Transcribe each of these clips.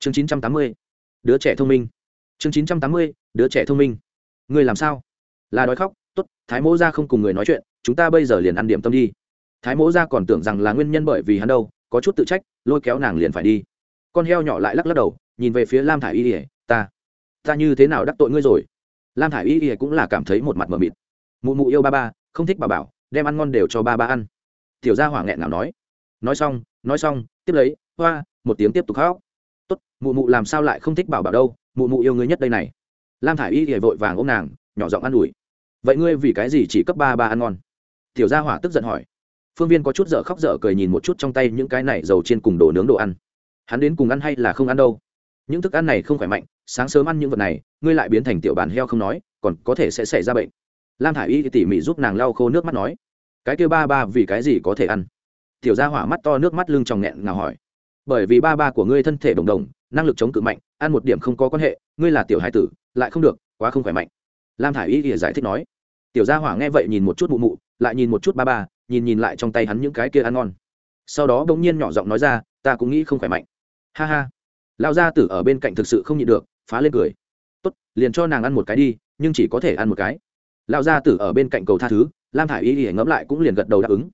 chương chín trăm tám mươi, đứa trẻ thông minh. Chương chín trăm tám mươi, đứa trẻ thông minh. Người làm sao? Là đói khóc t ố t thái mỗ ra không cùng người nói chuyện, chúng ta bây giờ liền ăn điểm tâm đi. Thái mỗ ra còn tưởng rằng là nguyên nhân bởi vì hắn đâu, có chút tự trách, lôi kéo nàng liền phải đi. Con heo nhỏ lại lắc lắc đầu, nhìn về phía lam thả i y ỉa ta ta như thế nào đắc tội ngươi rồi? Lam thả i y ỉa cũng là cảm thấy một mặt mờ mịt. Mụ mụ yêu ba ba, không thích bà bảo, đem ăn ngon đều cho ba ba ăn. Tiểu gia hỏa nghẹn nào nói. Nói xong nói xong, tiếp lấy, hoa, một tiếng tiếp tục khóc tốt, mụ mụ làm sao lại không thích bảo bảo đâu, mụ mụ yêu ngươi nhất đây này. Lam thả i y thì vội vàng ôm nàng, nhỏ giọng ăn ủi, vậy ngươi vì cái gì chỉ cấp ba ba ăn ngon? Tiểu gia hỏa tức giận hỏi. Phương viên có chút dở khóc dở cười nhìn một chút trong tay những cái này dầu trên cùng đồ nướng đồ ăn. Hắn đến cùng ăn hay là không ăn đâu? Những thức ăn này không khỏe mạnh, sáng sớm ăn những vật này, ngươi lại biến thành tiểu bàn heo không nói, còn có thể sẽ xảy ra bệnh. Lam thả i y tỉ mỉ giúp nàng lau khô nước mắt nói, cái kêu ba ba vì cái gì có thể ăn? Tiểu gia hỏa mắt to nước mắt lưng tròng nghẹn ngào hỏi bởi vì ba ba của ngươi thân thể đồng đồng, năng lực chống cự mạnh, ăn một điểm không có quan hệ, ngươi là tiểu hải tử, lại không được, quá không khỏe mạnh. Lam thả i y giải thích nói. Tiểu gia hỏa nghe vậy nhìn một chút mụ mụ, lại nhìn một chút ba ba, nhìn nhìn lại trong tay hắn những cái kia ăn ngon. Sau đó bỗng nhiên nhỏ giọng nói ra, ta cũng nghĩ không khỏe mạnh. Ha ha. Lao gia tử ở bên cạnh thực sự không nhịn được, phá lên cười. Tốt, liền cho nàng ăn một cái đi, nhưng chỉ có thể ăn một cái. Lao gia tử ở bên cạnh cầu tha thứ, lam thả i y thì ngẫm lại cũng liền gật đầu đáp ứng.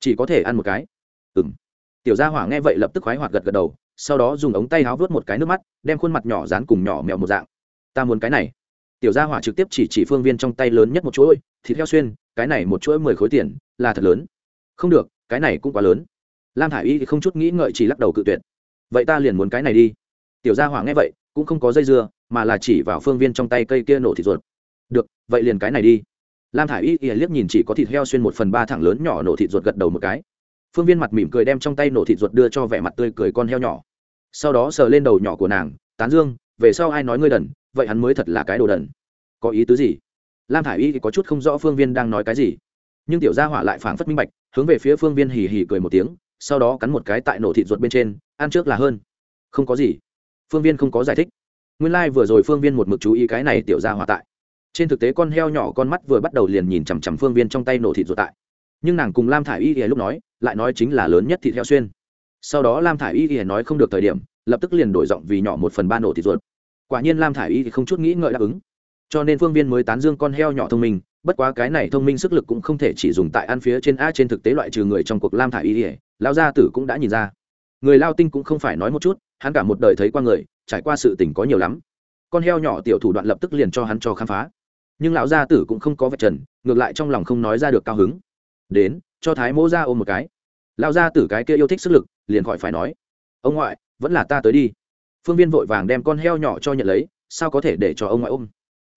Chỉ có thể ăn một cái. Ừ m tiểu gia hỏa nghe vậy lập tức khoái hoạt gật gật đầu, sau đó dùng ống tay áo vớt một cái nước mắt, đem khuôn mặt nhỏ dán cùng nhỏ mèo một dạng. Ta muốn cái này. Tiểu gia hỏa trực tiếp chỉ chỉ phương viên trong tay lớn nhất một chuỗi, thịt heo xuyên, cái này một chuỗi mười khối tiền, là thật lớn. Không được, cái này cũng quá lớn. Lam thả i y thì không chút nghĩ ngợi chỉ lắc đầu cự tuyệt. Vậy ta liền muốn cái này đi. Tiểu gia hỏa nghe vậy, cũng không có dây dưa, mà là chỉ vào phương viên trong tay cây kia nổ thịt ruột. Được, vậy liền cái này đi. Lam thả i y y liếc nhìn chỉ có thịt heo xuyên một phần ba thẳng lớn nhỏ nổ thịt ruột gật đầu một cái phương viên mặt mỉm cười đem trong tay nổ thịt ruột đưa cho vẻ mặt tươi cười con heo nhỏ. Sau đó sờ lên đầu nhỏ của nàng, tán dương, về sau ai nói ngươi đần, vậy hắn mới thật là cái đồ đần. Có ý tứ gì? Lam thả i y thì có chút không rõ phương viên đang nói cái gì. Nhưng tiểu gia hỏa lại phảng phất minh bạch, hướng về phía phương viên hì hì cười một tiếng, sau đó cắn một cái tại nổ thịt ruột bên trên, ăn trước là hơn. Không có gì. Phương viên không có giải thích. Nguyên lai、like、vừa rồi phương viên một mực chú ý cái này tiểu gia hỏa tại. Trên thực tế con heo nhỏ con mắt vừa bắt đầu liền nhìn chằm chằm phương viên trong tay nổ thịt ruột tại nhưng nàng cùng lam thả i y thì lúc nói, lại nói chính là lớn nhất thịt heo xuyên. Sau đó lam thả i y thì nói không được thời điểm, lập tức liền đổi giọng vì nhỏ một phần ba nổ thịt ruột. Quả nhiên lam thả i y thì không chút nghĩ ngợi đáp ứng. Cho nên phương viên mới tán dương con heo nhỏ thông minh, bất quá cái này thông minh sức lực cũng không thể chỉ dùng tại ăn phía trên a, trên thực tế loại trừ người trong cuộc lam thả i y ỉa lao gia tử cũng đã nhìn ra. Người lao tinh cũng không phải nói một chút, hắn cả một đời thấy qua người, trải qua sự tình có nhiều lắm. Con heo nhỏ tiểu thủ đoạn lập tức liền cho hắn cho khám phá. Nhưng lão gia tử cũng không có vật trần, ngược lại trong lòng không nói ra được cao hứng đến, cho thái mỗ ra ôm một cái. Lão gia tử cái kia yêu thích sức lực, liền khỏi phải nói, ông ngoại, vẫn là ta tới đi. Phương viên vội vàng đem con heo nhỏ cho nhận lấy, sao có thể để cho ông ngoại ôm?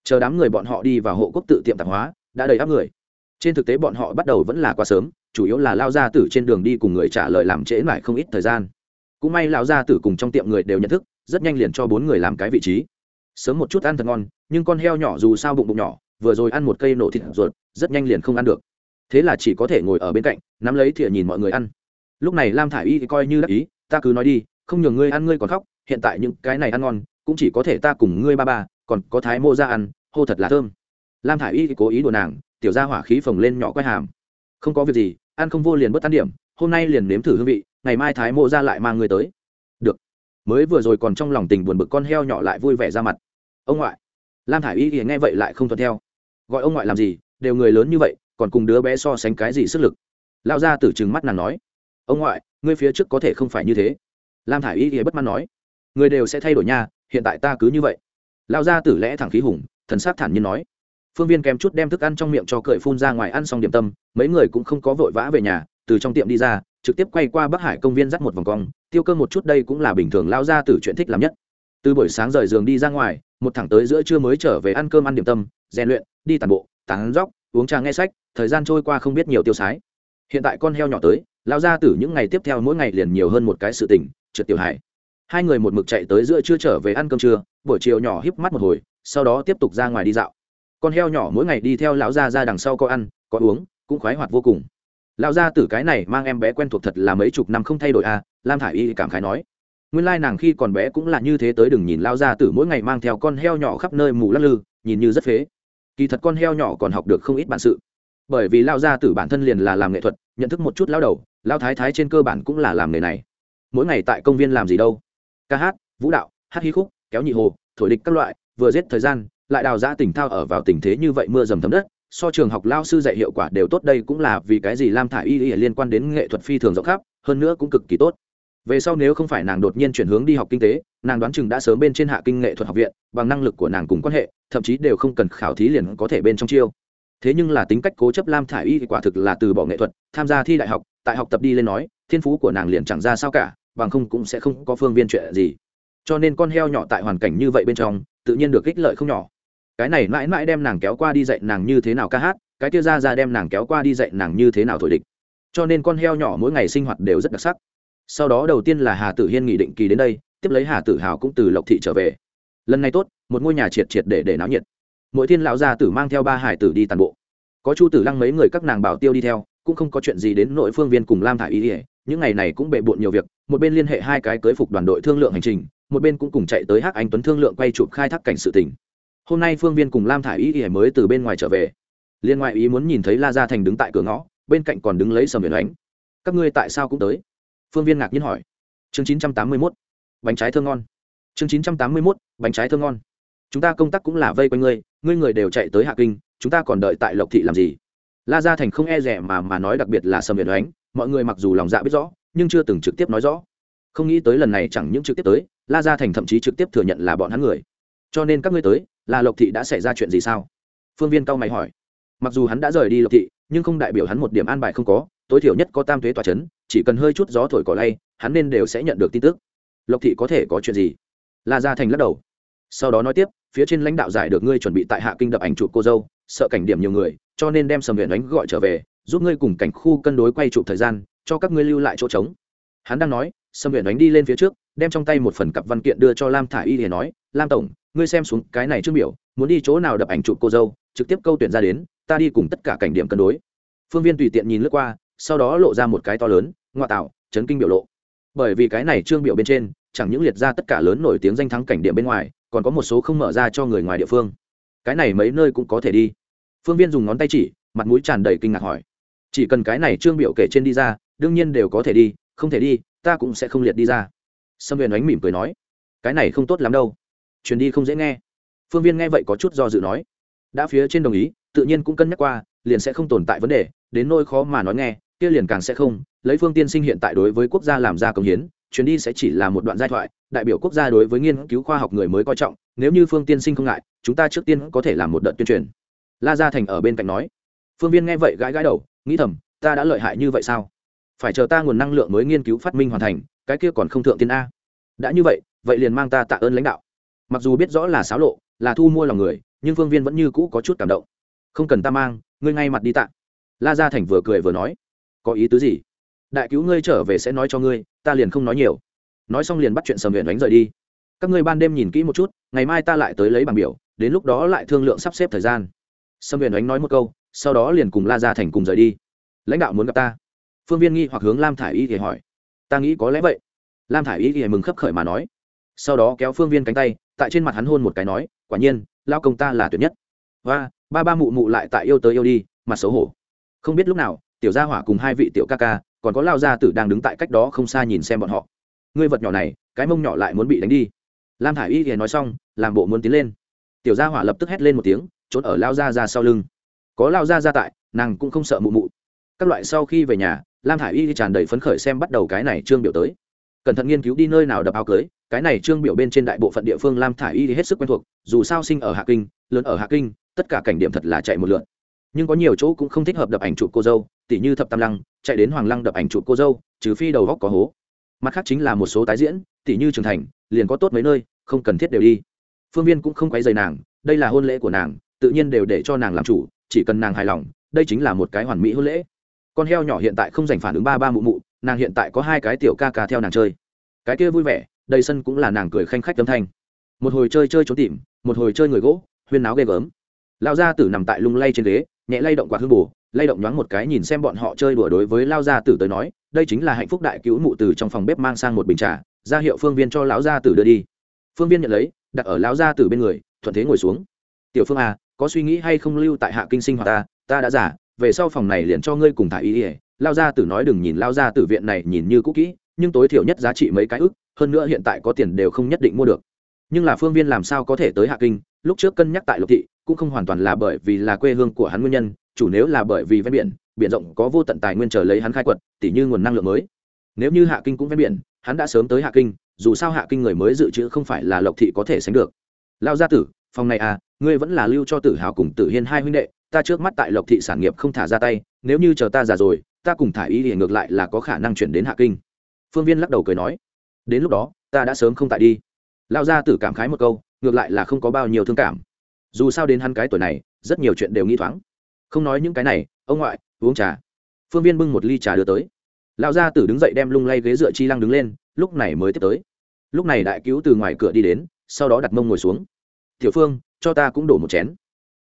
Chờ đám người bọn họ đi vào hộ quốc tự tiệm tạp hóa, đã đầy áp người. Trên thực tế bọn họ bắt đầu vẫn là quá sớm, chủ yếu là lao gia tử trên đường đi cùng người trả lời làm trễ mãi không ít thời gian. Cũng may lão gia tử cùng trong tiệm người đều nhận thức, rất nhanh liền cho bốn người làm cái vị trí. Sớm một chút ăn thật ngon, nhưng con heo nhỏ dù sao bụng bụng nhỏ, vừa rồi ăn một cây nổ thịt ruột, rất nhanh liền không ăn được thế là chỉ có thể ngồi ở bên cạnh, nắm lấy thìa nhìn mọi người ăn. Lúc này lam thả i y thì coi như đắc ý, ta cứ nói đi, không nhường ngươi ăn ngươi còn khóc, hiện tại những cái này ăn ngon, cũng chỉ có thể ta cùng ngươi ba ba, còn có thái mô ra ăn, hô thật là thơm. Lam thả i y thì cố ý đùa nàng, tiểu ra hỏa khí phồng lên nhỏ quay hàm. Không có việc gì, ăn không vô liền bớt tán điểm, hôm nay liền nếm thử hương vị, ngày mai thái mô ra lại mang người tới. Được. Mới vừa rồi còn trong lòng tình buồn bực con heo nhỏ lại vui vẻ ra mặt. Ông ngoại. Lam thả i y thì nghe vậy lại không thuận theo. Gọi ông ngoại làm gì, đều người lớn như vậy còn cùng đứa bé so sánh cái gì sức lực. Lao ra từ chừng mắt nàng nói, ông ngoại, ngươi phía trước có thể không phải như thế. Lam thả i y thì bất mãn nói người đều sẽ thay đổi nha, hiện tại ta cứ như vậy. Lao ra tử lẽ thẳng khí hùng, thần sát thản nhiên nói, phương viên kém chút đem thức ăn trong miệng cho cởi phun ra ngoài ăn xong điểm tâm, mấy người cũng không có vội vã về nhà, từ trong tiệm đi ra, trực tiếp quay qua bắc hải công viên dắt một vòng cong, tiêu cơm một chút đây cũng là bình thường lao ra từ chuyện thích làm nhất. Từ buổi sáng rời giường đi ra ngoài, một thẳng tới giữa trưa mới trở về ăn cơm ăn điểm tâm, rèn luyện, đi tàn bộ tán dóc, uống trà nghe sách, thời gian trôi qua không biết nhiều tiêu sái. Hiện tại con heo nhỏ tới lao ra từ những ngày tiếp theo mỗi ngày liền nhiều hơn một cái sự tình, trượt tiểu hải. Hai người một mực chạy tới giữa trưa trở về ăn cơm trưa, buổi chiều nhỏ híp mắt một hồi, sau đó tiếp tục ra ngoài đi dạo. Con heo nhỏ mỗi ngày đi theo lão gia ra đằng sau có ăn, có uống, cũng khoái hoạt vô cùng. Lão gia tử cái này mang em bé quen thuộc thật là mấy chục năm không thay đổi à lam thả i y cảm khái nói. Nguyên lai nàng khi còn bé cũng là như thế tới đừng nhìn lao gia tử mỗi ngày mang theo con heo nhỏ khắp nơi mù lắc lư, nhìn như rất phế kỳ thật con heo nhỏ còn học được không ít bản sự. Bởi vì lao gia tử bản thân liền là làm nghệ thuật, nhận thức một chút lao đầu lao thái thái trên cơ bản cũng là làm nghề này. Mỗi ngày tại công viên làm gì đâu. Ca hát, vũ đạo, hát hí khúc, kéo nhị hồ, thổi địch các loại, vừa giết thời gian, lại đào ra tỉnh thao ở vào tình thế như vậy mưa dầm thấm đất, so trường học lao sư dạy hiệu quả đều tốt đây cũng là vì cái gì lam thả y y liên quan đến nghệ thuật phi thường rộng khắp, hơn nữa cũng cực kỳ tốt về sau nếu không phải nàng đột nhiên chuyển hướng đi học kinh tế, nàng đoán chừng đã sớm bên trên hạ kinh nghệ thuật học viện, bằng năng lực của nàng cùng quan hệ, thậm chí đều không cần khảo thí liền có thể bên trong chiêu. Thế nhưng là tính cách cố chấp lam thả y thì quả thực là từ bỏ nghệ thuật, tham gia thi đại học, tại học tập đi lên nói, thiên phú của nàng liền chẳng ra sao cả, bằng không cũng sẽ không có phương viên chuyện gì. Cho nên con heo nhỏ tại hoàn cảnh như vậy bên trong, tự nhiên được ích lợi không nhỏ. Cái này mãi mãi đem nàng kéo qua đi dạy nàng như thế nào ca hát, cái kia ra ra đem nàng kéo qua đi dạy nàng như thế nào thổi địch. Cho nên con heo nhỏ mỗi ngày sinh hoạt đều rất đặc sắc sau đó đầu tiên là hà tử hiên nghị định kỳ đến đây, tiếp lấy hà tử hào cũng từ lộc thị trở về. Lần này tốt, một ngôi nhà triệt triệt để để náo nhiệt. Mỗi thiên lão gia tử mang theo ba hải tử đi tàn bộ. Có chu tử lăng mấy người các nàng bảo tiêu đi theo, cũng không có chuyện gì đến nội phương viên cùng lam thả ý ỉa những ngày này cũng bệ bộn nhiều việc, một bên liên hệ hai cái cưới phục đoàn đội thương lượng hành trình, một bên cũng cùng chạy tới hắc anh tuấn thương lượng quay chụp khai thác cảnh sự tình. Hôm nay phương viên cùng lam thả ý ỉa mới từ bên ngoài trở về. Liên ngoại ý muốn nhìn thấy la gia thành đứng tại cửa ngõ, bên cạnh còn đứng lấy sầm biển đánh các ngươi tại sao cũng tới? Phương viên ngạc nhiên hỏi. Chương chín trăm tám mươi mốt, bánh trái thơ ngon. Chương chín trăm tám mươi mốt, bánh trái thơ ngon. Chúng ta công tác cũng là vây quanh ngươi ngươi người đều chạy tới hạ kinh, chúng ta còn đợi tại lộc thị làm gì? La gia thành không e rẻ mà mà nói đặc biệt là sầm biển đánh mọi người mặc dù lòng dạ biết rõ, nhưng chưa từng trực tiếp nói rõ. Không nghĩ tới lần này chẳng những trực tiếp tới, la gia thành thậm chí trực tiếp thừa nhận là bọn hắn người. Cho nên các ngươi tới, là lộc thị đã xảy ra chuyện gì sao? Phương viên cao mày hỏi mặc dù hắn đã rời đi lộc thị, nhưng không đại biểu hắn một điểm an bài không có, tối thiểu nhất có tam thuế tòa c h ấ n chỉ cần hơi chút gió thổi cỏ lay, hắn nên đều sẽ nhận được tin tức. Lộc thị có thể có chuyện gì? La gia thành lắc đầu. Sau đó nói tiếp, phía trên lãnh đạo giải được ngươi chuẩn bị tại hạ kinh đập ảnh chụp cô dâu, sợ cảnh điểm nhiều người, cho nên đem sầm huyện đánh gọi trở về, giúp ngươi cùng cảnh khu cân đối quay chụp thời gian, cho các ngươi lưu lại chỗ trống. Hắn đang nói, sầm huyện đánh đi lên phía trước, đem trong tay một phần cặp văn kiện đưa cho lam thả y để nói, lam tổng, ngươi xem xuống cái này trước biểu, muốn đi chỗ nào đập ảnh chụp cô dâu, trực tiếp câu tuyển ra đến ta đi cùng tất cả cảnh điểm cân đối. Phương viên tùy tiện nhìn lướt qua, sau đó lộ ra một cái to lớn, ngoại tạo, chấn kinh biểu lộ. Bởi vì cái này trương biểu bên trên, chẳng những liệt ra tất cả lớn nổi tiếng danh thắng cảnh điểm bên ngoài, còn có một số không mở ra cho người ngoài địa phương. Cái này mấy nơi cũng có thể đi. Phương viên dùng ngón tay chỉ, mặt mũi tràn đầy kinh ngạc hỏi. Chỉ cần cái này trương biểu kể trên đi ra, đương nhiên đều có thể đi, không thể đi, ta cũng sẽ không liệt đi ra. Sâm huyền ánh mỉm cười nói. Cái này không tốt lắm đâu. Chuyến đi không dễ nghe. Phương viên nghe vậy có chút do dự nói đã phía trên đồng ý, tự nhiên cũng cân nhắc qua, liền sẽ không tồn tại vấn đề, đến nôi khó mà nói nghe, kia liền càng sẽ không. Lấy phương tiên sinh hiện tại đối với quốc gia làm ra công hiến, chuyến đi sẽ chỉ là một đoạn giai thoại, đại biểu quốc gia đối với nghiên cứu khoa học người mới coi trọng. Nếu như phương tiên sinh không ngại, chúng ta trước tiên có thể làm một đợt tuyên truyền. La gia thành ở bên cạnh nói. Phương viên nghe vậy gãi gãi đầu, nghĩ thầm, ta đã lợi hại như vậy sao? Phải chờ ta nguồn năng lượng mới nghiên cứu phát minh hoàn thành, cái kia còn không thượng tiên a. Đã như vậy vậy liền mang ta tạ ơn lãnh đạo. Mặc dù biết rõ là xáo lộ, là thu mua lòng người nhưng phương viên vẫn như cũ có chút cảm động. Không cần ta mang, ngươi ngay mặt đi tạ. La gia thành vừa cười vừa nói, có ý tứ gì? Đại cứu ngươi trở về sẽ nói cho ngươi, ta liền không nói nhiều. Nói xong liền bắt chuyện sầm huyện đánh rời đi. Các ngươi ban đêm nhìn kỹ một chút, ngày mai ta lại tới lấy bảng biểu, đến lúc đó lại thương lượng sắp xếp thời gian. Sầm huyện đánh nói một câu, sau đó liền cùng la gia thành cùng rời đi. Lãnh đạo muốn gặp ta? Phương viên nghi hoặc hướng lam thả i y thì hỏi. Ta nghĩ có lẽ vậy. Lam thả i y thì mừng khấp khởi mà nói. Sau đó kéo phương viên cánh tay, tại trên mặt hắn hôn một cái nói, quả nhiên lao công ta là tuyệt nhất. Và, ba ba mụ mụ lại tại yêu tới yêu đi mặt xấu hổ. Không biết lúc nào, tiểu gia hỏa cùng hai vị tiểu ca ca, còn có lao gia tử đang đứng tại cách đó không xa nhìn xem bọn họ. Ngươi vật nhỏ này, cái mông nhỏ lại muốn bị đánh đi. Lam thả i y thì nói xong, làm bộ muốn tiến lên. Tiểu gia hỏa lập tức hét lên một tiếng, trốn ở lao gia ra sau lưng. Có lao gia ra tại, nàng cũng không sợ mụ mụ. Các loại sau khi về nhà, lam thả i y tràn đầy phấn khởi xem bắt đầu cái này trương biểu tới cẩn thận nghiên cứu đi nơi nào đập áo cưới, cái này trương biểu bên trên đại bộ phận địa phương lam thả i y hết sức quen thuộc, dù sao sinh ở hạ kinh, lớn ở hạ kinh, tất cả cảnh điểm thật là chạy một lượn. Nhưng có nhiều chỗ cũng không thích hợp đập ảnh chụp cô dâu, tỉ như thập tam lăng, chạy đến hoàng lăng đập ảnh chụp cô dâu, trừ phi đầu góc có hố. Mặt khác chính là một số tái diễn, tỉ như trưởng thành, liền có tốt mấy nơi, không cần thiết đều đi. Phương viên cũng không quấy dày nàng, đây là hôn lễ của nàng, tự nhiên đều để cho nàng làm chủ, chỉ cần nàng hài lòng, đây chính là một cái hoàn mỹ hôn lễ con heo nhỏ hiện tại không dành phản ứng ba ba mụ mụ, nàng hiện tại có hai cái tiểu ca ca theo nàng chơi. Cái kia vui vẻ, đầy sân cũng là nàng cười khanh khách âm thanh. Một hồi chơi chơi trốn tìm, một hồi chơi người gỗ, huyên náo ghê gớm. Lao gia tử nằm tại lung lay trên ghế, nhẹ lay động quạt hương bù, lay động nhoáng một cái nhìn xem bọn họ chơi đùa đối với lao gia tử tới nói, đây chính là hạnh phúc đại cứu mụ từ trong phòng bếp mang sang một bình trà, ra hiệu phương viên cho lão gia tử đưa đi. Phương viên nhận lấy, đặt ở lão gia tử bên người, thuận thế ngồi xuống. Tiểu phương à có suy nghĩ hay không lưu tại hạ kinh sinh hoạt ta? Ta đã giả về sau phòng này liền cho ngươi cùng thả ý ỉa lao gia tử nói đừng nhìn lao gia tử viện này nhìn như cũ kỹ, nhưng tối thiểu nhất giá trị mấy cái ức, hơn nữa hiện tại có tiền đều không nhất định mua được. Nhưng là phương viên làm sao có thể tới hạ kinh, lúc trước cân nhắc tại lộc thị, cũng không hoàn toàn là bởi vì là quê hương của hắn nguyên nhân, chủ nếu là bởi vì ven biển biển rộng có vô tận tài nguyên chờ lấy hắn khai quật, tỉ như nguồn năng lượng mới. Nếu như hạ kinh cũng ven biển, hắn đã sớm tới hạ kinh, dù sao hạ kinh người mới dự trữ không phải là lộc thị có thể sánh được. Lao gia tử, phòng này à ngươi vẫn là lưu cho tử hào cùng tử hiên hai huynh đệ ta trước mắt tại lộc thị sản nghiệp không thả ra tay, nếu như chờ ta già rồi, ta cùng thả ý thì ngược lại là có khả năng chuyển đến hạ kinh. Phương viên lắc đầu cười nói. Đến lúc đó, ta đã sớm không tại đi. Lao gia tử cảm khái một câu, ngược lại là không có bao nhiêu thương cảm. Dù sao đến hắn cái tuổi này, rất nhiều chuyện đều nghi thoáng. Không nói những cái này, ông ngoại, uống trà. Phương viên bưng một ly trà đưa tới. Lão gia tử đứng dậy đem lung lay ghế dựa chi lăng đứng lên, lúc này mới tiếp tới. Lúc này đại cứu từ ngoài cửa đi đến, sau đó đặt mông ngồi xuống. Tiểu phương, cho ta cũng đổ một chén.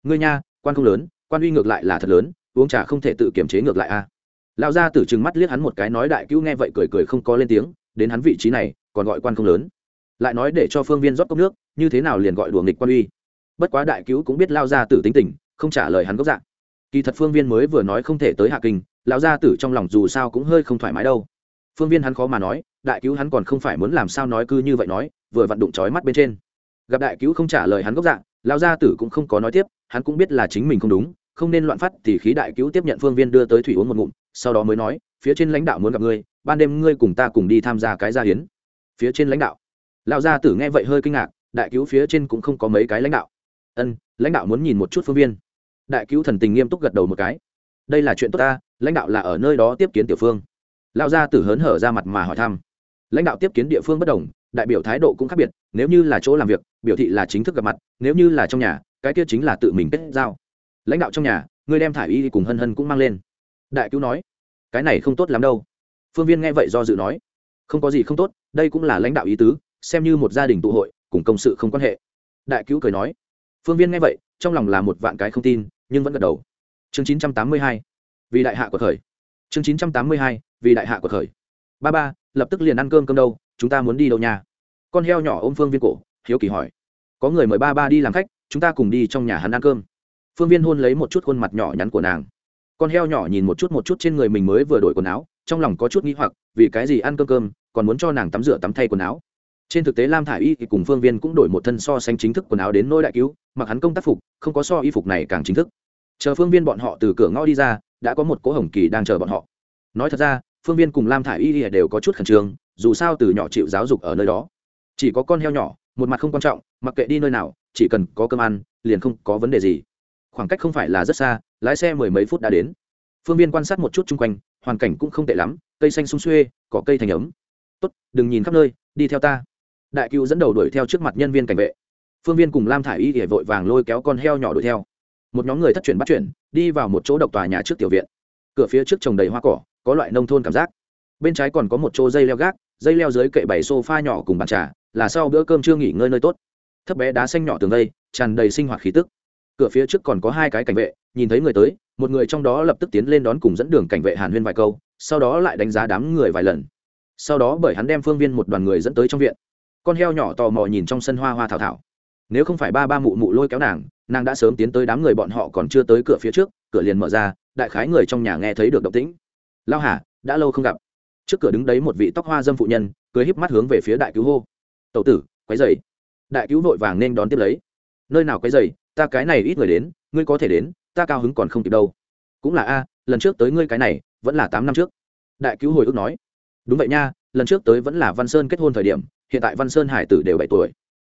Ngươi nha, quan không lớn quan uy ngược lại là thật lớn, uống trà không thể tự kiềm chế ngược lại a. Lão gia tử trừng mắt liếc hắn một cái nói đại cứu nghe vậy cười cười không có lên tiếng, đến hắn vị trí này, còn gọi quan không lớn. Lại nói để cho phương viên rót cốc nước, như thế nào liền gọi đùa nghịch quan uy. Bất quá đại cứu cũng biết lao gia tử tính tình, không trả lời hắn gốc dạng kỳ thật phương viên mới vừa nói không thể tới hạ kinh, lão gia tử trong lòng dù sao cũng hơi không thoải mái đâu. Phương viên hắn khó mà nói, đại cứu hắn còn không phải muốn làm sao nói cứ như vậy nói, vừa vặn đụng trói mắt bên trên. Gặp đại cứu không trả lời hắn gốc dạng lão gia tử cũng không có nói tiếp, hắn cũng biết là chính mình không đúng, không nên loạn phát thì khí đại cứu tiếp nhận phương viên đưa tới thủy uống một ngụm, sau đó mới nói, phía trên lãnh đạo muốn gặp ngươi, ban đêm ngươi cùng ta cùng đi tham gia cái gia hiến. Phía trên lãnh đạo. Lão gia tử nghe vậy hơi kinh ngạc, đại cứu phía trên cũng không có mấy cái lãnh đạo. Ân, lãnh đạo muốn nhìn một chút phương viên. Đại cứu thần tình nghiêm túc gật đầu một cái. Đây là chuyện tốt ta, lãnh đạo là ở nơi đó tiếp kiến tiểu phương. Lão gia tử hớn hở ra mặt mà hỏi thăm. Lãnh đạo tiếp kiến địa phương bất đồng đại biểu thái độ cũng khác biệt, nếu như là chỗ làm việc, biểu thị là chính thức gặp mặt, nếu như là trong nhà, cái kia chính là tự mình kết giao. Lãnh đạo trong nhà, người đem thả y cùng hân hân cũng mang lên. Đại cứu nói, cái này không tốt lắm đâu. Phương viên nghe vậy do dự nói, không có gì không tốt, đây cũng là lãnh đạo ý tứ, xem như một gia đình tụ hội, cùng công sự không quan hệ. Đại cứu cười nói, phương viên nghe vậy, trong lòng là một vạn cái không tin, nhưng vẫn gật đầu. Chương chín trăm tám mươi hai, vì đại hạ của khởi chương chín trăm tám mươi hai, vì đại hạ của khởi ba ba, lập tức liền ăn cơm cơm đâu chúng ta muốn đi đâu nha? con heo nhỏ ôm phương viên cổ, hiếu kỳ hỏi. Có người mời ba ba đi làm khách, chúng ta cùng đi trong nhà hắn ăn cơm. Phương viên hôn lấy một chút khuôn mặt nhỏ nhắn của nàng. Con heo nhỏ nhìn một chút một chút trên người mình mới vừa đổi quần áo, trong lòng có chút nghĩ hoặc, vì cái gì ăn cơm cơm, còn muốn cho nàng tắm rửa tắm thay quần áo. Trên thực tế lam thả i y thì cùng phương viên cũng đổi một thân so sánh chính thức quần áo đến nỗi đại cứu, mặc hắn công tác phục, không có so y phục này càng chính thức. Chờ phương viên bọn họ từ cửa ngõ đi ra, đã có một cỗ hồng kỳ đang chờ bọn họ. Nói thật ra, phương viên cùng lam thả i y đều có chút khẩn trương dù sao từ nhỏ chịu giáo dục ở nơi đó. Chỉ có con heo nhỏ, một mặt không quan trọng, mặc kệ đi nơi nào, chỉ cần có cơm ăn, liền không có vấn đề gì. Khoảng cách không phải là rất xa, lái xe mười mấy phút đã đến. Phương viên quan sát một chút chung quanh, hoàn cảnh cũng không tệ lắm, cây xanh sung xuê, cỏ cây thành ấm. Tốt, đừng nhìn khắp nơi, đi theo ta. Đại cựu dẫn đầu đuổi theo trước mặt nhân viên cảnh vệ. Phương viên cùng lam thả i y để vội vàng lôi kéo con heo nhỏ đuổi theo. Một nhóm người thất chuyển bắt chuyển, đi vào một chỗ độc tòa nhà trước tiểu viện. Cửa phía trước trồng đầy hoa cỏ, có loại nông thôn cảm giác. Bên trái còn có một chỗ dây leo gác dây leo dưới kệ bảy sofa nhỏ cùng bàn trà, là sau bữa cơm chưa nghỉ ngơi nơi tốt. Thấp bé đá xanh nhỏ tường đây tràn đầy sinh hoạt khí tức. Cửa phía trước còn có hai cái cảnh vệ, nhìn thấy người tới, một người trong đó lập tức tiến lên đón cùng dẫn đường cảnh vệ hàn huyên vài câu, sau đó lại đánh giá đám người vài lần. Sau đó bởi hắn đem phương viên một đoàn người dẫn tới trong viện. Con heo nhỏ tò mò nhìn trong sân hoa hoa thảo thảo. Nếu không phải ba ba mụ mụ lôi kéo nàng nàng đã sớm tiến tới đám người bọn họ còn chưa tới cửa phía trước, cửa liền mở ra, đại khái người trong nhà nghe thấy được động tĩnh. Lao hà, đã lâu không gặp trước cửa đứng đấy một vị tóc hoa dâm phụ nhân, cười híp mắt hướng về phía đại cứu hô. Tậu tử, quấy dày đại cứu vội vàng nên đón tiếp lấy. Nơi nào quấy dày ta cái này ít người đến, ngươi có thể đến, ta cao hứng còn không kịp đâu. Cũng là a, lần trước tới ngươi cái này, vẫn là tám năm trước. Đại cứu hồi ức nói. Đúng vậy nha, lần trước tới vẫn là văn sơn kết hôn thời điểm, hiện tại văn sơn hải tử đều bảy tuổi.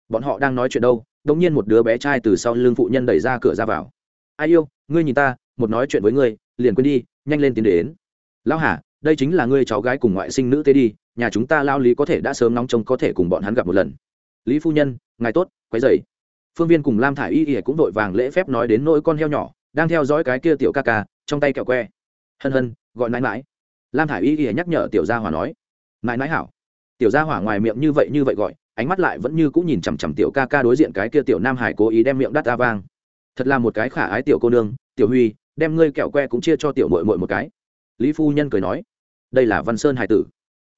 Bọn họ đang nói chuyện đâu đ ỗ n g nhiên một đứa bé trai từ sau lưng phụ nhân đẩy ra cửa ra vào. Ai yêu, ngươi nhìn ta, một nói chuyện với ngươi, liền quên đi, nhanh lên tiến đến. Lão hà đây chính là ngươi cháu gái cùng ngoại sinh nữ tế đi, nhà chúng ta lao lý có thể đã sớm nóng trông có thể cùng bọn hắn gặp một lần. Lý phu nhân, ngài tốt quái dày phương viên cùng lam thả i y ỉa cũng vội vàng lễ phép nói đến nỗi con heo nhỏ, đang theo dõi cái kia tiểu ca ca, trong tay kẹo que. Hân hân, gọi mãi mãi lam thả i y ỉa nhắc nhở tiểu gia hỏa nói. Mãi mãi hảo. Tiểu gia hỏa ngoài miệng như vậy như vậy gọi, ánh mắt lại vẫn như cũng nhìn chằm chằm tiểu ca ca đối diện cái kia tiểu nam hải cố ý đem miệng đắt ra vang. Thật là một cái khả ái tiểu cô nương, tiểu huy, đem ngươi kẹo que cũng chia cho tiểu mội mội một cái. Lý phu nhân cười nói đây là văn sơn hải tử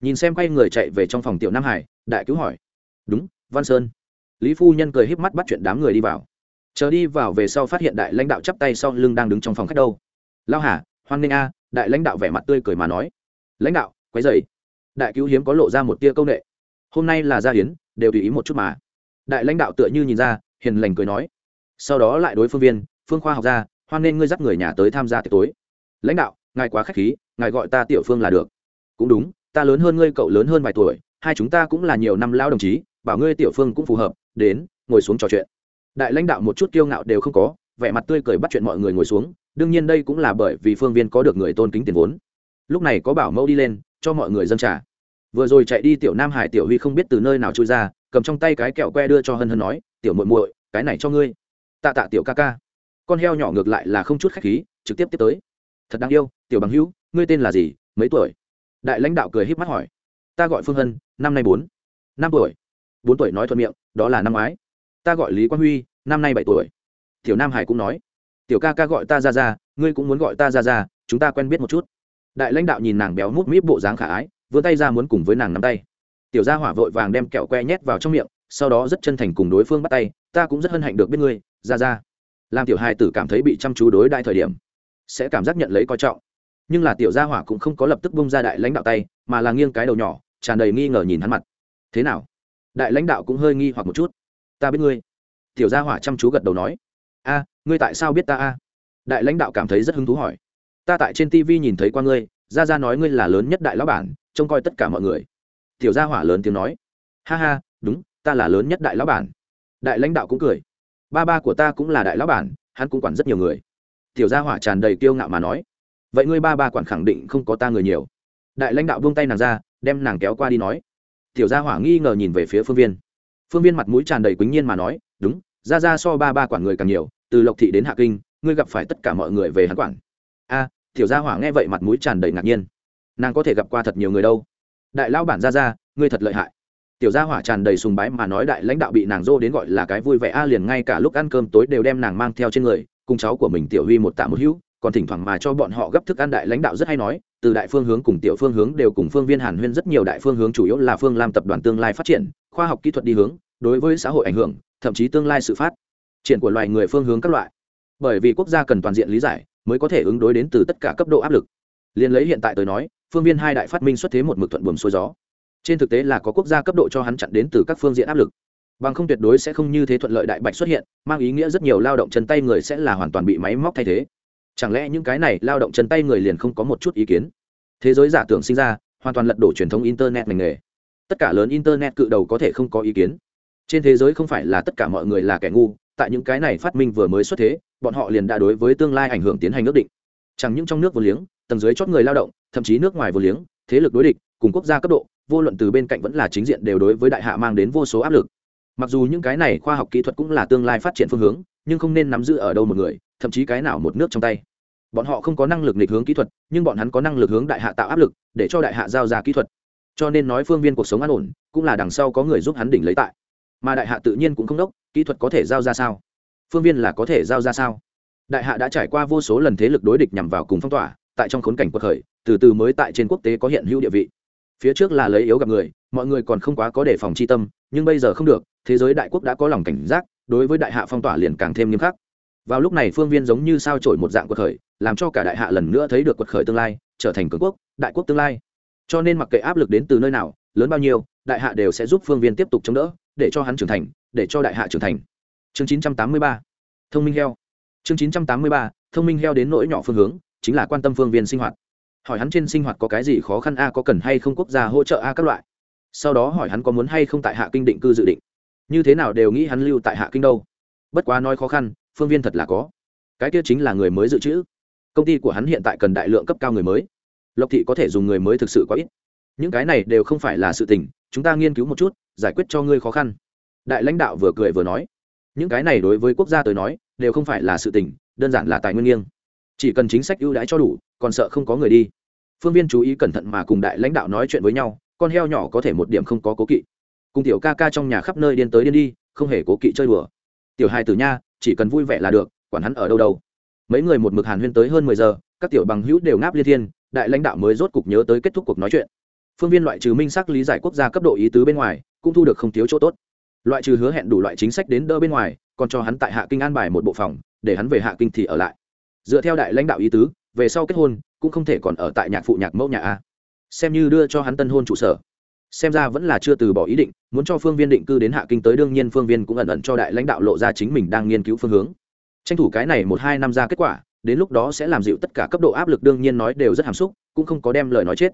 nhìn xem quay người chạy về trong phòng tiểu nam hải đại cứu hỏi đúng văn sơn lý phu nhân cười híp mắt bắt chuyện đám người đi vào chờ đi vào về sau phát hiện đại lãnh đạo chắp tay sau lưng đang đứng trong phòng khách đâu lao hà hoan nghênh a đại lãnh đạo vẻ mặt tươi cười mà nói lãnh đạo quấy dày đại cứu hiếm có lộ ra một tia công nghệ hôm nay là gia hiến đều tùy ý một chút mà đại lãnh đạo tựa như nhìn ra hiền lành cười nói sau đó lại đối phương viên phương khoa học gia hoan nghênh ngươi dắt người nhà tới tham gia tiệc tối lãnh đạo ngài quá k h á c h khí, ngài gọi ta tiểu phương là được. Cũng đúng, ta lớn hơn ngươi cậu lớn hơn vài tuổi, hai chúng ta cũng là nhiều năm lao đồng chí, bảo ngươi tiểu phương cũng phù hợp, đến, ngồi xuống trò chuyện. Đại lãnh đạo một chút kiêu ngạo đều không có, vẻ mặt tươi cười bắt chuyện mọi người ngồi xuống, đương nhiên đây cũng là bởi vì phương viên có được người tôn kính tiền vốn. Lúc này có bảo mẫu đi lên, cho mọi người dân trả vừa rồi chạy đi tiểu nam hải tiểu huy không biết từ nơi nào trôi ra, cầm trong tay cái kẹo que đưa cho hân hân nói, tiểu muội muội, cái này cho ngươi. Tạ tạ tiểu ca ca. Con heo nhỏ ngược lại là không chút khách khí, trực tiếp tiếp tới thật đáng yêu, tiểu bằng hữu, ngươi tên là gì, mấy tuổi? Đại lãnh đạo cười híp mắt hỏi. Ta gọi phương hân, năm nay bốn. Năm tuổi. Bốn tuổi nói thuận miệng, đó là năm ngoái. Ta gọi lý quang huy, năm nay bảy tuổi. Tiểu nam hải cũng nói. Tiểu ca ca gọi ta ra ra ngươi cũng muốn gọi ta ra ra chúng ta quen biết một chút. Đại lãnh đạo nhìn nàng béo mút míp bộ dáng khả ái, vươn tay ra muốn cùng với nàng nắm tay. Tiểu gia hỏa vội vàng đem kẹo que nhét vào trong miệng, sau đó rất chân thành cùng đối phương bắt tay. Ta cũng rất hân hạnh được biết ngươi ra ra làm tiểu hai tử cảm thấy bị chăm chú đối đại thời điểm sẽ cảm giác nhận lấy coi trọng. Nhưng là tiểu gia hỏa cũng không có lập tức bông ra đại lãnh đạo tay, mà là nghiêng cái đầu nhỏ, tràn đầy nghi ngờ nhìn hắn mặt. Thế nào? Đại lãnh đạo cũng hơi nghi hoặc một chút. Ta biết ngươi. Tiểu gia hỏa chăm chú gật đầu nói. A, ngươi tại sao biết ta a? Đại lãnh đạo cảm thấy rất hứng thú hỏi. Ta tại trên tv nhìn thấy qua ngươi, ra ra nói ngươi là lớn nhất đại lão bản, trông coi tất cả mọi người. Tiểu gia hỏa lớn tiếng nói. Ha ha, đúng, ta là lớn nhất đại lão bản. Đại lãnh đạo cũng cười. Ba ba của ta cũng là đại lão bản, hắn cũng quản rất nhiều người tiểu gia hỏa tràn đầy kiêu ngạo mà nói, vậy ngươi ba ba quản khẳng định không có ta người nhiều. Đại lãnh đạo buông tay nàng ra, đem nàng kéo qua đi nói. Tiểu gia hỏa nghi ngờ nhìn về phía phương viên. Phương viên mặt mũi tràn đầy quýnh nhiên mà nói, đúng, ra ra so ba ba quản người càng nhiều, từ lộc thị đến hạ kinh, ngươi gặp phải tất cả mọi người về hắn quản. A, tiểu gia hỏa nghe vậy mặt mũi tràn đầy ngạc nhiên. Nàng có thể gặp qua thật nhiều người đâu. Đại lão bản ra ra, ngươi thật lợi hại. Tiểu gia hỏa tràn đầy sùng bái mà nói đại lãnh đạo bị nàng dô đến gọi là cái vui vẻ, a, liền ngay cả lúc ăn cơm tối đều đem nàng mang theo trên người cùng cháu của mình tiểu huy một tạ một hữu, còn thỉnh thoảng mà cho bọn họ gấp thức ăn đại lãnh đạo rất hay nói, từ đại phương hướng cùng tiểu phương hướng đều cùng phương viên hàn huyên rất nhiều đại phương hướng chủ yếu là phương làm tập đoàn tương lai phát triển, khoa học kỹ thuật đi hướng, đối với xã hội ảnh hưởng, thậm chí tương lai sự phát triển của loài người phương hướng các loại. Bởi vì quốc gia cần toàn diện lý giải, mới có thể ứng đối đến từ tất cả cấp độ áp lực. Liền lấy hiện tại tới nói, phương viên hai đại phát minh xuất thế một mực thuận buồm xuôi gió. Trên thực tế là có quốc gia cấp độ cho hắn chặn đến từ các phương diện áp lực bằng không tuyệt đối sẽ không như thế thuận lợi đại bạch xuất hiện, mang ý nghĩa rất nhiều lao động chân tay người sẽ là hoàn toàn bị máy móc thay thế. Chẳng lẽ những cái này lao động chân tay người liền không có một chút ý kiến? Thế giới giả tưởng sinh ra, hoàn toàn lật đổ truyền thống internet ngành nghề. Tất cả lớn internet cự đầu có thể không có ý kiến. Trên thế giới không phải là tất cả mọi người là kẻ ngu, tại những cái này phát minh vừa mới xuất thế, bọn họ liền đã đối với tương lai ảnh hưởng tiến hành ước định. Chẳng những trong nước vô liếng, tầng dưới chót người lao động, thậm chí nước ngoài vô liếng, thế lực đối địch, cùng quốc gia cấp độ, vô luận từ bên cạnh vẫn là chính diện đều đối với đại hạ mang đến vô số áp lực mặc dù những cái này khoa học kỹ thuật cũng là tương lai phát triển phương hướng, nhưng không nên nắm giữ ở đâu một người, thậm chí cái nào một nước trong tay. Bọn họ không có năng lực nghịch hướng kỹ thuật, nhưng bọn hắn có năng lực hướng đại hạ tạo áp lực, để cho đại hạ giao ra kỹ thuật. Cho nên nói phương viên cuộc sống an ổn, cũng là đằng sau có người giúp hắn đỉnh lấy tại. Mà đại hạ tự nhiên cũng không đốc, kỹ thuật có thể giao ra sao? Phương viên là có thể giao ra sao? Đại hạ đã trải qua vô số lần thế lực đối địch nhằm vào cùng phong tỏa, tại trong khốn cảnh quật khởi, từ từ mới tại trên quốc tế có hiện hữu địa vị. Phía trước là lấy yếu gặp người, mọi người còn không quá có đề phòng chi tâm, nhưng bây giờ không được thế giới đại quốc đã có lòng cảnh giác, đối với đại hạ phong tỏa liền càng thêm nghiêm khắc. Vào lúc này phương viên giống như sao trổi một dạng quật khởi, làm cho cả đại hạ lần nữa thấy được quật khởi tương lai, trở thành cường quốc, đại quốc tương lai. Cho nên mặc kệ áp lực đến từ nơi nào, lớn bao nhiêu, đại hạ đều sẽ giúp phương viên tiếp tục chống đỡ, để cho hắn trưởng thành, để cho đại hạ trưởng thành. Chương 983 thông minh heo. Chương 983 thông minh heo đến nỗi nhỏ phương hướng, chính là quan tâm phương viên sinh hoạt. Hỏi hắn trên sinh hoạt có cái gì khó khăn a, có cần hay không quốc gia hỗ trợ a các loại. Sau đó hỏi hắn có muốn hay không tại hạ kinh định cư dự định như thế nào đều nghĩ hắn lưu tại hạ kinh đâu. Bất quá nói khó khăn, phương viên thật là có. Cái kia chính là người mới dự trữ. Công ty của hắn hiện tại cần đại lượng cấp cao người mới. Lộc thị có thể dùng người mới thực sự có ít. Những cái này đều không phải là sự tình, chúng ta nghiên cứu một chút, giải quyết cho ngươi khó khăn. Đại lãnh đạo vừa cười vừa nói. Những cái này đối với quốc gia tới nói, đều không phải là sự tình, đơn giản là tài nguyên nghiêng. Chỉ cần chính sách ưu đãi cho đủ, còn sợ không có người đi. Phương viên chú ý cẩn thận mà cùng đại lãnh đạo nói chuyện với nhau, con heo nhỏ có thể một điểm không có cố kỵ cùng tiểu ca ca trong nhà khắp nơi điên tới điên đi, không hề cố kỵ chơi đùa. Tiểu hai tử nha, chỉ cần vui vẻ là được, quản hắn ở đâu đâu. Mấy người một mực hàn huyên tới hơn mười giờ, các tiểu bằng hữu đều ngáp liên thiên, đại lãnh đạo mới rốt cục nhớ tới kết thúc cuộc nói chuyện. Phương viên loại trừ minh xác lý giải quốc gia cấp độ ý tứ bên ngoài, cũng thu được không thiếu chỗ tốt. Loại trừ hứa hẹn đủ loại chính sách đến đỡ bên ngoài, còn cho hắn tại hạ kinh an bài một bộ phòng, để hắn về hạ kinh thì ở lại. Dựa theo đại lãnh đạo ý tứ, về sau kết hôn, cũng không thể còn ở tại nhạc phụ nhạc mẫu nhà a. Xem như đưa cho hắn tân hôn trụ sở xem ra vẫn là chưa từ bỏ ý định, muốn cho phương viên định cư đến hạ kinh tới, đương nhiên phương viên cũng ẩn ẩn cho đại lãnh đạo lộ ra chính mình đang nghiên cứu phương hướng. Tranh thủ cái này một hai năm ra kết quả, đến lúc đó sẽ làm dịu tất cả cấp độ áp lực đương nhiên nói đều rất hàm xúc, cũng không có đem lời nói chết.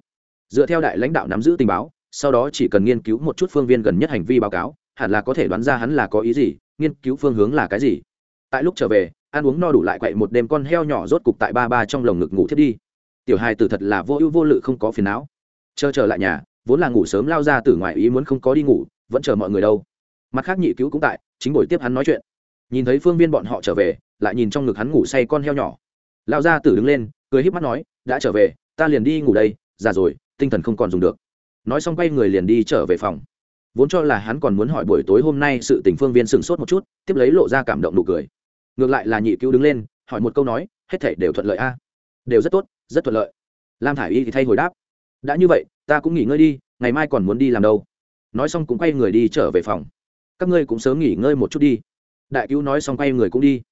Dựa theo đại lãnh đạo nắm giữ tình báo, sau đó chỉ cần nghiên cứu một chút phương viên gần nhất hành vi báo cáo, hẳn là có thể đoán ra hắn là có ý gì, nghiên cứu phương hướng là cái gì. Tại lúc trở về, ăn uống no đủ lại quậy một đêm con heo nhỏ rốt cục tại ba ba trong lồng ngực ngủ thiết đi. Tiểu hai từ thật là vô ưu vô lự không có phiền não. Chờ trở lại nhà vốn là ngủ sớm lao ra từ ngoài ý muốn không có đi ngủ, vẫn chờ mọi người đâu. Mặt khác nhị cứu cũng tại, chính buổi tiếp hắn nói chuyện. Nhìn thấy phương viên bọn họ trở về, lại nhìn trong ngực hắn ngủ say con heo nhỏ. Lao ra tử đứng lên, cười híp mắt nói, đã trở về, ta liền đi ngủ đây, già rồi, tinh thần không còn dùng được. Nói xong quay người liền đi trở về phòng. Vốn cho là hắn còn muốn hỏi buổi tối hôm nay sự tình phương viên sửng sốt một chút, tiếp lấy lộ ra cảm động nụ cười. Ngược lại là nhị cứu đứng lên, hỏi một câu nói, hết thể đều thuận lợi a? Đều rất tốt, rất thuận lợi. Lam thả i y thì thay hồi đáp, đã như vậy ta cũng nghỉ ngơi đi, ngày mai còn muốn đi làm đâu. Nói xong cũng quay người đi trở về phòng. Các ngươi cũng sớm nghỉ ngơi một chút đi. Đại cứu nói xong quay người cũng đi.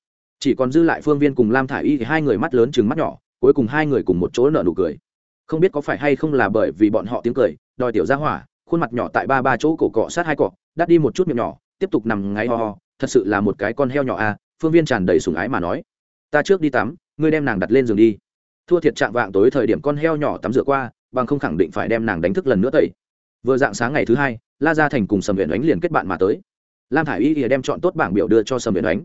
Chỉ còn dư lại phương viên cùng lam thả i y thì hai người mắt lớn chừng mắt nhỏ, cuối cùng hai người cùng một chỗ nợ nụ cười. Không biết có phải hay không là bởi vì bọn họ tiếng cười, đòi tiểu ra hỏa, khuôn mặt nhỏ tại ba ba chỗ cổ cọ sát hai cọ, đắt đi một chút miệng nhỏ, tiếp tục nằm ngáy ho ho, thật sự là một cái con heo nhỏ à phương viên tràn đầy sùng ái mà nói. Ta trước đi tắm, ngươi đem nàng đặt lên giường đi. Thua thiệt trạng vạng tối thời điểm con heo nhỏ tắm rửa qua bằng không khẳng định phải đem nàng đánh thức lần nữa tẩy. Vừa dạng sáng ngày thứ hai, la gia thành cùng sầm huyện Ánh liền kết bạn mà tới. Lam thả i y ỉa đem chọn tốt bảng biểu đưa cho sầm huyện Ánh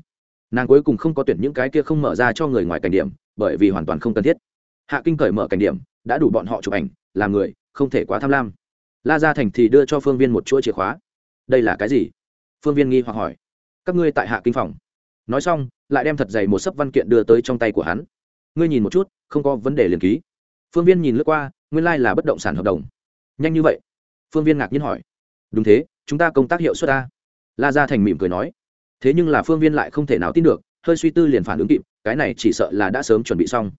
nàng cuối cùng không có tuyển những cái kia không mở ra cho người ngoài cảnh điểm, bởi vì hoàn toàn không cần thiết. Hạ kinh cởi mở cảnh điểm, đã đủ bọn họ chụp ảnh làm người, không thể quá tham lam. La gia thành thì đưa cho phương viên một chuỗi chìa khóa. Đây là cái gì? Phương viên nghi hoặc hỏi. Các ngươi tại hạ kinh phòng. Nói xong, lại đem thật dày một sấp văn kiện đưa tới trong tay của hắn. Ngươi nhìn một chút, không có vấn đề liền ký. Phương viên nhìn lướt qua nguyên lai、like、là bất động sản hợp đồng. Nhanh như vậy? Phương viên ngạc nhiên hỏi. Đúng thế, chúng ta công tác hiệu suất ta la gia thành mỉm cười nói. Thế nhưng là phương viên lại không thể nào tin được, hơi suy tư liền phản ứng kịp, cái này chỉ sợ là đã sớm chuẩn bị xong.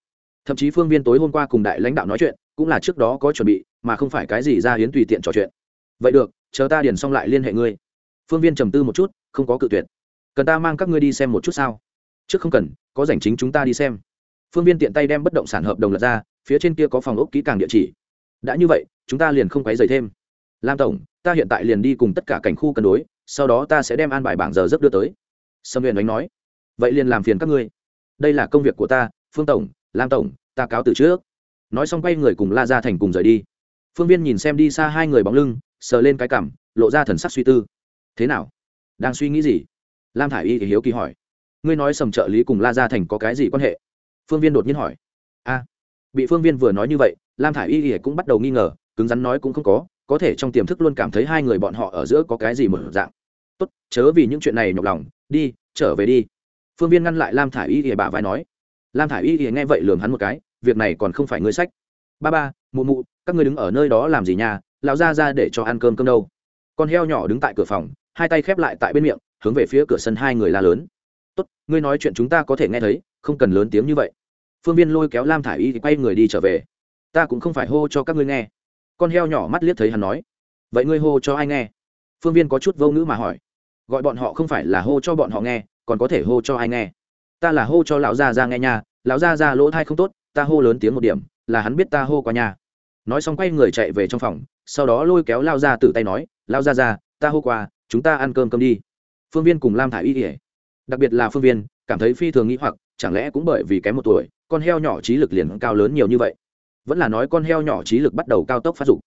Thậm chí phương viên tối hôm qua cùng đại lãnh đạo nói chuyện, cũng là trước đó có chuẩn bị, mà không phải cái gì ra hiến tùy tiện trò chuyện. Vậy được, chờ ta điền xong lại liên hệ ngươi. Phương viên trầm tư một chút, không có cự tuyệt. Cần ta mang các ngươi đi xem một chút sao? Trước không cần, có dành chính chúng ta đi xem. Phương viên tiện tay đem bất động sản hợp đồng lật ra phía trên kia có phòng ốc kỹ càng địa chỉ. Đã như vậy, chúng ta liền không quấy dày thêm. Lam tổng, ta hiện tại liền đi cùng tất cả cảnh khu cân đối, sau đó ta sẽ đem an bài bảng giờ giấc đưa tới. Sâm huyền đánh nói. Vậy liền làm phiền các ngươi. Đây là công việc của ta, phương tổng, lam tổng, ta cáo từ trước. Nói xong quay người cùng la ra thành cùng rời đi. Phương viên nhìn xem đi xa hai người bóng lưng, sờ lên cái cảm, lộ ra thần sắc suy tư. Thế nào? Đang suy nghĩ gì? Lam thả i y thì hiếu kỳ hỏi. Ngươi nói sầm trợ lý cùng la gia thành có cái gì quan hệ? Phương viên đột nhiên hỏi. A bị phương viên vừa nói như vậy, lam thả i y ỉa cũng bắt đầu nghi ngờ, cứng rắn nói cũng không có có thể trong tiềm thức luôn cảm thấy hai người bọn họ ở giữa có cái gì một dạng. Tốt, chớ vì những chuyện này nhọc lòng, đi, trở về đi. Phương viên ngăn lại lam thả i y ỉa bà vai nói. Lam thả i y ỉa nghe vậy lường hắn một cái, việc này còn không phải ngươi sách. Ba ba, mụ mụ, các ngươi đứng ở nơi đó làm gì nhà? Lão ra ra để cho ăn cơm cơm đâu. Con heo nhỏ đứng tại cửa phòng, hai tay khép lại tại bên miệng, hướng về phía cửa sân hai người la lớn. Tốt, ngươi nói chuyện chúng ta có thể nghe thấy, không cần lớn tiếng như vậy phương viên lôi kéo lam thả i y thì quay người đi trở về. Ta cũng không phải hô cho các ngươi nghe. Con heo nhỏ mắt liếc thấy hắn nói. Vậy ngươi hô cho ai nghe? Phương viên có chút vô ngữ mà hỏi. Gọi bọn họ không phải là hô cho bọn họ nghe, còn có thể hô cho ai nghe? Ta là hô cho lão gia ra nghe nha. Lão gia ra lỗ thai không tốt, ta hô lớn tiếng một điểm, là hắn biết ta hô qua nhà nói xong quay người chạy về trong phòng, sau đó lôi kéo lao ra từ tay nói lao ra ra ta hô qua, chúng ta ăn cơm cơm đi. Phương viên cùng lam thả i y kể đặc biệt là phương viên, cảm thấy phi thường nghĩ hoặc chẳng lẽ cũng bởi vì kém một tuổi, con heo nhỏ trí lực liền cao lớn nhiều như vậy? Vẫn là nói con heo nhỏ trí lực bắt đầu cao tốc phát dục,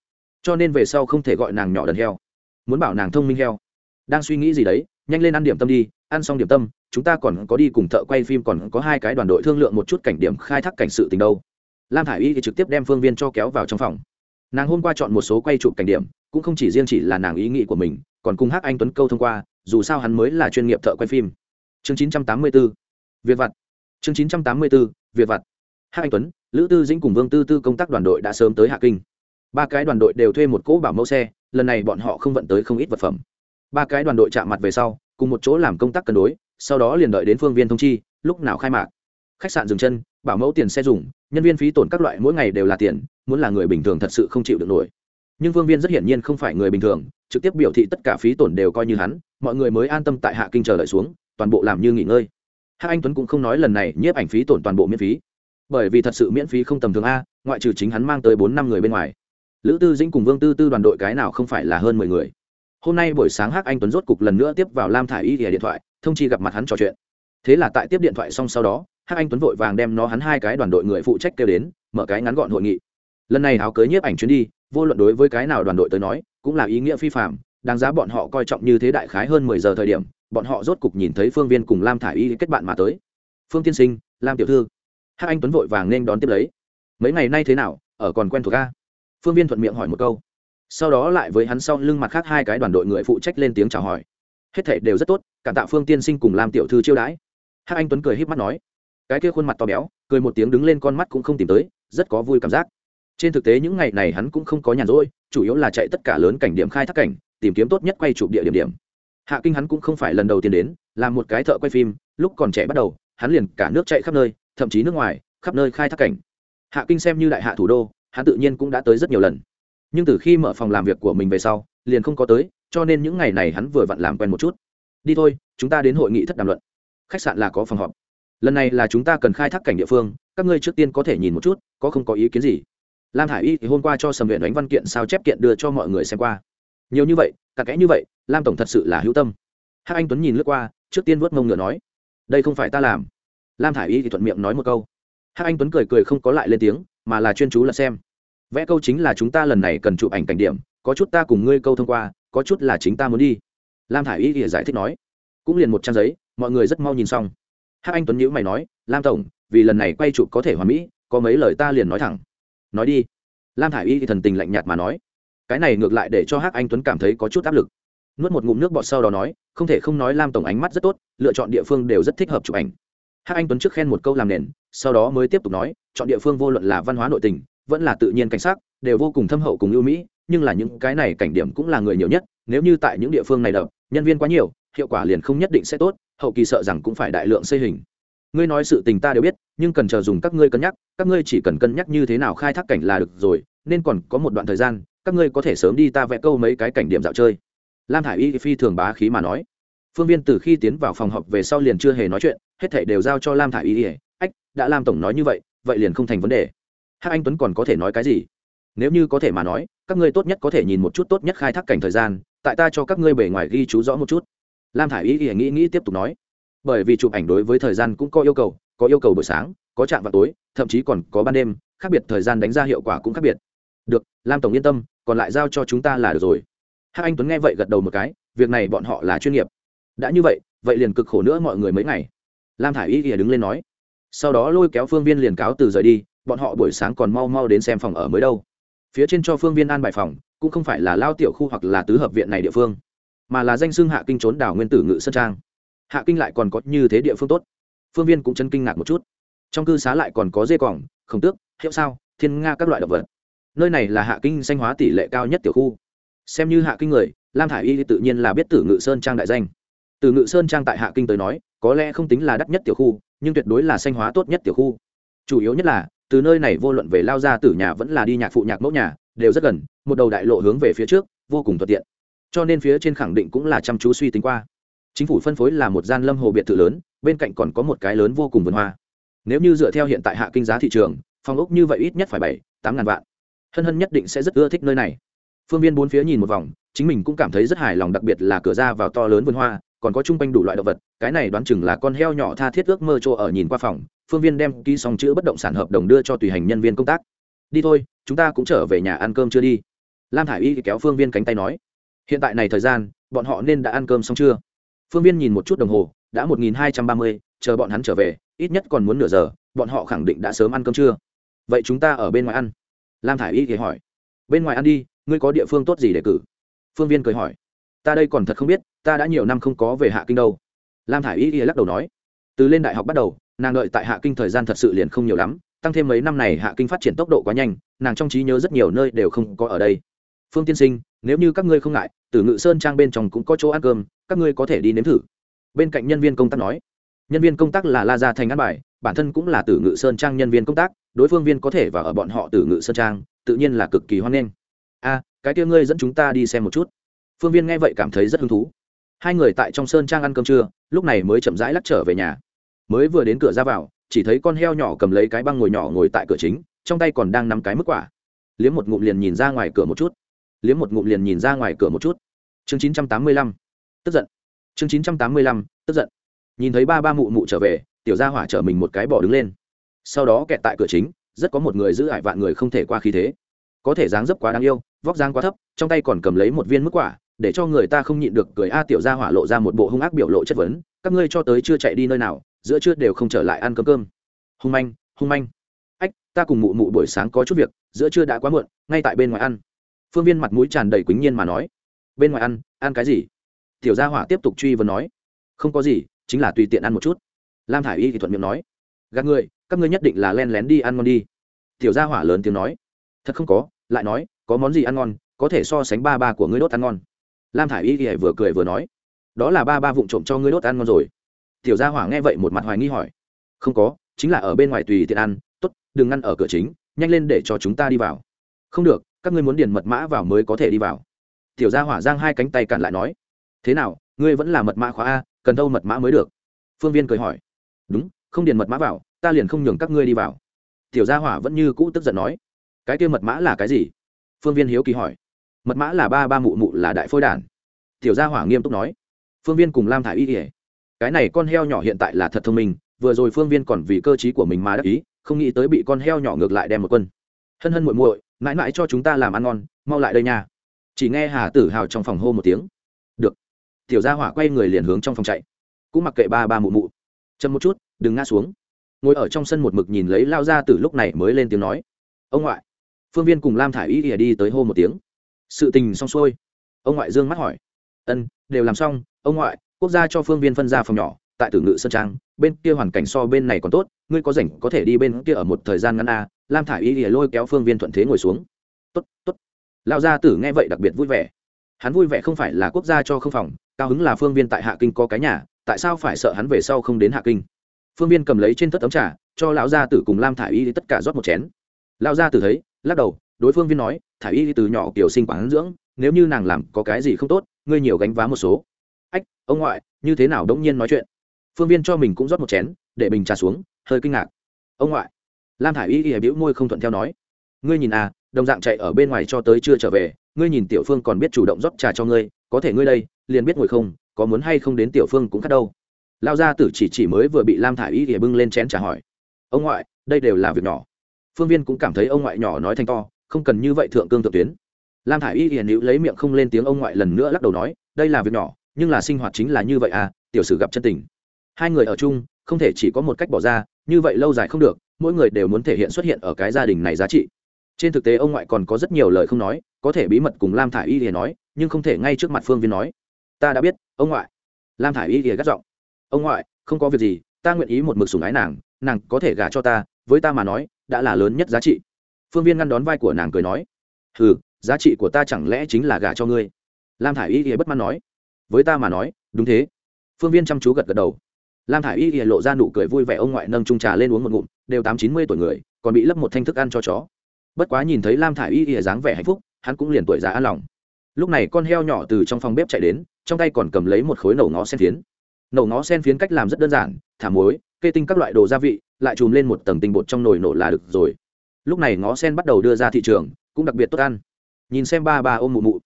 cho nên về sau không thể gọi nàng nhỏ đần heo. Muốn bảo nàng thông minh heo. Đang suy nghĩ gì đấy, nhanh lên ăn điểm tâm đi, ăn xong điểm tâm, chúng ta còn có đi cùng thợ quay phim còn có hai cái đoàn đội thương lượng một chút cảnh điểm khai thác cảnh sự tình đâu. Lam thả i y thì trực tiếp đem phương viên cho kéo vào trong phòng. Nàng hôm qua chọn một số quay chụp cảnh điểm, cũng không chỉ riêng chỉ là nàng ý nghĩ của mình, còn cùng hát anh tuấn câu thông qua, dù sao hắn mới là chuyên nghiệp thợ quay phim. Chương 984 việc vặt chương 984 việc vặt. Hát anh tuấn, lữ tư dĩnh cùng vương tư tư công tác đoàn đội đã sớm tới hạ kinh. Ba cái đoàn đội đều thuê một cỗ bảo mẫu xe, lần này bọn họ không vận tới không ít vật phẩm. Ba cái đoàn đội chạm mặt về sau, cùng một chỗ làm công tác cân đối, sau đó liền đợi đến phương viên thông chi, lúc nào khai mạc. Khách sạn dừng chân, bảo mẫu tiền xe dùng, nhân viên phí tổn các loại mỗi ngày đều là tiền, muốn là người bình thường thật sự không chịu được nổi. Nhưng phương viên rất hiển nhiên không phải người bình thường, trực tiếp biểu thị tất cả phí tổn đều coi như hắn, mọi người mới an tâm tại hạ kinh chờ đợi xuống, toàn bộ làm như nghỉ ngơi hắc anh tuấn cũng không nói lần này nhiếp ảnh phí tổn toàn bộ miễn phí. Bởi vì thật sự miễn phí không tầm thường a, ngoại trừ chính hắn mang tới bốn năm người bên ngoài. Lữ tư dĩnh cùng vương tư tư đoàn đội cái nào không phải là hơn mười người. Hôm nay buổi sáng hắc anh tuấn rốt cục lần nữa tiếp vào lam thả i y thìa điện thoại, thông chi gặp mặt hắn trò chuyện. Thế là tại tiếp điện thoại xong sau đó, hắc anh tuấn vội vàng đem nó hắn hai cái đoàn đội người phụ trách kêu đến, mở cái ngắn gọn hội nghị. Lần này áo cưới nhiếp ảnh chuyến đi, vô luận đối với cái nào đoàn đội tới nói, cũng là ý nghĩa phi phạm đáng giá bọn họ coi trọng như thế đại khái hơn mười giờ thời điểm bọn họ rốt cục nhìn thấy phương viên cùng lam thả i y kết bạn mà tới. Phương tiên sinh, lam tiểu thư. Hắc anh tuấn vội vàng nên đón tiếp lấy. Mấy ngày nay thế nào, ở còn quen thuộc ca phương viên thuận miệng hỏi một câu. Sau đó lại với hắn sau lưng mặt khác hai cái đoàn đội người phụ trách lên tiếng chào hỏi. Hết thể đều rất tốt, cảm tạ phương tiên sinh cùng Lam tiểu thư chiêu đãi. Hắc anh tuấn cười híp mắt nói. Cái kia khuôn mặt to béo, cười một tiếng đứng lên con mắt cũng không tìm tới, rất có vui cảm giác. Trên thực tế những ngày này hắn cũng không có nhàn rỗi, chủ yếu là chạy tất cả lớn cảnh điểm khai thác cảnh, tìm kiếm tốt nhất quay chụp địa điểm điểm hạ kinh hắn cũng không phải lần đầu tiên đến làm một cái thợ quay phim, lúc còn trẻ bắt đầu, hắn liền cả nước chạy khắp nơi, thậm chí nước ngoài, khắp nơi khai thác cảnh. Hạ kinh xem như đại hạ thủ đô, hắn tự nhiên cũng đã tới rất nhiều lần. Nhưng từ khi mở phòng làm việc của mình về sau, liền không có tới, cho nên những ngày này hắn vừa vặn làm quen một chút. Đi thôi, chúng ta đến hội nghị thất đàm luận. Khách sạn là có phòng họp. Lần này là chúng ta cần khai thác cảnh địa phương, các ngươi trước tiên có thể nhìn một chút, có không có ý kiến gì. Lam hải y thì hôm qua cho sầm viện đánh văn kiện sao chép kiện đưa cho mọi người xem qua. Nhiều như vậy cả kẽ như vậy, lam tổng thật sự là hữu tâm. Hắc anh tuấn nhìn lướt qua, trước tiên vớt mông ngựa nói, đây không phải ta làm. Lam thả i y thì thuận miệng nói một câu. Hắc anh tuấn cười cười không có lại lên tiếng, mà là chuyên chú là xem. Vẽ câu chính là chúng ta lần này cần chụp ảnh cảnh điểm, có chút ta cùng ngươi câu thông qua, có chút là chính ta muốn đi. Lam thả i y thì giải thích nói. Cũng liền một trang giấy, mọi người rất mau nhìn xong. Hắc anh tuấn nhữ mày nói, lam tổng, vì lần này quay chụp có thể hoàn mỹ, có mấy lời ta liền nói thẳng. Nói đi. Lam thả i y thì thần tình lạnh nhạt mà nói cái này ngược lại để cho hắc anh tuấn cảm thấy có chút áp lực. Nuốt một ngụm nước bọt sau đó nói, không thể không nói lam tổng ánh mắt rất tốt, lựa chọn địa phương đều rất thích hợp chụp ảnh. Hắc anh tuấn trước khen một câu làm nền, sau đó mới tiếp tục nói, chọn địa phương vô luận là văn hóa nội tình, vẫn là tự nhiên cảnh sát đều vô cùng thâm hậu cùng ưu mỹ, nhưng là những cái này cảnh điểm cũng là người nhiều nhất, nếu như tại những địa phương này đập, nhân viên quá nhiều, hiệu quả liền không nhất định sẽ tốt, hậu kỳ sợ rằng cũng phải đại lượng xây hình. Ngươi nói sự tình ta đều biết, nhưng cần chờ dùng các ngươi cân nhắc, các ngươi chỉ cần cân nhắc như thế nào khai thác cảnh là được rồi nên còn có một đoạn thời gian, các ngươi có thể sớm đi ta vẽ câu mấy cái cảnh điểm dạo chơi. Lam thả i y phi thường bá khí mà nói. Phương viên từ khi tiến vào phòng họp về sau liền chưa hề nói chuyện, hết thảy đều giao cho lam thả i y ách, đã lam tổng nói như vậy vậy liền không thành vấn đề. Hắc anh tuấn còn có thể nói cái gì? Nếu như có thể mà nói, các ngươi tốt nhất có thể nhìn một chút tốt nhất khai thác cảnh thời gian, tại ta cho các ngươi bề ngoài ghi chú rõ một chút. Lam thả i y nghĩ nghĩ tiếp tục nói. Bởi vì chụp ảnh đối với thời gian cũng có yêu cầu, có yêu cầu buổi sáng, có chạm vào tối, thậm chí còn có ban đêm, khác biệt thời gian đánh ra hiệu quả cũng khác biệt được, lam tổng yên tâm, còn lại giao cho chúng ta là được rồi. Hắc anh tuấn nghe vậy gật đầu một cái, việc này bọn họ là chuyên nghiệp. Đã như vậy vậy liền cực khổ nữa mọi người mấy ngày. Lam thả i y ỉa đứng lên nói. Sau đó lôi kéo phương viên liền cáo từ rời đi, bọn họ buổi sáng còn mau mau đến xem phòng ở mới đâu. Phía trên cho phương viên an bài phòng, cũng không phải là lao tiểu khu hoặc là tứ hợp viện này địa phương, mà là danh xưng hạ kinh trốn đảo nguyên tử ngự sơn trang. Hạ kinh lại còn có như thế địa phương tốt. Phương viên cũng chân kinh ngạc một chút. Trong cư xá lại còn có dê cỏng, khổng tước, hiệu sao, thiên nga các loại động vật nơi này là hạ kinh xanh hóa tỷ lệ cao nhất tiểu khu. Xem như hạ kinh người, lam thả i y tự nhiên là biết tử ngự sơn trang đại danh. Tử ngự sơn trang tại hạ kinh tới nói, có lẽ không tính là đắt nhất tiểu khu, nhưng tuyệt đối là xanh hóa tốt nhất tiểu khu. Chủ yếu nhất là, từ nơi này vô luận về lao ra từ nhà vẫn là đi nhạc phụ nhạc mẫu nhà, đều rất gần, một đầu đại lộ hướng về phía trước, vô cùng thuận tiện. Cho nên phía trên khẳng định cũng là chăm chú suy tính qua. Chính phủ phân phối là một gian lâm hồ biệt thự lớn, bên cạnh còn có một cái lớn vô cùng vườn hoa. Nếu như dựa theo hiện tại hạ kinh giá thị trường, phòng ốc như vậy ít nhất phải bảy, tám ngàn vạn hân hân nhất định sẽ rất ưa thích nơi này. Phương viên bốn phía nhìn một vòng, chính mình cũng cảm thấy rất hài lòng, đặc biệt là cửa ra vào to lớn vườn hoa, còn có chung quanh đủ loại động vật, cái này đoán chừng là con heo nhỏ tha thiết ước mơ chỗ ở nhìn qua phòng. Phương viên đem ký xong chữ bất động sản hợp đồng đưa cho tùy hành nhân viên công tác. Đi thôi, chúng ta cũng trở về nhà ăn cơm chưa đi. Lam thả i y kéo phương viên cánh tay nói. Hiện tại này thời gian, bọn họ nên đã ăn cơm xong chưa? Phương viên nhìn một chút đồng hồ, đã một nghìn hai trăm ba mươi, chờ bọn hắn trở về, ít nhất còn muốn nửa giờ, bọn họ khẳng định đã sớm ăn cơm chưa? Vậy chúng ta ở bên ngoài ăn lam thả i y thì hỏi, bên ngoài ăn đi, ngươi có địa phương tốt gì để cử? Phương viên cười hỏi, ta đây còn thật không biết, ta đã nhiều năm không có về hạ kinh đâu. Lam thả i y lắc đầu nói, từ lên đại học bắt đầu, nàng đợi tại hạ kinh thời gian thật sự liền không nhiều lắm, tăng thêm mấy năm này hạ kinh phát triển tốc độ quá nhanh, nàng trong trí nhớ rất nhiều nơi đều không có ở đây. Phương tiên sinh, nếu như các ngươi không ngại từ ngự sơn trang bên trong cũng có chỗ ăn cơm, các ngươi có thể đi nếm thử. Bên cạnh nhân viên công tác nói, nhân viên công tác là la gia thành ăn bài, bản thân cũng là từ ngự sơn trang nhân viên công tác đối phương viên có thể và ở bọn họ từ ngự sơn trang, tự nhiên là cực kỳ hoan nghênh. A, cái kia ngươi dẫn chúng ta đi xem một chút. Phương viên nghe vậy cảm thấy rất hứng thú. Hai người tại trong sơn trang ăn cơm trưa, lúc này mới chậm rãi lắc trở về nhà. Mới vừa đến cửa ra vào, chỉ thấy con heo nhỏ cầm lấy cái băng ngồi nhỏ ngồi tại cửa chính, trong tay còn đang nắm cái mức quả. Liếm một ngụm liền nhìn ra ngoài cửa một chút. Liếm một ngụm liền nhìn ra ngoài cửa một chút. Chương chín trăm tám mươi lăm, tức giận. Chương chín trăm tám mươi lăm, tức giận. Nhìn thấy ba ba mụ mụ trở về, tiểu gia hỏa trở mình một cái bỏ đứng lên sau đó kẹt tại cửa chính, rất có một người giữ ải vạn người không thể qua khí thế. Có thể dáng dấp quá đáng yêu, vóc dáng quá thấp, trong tay còn cầm lấy một viên mức quả, để cho người ta không nhịn được cười a, tiểu gia hỏa lộ ra một bộ hung ác biểu lộ chất vấn, các ngươi cho tới chưa chạy đi nơi nào, giữa trưa đều không trở lại ăn cơm cơm. Hung manh hung manh. Ách, ta cùng mụ mụ buổi sáng có chút việc, giữa trưa đã quá muộn, ngay tại bên ngoài ăn. Phương viên mặt mũi tràn đầy quýnh nhiên mà nói. Bên ngoài ăn ăn cái gì? Tiểu gia hỏa tiếp tục truy vấn nói. Không có gì, chính là tùy tiện ăn một chút. Lam thả i y thì thuận miệng nói gạt người các ngươi nhất định là len lén đi ăn ngon đi. Tiểu gia hỏa lớn tiếng nói. Thật không có, lại nói, có món gì ăn ngon, có thể so sánh ba ba của ngươi đốt ăn ngon. Lam thả i y thì vừa cười vừa nói. Đó là ba ba vụng trộm cho ngươi đốt ăn ngon rồi. Tiểu gia hỏa nghe vậy một mặt hoài nghi hỏi. Không có, chính là ở bên ngoài tùy tiện ăn t ố t đừng ngăn ở cửa chính, nhanh lên để cho chúng ta đi vào. Không được, các ngươi muốn điền mật mã vào mới có thể đi vào. Tiểu gia hỏa giang hai cánh tay cản lại nói. Thế nào, ngươi vẫn là mật mã khóa a, cần đâu mật mã mới được? Phương viên cười hỏi. Đúng không điền mật mã vào, ta liền không nhường các ngươi đi vào. Tiểu gia hỏa vẫn như cũ tức giận nói, cái kia mật mã là cái gì? Phương viên hiếu kỳ hỏi. Mật mã là ba ba mụ mụ là đại phôi đản tiểu gia hỏa nghiêm túc nói. Phương viên cùng lam thả i y. Kể cái này con heo nhỏ hiện tại là thật thông minh, vừa rồi phương viên còn vì cơ t của mình mà đắc ý, không nghĩ tới bị con heo nhỏ ngược lại đem một quân. Hân hân muội muội, mãi mãi cho chúng ta làm ăn ngon, mau lại đây nha. Chỉ nghe hà tử hào trong phòng hô một tiếng. Được. Tiểu gia hỏa quay người liền hướng trong phòng chạy. Cũng mặc kệ ba ba mụ mụ chậm một chút, đừng ngã xuống. Ngồi ở trong sân một mực nhìn lấy lao ra từ lúc này mới lên tiếng nói. Ông ngoại. Phương viên cùng lam thả i y ỉa đi tới hô một tiếng. Sự tình xong xuôi. Ông ngoại dương mắt hỏi. Ân, đều làm xong. Ông ngoại, quốc gia cho phương viên phân ra phòng nhỏ, tại tử ngự sơn trang. Bên kia hoàn cảnh so bên này còn tốt. Ngươi có rảnh có thể đi bên kia ở một thời gian ngắn a lam thả i y ỉa lôi kéo phương viên thuận thế ngồi xuống. Tốt tốt. Lão gia tử nghe vậy đặc biệt vui vẻ. Hắn vui vẻ không phải là quốc gia cho không phòng, cao hứng là phương viên tại hạ kinh có cái nhà tại sao phải sợ hắn về sau không đến hạ kinh? Phương viên cầm lấy trên thất tấm trà, cho lão gia tử cùng lam thả i y tất cả rót một chén. Lão gia tử thấy, lắc đầu, đối phương viên nói thả y từ nhỏ kiểu sinh quán dưỡng, nếu như nàng làm có cái gì không tốt, ngươi nhiều gánh vá một số. Ách, ông ngoại, như thế nào đống nhiên nói chuyện? Phương viên cho mình cũng rót một chén, để mình trà xuống, hơi kinh ngạc. Ông ngoại. Lam thả i y ỉa bĩu môi không thuận theo nói, ngươi nhìn à đồng dạng chạy ở bên ngoài cho tới chưa trở về, ngươi nhìn tiểu phương còn biết chủ động rót trà cho ngươi, có thể ngươi đây, liền biết ngồi không có muốn hay không đến tiểu phương cũng khác đâu. Lao gia tử chỉ chỉ mới vừa bị lam thả y ỉa bưng lên chén trà hỏi, ông ngoại, đây đều là việc nhỏ. Phương viên cũng cảm thấy ông ngoại nhỏ nói thành to, không cần như vậy thượng cương thượng tuyến. Lam thả i y hiền hữu lấy miệng không lên tiếng ông ngoại lần nữa lắc đầu nói, đây là việc nhỏ, nhưng là sinh hoạt chính là như vậy à tiểu sử gặp chân tình. Hai người ở chung, không thể chỉ có một cách bỏ ra, như vậy lâu dài không được, mỗi người đều muốn thể hiện xuất hiện ở cái gia đình này giá trị. Trên thực tế ông ngoại còn có rất nhiều lời không nói, có thể bí mật cùng lam thả i y hiền nói, nhưng không thể ngay trước mặt phương viên nói ta đã biết, ông ngoại. Lam thả i y ghìa gắt giọng. Ông ngoại, không có việc gì, ta nguyện ý một mực sùng ái nàng nàng có thể gả cho ta, với ta mà nói, đã là lớn nhất giá trị. Phương viên ngăn đón vai của nàng cười nói. Ừ giá trị của ta chẳng lẽ chính là gả cho ngươi? Lam thả i y ghìa bất mãn nói. Với ta mà nói, đúng thế. Phương viên chăm chú gật gật đầu. Lam thả i y ghìa lộ ra nụ cười vui vẻ, ông ngoại nâng trung trà lên uống một ngụm, đều tám chín mươi tuổi người, còn bị lấp một thanh thức ăn cho chó. Bất quá nhìn thấy lam thả i y ghìa dáng vẻ hạnh phúc, hắn cũng liền tuổi già an lòng lúc này con heo nhỏ từ trong phòng bếp chạy đến, trong tay còn cầm lấy một khối nổ ngó sen phiến. Nổ ngó sen phiến cách làm rất đơn giản, thả muối, kê tinh các loại đồ gia vị, lại chùm lên một tầng tinh bột trong nồi nổ là được rồi. Lúc này ngó sen bắt đầu đưa ra thị trường, cũng đặc biệt tốt ăn. Nhìn xem ba ba ôm mụ mụ.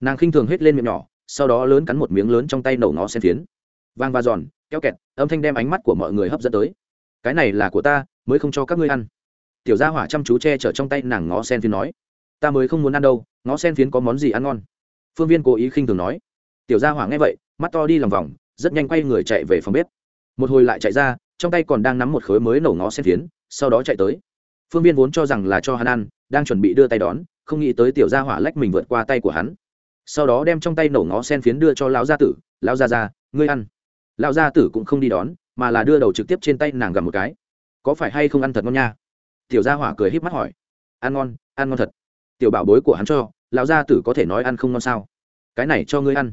Nàng khinh thường hết lên miệng nhỏ, sau đó lớn cắn một miếng lớn trong tay nổ ngó sen phiến. Vang và giòn kéo kẹt, âm thanh đem ánh mắt của mọi người hấp dẫn tới. Cái này là của ta, mới không cho các ngươi ăn. Tiểu gia hỏa chăm chú che chở trong tay nàng ngó sen phiến nói. Ta mới không muốn ăn đâu, ngó sen phiến có món gì ăn ngon? Phương viên cố ý khinh thường nói. Tiểu gia hỏa nghe vậy, mắt to đi lòng vòng, rất nhanh quay người chạy về phòng bếp. Một hồi lại chạy ra, trong tay còn đang nắm một khối mới nổ ngó sen phiến, sau đó chạy tới. Phương viên vốn cho rằng là cho hắn ăn, đang chuẩn bị đưa tay đón, không nghĩ tới tiểu gia hỏa lách mình vượt qua tay của hắn. Sau đó đem trong tay nổ ngó sen phiến đưa cho lão gia tử, lão gia gia, ngươi ăn. Lão gia tử cũng không đi đón, mà là đưa đầu trực tiếp trên tay nàng gặm một cái. Có phải hay không ăn thật ngon nha? Tiểu gia hỏa cười híp mắt hỏi. Ăn ngon ăn ngon thật. Tiểu bảo bối của hắn cho lão gia tử có thể nói ăn không ngon sao? Cái này cho ngươi ăn.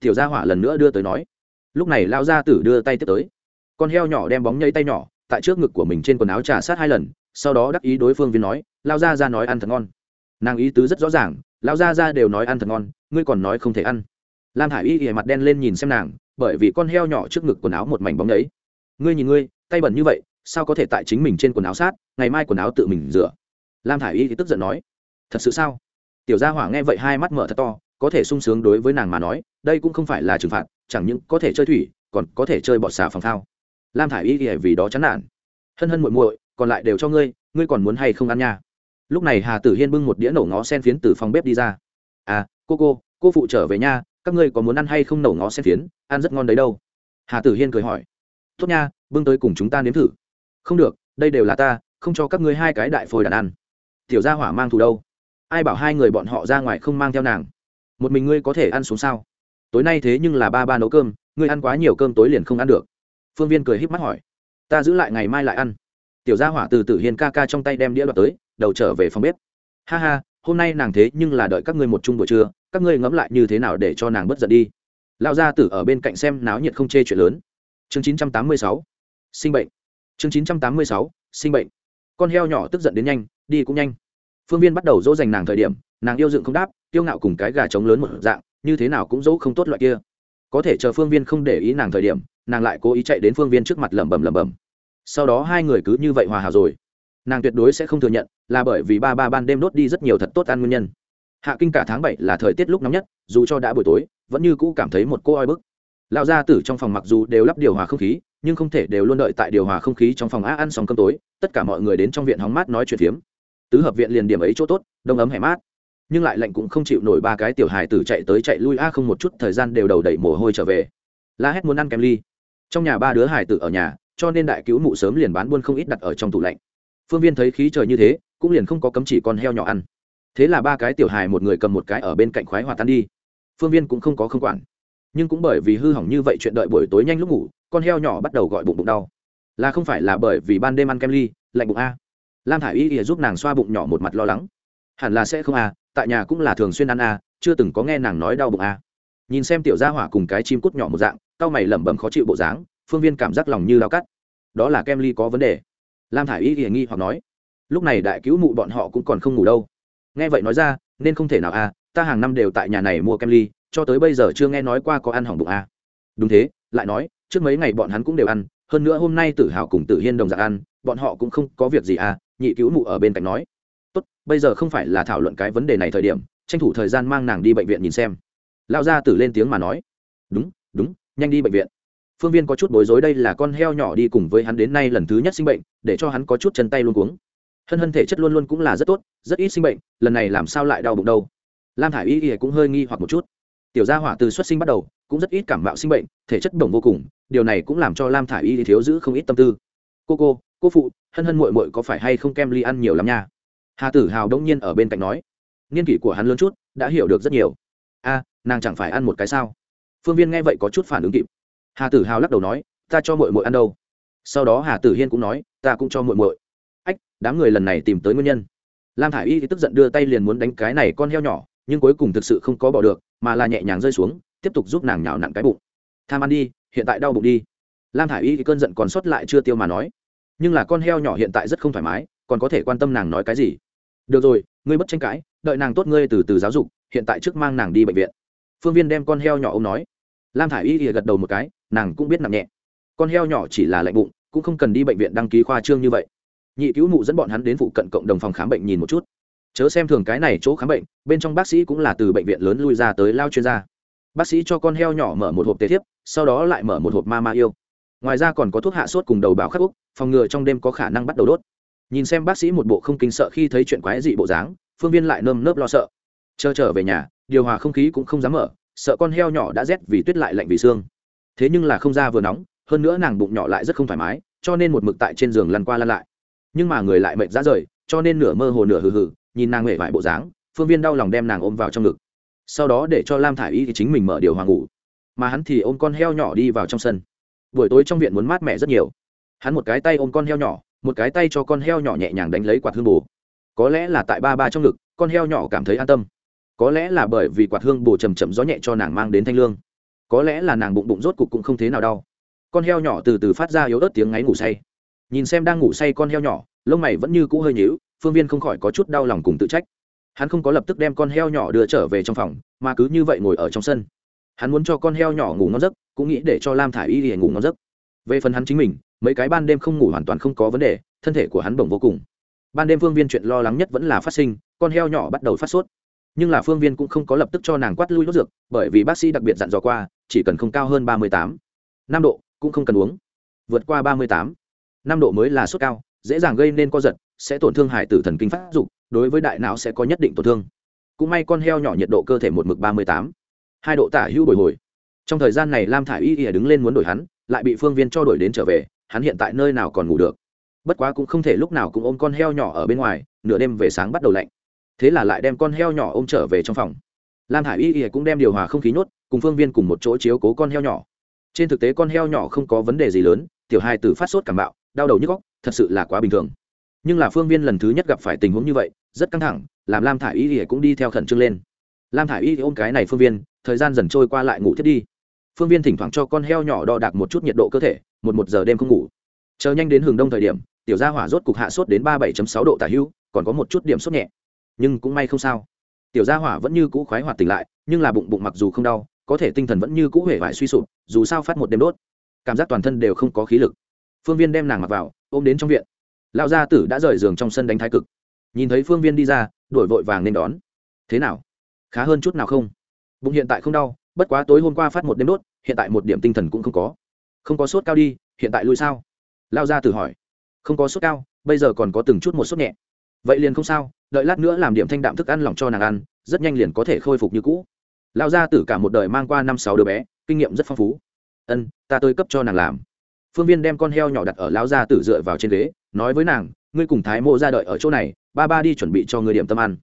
Tiểu gia hỏa lần nữa đưa tới nói. Lúc này lão gia tử đưa tay tiếp tới. Con heo nhỏ đem bóng nhây tay nhỏ, tại trước ngực của mình trên quần áo trà sát hai lần, sau đó đắc ý đối phương viên nói lao ra ra nói ăn thật ngon. Nàng ý tứ rất rõ ràng lao ra ra đều nói ăn thật ngon, ngươi còn nói không thể ăn. Lam hải y ghề mặt đen lên nhìn xem nàng, bởi vì con heo nhỏ trước ngực quần áo một mảnh bóng đấy ngươi nhìn ngươi, tay bẩn như vậy, sao có thể tại chính mình trên quần áo sát, ngày mai quần áo tự mình rửa? Lam hải y thì tức giận nói. Thật sự sao? Tiểu gia hỏa nghe vậy hai mắt mở thật to, có thể sung sướng đối với nàng mà nói, đây cũng không phải là trừng phạt, chẳng những có thể chơi thủy, còn có thể chơi bọt xà phòng thao. Lam thả i y vì đó chán nản. Hân hân muội muội, còn lại đều cho ngươi ngươi còn muốn hay không ăn nha? Lúc này hà tử hiên bưng một đĩa nổ ngó sen phiến từ phòng bếp đi ra. À cô cô cô phụ trở về nha, các ngươi có muốn ăn hay không nổ ngó sen phiến, ăn rất ngon đấy đâu. Hà tử hiên cười hỏi. Tốt nha, bưng tới cùng chúng ta nếm thử. Không được, đây đều là ta, không cho các ngươi hai cái đại phôi đàn ăn. Tiểu gia hỏa mang thù đâu? Ai bảo hai người bọn họ ra ngoài không mang theo nàng? Một mình ngươi có thể ăn xuống sao? Tối nay thế nhưng là ba ba nấu cơm, ngươi ăn quá nhiều cơm tối liền không ăn được. Phương viên cười híp mắt hỏi. Ta giữ lại ngày mai lại ăn. Tiểu gia hỏa từ tử hiền ca ca trong tay đem đĩa đoạt tới, đầu trở về phòng bếp. Ha ha, hôm nay nàng thế nhưng là đợi các ngươi một chung buổi trưa, các ngươi ngẫm lại như thế nào để cho nàng bất giận đi? Lão gia tử ở bên cạnh xem náo nhiệt không chê chuyện lớn. Chương chín trăm tám mươi sáu, sinh bệnh. Chương chín trăm tám mươi sáu, sinh bệnh. Con heo nhỏ tức giận đến nhanh, đi cũng nhanh phương viên bắt đầu dỗ dành nàng thời điểm, nàng yêu dựng không đáp tiêu ngạo cùng cái gà trống lớn một dạng, như thế nào cũng dỗ không tốt loại kia. Có thể chờ phương viên không để ý nàng thời điểm, nàng lại cố ý chạy đến phương viên trước mặt lẩm bẩm lẩm bẩm. Sau đó hai người cứ như vậy hòa hảo rồi. Nàng tuyệt đối sẽ không thừa nhận, là bởi vì ba ba ban đêm đốt đi rất nhiều thật tốt ăn nguyên nhân. Hạ kinh cả tháng bảy là thời tiết lúc nóng nhất, dù cho đã buổi tối, vẫn như cũ cảm thấy một cô oi bức. Lão gia tử trong phòng mặc dù đều lắp điều hòa không khí, nhưng không thể đều luôn đợi tại điều hòa không khí trong phòng a ăn xong cơm tối, tất cả mọi người đến trong viện hóng mát nói chuyện phiếm tứ hợp viện liền điểm ấy chỗ tốt, đông ấm hẻ mát. Nhưng lại lạnh cũng không chịu nổi ba cái tiểu hài tử chạy tới chạy lui, a, không một chút thời gian đều đầu đẩy mồ hôi trở về. La hét muốn ăn kem ly. Trong nhà ba đứa hài tử ở nhà, cho nên đại cứu mụ sớm liền bán buôn không ít đặt ở trong tủ lạnh. Phương viên thấy khí trời như thế, cũng liền không có cấm chỉ con heo nhỏ ăn. Thế là ba cái tiểu hài một người cầm một cái ở bên cạnh khoái hòa tan đi. Phương viên cũng không có không quản. Nhưng cũng bởi vì hư hỏng như vậy chuyện đợi buổi tối nhanh lúc ngủ, con heo nhỏ bắt đầu gọi bụng bụng đau. Là không phải là bởi vì ban đêm ăn kem ly, lạnh bụng a? Lam thả i y ỉa giúp nàng xoa bụng nhỏ một mặt lo lắng hẳn là sẽ không à? tại nhà cũng là thường xuyên ăn à? chưa từng có nghe nàng nói đau bụng à? nhìn xem tiểu gia hỏa cùng cái chim cút nhỏ một dạng, cau mày lẩm bẩm khó chịu bộ dáng, phương viên cảm giác lòng như lao cắt đó là kem ly có vấn đề lam thả i y ỉa nghi hoặc nói, lúc này đại cứu mụ bọn họ cũng còn không ngủ đâu nghe vậy nói ra, nên không thể nào à? ta hàng năm đều tại nhà này mua kem ly, cho tới bây giờ chưa nghe nói qua có ăn hỏng bụng à? đúng thế, lại nói, trước mấy ngày bọn hắn cũng đều ăn, hơn nữa hôm nay tử hào cùng tử hiên đồng dạng ăn, bọn họ cũng không có việc gì à nhị cứu mụ ở bên cạnh nói, tốt, bây giờ không phải là thảo luận cái vấn đề này thời điểm, tranh thủ thời gian mang nàng đi bệnh viện nhìn xem. Lão gia tử lên tiếng mà nói, đúng đúng, nhanh đi bệnh viện. Phương viên có chút bối rối đây là con heo nhỏ đi cùng với hắn đến nay lần thứ nhất sinh bệnh, để cho hắn có chút chân tay luôn cuống. Hân hân thể chất luôn luôn cũng là rất tốt, rất ít sinh bệnh, lần này làm sao lại đau bụng đâu. Lam thả i y cũng hơi nghi hoặc một chút. Tiểu gia hỏa từ xuất sinh bắt đầu, cũng rất ít cảm mạo sinh bệnh, thể chất bổng vô cùng, điều này cũng làm cho lam thả i y thiếu giữ không ít tâm tư. Cô cô cô phụ, hân hân mội mội có phải hay không kem ly ăn nhiều lắm nha? Hà tử hào đông nhiên ở bên cạnh nói. Niên kỷ của hắn lớn chút, đã hiểu được rất nhiều. A, nàng chẳng phải ăn một cái sao? Phương viên nghe vậy có chút phản ứng kịp. Hà tử hào lắc đầu nói, ta cho mội mội ăn đâu? Sau đó hà tử hiên cũng nói, ta cũng cho mội mội ách, đám người lần này tìm tới nguyên nhân. Lam thả i y tức giận đưa tay liền muốn đánh cái này con heo nhỏ, nhưng cuối cùng thực sự không có bỏ được, mà là nhẹ nhàng rơi xuống, tiếp tục giúp nàng nhào nặn cái bụng. Tham ăn đi, hiện tại đau bụng đi. Lam thả i y thì cơn giận còn sót lại chưa tiêu mà nói nhưng là con heo nhỏ hiện tại rất không thoải mái, còn có thể quan tâm nàng nói cái gì? Được rồi, ngươi bất tranh cãi, đợi nàng tốt ngươi từ từ giáo dục, hiện tại trước mang nàng đi bệnh viện. Phương viên đem con heo nhỏ ông nói. Lam thả i y ỉa gật đầu một cái, nàng cũng biết nặng nhẹ. Con heo nhỏ chỉ là lạnh bụng, cũng không cần đi bệnh viện đăng ký khoa trương như vậy. Nhị cứu mụ dẫn bọn hắn đến phụ cận cộng đồng phòng khám bệnh nhìn một chút. Chớ xem thường cái này chỗ khám bệnh, bên trong bác sĩ cũng là từ bệnh viện lớn lui ra tới lao chuyên gia. Bác sĩ cho con heo nhỏ mở một hộp tế thiếp, sau đó lại mở một hộp ma ma yêu ngoài ra còn có thuốc hạ sốt cùng đầu bào khắc úc, phòng ngừa trong đêm có khả năng bắt đầu đốt. Nhìn xem bác sĩ một bộ không kinh sợ khi thấy chuyện quái dị bộ dáng, phương viên lại nơm nớp lo sợ. Chờ trở về nhà, điều hòa không khí cũng không dám mở, sợ con heo nhỏ đã rét vì tuyết lại lạnh vì xương. Thế nhưng là không ra vừa nóng, hơn nữa nàng bụng nhỏ lại rất không thoải mái, cho nên một mực tại trên giường lăn qua lăn lại. Nhưng mà người lại mệt ra rời, cho nên nửa mơ hồ nửa hừ hừ, nhìn nàng mệt vải bộ dáng, phương viên đau lòng đem nàng ôm vào trong ngực. Sau đó để cho lam thả i y thì chính mình mở điều hòa ngủ. Mà hắn thì ôm con heo nhỏ đi vào trong sân buổi tối trong viện muốn mát mẻ rất nhiều. Hắn một cái tay ôm con heo nhỏ, một cái tay cho con heo nhỏ nhẹ nhàng đánh lấy quạt hương bù. Có lẽ là tại ba ba trong ngực, con heo nhỏ cảm thấy an tâm. Có lẽ là bởi vì quạt hương bù chầm chậm gió nhẹ cho nàng mang đến thanh lương. Có lẽ là nàng bụng bụng rốt cục cũng không thế nào đau. Con heo nhỏ từ từ phát ra yếu ớt tiếng ngáy ngủ say. Nhìn xem đang ngủ say con heo nhỏ, lông mày vẫn như cũ hơi nhíu, phương viên không khỏi có chút đau lòng cùng tự trách. Hắn không có lập tức đem con heo nhỏ đưa trở về trong phòng, mà cứ như vậy ngồi ở trong sân hắn muốn cho con heo nhỏ ngủ ngon giấc, cũng nghĩ để cho lam thả i y thì ngủ ngon giấc. Về phần hắn chính mình, mấy cái ban đêm không ngủ hoàn toàn không có vấn đề, thân thể của hắn bổng vô cùng. Ban đêm phương viên chuyện lo lắng nhất vẫn là phát sinh, con heo nhỏ bắt đầu phát sốt. Nhưng là phương viên cũng không có lập tức cho nàng quát lui đốt dược, bởi vì bác sĩ đặc biệt dặn dò qua, chỉ cần không cao hơn ba mươi tám. Năm độ, cũng không cần uống. Vượt qua ba mươi tám. Năm độ mới là sốt cao, dễ dàng gây nên co giật, sẽ tổn thương hải tử thần kinh phát dục, đối với đại não sẽ có nhất định tổn thương. Cũng may con heo nhỏ nhiệt độ cơ thể một mực ba mươi tám hai độ tả hữu bồi hồi. Trong thời gian này lam thả i y ỉa đứng lên muốn đổi hắn, lại bị phương viên cho đổi đến trở về, hắn hiện tại nơi nào còn ngủ được. Bất quá cũng không thể lúc nào cũng ôm con heo nhỏ ở bên ngoài, nửa đêm về sáng bắt đầu lạnh. Thế là lại đem con heo nhỏ ôm trở về trong phòng. Lam thả i y ỉa cũng đem điều hòa không khí nhốt, cùng phương viên cùng một chỗ chiếu cố con heo nhỏ. Trên thực tế con heo nhỏ không có vấn đề gì lớn, tiểu hai từ phát sốt cảm bạo, đau đầu nhức góc thật sự là quá bình thường. Nhưng là phương viên lần thứ nhất gặp phải tình huống như vậy, rất căng thẳng, làm lam thả i y cũng đi theo khẩn trương lên lam thả i y ôm cái này phương viên, thời gian dần trôi qua lại ngủ thiết đi. Phương viên thỉnh thoảng cho con heo nhỏ đo đạc một chút nhiệt độ cơ thể, một một giờ đêm không ngủ. Chờ nhanh đến hừng đông thời điểm, tiểu gia hỏa rốt cục hạ sốt đến ba bảy sáu độ tả hưu, còn có một chút điểm sốt nhẹ. Nhưng cũng may không sao. Tiểu gia hỏa vẫn như cũ khoái hoạt tỉnh lại, nhưng là bụng bụng mặc dù không đau, có thể tinh thần vẫn như cũ hể vải suy sụp, dù sao phát một đêm đốt, cảm giác toàn thân đều không có khí lực. Phương viên đem nàng mặc vào, ôm đến trong viện. Lão gia tử đã rời giường trong sân đánh thái cực. Nhìn thấy phương viên đi ra, đổi vội vàng nên đón. Thế nào? Khá hơn chút nào không? Bụng hiện tại không đau, bất quá tối hôm qua phát một đêm đốt, hiện tại một điểm tinh thần cũng không có. Không có sốt cao đi, hiện tại lui sao? Lao gia tử hỏi. Không có sốt cao, bây giờ còn có từng chút một sốt nhẹ. Vậy liền không sao, đợi lát nữa làm điểm thanh đạm thức ăn lòng cho nàng ăn, rất nhanh liền có thể khôi phục như cũ. Lao gia tử cả một đời mang qua năm sáu đứa bé, kinh nghiệm rất phong phú. Ân, ta tôi cấp cho nàng làm. Phương viên đem con heo nhỏ đặt ở lao gia tử dựa vào trên ghế, nói với nàng, ngươi cùng thái mộ ra đợi ở chỗ này, ba ba đi chuẩn bị cho người điểm tâm ăn.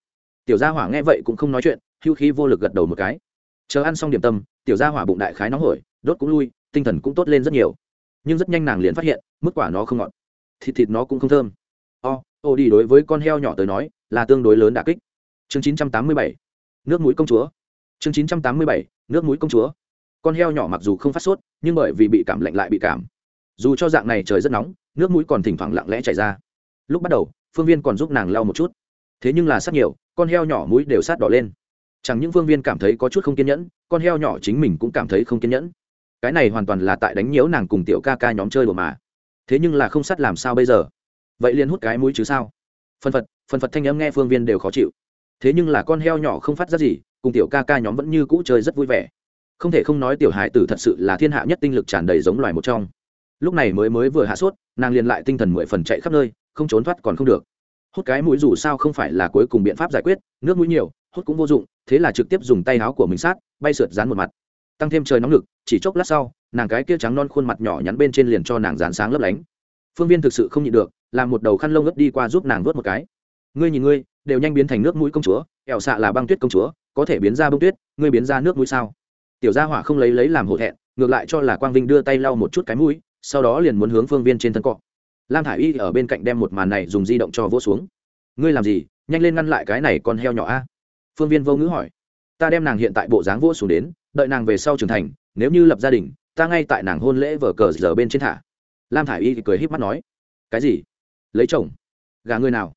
Tiểu gia hỏa nghe vậy cũng không nói chuyện hữu khí vô lực gật đầu một cái. Chờ ăn xong điểm tâm, tiểu gia hỏa bụng đại khái nóng hổi, đốt cũng lui, tinh thần cũng tốt lên rất nhiều. Nhưng rất nhanh nàng liền phát hiện, mức quả nó không ngọt, thịt thịt nó cũng không thơm. O, ô đi đối với con heo nhỏ tới nói, là tương đối lớn đà kích. Chương chín trăm tám mươi bảy, nước mũi công chúa. Chương chín trăm tám mươi bảy, nước mũi công chúa. Con heo nhỏ mặc dù không phát sốt, nhưng bởi vì bị cảm lạnh lại bị cảm. Dù cho dạng này trời rất nóng, nước mũi còn thỉnh thoảng lặng lẽ chảy ra. Lúc bắt đầu, phương viên còn giúp nàng lau một chút. Thế nhưng là sát nhiều, con heo nhỏ mũi đều sát đỏ lên chẳng những Vương viên cảm thấy có chút không kiên nhẫn, con heo nhỏ chính mình cũng cảm thấy không kiên nhẫn. Cái này hoàn toàn là tại đánh nhiễu nàng cùng tiểu ca ca nhóm chơi đùa mà. Thế nhưng là không sát làm sao bây giờ? Vậy liền hút cái mũi chứ sao? Phân phật phân phật thanh âm nghe phương viên đều khó chịu. Thế nhưng là con heo nhỏ không phát ra gì, cùng tiểu ca ca nhóm vẫn như cũ chơi rất vui vẻ. Không thể không nói tiểu hải tử thật sự là thiên hạ nhất tinh lực tràn đầy giống loài một trong. Lúc này mới mới vừa hạ sốt, nàng liền lại tinh thần mười phần chạy khắp nơi, không trốn thoát còn không được. Hút cái mũi dù sao không phải là cuối cùng biện pháp giải quyết, nước mũi nhiều hút cũng vô dụng, thế là trực tiếp dùng tay áo của mình sát, bay sượt dán một mặt. Tăng thêm trời nóng lực, chỉ chốc lát sau, nàng cái kia trắng non khuôn mặt nhỏ nhắn bên trên liền cho nàng dán sáng lấp lánh. Phương viên thực sự không nhịn được, làm một đầu khăn lông ướt đi qua giúp nàng vớt một cái. Ngươi nhìn ngươi, đều nhanh biến thành nước mũi công chúa ẻo xạ là băng tuyết công chúa, có thể biến ra bông tuyết, ngươi biến ra nước mũi sao? Tiểu gia hỏa không lấy lấy làm hổ thẹn, ngược lại cho là quang vinh đưa tay lau một chút cái mũi, sau đó liền muốn hướng phương viên trên thân cọ. Lam thả i y ở bên cạnh đem một màn này dùng di động cho vỗ xuống. Ngươi làm gì? Nhanh lên ngăn lại cái này con heo nhỏ a phương viên vô ngữ hỏi. Ta đem nàng hiện tại bộ dáng vô xuống đến, đợi nàng về sau trưởng thành, nếu như lập gia đình, ta ngay tại nàng hôn lễ vở cờ giờ bên trên thả. Lam thả i y cười h í p mắt nói. Cái gì? Lấy chồng? Gà ngươi nào?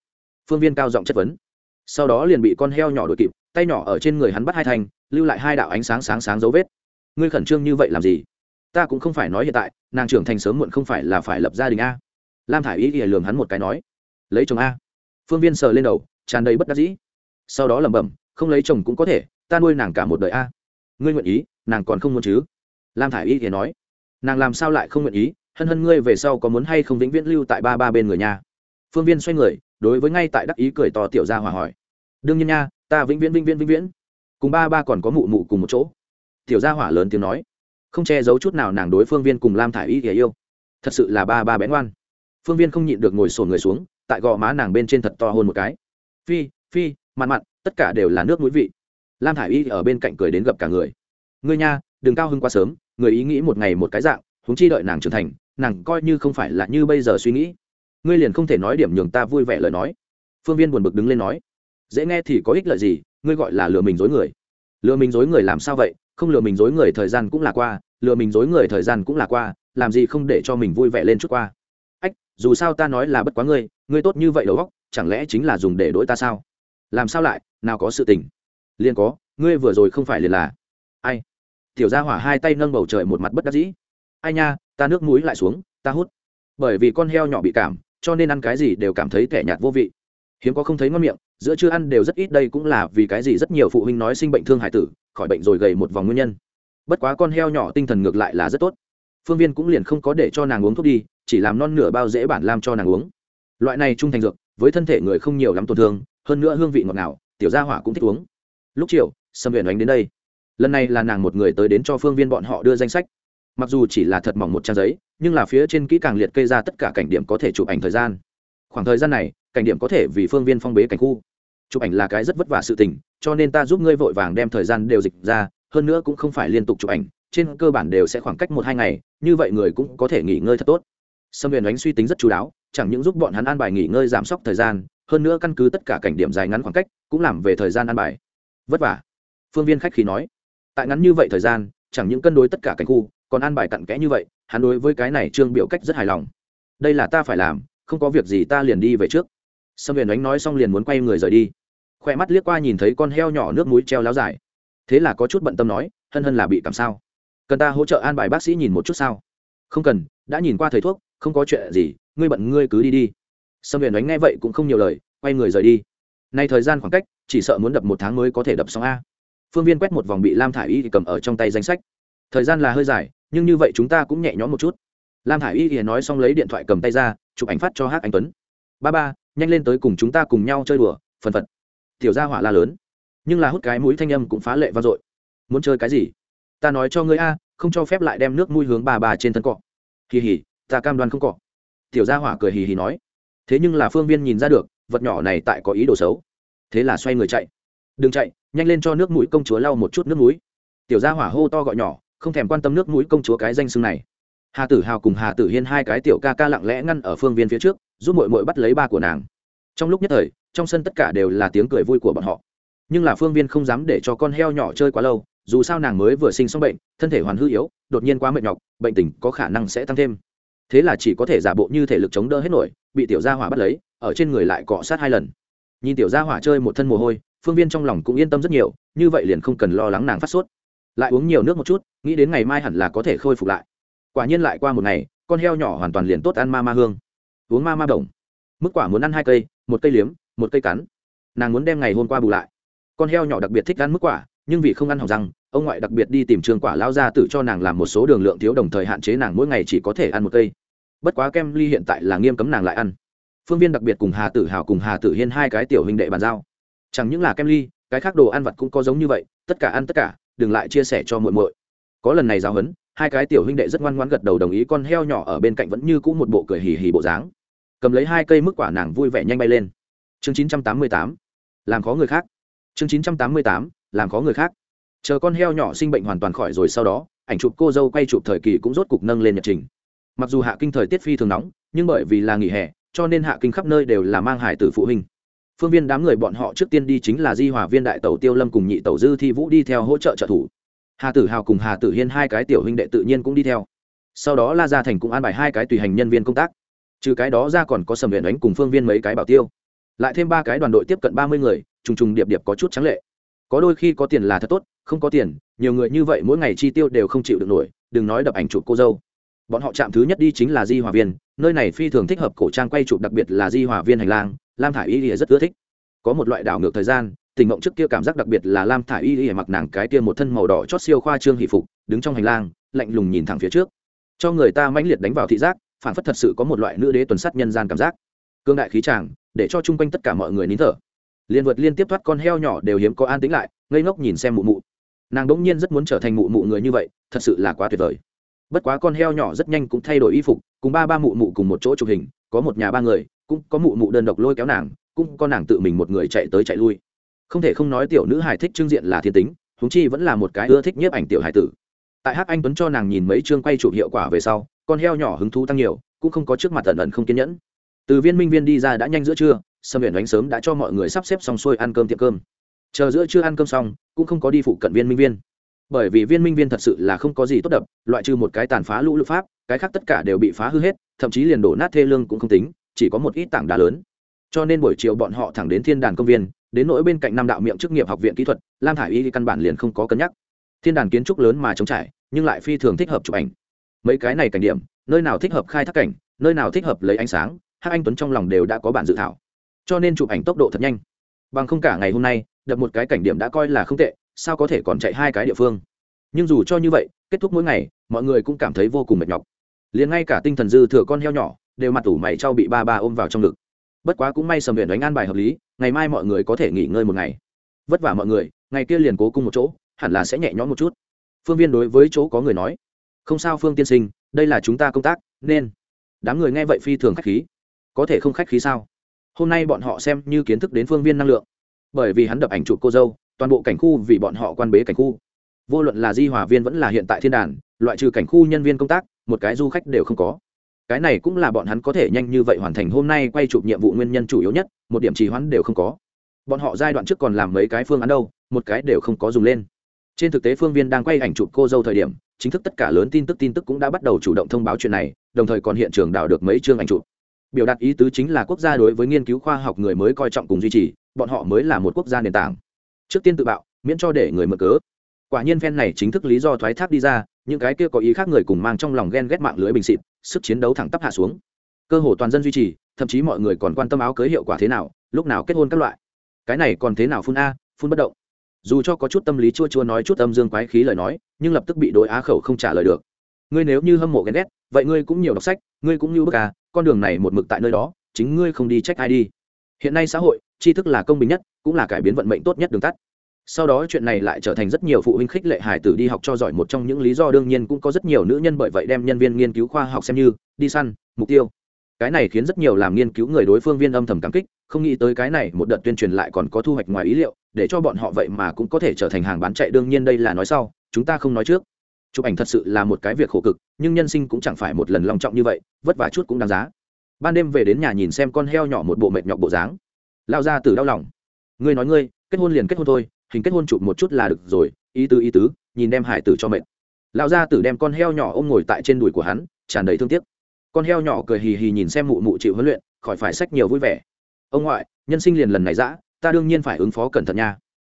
Phương viên cao giọng chất vấn. Sau đó liền bị con heo nhỏ đội kịp, tay nhỏ ở trên người hắn bắt hai thành lưu lại hai đạo ánh sáng sáng sáng dấu vết. Ngươi khẩn trương như vậy làm gì? Ta cũng không phải nói hiện tại, nàng trưởng thành sớm muộn không phải là phải lập gia đình a. Lam thả i y thì lường hắn một cái nói. Lấy chồng a. Phương viên sờ lên đầu, tràn đầy bất đắc dĩ. Sau đó lẩm bẩm không lấy chồng cũng có thể, ta nuôi nàng cả một đời a. Ngươi nguyện ý, nàng còn không muốn chứ? Lam thả i y thì nói. Nàng làm sao lại không nguyện ý? Hân hân ngươi về sau có muốn hay không vĩnh viễn lưu tại ba ba bên người nhà phương viên xoay người, đối với ngay tại đắc ý cười to tiểu gia hòa hỏi. Đương nhiên nha, ta vĩnh viễn vĩnh viễn vĩnh viễn. Cùng ba ba còn có mụ mụ cùng một chỗ. Tiểu gia hỏa lớn tiếng nói. Không che giấu chút nào nàng đối phương viên cùng lam thả i y thì yêu. Thật sự là ba ba bén ngoan. Phương viên không nhịn được ngồi sổn người xuống, tại gò má nàng bên trên thật to hơn một cái. Phi phi mặn mặn tất cả đều là nước mũi vị. Lam thả i y ở bên cạnh cười đến gặp cả người. Ngươi nha, đừng cao hơn quá sớm, người ý nghĩ một ngày một cái dạng húng chi đợi nàng trưởng thành, nàng coi như không phải là như bây giờ suy nghĩ. Ngươi liền không thể nói điểm nhường ta vui vẻ lời nói. Phương viên buồn bực đứng lên nói. Dễ nghe thì có ích lợi gì, ngươi gọi là lừa mình dối người. Lừa mình dối người làm sao vậy, không lừa mình dối người thời gian cũng là qua, lừa mình dối người thời gian cũng là qua, làm gì không để cho mình vui vẻ lên chút qua. Ách, dù sao ta nói là bất quá ngươi ngươi tốt như vậy đầu góc chẳng lẽ chính là dùng để đỗi ta sao? Làm sao lại? Nào có sự tình. Liền có, ngươi vừa rồi không phải liền là. Ai? Tiểu gia hỏa hai tay nâng bầu trời một mặt bất đắc dĩ. Ai nha, ta nước muối lại xuống, ta hút. Bởi vì con heo nhỏ bị cảm, cho nên ăn cái gì đều cảm thấy tẻ nhạt vô vị. Hiếm có không thấy ngon miệng, giữa chưa ăn đều rất ít, đây cũng là vì cái gì rất nhiều phụ huynh nói sinh bệnh thương hải tử, khỏi bệnh rồi gầy một vòng nguyên nhân. Bất quá con heo nhỏ tinh thần ngược lại là rất tốt. Phương viên cũng liền không có để cho nàng uống thuốc đi, chỉ làm non nửa bao dễ bản làm cho nàng uống. Loại này trung thành dược, với thân thể người không nhiều lắm tổn thương, hơn nữa hương vị ngọt ngào tiểu gia hỏa cũng thích uống. Lúc chiều, sâm huyền đánh đến đây. Lần này là nàng một người tới đến cho phương viên bọn họ đưa danh sách. Mặc dù chỉ là thật mỏng một trang giấy, nhưng là phía trên kỹ càng liệt kê ra tất cả cảnh điểm có thể chụp ảnh thời gian. Khoảng thời gian này, cảnh điểm có thể vì phương viên phong bế cảnh khu. Chụp ảnh là cái rất vất vả sự tình, cho nên ta giúp ngươi vội vàng đem thời gian đều dịch ra, hơn nữa cũng không phải liên tục chụp ảnh, trên cơ bản đều sẽ khoảng cách một hai ngày, như vậy người cũng có thể nghỉ ngơi thật tốt. Sâm huyền đánh suy tính rất chú đáo, chẳng những giúp bọn hắn an bài nghỉ ngơi giảm sốc thời gian hơn nữa căn cứ tất cả cảnh điểm dài ngắn khoảng cách, cũng làm về thời gian ăn bài. Vất vả. Phương viên khách khí nói. Tại ngắn như vậy thời gian, chẳng những cân đối tất cả cảnh khu, còn ăn bài cặn kẽ như vậy, hắn đối với cái này trương biểu cách rất hài lòng. Đây là ta phải làm, không có việc gì ta liền đi về trước. Sâm huyền đánh nói xong liền muốn quay người rời đi. Khoe mắt liếc qua nhìn thấy con heo nhỏ nước mũi treo láo dài. Thế là có chút bận tâm nói, hân hân là bị cảm sao? Cần ta hỗ trợ an bài bác sĩ nhìn một chút sao? Không cần, đã nhìn qua thầy thuốc, không có chuyện gì, ngươi bận ngươi cứ đi đi sâm huyền đánh nghe vậy cũng không nhiều lời, quay người rời đi. Nay thời gian khoảng cách, chỉ sợ muốn đập một tháng mới có thể đập xong a. Phương viên quét một vòng bị lam thả i y thì cầm ở trong tay danh sách. Thời gian là hơi dài, nhưng như vậy chúng ta cũng nhẹ nhõm một chút. Lam thả i y thì nói xong lấy điện thoại cầm tay ra, chụp ảnh phát cho hát anh tuấn. Ba ba, nhanh lên tới cùng chúng ta cùng nhau chơi đùa, phần phật. Tiểu gia hỏa la lớn. Nhưng là hút cái mũi thanh âm cũng phá lệ vang dội. Muốn chơi cái gì? Ta nói cho ngươi a, không cho phép lại đem nước mũi hướng bà bà trên thân cọ. Hì hì, ta cam đoan không cọ. Tiểu gia hỏa cười hì hì nói thế nhưng là phương viên nhìn ra được, vật nhỏ này tại có ý đồ xấu. Thế là xoay người chạy. Đừng chạy, nhanh lên cho nước mũi công chúa lau một chút nước mũi. Tiểu gia hỏa hô to gọi nhỏ, không thèm quan tâm nước mũi công chúa cái danh xưng này. Hà tử hào cùng hà tử hiên hai cái tiểu ca ca lặng lẽ ngăn ở phương viên phía trước, giúp mội mội bắt lấy ba của nàng. Trong lúc nhất thời, trong sân tất cả đều là tiếng cười vui của bọn họ. Nhưng là phương viên không dám để cho con heo nhỏ chơi quá lâu, dù sao nàng mới vừa sinh xong bệnh, thân thể hoàn hư yếu, đột nhiên quá mệt nhọc, bệnh tình có khả năng sẽ tăng thêm. Thế là chỉ có thể giả bộ như thể lực chống đỡ hết nổi bị tiểu gia hỏa bắt lấy, ở trên người lại cọ sát hai lần. Nhìn tiểu gia hỏa chơi một thân mồ hôi, phương viên trong lòng cũng yên tâm rất nhiều, như vậy liền không cần lo lắng nàng phát sốt. Lại uống nhiều nước một chút, nghĩ đến ngày mai hẳn là có thể khôi phục lại. Quả nhiên lại qua một ngày, con heo nhỏ hoàn toàn liền tốt ăn ma ma hương. Uống ma ma đồng. Mức quả muốn ăn hai cây, một cây liếm, một cây cắn. Nàng muốn đem ngày hôm qua bù lại. Con heo nhỏ đặc biệt thích ăn mức quả, nhưng vì không ăn hỏng răng, ông ngoại đặc biệt đi tìm trường quả lao ra tự cho nàng làm một số đường lượng thiếu đồng thời hạn chế nàng mỗi ngày chỉ có thể ăn một cây bất quá kem ly hiện tại là nghiêm cấm nàng lại ăn. Phương viên đặc biệt cùng hà tử hào cùng hà tử hiên hai cái tiểu huynh đệ bàn giao. Chẳng những là kem ly, cái khác đồ ăn vặt cũng có giống như vậy, tất cả ăn tất cả, đừng lại chia sẻ cho muội muội. Có lần này giao hấn hai cái tiểu huynh đệ rất ngoan ngoãn gật đầu đồng ý con heo nhỏ ở bên cạnh vẫn như cũ một bộ cười hì hì bộ dáng. Cầm lấy hai cây mức quả nàng vui vẻ nhanh bay lên. Chương chín trăm tám mươi tám. Làm khó người khác. Chương chín trăm tám mươi tám. Làm khó người khác. Chờ con heo nhỏ sinh bệnh hoàn toàn khỏi rồi sau đó, ảnh chụp cô dâu quay chụp thời kỳ cũng rốt cục nâng lên nhật trình mặc dù hạ kinh thời tiết phi thường nóng, nhưng bởi vì là nghỉ hè, cho nên hạ kinh khắp nơi đều là mang hải tử phụ huynh. Phương viên đám người bọn họ trước tiên đi chính là di hòa viên đại tẩu tiêu lâm cùng nhị tẩu dư thi vũ đi theo hỗ trợ trợ thủ. Hà tử hào cùng hà tử hiên hai cái tiểu huynh đệ tự nhiên cũng đi theo. Sau đó la gia thành cũng an bài hai cái tùy hành nhân viên công tác. Trừ cái đó ra còn có sầm viện đánh cùng phương viên mấy cái bảo tiêu. Lại thêm ba cái đoàn đội tiếp cận ba mươi người, trùng trùng điệp điệp có chút trắng lệ. Có đôi khi có tiền là thật tốt, không có tiền, nhiều người như vậy mỗi ngày chi tiêu đều không chịu được nổi, đừng nói đập ảnh chụp cô dâu bọn họ chạm thứ nhất đi chính là di hòa viên, nơi này phi thường thích hợp cổ trang quay chụp, đặc biệt là di hòa viên hành lang, lam thả i y rất ưa thích. Có một loại đảo ngược thời gian, tình mộng trước kia cảm giác đặc biệt là lam thả i y mặc nàng cái kia một thân màu đỏ chót siêu khoa trương hỷ phục, đứng trong hành lang, lạnh lùng nhìn thẳng phía trước. Cho người ta mãnh liệt đánh vào thị giác, phản phất thật sự có một loại nữ đế tuần sắt nhân gian cảm giác. Cương đại khí tràng để cho chung quanh tất cả mọi người nín thở. Liên vượt liên tiếp thoát con heo nhỏ đều hiếm có an tính lại, ngây ngốc nhìn xem mụ mụ. Nàng đ ỗ n g nhiên rất muốn trở thành mụ mụ người như vậy, thật sự là quá tuyệt vời bất quá con heo nhỏ rất nhanh cũng thay đổi y phục, cùng ba ba mụ mụ cùng một chỗ chụp hình, có một nhà ba người, cũng có mụ mụ đơn độc lôi kéo nàng, cũng có nàng tự mình một người chạy tới chạy lui. Không thể không nói tiểu nữ hài thích trưng diện là thiên tính húng chi vẫn là một cái ưa thích nhiếp ảnh tiểu hải tử. Tại hát anh tuấn cho nàng nhìn mấy chương quay chụp hiệu quả về sau, con heo nhỏ hứng thú tăng nhiều, cũng không có trước mặt tần ẩn không kiên nhẫn. Từ viên minh viên đi ra đã nhanh giữa trưa, sâm huyện đánh sớm đã cho mọi người sắp xếp xong xuôi ăn cơm tiệm cơm. Chờ giữa trưa ăn cơm xong, cũng không có đi phụ cận viên minh viên bởi vì viên minh viên thật sự là không có gì tốt đập, loại trừ một cái tàn phá lũ lụt pháp, cái khác tất cả đều bị phá hư hết, thậm chí liền đổ nát thê lương cũng không tính, chỉ có một ít tảng đá lớn. Cho nên buổi chiều bọn họ thẳng đến thiên đàn công viên, đến nỗi bên cạnh năm đạo miệng chức nghiệp học viện kỹ thuật, lam thả i y căn bản liền không có cân nhắc. Thiên đàn kiến trúc lớn mà trống trải, nhưng lại phi thường thích hợp chụp ảnh. Mấy cái này cảnh điểm, nơi nào thích hợp khai thác cảnh, nơi nào thích hợp lấy ánh sáng hát anh tuấn trong lòng đều đã có bản dự thảo. Cho nên chụp ảnh tốc độ thật nhanh. Bằng không cả ngày hôm nay, đập một cái cảnh điểm đã coi là không tệ sao có thể còn chạy hai cái địa phương? Nhưng dù cho như vậy, kết thúc mỗi ngày, mọi người cũng cảm thấy vô cùng mệt nhọc. Liền ngay cả tinh thần dư thừa con heo nhỏ, đều mặt tủ mày trao bị ba ba ôm vào trong ngực. Bất quá cũng may sầm huyện đánh an bài hợp lý, ngày mai mọi người có thể nghỉ ngơi một ngày. Vất vả mọi người, ngày kia liền cố cung một chỗ, hẳn là sẽ nhẹ nhõm một chút. Phương viên đối với chỗ có người nói, không sao phương tiên sinh, đây là chúng ta công tác, nên. Đám người nghe vậy phi thường khách khí. Có thể không khách khí sao? Hôm nay bọn họ xem như kiến thức đến phương viên năng lượng. Bởi vì hắn đập ảnh chụp cô dâu toàn bộ cảnh khu vì bọn họ quan bế cảnh khu. Vô luận là di hòa viên vẫn là hiện tại thiên đàn, loại trừ cảnh khu nhân viên công tác, một cái du khách đều không có. Cái này cũng là bọn hắn có thể nhanh như vậy hoàn thành hôm nay quay chụp nhiệm vụ nguyên nhân chủ yếu nhất, một điểm trì hoãn đều không có. Bọn họ giai đoạn trước còn làm mấy cái phương án đâu, một cái đều không có dùng lên. Trên thực tế phương viên đang quay ảnh chụp cô dâu thời điểm, chính thức tất cả lớn tin tức tin tức cũng đã bắt đầu chủ động thông báo chuyện này, đồng thời còn hiện trường đào được mấy chương ảnh chụp. Biểu đạt ý tứ chính là quốc gia đối với nghiên cứu khoa học người mới coi trọng cùng duy trì, bọn họ mới là một quốc gia nền tảng trước tiên tự bạo, miễn cho để người mở cớ. Quả nhiên phen này chính thức lý do thoái thác đi ra, những cái kia có ý khác người cùng mang trong lòng ghen ghét mạng lưới bình xịt, sức chiến đấu thẳng tắp hạ xuống. Cơ hồ toàn dân duy trì, thậm chí mọi người còn quan tâm áo cưới hiệu quả thế nào, lúc nào kết hôn các loại. Cái này còn thế nào phun a, phun bất động. Dù cho có chút tâm lý chua chua nói chút âm dương quái khí lời nói, nhưng lập tức bị đối á khẩu không trả lời được. Ngươi nếu như hâm mộ ghen ghét, vậy ngươi cũng nhiều đọc sách, ngươi cũng như bức à con đường này một mực tại nơi đó, chính ngươi không đi trách ai đi hiện nay xã hội, tri thức là công bình nhất, cũng là cải biến vận mệnh tốt nhất đường tắt. Sau đó chuyện này lại trở thành rất nhiều phụ huynh khích lệ hải tử đi học cho giỏi. Một trong những lý do đương nhiên cũng có rất nhiều nữ nhân bởi vậy đem nhân viên nghiên cứu khoa học xem như đi săn, mục tiêu. Cái này khiến rất nhiều làm nghiên cứu người đối phương viên âm thầm cảm kích, không nghĩ tới cái này một đợt tuyên truyền lại còn có thu hoạch ngoài ý liệu, để cho bọn họ vậy mà cũng có thể trở thành hàng bán chạy. Đương nhiên đây là nói sau, chúng ta không nói trước. Chụp ảnh thật sự là một cái việc khổ cực, nhưng nhân sinh cũng chẳng phải một lần long trọng như vậy, vất vả chút cũng đáng giá ban đêm về đến nhà nhìn xem con heo nhỏ một bộ mệt nhọc bộ dáng. Lao ra từ đau lòng. Ngươi nói ngươi, kết hôn liền kết hôn thôi, hình kết hôn chụp một chút là được rồi, ý tứ ý tứ, nhìn đem hải tử cho mệt. Lão gia tử đem con heo nhỏ ôm ngồi tại trên đùi của hắn, tràn đầy thương tiếc. Con heo nhỏ cười hì hì nhìn xem mụ mụ chịu huấn luyện, khỏi phải sách nhiều vui vẻ. Ông ngoại, nhân sinh liền lần này dã, ta đương nhiên phải ứng phó cẩn thận nha.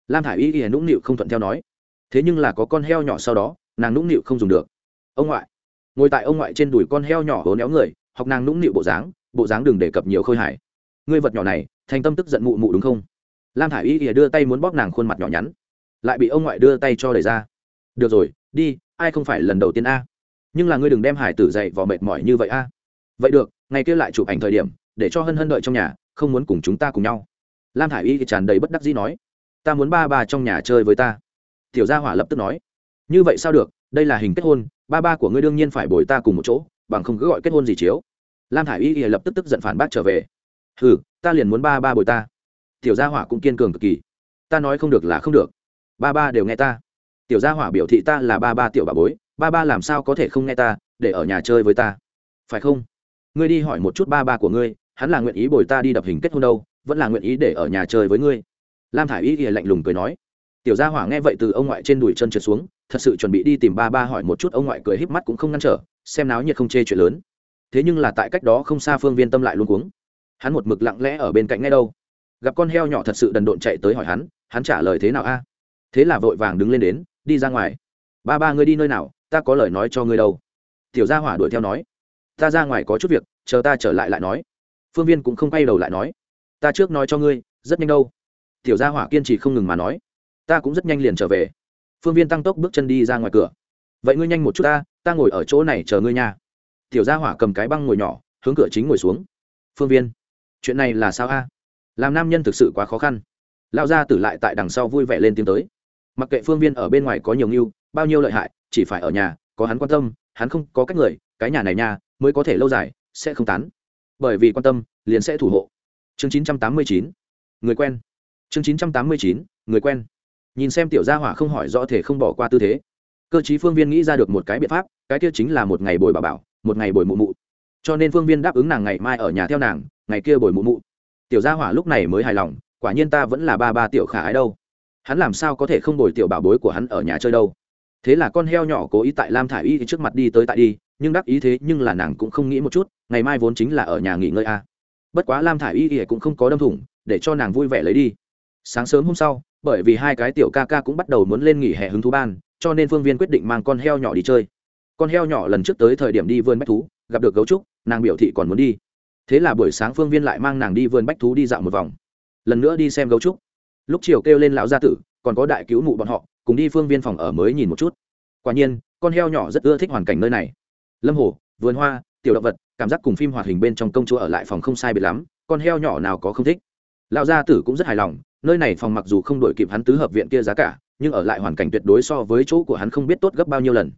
Lam thả i y y nũng nịu không thuận theo nói. Thế nhưng là có con heo nhỏ sau đó, nàng nũng nịu không dùng được. Ông ngoại, ngồi tại ông ngoại trên đùi con heo nhỏ hố néo người học nàng nũng nịu bộ dáng bộ dáng đừng đề cập nhiều khôi hài. Ngươi vật nhỏ này, thành tâm tức giận mụ mụ đúng không? Lam thả i y ỉa đưa tay muốn bóp nàng khuôn mặt nhỏ nhắn, lại bị ông ngoại đưa tay cho đẩy ra. Được rồi, đi, ai không phải lần đầu tiên a? Nhưng là ngươi đừng đem hải tử dậy vò mệt mỏi như vậy a. Vậy được, ngày kia lại chụp ảnh thời điểm, để cho hân hân đợi trong nhà, không muốn cùng chúng ta cùng nhau. Lam thả i y thì tràn đầy bất đắc dĩ nói, ta muốn ba ba trong nhà chơi với ta. Tiểu gia hỏa lập tức nói, như vậy sao được? Đây là hình kết hôn, ba ba của ngươi đương nhiên phải bồi ta cùng một chỗ bằng không cứ gọi kết hôn gì chiếu. Lam thả i y thì lập tức tức giận phản bác trở về. Ừ ta liền muốn ba ba bồi ta. Tiểu gia hỏa cũng kiên cường cực kỳ. Ta nói không được là không được. Ba ba đều nghe ta. Tiểu gia hỏa biểu thị ta là ba ba tiểu bà bối, ba ba làm sao có thể không nghe ta, để ở nhà chơi với ta? Phải không? Ngươi đi hỏi một chút ba ba của ngươi, hắn là nguyện ý bồi ta đi đập hình kết hôn đâu, vẫn là nguyện ý để ở nhà chơi với ngươi? Lam thả i y thì lạnh lùng cười nói. Tiểu gia hỏa nghe vậy từ ông ngoại trên đùi chân trượt xuống, thật sự chuẩn bị đi tìm ba ba hỏi một chút ông ngoại cười híp mắt cũng không ngăn trở xem náo nhiệt không chê chuyện lớn. Thế nhưng là tại cách đó không xa phương viên tâm lại luôn cuống. Hắn một mực lặng lẽ ở bên cạnh ngay đâu. Gặp con heo nhỏ thật sự đần độn chạy tới hỏi hắn hắn trả lời thế nào a? Thế là vội vàng đứng lên đến, đi ra ngoài. Ba ba ngươi đi nơi nào, ta có lời nói cho ngươi đâu. Tiểu gia hỏa đuổi theo nói. Ta ra ngoài có chút việc, chờ ta trở lại lại nói. Phương viên cũng không quay đầu lại nói. Ta trước nói cho ngươi, rất nhanh đâu. Tiểu gia hỏa kiên trì không ngừng mà nói. Ta cũng rất nhanh liền trở về. Phương viên tăng tốc bước chân đi ra ngoài cửa vậy ngươi nhanh một chút ta ta ngồi ở chỗ này chờ ngươi nha. Tiểu gia hỏa cầm cái băng ngồi nhỏ, hướng cửa chính ngồi xuống. Phương viên, chuyện này là sao a? Làm nam nhân thực sự quá khó khăn. Lao ra tử lại tại đằng sau vui vẻ lên tiếng tới. Mặc kệ phương viên ở bên ngoài có nhiều ngưu bao nhiêu lợi hại, chỉ phải ở nhà, có hắn quan tâm, hắn không có cách người, cái nhà này nha, mới có thể lâu dài, sẽ không tán. Bởi vì quan tâm, liền sẽ thủ hộ. Chương 989 người quen. Chương 989 người quen. Nhìn xem tiểu gia hỏa không hỏi rõ thể không bỏ qua tư thế cơ chí phương viên nghĩ ra được một cái biện pháp, cái kia chính là một ngày bồi bà bảo, một ngày bồi mụ mụ. Cho nên phương viên đáp ứng nàng ngày mai ở nhà theo nàng, ngày kia bồi mụ mụ. Tiểu gia hỏa lúc này mới hài lòng, quả nhiên ta vẫn là ba ba tiểu khả ái đâu. Hắn làm sao có thể không bồi tiểu bảo bối của hắn ở nhà chơi đâu? Thế là con heo nhỏ cố ý tại lam thả i y trước mặt đi tới tại đi, nhưng đắc ý thế nhưng là nàng cũng không nghĩ một chút, ngày mai vốn chính là ở nhà nghỉ ngơi a bất quá lam thả i y cũng không có đâm thủng, để cho nàng vui vẻ lấy đi. Sáng sớm hôm sau, bởi vì hai cái tiểu ca ca cũng bắt đầu muốn lên nghỉ hè hứng thú ban cho nên phương viên quyết định mang con heo nhỏ đi chơi. Con heo nhỏ lần trước tới thời điểm đi vườn bách thú, gặp được gấu trúc, nàng biểu thị còn muốn đi. Thế là buổi sáng phương viên lại mang nàng đi vườn bách thú đi dạo một vòng. Lần nữa đi xem gấu trúc. Lúc chiều kêu lên lão gia tử, còn có đại cứu mụ bọn họ, cùng đi phương viên phòng ở mới nhìn một chút. Quả nhiên, con heo nhỏ rất ưa thích hoàn cảnh nơi này. Lâm hồ, vườn hoa, tiểu động vật, cảm giác cùng phim hoạt hình bên trong công chúa ở lại phòng không sai biệt lắm, con heo nhỏ nào có không thích. Lão gia tử cũng rất hài lòng, nơi này phòng mặc dù không đổi kịp hắn tứ hợp viện kia giá cả nhưng ở lại hoàn cảnh tuyệt đối so với chỗ của hắn không biết tốt gấp bao nhiêu lần.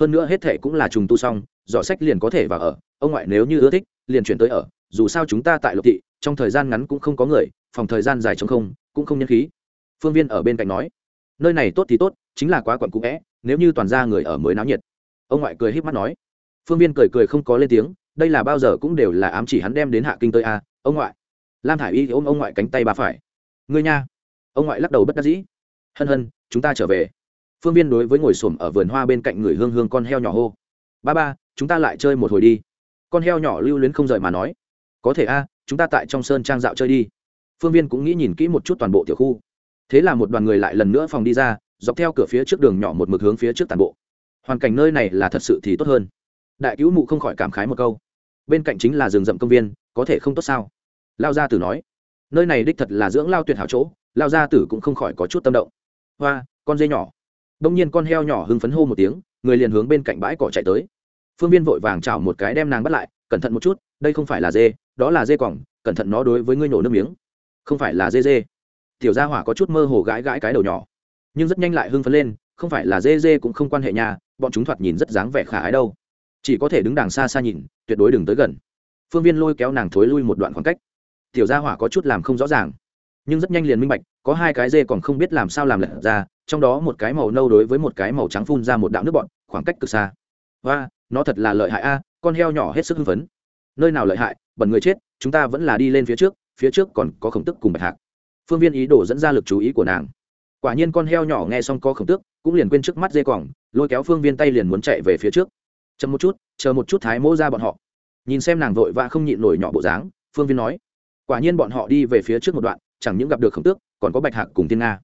Hơn nữa hết thệ cũng là trùng tu xong dọ sách liền có thể vào ở. Ông ngoại nếu như ưa thích, liền chuyển tới ở. Dù sao chúng ta tại lục thị, trong thời gian ngắn cũng không có người, phòng thời gian dài trong không, cũng không nhân khí. Phương viên ở bên cạnh nói, nơi này tốt thì tốt, chính là quá quận cũ vẽ nếu như toàn ra người ở mới náo nhiệt. Ông ngoại cười h í p mắt nói. Phương viên cười cười không có lên tiếng, đây là bao giờ cũng đều là ám chỉ hắn đem đến hạ kinh tới a. Ông ngoại, lam thả i y ôm ông ngoại cánh tay bà phải. Ngươi nha. Ông ngoại lắc đầu bất đắc dĩ. Hân hân chúng ta trở về. Phương viên đối với ngồi s ổ m ở vườn hoa bên cạnh người hương hương con heo nhỏ hô. Ba ba, chúng ta lại chơi một hồi đi. Con heo nhỏ lưu luyến không rời mà nói. Có thể a, chúng ta tại trong sơn trang dạo chơi đi. Phương viên cũng nghĩ nhìn kỹ một chút toàn bộ tiểu khu. Thế là một đoàn người lại lần nữa phòng đi ra, dọc theo cửa phía trước đường nhỏ một mực hướng phía trước toàn bộ. Hoàn cảnh nơi này là thật sự thì tốt hơn. Đại cứu mụ không khỏi cảm khái một câu. Bên cạnh chính là rừng rậm công viên, có thể không tốt sao? Lao gia tử nói. Nơi này đích thật là dưỡng lao tuyệt hảo chỗ, lao gia tử cũng không khỏi có chút tâm động hoa, con dê nhỏ. Đông nhiên con heo nhỏ hưng phấn hô một tiếng, người liền hướng bên cạnh bãi cỏ chạy tới. Phương viên vội vàng chảo một cái đem nàng bắt lại, cẩn thận một chút, đây không phải là dê, đó là dê quỏng cẩn thận nó đối với ngươi nổ nước miếng. Không phải là dê dê. Tiểu gia hỏa có chút mơ hồ gãi gãi cái đầu nhỏ, nhưng rất nhanh lại hưng phấn lên, không phải là dê dê cũng không quan hệ nhà bọn chúng thoạt nhìn rất dáng vẻ khả ái đâu. Chỉ có thể đứng đằng xa xa nhìn, tuyệt đối đừng tới gần. Phương viên lôi kéo nàng thối lui một đoạn khoảng cách. Tiểu gia hỏa có chút làm không rõ ràng nhưng rất nhanh liền minh bạch, có hai cái dê còn không biết làm sao làm lật ra, trong đó một cái màu nâu đối với một cái màu trắng phun ra một đạo nước bọn khoảng cách cực xa. Và nó thật là lợi hại a, con heo nhỏ hết sức hưng phấn. Nơi nào lợi hại, bẩn người chết, chúng ta vẫn là đi lên phía trước phía trước còn có khổng tức cùng bạch hạc. Phương viên ý đồ dẫn ra lực chú ý của nàng. Quả nhiên con heo nhỏ nghe xong có khổng tước cũng liền quên trước mắt dây quòng, lôi kéo phương viên tay liền muốn chạy về phía trước. Chậm một chút, chờ một chút thái mỗ ra bọn họ. Nhìn xem nàng vội và không nhịn nổi nhỏ bộ dáng, phương viên nói, quả nhiên bọn họ đi về phía trước một đoạn chẳng những gặp được khổng tước, còn có bạch hạc cùng tiên nga.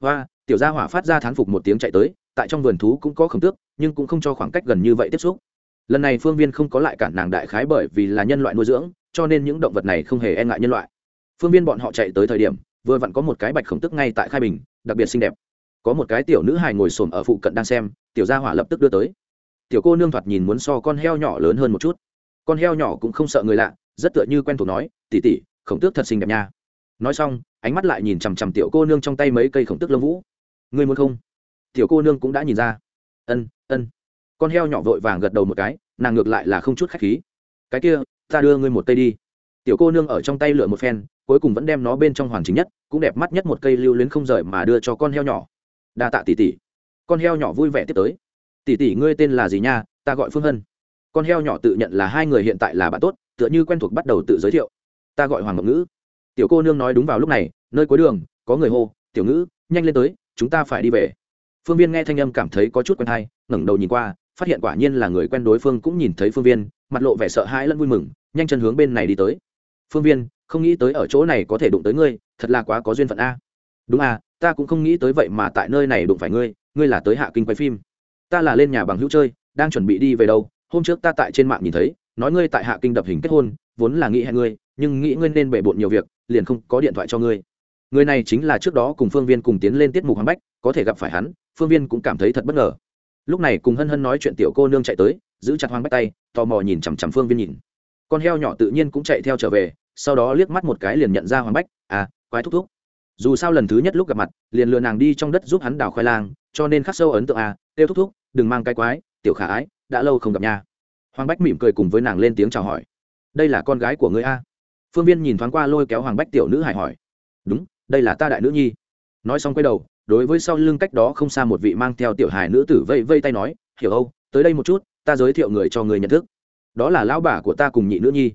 Và tiểu gia hỏa phát ra thán phục một tiếng chạy tới, tại trong vườn thú cũng có khổng tước, nhưng cũng không cho khoảng cách gần như vậy tiếp xúc. Lần này phương viên không có lại cản nàng đại khái bởi vì là nhân loại nuôi dưỡng, cho nên những động vật này không hề e ngại nhân loại. Phương viên bọn họ chạy tới thời điểm, vừa vặn có một cái bạch khổng tức ngay tại khai bình, đặc biệt xinh đẹp. Có một cái tiểu nữ hài ngồi xổm ở phụ cận đang xem, tiểu gia hỏa lập tức đưa tới. Tiểu cô nương thoạt nhìn muốn so con heo nhỏ lớn hơn một chút. Con heo nhỏ cũng không sợ người lạ, rất tựa như quen thuộc nói tỉ tỉ khổng tước thật xinh đẹp nha nói xong, ánh mắt lại nhìn chằm chằm tiểu cô nương trong tay mấy cây khổng tước lông vũ. Ngươi muốn không? Tiểu cô nương cũng đã nhìn ra. Ân ân. Con heo nhỏ vội vàng gật đầu một cái, nàng ngược lại là không chút khách khí. Cái kia, ta đưa ngươi một cây đi. Tiểu cô nương ở trong tay lựa một phen, cuối cùng vẫn đem nó bên trong hoàn chỉnh nhất, cũng đẹp mắt nhất một cây lưu luyến không rời mà đưa cho con heo nhỏ. Đa tạ tỷ tỷ. Con heo nhỏ vui vẻ tiếp tới. Tỷ tỷ, ngươi tên là gì nha? Ta gọi phương hân. Con heo nhỏ tự nhận là hai người hiện tại là bạn tốt, tựa như quen thuộc bắt đầu tự giới thiệu. Ta gọi hoàng ngọc ngữ tiểu cô nương nói đúng vào lúc này, nơi cuối đường, có người hô, tiểu ngữ, nhanh lên tới, chúng ta phải đi về. Phương viên nghe thanh âm cảm thấy có chút quen thai ngẩng đầu nhìn qua, phát hiện quả nhiên là người quen đối phương cũng nhìn thấy phương viên, mặt lộ vẻ sợ hãi lẫn vui mừng, nhanh chân hướng bên này đi tới. Phương viên, không nghĩ tới ở chỗ này có thể đụng tới ngươi, thật là quá có duyên phận a. Đúng à ta cũng không nghĩ tới vậy mà tại nơi này đụng phải ngươi ngươi là tới hạ kinh quay phim. Ta là lên nhà bằng hữu chơi, đang chuẩn bị đi về đâu, hôm trước ta tại trên mạng nhìn thấy, nói ngươi tại hạ kinh đập hình kết hôn vốn là nghĩ hẹn ngươi, nhưng nghĩ ngươi nên bể bộn nhiều việc, liền không có điện thoại cho ngươi. Người này chính là trước đó cùng phương viên cùng tiến lên tiết mục hoàng bách, có thể gặp phải hắn, phương viên cũng cảm thấy thật bất ngờ. Lúc này cùng hân hân nói chuyện tiểu cô nương chạy tới, giữ chặt hoàng bách tay, tò mò nhìn chằm chằm phương viên nhìn. Con heo nhỏ tự nhiên cũng chạy theo trở về, sau đó liếc mắt một cái liền nhận ra hoàng bách à quái thúc thúc. Dù sao lần thứ nhất lúc gặp mặt, liền lừa nàng đi trong đất giúp hắn đào khoai lang, cho nên khắc sâu ấn tượng à tiêu thúc thúc, đừng mang cái quái, tiểu khả ái, đã lâu không gặp nha. Hoàng bách mỉm cười cùng với nàng lên tiếng chào hỏi đây là con gái của ngươi a phương viên nhìn thoáng qua lôi kéo hoàng bách tiểu nữ hải hỏi đúng đây là ta đại nữ nhi nói xong quay đầu đối với sau lưng cách đó không xa một vị mang theo tiểu hài nữ tử vây vây tay nói hiểu âu tới đây một chút ta giới thiệu người cho người nhận thức đó là lão bà của ta cùng nhị nữ nhi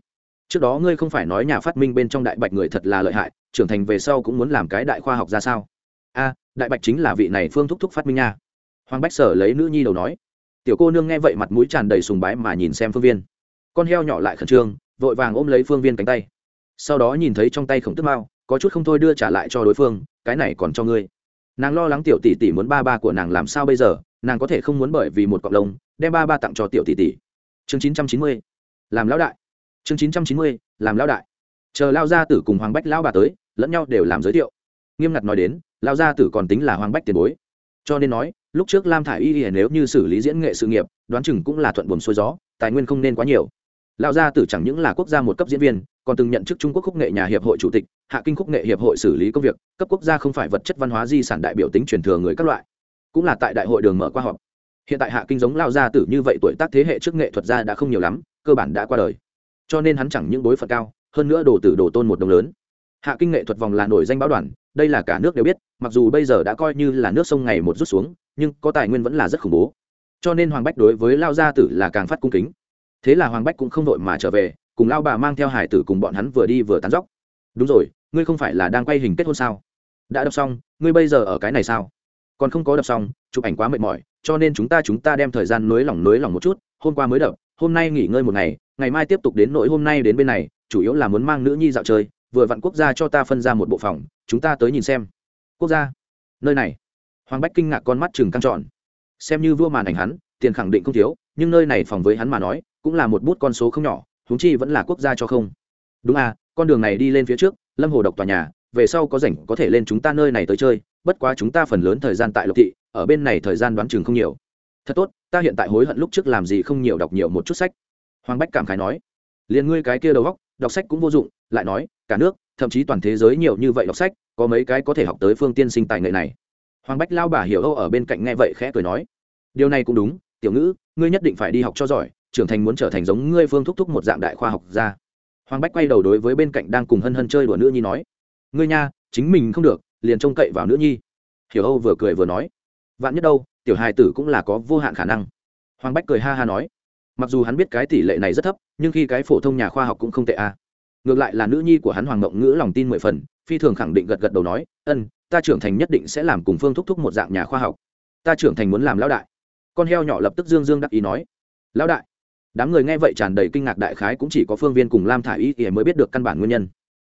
trước đó ngươi không phải nói nhà phát minh bên trong đại bạch người thật là lợi hại trưởng thành về sau cũng muốn làm cái đại khoa học ra sao a đại bạch chính là vị này phương thúc thúc phát minh nha hoàng bách sở lấy nữ nhi đầu nói tiểu cô nương nghe vậy mặt mũi tràn đầy sùng bái mà nhìn xem phương viên con heo nhỏ lại khẩn trương vội vàng ôm lấy phương viên cánh tay. Sau đó nhìn thấy trong tay khổng tức mao, có chút không thôi đưa trả lại cho đối phương, cái này còn cho ngươi. Nàng lo lắng tiểu tỷ tỷ muốn ba ba của nàng làm sao bây giờ, nàng có thể không muốn bởi vì một cọc lông, đem ba ba tặng cho tiểu tỷ tỷ. Chương chín trăm chín mươi, làm lão đại. Chương chín trăm chín mươi, làm lão đại. Chờ lao gia tử cùng hoàng bách lão bà tới, lẫn nhau đều làm giới thiệu. Nghiêm ngặt nói đến lao gia tử còn tính là hoàng bách tiền bối. Cho nên nói, lúc trước lam thả i y nếu như xử lý diễn nghệ sự nghiệp, đoán chừng cũng là thuận buồm xuôi gió, tài nguyên không nên quá nhiều. Lão gia tử chẳng những là quốc gia một cấp diễn viên, còn từng nhận chức trung quốc khúc nghệ nhà hiệp hội chủ tịch, hạ kinh khúc nghệ hiệp hội xử lý công việc, cấp quốc gia không phải vật chất văn hóa di sản đại biểu tính truyền thừa người các loại. Cũng là tại đại hội đường mở qua họp. Hiện tại hạ kinh giống lao gia tử như vậy tuổi tác thế hệ trước nghệ thuật gia đã không nhiều lắm, cơ bản đã qua đời. Cho nên hắn chẳng những bối phận cao, hơn nữa đồ tử đồ tôn một đồng lớn. Hạ kinh nghệ thuật vòng là nổi danh báo đoàn, đây là cả nước đều biết, mặc dù bây giờ đã coi như là nước sông ngày một rút xuống, nhưng có tài nguyên vẫn là rất khủng bố. Cho nên hoàng bách đối với lao gia tử là càng phát cung kính thế là hoàng bách cũng không đội mà trở về, cùng lao bà mang theo hải tử cùng bọn hắn vừa đi vừa tán dóc. Đúng rồi, ngươi không phải là đang quay hình kết hôn sao? Đã đọc xong, ngươi bây giờ ở cái này sao? Còn không có đọc xong, chụp ảnh quá mệt mỏi, cho nên chúng ta chúng ta đem thời gian nới lỏng nới lỏng một chút, hôm qua mới đập hôm nay nghỉ ngơi một ngày ngày mai tiếp tục đến nỗi hôm nay đến bên này, chủ yếu là muốn mang nữ nhi dạo chơi, vừa vặn quốc gia cho ta phân ra một bộ phòng, chúng ta tới nhìn xem. Quốc gia? Nơi này. Hoàng bách kinh ngạc con mắt chừng căng tròn. Xem như vua màn ảnh hắn, tiền khẳng định không thiếu, nhưng nơi này phòng với hắn mà nói cũng là một bút con số không nhỏ húng chi vẫn là quốc gia cho không. Đúng à con đường này đi lên phía trước, lâm hồ độc tòa nhà, về sau có rảnh có thể lên chúng ta nơi này tới chơi, bất quá chúng ta phần lớn thời gian tại lộc thị, ở bên này thời gian đoán chừng không nhiều. Thật tốt, ta hiện tại hối hận lúc trước làm gì không nhiều đọc nhiều một chút sách. Hoàng bách cảm khái nói, liền ngươi cái kia đầu góc đọc sách cũng vô dụng, lại nói, cả nước, thậm chí toàn thế giới nhiều như vậy đọc sách, có mấy cái có thể học tới phương tiên sinh tài nghệ này. Hoàng bách lao bà hiểu âu ở bên cạnh nghe vậy khẽ cười nói, điều này cũng đúng, tiểu ngữ, ngươi nhất định phải đi học cho giỏi trưởng thành muốn trở thành giống ngươi phương thúc thúc một dạng đại khoa học gia. Hoàng bách quay đầu đối với bên cạnh đang cùng hân hân chơi đùa nữ nhi nói, ngươi nha, chính mình không được, liền trông cậy vào nữ nhi. Hiểu âu vừa cười vừa nói, vạn nhất đâu, tiểu hài tử cũng là có vô hạn khả năng. Hoàng bách cười ha ha nói, mặc dù hắn biết cái tỷ lệ này rất thấp, nhưng khi cái phổ thông nhà khoa học cũng không tệ a. À. ngược lại là nữ nhi của hắn hoàng mộng ngữ lòng tin mười phần, phi thường khẳng định gật gật đầu nói, ân, ta trưởng thành nhất định sẽ làm cùng phương thúc thúc một dạng nhà khoa học. Ta trưởng thành muốn làm lão đại. Con heo nhỏ lập tức dương dương đắc ý nói, lão đại đám người nghe vậy tràn đầy kinh ngạc đại khái cũng chỉ có phương viên cùng lam thả i y mới biết được căn bản nguyên nhân.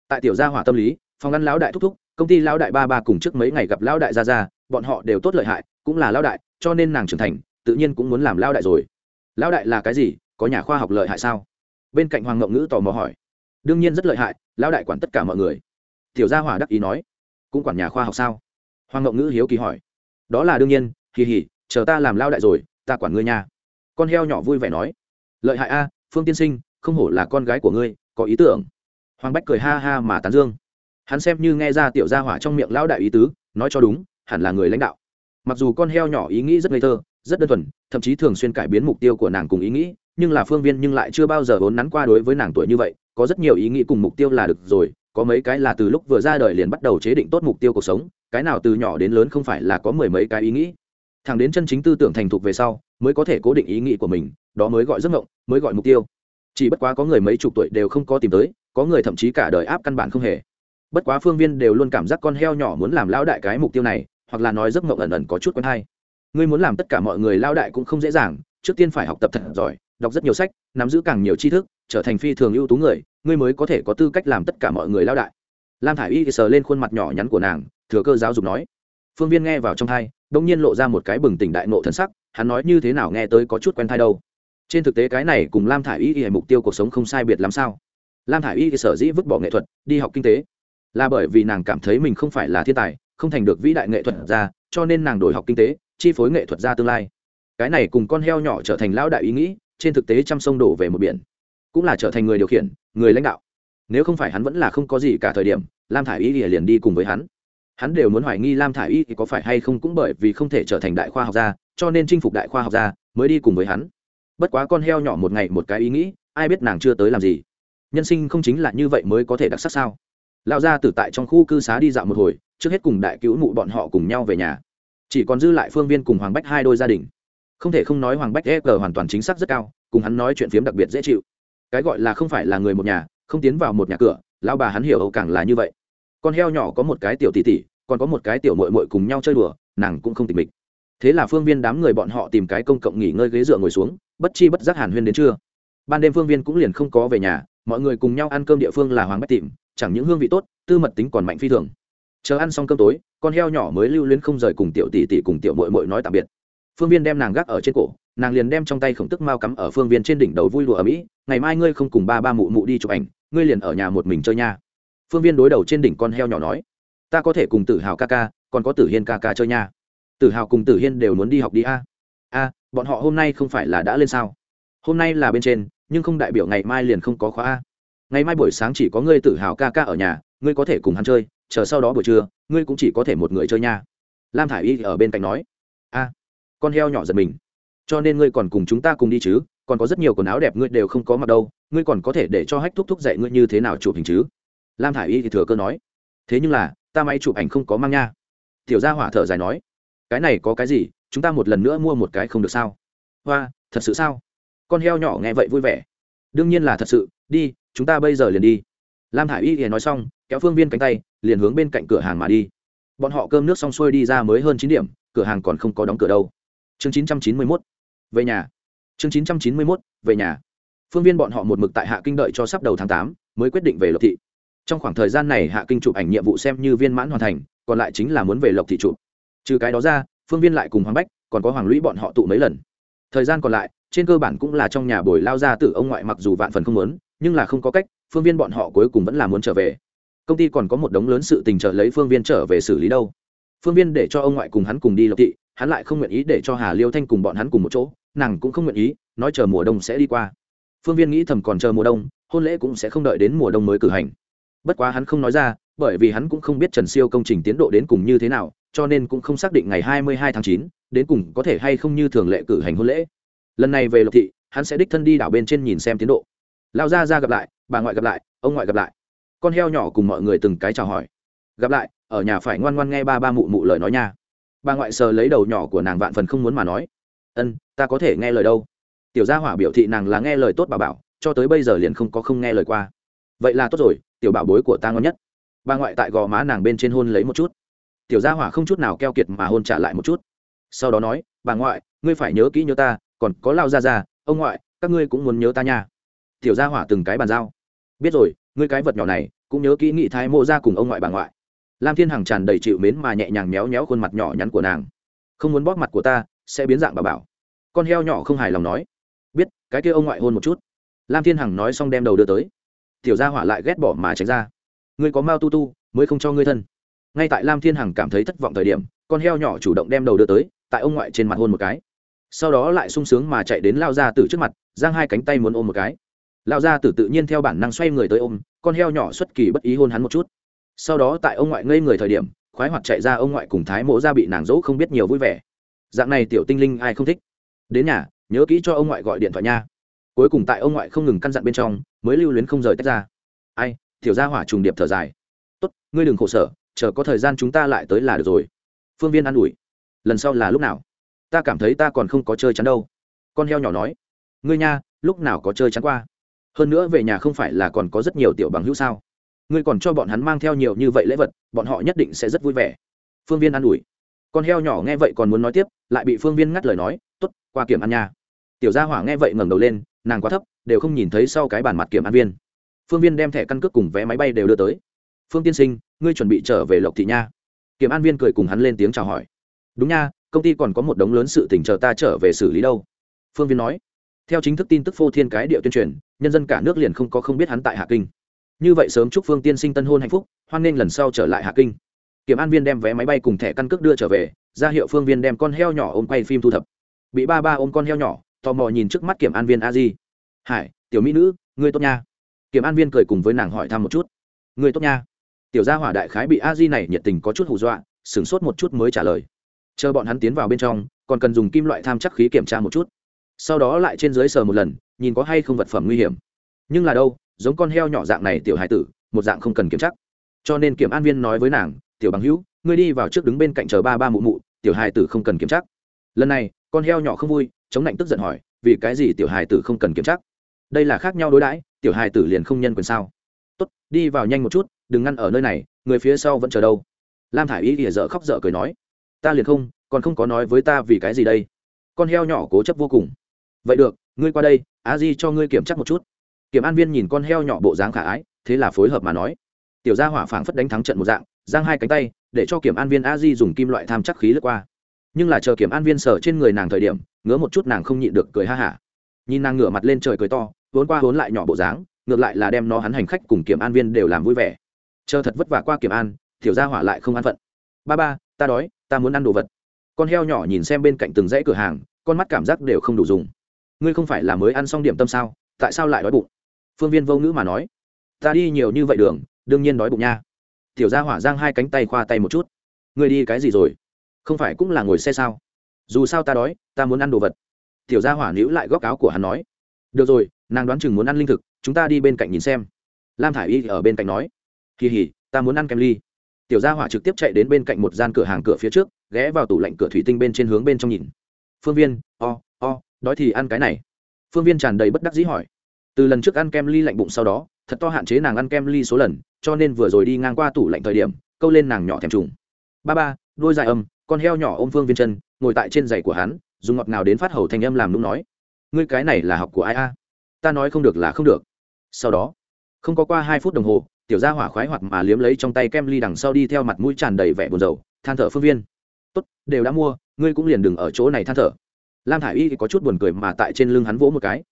Tại tiểu gia hỏa tâm lý, phòng ngăn lão đại thúc thúc, công ty lão đại ba ba cùng trước mấy ngày gặp lão đại gia gia, bọn họ đều tốt lợi hại, cũng là lão đại, cho nên nàng trưởng thành, tự nhiên cũng muốn làm lão đại rồi. Lão đại là cái gì, có nhà khoa học lợi hại sao? Bên cạnh hoàng ngậu ngữ tò mò hỏi. Đương nhiên rất lợi hại, lão đại quản tất cả mọi người. Tiểu gia hỏa đắc ý nói. Cũng quản nhà khoa học sao? Hoàng ngậu ngữ hiếu kỳ hỏi. Đó là đương nhiên kỳ hỉ chờ ta làm lao đại rồi, ta quản ngươi nha. Con heo nhỏ vui vẻ nói lợi hại a, phương tiên sinh, không hổ là con gái của ngươi, có ý tưởng. Hoàng bách cười ha ha mà tán dương. Hắn xem như nghe ra tiểu gia hỏa trong miệng lão đại ý tứ, nói cho đúng, hẳn là người lãnh đạo. Mặc dù con heo nhỏ ý nghĩ rất ngây thơ, rất đơn thuần, thậm chí thường xuyên cải biến mục tiêu của nàng cùng ý nghĩ, nhưng là phương viên nhưng lại chưa bao giờ vốn nắn qua đối với nàng tuổi như vậy, có rất nhiều ý nghĩ cùng mục tiêu là được rồi, có mấy cái là từ lúc vừa ra đời liền bắt đầu chế định tốt mục tiêu cuộc sống, cái nào từ nhỏ đến lớn không phải là có mười mấy cái ý nghĩ. Thẳng đến chân chính tư tưởng thành thục về sau, mới có thể cố định ý nghĩ của mình đó mới gọi giấc ngộng mới gọi mục tiêu. Chỉ bất quá có người mấy chục tuổi đều không có tìm tới, có người thậm chí cả đời áp căn bản không hề. Bất quá phương viên đều luôn cảm giác con heo nhỏ muốn làm lao đại cái mục tiêu này, hoặc là nói giấc mộng ẩn ẩn có chút quen hay. Ngươi muốn làm tất cả mọi người lao đại cũng không dễ dàng, trước tiên phải học tập thật giỏi, đọc rất nhiều sách, nắm giữ càng nhiều tri thức, trở thành phi thường ưu tú người, ngươi mới có thể có tư cách làm tất cả mọi người lao đại. Lam thả i y sờ lên khuôn mặt nhỏ nhắn của nàng, thừa cơ giáo dục nói. Phương viên nghe vào trong thai đông nhiên lộ ra một cái bừng tỉnh đại nộ thân sắc, hắn nói như thế nào nghe tới có chút quen thai đâu trên thực tế cái này cùng lam thả i y mục tiêu cuộc sống không sai biệt làm sao? Lam thả i y sở dĩ vứt bỏ nghệ thuật, đi học kinh tế. Là bởi vì nàng cảm thấy mình không phải là thiên tài, không thành được vĩ đại nghệ thuật ra cho nên nàng đổi học kinh tế, chi phối nghệ thuật ra tương lai. Cái này cùng con heo nhỏ trở thành lão đại ý nghĩ, trên thực tế trăm sông đổ về một biển. Cũng là trở thành người điều khiển, người lãnh đạo. Nếu không phải hắn vẫn là không có gì cả thời điểm, lam thả i y liền đi cùng với hắn. Hắn đều muốn hoài nghi lam thả i y thì có phải hay không cũng bởi vì không thể trở thành đại khoa học gia, cho nên chinh phục đại khoa học gia, mới đi cùng với hắn bất quá con heo nhỏ một ngày một cái ý nghĩ, ai biết nàng chưa tới làm gì. Nhân sinh không chính là như vậy mới có thể đặc sắc sao? Lão gia tử tại trong khu cư xá đi dạo một hồi, trước hết cùng đại cứu mụ bọn họ cùng nhau về nhà. Chỉ còn dư lại phương viên cùng hoàng bách hai đôi gia đình. Không thể không nói hoàng bách e g hoàn toàn chính xác rất cao, cùng hắn nói chuyện phiếm đặc biệt dễ chịu. Cái gọi là không phải là người một nhà, không tiến vào một nhà cửa, lão bà hắn hiểu âu càng là như vậy. Con heo nhỏ có một cái tiểu tỷ tỷ, còn có một cái tiểu mội mội cùng nhau chơi đùa, nàng cũng không tịch mịch. Thế là phương viên đám người bọn họ tìm cái công cộng nghỉ ngơi ghế dựa ngồi xuống bất chi bất giác hàn huyên đến trưa. Ban đêm phương viên cũng liền không có về nhà, mọi người cùng nhau ăn cơm địa phương là hoàng bách tìm chẳng những hương vị tốt, tư mật tính còn mạnh phi thường. Chờ ăn xong cơm tối, con heo nhỏ mới lưu luyến không rời cùng tiểu tỷ tỷ cùng tiểu mội mội nói tạm biệt. Phương viên đem nàng gác ở trên cổ, nàng liền đem trong tay khổng tức mao cắm ở phương viên trên đỉnh đầu vui lụa ở mỹ, ngày mai ngươi không cùng ba ba mụ mụ đi chụp ảnh, ngươi liền ở nhà một mình chơi nha. Phương viên đối đầu trên đỉnh con heo nhỏ nói, ta có thể cùng tử hào ca ca, còn có tử hiên ca ca chơi nha. Tử hào cùng tử hiên đều muốn đi học đi a. A bọn họ hôm nay không phải là đã lên sao? Hôm nay là bên trên, nhưng không đại biểu ngày mai liền không có khóa a. Ngày mai buổi sáng chỉ có ngươi tự hào ca ca ở nhà, ngươi có thể cùng hắn chơi, chờ sau đó buổi trưa, ngươi cũng chỉ có thể một người chơi nha. Lam thả i y ở bên cạnh nói. A, con heo nhỏ giật mình. Cho nên ngươi còn cùng chúng ta cùng đi chứ, còn có rất nhiều quần áo đẹp ngươi đều không có mặc đâu, ngươi còn có thể để cho hách thúc thúc dạy ngươi như thế nào chụp hình chứ? Lam thả i y thì thừa cơ nói. Thế nhưng là, ta máy chụp ảnh không có mang nha. Tiểu gia hỏa thở dài nói. Cái này có cái gì chúng ta một lần nữa mua một cái không được sao? Hoa, thật sự sao? Con heo nhỏ nghe vậy vui vẻ. Đương nhiên là thật sự, đi, chúng ta bây giờ liền đi. Lam hải y thì nói xong, kéo phương viên cánh tay, liền hướng bên cạnh cửa hàng mà đi. Bọn họ cơm nước xong xuôi đi ra mới hơn chín điểm, cửa hàng còn không có đóng cửa đâu. Chương chín trăm chín mươi mốt, về nhà. Chương chín trăm chín mươi mốt, về nhà. Phương viên bọn họ một mực tại hạ kinh đợi cho sắp đầu tháng tám, mới quyết định về lộc thị. Trong khoảng thời gian này hạ kinh chụp ảnh nhiệm vụ xem như viên mãn hoàn thành, còn lại chính là muốn về lộc thị chụp. Trừ cái đó ra phương viên lại cùng hoàng bách, còn có hoàng lũy bọn họ tụ mấy lần. Thời gian còn lại, trên cơ bản cũng là trong nhà bồi lao ra từ ông ngoại mặc dù vạn phần không muốn, nhưng là không có cách, phương viên bọn họ cuối cùng vẫn là muốn trở về. Công ty còn có một đống lớn sự tình trợ lấy phương viên trở về xử lý đâu. Phương viên để cho ông ngoại cùng hắn cùng đi lộc thị, hắn lại không nguyện ý để cho hà liêu thanh cùng bọn hắn cùng một chỗ, nàng cũng không nguyện ý, nói chờ mùa đông sẽ đi qua. Phương viên nghĩ thầm còn chờ mùa đông, hôn lễ cũng sẽ không đợi đến mùa đông mới cử hành. Bất quá hắn không nói ra bởi vì hắn cũng không biết trần siêu công trình tiến độ đến cùng như thế nào, cho nên cũng không xác định ngày hai mươi hai tháng 9. đến cùng có thể hay không như thường lệ cử hành hôn lễ. Lần này về lộc thị, hắn sẽ đích thân đi đảo bên trên nhìn xem tiến độ. Lão gia gia gặp lại, bà ngoại gặp lại, ông ngoại gặp lại. Con heo nhỏ cùng mọi người từng cái chào hỏi. Gặp lại, ở nhà phải ngoan ngoan nghe ba ba mụ mụ lời nói nha. Bà ngoại sờ lấy đầu nhỏ của nàng vạn phần không muốn mà nói. Ân, ta có thể nghe lời đâu. Tiểu gia hỏa biểu thị nàng là nghe lời tốt bà bảo, cho tới bây giờ liền không có không nghe lời qua. Vậy là tốt rồi, tiểu bảo bối của ta ngon nhất bà ngoại tại gò má nàng bên trên hôn lấy một chút. Tiểu gia hỏa không chút nào keo kiệt mà hôn trả lại một chút. Sau đó nói, bà ngoại, ngươi phải nhớ kỹ nhớ ta, còn có lao ra ra ông ngoại, các ngươi cũng muốn nhớ ta nha. Tiểu gia hỏa từng cái bàn giao. Biết rồi, ngươi cái vật nhỏ này, cũng nhớ kỹ nghị thái mộ ra cùng ông ngoại bà ngoại. Lam thiên hằng tràn đầy chịu mến mà nhẹ nhàng méo méo khuôn mặt nhỏ nhắn của nàng. Không muốn bóp mặt của ta, sẽ biến dạng bà bảo. Con heo nhỏ không hài lòng nói. Biết, cái kia ông ngoại hôn một chút. Lam thiên hằng nói xong đem đầu đưa tới. Tiểu gia hỏa lại ghét bỏ mà tránh ra ngươi có mao tu tu, mới không cho ngươi thân. Ngay tại lam thiên hằng cảm thấy thất vọng thời điểm, con heo nhỏ chủ động đem đầu đưa tới, tại ông ngoại trên mặt hôn một cái. Sau đó lại sung sướng mà chạy đến lao ra từ trước mặt, giang hai cánh tay muốn ôm một cái. Lao ra từ tự nhiên theo bản năng xoay người tới ôm, con heo nhỏ xuất kỳ bất ý hôn hắn một chút. Sau đó tại ông ngoại ngây người thời điểm, khoái hoạt chạy ra ông ngoại cùng thái mộ ra bị nàng dỗ không biết nhiều vui vẻ. Dạng này tiểu tinh linh ai không thích? Đến nhà, nhớ kỹ cho ông ngoại gọi điện thoại nha. Cuối cùng tại ông ngoại không ngừng căn dặn bên trong, mới lưu luyến không rời tách ra. Ai tiểu gia hỏa trùng điệp thở dài. Tốt, ngươi đừng khổ sở, chờ có thời gian chúng ta lại tới là được rồi. Phương viên an ủi. Lần sau là lúc nào? Ta cảm thấy ta còn không có chơi chắn đâu. Con heo nhỏ nói. Ngươi nha, lúc nào có chơi chắn qua? Hơn nữa về nhà không phải là còn có rất nhiều tiểu bằng hữu sao? Ngươi còn cho bọn hắn mang theo nhiều như vậy lễ vật, bọn họ nhất định sẽ rất vui vẻ. Phương viên an ủi. Con heo nhỏ nghe vậy còn muốn nói tiếp, lại bị phương viên ngắt lời nói. T ố t qua kiểm ăn nha. Tiểu gia hỏa nghe vậy ngẩng đầu lên, nàng quá thấp, đều không nhìn thấy sau cái bàn mặt kiểm ăn viên phương viên đem thẻ căn cước cùng vé máy bay đều đưa tới. Phương tiên sinh, ngươi chuẩn bị trở về lộc thị nha. Kiểm an viên cười cùng hắn lên tiếng chào hỏi. Đúng nha, công ty còn có một đống lớn sự tỉnh chờ ta trở về xử lý đâu. Phương viên nói. Theo chính thức tin tức phô thiên cái địa tuyên truyền, nhân dân cả nước liền không có không biết hắn tại hạ kinh. Như vậy sớm chúc phương tiên sinh tân hôn hạnh phúc, hoan nghênh lần sau trở lại hạ kinh. Kiểm an viên đem vé máy bay cùng thẻ căn cước đưa trở về, ra hiệu phương viên đem con heo nhỏ ôm quay phim thu thập. Bị ba ba ôm con heo nhỏ, tò mò nhìn trước mắt kiểm an viên a di. Hải, tiểu mỹ nữ, ngươi tốt nha kiểm an viên cười cùng với nàng hỏi thăm một chút. Ngươi tốt nha. Tiểu gia hỏa đại khái bị a di này nhiệt tình có chút hù dọa, sửng sốt một chút mới trả lời. Chờ bọn hắn tiến vào bên trong, còn cần dùng kim loại tham chắc khí kiểm tra một chút. Sau đó lại trên dưới sờ một lần, nhìn có hay không vật phẩm nguy hiểm. Nhưng là đâu, giống con heo nhỏ dạng này tiểu hải tử, một dạng không cần kiểm chắc. Cho nên kiểm an viên nói với nàng, tiểu bằng hữu, ngươi đi vào trước đứng bên cạnh chờ ba ba mụ mụ, tiểu hải tử không cần kiểm chắc. Lần này, con heo nhỏ không vui, chống lạnh tức giận hỏi, vì cái gì tiểu hải tử không cần kiểm chắc? Đây là khác nhau đối đãi tiểu hài tử liền không nhân quyền sao? Tốt, đi vào nhanh một chút, đừng ngăn ở nơi này, người phía sau vẫn chờ đâu. Lam thả i y ỉa dở khóc dở cười nói, ta liền không, còn không có nói với ta vì cái gì đây? Con heo nhỏ cố chấp vô cùng. Vậy được, ngươi qua đây, a di cho ngươi kiểm tra một chút. Kiểm an viên nhìn con heo nhỏ bộ dáng khả ái, thế là phối hợp mà nói, tiểu gia hỏa phảng phất đánh thắng trận một dạng, giang hai cánh tay, để cho kiểm an viên a di dùng kim loại tham chắc khí lướt qua. Nhưng là chờ kiểm an viên sở trên người nàng thời điểm, ngứa một chút nàng không nhịn được cười ha hả. Nhìn nàng ngửa mặt lên trời cười to vốn qua vốn lại nhỏ bộ dáng, ngược lại là đem nó hắn hành khách cùng kiểm an viên đều làm vui vẻ. Chờ thật vất vả qua kiểm an, tiểu gia hỏa lại không an phận. Ba ba, ta đói, ta muốn ăn đồ vật. Con heo nhỏ nhìn xem bên cạnh từng dãy cửa hàng, con mắt cảm giác đều không đủ dùng. Ngươi không phải là mới ăn xong điểm tâm sao, tại sao lại đói bụng? Phương viên vô ngữ mà nói. Ta đi nhiều như vậy đường, đương nhiên đói bụng nha. Tiểu gia hỏa giang hai cánh tay khoa tay một chút. Ngươi đi cái gì rồi? Không phải cũng là ngồi xe sao? Dù sao ta đói, ta muốn ăn đồ vật. Tiểu gia hỏa níu lại góc áo của hắn nói. Được rồi nàng đoán chừng muốn ăn linh thực chúng ta đi bên cạnh nhìn xem. Lam thả i y ở bên cạnh nói kỳ hỉ ta muốn ăn kem ly. Tiểu gia hỏa trực tiếp chạy đến bên cạnh một gian cửa hàng cửa phía trước ghé vào tủ lạnh cửa thủy tinh bên trên hướng bên trong nhìn. Phương viên o、oh, o、oh, đói thì ăn cái này. Phương viên tràn đầy bất đắc dĩ hỏi từ lần trước ăn kem ly lạnh bụng sau đó thật to hạn chế nàng ăn kem ly số lần cho nên vừa rồi đi ngang qua tủ lạnh thời điểm câu lên nàng nhỏ thèm trùng. Ba ba đôi dài âm con heo nhỏ ôm phương viên chân ngồi tại trên giày của hắn dùng ngọt nào đến phát hầu thành âm làm đúng nói ngươi cái này là học của ai a? Ta nói không được là không được. Sau đó, không có qua hai phút đồng hồ, tiểu gia hỏa khoái hoặc mà liếm lấy trong tay kem ly đằng sau đi theo mặt mũi tràn đầy vẻ buồn rầu, than thở phương viên. Tốt, đều đã mua, ngươi cũng liền đừng ở chỗ này than thở. Lam thả i y thì có chút buồn cười mà tại trên lưng hắn vỗ một cái.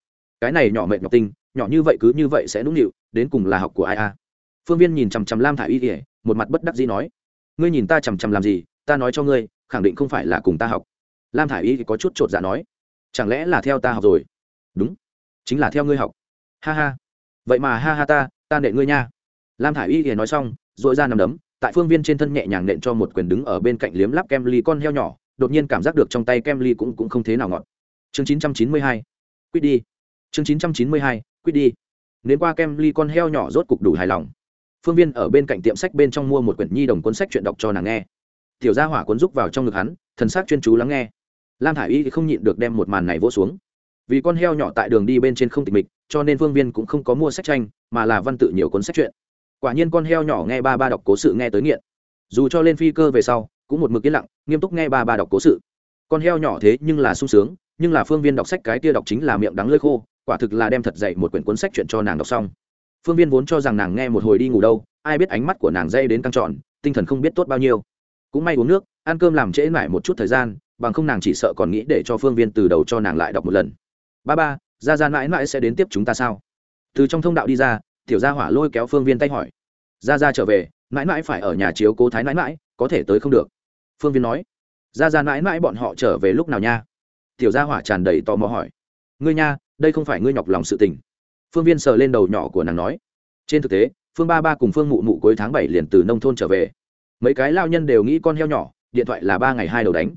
Cái này nhỏ mệt ngọc tinh, nhỏ như vậy cứ như vậy sẽ nũng nịu, đến cùng là học của ai a? Phương viên nhìn chằm chằm lam thả i y ỉa một mặt bất đắc dĩ nói, ngươi nhìn ta chằm chằm làm gì, ta nói cho ngươi, khẳng định không phải là cùng ta học. Lam thả i y thì có chút t r ộ t dạ nói, chẳng lẽ là theo ta học rồi? Đúng chính là theo ngươi học. Ha ha. Vậy mà ha ha ta ta nệ ngươi nha. Lam thả i y thì nói xong dội ra nằm đấm tại phương viên trên thân nhẹ nhàng nện cho một quyền đứng ở bên cạnh liếm lắp kem ly con heo nhỏ đột nhiên cảm giác được trong tay kem ly cũng, cũng không thế nào ngọt. Chương chín trăm chín mươi hai quýt đi. Chương chín trăm chín mươi hai quýt đi. Nếu qua kem ly con heo nhỏ rốt cục đủ hài lòng. Phương viên ở bên cạnh tiệm sách bên trong mua một quyển nhi đồng cuốn sách chuyện đọc cho nàng nghe. Tiểu gia hỏa cuốn rúc vào trong ngực hắn thần s á c chuyên chú lắng nghe. Lam thả i y không nhịn được đem một màn này vỗ xuống vì con heo nhỏ tại đường đi bên trên không tịch mịch, cho nên phương viên cũng không có mua sách tranh, mà là văn tự nhiều cuốn sách chuyện quả nhiên con heo nhỏ nghe ba ba đọc cố sự nghe tới nghiện. Dù cho lên phi cơ về sau, cũng một mực yên lặng, nghiêm túc nghe ba ba đọc cố sự. Con heo nhỏ thế nhưng là sung sướng, nhưng là phương viên đọc sách cái kia đọc chính là miệng đắng lơi khô, quả thực là đem thật dậy một quyển cuốn sách chuyện cho nàng đọc xong. Phương viên vốn cho rằng nàng nghe một hồi đi ngủ đâu, ai biết ánh mắt của nàng dây đến căng trọn tinh thần không biết tốt bao nhiêu. Cũng may uống nước, ăn cơm làm trễ mãi một chút thời gian, bằng không nàng chỉ sợ còn nghĩ để cho phương viên từ đầu cho nàng lại đọc một lần ba ba, ra ra mãi mãi sẽ đến tiếp chúng ta sao? Từ trong thông đạo đi ra, tiểu gia hỏa lôi kéo phương viên tay hỏi. Ra ra trở về, mãi mãi phải ở nhà chiếu cố thái mãi mãi, có thể tới không được. Phương viên nói. Ra ra mãi mãi bọn họ trở về lúc nào nha? Tiểu gia hỏa tràn đầy tò mò hỏi. Ngươi nha, đây không phải ngươi nhọc lòng sự tình. Phương viên sờ lên đầu nhỏ của nàng nói. Trên thực tế, phương ba ba cùng phương mụ mụ cuối tháng bảy liền từ nông thôn trở về. Mấy cái lao nhân đều nghĩ con heo nhỏ, điện thoại là ba ngày hai đầu đánh.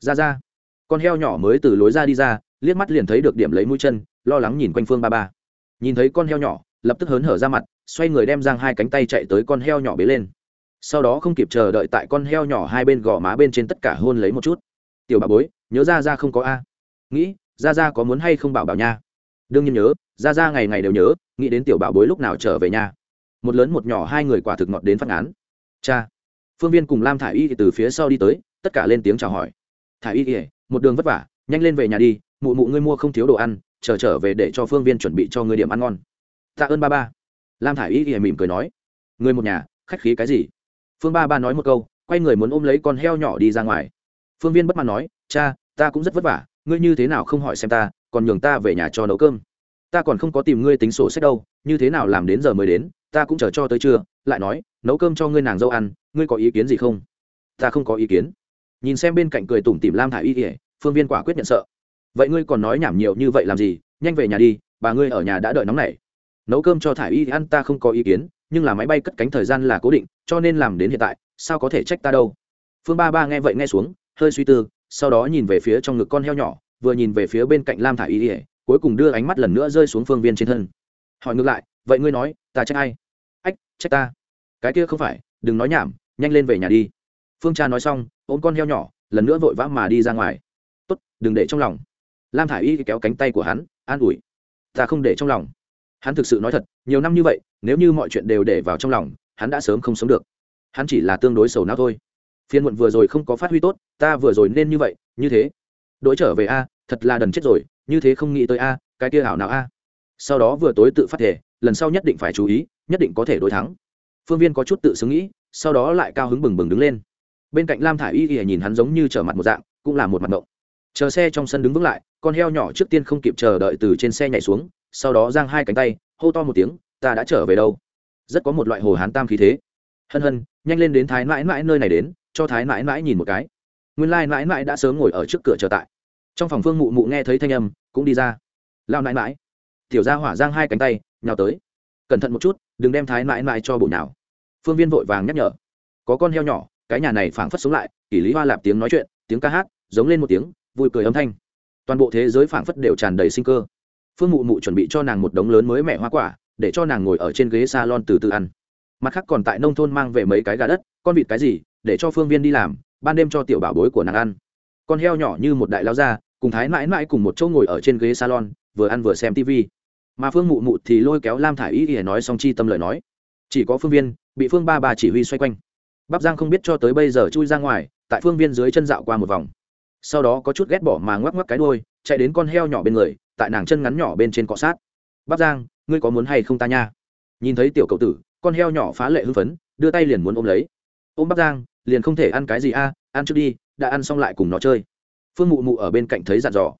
Ra ra, con heo nhỏ mới từ lối ra đi ra liếc mắt liền thấy được điểm lấy mũi chân, lo lắng nhìn quanh phương ba ba. Nhìn thấy con heo nhỏ, lập tức hớn hở ra mặt, xoay người đem giang hai cánh tay chạy tới con heo nhỏ bế lên. Sau đó không kịp chờ đợi tại con heo nhỏ hai bên gò má bên trên tất cả hôn lấy một chút. Tiểu bà bối, nhớ ra ra không có a. Nghĩ ra ra có muốn hay không bảo bảo nha? Đương nhiên nhớ ra ra ngày ngày đều nhớ, nghĩ đến tiểu bảo bối lúc nào trở về nhà một lớn một nhỏ hai người quả thực ngọt đến phát án cha. Phương viên cùng lam thả i y từ phía sau đi tới, tất cả lên tiếng chào hỏi. Thả y một đường vất vả, nhanh lên về nhà đi mụ mụ ngươi mua không thiếu đồ ăn chờ trở, trở về để cho phương viên chuẩn bị cho ngươi điểm ăn ngon. Tạ ơn ba ba. Lam thả i y ỉa mỉm cười nói. Người một nhà khách khí cái gì? Phương ba ba nói một câu quay người muốn ôm lấy con heo nhỏ đi ra ngoài. Phương viên bất mãn nói cha ta cũng rất vất vả ngươi như thế nào không hỏi xem ta còn nhường ta về nhà cho nấu cơm. Ta còn không có tìm ngươi tính sổ sách đâu như thế nào làm đến giờ mới đến ta cũng chờ cho tới trưa lại nói nấu cơm cho ngươi nàng dâu ăn ngươi có ý kiến gì không? Ta không có ý kiến. Nhìn xem bên cạnh cười tủm tìm lam thả y ỉa phương viên quả quyết nhận sợ vậy ngươi còn nói nhảm nhiều như vậy làm gì? Nhanh về nhà đi, bà ngươi ở nhà đã đợi nóng này nấu cơm cho thả y ăn, ta không có ý kiến, nhưng là máy bay cất cánh thời gian là cố định, cho nên làm đến hiện tại, sao có thể trách ta đâu? Phương ba ba nghe vậy nghe xuống, hơi suy tư, sau đó nhìn về phía trong ngực con heo nhỏ, vừa nhìn về phía bên cạnh lam thả y ỉa cuối cùng đưa ánh mắt lần nữa rơi xuống phương viên trên thân. Hỏi ngược lại, vậy ngươi nói, ta trách ai? Ách, trách ta. Cái kia không phải, đừng nói nhảm, nhanh lên về nhà đi. Phương cha nói xong, ôm con heo nhỏ, lần nữa vội vã mà đi ra ngoài. Tốt, đừng để trong lòng lam thả i y kéo cánh tay của hắn, an ủi. Ta không để trong lòng. Hắn thực sự nói thật, nhiều năm như vậy, nếu như mọi chuyện đều để vào trong lòng, hắn đã sớm không sống được. Hắn chỉ là tương đối sầu não thôi. Phiên muộn vừa rồi không có phát huy tốt, ta vừa rồi nên như vậy, như thế. Đối trở về a, thật là đần chết rồi, như thế không nghĩ tới a, cái kia hảo nào a. Sau đó vừa tối tự phát thể, lần sau nhất định phải chú ý, nhất định có thể đối thắng. Phương viên có chút tự xứng nghĩ, sau đó lại cao hứng bừng bừng đứng lên. Bên cạnh lam thả i y thì nhìn hắn giống như trở mặt một dạng, cũng là một mặt ngộng chờ xe trong sân đứng vững lại, con heo nhỏ trước tiên không kịp chờ đợi từ trên xe nhảy xuống, sau đó giang hai cánh tay, hô to một tiếng, ta đã trở về đâu? Rất có một loại hồ hán tam khí thế. Hân hân, nhanh lên đến thái mãi mãi nơi này đến, cho thái mãi mãi nhìn một cái. Nguyên lai mãi mãi đã sớm ngồi ở trước cửa chờ tại. Trong phòng phương mụ mụ nghe thấy thanh âm, cũng đi ra. Lao mãi mãi. Tiểu gia hỏa giang hai cánh tay, nhào tới. Cẩn thận một chút, đừng đem thái mãi mãi cho bổ nào phương viên vội vàng nhắc nhở. Có con heo nhỏ, cái nhà này phảng phất sống lại. Kỷ lý hoa lạp tiếng nói chuyện, tiếng ca hát, giống lên một tiếng vui cười âm thanh. Toàn bộ thế giới phảng phất đều tràn đầy sinh cơ. Phương mụ mụ chuẩn bị cho nàng một đống lớn mới mẹ hoa quả, để cho nàng ngồi ở trên ghế salon từ từ ăn. Mặt khác còn tại nông thôn mang về mấy cái gà đất, con vịt cái gì, để cho phương viên đi làm, ban đêm cho tiểu bảo bối của nàng ăn. Con heo nhỏ như một đại lao ra, cùng thái mãi mãi cùng một chỗ ngồi ở trên ghế salon, vừa ăn vừa xem tv mà phương mụ mụ thì lôi kéo lam thả ý y ỉa nói xong chi tâm lời nói. Chỉ có phương viên, bị phương ba bà chỉ huy xoay quanh. Bắp giang không biết cho tới bây giờ chui ra ngoài, tại phương viên dưới chân dạo qua một vòng sau đó có chút ghét bỏ mà ngoắc ngoắc cái đôi chạy đến con heo nhỏ bên người, tại nàng chân ngắn nhỏ bên trên cọ sát. Bắp giang, ngươi có muốn hay không ta nha? Nhìn thấy tiểu cậu tử, con heo nhỏ phá lệ hưng phấn, đưa tay liền muốn ôm lấy. Ôm bắp giang, liền không thể ăn cái gì a, ăn trước đi, đã ăn xong lại cùng nó chơi. Phương mụ mụ ở bên cạnh thấy dặn dò.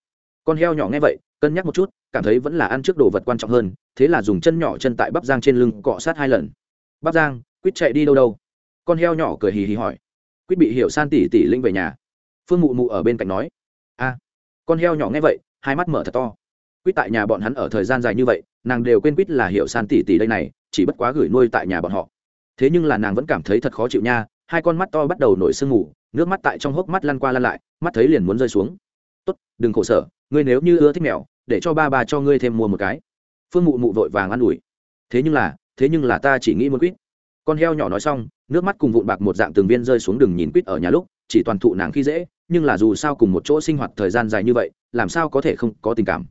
Con heo nhỏ nghe vậy, cân nhắc một chút, cảm thấy vẫn là ăn trước đồ vật quan trọng hơn, thế là dùng chân nhỏ chân tại bắp giang trên lưng cọ sát hai lần. Bắp giang, quýt chạy đi đâu đâu? Con heo nhỏ cười hì hì hỏi. Quýt bị hiểu san tỉ tỉ linh về nhà phương mụ mụ ở bên cạnh nói, a, con heo nhỏ nghe vậy, hai mắt mở thật to. Quýt tại nhà bọn hắn ở thời gian dài như vậy, nàng đều quên quýt là hiểu san tỷ tỷ đây này, chỉ bất quá gửi nuôi tại nhà bọn họ. Thế nhưng là nàng vẫn cảm thấy thật khó chịu nha, hai con mắt to bắt đầu nổi sương mù, nước mắt tại trong hốc mắt lăn qua lăn lại, mắt thấy liền muốn rơi xuống. Tốt, đừng khổ sở, ngươi nếu như ưa thích mèo, để cho ba bà cho ngươi thêm mua một cái. Phương mụ mụ vội vàng ă n ủi. Thế nhưng là, thế nhưng là ta chỉ nghĩ muốn quýt. Con heo nhỏ nói xong, nước mắt cùng vụn bạc một dạng từng viên rơi xuống đường nhìn quýt ở nhà lúc chỉ toàn thụ nàng khi dễ, nhưng là dù sao cùng một chỗ sinh hoạt thời gian dài như vậy, làm sao có thể không có tình cảm?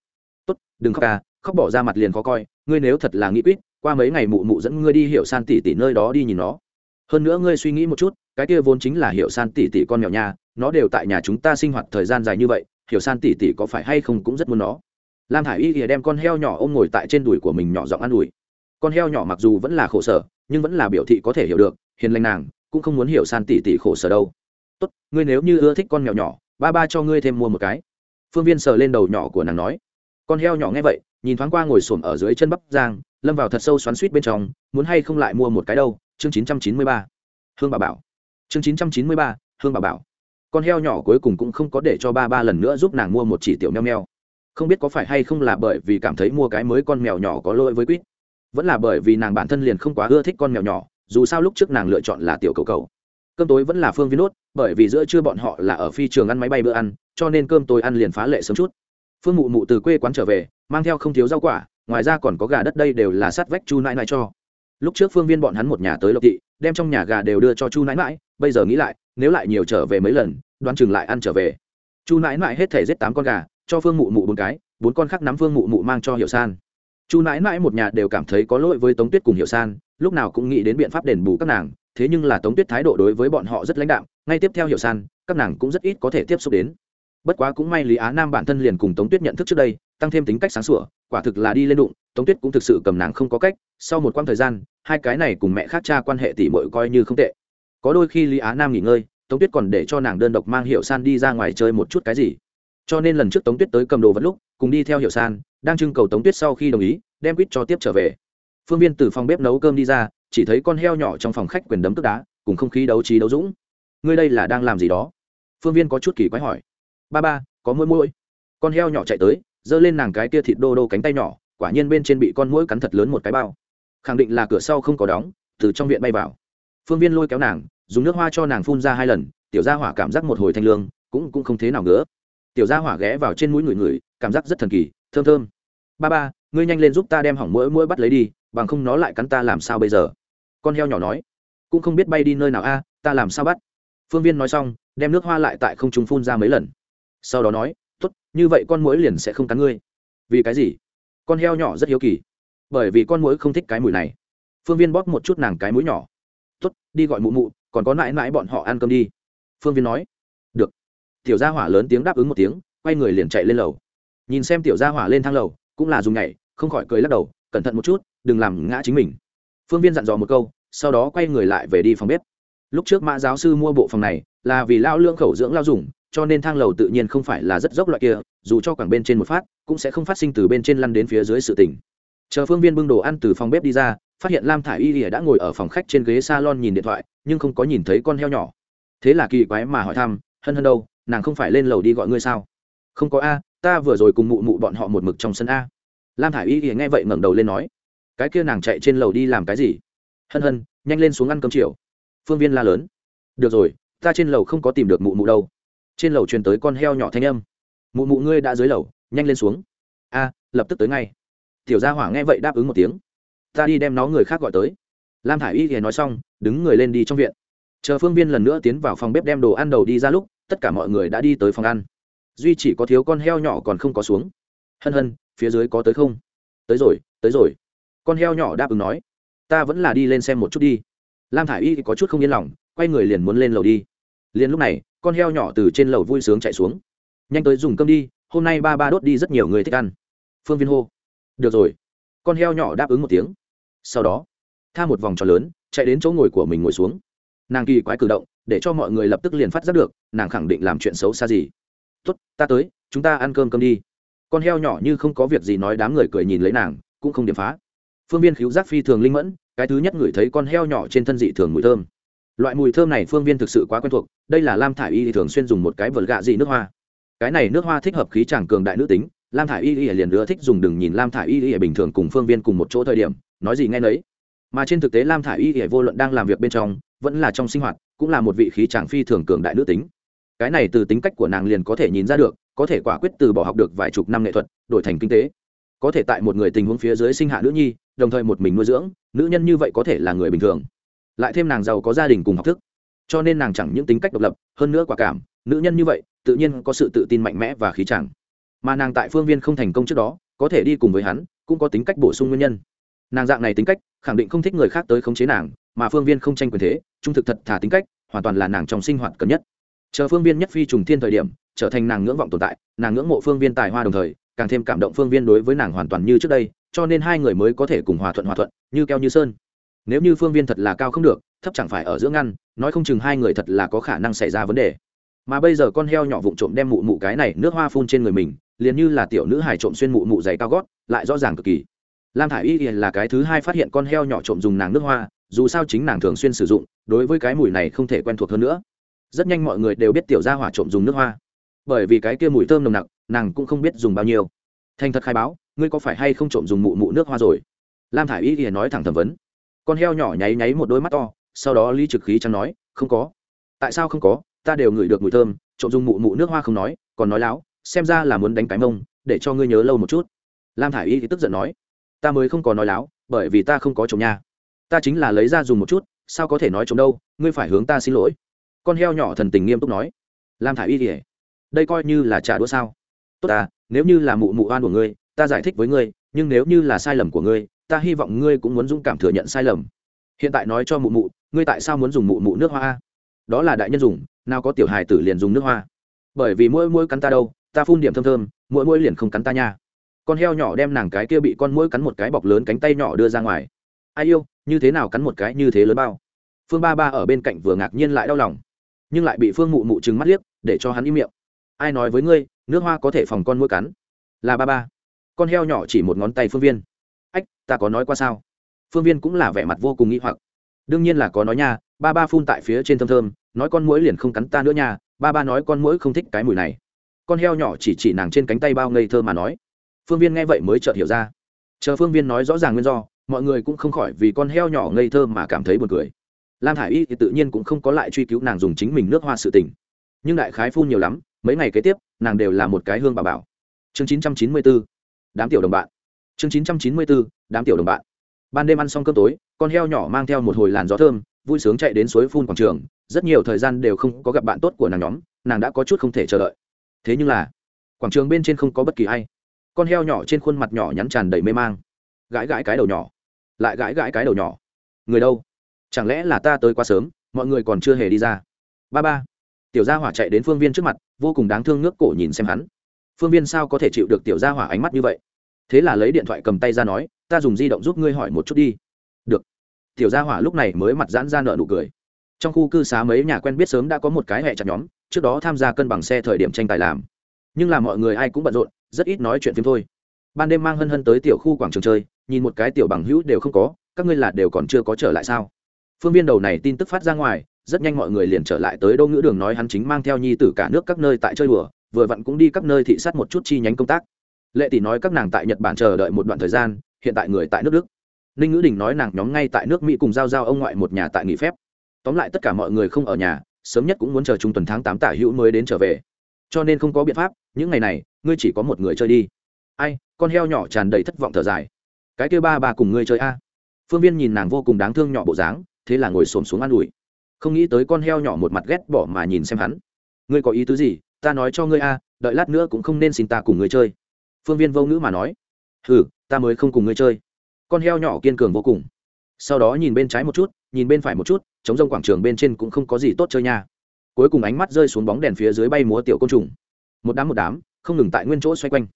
Tốt, đừng khóc ca, khóc bỏ ra mặt liền khó coi, ngươi nếu thật là nghĩ quýt, qua mấy ngày mụ mụ dẫn ngươi đi hiểu san tỷ tỷ nơi đó đi nhìn nó. Hơn nữa ngươi suy nghĩ một chút, cái kia vốn chính là hiểu san tỷ tỷ con mèo nha nó đều tại nhà chúng ta sinh hoạt thời gian dài như vậy, hiểu san tỷ tỷ có phải hay không cũng rất muốn nó. Lam thả i y ỉa đem con heo nhỏ ôm ngồi tại trên đùi của mình nhỏ giọng an ủi. Con heo nhỏ mặc dù vẫn là khổ sở, nhưng vẫn là biểu thị có thể hiểu được, hiền lành nàng, cũng không muốn hiểu san tỷ tỷ khổ sở đâu tốt, ngươi nếu như ưa thích con mèo nhỏ, ba ba cho ngươi thêm mua một cái. Phương viên sờ lên đầu nhỏ của nàng nói. Con heo nhỏ nghe vậy, nhìn thoáng qua ngồi xổm ở dưới chân bắp giang, lâm vào thật sâu xoắn suýt bên trong, muốn hay không lại mua một cái đâu? Chương chín trăm chín mươi ba. Hương bà bảo. Chương chín trăm chín mươi ba, hương bà bảo. Con heo nhỏ cuối cùng cũng không có để cho ba ba lần nữa giúp nàng mua một chỉ tiểu meo meo. Không biết có phải hay không là bởi vì cảm thấy mua cái mới con mèo nhỏ có lỗi với quýt, vẫn là bởi vì nàng bản thân liền không quá ưa thích con mèo nhỏ, dù sao lúc trước nàng lựa chọn là tiểu cầu cầu cơm tối vẫn là phương viên nốt bởi vì giữa trưa bọn họ là ở phi trường ăn máy bay bữa ăn, cho nên cơm tối ăn liền phá lệ sớm chút. Phương mụ mụ từ quê quán trở về, mang theo không thiếu rau quả, ngoài ra còn có gà đất đây đều là sát vách chu nãi nãi cho. Lúc trước phương viên bọn hắn một nhà tới lộc thị, đem trong nhà gà đều đưa cho chu nãi nãi, bây giờ nghĩ lại, nếu lại nhiều trở về mấy lần, đoán chừng lại ăn trở về. Chu nãi nãi hết thể giết tám con gà, cho phương mụ mụ bốn cái, bốn con khác nắm phương mụ mụ mang cho hiểu san. Chu nãi nãi một nhà đều cảm thấy có lỗi với tống tuyết cùng hiểu san, lúc nào cũng nghĩ đến biện pháp đền bù các nàng thế nhưng là tống tuyết thái độ đối với bọn họ rất lãnh đạm, ngay tiếp theo hiểu san, các nàng cũng rất ít có thể tiếp xúc đến. Bất quá cũng may lý á nam bản thân liền cùng tống tuyết nhận thức trước đây, tăng thêm tính cách sáng sủa, quả thực là đi lên đụng, tống tuyết cũng thực sự cầm nàng không có cách, sau một quãng thời gian, hai cái này cùng mẹ khác cha quan hệ tỉ mội coi như không tệ. Có đôi khi lý á nam nghỉ ngơi, tống tuyết còn để cho nàng đơn độc mang hiệu san đi ra ngoài chơi một chút cái gì. Cho nên lần trước tống tuyết tới cầm đồ vật lúc, cùng đi theo hiệu san, đang trưng cầu tống tuyết sau khi đồng ý, đem quýt cho tiếp trở về. Phương viên từ phòng bếp nấu cơm đi ra chỉ thấy con heo nhỏ trong phòng khách quyền đấm tức đá, cùng không khí đấu trí đấu dũng. Ngươi đây là đang làm gì đó? Phương viên có chút kỳ quái hỏi. Ba ba, có mũi mũi con heo nhỏ chạy tới, giơ lên nàng cái kia thịt đô đô cánh tay nhỏ, quả nhiên bên trên bị con mũi cắn thật lớn một cái bao. Khẳng định là cửa sau không có đóng, từ trong viện bay vào. Phương viên lôi kéo nàng, dùng nước hoa cho nàng phun ra hai lần, tiểu gia hỏa cảm giác một hồi thanh lương, cũng cũng không thế nào nữa tiểu gia hỏa ghé vào trên mũi người người cảm giác rất thần kỳ, thơm thơm. Ba ba, ngươi nhanh lên giúp ta đem hỏng mũi mũi bắt lấy đi bằng không nó lại cắn ta làm sao bây giờ? Con heo nhỏ nói. Cũng không biết bay đi nơi nào a, ta làm sao bắt? Phương viên nói xong, đem nước hoa lại tại không trung phun ra mấy lần. Sau đó nói, tốt, như vậy con mũi liền sẽ không cắn ngươi. Vì cái gì? Con heo nhỏ rất hiếu kỳ. Bởi vì con mũi không thích cái mùi này. Phương viên bóp một chút nàng cái mũi nhỏ. Tốt, đi gọi mụ mụ, còn có mãi mãi bọn họ ăn cơm đi. Phương viên nói. Được. Tiểu gia hỏa lớn tiếng đáp ứng một tiếng, quay người liền chạy lên lầu. Nhìn xem tiểu gia hỏa lên thang lầu, cũng là dùng nhảy, không khỏi cười lắc đầu, cẩn thận một chút đừng làm ngã chính mình. Phương viên dặn dò một câu, sau đó quay người lại về đi phòng bếp. Lúc trước mã giáo sư mua bộ phòng này là vì lao lương khẩu dưỡng lao dùng, cho nên thang lầu tự nhiên không phải là rất dốc loại kia, dù cho quảng bên trên một phát, cũng sẽ không phát sinh từ bên trên lăn đến phía dưới sự tỉnh chờ phương viên bưng đồ ăn từ phòng bếp đi ra, phát hiện lam thả i y ỉa đã ngồi ở phòng khách trên ghế s a lon nhìn điện thoại, nhưng không có nhìn thấy con heo nhỏ. Thế là kỳ quái mà hỏi thăm, hân hân đâu, nàng không phải lên lầu đi gọi ngươi sao? Không có a, ta vừa rồi cùng mụ mụ bọn họ một mực trong sân a. Lam thả i y ỉa nghe vậy ngẩng đầu lên nói cái kia nàng chạy trên lầu đi làm cái gì? Hân hân, nhanh lên xuống ăn cơm chiều. Phương viên la lớn. Được rồi, ta trên lầu không có tìm được mụ mụ đâu. Trên lầu truyền tới con heo nhỏ thanh âm. Mụ mụ ngươi đã dưới lầu, nhanh lên xuống. A, lập tức tới ngay. Tiểu gia hỏa nghe vậy đáp ứng một tiếng. Ta đi đem nó người khác gọi tới. Lam thả i y thì nói xong, đứng người lên đi trong viện. Chờ phương viên lần nữa tiến vào phòng bếp đem đồ ăn đầu đi ra lúc, tất cả mọi người đã đi tới phòng ăn. Duy chỉ có thiếu con heo nhỏ còn không có xuống. Hân hân, phía dưới có tới không? Tới rồi tới rồi con heo nhỏ đáp ứng nói, ta vẫn là đi lên xem một chút đi. Lam thả i y có chút không yên lòng, quay người liền muốn lên lầu đi. Liền lúc này, con heo nhỏ từ trên lầu vui sướng chạy xuống. Nhanh tới dùng cơm đi, hôm nay ba ba đốt đi rất nhiều người thích ăn. Phương viên hô, được rồi. Con heo nhỏ đáp ứng một tiếng. Sau đó, tha một vòng tròn lớn, chạy đến chỗ ngồi của mình ngồi xuống. Nàng kỳ quái cử động, để cho mọi người lập tức liền phát giác được, nàng khẳng định làm chuyện xấu xa gì. Tốt, ta tới, chúng ta ăn cơm cơm đi. Con heo nhỏ như không có việc gì nói đám người cười nhìn lấy nàng, cũng không điểm phá phương viên khiếu giác phi thường linh mẫn, cái thứ nhất ngửi thấy con heo nhỏ trên thân dị thường mùi thơm. Loại mùi thơm này phương viên thực sự quá quen thuộc, đây là lam thả i y thì thường xuyên dùng một cái vật gạ dị nước hoa. Cái này nước hoa thích hợp khí chàng cường đại nữ tính, lam thả i y y liền nữa thích dùng đừng nhìn lam thả i y y bình thường cùng phương viên cùng một chỗ thời điểm, nói gì nghe nấy. Mà trên thực tế lam thả i y y vô luận đang làm việc bên trong, vẫn là trong sinh hoạt, cũng là một vị khí chàng phi thường cường đại nữ tính. Cái này từ tính cách của nàng liền có thể nhìn ra được, có thể quả quyết từ bỏ học được vài chục năm nghệ thuật, đổi thành kinh tế. Có thể tại một người tình huống phía dưới sinh hạ nữ nhi đồng thời một mình nuôi dưỡng, nữ nhân như vậy có thể là người bình thường. Lại thêm nàng giàu có gia đình cùng học thức, cho nên nàng chẳng những tính cách độc lập, hơn nữa quả cảm, nữ nhân như vậy, tự nhiên có sự tự tin mạnh mẽ và khí chẳng. Mà nàng tại phương viên không thành công trước đó, có thể đi cùng với hắn, cũng có tính cách bổ sung nguyên nhân. Nàng dạng này tính cách, khẳng định không thích người khác tới khống chế nàng, mà phương viên không tranh quyền thế, trung thực thật thả tính cách, hoàn toàn là nàng trong sinh hoạt cần nhất. Chờ phương viên nhất phi trùng thiên thời điểm, trở thành nàng ngưỡng vọng tồn tại, nàng ngưỡng mộ phương viên tài hoa đồng thời, càng thêm cảm động phương viên đối với nàng hoàn toàn như trước đây cho nên hai người mới có thể cùng hòa thuận hòa thuận, như keo như sơn. Nếu như phương viên thật là cao không được, thấp chẳng phải ở giữa ngăn, nói không chừng hai người thật là có khả năng xảy ra vấn đề. Mà bây giờ con heo nhỏ vụn trộm đem mụ mụ cái này nước hoa phun trên người mình, liền như là tiểu nữ hải trộm xuyên mụ mụ giày cao gót, lại rõ ràng cực kỳ. Lam thả i y là cái thứ hai phát hiện con heo nhỏ trộm dùng nàng nước hoa, dù sao chính nàng thường xuyên sử dụng, đối với cái mùi này không thể quen thuộc hơn nữa. Rất nhanh mọi người đều biết tiểu gia hỏa trộm dùng nước hoa. Bởi vì cái kia mùi thơm nồng nặc, nàng cũng không biết dùng bao nhiêu. Thành thật khai báo ngươi có phải hay không trộm dùng mụ mụ nước hoa rồi? Lam thả i y nói thẳng thẩm vấn. Con heo nhỏ nháy nháy một đôi mắt to, sau đó lý trực khí chẳng nói, không có. Tại sao không có? Ta đều ngửi được mùi thơm, trộm dùng mụ mụ nước hoa không nói, còn nói láo, xem ra là muốn đánh cái mông, để cho ngươi nhớ lâu một chút. Lam thả i y thì tức giận nói, ta mới không có nói láo, bởi vì ta không có trộm nha. Ta chính là lấy ra dùng một chút, sao có thể nói trộm đâu, ngươi phải hướng ta xin lỗi. Con heo nhỏ thần tình nghiêm túc nói. Lam thả i y thì, đây coi như là trả đũa sao? Tốt à nếu như là mụ mụ oan của ngươi ta giải thích với ngươi, nhưng nếu như là sai lầm của ngươi, ta hy vọng ngươi cũng muốn dũng cảm thừa nhận sai lầm. Hiện tại nói cho mụ mụ, ngươi tại sao muốn dùng mụ mụ nước hoa đó là đại nhân dùng, nào có tiểu hài tử liền dùng nước hoa. Bởi vì mỗi mỗi cắn ta đâu, ta phun điểm thơm thơm, mỗi mỗi liền không cắn ta nha. Con heo nhỏ đem nàng cái kia bị con mũi cắn một cái bọc lớn cánh tay nhỏ đưa ra ngoài. Ai yêu, như thế nào cắn một cái như thế lớn bao? Phương ba ba ở bên cạnh vừa ngạc nhiên lại đau lòng. Nhưng lại bị phương mụ mụ trừng mắt liếc, để cho hắn im miệng. Ai nói với ngươi, nước hoa có thể phòng con mũi cắn? Là ba ba con heo nhỏ chỉ một ngón tay phương viên. Ách, ta có nói qua sao? Phương viên cũng là vẻ mặt vô cùng nghĩ hoặc. Đương nhiên là có nói nha, ba ba phun tại phía trên thơm thơm, nói con mũi liền không cắn ta nữa nha, ba ba nói con mũi không thích cái mùi này. Con heo nhỏ chỉ chỉ nàng trên cánh tay bao ngây thơ mà nói. Phương viên nghe vậy mới chợt hiểu ra. Chờ phương viên nói rõ ràng nguyên do, mọi người cũng không khỏi vì con heo nhỏ ngây thơ mà cảm thấy buồn cười. Lam hải y thì tự nhiên cũng không có lại truy cứu nàng dùng chính mình nước hoa sự tình. Nhưng đại khái phun nhiều lắm, mấy ngày kế tiếp, nàng đều là một cái hương bà bảo. Chương chín trăm chín mươi bốn đám tiểu đồng bạn. Chương chín trăm chín mươi bốn, đám tiểu đồng bạn. Ban đêm ăn xong cơm tối, con heo nhỏ mang theo một hồi làn gió thơm, vui sướng chạy đến suối phun quảng trường. Rất nhiều thời gian đều không có gặp bạn tốt của nàng nhóm, nàng đã có chút không thể chờ đợi. Thế nhưng là, quảng trường bên trên không có bất kỳ ai. Con heo nhỏ trên khuôn mặt nhỏ nhắn tràn đầy mê mang. Gãi gãi cái đầu nhỏ. Lại gãi gãi cái đầu nhỏ. Người đâu? Chẳng lẽ là ta tới quá sớm, mọi người còn chưa hề đi ra? Ba ba. Tiểu gia hỏa chạy đến phương viên trước mặt, vô cùng đáng thương ngước cổ nhìn xem hắn phương viên sao có thể chịu được tiểu gia hỏa ánh mắt như vậy? Thế là lấy điện thoại cầm tay ra nói, ta dùng di động giúp ngươi hỏi một chút đi. Được. Tiểu gia hỏa lúc này mới mặt giãn ra nợ nụ cười. Trong khu cư xá mấy nhà quen biết sớm đã có một cái hẹ chặt nhóm, trước đó tham gia cân bằng xe thời điểm tranh tài làm. Nhưng là mọi người ai cũng bận rộn, rất ít nói chuyện phim thôi. Ban đêm mang hân hân tới tiểu khu quảng trường chơi, nhìn một cái tiểu bằng hữu đều không có, các ngươi là đều còn chưa có trở lại sao? Phương viên đầu này tin tức phát ra ngoài, rất nhanh mọi người liền trở lại tới đô ngữ đường nói hắn chính mang theo nhi tử cả nước các nơi tại chơi đùa vừa vặn cũng đi các nơi thị sát một chút chi nhánh công tác. Lệ tỷ nói các nàng tại nhật bản chờ đợi một đoạn thời gian, hiện tại người tại nước đức. Ninh ngữ đình nói nàng nhóm ngay tại nước mỹ cùng giao giao ông ngoại một nhà tại nghỉ phép. Tóm lại tất cả mọi người không ở nhà, sớm nhất cũng muốn chờ trung tuần tháng tám tả hữu mới đến trở về. Cho nên không có biện pháp, những ngày này, ngươi chỉ có một người chơi đi. Ai, con heo nhỏ tràn đầy thất vọng thở dài. Cái kêu ba bà cùng ngươi chơi a. Phương viên nhìn nàng vô cùng đáng thương nhỏ bộ dáng, thế là ngồi xổm xuống ă n ủi. Không nghĩ tới con heo nhỏ một mặt ghét bỏ mà nhìn xem hắn. Ngươi có ý tứ gì? Ta nói cho ngươi a, đợi lát nữa cũng không nên xin ta cùng ngươi chơi. Phương viên vô ngữ mà nói. Ừ ta mới không cùng ngươi chơi. Con heo nhỏ kiên cường vô cùng. Sau đó nhìn bên trái một chút, nhìn bên phải một chút chống rông quảng trường bên trên cũng không có gì tốt chơi nha. Cuối cùng ánh mắt rơi xuống bóng đèn phía dưới bay múa tiểu côn trùng. Một đám một đám, không ngừng tại nguyên chỗ xoay quanh.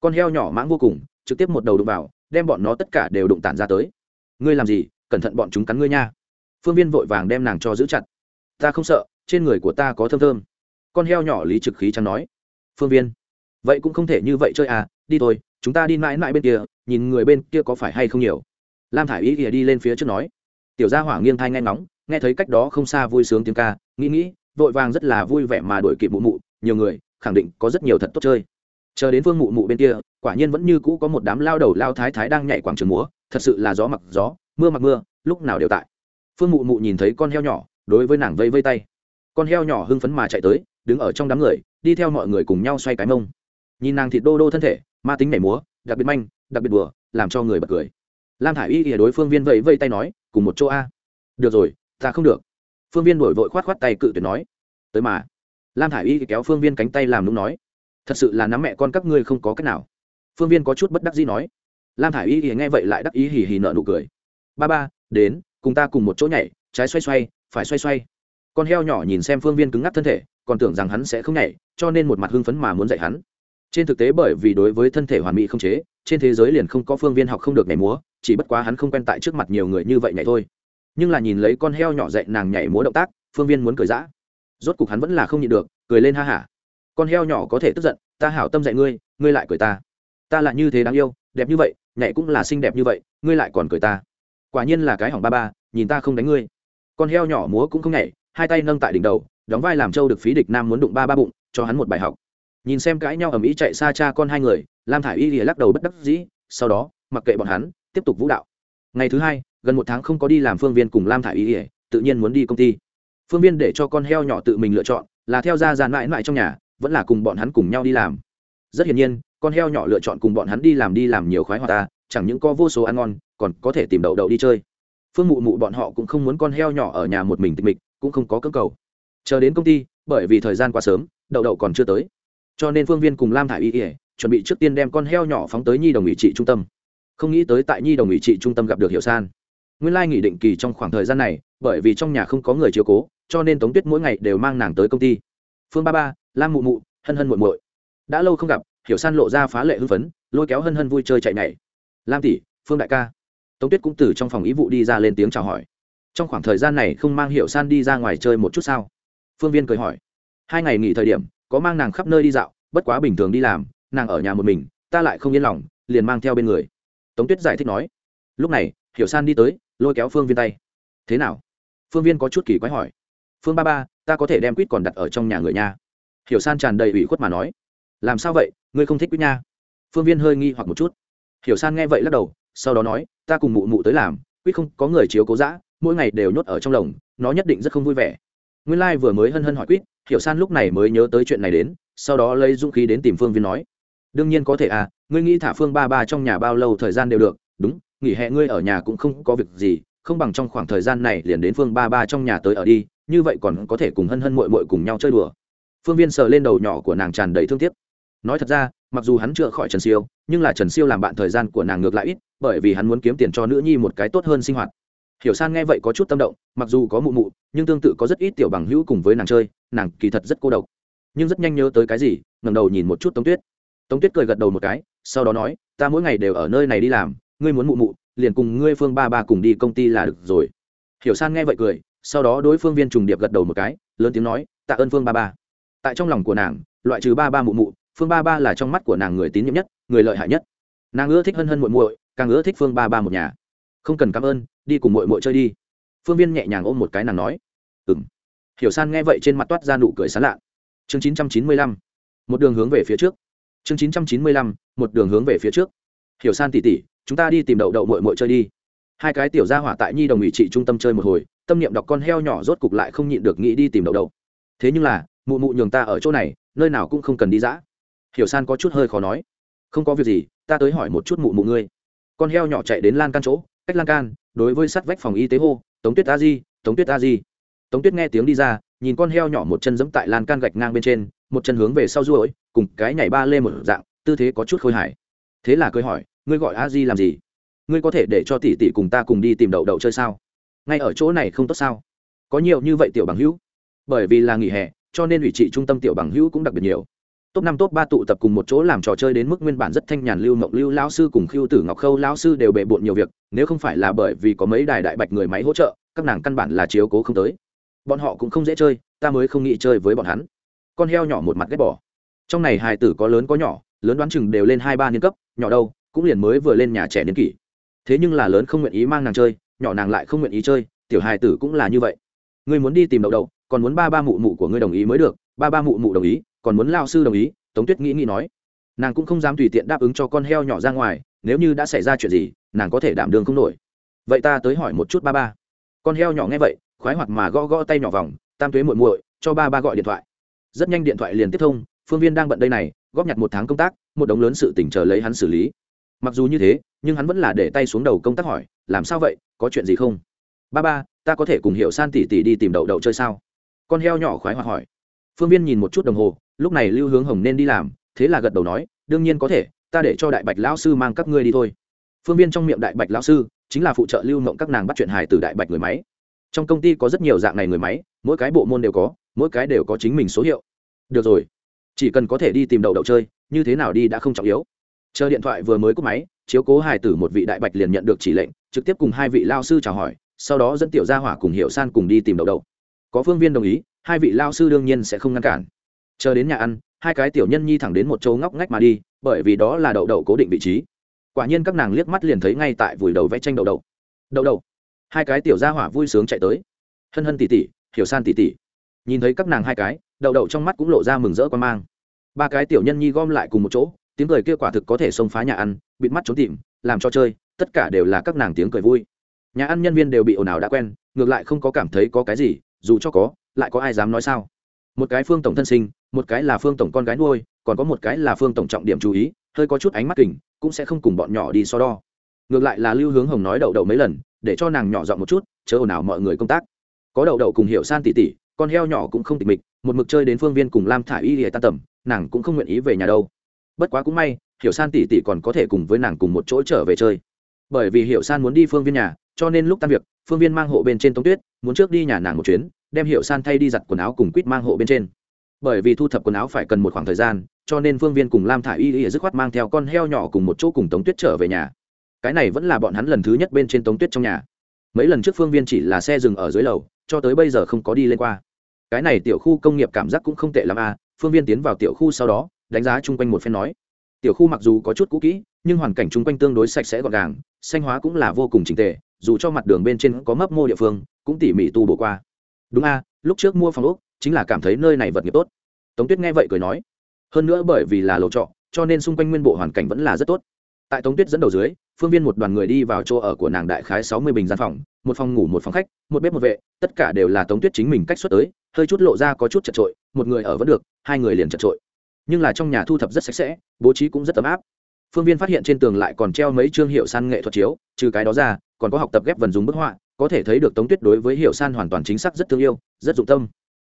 Con heo nhỏ mãng vô cùng, trực tiếp một đầu đụng vào, đem bọn nó tất cả đều đụng tản ra tới. Ngươi làm gì? Cẩn thận bọn chúng cắn ngươi nha. Phương viên vội vàng đem nàng cho giữ chặt. Ta không sợ, trên người của ta có thơm thơm con heo nhỏ lý trực khí chẳng nói. Phương viên, vậy cũng không thể như vậy chơi à đi thôi, chúng ta đi mãi mãi bên kia, nhìn người bên kia có phải hay không nhiều. Lam thả i ý ỉa đi lên phía trước nói. Tiểu gia hỏa nghiêng thai nghe ngóng, nghe thấy cách đó không xa vui sướng tiếng ca, nghĩ nghĩ, vội vàng rất là vui vẻ mà đổi kịp mụ mụ, nhiều người, khẳng định có rất nhiều thật tốt chơi. Chờ đến phương mụ mụ bên kia, quả nhiên vẫn như cũ có một đám lao đầu lao thái thái đang nhảy quảng trường múa, thật sự là gió mặc gió, mưa mặc mưa, lúc nào đều tại. Phương mụ mụ nhìn thấy con heo nhỏ, đối với nàng vây vây tay. Con heo nhỏ hưng phấn mà chạy tới đứng ở trong đám người, đi theo mọi người cùng nhau xoay cái mông. Nhìn nàng thịt đô đô thân thể, ma tính nhảy múa, đặc biệt manh, đặc biệt đùa, làm cho người bật cười. Lam thả i y ỉa đối phương viên vẫy vây tay nói, cùng một chỗ a. Được rồi, ta không được. Phương viên đổi vội khoát khoát tay cự tuyệt nói. Tới mà. Lam thả i y kéo phương viên cánh tay làm đúng nói. Thật sự là nắm mẹ con các ngươi không có cách nào. Phương viên có chút bất đắc dĩ nói. Lam thả i y nghe vậy lại đắc ý hì hì nợ nụ cười. Ba ba, đến, cùng ta cùng một chỗ nhảy, trái xoay xoay, phải xoay xoay con heo nhỏ nhìn xem phương viên cứng ngắc thân thể, còn tưởng rằng hắn sẽ không nhảy, cho nên một mặt hưng phấn mà muốn dạy hắn. Trên thực tế bởi vì đối với thân thể hoàn mỹ không chế, trên thế giới liền không có phương viên học không được nhảy múa, chỉ bất quá hắn không quen tại trước mặt nhiều người như vậy nhảy thôi. Nhưng là nhìn lấy con heo nhỏ dạy nàng nhảy múa động tác, phương viên muốn cười dã. Rốt cục hắn vẫn là không nhịn được, cười lên ha hả. Con heo nhỏ có thể tức giận, ta hảo tâm dạy ngươi ngươi lại cười ta. Ta là như thế đáng yêu, đẹp như vậy, nhảy cũng là xinh đẹp như vậy, ngươi lại còn cười ta. Quả nhiên là cái hỏng ba ba, nhìn ta không đánh ngươi. Con heo nhỏ múa cũng không nhảy hai tay nâng tại đỉnh đầu, đóng vai làm trâu được phí địch nam muốn đụng ba ba bụng, cho hắn một bài học. Nhìn xem cãi nhau ầm ĩ chạy xa cha con hai người, lam thả i y lìa lắc đầu bất đắc dĩ, sau đó, mặc kệ bọn hắn, tiếp tục vũ đạo. Ngày thứ hai, gần một tháng không có đi làm phương viên cùng lam thả i y lìa, tự nhiên muốn đi công ty. Phương viên để cho con heo nhỏ tự mình lựa chọn, là theo ra dàn mãi mãi trong nhà, vẫn là cùng bọn hắn cùng nhau đi làm. Rất hiển nhiên, con heo nhỏ lựa chọn cùng bọn hắn đi làm đi làm nhiều khoái hoa ta, chẳng những có vô số ăn ngon, còn có thể tìm đậu đậu đi chơi. Phương mụ mụ bọn họ cũng không muốn con heo nhỏ ở nhà một mình tịch mịch cũng không có cơ cầu. Chờ đến công ty, bởi vì thời gian quá sớm, đậu đậu còn chưa tới. Cho nên phương viên cùng lam thả i y ỉa chuẩn bị trước tiên đem con heo nhỏ phóng tới nhi đồng ủy trị trung tâm. Không nghĩ tới tại nhi đồng ủy trị trung tâm gặp được hiệu san. Nguyên lai nghỉ định kỳ trong khoảng thời gian này, bởi vì trong nhà không có người chiếu cố, cho nên tống tuyết mỗi ngày đều mang nàng tới công ty. Phương ba ba, lam mụ mụ, hân hân Muộn muội. Đã lâu không gặp, hiểu san lộ ra phá lệ hưng phấn, lôi kéo hân hân vui chơi chạy nhảy. Lam tỷ, phương đại ca. Tống tuyết cũng từ trong phòng ý vụ đi ra lên tiếng chào hỏi trong khoảng thời gian này không mang hiểu san đi ra ngoài chơi một chút sao? Phương viên cười hỏi. Hai ngày nghỉ thời điểm, có mang nàng khắp nơi đi dạo, bất quá bình thường đi làm, nàng ở nhà một mình, ta lại không yên lòng, liền mang theo bên người. Tống tuyết giải thích nói. Lúc này, hiểu san đi tới, lôi kéo phương viên tay. Thế nào? Phương viên có chút kỳ quái hỏi. Phương ba ba, ta có thể đem quýt còn đặt ở trong nhà người nha. Hiểu san tràn đầy ủy khuất mà nói. Làm sao vậy? Ngươi không thích quýt nha. Phương viên hơi nghi hoặc một chút. Hiểu san nghe vậy lắc đầu, sau đó nói, ta cùng mụ mụ tới làm, quýt không có người chiếu cố giã mỗi ngày đều nhốt ở trong lồng, nó nhất định rất không vui vẻ. Nguyên lai、like、vừa mới hân hân hỏi quýt, hiểu san lúc này mới nhớ tới chuyện này đến, sau đó lấy dũng khí đến tìm phương viên nói, đương nhiên có thể à ngươi nghĩ thả phương ba ba trong nhà bao lâu thời gian đều được, đúng, nghỉ hè ngươi ở nhà cũng không có việc gì, không bằng trong khoảng thời gian này liền đến phương ba ba trong nhà tới ở đi, như vậy còn có thể cùng hân hân mội mội cùng nhau chơi đùa. Phương viên sờ lên đầu nhỏ của nàng tràn đầy thương tiếc. Nói thật ra, mặc dù hắn chữa khỏi trần siêu, nhưng là trần siêu làm bạn thời gian của nàng ngược lại ít, bởi vì hắn muốn kiếm tiền cho nữ nhi một cái tốt hơn sinh hoạt hiểu san nghe vậy có chút tâm động, mặc dù có mụ mụ, nhưng tương tự có rất ít tiểu bằng hữu cùng với nàng chơi, nàng kỳ thật rất cô độc. Nhưng rất nhanh nhớ tới cái gì ngầm đầu nhìn một chút tống tuyết. Tống tuyết cười gật đầu một cái, sau đó nói, ta mỗi ngày đều ở nơi này đi làm, ngươi muốn mụ mụ, liền cùng ngươi phương ba ba cùng đi công ty là được rồi. Hiểu san nghe vậy cười, sau đó đối phương viên trùng điệp gật đầu một cái, lớn tiếng nói, tạ ơn phương ba ba. Tại trong lòng của nàng, loại trừ ba ba mụ mụ, phương ba ba là trong mắt của nàng người tín nhiệm nhất, người lợi hại nhất. Nàng ưa thích hân hân muội muội, càng ưa thích phương ba ba một nhà. Không cần cảm ơn đi cùng muội muội chơi đi. Phương viên nhẹ nhàng ôm một cái nàng nói. Ừng hiểu san nghe vậy trên mặt toát ra nụ cười sán lạ. Chương chín trăm chín mươi lăm. Một đường hướng về phía trước. Chương chín trăm chín mươi lăm. Một đường hướng về phía trước. Hiểu san tỉ tỉ, chúng ta đi tìm đậu đậu muội muội chơi đi. Hai cái tiểu gia hỏa tại nhi đồng ủy trị trung tâm chơi một hồi, tâm niệm đọc con heo nhỏ rốt cục lại không nhịn được nghĩ đi tìm đậu đậu. Thế nhưng là, mụ mụ nhường ta ở chỗ này, nơi nào cũng không cần đi dã. Hiểu san có chút hơi khó nói. Không có việc gì, ta tới hỏi một chút mụ mụ ngươi. Con heo nhỏ chạy đến lan can chỗ, cách lan can đối với sắt vách phòng y tế hô, tống tuyết a di tống tuyết a di tống tuyết nghe tiếng đi ra, nhìn con heo nhỏ một chân giẫm tại lan can gạch ngang bên trên, một chân hướng về sau ruỗi cùng cái nhảy ba lê một dạng, tư thế có chút khôi hài. Thế là cười hỏi, ngươi gọi a di làm gì? Ngươi có thể để cho tỷ tỷ cùng ta cùng đi tìm đậu đậu chơi sao? Ngay ở chỗ này không tốt sao? Có nhiều như vậy tiểu bằng hữu. Bởi vì là nghỉ hè, cho nên ủy trị trung tâm tiểu bằng hữu cũng đặc biệt nhiều top năm, top ba tụ tập cùng một chỗ làm trò chơi đến mức nguyên bản rất thanh nhàn lưu mộng lưu lão sư cùng khiêu tử ngọc khâu lão sư đều bề bộn nhiều việc, nếu không phải là bởi vì có mấy đài đại bạch người máy hỗ trợ, các nàng căn bản là chiếu cố không tới. Bọn họ cũng không dễ chơi, ta mới không nghĩ chơi với bọn hắn. Con heo nhỏ một mặt ghét bỏ. Trong này hài tử có lớn có nhỏ, lớn đoán chừng đều lên hai, ba niên cấp, nhỏ đâu, cũng liền mới vừa lên nhà trẻ niên kỷ. Thế nhưng là lớn không nguyện ý mang nàng chơi, nhỏ nàng lại không nguyện ý chơi, tiểu hài tử cũng là như vậy. Ngươi muốn đi tìm đậu đậu, còn muốn ba ba mụ mụ của ngươi đồng ý mới được, ba ba mụ mụ đồng ý còn muốn lao sư đồng ý, tống tuyết nghĩ nghĩ nói. Nàng cũng không dám tùy tiện đáp ứng cho con heo nhỏ ra ngoài, nếu như đã xảy ra chuyện gì, nàng có thể đảm đường không nổi. Vậy ta tới hỏi một chút ba ba. Con heo nhỏ nghe vậy, khoái hoạt mà gõ gõ tay nhỏ vòng, tam tuế muội muội, cho ba ba gọi điện thoại. Rất nhanh điện thoại liền tiếp thông, phương viên đang bận đây này, góp nhặt một tháng công tác, một đống lớn sự tỉnh chờ lấy hắn xử lý. Mặc dù như thế, nhưng hắn vẫn là để tay xuống đầu công tác hỏi, làm sao vậy, có chuyện gì không? Ba ba, ta có thể cùng hiểu san tỷ tỷ đi tìm đậu đậu chơi sao? Con heo nhỏ khoái hoạt hỏi phương viên nhìn một chút đồng hồ, lúc này lưu hướng hồng nên đi làm, thế là gật đầu nói, đương nhiên có thể, ta để cho đại bạch lão sư mang các ngươi đi thôi. Phương viên trong miệng đại bạch lão sư chính là phụ trợ lưu mộng các nàng bắt chuyện hài từ đại bạch người máy. Trong công ty có rất nhiều dạng này người máy, mỗi cái bộ môn đều có, mỗi cái đều có chính mình số hiệu. Được rồi, chỉ cần có thể đi tìm đậu đậu chơi, như thế nào đi đã không trọng yếu. Chờ điện thoại vừa mới cúp máy, chiếu cố hài tử một vị đại bạch liền nhận được chỉ lệnh, trực tiếp cùng hai vị lao sư chào hỏi, sau đó dẫn tiểu gia hỏa cùng hiệu san cùng đi tìm đậu đậu. Có phương viên đồng ý hai vị lao sư đương nhiên sẽ không ngăn cản. Chờ đến nhà ăn, hai cái tiểu nhân nhi thẳng đến một chỗ ngóc ngách mà đi, bởi vì đó là đậu đậu cố định vị trí. Quả nhiên các nàng liếc mắt liền thấy ngay tại vùi đầu vẽ tranh đậu đậu. Đậu đậu. Hai cái tiểu gia hỏa vui sướng chạy tới. Hân hân tỉ tỉ, hiểu san tỉ tỉ. Nhìn thấy các nàng hai cái, đậu đậu trong mắt cũng lộ ra mừng rỡ quan mang. Ba cái tiểu nhân nhi gom lại cùng một chỗ, tiếng cười kia quả thực có thể xông phá nhà ăn, bịt mắt trốn tìm, làm cho chơi, tất cả đều là các nàng tiếng cười vui. Nhà ăn nhân viên đều bị ồn ào đã quen, ngược lại không có cảm thấy có cái gì, dù cho có lại có ai dám nói sao? Một cái phương tổng thân sinh, một cái là phương tổng con gái nuôi, còn có một cái là phương tổng trọng điểm chú ý, hơi có chút ánh mắt kình, cũng sẽ không cùng bọn nhỏ đi so đo. Ngược lại là lưu hướng hồng nói đậu đậu mấy lần, để cho nàng nhỏ dọn một chút, chớ ồn ào mọi người công tác. Có đậu đậu cùng hiểu san tỉ tỉ, con heo nhỏ cũng không tịch mịch, một mực chơi đến phương viên cùng lam thả y lìa tan tầm, nàng cũng không nguyện ý về nhà đâu. Bất quá cũng may, hiểu san tỉ tỉ còn có thể cùng với nàng cùng một chỗ trở về chơi. Bởi vì hiểu san muốn đi phương viên nhà, cho nên lúc tan việc, phương viên mang hộ bên trên tống tuyết, muốn trước đi nhà nàng một chuyến đem hiệu san thay đi giặt quần áo cùng quýt mang hộ bên trên. Bởi vì thu thập quần áo phải cần một khoảng thời gian, cho nên phương viên cùng lam thả i y y dứt khoát mang theo con heo nhỏ cùng một chỗ cùng tống tuyết trở về nhà. Cái này vẫn là bọn hắn lần thứ nhất bên trên tống tuyết trong nhà. Mấy lần trước phương viên chỉ là xe dừng ở dưới lầu, cho tới bây giờ không có đi lên qua. Cái này tiểu khu công nghiệp cảm giác cũng không tệ l ắ m à phương viên tiến vào tiểu khu sau đó, đánh giá chung quanh một phen nói. Tiểu khu mặc dù có chút cũ kỹ, nhưng hoàn cảnh chung quanh tương đối sạch sẽ gọn gàng, xanh hóa cũng là vô cùng trình tệ dù cho mặt đường bên trên có mấp mô địa phương, cũng tỉ mỉ tu bổ qua đúng a, lúc trước mua phòng úc chính là cảm thấy nơi này vật nghiệp tốt. Tống tuyết nghe vậy cười nói, hơn nữa bởi vì là lầu trọ, cho nên xung quanh nguyên bộ hoàn cảnh vẫn là rất tốt. Tại tống tuyết dẫn đầu dưới, phương viên một đoàn người đi vào chỗ ở của nàng đại khái sáu mươi bình gian phòng, một phòng ngủ, một phòng khách, một bếp một vệ, tất cả đều là tống tuyết chính mình cách xuất tới, hơi chút lộ ra có chút chật trội, một người ở vẫn được, hai người liền chật trội. Nhưng là trong nhà thu thập rất sạch sẽ, bố trí cũng rất ấm áp. Phương viên phát hiện trên tường lại còn treo mấy chương hiệu san nghệ thuật chiếu, trừ cái đó ra, còn có học tập ghép vần dùng bức họa có thể thấy được tống tuyết đối với hiểu san hoàn toàn chính xác rất thương yêu, rất dụng tâm.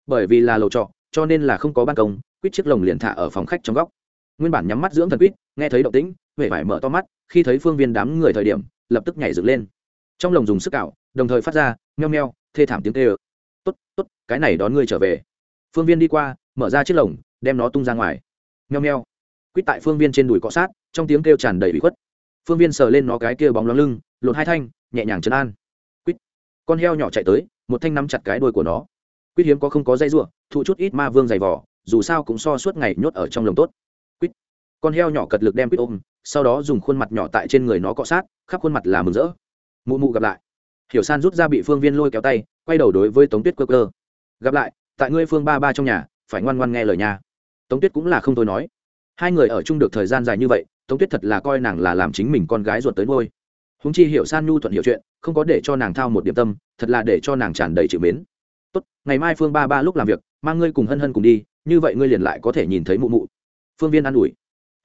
Bởi vì là lầu trọ, cho nên là không có ban công, quýt chiếc lồng liền thả ở phòng khách trong góc. Nguyên bản nhắm mắt dưỡng thần quýt, nghe thấy động tĩnh huệ phải mở to mắt, khi thấy phương viên đám người thời điểm, lập tức nhảy dựng lên. Trong lồng dùng sức cạo đồng thời phát ra, meo meo, thê thảm tiếng tê ơ tốt tốt, cái này đón ngươi trở về. Phương viên đi qua, mở ra chiếc lồng, đem nó tung ra ngoài. Meo meo. Quýt tại phương viên trên đùi cọ sát, trong tiếng kêu tràn đầy bị khuất. Phương viên sờ lên nó cái kia bóng lóng lưng, lột hai thanh, nhẹ nhàng chấn an con heo nhỏ chạy tới, một thanh nắm chặt cái đuôi của nó. Quyết hiếm có không có dây ruộng thụ chút ít ma vương dày vỏ dù sao cũng so suốt ngày nhốt ở trong lồng tốt. Quýt. Con heo nhỏ cật lực đem quýt ôm, sau đó dùng khuôn mặt nhỏ tại trên người nó cọ sát, khắp khuôn mặt là mừng rỡ. Mụ mụ gặp lại. Hiểu san rút ra bị phương viên lôi kéo tay, quay đầu đối với tống tuyết cơ cơ gặp lại, tại ngươi phương ba ba trong nhà, phải ngoan ngoan nghe lời nhà tống tuyết cũng là không tôi nói. Hai người ở chung được thời gian dài như vậy, tống tuyết thật là coi nàng là làm chính mình con gái ruột tới ngôi húng chi hiểu san nhu thuận hiểu chuyện, không có để cho nàng thao một điểm tâm, thật là để cho nàng tràn đầy chữ mến. Tốt, ngày mai phương ba ba lúc làm việc, mang ngươi cùng hân hân cùng đi, như vậy ngươi liền lại có thể nhìn thấy mụ mụ. Phương viên an ủi.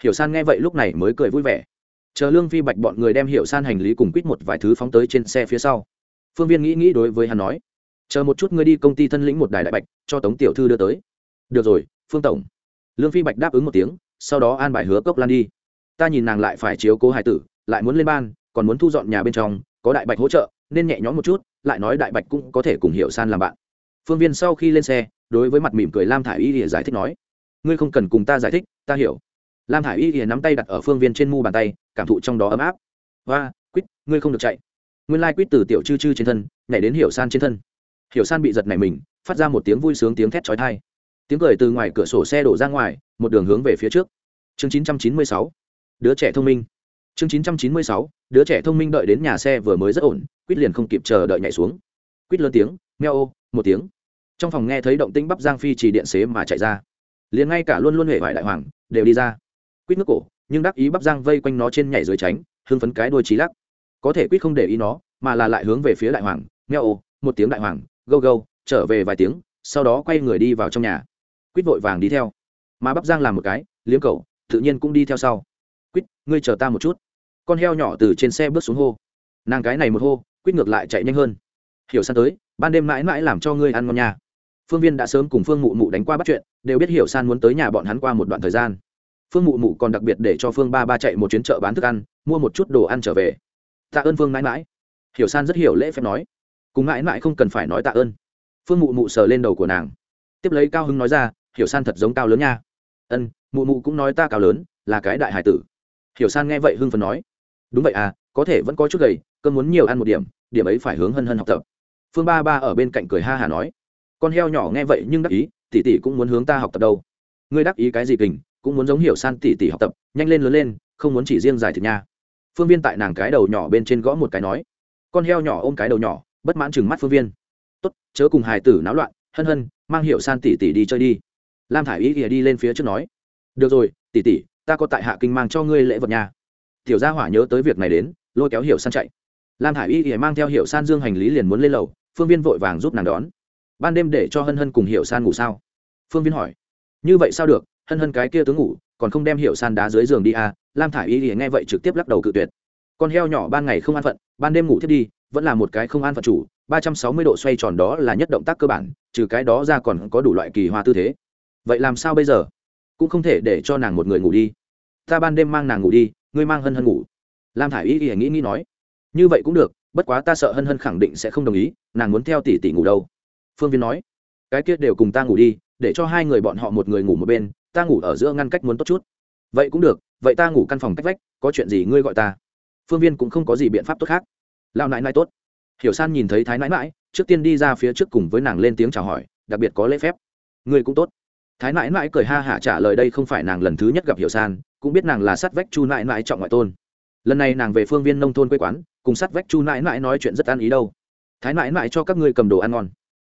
Hiểu san nghe vậy lúc này mới cười vui vẻ. Chờ lương phi bạch bọn người đem hiểu san hành lý cùng quýt một vài thứ phóng tới trên xe phía sau. Phương viên nghĩ nghĩ đối với hắn nói, chờ một chút ngươi đi công ty thân lĩnh một đài đại bạch, cho tống tiểu thư đưa tới. Được rồi, phương tổng. Lương phi bạch đáp ứng một tiếng, sau đó an bài hứa cốc lan đi. Ta nhìn nàng lại phải chiếu cố hải tử, lại muốn lên ban còn muốn thu dọn nhà bên trong, có đại bạch hỗ trợ, nên nhẹ nhõm một chút, lại nói đại bạch cũng có thể cùng hiểu san làm bạn. Phương viên sau khi lên xe, đối với mặt mỉm cười lam thả i y thì giải thích nói, ngươi không cần cùng ta giải thích, ta hiểu. Lam thả i y thì nắm tay đặt ở phương viên trên mu bàn tay, cảm thụ trong đó ấm áp. Và quýt, ngươi không được chạy. Nguyên lai、like、quýt từ tiểu chư chư trên thân, nhảy đến hiểu san trên thân. Hiểu san bị giật nảy mình, phát ra một tiếng vui sướng tiếng thét trói thai tiếng cười từ ngoài cửa sổ xe đổ ra ngoài, một đường hướng về phía trước. Chương 996. đứa trẻ thông minh chương 996. đứa trẻ thông minh đợi đến nhà xe vừa mới rất ổn, quýt liền không kịp chờ đợi nhảy xuống. Quýt lớn tiếng, meo ô một tiếng. Trong phòng nghe thấy động tĩnh bắp giang phi chỉ điện xế mà chạy ra. Liền ngay cả luôn luôn hệ vải đại hoàng, đều đi ra. Quýt nước cổ, nhưng đắc ý bắp giang vây quanh nó trên nhảy dưới tránh, hưng phấn cái đôi trí lắc. Có thể quýt không để ý nó, mà là lại hướng về phía đại hoàng, meo ô một tiếng đại hoàng gâu gâu trở về vài tiếng, sau đó quay người đi vào trong nhà. Quýt vội vàng đi theo. Mà bắp giang làm một cái, liếm cậu, tự nhiên cũng đi theo sau. Quýt, ngươi chờ ta một chút con heo nhỏ từ trên xe bước xuống hô. Nàng cái này một hô, quýt ngược lại chạy nhanh hơn. Hiểu san tới, ban đêm mãi mãi làm cho ngươi ăn ngon nhà phương viên đã sớm cùng phương mụ mụ đánh qua bắt chuyện, đều biết hiểu san muốn tới nhà bọn hắn qua một đoạn thời gian. Phương mụ mụ còn đặc biệt để cho phương ba ba chạy một chuyến chợ bán thức ăn, mua một chút đồ ăn trở về. Tạ ơn phương mãi mãi. Hiểu san rất hiểu lễ phép nói. Cùng mãi mãi không cần phải nói tạ ơn. Phương mụ mụ sờ lên đầu của nàng. Tiếp lấy cao hưng nói ra, hiểu san thật giống cao lớn nha. Ân, mụ mụ cũng nói ta cao lớn, là cái đại hải tử. Hiểu san nghe vậy hưng phần nói đúng vậy à có thể vẫn có chút gầy cơn muốn nhiều ăn một điểm điểm ấy phải hướng hân hân học tập. Phương ba ba ở bên cạnh cười ha hả nói. Con heo nhỏ nghe vậy nhưng đắc ý, tỷ tỷ cũng muốn hướng ta học tập đâu. Ngươi đắc ý cái gì kình, cũng muốn giống hiểu san tỷ tỷ học tập, nhanh lên lớn lên, không muốn chỉ riêng giải thịt nha. Phương viên tại nàng cái đầu nhỏ bên trên gõ một cái nói. Con heo nhỏ ôm cái đầu nhỏ, bất mãn chừng mắt phương viên. Tốt, chớ cùng hài tử náo loạn, hân hân, mang hiểu san tỷ tỷ đi chơi đi. Lam thả i ý ỉa đi lên phía trước nói. Được rồi, tỷ tỷ, ta có tại hạ kinh mang cho ngươi lễ vật nhà tiểu gia hỏa nhớ tới việc này đến, lôi kéo hiểu san chạy. Lam thả i y thì mang theo hiểu san dương hành lý liền muốn lên lầu, phương viên vội vàng giúp nàng đón. Ban đêm để cho hân hân cùng hiểu san ngủ sao? Phương viên hỏi. Như vậy sao được, hân hân cái kia tướng ngủ, còn không đem hiểu san đá dưới giường đi à? Lam thả i y thì nghe vậy trực tiếp lắc đầu cự tuyệt. Con heo nhỏ ban ngày không an phận, ban đêm ngủ thiết đi, vẫn là một cái không an phận chủ, ba trăm sáu mươi độ xoay tròn đó là nhất động tác cơ bản, trừ cái đó ra còn có đủ loại kỳ hoa tư thế. Vậy làm sao bây giờ? Cũng không thể để cho nàng một người ngủ đi ta ban đêm mang nàng ngủ đi, ngươi mang hân hân ngủ. Lam thả i y y nghĩ nghĩ nói, như vậy cũng được, bất quá ta sợ hân hân khẳng định sẽ không đồng ý, nàng muốn theo tỷ tỷ ngủ đâu. Phương viên nói, cái kia đều cùng ta ngủ đi, để cho hai người bọn họ một người ngủ một bên, ta ngủ ở giữa ngăn cách muốn tốt chút. Vậy cũng được, vậy ta ngủ căn phòng cách vách, có chuyện gì ngươi gọi ta. Phương viên cũng không có gì biện pháp tốt khác. Lao nãi nãi tốt. Hiểu san nhìn thấy thái nãi nãi, trước tiên đi ra phía trước cùng với nàng lên tiếng chào hỏi, đặc biệt có lễ phép. Ngươi cũng tốt. Thái nãi nãi cười ha hả trả lời đây không phải nàng lần thứ nhất gặp hiểu san cũng biết nàng là sát vách chu nãi nãi trọng ngoại tôn. Lần này nàng về phương viên nông thôn quê quán, cùng sát vách chu nãi nãi nói chuyện rất ăn ý đâu. Thái nãi nãi cho các ngươi cầm đồ ăn ngon.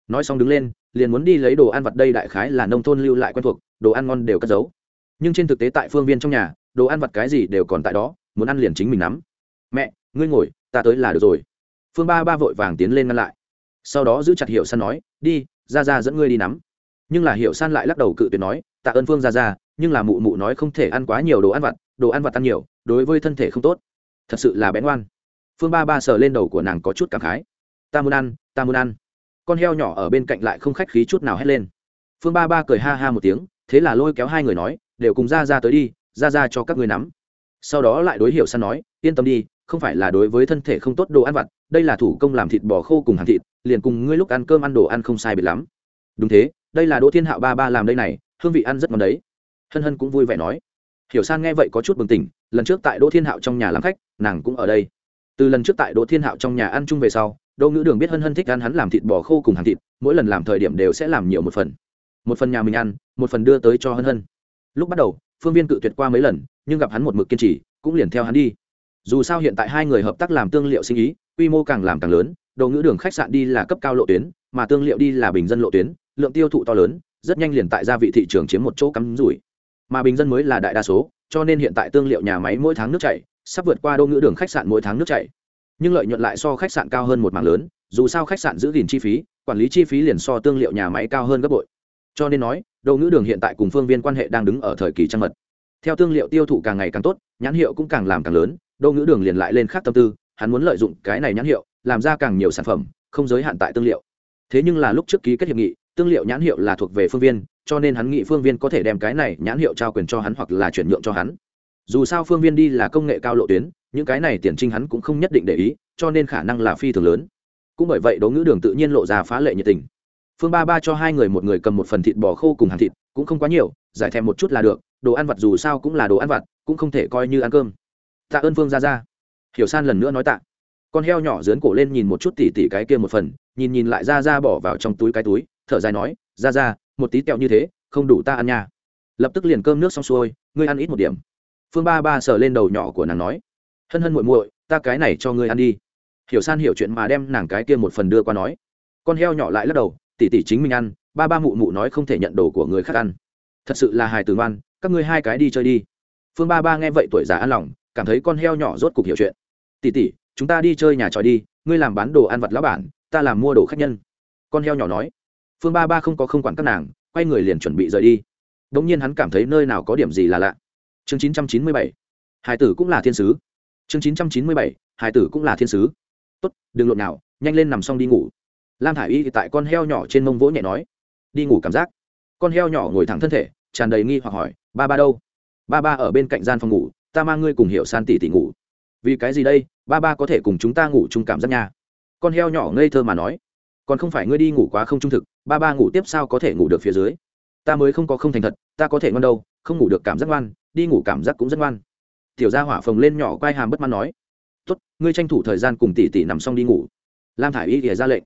Nói xong đứng lên, liền muốn đi lấy đồ ăn vặt đây đại khái là nông thôn lưu lại quen thuộc, đồ ăn ngon đều cất giấu. Nhưng trên thực tế tại phương viên trong nhà, đồ ăn vặt cái gì đều còn tại đó, muốn ăn liền chính mình nắm. Mẹ, ngươi ngồi, ta tới là được rồi. Phương ba ba vội vàng tiến lên ngăn lại. Sau đó giữ chặt hiệu san nói, đi ra ra dẫn ngươi đi nắm. Nhưng là hiệu san lại lắc đầu cự tuyệt nói, tạ ơn phương ra ra nhưng là mụ mụ nói không thể ăn quá nhiều đồ ăn vặt, đồ ăn vặt ăn nhiều, đối với thân thể không tốt. Thật sự là bén ngoan phương ba ba sờ lên đầu của nàng có chút cảm khái. Ta muốn ăn, ta muốn ăn. Con heo nhỏ ở bên cạnh lại không khách khí chút nào hét lên. Phương ba ba cười ha ha một tiếng, thế là lôi kéo hai người nói, đều cùng ra ra tới đi, ra ra cho các người nắm. Sau đó lại đối hiệu săn nói, yên tâm đi, không phải là đối với thân thể không tốt đồ ăn vặt, đây là thủ công làm thịt bò khô cùng hàng thịt, liền cùng ngươi lúc ăn cơm ăn đồ ăn không sai biệt lắm. Đúng thế, đây là đỗ thiên hạo ba ba làm đây này, hương vị ăn rất ngon đấy hân hân cũng vui vẻ nói. Hiểu san nghe vậy có chút bừng tỉnh, lần trước tại đỗ thiên hạo trong nhà làm khách, nàng cũng ở đây. Từ lần trước tại đỗ thiên hạo trong nhà ăn chung về sau, đỗ ngữ đường biết hân hân thích ăn hắn làm thịt bò khô cùng hàng thịt, mỗi lần làm thời điểm đều sẽ làm nhiều một phần. Một phần nhà mình ăn, một phần đưa tới cho hân hân. Lúc bắt đầu, phương viên cự tuyệt qua mấy lần, nhưng gặp hắn một mực kiên trì, cũng liền theo hắn đi. Dù sao hiện tại hai người hợp tác làm tương liệu sinh ý, quy mô càng làm càng lớn đồ ngữ đường khách sạn đi là cấp cao lộ tuyến, mà tương liệu đi là bình dân lộ tuyến, lượng tiêu thụ to lớn, rất nhanh liền tại gia vị thị trường chiếm một chỗ cắm rủi mà bình dân mới là đại đa số, cho nên hiện tại tương liệu nhà máy mỗi tháng nước chảy, sắp vượt qua đô ngữ đường khách sạn mỗi tháng nước chảy. Nhưng lợi nhuận lại so khách sạn cao hơn một mảng lớn, dù sao khách sạn giữ gìn chi phí, quản lý chi phí liền so tương liệu nhà máy cao hơn gấp bội. Cho nên nói, đô ngữ đường hiện tại cùng phương viên quan hệ đang đứng ở thời kỳ trăng mật. Theo tương liệu tiêu thụ càng ngày càng tốt, nhãn hiệu cũng càng làm càng lớn, đô ngữ đường liền lại lên khác tâm tư, hắn muốn lợi dụng cái này nhãn hiệu, làm ra càng nhiều sản phẩm, không giới hạn tại tương liệu. Thế nhưng là lúc trước ký kết hiệp nghị tương liệu nhãn hiệu là thuộc về phương viên, cho nên hắn nghĩ phương viên có thể đem cái này nhãn hiệu trao quyền cho hắn hoặc là chuyển nhượng cho hắn. Dù sao phương viên đi là công nghệ cao lộ tuyến, những cái này tiền trinh hắn cũng không nhất định để ý, cho nên khả năng là phi thường lớn. Cũng bởi vậy đố ngữ đường tự nhiên lộ ra phá lệ nhiệt tình. Phương ba ba cho hai người một người cầm một phần thịt bò khô cùng hàng thịt, cũng không quá nhiều, giải thèm một chút là được, đồ ăn vặt dù sao cũng là đồ ăn vặt, cũng không thể coi như ăn cơm. Tạ ơn phương ra ra hiểu san lần nữa nói tạ. Con heo nhỏ dướn cổ lên nhìn một chút tỉ tỉ cái kia một phần, nhìn nhìn lại ra ra bỏ vào trong túi cái túi thở dài nói, ra ra, một tí kẹo như thế, không đủ ta ăn nha. Lập tức liền cơm nước xong xuôi, ngươi ăn ít một điểm. Phương ba ba sờ lên đầu nhỏ của nàng nói, hân hân muội muội, ta cái này cho ngươi ăn đi. Hiểu san hiểu chuyện mà đem nàng cái kia một phần đưa qua nói. Con heo nhỏ lại lắc đầu tỉ tỉ chính mình ăn, ba ba mụ mụ nói không thể nhận đồ của người khác ăn. Thật sự là hài tử ngoan, các ngươi hai cái đi chơi đi. Phương ba ba nghe vậy tuổi già ăn lòng, cảm thấy con heo nhỏ rốt cục hiểu chuyện. Tỉ tỉ chúng ta đi chơi nhà tròi đi, ngươi làm bán đồ ăn vặt lão bản, ta làm mua đồ khách nhân. Con heo nhỏ nói phương ba ba không có không quản các nàng, quay người liền chuẩn bị rời đi. Đ ỗ n g nhiên hắn cảm thấy nơi nào có điểm gì là lạ. Chương chín trăm chín mươi bảy. Hải tử cũng là thiên sứ. Chương chín trăm chín mươi bảy. Hải tử cũng là thiên sứ. Tốt, đừng lộn nào, nhanh lên nằm xong đi ngủ. Lam thả i y tại con heo nhỏ trên mông vỗ nhẹ nói. Đi ngủ cảm giác. Con heo nhỏ ngồi thẳng thân thể, tràn đầy nghi hoặc hỏi, ba ba đâu? Ba ba ở bên cạnh gian phòng ngủ, ta mang ngươi cùng hiểu san tỉ tỷ ngủ. Vì cái gì đây? Ba ba có thể cùng chúng ta ngủ chung cảm giác nha. Con heo nhỏ ngây thơ mà nói còn không phải ngươi đi ngủ quá không trung thực, ba ba ngủ tiếp sao có thể ngủ được phía dưới? Ta mới không có không thành thật, ta có thể ngon đâu, không ngủ được cảm giác ngoan, đi ngủ cảm giác cũng rất ngoan. Tiểu gia hỏa phồng lên nhỏ quai hàm bất mãn nói, tốt, ngươi tranh thủ thời gian cùng tỷ tỷ nằm xong đi ngủ. Lam thả i y ỉa ra lệnh,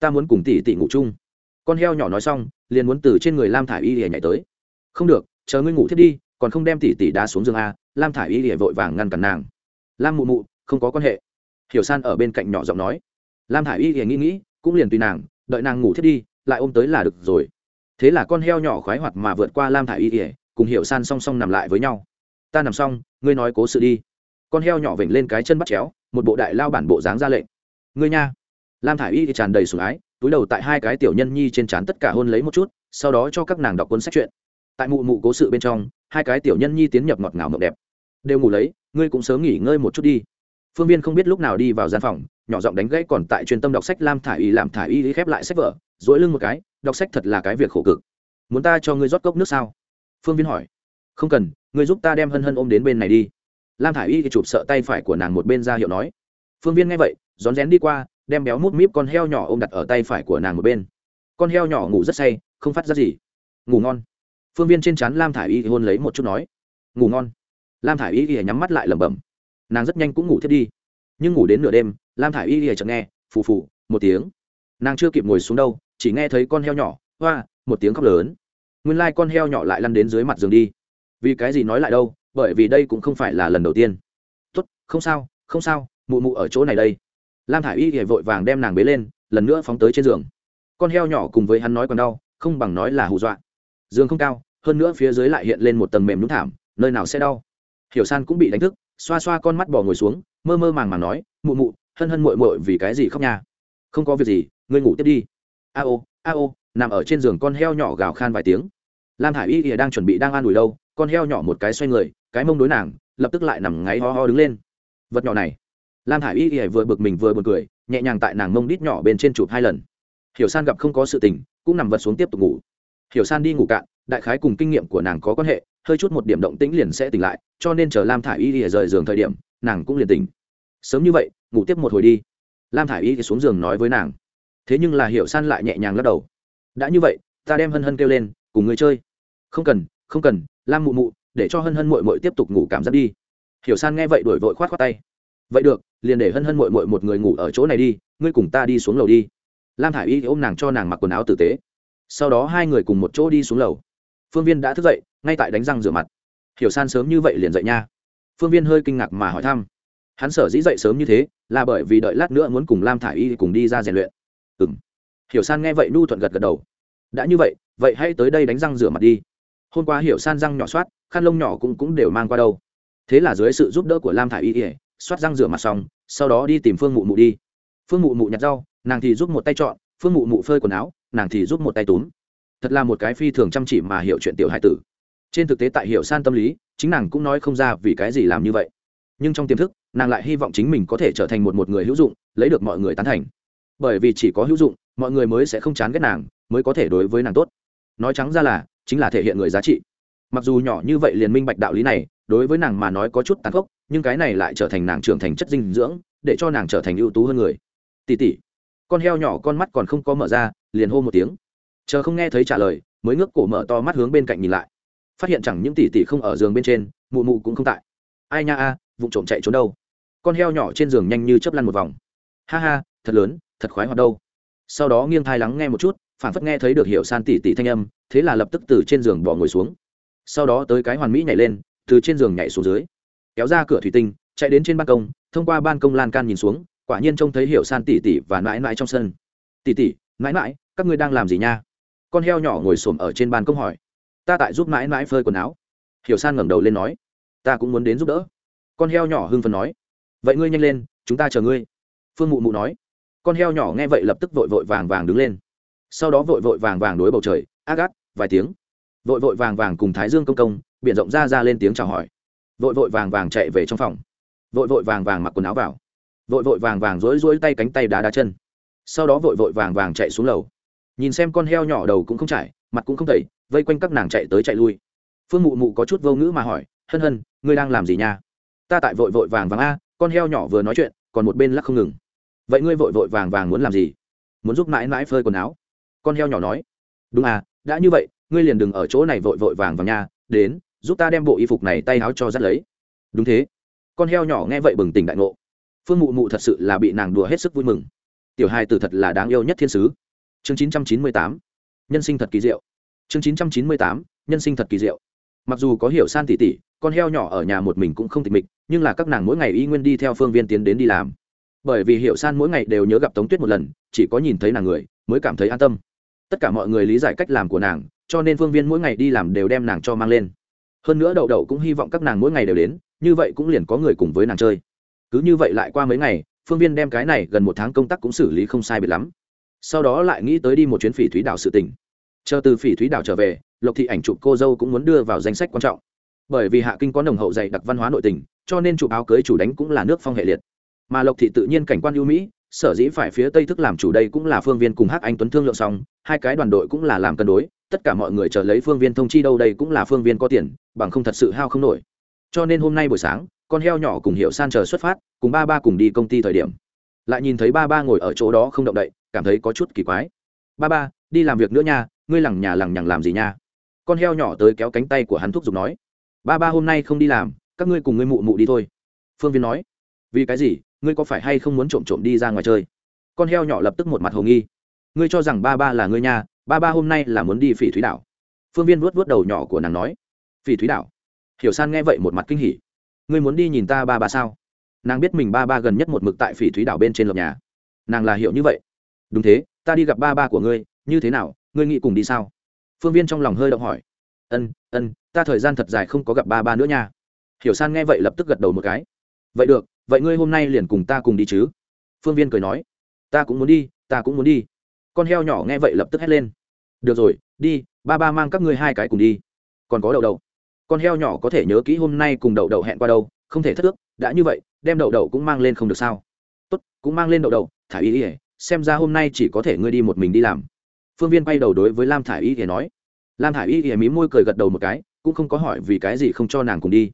ta muốn cùng tỷ tỷ ngủ chung. Con heo nhỏ nói xong, liền muốn từ trên người lam thả i y ỉa nhảy tới. Không được, chờ ngươi ngủ thiết đi, còn không đem tỷ tỷ đá xuống giường a. Lam thả i y ỉa vội vàng ngăn cản nàng. Lam mụ mụ, không có quan hệ. Hiểu san ở bên cạnh nhỏ giọng nói. Lam thả i y ỉa nghĩ nghĩ cũng liền tùy nàng, đợi nàng ngủ thiết đi, lại ôm tới là được rồi. Thế là con heo nhỏ khoái hoạt mà vượt qua lam thả y ỉa cùng hiểu san song song nằm lại với nhau. Ta nằm xong, ngươi nói cố sự đi. Con heo nhỏ vểnh lên cái chân bắt chéo, một bộ đại lao bản bộ dáng ra lệnh. Ngươi nha. Lam thả y thì tràn đầy sủng ái, túi đầu tại hai cái tiểu nhân nhi trên trán tất cả hôn lấy một chút, sau đó cho các nàng đọc cuốn sách chuyện tại mụ mụ cố sự bên trong, hai cái tiểu nhân nhi tiến nhập ngọt ngào mộng đẹp. Đều ngủ lấy, ngươi cũng sớm nghỉ ngơi một chút đi. Phương viên không biết lúc nào đi vào gian phòng nhỏ giọng đánh gãy còn tại chuyên tâm đọc sách lam thả y làm thả y khép lại sách vở dỗi lưng một cái, đọc sách thật là cái việc khổ cực. Muốn ta cho ngươi rót cốc nước sao? Phương viên hỏi. Không cần, ngươi giúp ta đem hân hân ôm đến bên này đi. Lam thả y chụp sợ tay phải của nàng một bên ra hiệu nói. Phương viên nghe vậy, rón rén đi qua, đem béo mút míp con heo nhỏ ôm đặt ở tay phải của nàng một bên. Con heo nhỏ ngủ rất say, không phát ra gì. Ngủ ngon. Phương viên trên chắn lam thả y hôn lấy một chút nói. Ngủ ngon. Lam thả y nhắm mắt lại lẩm bẩm. Nàng rất nhanh cũng ngủ thiết đi. Nhưng ngủ đến nửa đêm lam thả i y lìa chợt nghe, phù phù, một tiếng. Nàng chưa kịp ngồi xuống đâu, chỉ nghe thấy con heo nhỏ, hoa, một tiếng khóc lớn. Nguyên lai、like、con heo nhỏ lại lăn đến dưới mặt giường đi. Vì cái gì nói lại đâu, bởi vì đây cũng không phải là lần đầu tiên. Tốt, không sao không sao, mụ mụ ở chỗ này đây. Lam thả i y thì vội vàng đem nàng bế lên, lần nữa phóng tới trên giường. Con heo nhỏ cùng với hắn nói còn đau, không bằng nói là hù dọa. Giường không cao, hơn nữa phía dưới lại hiện lên một tầng mềm nhúng thảm, nơi nào sẽ đau. Hiểu san cũng bị đánh thức, xoa xoa con mắt bò ngồi xuống, mơ mơ màng màng nói, mụ mụ hân hân mội mội vì cái gì khóc nha? Không có việc gì, ngươi ngủ tiếp đi. A ô a ô, nằm ở trên giường con heo nhỏ gào khan vài tiếng. Lam hải y ỉa đang chuẩn bị đang an ủi đâu, con heo nhỏ một cái xoay người, cái mông đối nàng, lập tức lại nằm ngáy ho ho đứng lên. Vật nhỏ này. Lam hải y ỉa vừa bực mình vừa buồn cười, nhẹ nhàng tại nàng mông đít nhỏ bên trên chụp hai lần. Hiểu san gặp không có sự tình, cũng nằm vật xuống tiếp tục ngủ. Hiểu san đi ngủ cạn, đại khái cùng kinh nghiệm của nàng có quan hệ, hơi chút một điểm động tĩnh liền sẽ tỉnh lại, cho nên chờ lam thả i y ỉa rời giường thời điểm, nàng cũng liền tỉnh sớm như vậy, ngủ tiếp một hồi đi. Lam thả i y thì xuống giường nói với nàng. Thế nhưng là hiểu san lại nhẹ nhàng lắc đầu. Đã như vậy, ta đem hân hân kêu lên, cùng người chơi. Không cần không cần, lam mụ mụ, để cho hân hân mội mội tiếp tục ngủ cảm giác đi. Hiểu san nghe vậy đổi vội khoát khoát tay. Vậy được, liền để hân hân mội mội một người ngủ ở chỗ này đi, ngươi cùng ta đi xuống lầu đi. Lam thả i y ôm nàng cho nàng mặc quần áo tử tế. Sau đó hai người cùng một chỗ đi xuống lầu. Phương viên đã thức dậy, ngay tại đánh răng rửa mặt. Hiểu san sớm như vậy liền dậy nha. Phương viên hơi kinh ngạc mà hỏi thăm hắn sở dĩ dậy sớm như thế là bởi vì đợi lát nữa muốn cùng lam thả i y cùng đi ra rèn luyện. Ừ m hiểu san nghe vậy n u thuận gật gật đầu. Đã như vậy vậy hãy tới đây đánh răng rửa mặt đi. Hôm qua hiểu san răng nhỏ soát, khăn lông nhỏ cũng cũng đều mang qua đâu. Thế là dưới sự giúp đỡ của lam thả i y ỉa soát răng rửa mặt xong, sau đó đi tìm phương mụ mụ đi. Phương mụ mụ nhặt rau, nàng thì giúp một tay chọn, phương mụ mụ phơi quần áo, nàng thì giúp một tay túm. Thật là một cái phi thường chăm chỉ mà hiểu chuyện tiểu hải tử. Trên thực tế tại hiểu san tâm lý, chính nàng cũng nói không ra vì cái gì làm như vậy. Nhưng trong tiềm thức nàng lại hy vọng chính mình có thể trở thành một một người hữu dụng lấy được mọi người tán thành. Bởi vì chỉ có hữu dụng mọi người mới sẽ không chán ghét nàng mới có thể đối với nàng tốt. Nói trắng ra là chính là thể hiện người giá trị. Mặc dù nhỏ như vậy liền minh bạch đạo lý này đối với nàng mà nói có chút tàn khốc nhưng cái này lại trở thành nàng trưởng thành chất dinh dưỡng để cho nàng trở thành ưu tú hơn người. Tỉ tỉ con heo nhỏ con mắt còn không có mở ra liền hô một tiếng. Chờ không nghe thấy trả lời mới ngước cổ mở to mắt hướng bên cạnh nhìn lại. Phát hiện chẳng những tỉ tỉ không ở giường bên trên mụ mụ cũng không tại. Ai nha a à, vụ trộm chạy trốn đâu con heo nhỏ trên giường nhanh như chớp lăn một vòng. Ha ha, thật lớn, thật khoái hoạt đâu. Sau đó nghiêng thai lắng nghe một chút phản phất nghe thấy được hiểu san tỉ tỉ thanh âm, thế là lập tức từ trên giường bỏ ngồi xuống. Sau đó tới cái hoàn mỹ nhảy lên, từ trên giường nhảy xuống dưới. Kéo ra cửa thủy tinh, chạy đến trên ban công, thông qua ban công lan can nhìn xuống, quả nhiên trông thấy hiểu san tỉ tỉ và mãi mãi trong sân. Tỉ tỉ mãi mãi các ngươi đang làm gì nha? Con heo nhỏ ngồi xổm ở trên ban công hỏi. Ta tại giúp mãi mãi phơi quần áo. Hiểu san ngẩng đầu lên nói. Ta cũng muốn đến giúp đỡ. Con heo nhỏ hưng phần nói vậy ngươi nhanh lên, chúng ta chờ ngươi. Phương mụ mụ nói. Con heo nhỏ nghe vậy lập tức vội vội vàng vàng đứng lên. Sau đó vội vội vàng vàng đối bầu trời, ác gắt vài tiếng. Vội vội vàng vàng cùng thái dương công công, biển rộng ra ra lên tiếng chào hỏi. Vội vội vàng vàng chạy về trong phòng. Vội vội vàng vàng mặc quần áo vào. Vội vội vàng vàng rối rối tay cánh tay đá đá chân. Sau đó vội vội vàng vàng chạy xuống lầu. Nhìn xem con heo nhỏ đầu cũng không chảy mặt cũng không tẩy, vây quanh các nàng chạy tới chạy lui. Phương mụ mụ có chút vô ngữ mà hỏi, hân hân, ngươi đang làm gì nha? Ta tại vội vội vàng vàng a con heo nhỏ vừa nói chuyện, còn một bên lắc không ngừng. Vậy ngươi vội vội vàng vàng muốn làm gì? Muốn giúp mãi mãi phơi quần áo? Con heo nhỏ nói. Đúng à đã như vậy, ngươi liền đừng ở chỗ này vội vội vàng vàng nha, đến, giúp ta đem bộ y phục này tay áo cho dắt lấy. Đúng thế. Con heo nhỏ nghe vậy bừng tỉnh đại ngộ. Phương mụ mụ thật sự là bị nàng đùa hết sức vui mừng. Tiểu hai từ thật là đáng yêu nhất thiên sứ. Chương chín trăm chín mươi tám. Nhân sinh thật kỳ diệu. Chương chín trăm chín mươi tám. Nhân sinh thật kỳ diệu. Mặc dù có hiểu san tỉ tỉ con heo nhỏ ở nhà một mình cũng không tịch mịch, nhưng là các nàng mỗi ngày y nguyên đi theo phương viên tiến đến đi làm. Bởi vì hiểu san mỗi ngày đều nhớ gặp tống tuyết một lần, chỉ có nhìn thấy nàng người, mới cảm thấy an tâm. Tất cả mọi người lý giải cách làm của nàng, cho nên phương viên mỗi ngày đi làm đều đem nàng cho mang lên. Hơn nữa đậu đậu cũng hy vọng các nàng mỗi ngày đều đến, như vậy cũng liền có người cùng với nàng chơi. Cứ như vậy lại qua mấy ngày, phương viên đem cái này gần một tháng công tác cũng xử lý không sai biệt lắm. Sau đó lại nghĩ tới đi một chuyến phỉ thúy đảo sự tỉnh chờ từ phỉ thúy đảo trở về, lộc thị ảnh chụp cô dâu cũng muốn đưa vào danh sách quan trọng bởi vì hạ kinh có nồng hậu dạy đặc văn hóa nội tình, cho nên chụp áo cưới chủ đánh cũng là nước phong hệ liệt. Mà lộc thị tự nhiên cảnh quan ưu mỹ, sở dĩ phải phía tây thức làm chủ đây cũng là phương viên cùng hắc anh tuấn thương lượng xong, hai cái đoàn đội cũng là làm cân đối, tất cả mọi người chờ lấy phương viên thông chi đâu đây cũng là phương viên có tiền, bằng không thật sự hao không nổi. Cho nên hôm nay buổi sáng, con heo nhỏ cùng hiệu san chờ xuất phát, cùng ba ba cùng đi công ty thời điểm. Lại nhìn thấy ba ba ngồi ở chỗ đó không động đậy, cảm thấy có chút kỳ quái. Ba ba, đi làm việc nữa nha, ngươi lằng nhà lằng nhằng làm gì nha? Con heo nhỏ tới kéo cánh tay của hắn thúc giục nói ba ba hôm nay không đi làm, các ngươi cùng ngươi mụ mụ đi thôi. Phương viên nói. Vì cái gì? Ngươi có phải hay không muốn trộm trộm đi ra ngoài chơi? Con heo nhỏ lập tức một mặt hồ nghi. Ngươi cho rằng ba ba là ngươi nha, ba ba hôm nay là muốn đi phỉ thúy đảo. Phương viên vuốt vuốt đầu nhỏ của nàng nói. Phỉ thúy đảo? Hiểu san nghe vậy một mặt kinh hỉ. Ngươi muốn đi nhìn ta ba ba sao? Nàng biết mình ba ba gần nhất một mực tại phỉ thúy đảo bên trên lập nhà. Nàng là hiểu như vậy. Đúng thế, ta đi gặp ba ba của ngươi, như thế nào, ngươi nghĩ cùng đi sao? Phương viên trong lòng hơi động hỏi ân ân, ta thời gian thật dài không có gặp ba ba nữa nha. Hiểu san nghe vậy lập tức gật đầu một cái. Vậy được, vậy ngươi hôm nay liền cùng ta cùng đi chứ? Phương viên cười nói. Ta cũng muốn đi, ta cũng muốn đi. Con heo nhỏ nghe vậy lập tức hét lên. Được rồi, đi, ba ba mang các ngươi hai cái cùng đi. Còn có đậu đậu. Con heo nhỏ có thể nhớ kỹ hôm nay cùng đậu đậu hẹn qua đâu, không thể thất ước, đã như vậy, đem đậu đậu cũng mang lên không được sao? Tốt, cũng mang lên đậu đậu, thả y ỉa xem ra hôm nay chỉ có thể ngươi đi một mình đi làm. Phương viên bay đầu đối với lam thả y ỉa nói lam Hải y ỉa mí môi cười gật đầu một cái, cũng không có hỏi vì cái gì không cho nàng cùng đi.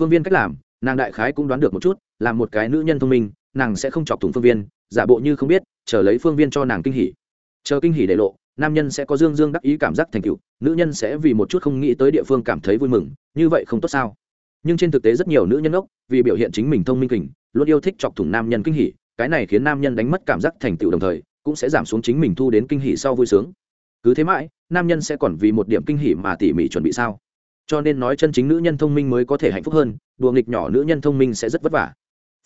Phương viên cách làm, nàng đại khái cũng đoán được một chút, là một cái nữ nhân thông minh, nàng sẽ không chọc thủng phương viên, giả bộ như không biết, chờ lấy phương viên cho nàng kinh hỉ. Chờ kinh hỉ để lộ, nam nhân sẽ có dương dương đắc ý cảm giác thành cựu nữ nhân sẽ vì một chút không nghĩ tới địa phương cảm thấy vui mừng, như vậy không tốt sao? Nhưng trên thực tế rất nhiều nữ nhân ốc vì biểu hiện chính mình thông minh kình, luôn yêu thích chọc thủng nam nhân kinh hỉ, cái này khiến nam nhân đánh mất cảm giác thành tựu đồng thời, cũng sẽ giảm xuống chính mình thu đến kinh hỉ sau vui sướng cứ thế mãi, nam nhân sẽ còn vì một điểm kinh hỉ mà tỉ mỉ chuẩn bị sao? Cho nên nói chân chính nữ nhân thông minh mới có thể hạnh phúc hơn, đùa nghịch nhỏ nữ nhân thông minh sẽ rất vất vả.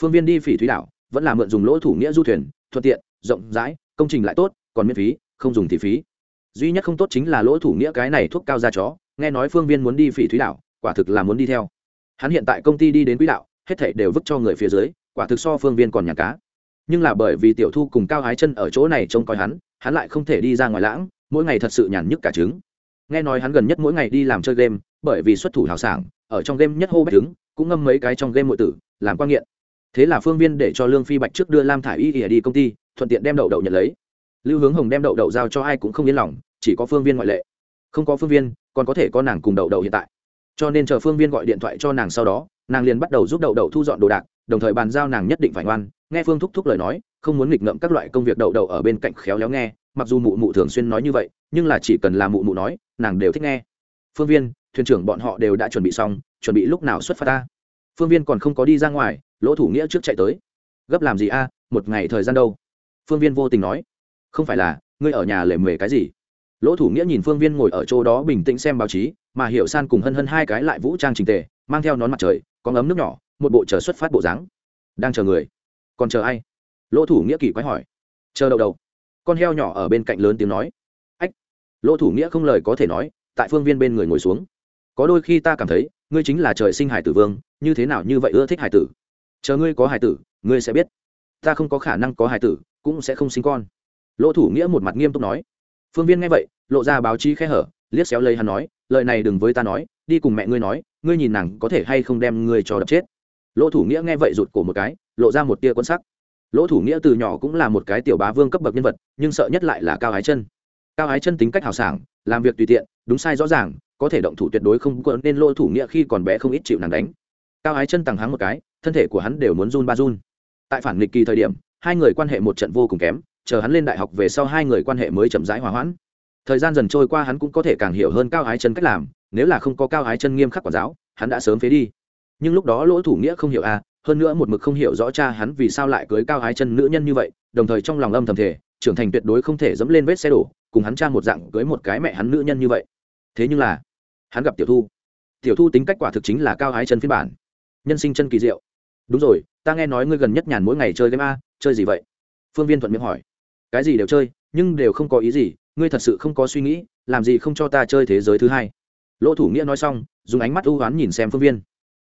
Phương viên đi phỉ thúy đảo, vẫn là mượn dùng lỗ thủ nghĩa du thuyền, thuận tiện, rộng rãi, công trình lại tốt, còn miễn phí, không dùng thì phí. Duy nhất không tốt chính là lỗ thủ nghĩa cái này thuốc cao ra chó, nghe nói phương viên muốn đi phỉ thúy đảo, quả thực là muốn đi theo. Hắn hiện tại công ty đi đến quỹ đạo, hết thảy đều vứt cho người phía dưới, quả thực so phương viên còn nhà cá. Nhưng là bởi vì tiểu thu cùng cao hái chân ở chỗ này trông coi hắn hắn lại không thể đi ra ngoài lãng mỗi ngày thật sự nhàn nhức cả trứng. Nghe nói hắn gần nhất mỗi ngày đi làm chơi game, bởi vì xuất thủ hào sảng, ở trong game nhất hô bách trứng, cũng ngâm mấy cái trong game nội tử, làm quan nghiện. Thế là phương viên để cho lương phi bạch trước đưa lam thả y ỉa đi công ty, thuận tiện đem đậu đậu nhận lấy. Lưu hướng hồng đem đậu đậu giao cho ai cũng không yên lòng, chỉ có phương viên ngoại lệ. Không có phương viên, còn có thể có nàng cùng đậu đậu hiện tại. Cho nên chờ phương viên gọi điện thoại cho nàng sau đó, nàng liền bắt đầu giúp đậu đậu thu dọn đồ đạc, đồng thời bàn giao nàng nhất định phải ngoan. Nghe phương thúc thúc lời nói, không muốn nghịch ngợm các loại công việc đậu đậu ở bên cạnh khéo léo nghe mặc dù mụ mụ thường xuyên nói như vậy, nhưng là chỉ cần là mụ mụ nói, nàng đều thích nghe. Phương viên, thuyền trưởng bọn họ đều đã chuẩn bị xong, chuẩn bị lúc nào xuất phát ta? Phương viên còn không có đi ra ngoài, lỗ thủ nghĩa trước chạy tới. Gấp làm gì a, một ngày thời gian đâu? Phương viên vô tình nói. Không phải là, ngươi ở nhà lề mề cái gì? Lỗ thủ nghĩa nhìn phương viên ngồi ở chỗ đó bình tĩnh xem báo chí, mà hiểu san cùng hân hân hai cái lại vũ trang trình tề, mang theo nón mặt trời, có ấm nước nhỏ, một bộ chờ xuất phát bộ dáng. Đang chờ người. Còn chờ ai? Lỗ thủ nghĩa kỳ quái hỏi. Chờ đậu đầu con heo nhỏ ở bên cạnh lớn tiếng nói. Ách, lỗ thủ nghĩa không lời có thể nói, tại phương viên bên người ngồi xuống. Có đôi khi ta cảm thấy, ngươi chính là trời sinh hải tử vương, như thế nào như vậy ưa thích hải tử? Chờ ngươi có hải tử, ngươi sẽ biết. Ta không có khả năng có hải tử, cũng sẽ không sinh con. Lỗ thủ nghĩa một mặt nghiêm túc nói. Phương viên nghe vậy, lộ ra báo chí khe hở, liếc xéo lấy hắn nói, lời này đừng với ta nói, đi cùng mẹ ngươi nói, ngươi nhìn nàng có thể hay không đem ngươi cho đập chết. Lỗ thủ nghĩa nghe vậy rụt cổ một cái, lộ ra một tia quân sắc lỗ thủ nghĩa từ nhỏ cũng là một cái tiểu bá vương cấp bậc nhân vật, nhưng sợ nhất lại là cao ái chân. Cao ái chân tính cách hào sảng, làm việc tùy tiện, đúng sai rõ ràng, có thể động thủ tuyệt đối không có nên lỗ thủ nghĩa khi còn bé không ít chịu nàng đánh. Cao ái chân tằng hắng một cái, thân thể của hắn đều muốn run ba run. Tại phản nghịch kỳ thời điểm, hai người quan hệ một trận vô cùng kém, chờ hắn lên đại học về sau hai người quan hệ mới chậm rãi hòa hoãn. Thời gian dần trôi qua hắn cũng có thể càng hiểu hơn cao ái chân cách làm, nếu là không có cao ái chân nghiêm khắc quản giáo, hắn đã sớm phế đi. Nhưng lúc đó lỗ thủ nghĩa không hiểu à hơn nữa một mực không hiểu rõ cha hắn vì sao lại cưới cao ái chân nữ nhân như vậy, đồng thời trong lòng âm thầm thể trưởng thành tuyệt đối không thể dẫm lên vết xe đổ, cùng hắn cha một dạng cưới một cái mẹ hắn nữ nhân như vậy. Thế nhưng là, hắn gặp tiểu thu. Tiểu thu tính cách quả thực chính là cao ái chân phiên bản. Nhân sinh chân kỳ diệu. Đúng rồi, ta nghe nói ngươi gần nhất nhàn mỗi ngày chơi game a, chơi gì vậy? Phương viên thuận miệng hỏi. Cái gì đều chơi, nhưng đều không có ý gì, ngươi thật sự không có suy nghĩ, làm gì không cho ta chơi thế giới thứ hai? Lỗ thủ nghĩa nói xong, dùng ánh mắt ưu oán nhìn xem phương viên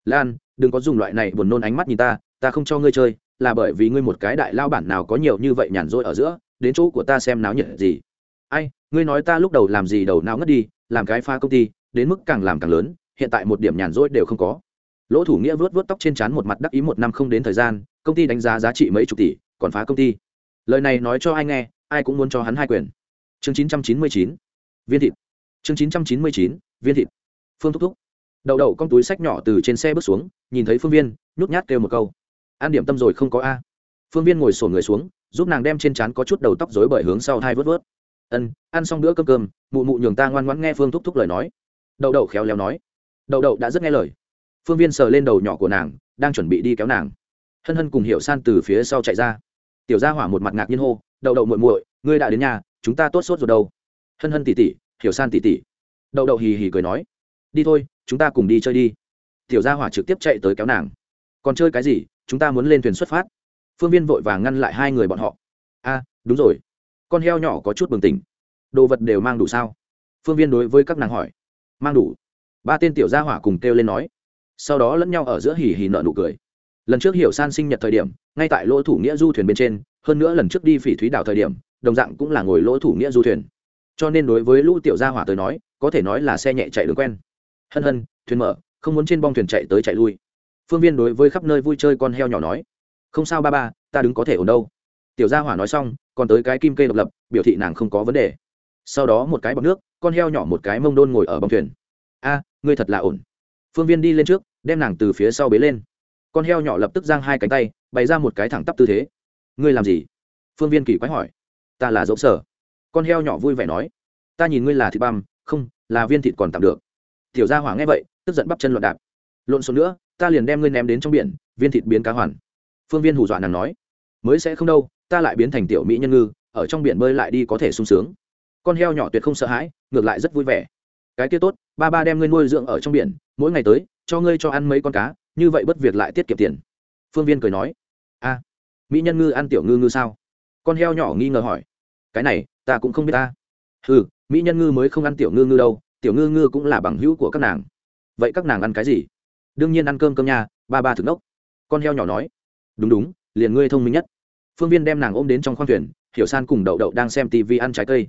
lan, đừng có dùng loại này buồn nôn ánh mắt nhìn ta ta không cho ngươi chơi, là bởi vì ngươi một cái đại lao bản nào có nhiều như vậy nhàn rỗi ở giữa, đến chỗ của ta xem náo nhiệt gì. Ai, ngươi nói ta lúc đầu làm gì đầu não ngất đi, làm cái pha công ty, đến mức càng làm càng lớn, hiện tại một điểm nhàn rỗi đều không có. Lỗ thủ nghĩa vớt vớt tóc trên trán một mặt đắc ý một năm không đến thời gian, công ty đánh giá giá trị mấy chục tỷ, còn phá công ty. Lời này nói cho ai nghe, ai cũng muốn cho hắn hai quyền. Chương chín trăm chín mươi chín, viên thịt. Chương chín trăm chín mươi chín, viên thịt. Phương thúc thúc đậu đậu con túi sách nhỏ từ trên xe bước xuống, nhìn thấy phương viên, nhút nhát kêu một câu. An điểm tâm rồi không có a. Phương viên ngồi sổ người xuống, giúp nàng đem trên trán có chút đầu tóc dối bởi hướng sau thai vớt vớt. Ân, ăn xong bữa cơm cơm, mụ mụ nhường ta ngoan ngoãn nghe phương thúc thúc lời nói. Đậu đậu khéo léo nói. Đậu đậu đã rất nghe lời. Phương viên sờ lên đầu nhỏ của nàng, đang chuẩn bị đi kéo nàng. Hân hân cùng hiểu san từ phía sau chạy ra. Tiểu gia hỏa một mặt ngạc nhiên hô, đậu đậu muội muội, ngươi đã đến nhà, chúng ta tốt sốt rồi đâu. Hân hân tỉ tỉ, hiểu san tỉ tỉ. Đậu đậu hì hì cười nói, đi thôi chúng ta cùng đi chơi đi. Tiểu gia hỏa trực tiếp chạy tới kéo nàng. Còn chơi cái gì? Chúng ta muốn lên thuyền xuất phát. Phương viên vội vàng ngăn lại hai người bọn họ. A, đúng rồi. Con heo nhỏ có chút bừng tỉnh. Đồ vật đều mang đủ sao? Phương viên đối với các nàng hỏi. Mang đủ. Ba tên tiểu gia hỏa cùng kêu lên nói. Sau đó lẫn nhau ở giữa hỉ hỉ nợ nụ cười. Lần trước hiểu san sinh nhật thời điểm, ngay tại lỗ thủ nghĩa du thuyền bên trên, hơn nữa lần trước đi phỉ thúy đảo thời điểm, đồng dạng cũng là ngồi lỗ thủ nghĩa du thuyền. Cho nên đối với lũ tiểu gia hỏa tới nói, có thể nói là xe nhẹ chạy đường quen hân hân, thuyền mở, không muốn trên bong thuyền chạy tới chạy lui. Phương viên đối với khắp nơi vui chơi con heo nhỏ nói, không sao ba ba, ta đứng có thể ổn đâu. Tiểu gia hỏa nói xong, còn tới cái kim kê độc lập, biểu thị nàng không có vấn đề. Sau đó một cái bọc nước, con heo nhỏ một cái mông đôn ngồi ở bong thuyền. A, ngươi thật là ổn. Phương viên đi lên trước, đem nàng từ phía sau bế lên. Con heo nhỏ lập tức giang hai cánh tay, bày ra một cái thẳng tắp tư thế. Ngươi làm gì? Phương viên kỳ quái hỏi. Ta là dỗ sở. Con heo nhỏ vui vẻ nói. Ta nhìn ngươi là thịt băm, không, là viên thịt còn tạm được tiểu gia hỏa nghe vậy, tức giận bắp chân loạn đạp. Lộn xộn nữa, ta liền đem ngươi ném đến trong biển, viên thịt biến cá hoàn. Phương viên hù dọa nàng nói, mới sẽ không đâu, ta lại biến thành tiểu mỹ nhân ngư, ở trong biển bơi lại đi có thể sung sướng. Con heo nhỏ tuyệt không sợ hãi, ngược lại rất vui vẻ. Cái kia tốt, ba ba đem ngươi nuôi dưỡng ở trong biển, mỗi ngày tới, cho ngươi cho ăn mấy con cá, như vậy bất việc lại tiết kiệm tiền. Phương viên cười nói, a, mỹ nhân ngư ăn tiểu ngư ngư sao? Con heo nhỏ nghi ngờ hỏi, cái này, ta cũng không biết ta. Ừ mỹ nhân ngư mới không ăn tiểu ngư ngư đâu tiểu ngư ngư cũng là bằng hữu của các nàng. Vậy các nàng ăn cái gì? Đương nhiên ăn cơm cơm nha, ba ba thực nốc. Con heo nhỏ nói. Đúng đúng, liền ngươi thông minh nhất. Phương viên đem nàng ôm đến trong khoang thuyền, hiểu san cùng đậu đậu đang xem tv ăn trái cây.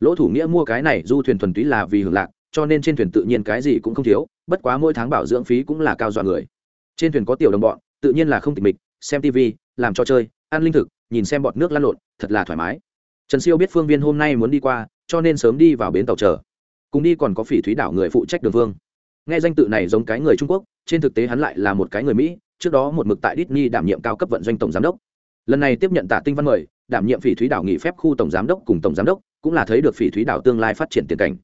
Lỗ thủ nghĩa mua cái này, du thuyền thuần túy là vì hưởng lạc, cho nên trên thuyền tự nhiên cái gì cũng không thiếu, bất quá mỗi tháng bảo dưỡng phí cũng là cao dọa người. Trên thuyền có tiểu đồng bọn, tự nhiên là không tịch mịch, xem tv, làm trò chơi, ăn linh thực, nhìn xem bọt nước lăn lộn, thật là thoải mái. Trần siêu biết phương viên hôm nay muốn đi qua, cho nên sớm đi vào bến tàu chờ cùng đi còn có phỉ thúy đảo người phụ trách đường vương. Nghe danh tự này giống cái người trung quốc, trên thực tế hắn lại là một cái người mỹ, trước đó một mực tại Disney đảm nhiệm cao cấp vận doanh tổng giám đốc. Lần này tiếp nhận tạ tinh văn mời, đảm nhiệm phỉ thúy đảo nghỉ phép khu tổng giám đốc cùng tổng giám đốc, cũng là thấy được phỉ thúy đảo tương lai phát triển tiền cảnh.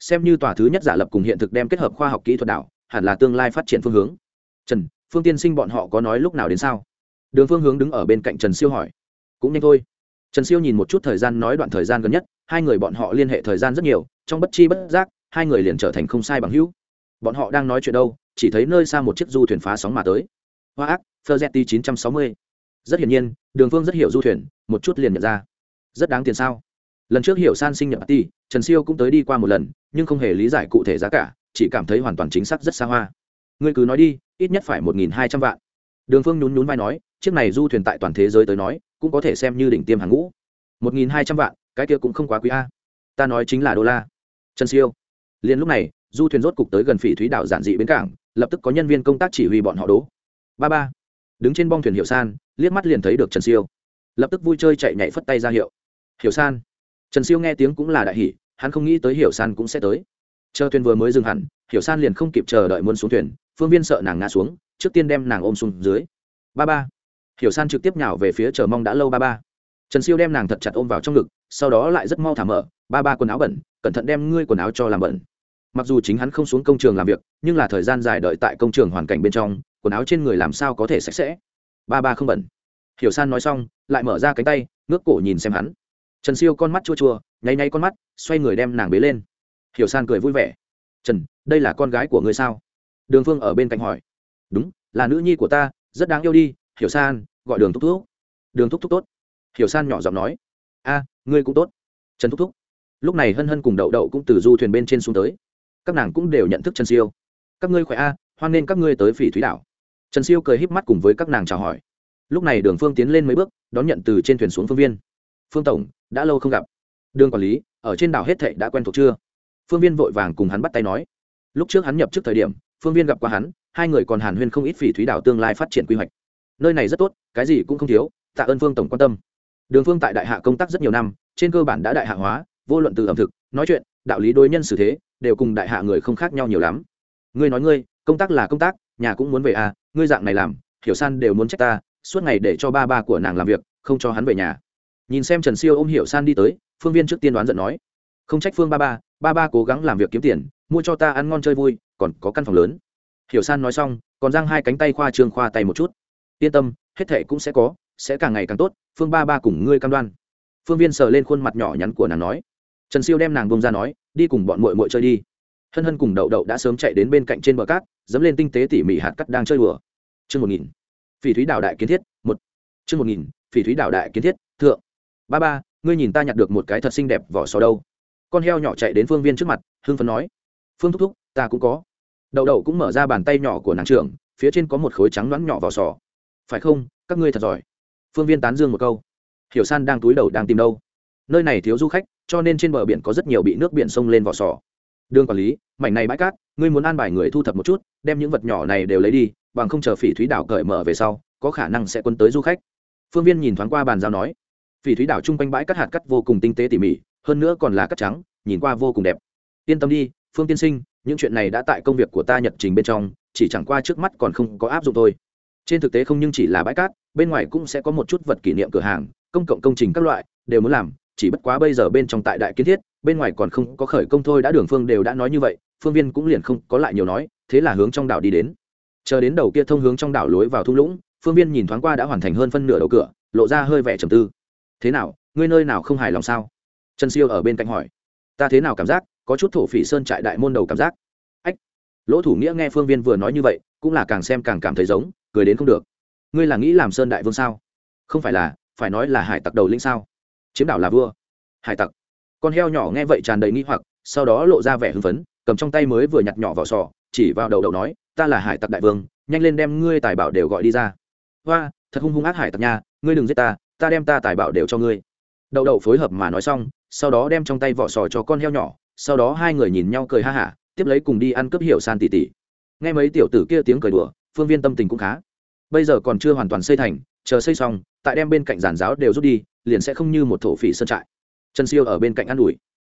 Xem như tòa thứ nhất giả lập cùng hiện thực đem kết hợp khoa học kỹ thuật đảo, hẳn là tương lai phát triển phương hướng. Trần, phương tiên sinh bọn họ có nói lúc nào đến sao? Đường phương hướng đứng ở bên cạnh trần siêu hỏi. Cũng nhanh thôi. Trần siêu nhìn một chút thời gian nói đoạn thời gian gần nhất hai người bọn họ liên hệ thời gian rất nhiều, trong bất chi bất giác, hai người liền trở thành không sai bằng hữu. Bọn họ đang nói chuyện đâu, chỉ thấy nơi xa một chiếc du thuyền phá sóng mà tới. Hoa ác, ferzetti chín trăm sáu mươi. Rất hiển nhiên, đường phương rất hiểu du thuyền, một chút liền nhận ra. Rất đáng tiền sao? Lần trước hiểu san sinh nhật ti trần siêu cũng tới đi qua một lần, nhưng không hề lý giải cụ thể giá cả, chỉ cảm thấy hoàn toàn chính xác rất xa hoa. Ngươi cứ nói đi, ít nhất phải một nghìn hai trăm vạn. Đường phương nhún nhún vai nói, chiếc này du thuyền tại toàn thế giới tới nói, cũng có thể xem như đỉnh tiêm hàng ngũ. một nghìn hai trăm vạn cái kia cũng không quá quý a. Ta nói chính là đô la. Trần siêu. Liền lúc này, du thuyền rốt cục tới gần phỉ thúy đảo giản dị bến cảng, lập tức có nhân viên công tác chỉ huy bọn họ đố ba ba. Đứng trên bong thuyền hiệu san, liếc mắt liền thấy được trần siêu. Lập tức vui chơi chạy nhảy phất tay ra hiệu. Hiểu san. Trần siêu nghe tiếng cũng là đại hỷ hắn không nghĩ tới hiểu san cũng sẽ tới. Chờ thuyền vừa mới dừng hẳn, hiểu san liền không kịp chờ đợi muốn xuống thuyền, phương viên sợ nàng ngã xuống, trước tiên đem nàng ôm xuống dưới. Ba ba. Hiểu san trực tiếp nhào về phía chờ mong đã lâu ba ba trần siêu đem nàng thật chặt ôm vào trong ngực, sau đó lại rất mau thả mở, ba ba quần áo bẩn, cẩn thận đem ngươi quần áo cho làm bẩn. Mặc dù chính hắn không xuống công trường làm việc, nhưng là thời gian dài đợi tại công trường hoàn cảnh bên trong, quần áo trên người làm sao có thể sạch sẽ? Ba ba không bẩn. Hiểu san nói xong, lại mở ra cánh tay, ngước cổ nhìn xem hắn. Trần siêu con mắt chua chua, nháy nháy con mắt, xoay người đem nàng bế lên. Hiểu san cười vui vẻ. Trần, đây là con gái của ngươi sao? Đường phương ở bên cạnh hỏi. Đúng, là nữ nhi của ta, rất đáng yêu đi, hiểu san, gọi đường thúc thúc. Đường thúc thúc tốt hiểu san nhỏ giọng nói, a, ngươi cũng tốt. Trần thúc thúc, lúc này hân hân cùng đậu đậu cũng từ du thuyền bên trên xuống tới. Các nàng cũng đều nhận thức trần siêu. Các ngươi khỏe a, hoan nên các ngươi tới phỉ thúy đảo. Trần siêu cười híp mắt cùng với các nàng chào hỏi. Lúc này đường phương tiến lên mấy bước, đón nhận từ trên thuyền xuống phương viên. Phương tổng, đã lâu không gặp. Đường quản lý, ở trên đảo hết thệ đã quen thuộc chưa? Phương viên vội vàng cùng hắn bắt tay nói. Lúc trước hắn nhập trước thời điểm, phương viên gặp qua hắn, hai người còn hàn huyên không ít phỉ thúy đảo tương lai phát triển quy hoạch. Nơi này rất tốt, cái gì cũng không thiếu, tạ ơn phương tổng quan tâm đường phương tại đại hạ công tác rất nhiều năm, trên cơ bản đã đại hạ hóa, vô luận từ ẩm thực, nói chuyện, đạo lý đối nhân xử thế, đều cùng đại hạ người không khác nhau nhiều lắm. Ngươi nói ngươi, công tác là công tác, nhà cũng muốn về à ngươi dạng này làm, hiểu san đều muốn trách ta, suốt ngày để cho ba ba của nàng làm việc, không cho hắn về nhà. Nhìn xem trần siêu ôm hiểu san đi tới, phương viên trước tiên đoán giận nói. Không trách phương ba ba ba ba cố gắng làm việc kiếm tiền, mua cho ta ăn ngon chơi vui, còn có căn phòng lớn. Hiểu san nói xong, còn giang hai cánh tay khoa trương khoa tay một chút. Yên tâm, hết thệ cũng sẽ có sẽ càng ngày càng tốt, phương ba ba cùng ngươi cam đoan. Phương viên sờ lên khuôn mặt nhỏ nhắn của nàng nói. Trần siêu đem nàng bông ra nói, đi cùng bọn mội mội chơi đi. Hân hân cùng đậu đậu đã sớm chạy đến bên cạnh trên bờ cát, dẫm lên tinh tế tỉ mỉ hạt cắt đang chơi đùa. Chương một nghìn. Phỉ thúy đảo đại kiến thiết, một. Chương một nghìn. Phỉ thúy đảo đại kiến thiết, thượng. Ba ba, ngươi nhìn ta nhặt được một cái thật xinh đẹp vỏ sò đâu? Con heo nhỏ chạy đến phương viên trước mặt, hưng phấn nói. Phương thúc thúc, ta cũng có. Đậu đậu cũng mở ra bàn tay nhỏ của nàng trưởng, phía trên có một khối trắng loãng nhỏ vỏ sò. Phải không, các ngươi thật giỏi phương viên tán dương một câu. Hiểu san đang túi đầu đang tìm đâu. Nơi này thiếu du khách, cho nên trên bờ biển có rất nhiều bị nước biển sông lên vỏ sò. Đường quản lý, mảnh này bãi cát, ngươi muốn an bài người thu thập một chút, đem những vật nhỏ này đều lấy đi, bằng không chờ phỉ thúy đảo cởi mở về sau, có khả năng sẽ quân tới du khách. Phương viên nhìn thoáng qua bàn giao nói, phỉ thúy đảo chung quanh bãi cát hạt cắt vô cùng tinh tế tỉ mỉ, hơn nữa còn là cắt trắng, nhìn qua vô cùng đẹp. Yên tâm đi, phương tiên sinh, những chuyện này đã tại công việc của ta nhật trình bên trong, chỉ chẳng qua trước mắt còn không có áp dụng thôi. Trên thực tế không nhưng chỉ là bãi cát bên ngoài cũng sẽ có một chút vật kỷ niệm cửa hàng, công cộng công trình các loại, đều muốn làm, chỉ bất quá bây giờ bên trong tại đại kiến thiết, bên ngoài còn không có khởi công thôi đã đường phương đều đã nói như vậy, phương viên cũng liền không có lại nhiều nói, thế là hướng trong đảo đi đến. Chờ đến đầu kia thông hướng trong đảo lối vào thung lũng, phương viên nhìn thoáng qua đã hoàn thành hơn phân nửa đầu cửa, lộ ra hơi vẻ trầm tư. Thế nào, ngươi nơi nào không hài lòng sao? Trần siêu ở bên cạnh hỏi. Ta thế nào cảm giác, có chút thổ phỉ sơn trại đại môn đầu cảm giác. Ách. Lỗ thủ nghĩa nghe phương viên vừa nói như vậy, cũng là càng xem càng cảm thấy giống, cười đến không được ngươi là nghĩ làm sơn đại vương sao? Không phải là, phải nói là hải tặc đầu linh sao? Chiếm đảo là vua. Hải tặc. Con heo nhỏ nghe vậy tràn đầy nghi hoặc, sau đó lộ ra vẻ hưng phấn, cầm trong tay mới vừa nhặt nhỏ vỏ sò, chỉ vào đầu đầu nói, ta là hải tặc đại vương, nhanh lên đem ngươi tài bảo đều gọi đi ra. Hoa, thật hung hung ác hải tặc nha, ngươi đừng giết ta ta đem ta tài bảo đều cho ngươi. Đậu đậu phối hợp mà nói xong, sau đó đem trong tay vỏ sò cho con heo nhỏ, sau đó hai người nhìn nhau cười ha hả, tiếp lấy cùng đi ăn cướp hiểu san tỉ tỉ. Nghe mấy tiểu tử kia tiếng cười đùa, phương viên tâm tình cũng khá bây giờ còn chưa hoàn toàn xây thành, chờ xây xong, tại đem bên cạnh giàn giáo đều rút đi, liền sẽ không như một thổ phỉ sơn trại. Trần siêu ở bên cạnh ă n ủi.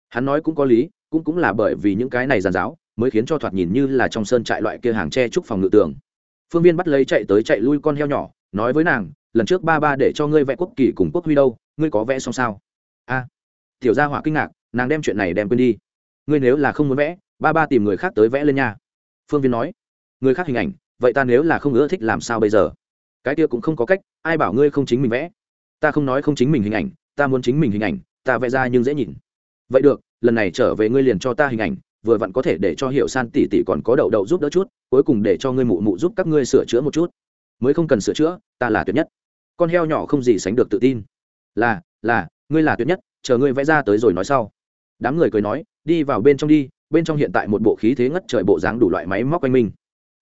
Hắn nói cũng có lý, cũng cũng là bởi vì những cái này giàn giáo, mới khiến cho thoạt nhìn như là trong sơn trại loại kia hàng tre trúc phòng ngự tường. Phương viên bắt lấy chạy tới chạy lui con heo nhỏ, nói với nàng, lần trước ba ba để cho ngươi vẽ quốc kỳ cùng quốc huy đâu, ngươi có vẽ xong sao? A. Tiểu gia hỏa kinh ngạc, nàng đem chuyện này đem quên đi. Ngươi nếu là không muốn vẽ, ba ba tìm người khác tới vẽ lên nha. Phương viên nói. Người khác hình ảnh vậy ta nếu là không ưa thích làm sao bây giờ? Cái kia cũng không có cách, ai bảo ngươi không chính mình vẽ? Ta không nói không chính mình hình ảnh, ta muốn chính mình hình ảnh, ta vẽ ra nhưng dễ nhìn. Vậy được, lần này trở về ngươi liền cho ta hình ảnh, vừa vặn có thể để cho hiệu san tỷ tỷ còn có đậu đậu giúp đỡ chút, cuối cùng để cho ngươi mụ mụ giúp các ngươi sửa chữa một chút. Mới không cần sửa chữa, ta là tuyệt nhất. Con heo nhỏ không gì sánh được tự tin. Là là, ngươi là tuyệt nhất, chờ ngươi vẽ ra tới rồi nói sau. Đám người cười nói, đi vào bên trong đi, bên trong hiện tại một bộ khí thế ngất trời bộ dáng đủ loại máy móc quanh mình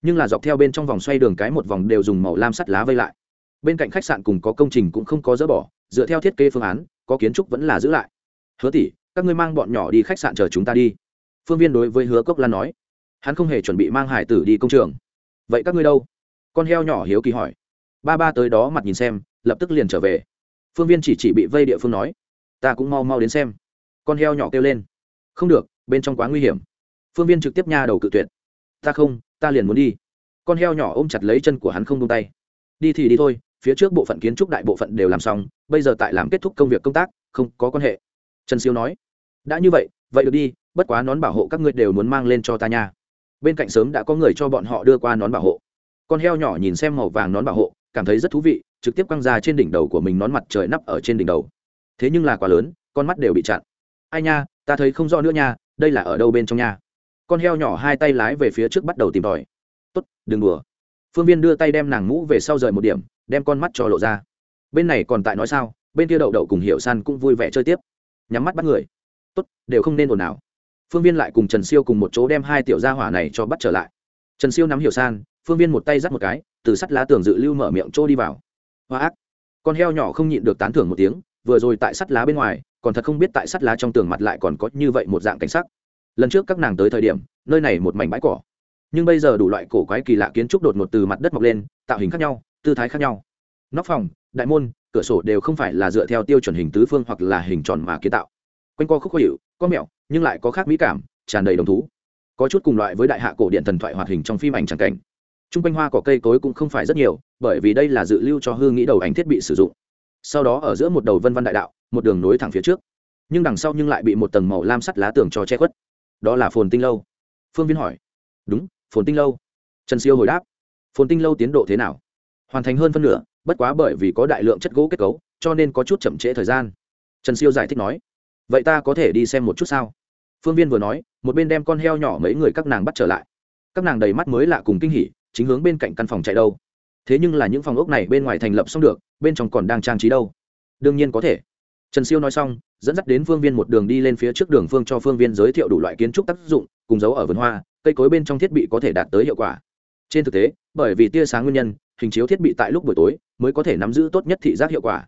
nhưng là dọc theo bên trong vòng xoay đường cái một vòng đều dùng màu lam sắt lá vây lại. Bên cạnh khách sạn cùng có công trình cũng không có dỡ bỏ, dựa theo thiết kế phương án, có kiến trúc vẫn là giữ lại. Hứa tỷ, các ngươi mang bọn nhỏ đi khách sạn chờ chúng ta đi. Phương viên đối với hứa cốc lan nói. Hắn không hề chuẩn bị mang hải tử đi công trường. Vậy các ngươi đâu? Con heo nhỏ hiếu kỳ hỏi. Ba ba tới đó mặt nhìn xem, lập tức liền trở về. Phương viên chỉ chỉ bị vây địa phương nói. Ta cũng mau mau đến xem. Con heo nhỏ kêu lên. Không được, bên trong quá nguy hiểm. Phương viên trực tiếp nha đầu cự tuyệt ta không, ta liền muốn đi. Con heo nhỏ ôm chặt lấy chân của hắn không tung tay. Đi thì đi thôi, phía trước bộ phận kiến trúc đại bộ phận đều làm xong, bây giờ tại làm kết thúc công việc công tác, không có quan hệ. Trần siêu nói, đã như vậy vậy được đi, bất quá nón bảo hộ các ngươi đều muốn mang lên cho ta nha. Bên cạnh sớm đã có người cho bọn họ đưa qua nón bảo hộ. Con heo nhỏ nhìn xem màu vàng nón bảo hộ, cảm thấy rất thú vị, trực tiếp quăng ra trên đỉnh đầu của mình nón mặt trời nắp ở trên đỉnh đầu. Thế nhưng là quá lớn, con mắt đều bị chặn. Ai nha, ta thấy không rõ nữa nha, đây là ở đâu bên trong nha? Con heo nhỏ hai tay lái về phía trước bắt đầu tìm tòi. Tốt, đừng đùa. Phương viên đưa tay đem nàng mũ về sau rời một điểm, đem con mắt cho lộ ra. Bên này còn tại nói sao, bên kia đậu đậu cùng hiệu san cũng vui vẻ chơi tiếp. Nhắm mắt bắt người. Tốt, đều không nên ồn ào. Phương viên lại cùng trần siêu cùng một chỗ đem hai tiểu gia hỏa này cho bắt trở lại. Trần siêu nắm hiểu san, phương viên một tay dắt một cái, từ sắt lá tường dự lưu mở miệng trô đi vào. Hoa ác. Con heo nhỏ không nhịn được tán thưởng một tiếng, vừa rồi tại sắt lá bên ngoài, còn thật không biết tại sắt lá trong tường mặt lại còn có như vậy một dạng cảnh sắc lần trước các nàng tới thời điểm, nơi này một mảnh bãi cỏ. Nhưng bây giờ đủ loại cổ quái kỳ lạ kiến trúc đột ngột từ mặt đất mọc lên, tạo hình khác nhau, tư thái khác nhau. Nóc phòng, đại môn, cửa sổ đều không phải là dựa theo tiêu chuẩn hình tứ phương hoặc là hình tròn mà kiến tạo. Quanh co khúc khó hiệu có mẹo, nhưng lại có khác mỹ cảm, tràn đầy đồng thú. Có chút cùng loại với đại hạ cổ điện thần thoại hoạt hình trong phim ảnh tràng cảnh. T r u n g quanh hoa cỏ cây cối cũng không phải rất nhiều, bởi vì đây là dự lưu cho hư nghĩ đầu ảnh thiết bị sử dụng. Sau đó ở giữa một đầu vân văn đại đạo, một đường nối thẳng phía trước. Nhưng đằng sau nhưng lại bị một tầng màu lam sắt lá tường cho che khuất đó là phồn tinh lâu. Phương viên hỏi. Đúng, phồn tinh lâu. Trần siêu hồi đáp. Phồn tinh lâu tiến độ thế nào? Hoàn thành hơn phân nửa, bất quá bởi vì có đại lượng chất gỗ kết cấu, cho nên có chút chậm trễ thời gian. Trần siêu giải thích nói. Vậy ta có thể đi xem một chút sao? Phương viên vừa nói, một bên đem con heo nhỏ mấy người các nàng bắt trở lại. Các nàng đầy mắt mới lạ cùng kinh hỉ, chính hướng bên cạnh căn phòng chạy đâu. Thế nhưng là những phòng ốc này bên ngoài thành lập xong được, bên trong còn đang trang trí đâu. Đương nhiên có thể. Trần siêu nói xong dẫn dắt đến phương viên một đường đi lên phía trước đường phương cho phương viên giới thiệu đủ loại kiến trúc tác dụng cùng dấu ở vườn hoa cây cối bên trong thiết bị có thể đạt tới hiệu quả trên thực tế bởi vì tia sáng nguyên nhân hình chiếu thiết bị tại lúc buổi tối mới có thể nắm giữ tốt nhất thị giác hiệu quả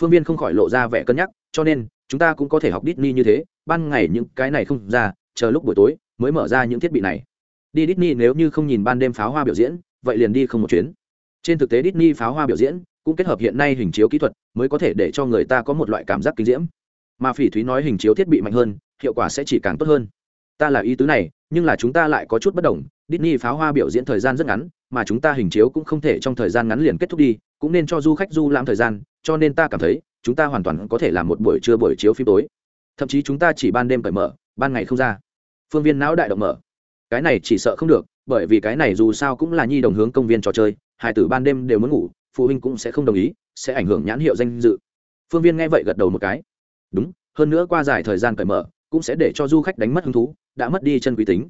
phương viên không khỏi lộ ra vẻ cân nhắc cho nên chúng ta cũng có thể học Disney như thế, ban ngày những cái này không ra, chờ lúc buổi tối mới mở ra những thiết bị này. Đi Disney nếu như không nhìn ban đêm pháo hoa biểu diễn, vậy liền đi không một chuyến. Trên thực tế Disney pháo hoa biểu diễn cũng kết hợp hiện nay hình chiếu kỹ thuật, mới có thể để cho người ta có một loại cảm giác kinh diễm. Mà Phỉ Thúy nói hình chiếu thiết bị mạnh hơn, hiệu quả sẽ chỉ càng tốt hơn. Ta là ý tứ này, nhưng là chúng ta lại có chút bất đồng, Disney pháo hoa biểu diễn thời gian rất ngắn, mà chúng ta hình chiếu cũng không thể trong thời gian ngắn liền kết thúc đi, cũng nên cho du khách du lãm thời gian, cho nên ta cảm thấy, chúng ta hoàn toàn có thể làm một buổi trưa buổi chiếu phim tối. Thậm chí chúng ta chỉ ban đêm cởi mở ban ngày không ra. Phương viên não đại động mở. Cái này chỉ sợ không được bởi vì cái này dù sao cũng là nhi đồng hướng công viên trò chơi hai tử ban đêm đều muốn ngủ phụ huynh cũng sẽ không đồng ý sẽ ảnh hưởng nhãn hiệu danh dự. Phương viên nghe vậy gật đầu một cái đúng hơn nữa qua dài thời gian cởi mở cũng sẽ để cho du khách đánh mất hứng thú đã mất đi chân quý tính.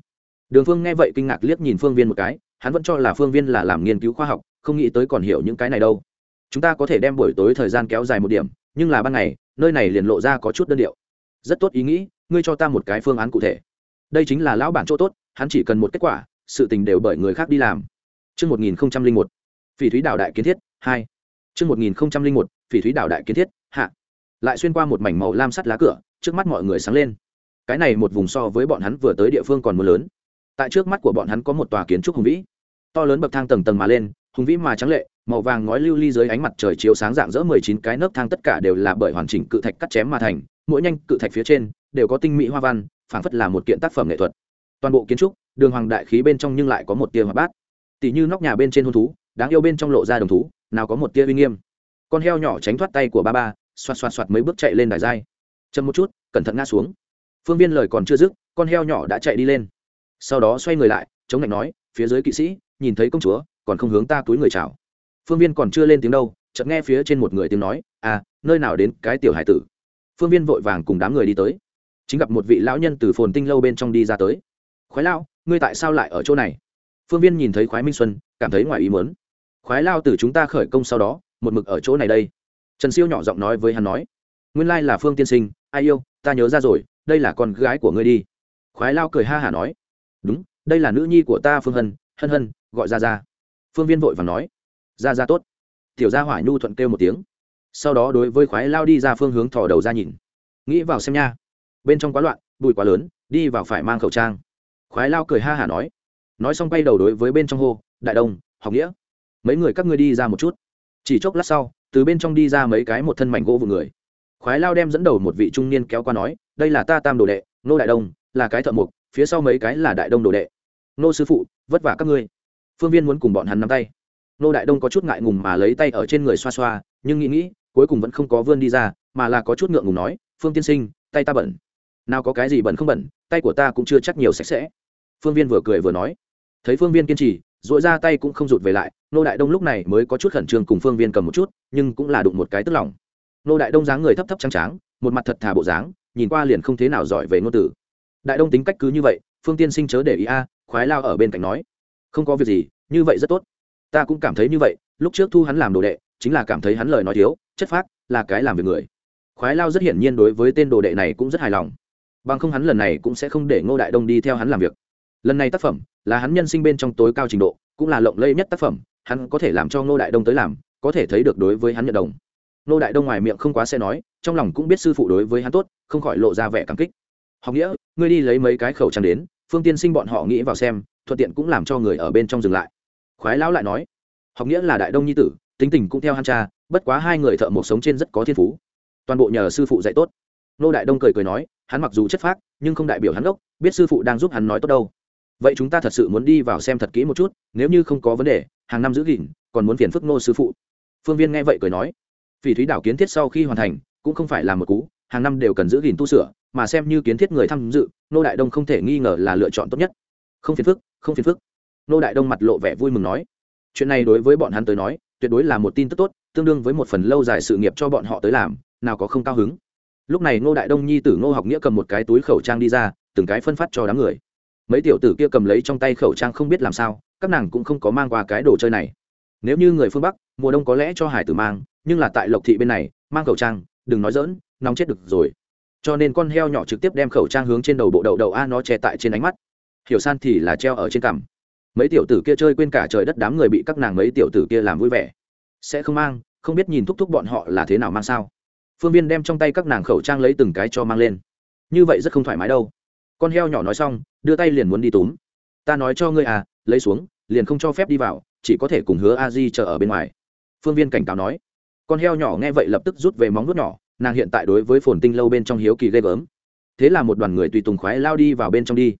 Đường phương nghe vậy kinh ngạc liếc nhìn phương viên một cái hắn vẫn cho là phương viên là làm nghiên cứu khoa học không nghĩ tới còn hiểu những cái này đâu. Chúng ta có thể đem buổi tối thời gian kéo dài một điểm nhưng là ban ngày nơi này liền lộ ra có chút đơn điệu. Rất tốt ý nghĩ ngươi cho ta một cái phương án cụ thể. Đây chính là lão bản chỗ tốt hắn chỉ cần một kết quả sự tình đều bởi người khác đi làm. Trước 1001, phỉ thúy đảo đại kiến thiết, 2. Trước 1001, phỉ thúy đảo đại kiến thiết, hạ. Lại xuyên qua một mảnh màu lam sắt lá cửa, trước mắt mọi người sáng lên. Cái này một vùng so với bọn hắn vừa tới địa phương còn mưa lớn. Tại trước mắt của bọn hắn có một tòa kiến trúc hùng vĩ. To lớn bậc thang tầng tầng mà lên, hùng vĩ mà trắng lệ, màu vàng ngói lưu ly dưới ánh mặt trời chiếu sáng dạng dỡ mười chín cái nấc thang tất cả đều là bởi hoàn chỉnh cự thạch cắt chém mà thành, mỗi nhanh cự thạch phía trên đều có tinh mỹ hoa văn, phảng phất là một kiện tác phẩm nghệ thuật. Toàn bộ kiến trúc, đường hoàng đại khí bên trong nhưng lại có một tia hoạt bát. Tỷ như nóc nhà bên trên hôn thú, đáng yêu bên trong lộ ra đồng thú, nào có một tia uy nghiêm. Con heo nhỏ tránh thoát tay của ba ba, xoạt xoạt xoạt mấy bước chạy lên đài dai. Chậm một chút, cẩn thận ngã xuống. Phương Viên lời còn chưa dứt, con heo nhỏ đã chạy đi lên. Sau đó xoay người lại, chống lạnh nói, phía dưới kỵ sĩ, nhìn thấy công chúa, còn không hướng ta túi người chào. Phương viên còn chưa lên tiếng đâu chợt nghe phía trên một người tiếng nói à nơi nào đến cái tiểu hải tử? Phương viên vội vàng cùng đám người đi tới. Chính gặp một vị lão nhân từ phồn tinh lâu bên trong đi ra tới. Khoái lao ngươi tại sao lại ở chỗ này? Phương viên nhìn thấy khoái minh xuân cảm thấy ngoài ý mớn khoái lao từ chúng ta khởi công sau đó một mực ở chỗ này đây trần siêu nhỏ giọng nói với hắn nói, nguyên lai là phương tiên sinh, ai yêu, ta nhớ ra rồi, đây là con gái của ngươi đi. Khoái lao cười ha hả nói, đúng, đây là nữ nhi của ta phương hân hân hân, gọi ra ra phương viên vội và nói ra ra tốt. Tiểu gia hỏa nhu thuận kêu một tiếng. Sau đó đối với khoái lao đi ra phương hướng thò đầu ra nhìn. Nghĩ vào xem nha, bên trong quá loạn, bụi quá lớn, đi vào phải mang khẩu trang. Khoái lao cười ha hả nói. Nói xong quay đầu đối với bên trong hô, đại đông học nghĩa, mấy người các ngươi đi ra một chút. Chỉ chốc lát sau từ bên trong đi ra mấy cái một thân mảnh gỗ vụ người. Khoái lao đem dẫn đầu một vị trung niên kéo qua nói, đây là ta tam đồ đệ, nô đại đông, là cái thợ mộc. phía sau mấy cái là đại đông đồ đệ. Nô sư phụ, vất vả các ngươi. Phương viên muốn cùng bọn hắn nắm tay. Nô đại đông có chút ngại ngùng mà lấy tay ở trên người xoa xoa, nhưng nghĩ nghĩ, cuối cùng vẫn không có vươn đi ra, mà là có chút ngượng ngùng nói, phương tiên sinh, tay ta bẩn. Nào có cái gì bẩn không bẩn, tay của ta cũng chưa chắc nhiều sạch sẽ. Phương viên vừa cười vừa nói. Thấy phương viên kiên trì dội ra tay cũng không rụt về lại nô đại đông lúc này mới có chút khẩn trương cùng phương viên cầm một chút, nhưng cũng là đụng một cái tức lòng. Nô đại đông dáng người thấp thấp trắng tráng, một mặt thật thà bộ dáng, nhìn qua liền không thế nào giỏi về ngôn tử đại đông tính cách cứ như vậy, phương tiên sinh chớ để ý a, khoái lao ở bên cạnh nói. Không có việc gì, như vậy rất tốt. Ta cũng cảm thấy như vậy, lúc trước thu hắn làm đồ đệ, chính là cảm thấy hắn lời nói thiếu, chất phác, là cái làm việc người. Khoái lao rất hiển nhiên đối với tên đồ đệ này cũng rất hài lòng. Bằng không hắn lần này cũng sẽ không để ngô đại đông đi theo hắn làm việc lần này tác phẩm là hắn nhân sinh bên trong tối cao trình độ, cũng là lộng lẫy nhất tác phẩm, hắn có thể làm cho ngô đại đông tới làm, có thể thấy được đối với hắn nhận đồng. Ngô đại đông ngoài miệng không quá sẽ nói, trong lòng cũng biết sư phụ đối với hắn tốt, không khỏi lộ ra vẻ cảm kích. Học nghĩa, ngươi đi lấy mấy cái khẩu trang đến, phương tiên sinh bọn họ nghĩ vào xem, thuận tiện cũng làm cho người ở bên trong dừng lại. Khoái lão lại nói, học nghĩa là đại đông nhi tử, tính tình cũng theo hắn cha, bất quá hai người thợ một sống trên rất có thiên phú. Toàn bộ nhờ sư phụ dạy tốt. Nô đại đông cười cười nói, hắn mặc dù chất phác, nhưng không đại biểu hắn gốc biết sư phụ đang giúp hắn nói tốt đâu vậy chúng ta thật sự muốn đi vào xem thật kỹ một chút, nếu như không có vấn đề, hàng năm giữ gìn, còn muốn phiền phức nô sư phụ. Phương viên nghe vậy cười nói. Vì thúy đảo kiến thiết sau khi hoàn thành, cũng không phải là một cú, hàng năm đều cần giữ gìn tu sửa, mà xem như kiến thiết người tham dự nô đại đông không thể nghi ngờ là lựa chọn tốt nhất. Không phiền phức, không phiền phức. Nô đại đông mặt lộ vẻ vui mừng nói. Chuyện này đối với bọn hắn tới nói, tuyệt đối là một tin tức tốt, tương đương với một phần lâu dài sự nghiệp cho bọn họ tới làm, nào có không cao hứng. Lúc này nô đại đông nhi tử nô học nghĩa cầm một cái túi khẩu trang đi ra, từng cái phân phát cho đám người mấy tiểu tử kia cầm lấy trong tay khẩu trang không biết làm sao, các nàng cũng không có mang qua cái đồ chơi này. Nếu như người phương bắc, mùa đông có lẽ cho hải tử mang, nhưng là tại lộc thị bên này, mang khẩu trang, đừng nói dỡn nóng chết được rồi. Cho nên con heo nhỏ trực tiếp đem khẩu trang hướng trên đầu bộ đậu đậu a, nó che tại trên ánh mắt. Hiểu san thì là treo ở trên cằm. Mấy tiểu tử kia chơi quên cả trời đất đám người bị các nàng mấy tiểu tử kia làm vui vẻ. Sẽ không mang, không biết nhìn thúc thúc bọn họ là thế nào mang sao. Phương viên đem trong tay các nàng khẩu trang lấy từng cái cho mang lên. Như vậy rất không thoải mái đâu con heo nhỏ nói xong, đưa tay liền muốn đi túm. Ta nói cho ngươi à lấy xuống, liền không cho phép đi vào, chỉ có thể cùng hứa a di chờ ở bên ngoài. Phương viên cảnh cáo nói. Con heo nhỏ nghe vậy lập tức rút về móng vuốt nhỏ, nàng hiện tại đối với phồn tinh lâu bên trong hiếu kỳ ghê gớm. Thế là một đoàn người tùy tùng khoái lao đi vào bên trong đi.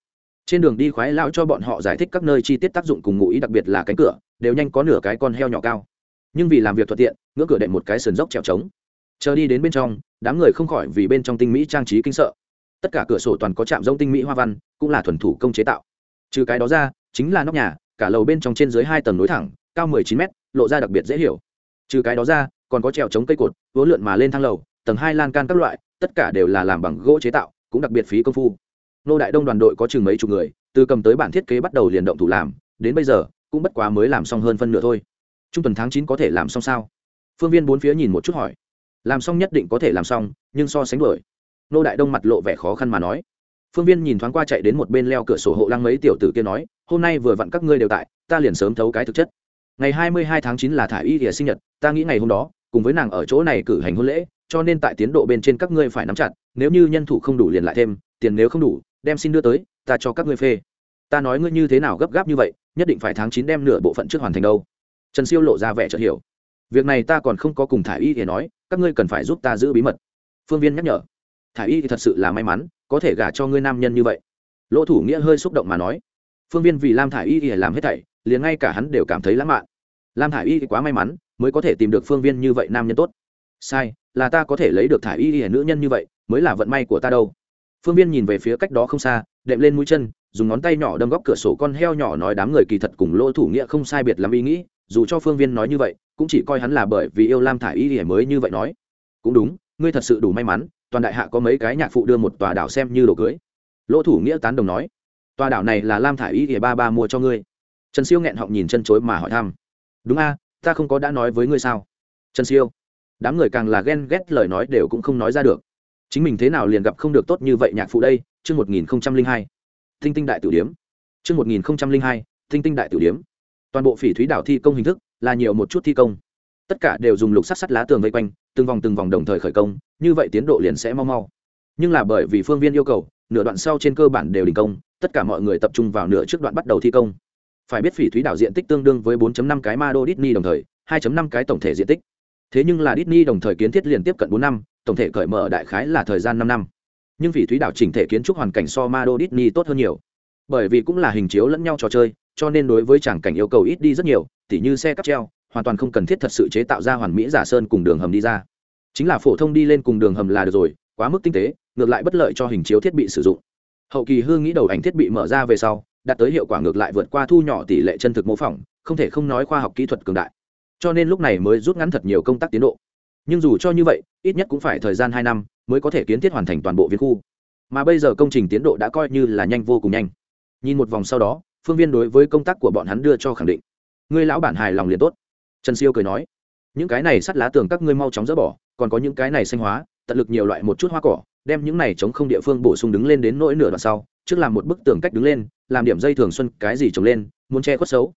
Trên đường đi khoái lao cho bọn họ giải thích các nơi chi tiết tác dụng cùng ngụ ý đặc biệt là cánh cửa, đều nhanh có nửa cái con heo nhỏ cao. Nhưng vì làm việc thuận tiện, ngưỡng cửa đệm một cái sườn dốc trèo trống. Chờ đi đến bên trong, đám người không khỏi vì bên trong tinh mỹ trang trí kinh sợ tất cả cửa sổ toàn có chạm rông tinh mỹ hoa văn, cũng là thuần thủ công chế tạo. Trừ cái đó ra, chính là nóc nhà, cả lầu bên trong trên dưới hai tầng nối thẳng, cao mười chín mét, lộ ra đặc biệt dễ hiểu. Trừ cái đó ra, còn có trèo chống cây cột, vỗ lượn mà lên thang lầu, tầng hai lan can các loại, tất cả đều là làm bằng gỗ chế tạo, cũng đặc biệt phí công phu. Nô đại đông đoàn đội có chừng mấy chục người, từ cầm tới bản thiết kế bắt đầu liền động thủ làm, đến bây giờ, cũng bất quá mới làm xong hơn phân nửa thôi. Trung tuần tháng chín có thể làm xong sao? Phương viên bốn phía nhìn một chút hỏi. Làm xong nhất định có thể làm xong, nhưng so sánh đổi nô đại đông mặt lộ vẻ khó khăn mà nói. Phương viên nhìn thoáng qua chạy đến một bên leo cửa sổ hộ lăng mấy tiểu tử kia nói, hôm nay vừa vặn các ngươi đều tại, ta liền sớm thấu cái thực chất. Ngày hai mươi hai tháng chín là thả y thìa sinh nhật, ta nghĩ ngày hôm đó, cùng với nàng ở chỗ này cử hành hôn lễ, cho nên tại tiến độ bên trên các ngươi phải nắm chặt, nếu như nhân thủ không đủ liền lại thêm, tiền nếu không đủ, đem xin đưa tới, ta cho các ngươi phê. Ta nói ngươi như thế nào gấp gáp như vậy, nhất định phải tháng chín đem nửa bộ phận trước hoàn thành đâu. Trần siêu lộ ra vẻ chợt hiểu. Việc này ta còn không có cùng thả y thì nói, các ngươi cần phải giúp ta giữ bí mật. Phương viên nhắc nhở thả y thì thật sự là may mắn, có thể gả cho ngươi nam nhân như vậy. Lỗ thủ nghĩa hơi xúc động mà nói. Phương viên vì lam thả y thì làm hết thảy, liền ngay cả hắn đều cảm thấy lãng mạn. Lam thả y thì quá may mắn, mới có thể tìm được phương viên như vậy nam nhân tốt. Sai, là ta có thể lấy được thả y thì nữ nhân như vậy, mới là vận may của ta đâu. Phương viên nhìn về phía cách đó không xa, đệm lên mũi chân, dùng ngón tay nhỏ đâm góc cửa sổ con heo nhỏ nói đám người kỳ thật cùng lỗ thủ nghĩa không sai biệt lắm ý nghĩ, dù cho phương viên nói như vậy, cũng chỉ coi hắn là bởi vì yêu lam thả y thì mới như vậy nói. Cũng đúng, ngươi thật sự đủ may mắn toàn đại hạ có mấy cái nhạc phụ đưa một tòa đảo xem như đồ cưới. Lỗ thủ nghĩa tán đồng nói, tòa đảo này là lam thả y thì ba ba mua cho ngươi. Trần siêu nghẹn họng nhìn chân chối mà hỏi thăm, đúng a, ta không có đã nói với ngươi sao? Trần siêu, đám người càng là ghen ghét lời nói đều cũng không nói ra được. Chính mình thế nào liền gặp không được tốt như vậy nhạc phụ đây? Chương một nghìn hai Thinh tinh đại tử điếm. Chương một nghìn hai Thinh tinh đại tử điếm. Toàn bộ phỉ thúy đảo thi công hình thức là nhiều một chút thi công tất cả đều dùng lục sắt sắt lá tường vây quanh, từng vòng từng vòng đồng thời khởi công, như vậy tiến độ liền sẽ mau mau. Nhưng là bởi vì phương viên yêu cầu, nửa đoạn sau trên cơ bản đều đình công, tất cả mọi người tập trung vào nửa trước đoạn bắt đầu thi công. Phải biết phỉ thúy đảo diện tích tương đương với 4.5 cái ma đô Disney đồng thời 2.5 cái tổng thể diện tích. Thế nhưng là Disney đồng thời kiến thiết liền tiếp cận 4 năm, tổng thể cởi mở đại khái là thời gian 5 năm. Nhưng phỉ thúy đảo chỉnh thể kiến trúc hoàn cảnh so ma đô Disney tốt hơn nhiều. Bởi vì cũng là hình chiếu lẫn nhau trò chơi, cho nên đối với tràng cảnh yêu cầu ít đi rất nhiều, tỉ như xe cắp treo hoàn toàn không cần thiết thật sự chế tạo ra hoàn mỹ giả sơn cùng đường hầm đi ra. Chính là phổ thông đi lên cùng đường hầm là được rồi, quá mức tinh tế, ngược lại bất lợi cho hình chiếu thiết bị sử dụng. Hậu kỳ hương nghĩ đầu ảnh thiết bị mở ra về sau, đạt tới hiệu quả ngược lại vượt qua thu nhỏ tỷ lệ chân thực mô phỏng, không thể không nói khoa học kỹ thuật cường đại. Cho nên lúc này mới rút ngắn thật nhiều công tác tiến độ. Nhưng dù cho như vậy, ít nhất cũng phải thời gian hai năm mới có thể kiến thiết hoàn thành toàn bộ viên khu. Mà bây giờ công trình tiến độ đã coi như là nhanh vô cùng nhanh. Nhìn một vòng sau đó, phương viên đối với công tác của bọn hắn đưa cho khẳng định. Ngươi lão bản hài lòng liền tốt trần siêu cười nói, những cái này sắt lá tường các ngươi mau chóng dỡ bỏ, còn có những cái này xanh hóa, tận lực nhiều loại một chút hoa cỏ, đem những này chống không địa phương bổ sung đứng lên đến nỗi nửa đoạn sau, trước làm một bức tường cách đứng lên, làm điểm dây thường xuân cái gì trồng lên, muốn che khuất xấu.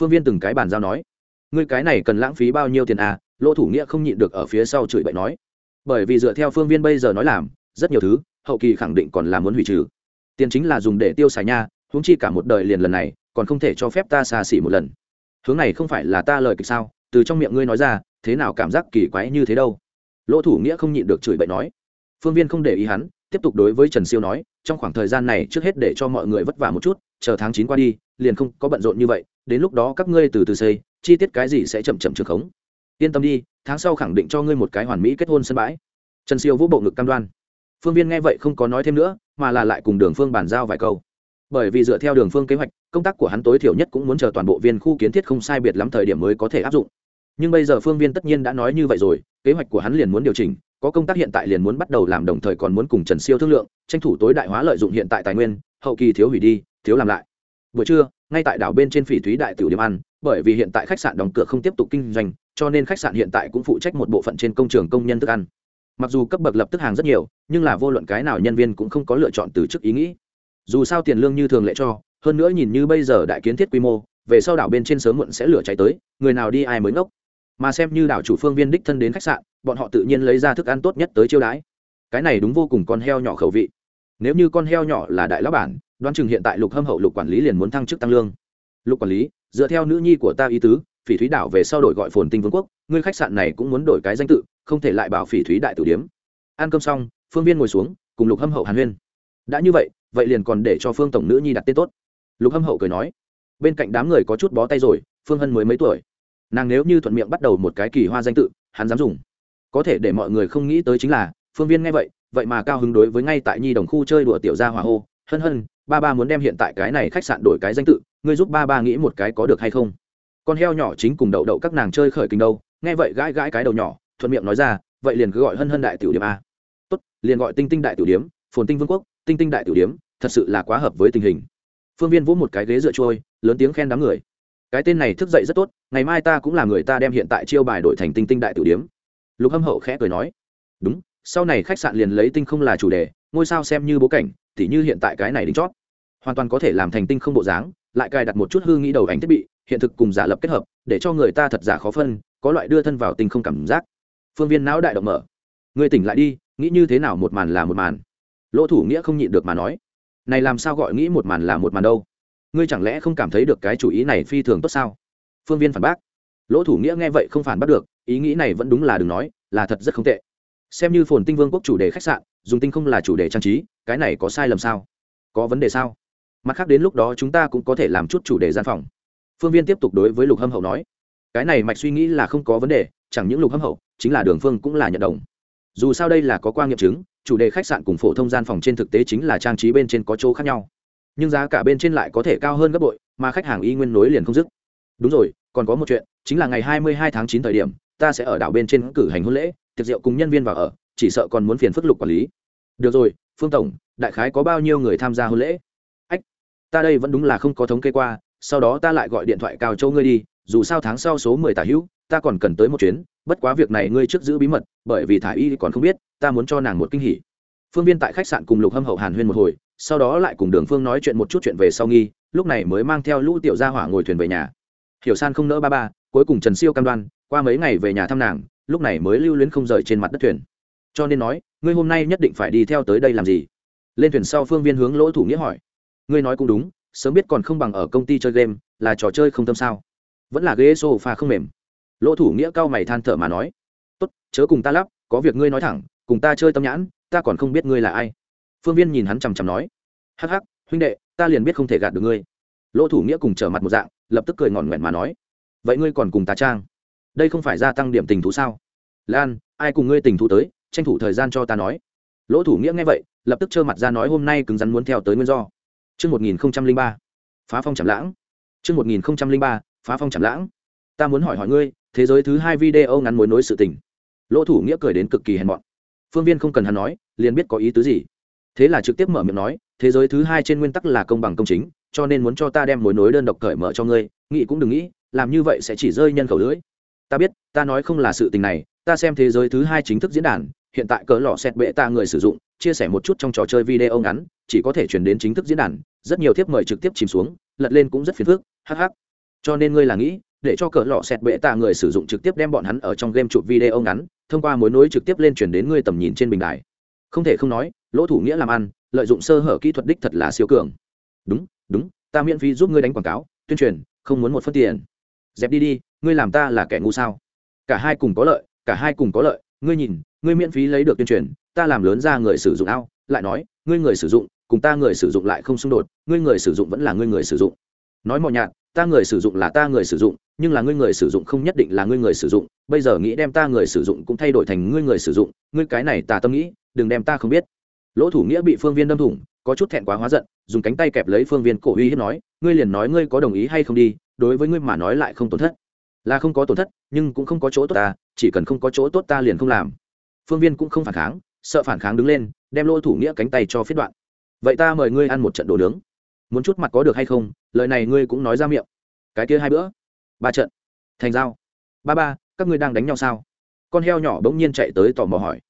Phương viên từng cái bàn giao nói, ngươi cái này cần lãng phí bao nhiêu tiền à? Lỗ thủ nghĩa không nhịn được ở phía sau chửi bậy nói, bởi vì dựa theo phương viên bây giờ nói làm, rất nhiều thứ, hậu kỳ khẳng định còn là muốn hủy trừ. Tiền chính là dùng để tiêu xài nha, huống chi cả một đời liền lần này, còn không thể cho phép ta xa xỉ một lần hướng này không phải là ta lời kịch sao? Từ trong miệng ngươi nói ra, thế nào cảm giác kỳ quái như thế đâu? Lỗ thủ nghĩa không nhịn được chửi bậy nói. Phương viên không để ý hắn, tiếp tục đối với trần siêu nói, trong khoảng thời gian này trước hết để cho mọi người vất vả một chút, chờ tháng chín qua đi, liền không có bận rộn như vậy, đến lúc đó các ngươi từ từ xây, chi tiết cái gì sẽ chậm chậm trường khống. Yên tâm đi, tháng sau khẳng định cho ngươi một cái hoàn mỹ kết hôn sân bãi. Trần siêu vũ bộ ngực cam đoan. Phương viên nghe vậy không có nói thêm nữa, mà là lại cùng đường phương bàn giao vài câu bởi vì dựa theo đường phương kế hoạch, công tác của hắn tối thiểu nhất cũng muốn chờ toàn bộ viên khu kiến thiết không sai biệt lắm thời điểm mới có thể áp dụng. Nhưng bây giờ phương viên tất nhiên đã nói như vậy rồi, kế hoạch của hắn liền muốn điều chỉnh, có công tác hiện tại liền muốn bắt đầu làm đồng thời còn muốn cùng trần siêu thương lượng, tranh thủ tối đại hóa lợi dụng hiện tại tài nguyên, hậu kỳ thiếu hủy đi, thiếu làm lại. Buổi trưa, ngay tại đảo bên trên phỉ thúy đại tiểu điểm ăn, bởi vì hiện tại khách sạn đóng cửa không tiếp tục kinh doanh, cho nên khách sạn hiện tại cũng phụ trách một bộ phận trên công trường công nhân thức ăn. Mặc dù cấp bậc lập tức hàng rất nhiều, nhưng là vô luận cái nào nhân viên cũng không có lựa chọn từ chức ý nghĩ dù sao tiền lương như thường lệ cho, hơn nữa nhìn như bây giờ đại kiến thiết quy mô, về sau đảo bên trên sớm muộn sẽ lửa cháy tới, người nào đi ai mới ngốc. Mà xem như đảo chủ phương viên đích thân đến khách sạn, bọn họ tự nhiên lấy ra thức ăn tốt nhất tới chiêu đãi. Cái này đúng vô cùng con heo nhỏ khẩu vị. Nếu như con heo nhỏ là đại lão bản, đoán chừng hiện tại lục hâm hậu lục quản lý liền muốn thăng chức tăng lương. Lục quản lý, dựa theo nữ nhi của ta ý tứ, phỉ thúy đảo về sau đổi gọi phồn tinh vương quốc, ngươi khách sạn này cũng muốn đổi cái danh tự, không thể lại bảo phỉ thúy đại tử điếm. Ăn cơm xong, phương viên ngồi xuống, cùng lục hâm hậu hàn huyên. Đã như vậy vậy liền còn để cho phương tổng nữ nhi đặt tên tốt. Lục hâm hậu cười nói, bên cạnh đám người có chút bó tay rồi, phương hân mới mấy tuổi. Nàng nếu như thuận miệng bắt đầu một cái kỳ hoa danh tự, hắn dám dùng. Có thể để mọi người không nghĩ tới chính là, phương viên nghe vậy vậy mà cao hứng đối với ngay tại nhi đồng khu chơi đùa tiểu gia hỏa hô, hân hân, ba ba muốn đem hiện tại cái này khách sạn đổi cái danh tự, ngươi giúp ba ba nghĩ một cái có được hay không? Con heo nhỏ chính cùng đậu đậu các nàng chơi khởi kinh đâu, nghe vậy gãi gãi cái đầu nhỏ, thuận miệng nói ra, vậy liền cứ gọi hân hân đại tiểu điểm a. Tốt, liền gọi tinh tinh đại tiểu điếm phồn tinh vương quốc tinh tinh đại tiểu điếm, thật sự là quá hợp với tình hình. Phương viên vỗ một cái ghế dựa trôi, lớn tiếng khen đám người. Cái tên này thức dậy rất tốt, ngày mai ta cũng là người ta đem hiện tại chiêu bài đổi thành tinh tinh đại tiểu điếm. Lục hâm hậu khẽ cười nói. Đúng, sau này khách sạn liền lấy tinh không là chủ đề, ngôi sao xem như bố cảnh, tỉ như hiện tại cái này đính chót hoàn toàn có thể làm thành tinh không bộ dáng, lại cài đặt một chút hư nghĩ đầu ảnh thiết bị, hiện thực cùng giả lập kết hợp, để cho người ta thật giả khó phân, có loại đưa thân vào tinh không cảm giác. Phương viên não đại động mở. Người tỉnh lại đi, nghĩ như thế nào một màn là một màn lỗ thủ nghĩa không nhịn được mà nói, này làm sao gọi nghĩ một màn là một màn đâu? Ngươi chẳng lẽ không cảm thấy được cái chủ ý này phi thường tốt sao? Phương viên phản bác, lỗ thủ nghĩa nghe vậy không phản bác được, ý nghĩ này vẫn đúng là đừng nói, là thật rất không tệ. Xem như phồn tinh vương quốc chủ đề khách sạn, dùng tinh không là chủ đề trang trí, cái này có sai lầm sao? Có vấn đề sao? Mặt khác đến lúc đó chúng ta cũng có thể làm chút chủ đề gian phòng. Phương viên tiếp tục đối với lục hâm hậu nói, cái này mạch suy nghĩ là không có vấn đề, chẳng những lục hâm hậu, chính là đường phương cũng là nhận đồng. Dù sao đây là có quan nghiệm chứng chủ đề khách sạn cùng phổ thông gian phòng trên thực tế chính là trang trí bên trên có chỗ khác nhau. Nhưng giá cả bên trên lại có thể cao hơn gấp bội, mà khách hàng y nguyên nối liền không dứt. Đúng rồi, còn có một chuyện, chính là ngày hai mươi hai tháng chín thời điểm, ta sẽ ở đảo bên trên cử hành hôn lễ, tiệc rượu cùng nhân viên vào ở, chỉ sợ còn muốn phiền phức lục quản lý. Được rồi, phương tổng, đại khái có bao nhiêu người tham gia hôn lễ? Ách, ta đây vẫn đúng là không có thống kê qua, sau đó ta lại gọi điện thoại cao châu ngươi đi, dù sao tháng sau số mười tả hữu, ta còn cần tới một chuyến bất quá việc này ngươi trước giữ bí mật, bởi vì thả y còn không biết, ta muốn cho nàng một kinh hỉ. Phương viên tại khách sạn cùng lục hâm hậu hàn huyên một hồi, sau đó lại cùng đường phương nói chuyện một chút chuyện về sau nghi, lúc này mới mang theo lũ tiểu gia hỏa ngồi thuyền về nhà. Hiểu san không nỡ ba ba, cuối cùng trần siêu cam đoan, qua mấy ngày về nhà thăm nàng, lúc này mới lưu luyến không rời trên mặt đất thuyền. Cho nên nói, ngươi hôm nay nhất định phải đi theo tới đây làm gì? Lên thuyền sau phương viên hướng lỗ thủ nghĩa hỏi. Ngươi nói cũng đúng, sớm biết còn không bằng ở công ty chơi game, là trò chơi không tâm sao? Vẫn là ghế sofa không mềm lỗ thủ nghĩa cao mày than thở mà nói tốt chớ cùng ta lắp có việc ngươi nói thẳng cùng ta chơi tâm nhãn ta còn không biết ngươi là ai. Phương viên nhìn hắn chằm chằm nói hắc hắc huynh đệ ta liền biết không thể gạt được ngươi. Lỗ thủ nghĩa cùng trở mặt một dạng lập tức cười ngọn nguyện mà nói vậy ngươi còn cùng ta trang? Đây không phải gia tăng điểm tình thú sao? Lan ai cùng ngươi tình thú tới tranh thủ thời gian cho ta nói. Lỗ thủ nghĩa nghe vậy lập tức trơ mặt ra nói hôm nay cứng rắn muốn theo tới nguyên do. Trước 1003, phá phong chảm lãng. Trước 1003, phá phong chảm lãng. Ta muốn hỏi hỏi ngươi, thế giới thứ hai video ngắn mối nối sự tình. Lỗ thủ nghĩa cười đến cực kỳ hèn mọn. Phương Viên không cần hắn nói, liền biết có ý tứ gì. Thế là trực tiếp mở miệng nói, thế giới thứ hai trên nguyên tắc là công bằng công chính, cho nên muốn cho ta đem mối nối đơn độc cởi mở cho ngươi, nghĩ cũng đừng nghĩ, làm như vậy sẽ chỉ rơi nhân khẩu lưỡi. Ta biết, ta nói không là sự tình này, ta xem thế giới thứ hai chính thức diễn đàn, hiện tại cỡ lọ xét bệ ta người sử dụng chia sẻ một chút trong trò chơi video ngắn chỉ có thể chuyển đến chính thức diễn đàn rất nhiều thiếp mời trực tiếp chìm xuống lật lên cũng rất phiền phức hh cho nên ngươi là nghĩ để cho cỡ lọ sẹt bệ tạ người sử dụng trực tiếp đem bọn hắn ở trong game chụp video ngắn, thông qua mối nối trực tiếp lên chuyển đến ngươi tầm nhìn trên bình đài. Không thể không nói, lỗ thủ nghĩa làm ăn, lợi dụng sơ hở kỹ thuật đích thật là siêu cường. Đúng đúng, ta miễn phí giúp ngươi đánh quảng cáo, tuyên truyền, không muốn một phân tiền. Dẹp đi đi, ngươi làm ta là kẻ ngu sao? Cả hai cùng có lợi, cả hai cùng có lợi, ngươi nhìn, ngươi miễn phí lấy được tuyên truyền, ta làm lớn ra người sử dụng ao, lại nói, ngươi người sử dụng, cùng ta người sử dụng lại không xung đột, ngươi người sử dụng vẫn là ngươi người sử dụng. Nói mò nhạt ta người sử dụng là ta người sử dụng, nhưng là ngươi người sử dụng không nhất định là ngươi người sử dụng. Bây giờ nghĩ đem ta người sử dụng cũng thay đổi thành ngươi người sử dụng, ngươi cái này ta tâm nghĩ, đừng đem ta không biết. Lỗ thủ nghĩa bị phương viên đâm thủng, có chút thẹn quá hóa giận, dùng cánh tay kẹp lấy phương viên cổ uy hiếp nói, ngươi liền nói ngươi có đồng ý hay không đi, đối với ngươi mà nói lại không tổn thất. Là không có tổn thất, nhưng cũng không có chỗ tốt ta, chỉ cần không có chỗ tốt ta liền không làm. Phương viên cũng không phản kháng, sợ phản kháng đứng lên, đem lỗ thủ nghĩa cánh tay cho phiết đoạn. Vậy ta mời ngươi ăn một trận đồ nướng muốn chút mặt có được hay không lời này ngươi cũng nói ra miệng. Cái kia hai bữa. Ba trận. Thành giao. Ba ba các ngươi đang đánh nhau sao? Con heo nhỏ bỗng nhiên chạy tới tò mò hỏi.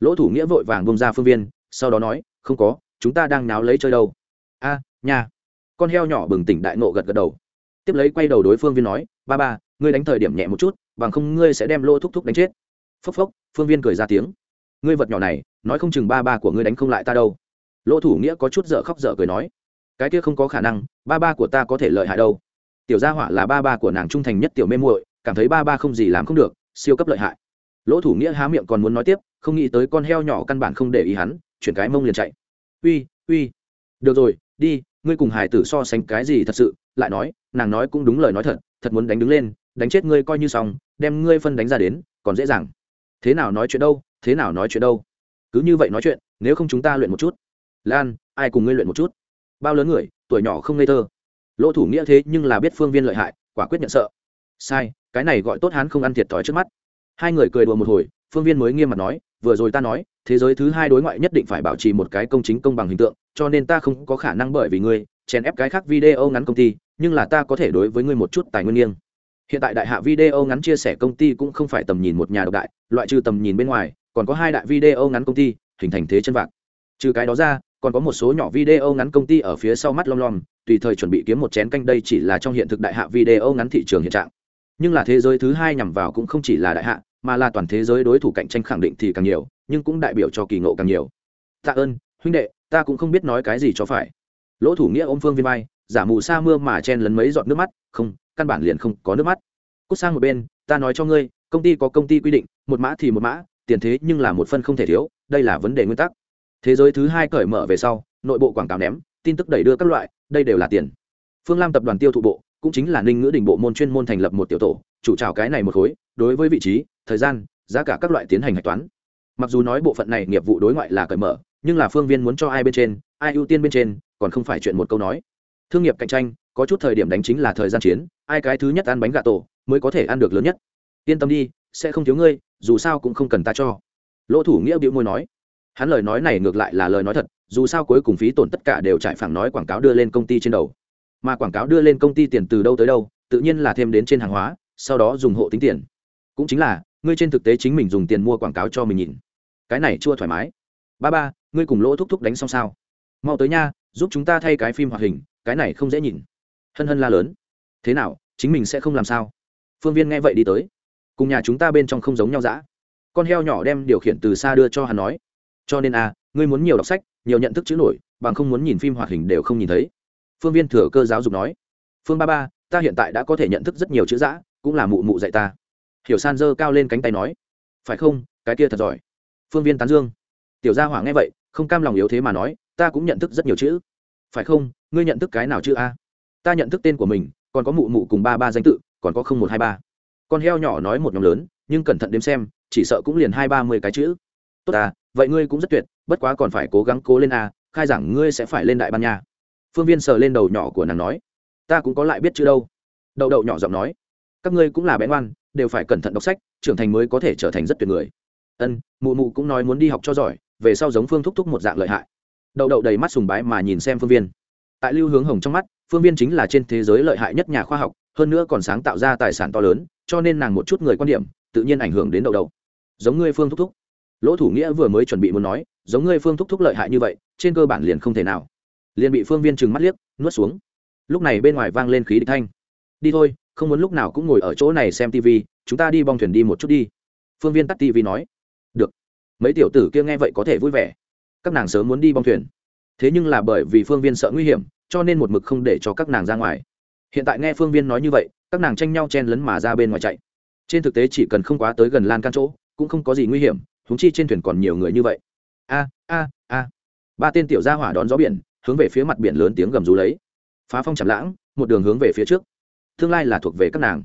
Lỗ thủ nghĩa vội vàng bông ra phương viên sau đó nói không có chúng ta đang náo lấy chơi đâu. A à, nhà. Con heo nhỏ bừng tỉnh đại nộ gật gật đầu. Tiếp lấy quay đầu đối phương viên nói ba ba ngươi đánh thời điểm nhẹ một chút bằng không ngươi sẽ đem lỗ thúc thúc đánh chết. Phốc phốc phương viên cười ra tiếng. Ngươi vật nhỏ này nói không chừng ba ba của ngươi đánh không lại ta đâu. Lỗ thủ nghĩa có chút dở khóc dở cười nói cái kia không có khả năng, ba ba của ta có thể lợi hại đâu. Tiểu gia hỏa là ba ba của nàng trung thành nhất tiểu mê muội, cảm thấy ba ba không gì làm không được, siêu cấp lợi hại. Lỗ thủ nghĩa há miệng còn muốn nói tiếp, không nghĩ tới con heo nhỏ căn bản không để ý hắn, chuyển cái mông liền chạy. Uy uy. Được rồi, đi, ngươi cùng hải tử so sánh cái gì thật sự, lại nói, nàng nói cũng đúng lời nói thật thật muốn đánh đứng lên, đánh chết ngươi coi như xong, đem ngươi phân đánh ra đến, còn dễ dàng. Thế nào nói chuyện đâu, thế nào nói chuyện đâu. Cứ như vậy nói chuyện, nếu không chúng ta luyện một chút. Lan, ai cùng ngươi luyện một chút? Bao lớn người, tuổi nhỏ không ngây thơ. Lỗ thủ nghĩa thế nhưng là biết phương viên lợi hại, quả quyết nhận sợ. Sai, cái này gọi tốt hắn không ăn thiệt thòi trước mắt. Hai người cười đùa một hồi, phương viên mới nghiêm mặt nói, vừa rồi ta nói, thế giới thứ hai đối ngoại nhất định phải bảo trì một cái công chính công bằng hình tượng, cho nên ta không có khả năng bởi vì ngươi, chèn ép cái khác video ngắn công ty, nhưng là ta có thể đối với ngươi một chút tài nguyên nghiêng. Hiện tại đại hạ video ngắn chia sẻ công ty cũng không phải tầm nhìn một nhà độc đại, loại trừ tầm nhìn bên ngoài, còn có hai đại video ngắn công ty, hình thành thế chân vạc trừ cái đó ra, còn có một số nhỏ video ngắn công ty ở phía sau mắt lom lom, tùy thời chuẩn bị kiếm một chén canh đây chỉ là trong hiện thực đại hạ video ngắn thị trường hiện trạng. Nhưng là thế giới thứ hai nhằm vào cũng không chỉ là đại hạ, mà là toàn thế giới đối thủ cạnh tranh khẳng định thì càng nhiều, nhưng cũng đại biểu cho kỳ ngộ càng nhiều. Tạ ơn, huynh đệ, ta cũng không biết nói cái gì cho phải. Lỗ thủ nghĩa ôm phương viên vai, giả mù sa mưa mà chen lấn mấy giọt nước mắt, không, căn bản liền không có nước mắt. Cút sang một bên, ta nói cho ngươi, công ty có công ty quy định, một mã thì một mã, tiền thế nhưng là một phân không thể thiếu, đây là vấn đề nguyên tắc thế giới thứ hai cởi mở về sau, nội bộ quảng cáo ném, tin tức đẩy đưa các loại, đây đều là tiền. Phương lam tập đoàn tiêu thụ bộ, cũng chính là ninh ngữ đình bộ môn chuyên môn thành lập một tiểu tổ, chủ trào cái này một khối, đối với vị trí, thời gian, giá cả các loại tiến hành hạch toán. Mặc dù nói bộ phận này nghiệp vụ đối ngoại là cởi mở, nhưng là phương viên muốn cho ai bên trên, ai ưu tiên bên trên, còn không phải chuyện một câu nói. Thương nghiệp cạnh tranh, có chút thời điểm đánh chính là thời gian chiến, ai cái thứ nhất ăn bánh gà tổ, mới có thể ăn được lớn nhất. Yên tâm đi, sẽ không thiếu ngươi, dù sao cũng không cần ta cho. Lỗ thủ nghĩa bịu môi nói hắn lời nói này ngược lại là lời nói thật, dù sao cuối cùng phí tổn tất cả đều trải phẳng nói quảng cáo đưa lên công ty trên đầu. Mà quảng cáo đưa lên công ty tiền từ đâu tới đâu, tự nhiên là thêm đến trên hàng hóa, sau đó dùng hộ tính tiền. Cũng chính là, ngươi trên thực tế chính mình dùng tiền mua quảng cáo cho mình nhìn. Cái này chưa thoải mái. Ba ba, ngươi cùng lỗ thúc thúc đánh xong sao? Mau tới nha, giúp chúng ta thay cái phim hoạt hình, cái này không dễ nhìn. Hân hân la lớn. Thế nào, chính mình sẽ không làm sao? Phương viên nghe vậy đi tới. Cùng nhà chúng ta bên trong không giống nhau dã. Con heo nhỏ đem điều khiển từ xa đưa cho hắn nói cho nên a à, ngươi muốn nhiều đọc sách nhiều nhận thức chữ nổi bằng không muốn nhìn phim hoạt hình đều không nhìn thấy. Phương viên thừa cơ giáo dục nói. Phương ba ba ta hiện tại đã có thể nhận thức rất nhiều chữ giã cũng là mụ mụ dạy ta. Hiểu san Dơ cao lên cánh tay nói. Phải không? Cái kia thật giỏi. Phương viên tán dương. Tiểu gia hỏa nghe vậy không cam lòng yếu thế mà nói ta cũng nhận thức rất nhiều chữ. Phải không? Ngươi nhận thức cái nào chữ a? Ta nhận thức tên của mình còn có mụ mụ cùng ba ba danh tự còn có không một hai ba. Con heo nhỏ nói một nhóm lớn nhưng cẩn thận đếm xem chỉ sợ cũng liền hai ba mươi cái chữ. Tốt à vậy ngươi cũng rất tuyệt, bất quá còn phải cố gắng cố lên a, khai giảng ngươi sẽ phải lên đại ban nha. Phương viên sờ lên đầu nhỏ của nàng nói. Ta cũng có lại biết chữ đâu. Đậu đậu nhỏ giọng nói. Các ngươi cũng là bé ngoan, đều phải cẩn thận đọc sách, trưởng thành mới có thể trở thành rất tuyệt người. Ân, mụ mụ cũng nói muốn đi học cho giỏi, về sau giống phương thúc thúc một dạng lợi hại. Đậu đậu đầy mắt sùng bái mà nhìn xem phương viên. Tại lưu hướng hồng trong mắt, phương viên chính là trên thế giới lợi hại nhất nhà khoa học, hơn nữa còn sáng tạo ra tài sản to lớn, cho nên nàng một chút người quan điểm, tự nhiên ảnh hưởng đến đậu đậu. Giống ngươi phương thúc thúc lỗ thủ nghĩa vừa mới chuẩn bị muốn nói, giống ngươi phương thúc thúc lợi hại như vậy, trên cơ bản liền không thể nào. Liền bị phương viên trừng mắt liếc, nuốt xuống. Lúc này bên ngoài vang lên khí địch thanh. Đi thôi, không muốn lúc nào cũng ngồi ở chỗ này xem tv chúng ta đi bong thuyền đi một chút đi. Phương viên tắt tv nói. Được. Mấy tiểu tử kia nghe vậy có thể vui vẻ. Các nàng sớm muốn đi bong thuyền. Thế nhưng là bởi vì phương viên sợ nguy hiểm, cho nên một mực không để cho các nàng ra ngoài. Hiện tại nghe phương viên nói như vậy, các nàng tranh nhau chen lấn mà ra bên ngoài chạy. Trên thực tế chỉ cần không quá tới gần lan can chỗ, cũng không có gì nguy hiểm húng chi trên thuyền còn nhiều người như vậy a a a ba tên tiểu gia hỏa đón gió biển hướng về phía mặt biển lớn tiếng gầm rú lấy phá phong chạm lãng một đường hướng về phía trước tương lai là thuộc về các nàng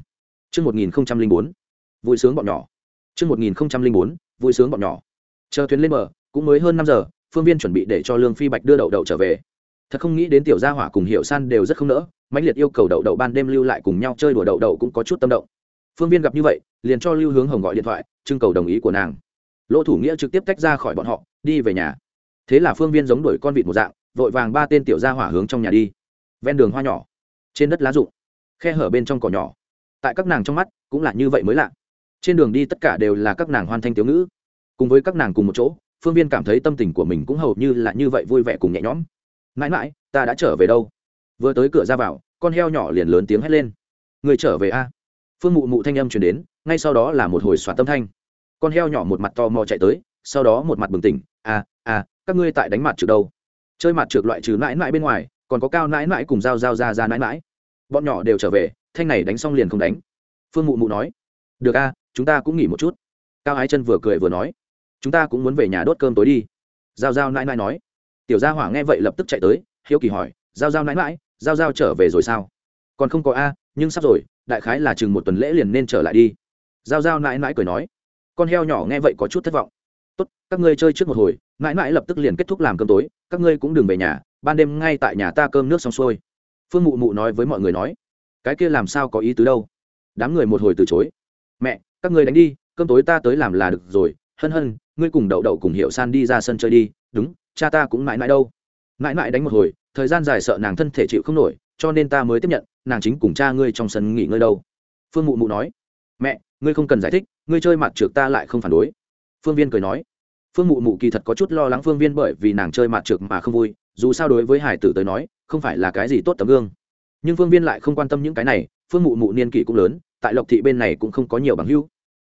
Trước 1004, vui sướng bọn nhỏ. Trước 1004, vui sướng bọn nhỏ. Chờ thuyền lên bờ, cũng mới hơn năm giờ, phương viên chuẩn bị để cho Lương Phi Bạch đưa đậu đậu trở về. Thật không nghĩ đến tiểu gia hỏa cùng Hiểu San đều rất không nỡ, mãnh liệt yêu cầu đậu đậu ban đêm lưu lại cùng nhau chơi đùa đậu đậu cũng có chút tâm động. Phương viên gặp như vậy, liền cho Lưu Hướng Hồng gọi điện thoại, trưng cầu đồng ý của nàng. Lỗ Thủ Nghĩa trực tiếp tách ra khỏi bọn họ, đi về nhà. Thế là Phương viên giống đuổi con vịt một dạng, vội vàng ba tên tiểu gia hỏa hướng trong nhà đi. Ven đường hoa nhỏ, trên đất lá rụng, khe hở bên trong cỏ nhỏ. Tại các nàng trong mắt cũng là như vậy mới lạ. Trên đường đi tất cả đều là các nàng hoan thanh tiểu ngữ. Cùng với các nàng cùng một chỗ phương viên cảm thấy tâm tình của mình cũng hầu như là như vậy vui vẻ cùng nhẹ nhõm. Mãi mãi ta đã trở về đâu? Vừa tới cửa ra vào con heo nhỏ liền lớn tiếng hét lên. Người trở về a? Phương mụ mụ thanh âm chuyển đến ngay sau đó là một hồi xoạt tâm thanh con heo nhỏ một mặt to mò chạy tới, sau đó một mặt bừng tỉnh à à các ngươi tại đánh mặt trượt đâu? Chơi mặt trượt loại trừ mãi mãi bên ngoài, còn có cao mãi mãi cùng dao dao ra ra mãi mãi bọn nhỏ đều trở về, thanh này đánh xong liền không đánh. Phương mụ mụ nói, được a, chúng ta cũng nghỉ một chút. Cao ái chân vừa cười vừa nói, chúng ta cũng muốn về nhà đốt cơm tối đi. Giao giao nãi nãi nói, tiểu gia hỏa nghe vậy lập tức chạy tới, hiếu kỳ hỏi, giao giao nãi nãi, giao giao trở về rồi sao? Còn không có a, nhưng sắp rồi, đại khái là chừng một tuần lễ liền nên trở lại đi. Giao giao nãi nãi cười nói con heo nhỏ nghe vậy có chút thất vọng. Tốt, các ngươi chơi trước một hồi, mãi mãi lập tức liền kết thúc làm cơm tối, các ngươi cũng đừng về nhà, ban đêm ngay tại nhà ta cơm nước xong xuôi. Phương mụ mụ nói với mọi người nói, cái kia làm sao có ý tứ đâu? Đám người một hồi từ chối, mẹ, các ngươi đánh đi, cơm tối ta tới làm là được rồi, hân hân, ngươi cùng đậu đậu cùng hiệu san đi ra sân chơi đi, đúng, cha ta cũng mãi mãi đâu. Mãi mãi đánh một hồi, thời gian dài sợ nàng thân thể chịu không nổi, cho nên ta mới tiếp nhận, nàng chính cùng cha ngươi trong sân nghỉ ngơi đâu. Phương mụ mụ nói, mẹ ngươi không cần giải thích ngươi chơi mặt trượt ta lại không phản đối. Phương viên cười nói. Phương mụ mụ kỳ thật có chút lo lắng phương viên bởi vì nàng chơi mặt trượt mà không vui dù sao đối với hải tử tới nói không phải là cái gì tốt tấm gương. Nhưng phương viên lại không quan tâm những cái này phương mụ mụ niên kỷ cũng lớn tại lộc thị bên này cũng không có nhiều bằng hữu.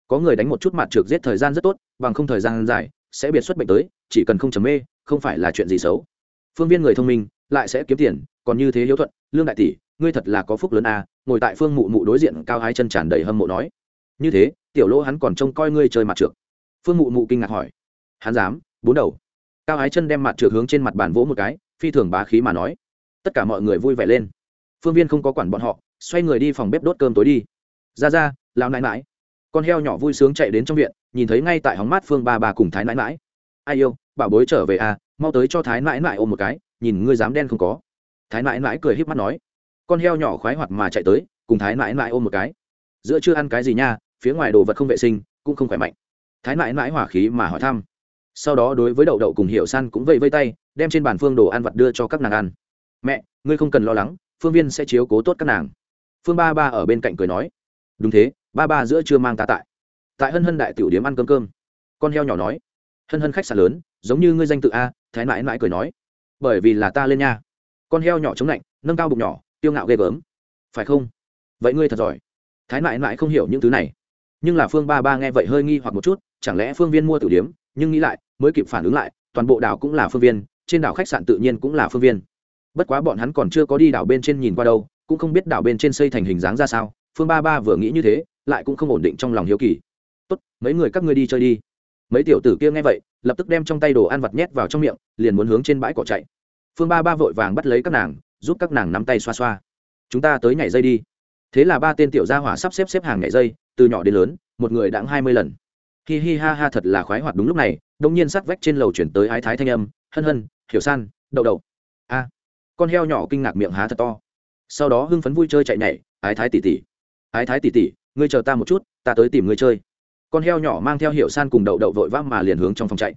Có người đánh một chút mặt trượt giết thời gian rất tốt bằng không thời gian dài sẽ biệt xuất bệnh tới chỉ cần không chấm mê không phải là chuyện gì xấu. Phương viên người thông minh lại sẽ kiếm tiền còn như thế hiếu thuận lương đại tỷ ngươi thật là có phúc lớn à, ngồi tại phương mụ mụ đối diện cao hai chân tràn đầy hâm mộ nói như thế, tiểu lỗ hắn còn trông coi ngươi chơi mặt trượt phương mụ mụ kinh ngạc hỏi. Hắn dám, bốn đầu. Cao ái chân đem mặt trượt hướng trên mặt bàn vỗ một cái, phi thường bá khí mà nói. Tất cả mọi người vui vẻ lên. Phương viên không có quản bọn họ, xoay người đi phòng bếp đốt cơm tối đi. Ra ra lao nãi mãi con heo nhỏ vui sướng chạy đến trong viện, nhìn thấy ngay tại hóng mát phương ba bà cùng thái nãi mãi ai yêu, bảo bối trở về à mau tới cho thái nãi mãi ôm một cái, nhìn ngươi dám đen không có. Thái nãi mãi cười híp mắt nói. Con heo nhỏ khoái hoạt mà chạy tới, cùng thái nãi mãi ôm một cái. Giữa chưa ăn cái gì nha phía ngoài đồ vật không vệ sinh, cũng không khỏe mạnh. Thái mãi mãi hỏa khí mà hỏi thăm. Sau đó đối với đậu đậu cùng hiệu san cũng vẫy vây tay, đem trên bàn phương đồ ăn vặt đưa cho các nàng ăn. Mẹ, ngươi không cần lo lắng, phương viên sẽ chiếu cố tốt các nàng. Phương ba ba ở bên cạnh cười nói. Đúng thế, ba ba giữa chưa mang ta tại. Tại hân hân đại tiểu điếm ăn cơm cơm. Con heo nhỏ nói. Hân hân khách sạn lớn, giống như ngươi danh tự a, thái mãi mãi cười nói. Bởi vì là ta lên nha. Con heo nhỏ chống lạnh, nâng cao bụng nhỏ tiêu ngạo ghê gớm. Phải không? Vậy ngươi thật giỏi. Thái mãi mãi không hiểu những thứ này nhưng là phương ba ba nghe vậy hơi nghi hoặc một chút, chẳng lẽ phương viên mua tử điếm, nhưng nghĩ lại, mới kịp phản ứng lại, toàn bộ đảo cũng là phương viên, trên đảo khách sạn tự nhiên cũng là phương viên. Bất quá bọn hắn còn chưa có đi đảo bên trên nhìn qua đâu, cũng không biết đảo bên trên xây thành hình dáng ra sao, phương ba ba vừa nghĩ như thế, lại cũng không ổn định trong lòng hiếu kỳ. Tốt, mấy người các ngươi đi chơi đi. Mấy tiểu tử kia nghe vậy, lập tức đem trong tay đồ ăn vặt nhét vào trong miệng, liền muốn hướng trên bãi cỏ chạy. Phương ba ba vội vàng bắt lấy các nàng, giúp các nàng nắm tay xoa xoa. Chúng ta tới nhảy dây đi thế là ba tên tiểu gia hỏa sắp xếp xếp hàng ngày dây, từ nhỏ đến lớn, một người đãng hai mươi lần. Hi hi ha ha thật là khoái hoạt đúng lúc này đông nhiên sát vách trên lầu chuyển tới ái thái thanh âm, hân hân, hiểu san, đậu đậu. A. Con heo nhỏ kinh ngạc miệng há thật to. Sau đó hưng phấn vui chơi chạy nhảy, ái thái tỉ tỉ ái thái tỉ tỉ ngươi chờ ta một chút, ta tới tìm ngươi chơi. Con heo nhỏ mang theo hiệu san cùng đậu đậu vội vã mà liền hướng trong phòng chạy.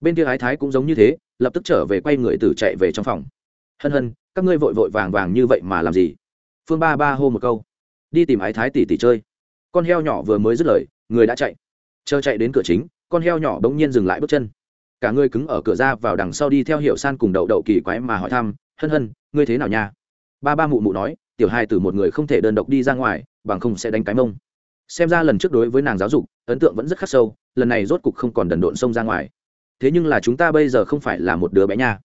Bên kia ái thái cũng giống như thế, lập tức trở về quay người tử chạy về trong phòng. Hân hân, các ngươi vội vội vàng vàng như vậy mà làm gì? Phương ba ba hô một câu đi tìm ái thái tỷ tỷ chơi. Con heo nhỏ vừa mới dứt lời, người đã chạy. Chờ chạy đến cửa chính, con heo nhỏ bỗng nhiên dừng lại bước chân. Cả người cứng ở cửa ra vào đằng sau đi theo hiệu san cùng đậu đậu kỳ quái mà hỏi thăm, hân hân, ngươi thế nào nha? Ba ba mụ mụ nói, tiểu hai từ một người không thể đơn độc đi ra ngoài, bằng không sẽ đánh cái mông. Xem ra lần trước đối với nàng giáo dục, ấn tượng vẫn rất khắc sâu, lần này rốt cục không còn đần độn xông ra ngoài. Thế nhưng là chúng ta bây giờ không phải là một đứa bé nha.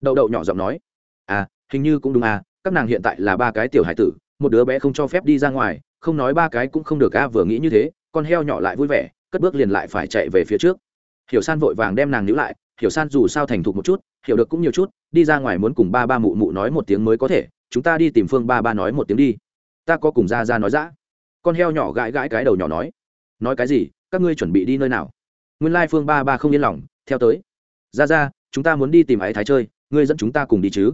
Đậu đậu nhỏ giọng nói à hình như cũng đúng à các nàng hiện tại là ba cái tiểu hải tử một đứa bé không cho phép đi ra ngoài, không nói ba cái cũng không được a, vừa nghĩ như thế, con heo nhỏ lại vui vẻ, cất bước liền lại phải chạy về phía trước. Hiểu san vội vàng đem nàng níu lại, hiểu san dù sao thành thục một chút, hiểu được cũng nhiều chút, đi ra ngoài muốn cùng ba ba mụ mụ nói một tiếng mới có thể, chúng ta đi tìm phương ba ba nói một tiếng đi. Ta có cùng ra ra nói dã. Con heo nhỏ gãi gãi cái đầu nhỏ nói nói cái gì, các ngươi chuẩn bị đi nơi nào? Nguyên lai phương ba ba không yên lòng, theo tới. Ra ra chúng ta muốn đi tìm ái thái chơi, ngươi dẫn chúng ta cùng đi chứ.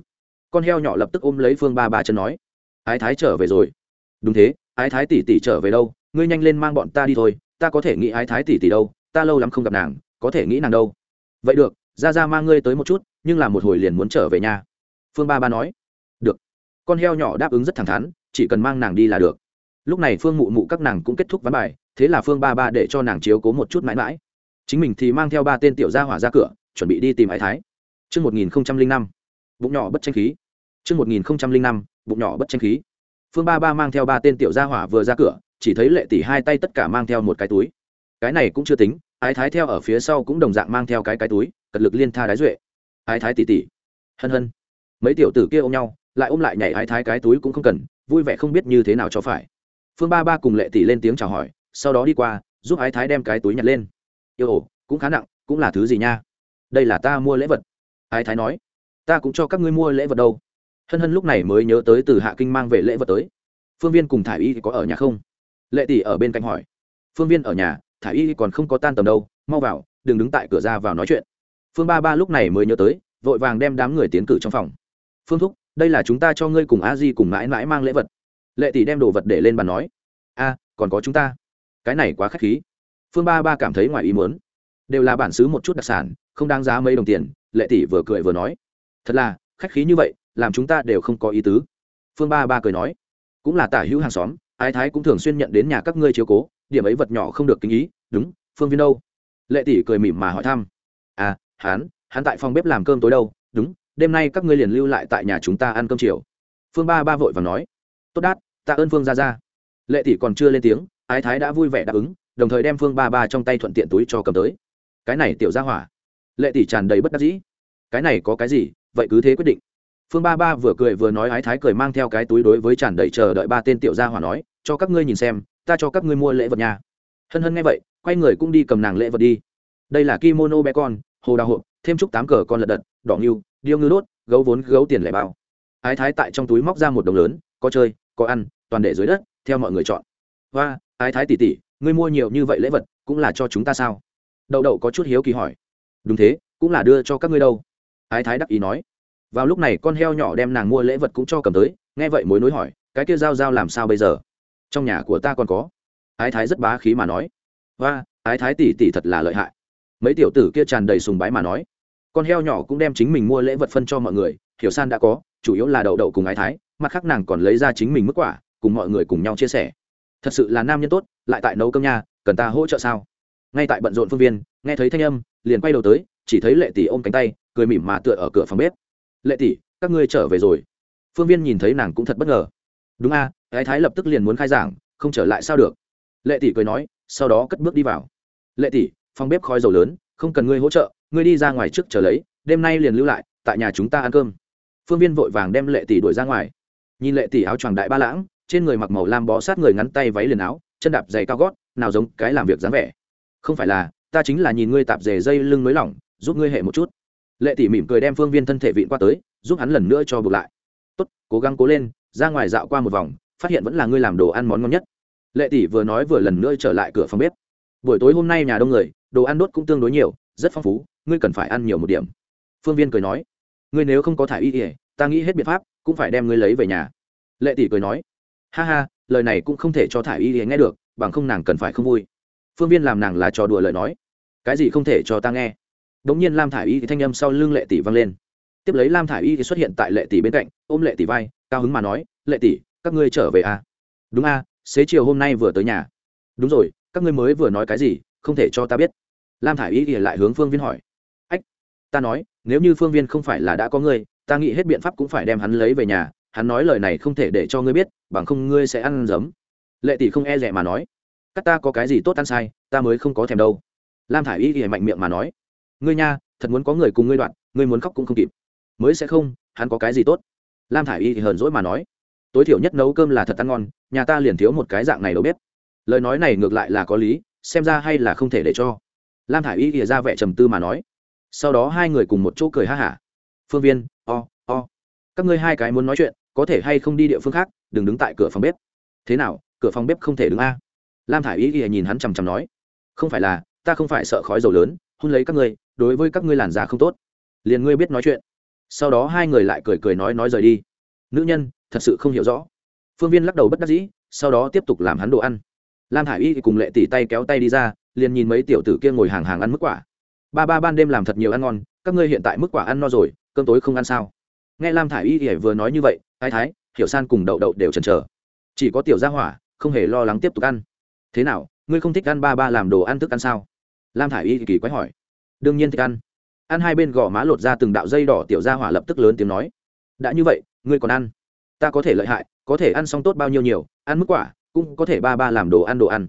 Con heo nhỏ lập tức ôm lấy phương ba ba chân nói ái thái trở về rồi. Đúng thế ái thái tỷ tỷ trở về đâu? Ngươi nhanh lên mang bọn ta đi thôi ta có thể nghĩ ái thái tỷ tỷ đâu ta lâu lắm không gặp nàng có thể nghĩ nàng đâu. Vậy được ra ra mang ngươi tới một chút nhưng là một hồi liền muốn trở về nhà. Phương ba ba nói. Được. Con heo nhỏ đáp ứng rất thẳng thắn chỉ cần mang nàng đi là được. Lúc này phương mụ mụ các nàng cũng kết thúc ván bài thế là phương ba ba để cho nàng chiếu cố một chút mãi mãi. Chính mình thì mang theo ba tên tiểu gia hỏa ra cửa chuẩn bị đi tìm ái thái. Trước 1005, bụng nhỏ bất tranh khí. Trước 1005, bụng nhỏ bất tranh khí. Phương Ba Ba mang theo ba tên tiểu gia hỏa vừa ra cửa, chỉ thấy Lệ tỷ hai tay tất cả mang theo một cái túi. Cái này cũng chưa tính, Ái Thái theo ở phía sau cũng đồng dạng mang theo cái cái túi, cật lực liên tha đái duệ. Ái Thái tỷ tỷ. Hân hân. Mấy tiểu tử kia ôm nhau, lại ôm lại nhảy Ái Thái cái túi cũng không cần, vui vẻ không biết như thế nào cho phải. Phương Ba Ba cùng Lệ tỷ lên tiếng chào hỏi, sau đó đi qua, giúp Ái Thái đem cái túi nhặt lên. Yêu ổ, cũng khá nặng, cũng là thứ gì nha? Đây là ta mua lễ vật. Ái Thái nói. Ta cũng cho các ngươi mua lễ vật đâu hân hân lúc này mới nhớ tới từ hạ kinh mang về lễ vật tới. Phương viên cùng thả i y có ở nhà không? Lệ tỷ ở bên cạnh hỏi. Phương viên ở nhà thả i y còn không có tan tầm đâu, mau vào, đừng đứng tại cửa ra vào nói chuyện. Phương ba ba lúc này mới nhớ tới, vội vàng đem đám người tiến cử trong phòng. Phương thúc, đây là chúng ta cho ngươi cùng a di cùng mãi mãi mang lễ vật. Lệ tỷ đem đồ vật để lên bàn nói. A, còn có chúng ta. Cái này quá k h á c h khí. Phương ba ba cảm thấy ngoài ý muốn. Đều là bản xứ một chút đặc sản, không đáng giá mấy đồng tiền, lệ tỷ vừa cười vừa nói. Thật là, khách khí như vậy làm chúng ta đều không có ý tứ. Phương ba ba cười nói, cũng là tả hữu hàng xóm, ái thái cũng thường xuyên nhận đến nhà các ngươi chiếu cố, điểm ấy vật nhỏ không được kính ý, đúng, phương viên đâu? Lệ tỷ cười mỉm mà hỏi thăm. À hắn hắn tại phòng bếp làm cơm tối đâu? Đúng, đêm nay các ngươi liền lưu lại tại nhà chúng ta ăn cơm chiều. Phương ba ba vội và nói, tốt đát, tạ ơn phương ra ra lệ tỷ còn chưa lên tiếng, ái thái đã vui vẻ đáp ứng, đồng thời đem phương ba ba trong tay thuận tiện túi cho cầm tới. Cái này tiểu ra hỏa. Lệ tỷ tràn đầy bất đắc dĩ. Cái này có cái gì? Vậy cứ thế quyết định phương ba ba vừa cười vừa nói ái thái cười mang theo cái túi đối với tràn đầy chờ đợi ba tên tiểu gia hỏa nói, cho các ngươi nhìn xem, ta cho các ngươi mua lễ vật nhà hân hân nghe vậy, quay người cũng đi cầm nàng lễ vật đi. Đây là kimono bé con, hồ đào hộp, thêm chút tám cờ con lật đật, đỏ nghiêu điêu ngư đốt, gấu vốn, gấu tiền lẻ bao. Ái thái tại trong túi móc ra một đồng lớn, có chơi, có ăn, toàn để dưới đất, theo mọi người chọn. Hoa ái thái tỉ tỉ ngươi mua nhiều như vậy lễ vật, cũng là cho chúng ta sao? Đậu đậu có chút hiếu kỳ hỏi. Đúng thế, cũng là đưa cho các ngươi đâu. Ái thái đắc ý nói vào lúc này con heo nhỏ đem nàng mua lễ vật cũng cho cầm tới, nghe vậy mối nối hỏi, cái kia giao giao làm sao bây giờ? Trong nhà của ta còn có? Ái thái rất bá khí mà nói và ái thái tỷ tỷ thật là lợi hại. Mấy tiểu tử kia tràn đầy sùng bái mà nói. Con heo nhỏ cũng đem chính mình mua lễ vật phân cho mọi người, hiểu san đã có, chủ yếu là đậu đậu cùng ái thái, mặt khác nàng còn lấy ra chính mình mức quả, cùng mọi người cùng nhau chia sẻ. Thật sự là nam nhân tốt, lại tại nấu cơm nha, cần ta hỗ trợ sao? Ngay tại bận rộn phương viên, nghe thấy thanh âm, liền quay đầu tới, chỉ thấy lệ tỷ ôm cánh tay, cười mỉm mà tựa ở cửa phòng bếp lệ tỷ, các ngươi trở về rồi. Phương viên nhìn thấy nàng cũng thật bất ngờ. Đúng a ái thái lập tức liền muốn khai giảng, không trở lại sao được? Lệ tỷ cười nói, sau đó cất bước đi vào. Lệ tỷ, phòng bếp khói dầu lớn, không cần ngươi hỗ trợ, ngươi đi ra ngoài trước chờ lấy, đêm nay liền lưu lại, tại nhà chúng ta ăn cơm. Phương viên vội vàng đem lệ tỷ đuổi ra ngoài. Nhìn lệ tỷ áo choàng đại ba lãng, trên người mặc màu lam bó sát người ngắn tay váy liền áo, chân đạp giày cao gót, nào giống cái làm việc dáng vẻ. Không phải là, ta chính là nhìn ngươi tạp dề dây lưng mới lỏng, giúp ngươi hệ một chút lệ tỷ mỉm cười đem phương viên thân thể vịn qua tới, giúp hắn lần nữa cho buộc lại. Tốt, cố gắng cố lên, ra ngoài dạo qua một vòng, phát hiện vẫn là ngươi làm đồ ăn món ngon nhất. Lệ tỷ vừa nói vừa lần nữa trở lại cửa phòng bếp. Buổi tối hôm nay nhà đông người, đồ ăn đốt cũng tương đối nhiều, rất phong phú, ngươi cần phải ăn nhiều một điểm. Phương viên cười nói. Ngươi nếu không có thả y ỉa ta nghĩ hết biện pháp, cũng phải đem ngươi lấy về nhà. Lệ tỷ cười nói. Ha ha, lời này cũng không thể cho thả y ỉa nghe được, bằng không nàng cần phải không vui. Phương viên làm nàng là trò đùa lời nói. Cái gì không thể cho ta nghe? Đống nhiên lam thả y thì thanh âm sau lưng lệ tỷ vang lên. Tiếp lấy lam thả y thì xuất hiện tại lệ tỷ bên cạnh, ôm lệ tỷ vai, cao hứng mà nói, lệ tỷ, các ngươi trở về à? đúng à xế chiều hôm nay vừa tới nhà. Đúng rồi, các ngươi mới vừa nói cái gì, không thể cho ta biết. Lam thả i y thì lại hướng phương viên hỏi. Ách, ta nói, nếu như phương viên không phải là đã có ngươi, ta nghĩ hết biện pháp cũng phải đem hắn lấy về nhà, hắn nói lời này không thể để cho ngươi biết, bằng không ngươi sẽ ăn giấm. Lệ tỷ không e rẻ mà nói. Các ta có cái gì tốt ăn sai, ta mới không có thèm đâu. Lam thả i y thì mạnh miệng mà nói ngươi nha thật muốn có người cùng ngươi đoạn ngươi muốn khóc cũng không kịp. Mới sẽ không hắn có cái gì tốt? Lam thả i y thì hờn dỗi mà nói. Tối thiểu nhất nấu cơm là thật ăn ngon nhà ta liền thiếu một cái dạng này đâu biết lời nói này ngược lại là có lý xem ra hay là không thể để cho. Lam thả i y thì ra vẻ trầm tư mà nói. Sau đó hai người cùng một chỗ cười ha hả. Phương viên o、oh, o、oh. các ngươi hai cái muốn nói chuyện có thể hay không đi địa phương khác đừng đứng tại cửa phòng bếp. Thế nào cửa phòng bếp không thể đứng a? Lam thả i y thì nhìn hắn chằm chằm nói. Không phải là ta không phải sợ khói dầu lớn hôn lấy các ngươi, đối với các ngươi làn già không tốt. Liền ngươi biết nói chuyện. Sau đó hai người lại cười cười nói nói rời đi. Nữ nhân, thật sự không hiểu rõ. Phương viên lắc đầu bất đắc dĩ, sau đó tiếp tục làm hắn đồ ăn. Lam hải y cùng lệ tỉ tay kéo tay đi ra, liền nhìn mấy tiểu tử kia ngồi hàng hàng ăn mức quả. Ba ba ban đêm làm thật nhiều ăn ngon, các ngươi hiện tại mức quả ăn no rồi, cơm tối không ăn sao? Nghe lam thả i y vừa nói như vậy, thái thái, hiểu san cùng đậu đậu đều chần chờ. Chỉ có tiểu gia hỏa, không hề lo lắng tiếp tục ăn. Thế nào, ngươi không thích ăn ba ba làm đồ ăn thức ăn sao? Lam thả i y kỳ quái hỏi. Đương nhiên thích ăn. Ăn hai bên gò má lột ra từng đạo dây đỏ tiểu gia hỏa lập tức lớn tiếng nói. Đã như vậy, ngươi còn ăn? Ta có thể lợi hại, có thể ăn xong tốt bao nhiêu nhiều, ăn mức quả, cũng có thể ba ba làm đồ ăn đồ ăn.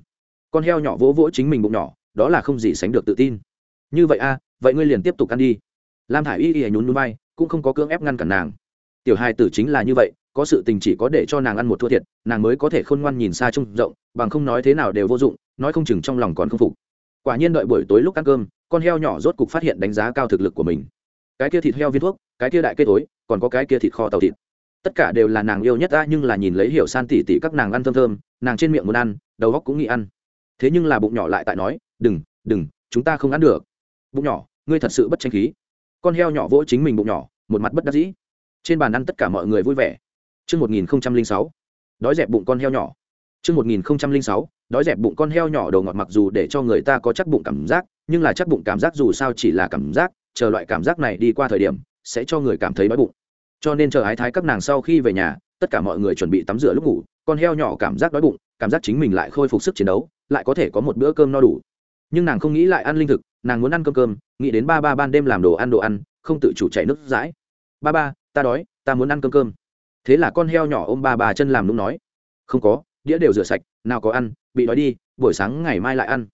Con heo nhỏ vỗ vỗ chính mình bụng nhỏ, đó là không gì sánh được tự tin. Như vậy a à, vậy ngươi liền tiếp tục ăn đi. Lam thả i y y nhún núi bay cũng không có cưỡng ép ngăn cản nàng. Tiểu hai tử chính là như vậy, có sự tình chỉ có để cho nàng ăn một thua thiệt, nàng mới có thể khôn ngoan nhìn xa trông rộng, bằng không nói thế nào đều vô dụng, nói không chừng trong lòng còn không phục quả nhiên đợi buổi tối lúc ăn cơm con heo nhỏ rốt cục phát hiện đánh giá cao thực lực của mình. Cái kia thịt heo viên thuốc cái kia đại cây tối còn có cái kia thịt kho tàu thịt. Tất cả đều là nàng yêu nhất ta nhưng là nhìn lấy hiểu san tỉ tỉ các nàng ăn thơm thơm nàng trên miệng muốn ăn đầu góc cũng nghĩ ăn. Thế nhưng là bụng nhỏ lại tại nói đừng đừng chúng ta không ăn được. Bụng nhỏ ngươi thật sự bất tranh khí. Con heo nhỏ vỗ chính mình bụng nhỏ một mặt bất đắc dĩ. Trên bàn ăn tất cả mọi người vui vẻ. Trước 1006, đói dẹp bụng con heo nhỏ. Trước 1006, đói dẹp bụng con heo nhỏ đầu ngọt mặc dù để cho người ta có chắc bụng cảm giác, nhưng là chắc bụng cảm giác dù sao chỉ là cảm giác, chờ loại cảm giác này đi qua thời điểm, sẽ cho người cảm thấy đói bụng. Cho nên chờ ái thái các nàng sau khi về nhà, tất cả mọi người chuẩn bị tắm rửa lúc ngủ, con heo nhỏ cảm giác đói bụng, cảm giác chính mình lại khôi phục sức chiến đấu, lại có thể có một bữa cơm no đủ. Nhưng nàng không nghĩ lại ăn linh thực, nàng muốn ăn cơm cơm, nghĩ đến ba ba ban đêm làm đồ ăn đồ ăn, không tự chủ chảy nước dãi. Ba ba, ta đói, ta muốn ăn cơm cơm. Thế là con heo nhỏ ôm ba ba chân làm nũng nói, không có, đĩa đều rửa sạch, nào có ăn, bị đói đi, buổi sáng ngày mai lại ăn.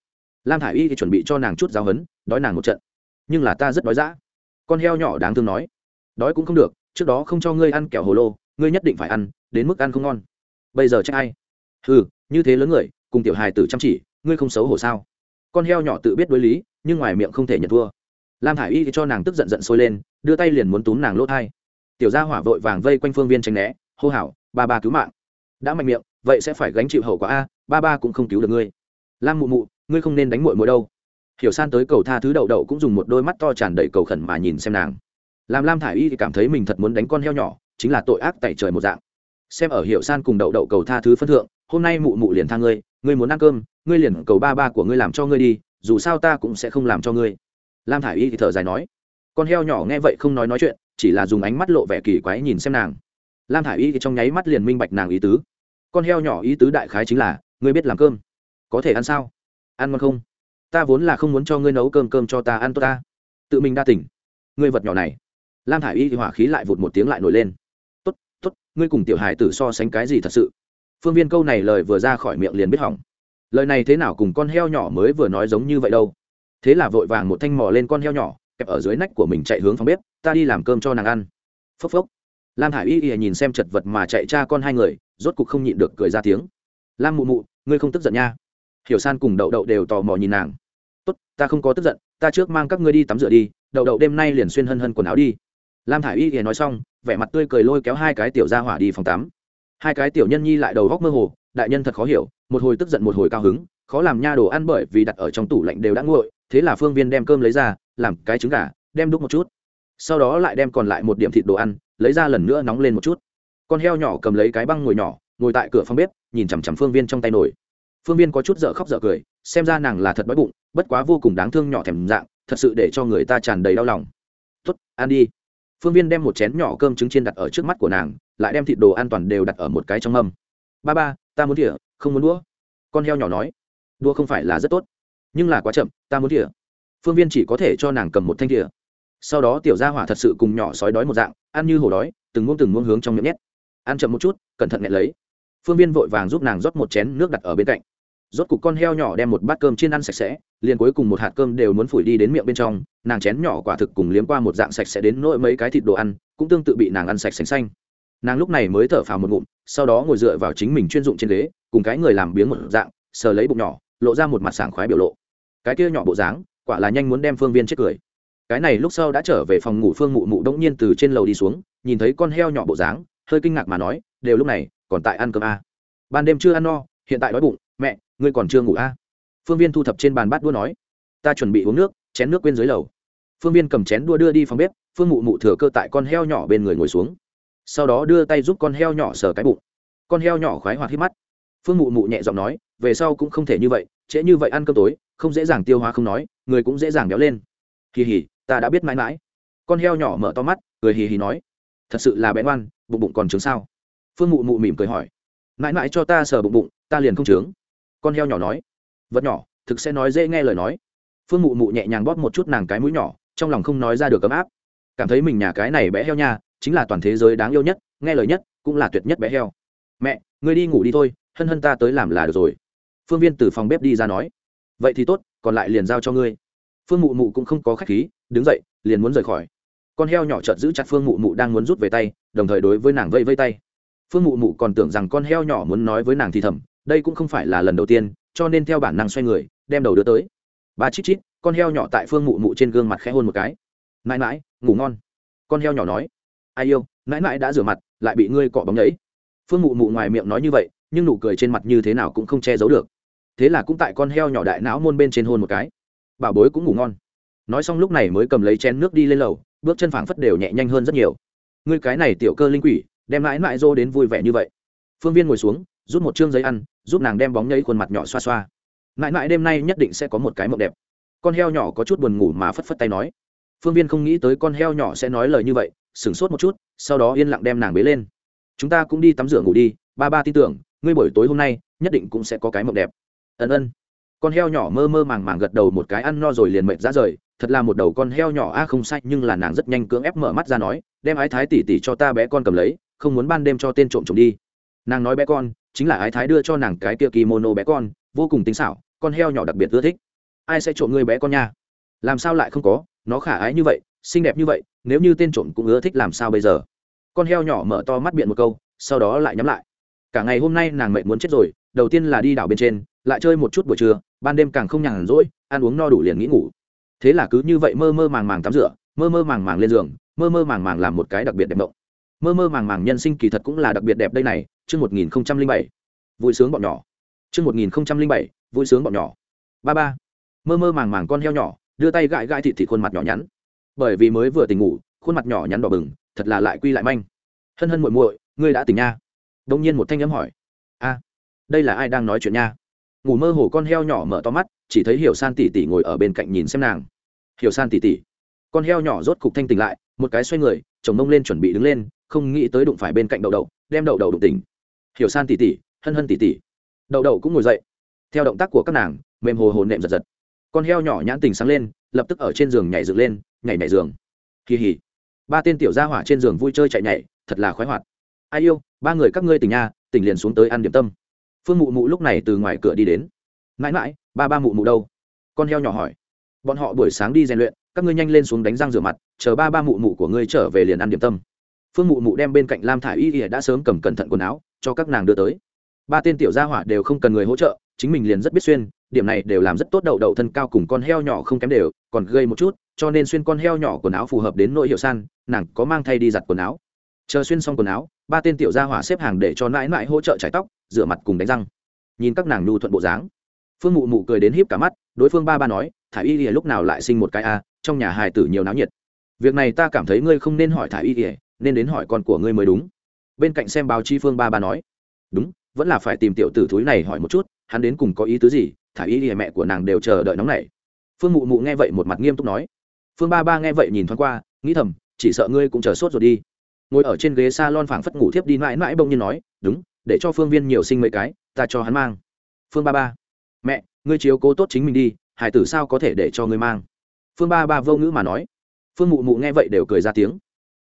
Lam thả i y thì chuẩn bị cho nàng chút giáo hấn đói nàng một trận. Nhưng là ta rất đói dã. Con heo nhỏ đáng thương nói, đói cũng không được, trước đó không cho ngươi ăn kẹo hồ lô, ngươi nhất định phải ăn, đến mức ăn không ngon. Bây giờ trách ai? Ừ như thế lớn người, cùng tiểu hài tử chăm chỉ, ngươi không xấu hổ sao? Con heo nhỏ tự biết đối lý, nhưng ngoài miệng không thể nhận thua. Lam thả i y thì cho nàng tức giận giận sôi lên, đưa tay liền muốn túm nàng lỗ thai. Tiểu gia hỏa vội vàng vây quanh phương viên tranh né, hô hào, ba ba cứu mạng. Đã mạnh miệng, vậy sẽ phải gánh chịu hậu quả a ba ba cũng không cứu được ngươi. Lam mụ mụ, ngươi không nên đánh mội mội đâu. Hiểu san tới cầu tha thứ đậu đậu cũng dùng một đôi mắt to tràn đầy cầu khẩn mà nhìn xem nàng. Làm lam thả i y thì cảm thấy mình thật muốn đánh con heo nhỏ, chính là tội ác tại trời một dạng. Xem ở hiểu san cùng đậu đậu cầu tha thứ phân thượng, hôm nay mụ mụ liền tha ngươi ngươi muốn ăn cơm, ngươi liền cầu ba ba của ngươi làm cho ngươi đi, dù sao ta cũng sẽ không làm cho ngươi. Lam thả i y thì thở dài nói. Con heo nhỏ nghe vậy không nói nói chuyện, chỉ là dùng ánh mắt lộ vẻ kỳ quái nhìn xem nàng. Lam thả i y thì trong nháy mắt liền minh bạch nàng ý tứ. Con heo nhỏ ý tứ đại khái chính là ngươi biết làm cơm. Có thể ăn sao? Ăn ngon không? Ta vốn là không muốn cho ngươi nấu cơm cơm cho ta ăn tốt ta. Tự mình đa tỉnh ngươi vật nhỏ này. Lam thả i y thì hỏa khí lại vụt một tiếng lại nổi lên. Tốt tốt, ngươi cùng tiểu hải tử so sánh cái gì thật sự? Phương viên câu này lời vừa ra khỏi miệng liền biết hỏng. Lời này thế nào cùng con heo nhỏ mới vừa nói giống như vậy đâu? Thế là vội vàng một thanh mò lên con heo nhỏ, kẹp ở dưới nách của mình chạy hướng phòng bếp, ta đi làm cơm cho nàng ăn. Phốc phốc. Lam thả i y thì nhìn xem chật vật mà chạy cha con hai người, rốt cục không nhịn được cười ra tiếng lam mụ mụ, ngươi không tức giận nha. Hiểu san cùng đậu đậu đều tò mò nhìn nàng. Tốt, ta không có tức giận, ta trước mang các ngươi đi tắm rửa đi, đậu đậu đêm nay liền xuyên hân hân quần áo đi. Lam thả i y thì nói xong, vẻ mặt tươi cười lôi kéo hai cái tiểu ra hỏa đi phòng tắm. Hai cái tiểu nhân nhi lại đầu góc mơ hồ, đại nhân thật khó hiểu, một hồi tức giận một hồi cao hứng, khó làm nha đồ ăn bởi vì đặt ở trong tủ lạnh đều đã nguội, thế là phương viên đem cơm lấy ra, làm cái trứng gà, đem đúc một chút. Sau đó lại đem còn lại một điểm thịt đồ ăn, lấy ra lần nữa nóng lên một chút. Con heo nhỏ cầm lấy cái băng ngồi nhỏ, ngồi tại cửa phòng bếp nhìn chằm chằm phương viên trong tay nổi. Phương viên có chút dở khóc dở cười, xem ra nàng là thật đói bụng, bất quá vô cùng đáng thương nhỏ thèm dạng, thật sự để cho người ta tràn đầy đau lòng. Tuất ăn đi. Phương viên đem một chén nhỏ cơm trứng chiên đặt ở trước mắt của nàng, lại đem thịt đồ an toàn đều đặt ở một cái trong mâm. Ba ba, ta muốn thỉa không muốn đũa. Con heo nhỏ nói. Đũa không phải là rất tốt, nhưng là quá chậm, ta muốn thỉa phương viên chỉ có thể cho nàng cầm một thanh thỉa sau đó tiểu gia hỏa thật sự cùng nhỏ sói đói một dạng, ăn như hổ đói, từng muỗng từng muỗng hướng trong miệng nhét. Ăn chậm một chút, cẩn thận nhẹ lấy phương viên vội vàng giúp nàng rót một chén nước đặt ở bên cạnh. Rốt cục con heo nhỏ đem một bát cơm chiên ăn sạch sẽ, liền cuối cùng một hạt cơm đều muốn phủi đi đến miệng bên trong, nàng chén nhỏ quả thực cùng liếm qua một dạng sạch sẽ đến nỗi mấy cái thịt đồ ăn, cũng tương tự bị nàng ăn sạch sành xanh. Nàng lúc này mới thở phào một ngụm, sau đó ngồi dựa vào chính mình chuyên dụng trên ghế, cùng cái người làm biếng một dạng, sờ lấy bụng nhỏ, lộ ra một mặt sảng khoái biểu lộ. Cái kia nhỏ bộ dáng, quả là nhanh muốn đem phương viên chết cười. Cái này lúc sau đã trở về phòng ngủ, phương mụ mụ đông nhiên từ trên lầu đi xuống, nhìn thấy con heo nhỏ bộ dáng, hơi kinh ngạc mà nói đều lúc này còn tại ăn cơm a. À. ban đêm chưa ăn no, hiện tại đói bụng, mẹ, ngươi còn chưa ngủ a? À. phương viên thu thập trên bàn bát đua nói, ta chuẩn bị uống nước, chén nước quên dưới lầu. Phương viên cầm chén đua đưa đi phòng bếp, phương mụ mụ thừa cơ tại con heo nhỏ bên người ngồi xuống. Sau đó đưa tay giúp con heo nhỏ sờ cái bụng. Con heo nhỏ khoái hoạt hít mắt. Phương mụ mụ nhẹ giọng nói, về sau cũng không thể như vậy, trễ như vậy ăn cơm tối, không dễ dàng tiêu hóa không nói, người cũng dễ dàng béo lên. Kỳ hỉ ta đã biết mãi mãi. Con heo nhỏ mở to mắt, cười hì hì nói, thật sự là bé ngoan, bụng bụng còn trứng sao? Phương mụ mụ mỉm cười hỏi, mãi mãi cho ta sờ bụng bụng, ta liền không trướng con heo nhỏ nói, vật nhỏ, thực sẽ nói dễ nghe lời nói. Phương mụ mụ nhẹ nhàng bóp một chút nàng cái mũi nhỏ, trong lòng không nói ra được ấm áp. Cảm thấy mình nhà cái này bé heo nha, chính là toàn thế giới đáng yêu nhất, nghe lời nhất, cũng là tuyệt nhất bé heo. Mẹ người đi ngủ đi thôi, hân hân ta tới làm là được rồi. Phương viên từ phòng bếp đi ra nói, vậy thì tốt, còn lại liền giao cho ngươi. Phương mụ mụ cũng không có khách khí, đứng dậy, liền muốn rời khỏi. Con heo nhỏ chợt giữ chặt phương mụ mụ đang muốn rút về tay, đồng thời đối với nàng vây vây tay phương mụ mụ còn tưởng rằng con heo nhỏ muốn nói với nàng thì thầm, đây cũng không phải là lần đầu tiên, cho nên theo bản năng xoay người, đem đầu đưa tới. Bà chít chít, con heo nhỏ tại phương mụ mụ trên gương mặt khẽ hôn một cái. Mãi mãi, ngủ ngon. Con heo nhỏ nói. Ai yêu, mãi mãi đã rửa mặt, lại bị ngươi cọ bóng nhẫy. phương mụ mụ ngoài miệng nói như vậy, nhưng nụ cười trên mặt như thế nào cũng không che giấu được. Thế là cũng tại con heo nhỏ đại não môn bên trên hôn một cái. Bảo bối cũng ngủ ngon. Nói xong lúc này mới cầm lấy chén nước đi lên lầu, bước chân phảng phất đều nhẹ nhanh hơn rất nhiều. Ngươi cái này tiểu cơ linh quỷ đem mãi mãi dô đến vui vẻ như vậy. Phương viên ngồi xuống, rút một chương giấy ăn, giúp nàng đem bóng nhấy khuôn mặt nhỏ xoa xoa. Mãi mãi đêm nay nhất định sẽ có một cái mộng đẹp. Con heo nhỏ có chút buồn ngủ mà phất phất tay nói. Phương viên không nghĩ tới con heo nhỏ sẽ nói lời như vậy, sửng sốt một chút, sau đó yên lặng đem nàng bế lên. Chúng ta cũng đi tắm rửa ngủ đi, ba ba tin tưởng, ngươi buổi tối hôm nay, nhất định cũng sẽ có cái mộng đẹp. Ân ân. Con heo nhỏ mơ mơ màng màng gật đầu một cái ăn no rồi liền mệt ra rời, thật là một đầu con heo nhỏ a à không sai, nhưng là nàng rất nhanh cưỡng ép mở mắt ra nói, đem ái thái tỉ tỉ cho ta bé con cầm lấy không muốn ban đêm cho tên trộm trộm đi. Nàng nói bé con, chính là ái thái đưa cho nàng cái kia kimono bé con, vô cùng tinh xảo, con heo nhỏ đặc biệt ưa thích. Ai sẽ trộm ngươi bé con nha? Làm sao lại không có? Nó khả ái như vậy, xinh đẹp như vậy, nếu như tên trộm cũng ưa thích làm sao bây giờ? Con heo nhỏ mở to mắt biện một câu, sau đó lại nhắm lại. Cả ngày hôm nay nàng mệt muốn chết rồi, đầu tiên là đi đảo bên trên, lại chơi một chút buổi trưa, ban đêm càng không nhàn rỗi, ăn uống no đủ liền nghĩ ngủ. Thế là cứ như vậy mơ mơ màng màng tắm rửa, mơ mơ màng màng lên giường, mơ mơ màng màng làm một cái đặc biệt đẹp mộng mơ mơ màng màng nhân sinh kỳ thật cũng là đặc biệt đẹp đây này, chương một nghìn bảy, vui sướng bọn nhỏ. Chương một nghìn bảy, vui sướng bọn nhỏ. Ba ba, mơ mơ màng màng con heo nhỏ, đưa tay gãi gãi thịt thịt khuôn mặt nhỏ nhắn. Bởi vì mới vừa tỉnh ngủ, khuôn mặt nhỏ nhắn đỏ bừng, thật là lại quy lại manh. Hân hân muội muội, ngươi đã tỉnh nha. Đông nhiên một thanh âm hỏi. A, đây là ai đang nói chuyện nha? Ngủ mơ hồ con heo nhỏ mở to mắt, chỉ thấy hiểu san tỉ tỉ ngồi ở bên cạnh nhìn xem nàng. Hiểu san tỉ tỉ con heo nhỏ rốt cục thanh tỉnh lại, một cái xoay người, chồng mông lên chuẩn bị đứng lên không nghĩ tới đụng phải bên cạnh đậu đậu, đem đậu đậu đụng tỉnh. Hiểu san tỉ tỉ, hân hân tỉ tỉ. Đậu đậu cũng ngồi dậy. Theo động tác của các nàng, mềm hồ hồn nệm giật giật. Con heo nhỏ nhãn tình sáng lên, lập tức ở trên giường nhảy dựng lên, nhảy nhảy giường. Kỳ hỉ ba tên tiểu gia hỏa trên giường vui chơi chạy nhảy, thật là khoái hoạt. Ai yêu, ba người các ngươi tỉnh nha, tỉnh liền xuống tới ăn điểm tâm. Phương mụ mụ lúc này từ ngoài cửa đi đến. Mãi mãi, ba ba mụ mụ đâu? Con heo nhỏ hỏi. Bọn họ buổi sáng đi rèn luyện, các ngươi nhanh lên xuống đánh răng rửa mặt, chờ ba ba mụ mụ của ngươi trở về liền ăn điểm tâm phương mụ mụ đem bên cạnh lam thả i y ỉa đã sớm cầm cẩn thận quần áo, cho các nàng đưa tới. Ba tên tiểu gia hỏa đều không cần người hỗ trợ, chính mình liền rất biết xuyên, điểm này đều làm rất tốt đậu đậu thân cao cùng con heo nhỏ không kém đều, còn gây một chút, cho nên xuyên con heo nhỏ quần áo phù hợp đến nội hiệu san nàng có mang thay đi giặt quần áo. Chờ xuyên xong quần áo, ba tên tiểu gia hỏa xếp hàng để cho mãi mãi hỗ trợ trải tóc, rửa mặt cùng đánh răng. Nhìn các nàng nhu thuận bộ dáng, phương mụ mụ cười đến híp cả mắt, đối phương ba ba nói thả y ỉa lúc nào lại sinh một cái a trong nhà hài tử nhiều náo nhiệt. Việc này ta cảm thấy ngươi không nên hỏi thả y ỉa nên đến hỏi con của ngươi mới đúng. Bên cạnh xem báo chi phương ba ba nói, đúng, vẫn là phải tìm tiểu tử thúi này hỏi một chút, hắn đến cùng có ý tứ gì, thả ý thì mẹ của nàng đều chờ đợi nóng này phương mụ mụ nghe vậy một mặt nghiêm túc nói, phương ba ba nghe vậy nhìn thoáng qua, nghĩ thầm, chỉ sợ ngươi cũng chờ sốt rồi đi. Ngồi ở trên ghế s a lon phảng phất ngủ thiếp đi mãi mãi bông nhiên nói, đúng, để cho phương viên nhiều sinh mấy cái, ta cho hắn mang. Phương ba ba, mẹ, ngươi chiếu cố tốt chính mình đi, hải tử sao có thể để cho ngươi mang? Phương ba ba vô ngữ mà nói. Phương mụ mụ nghe vậy đều cười ra tiếng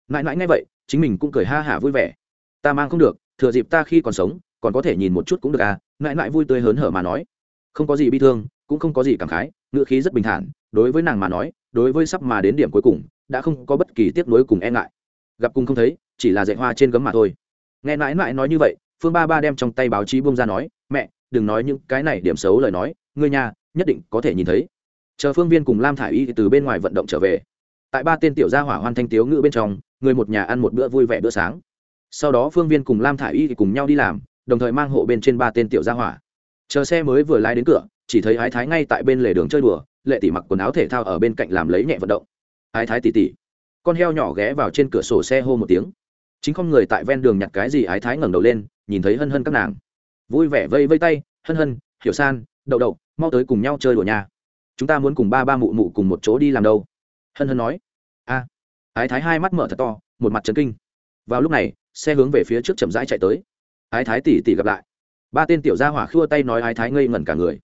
mãi mãi nghe vậy, chính mình cũng cười ha hả vui vẻ. Ta mang không được, thừa dịp ta khi còn sống, còn có thể nhìn một chút cũng được à mãi mãi vui tươi hớn hở mà nói. Không có gì bi thương, cũng không có gì cảm khái, ngữ khí rất bình thản, đối với nàng mà nói, đối với sắp mà đến điểm cuối cùng, đã không có bất kỳ tiếc nuối cùng e ngại. Gặp cùng không thấy, chỉ là dạy hoa trên gấm mà thôi. Nghe mãi mãi nói như vậy, phương ba ba đem trong tay báo chí bông ra nói, mẹ, đừng nói những cái này điểm xấu lời nói, ngươi nhà nhất định có thể nhìn thấy. Chờ phương viên cùng lam thả i y từ bên ngoài vận động trở về tại ba tên tiểu gia hỏa hoan thanh tiếu ngữ bên trong, người một nhà ăn một bữa vui vẻ bữa sáng. Sau đó phương viên cùng lam thả i y cùng nhau đi làm, đồng thời mang hộ bên trên ba tên tiểu gia hỏa. Chờ xe mới vừa lái đến cửa, chỉ thấy ái thái ngay tại bên lề đường chơi đùa, lệ tỷ mặc quần áo thể thao ở bên cạnh làm lấy nhẹ vận động. Ái thái tỉ tỉ. Con heo nhỏ ghé vào trên cửa sổ xe hô một tiếng. Chính không người tại ven đường nhặt cái gì ái thái ngẩng đầu lên, nhìn thấy hân hân các nàng. Vui vẻ vây vây tay, hân hân, hiểu san, đậu đậu, mau tới cùng nhau chơi đùa nhà chúng ta muốn cùng ba ba mụ mụ cùng một chỗ đi làm đâu? Hân hân nói ái thái hai mắt mở thật to, một mặt trấn kinh. Vào lúc này, xe hướng về phía trước chậm rãi chạy tới. Ái thái tỉ tỉ gặp lại. Ba tên tiểu gia hỏa khua tay nói ái thái ngây ngẩn cả người.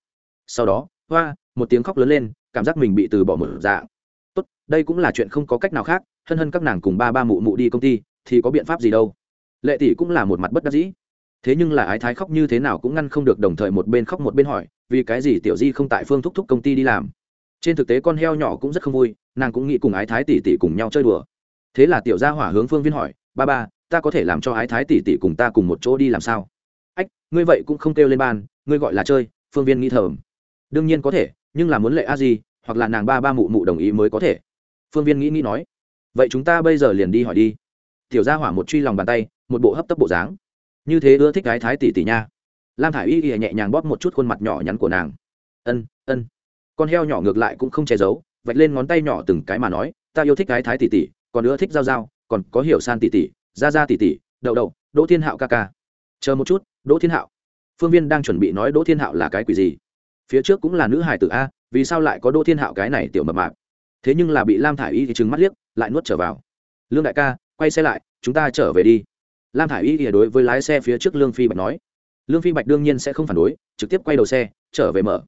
Sau đó, hoa, một tiếng khóc lớn lên, cảm giác mình bị từ bỏ mở dạ tốt, đây cũng là chuyện không có cách nào khác, hân hân các nàng cùng ba ba mụ mụ đi công ty, thì có biện pháp gì đâu. Lệ tỷ cũng là một mặt bất đắc dĩ. Thế nhưng là ái thái khóc như thế nào cũng ngăn không được đồng thời một bên khóc một bên hỏi, vì cái gì tiểu di không tại phương thúc thúc công ty đi làm? Trên thực tế con heo nhỏ cũng rất không vui nàng cũng nghĩ cùng ái thái tỷ tỷ cùng nhau chơi đùa. Thế là tiểu gia hỏa hướng phương viên hỏi, ba ba, ta có thể làm cho ái thái tỷ tỷ cùng ta cùng một chỗ đi làm sao? Ách, ngươi vậy cũng không kêu lên ban, ngươi gọi là chơi. Phương viên nghĩ thầm. Đương nhiên có thể, nhưng là muốn lệ a gì hoặc là nàng ba ba mụ mụ đồng ý mới có thể. Phương viên nghĩ nghĩ nói. Vậy chúng ta bây giờ liền đi hỏi đi. Tiểu gia hỏa một truy lòng bàn tay, một bộ hấp tấp bộ dáng. Như thế ưa thích gái thái tỷ tỷ nha. Lam thả i y y nhẹ nhàng bóp một chút khuôn mặt nhỏ nhắn của nàng. Ân ân. Con heo nhỏ ngược lại cũng không che giấu vạch lên ngón tay nhỏ từng cái mà nói, ta yêu thích cái thái tỷ tỷ, còn ưa thích giao giao, còn có hiểu san tỷ tỷ, gia gia tỷ tỷ, đậu đậu, đỗ thiên hạo ca ca. Chờ một chút, đỗ thiên hạo. Phương viên đang chuẩn bị nói đỗ thiên hạo là cái quỷ gì? Phía trước cũng là nữ hải tử a, vì sao lại có đỗ thiên hạo cái này tiểu mập mạp? Thế nhưng là bị lam thả i y thì trừng mắt liếc, lại nuốt trở vào. Lương đại ca, quay xe lại, chúng ta trở về đi. Lam thả i y thì đối với lái xe phía trước lương phi bạch nói. Lương phi bạch đương nhiên sẽ không phản đối, trực tiếp quay đầu xe, trở về mở.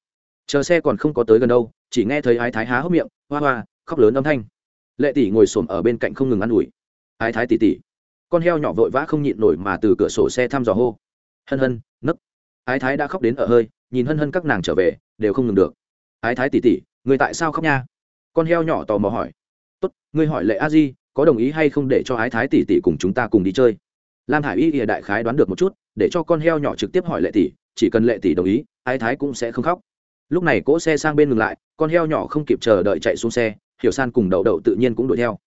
Chờ xe còn không có tới gần đâu chỉ nghe thấy ái thái há hốc miệng, hoa hoa, khóc lớn âm thanh. Lệ tỷ ngồi xổm ở bên cạnh không ngừng ă n ủi. Ái thái tỉ tỉ con heo nhỏ vội vã không nhịn nổi mà từ cửa sổ xe thăm dò hô. Hân hân, nấc. Ái thái đã khóc đến ở hơi, nhìn hân hân các nàng trở về, đều không ngừng được. Ái thái tỉ tỉ người tại sao khóc nha? Con heo nhỏ tò mò hỏi. Tốt ngươi hỏi lệ a di, có đồng ý hay không để cho ái thái tỉ tỉ cùng chúng ta cùng đi chơi? Lam hải y ỉa đại khái đoán được một chút, để cho con heo nhỏ trực tiếp hỏi lệ tỷ, chỉ cần lệ tỷ đồng ý, ái thái cũng sẽ không khóc lúc này cỗ xe sang bên ngừng lại, con heo nhỏ không kịp chờ đợi chạy xuống xe, hiểu san cùng đậu đậu tự nhiên cũng đuổi theo.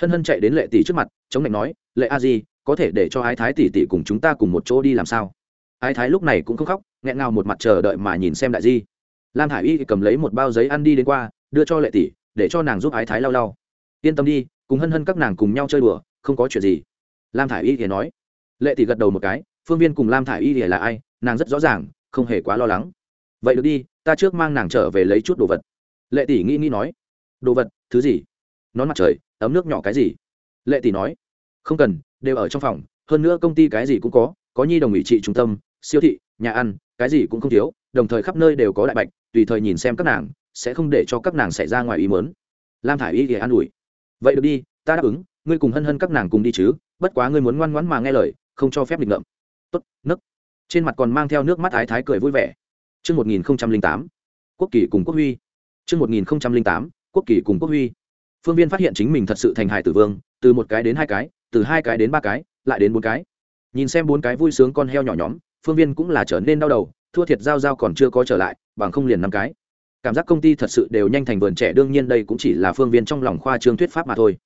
Hân hân chạy đến lệ tỷ trước mặt, chống lạnh nói, lệ a di, có thể để cho ái thái tỷ tỷ cùng chúng ta cùng một chỗ đi làm sao? Ái thái lúc này cũng không khóc, nghẹn ngào một mặt chờ đợi mà nhìn xem đại di. Lam hải y cầm lấy một bao giấy ăn đi đến qua, đưa cho lệ tỷ, để cho nàng giúp ái thái lau lau. Yên tâm đi, cùng hân hân các nàng cùng nhau chơi đùa, không có chuyện gì. Lam thả i y thì nói. Lệ tỷ gật đầu một cái, phương viên cùng lam thả i y thì là ai, nàng rất rõ ràng, không hề quá lo lắng. Vậy được đi ta trước mang nàng trở về lấy chút đồ vật. Lệ tỷ nghĩ nghĩ nói, đồ vật, thứ gì? Nón mặt trời, ấm nước nhỏ cái gì? Lệ tỷ nói, không cần, đều ở trong phòng, hơn nữa công ty cái gì cũng có có nhi đồng ủy trị trung tâm, siêu thị, nhà ăn, cái gì cũng không thiếu, đồng thời khắp nơi đều có đại bạch, tùy thời nhìn xem các nàng, sẽ không để cho các nàng xảy ra ngoài ý mớn lam thả i y thì an ủi, vậy được đi, ta đáp ứng, ngươi cùng hân hân các nàng cùng đi chứ, bất quá ngươi muốn ngoan ngoãn mà nghe lời, không cho phép định ngậm tốt, nấc. Trên mặt còn mang theo nước mắt ái thái cười vui vẻ. Trước 1008, quốc kỳ cùng quốc huy. Trước 1008, quốc kỳ cùng quốc huy. Phương Viên phát hiện chính mình thật sự thành hài tử vương, từ một cái đến hai cái, từ hai cái đến ba cái, lại đến bốn cái. Nhìn xem bốn cái vui sướng con heo nhỏ nhóm, Phương Viên cũng là trở nên đau đầu, thua thiệt giao giao còn chưa có trở lại, bằng không liền năm cái cảm giác công ty thật sự đều nhanh thành vườn trẻ đương nhiên đây cũng chỉ là phương viên trong lòng khoa trương thuyết pháp mà thôi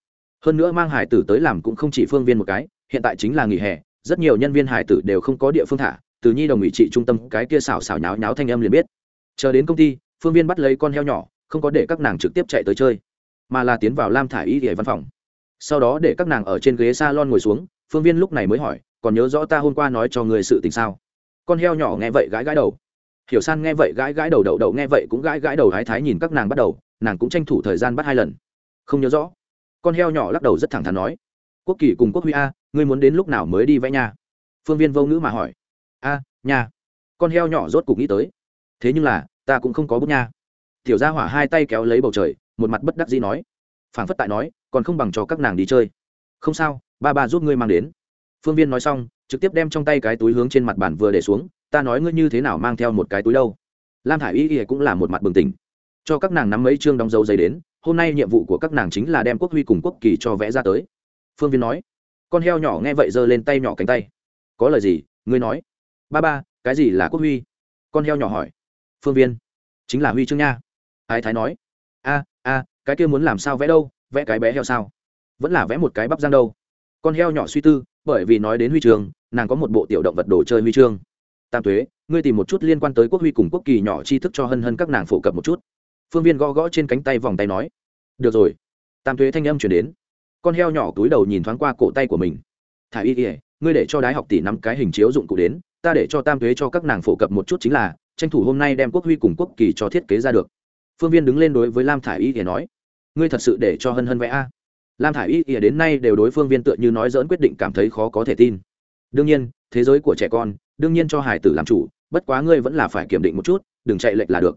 hơn nữa mang hải tử tới làm cũng không chỉ phương viên một cái hiện tại chính là nghỉ hè rất nhiều nhân viên hải tử đều không có địa phương thả từ nhi đồng ủy trị trung tâm cái kia xào xào nháo nháo thanh âm liền biết. Chờ đến công ty, phương viên bắt lấy con heo nhỏ, không có để các nàng trực tiếp chạy tới chơi, mà là tiến vào lam thả y để văn phòng. Sau đó để các nàng ở trên ghế s a lon ngồi xuống, phương viên lúc này mới hỏi, còn nhớ rõ ta hôm qua nói cho người sự tình sao? Con heo nhỏ nghe vậy gãi gãi đầu. Hiểu san nghe vậy gãi gãi đầu, đậu đậu nghe vậy cũng gãi gãi đầu hái thái nhìn các nàng bắt đầu, nàng cũng tranh thủ thời gian bắt hai lần. Không nhớ rõ. Con heo nhỏ lắc đầu rất thẳng thắn nói, quốc kỳ cùng quốc huy a, ngươi muốn đến lúc nào mới đi vẽ nha phương viên vô ngữ mà hỏi a, nha. Con heo nhỏ rốt cục nghĩ tới. Thế nhưng là, ta cũng không có bút nha. Tiểu gia hỏa hai tay kéo lấy bầu trời, một mặt bất đắc dĩ nói. Phảng phất tại nói, còn không bằng cho các nàng đi chơi. Không sao, ba ba giúp ngươi mang đến. Phương viên nói xong, trực tiếp đem trong tay cái túi hướng trên mặt bàn vừa để xuống, ta nói ngươi như thế nào mang theo một cái túi đâu? Lam thả i y y cũng là một mặt bừng tỉnh. Cho các nàng nắm mấy chương đóng dấu giấy đến, hôm nay nhiệm vụ của các nàng chính là đem quốc huy cùng quốc kỳ cho vẽ ra tới. Phương viên nói. Con heo nhỏ nghe vậy giơ lên tay nhỏ cánh tay. Có lời gì? Ngươi nói ba ba, cái gì là quốc huy? Con heo nhỏ hỏi. Phương viên. Chính là huy chương nha. Ái thái nói. A a, cái kia muốn làm sao vẽ đâu, vẽ cái bé heo sao? Vẫn là vẽ một cái bắp giang đâu. Con heo nhỏ suy tư, bởi vì nói đến huy chương, nàng có một bộ tiểu động vật đồ chơi huy chương. Tam tuế, ngươi tìm một chút liên quan tới quốc huy cùng quốc kỳ nhỏ tri thức cho hân hân các nàng phổ cập một chút. Phương viên gõ gõ trên cánh tay vòng tay nói. Được rồi. Tam tuế thanh âm chuyển đến. Con heo nhỏ túi đầu nhìn thoáng qua cổ tay của mình. Thả y ỉa ngươi để cho đái học tỷ nắm cái hình chiếu dụng cụ đến ta để cho tam thuế cho các nàng phổ cập một chút chính là, tranh thủ hôm nay đem quốc huy cùng quốc kỳ cho thiết kế ra được. Phương viên đứng lên đối với lam thả y thì nói, ngươi thật sự để cho hân hân vẽ a? Lam thả y thì đến nay đều đối phương viên tựa như nói dỡn quyết định cảm thấy khó có thể tin. Đương nhiên, thế giới của trẻ con, đương nhiên cho hải tử làm chủ, bất quá ngươi vẫn là phải kiểm định một chút, đừng chạy lệch là được.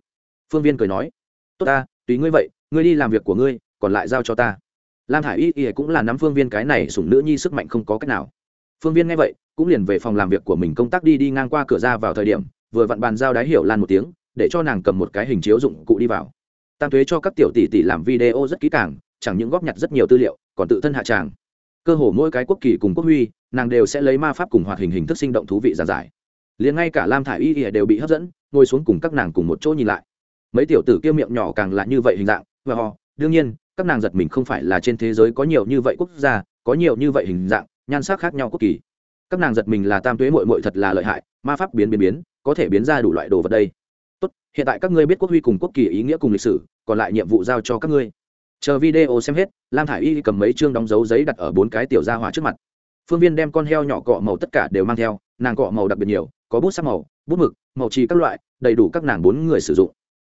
Phương viên cười nói, tốt ta, tùy ngươi vậy, ngươi đi làm việc của ngươi, còn lại giao cho ta. Lam hải y thì cũng là nắm phương viên cái này sủng nữ nhi sức mạnh không có cách nào phương viên nghe vậy, cũng liền về phòng làm việc của mình công tác đi đi ngang qua cửa ra vào thời điểm, vừa vặn bàn giao đái hiểu lan một tiếng, để cho nàng cầm một cái hình chiếu dụng cụ đi vào. Tam thuế cho các tiểu tỷ tỷ làm video rất kỹ càng, chẳng những góp nhặt rất nhiều tư liệu, còn tự thân hạ tràng. Cơ hồ mỗi cái quốc kỳ cùng quốc huy, nàng đều sẽ lấy ma pháp cùng hoạt hình hình thức sinh động thú vị giàn giải. Liền ngay cả lam thả i y đều bị hấp dẫn, ngồi xuống cùng các nàng cùng một chỗ nhìn lại. Mấy tiểu tử kia miệng nhỏ càng là như vậy hình dạng, và họ, đương nhiên, các nàng giật mình không phải là trên thế giới có nhiều như vậy quốc gia, có nhiều như vậy hình dạng nhan sắc khác nhau quốc kỳ. Các nàng giật mình là tam tuế mội mội thật là lợi hại, ma pháp biến biến biến, có thể biến ra đủ loại đồ vật đây. Tốt, hiện tại các ngươi biết quốc huy cùng quốc kỳ ý nghĩa cùng lịch sử, còn lại nhiệm vụ giao cho các ngươi. Chờ video xem hết, lam thả i y cầm mấy chương đóng dấu giấy đặt ở bốn cái tiểu gia hỏa trước mặt. Phương viên đem con heo nhỏ cọ màu tất cả đều mang theo, nàng cọ màu đặc biệt nhiều, có bút sắc màu, bút mực, màu trì các loại, đầy đủ các nàng bốn người sử dụng.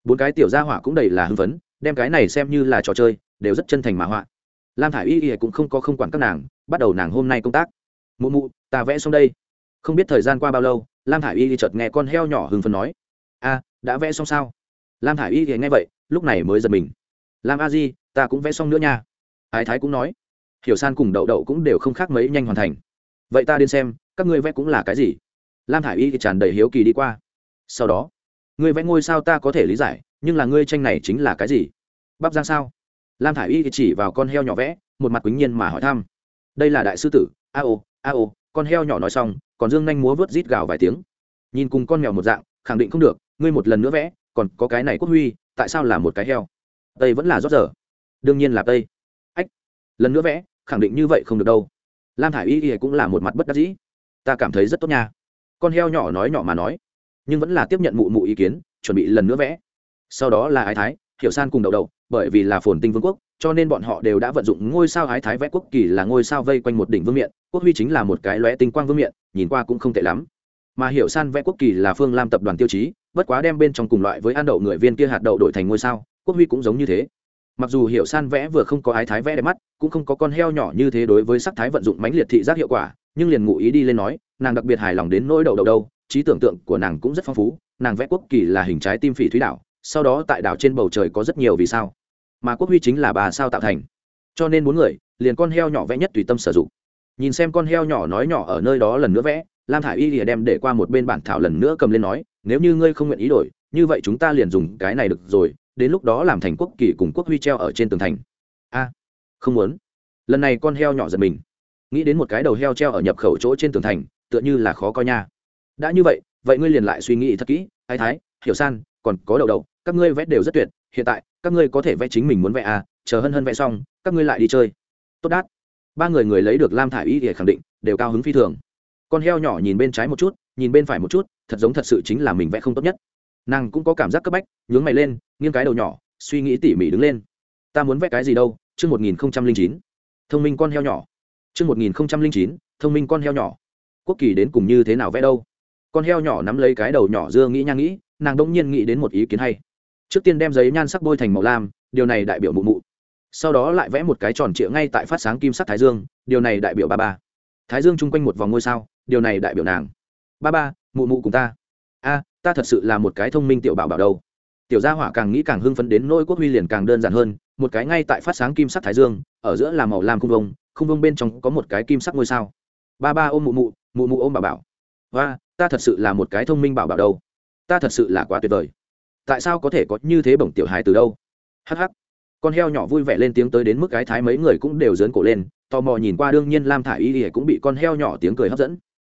Bốn cái tiểu gia hỏa cũng đầy là hưng phấn, đem cái này xem như là trò chơi, đều rất chân thành mà họa. Lam thả i y y cũng không có không quản các nàng bắt đầu nàng hôm nay công tác. Mụ mụ, ta vẽ xong đây. Không biết thời gian qua bao lâu, lam thả i y chợt nghe con heo nhỏ hưng phấn nói. A, đã vẽ xong sao? Lam thả i y nghe vậy, lúc này mới giật mình. Lam a di, ta cũng vẽ xong nữa nha. Ái thái cũng nói. Hiểu san cùng đậu đậu cũng đều không khác mấy nhanh hoàn thành. Vậy ta đến xem, các ngươi vẽ cũng là cái gì? Lam thả i y tràn đầy hiếu kỳ đi qua. Sau đó, ngươi vẽ ngôi sao ta có thể lý giải, nhưng là ngươi tranh này chính là cái gì? Bắp giang sao? Lam thả i y chỉ vào con heo nhỏ vẽ, một mặt quýnh nhiên mà hỏi thăm đây là đại sư tử, a ô a ô, con heo nhỏ nói xong, còn dương nhanh múa vớt rít gào vài tiếng. Nhìn cùng con mèo một dạng, khẳng định không được, ngươi một lần nữa vẽ, còn có cái này quốc huy, tại sao là một cái heo? Tây vẫn là rót giờ. Đương nhiên là tây. Ách, lần nữa vẽ, khẳng định như vậy không được đâu. Lam thả i y y cũng là một mặt bất đắc dĩ. Ta cảm thấy rất tốt nha. Con heo nhỏ nói nhỏ mà nói, nhưng vẫn là tiếp nhận mụ mụ ý kiến, chuẩn bị lần nữa vẽ. Sau đó là ái thái, hiểu san cùng đậu đậu, bởi vì là phồn tinh vương quốc cho nên bọn họ đều đã vận dụng ngôi sao hái thái vẽ quốc kỳ là ngôi sao vây quanh một đỉnh vương miện, quốc huy chính là một cái lóe tinh quang vương miện, nhìn qua cũng không tệ lắm. Mà hiểu san vẽ quốc kỳ là phương lam tập đoàn tiêu chí, bất quá đem bên trong cùng loại với ăn đậu người viên kia hạt đậu đổi thành ngôi sao, quốc huy cũng giống như thế. Mặc dù hiểu san vẽ vừa không có ái thái vẽ đẹp mắt, cũng không có con heo nhỏ như thế đối với sắc thái vận dụng mãnh liệt thị giác hiệu quả, nhưng liền ngụ ý đi lên nói, nàng đặc biệt hài lòng đến nỗi đậu đậu đâu, trí tưởng tượng của nàng cũng rất phong phú, nàng vẽ quốc kỳ là hình trái tim phỉ thúy đảo, sau đó tại đảo trên bầu trời có rất nhiều vì sao mà quốc huy chính là bà sao tạo thành. Cho nên bốn người, liền con heo nhỏ vẽ nhất tùy tâm sử dụng. Nhìn xem con heo nhỏ nói nhỏ ở nơi đó lần nữa vẽ, lam thả i y lìa đem để qua một bên bản thảo lần nữa cầm lên nói, nếu như ngươi không nguyện ý đổi, như vậy chúng ta liền dùng cái này được rồi, đến lúc đó làm thành quốc kỳ cùng quốc huy treo ở trên tường thành. A, không muốn. Lần này con heo nhỏ giật mình. Nghĩ đến một cái đầu heo treo ở nhập khẩu chỗ trên tường thành, tựa như là khó coi nha. Đã như vậy vậy ngươi liền lại suy nghĩ thật kỹ ai thái, hiểu san, còn có đầu đầu các ngươi vẽ đều rất tuyệt, hiện tại các ngươi có thể vẽ chính mình muốn vẽ à chờ hân hân vẽ xong, các ngươi lại đi chơi. Tốt đát. Ba người người lấy được lam thả i y để khẳng định, đều cao hứng phi thường. Con heo nhỏ nhìn bên trái một chút, nhìn bên phải một chút, thật giống thật sự chính là mình vẽ không tốt nhất. Nàng cũng có cảm giác cấp bách, nhướng mày lên, nghiêng cái đầu nhỏ, suy nghĩ tỉ mỉ đứng lên. Ta muốn vẽ cái gì đâu? Chương một nghìn chín. Thông minh con heo nhỏ. Chương một nghìn chín, thông minh con heo nhỏ. Quốc kỳ đến cùng như thế nào vẽ đâu? Con heo nhỏ nắm lấy cái đầu nhỏ dưa nghĩ nhang nghĩ, nàng đông nhiên nghĩ đến một ý kiến hay trước tiên đem giấy nhan sắc bôi thành màu lam, điều này đại biểu mụ mụ. Sau đó lại vẽ một cái tròn trịa ngay tại phát sáng kim sắc thái dương, điều này đại biểu ba ba. Thái dương chung quanh một vòng ngôi sao, điều này đại biểu nàng. Ba ba, mụ mụ cùng ta. A, ta thật sự là một cái thông minh tiểu bảo bảo đâu. Tiểu gia hỏa càng nghĩ càng hưng phấn đến nỗi quốc huy liền càng đơn giản hơn, một cái ngay tại phát sáng kim sắc thái dương, ở giữa là màu lam không vông không vông bên trong có một cái kim sắc ngôi sao. Ba ba ôm mụ mụ mụ mụ ôm bảo bảo. Và ta thật sự là một cái thông minh bảo bảo đâu. Ta thật sự là quá tuyệt vời tại sao có thể có như thế bổng tiểu hài từ đâu? Hh con heo nhỏ vui vẻ lên tiếng tới đến mức cái thái mấy người cũng đều dớn cổ lên, tò mò nhìn qua đương nhiên lam thả y ỉa cũng bị con heo nhỏ tiếng cười hấp dẫn.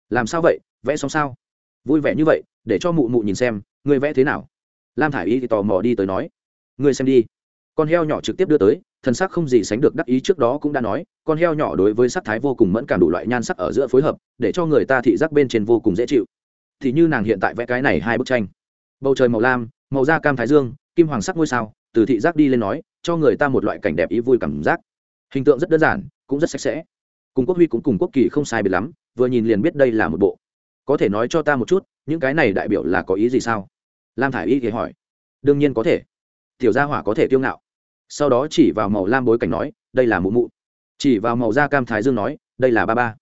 Làm sao vậy? Vẽ xong sao? Vui vẻ như vậy, để cho mụ mụ nhìn xem người vẽ thế nào? Lam thả y thì tò mò đi tới nói. Người xem đi. Con heo nhỏ trực tiếp đưa tới, thần sắc không gì sánh được đắc ý trước đó cũng đã nói, con heo nhỏ đối với sắc thái vô cùng mẫn cảm đủ loại nhan sắc ở giữa phối hợp, để cho người ta thị giác bên trên vô cùng dễ chịu. Thì như nàng hiện tại vẽ cái này hai bức tranh. Bầu trời màu lam màu da cam thái dương, kim hoàng sắc ngôi sao, từ thị giác đi lên nói, cho người ta một loại cảnh đẹp ý vui cảm giác. Hình tượng rất đơn giản, cũng rất sạch sẽ. Cùng quốc huy cũng cùng quốc kỳ không sai biệt lắm, vừa nhìn liền biết đây là một bộ. Có thể nói cho ta một chút, những cái này đại biểu là có ý gì sao? Lam thả i y thì hỏi. Đương nhiên có thể. Tiểu gia hỏa có thể tiêu ngạo. Sau đó chỉ vào màu lam bối cảnh nói, đây là mụ mụ. Chỉ vào màu da cam thái dương nói, đây là ba ba.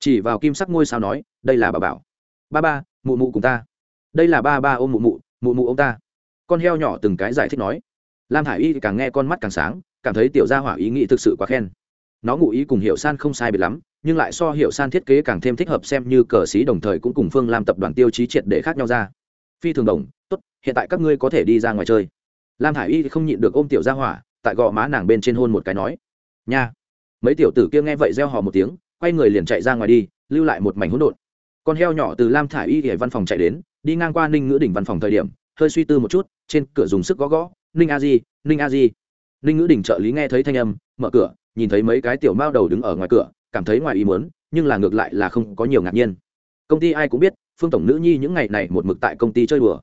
Chỉ vào kim sắc ngôi sao nói, đây là bà bảo. Ba ba, mụ mụ cùng ta. Đây là ba ba ôm mụ mụ mụ mụ ô m ta con heo nhỏ từng cái giải thích nói. Lam thả i y càng nghe con mắt càng sáng, cảm thấy tiểu gia hỏa ý nghĩ thực sự quá khen. Nó ngụ ý cùng hiệu san không sai biệt lắm, nhưng lại so hiệu san thiết kế càng thêm thích hợp xem như cờ xí đồng thời cũng cùng phương làm tập đoàn tiêu chí triệt để khác nhau ra. Phi thường đồng, tốt, hiện tại các ngươi có thể đi ra ngoài chơi. Lam thả i y không nhịn được ôm tiểu gia hỏa, tại gò má nàng bên trên hôn một cái nói. Nha. Mấy tiểu tử kia nghe vậy reo hò một tiếng, quay người liền chạy ra ngoài đi, lưu lại một mảnh hỗn độn. Con heo nhỏ từ lam thả i y ở văn phòng chạy đến, đi ngang qua ninh ngữ đỉnh văn phòng thời điểm hơi suy tư một chút, trên cửa dùng sức gõ gõ, ninh a di, ninh a di. Ninh ngữ đỉnh trợ lý nghe thấy thanh âm, mở cửa, nhìn thấy mấy cái tiểu mao đầu đứng ở ngoài cửa, cảm thấy ngoài ý muốn, nhưng là ngược lại là không có nhiều ngạc nhiên. Công ty ai cũng biết, phương tổng nữ nhi những ngày này một mực tại công ty chơi đùa.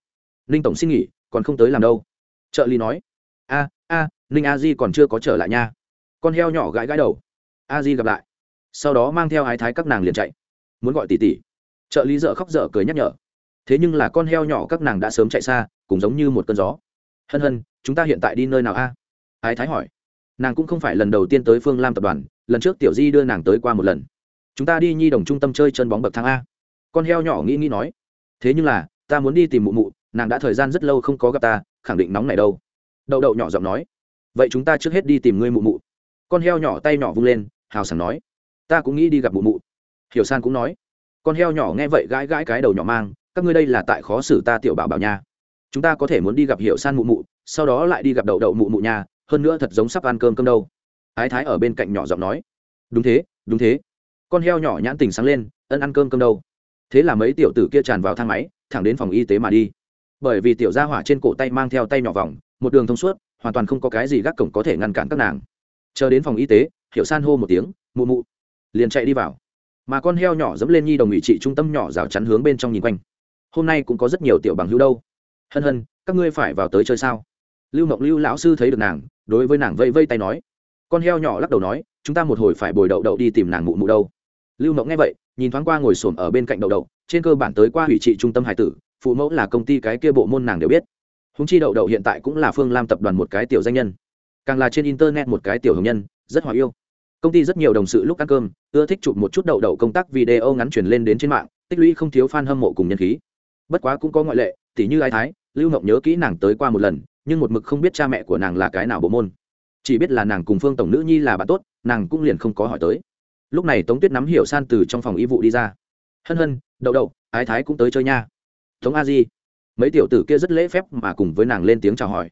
Ninh tổng xin nghỉ, còn không tới làm đâu. Trợ lý nói, a a, ninh a di còn chưa có trở lại nha. Con heo nhỏ gãi gãi đầu. A di gặp lại. Sau đó mang theo ái thái các nàng liền chạy. Muốn gọi tỷ tỷ. Trợ lý dợ khóc dở cười nhắc nhở thế nhưng là con heo nhỏ các nàng đã sớm chạy xa, cũng giống như một cơn gió. Hân hân, chúng ta hiện tại đi nơi nào a? Ái thái hỏi. Nàng cũng không phải lần đầu tiên tới phương lam tập đoàn, lần trước tiểu di đưa nàng tới qua một lần. Chúng ta đi nhi đồng trung tâm chơi chân bóng bậc thang a. Con heo nhỏ nghĩ nghĩ nói. Thế nhưng là, ta muốn đi tìm mụ mụ, nàng đã thời gian rất lâu không có gặp ta, khẳng định nóng này đâu. Đậu đậu nhỏ giọng nói. Vậy chúng ta trước hết đi tìm ngươi mụ mụ. Con heo nhỏ tay nhỏ vung lên, hào sảng nói. Ta cũng nghĩ đi gặp mụ mụ. Hiểu san cũng nói. Con heo nhỏ nghe vậy gãi gãi cái đầu nhỏ mang các ngươi đây là tại khó xử ta tiểu bảo bảo nha. Chúng ta có thể muốn đi gặp hiệu san mụ mụ, sau đó lại đi gặp đậu đậu mụ mụ nha, hơn nữa thật giống sắp ăn cơm cơm đâu. Ái thái ở bên cạnh nhỏ giọng nói. Đúng thế đúng thế. Con heo nhỏ nhãn tình sáng lên, ân ăn cơm cơm đâu? Thế là mấy tiểu tử kia tràn vào thang máy, thẳng đến phòng y tế mà đi. Bởi vì tiểu gia hỏa trên cổ tay mang theo tay nhỏ vòng, một đường thông suốt, hoàn toàn không có cái gì gác cổng có thể ngăn cản các nàng. Chờ đến phòng y tế hiểu san hô một tiếng, mụ mụ. Liền chạy đi vào. Mà con heo nhỏ dẫm lên nhi đồng ủy trị trung tâm nhỏ rào chắn hướng bên trong nhìn quanh hôm nay cũng có rất nhiều tiểu bằng hữu đâu. Hân hân, các ngươi phải vào tới chơi sao? Lưu mộng lưu lão sư thấy được nàng, đối với nàng vây vây tay nói. Con heo nhỏ lắc đầu nói, chúng ta một hồi phải bồi đậu đậu đi tìm nàng mụ mụ đâu. Lưu mộng nghe vậy, nhìn thoáng qua ngồi xổm ở bên cạnh đậu đậu, trên cơ bản tới qua ủy trị trung tâm hải tử, phụ mẫu là công ty cái kia bộ môn nàng đều biết. Húng chi đậu đậu hiện tại cũng là phương lam tập đoàn một cái tiểu danh nhân. Càng là trên internet một cái tiểu hồng nhân, rất hòa yêu. Công ty rất nhiều đồng sự lúc ăn cơm, ưa thích chụp một chút đậu đậu công tác video ngắn truyền lên đến trên mạng, tích lũy không thiếu f a n hâm mộ cùng nhân khí bất quá cũng có ngoại lệ, tỉ như ai thái, lưu ngọc nhớ kỹ nàng tới qua một lần, nhưng một mực không biết cha mẹ của nàng là cái nào bộ môn. Chỉ biết là nàng cùng phương tổng nữ nhi là bạn tốt, nàng cũng liền không có hỏi tới. Lúc này tống tuyết nắm hiểu san từ trong phòng y vụ đi ra. Hân hân, đậu đậu, ái thái cũng tới chơi nha. Tống a di. Mấy tiểu tử kia rất lễ phép mà cùng với nàng lên tiếng chào hỏi.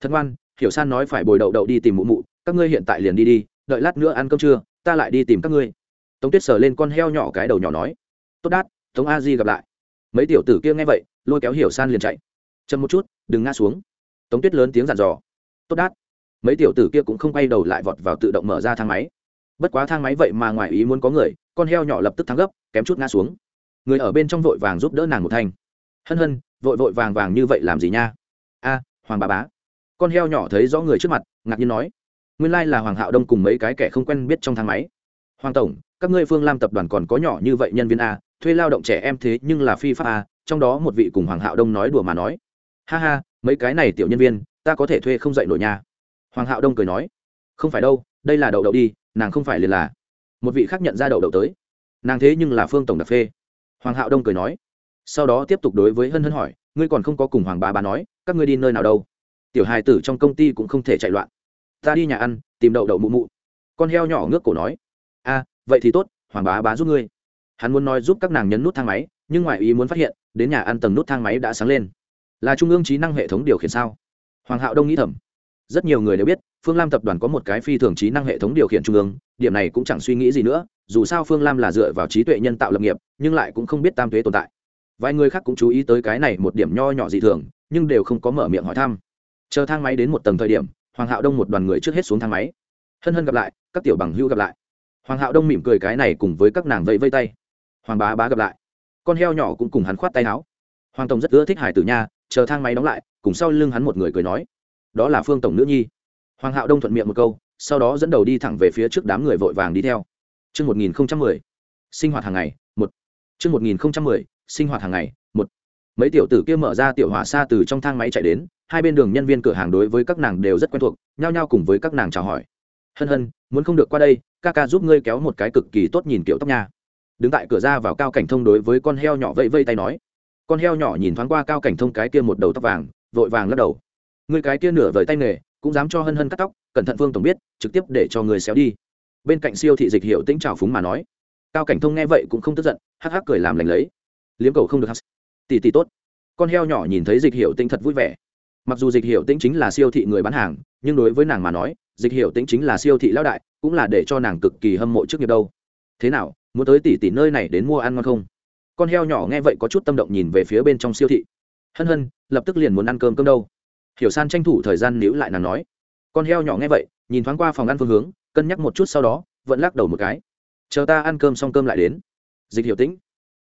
Thân ngoan, hiểu san nói phải bồi đậu đậu đi tìm mụ mụ, các ngươi hiện tại liền đi đi, đợi lát nữa ăn cơm trưa, ta lại đi tìm các ngươi. Tống tuyết sờ lên con heo nhỏ cái đầu nhỏ nói. Tốt đát, tống a di gặp lại mấy tiểu tử kia nghe vậy, lôi kéo hiểu san liền chạy. Chậm một chút, đừng ngã xuống. Tống tuyết lớn tiếng dặn dò. Tốt đát. Mấy tiểu tử kia cũng không quay đầu lại vọt vào tự động mở ra thang máy. Bất quá thang máy vậy mà ngoài ý muốn có người, con heo nhỏ lập tức thắng gấp, kém chút ngã xuống. Người ở bên trong vội vàng giúp đỡ nàng một thanh. Hân hân, vội vội vàng vàng như vậy làm gì nha? A, hoàng bà bá. Con heo nhỏ thấy rõ người trước mặt, ngạc nhiên nói. Nguyên lai là hoàng hạo đông cùng mấy cái kẻ không quen biết trong thang máy. Hoàng tổng, các ngươi phương lam tập đoàn còn có nhỏ như vậy nhân viên a thuê lao động trẻ em thế nhưng là phi pháp à? trong đó một vị cùng hoàng hạo đông nói đùa mà nói. Ha ha, mấy cái này tiểu nhân viên, ta có thể thuê không dạy nổi nhà hoàng hạo đông cười nói. Không phải đâu, đây là đậu đậu đi, nàng không phải liền là. Một vị khác nhận ra đậu đậu tới. Nàng thế nhưng là phương tổng đặc phê. Hoàng hạo đông cười nói. Sau đó tiếp tục đối với hân hân hỏi, ngươi còn không có cùng hoàng bà bà nói, các ngươi đi nơi nào đâu? Tiểu hài tử trong công ty cũng không thể chạy loạn. Ta đi nhà ăn, tìm đậu đậu mụ mụ. Con heo nhỏ ngước cổ nói. A vậy thì tốt, hoàng bá bá giúp ngươi hắn muốn nói giúp các nàng nhấn nút thang máy, nhưng ngoại ý muốn phát hiện, đến nhà ăn tầng nút thang máy đã sáng lên. Là trung ương trí năng hệ thống điều khiển sao? Hoàng hạo đông nghĩ thầm. Rất nhiều người đều biết, phương lam tập đoàn có một cái phi thường trí năng hệ thống điều khiển trung ương, điểm này cũng chẳng suy nghĩ gì nữa, dù sao phương lam là dựa vào trí tuệ nhân tạo lập nghiệp, nhưng lại cũng không biết tam thuế tồn tại. Vài người khác cũng chú ý tới cái này một điểm nho nhỏ dị thường, nhưng đều không có mở miệng hỏi thăm. Chờ thang máy đến một tầng thời điểm, hoàng hạo đông một đoàn người trước hết xuống thang máy. Hân hân gặp lại, các tiểu bằng hữu gặp lại. Hoàng hạo đông mỉm cười cái này cùng với các nàng vẫy vây tay hoàng bá bá gặp lại con heo nhỏ cũng cùng hắn khoát tay áo hoàng tổng rất ưa thích hải tử nha chờ thang máy đóng lại cùng sau lưng hắn một người cười nói đó là phương tổng nữ nhi hoàng hạo đông thuận miệng một câu sau đó dẫn đầu đi thẳng về phía trước đám người vội vàng đi theo Trước 1010, sinh hoạt hàng ngày, một. Trước 1010, sinh hoạt hàng ngày, một. Mấy tiểu tử kia mở ra tiểu hỏa xa từ trong thang máy chạy đến, hai bên đường nhân viên cửa hàng đối với các nàng đều rất quen thuộc, nhao nhao cùng với các nàng chào hỏi. Hân hân, muốn không được qua đây, ca ca giúp ngươi kéo một cái cực kỳ tốt nhìn kiểu tóc nha. Đứng tại cửa ra vào cao cảnh thông đối với con heo nhỏ vẫy vây tay nói. Con heo nhỏ nhìn thoáng qua cao cảnh thông cái kia một đầu tóc vàng, vội vàng lắc đầu. Người cái kia nửa vời tay nghề cũng dám cho hân hân cắt tóc cẩn thận phương tổng biết trực tiếp để cho người xéo đi. Bên cạnh siêu thị dịch hiệu tĩnh trào phúng mà nói. Cao cảnh thông nghe vậy cũng không tức giận hắc hắc cười làm lành lấy. Liếm cầu không được hắc. Tỷ tỷ tốt. Con heo nhỏ nhìn thấy dịch hiệu tĩnh thật vui vẻ. Mặc dù dịch hiệu tĩnh chính là siêu thị người bán hàng nhưng đối với nàng mà nói dịch hiệu tĩnh chính là siêu thị lão đại cũng là để cho nàng cực kỳ hâm mộ trước nghiệp đâu. Thế nào? Muốn tới tỷ tỷ nơi này đến mua ăn ngon không? Con heo nhỏ nghe vậy có chút tâm động nhìn về phía bên trong siêu thị. Hân hân, lập tức liền muốn ăn cơm cơm đâu. Hiểu san tranh thủ thời gian níu lại nàng nói. Con heo nhỏ nghe vậy, nhìn thoáng qua phòng ăn phương hướng, cân nhắc một chút sau đó, vẫn lắc đầu một cái. Chờ ta ăn cơm xong cơm lại đến. Dịch hiểu tĩnh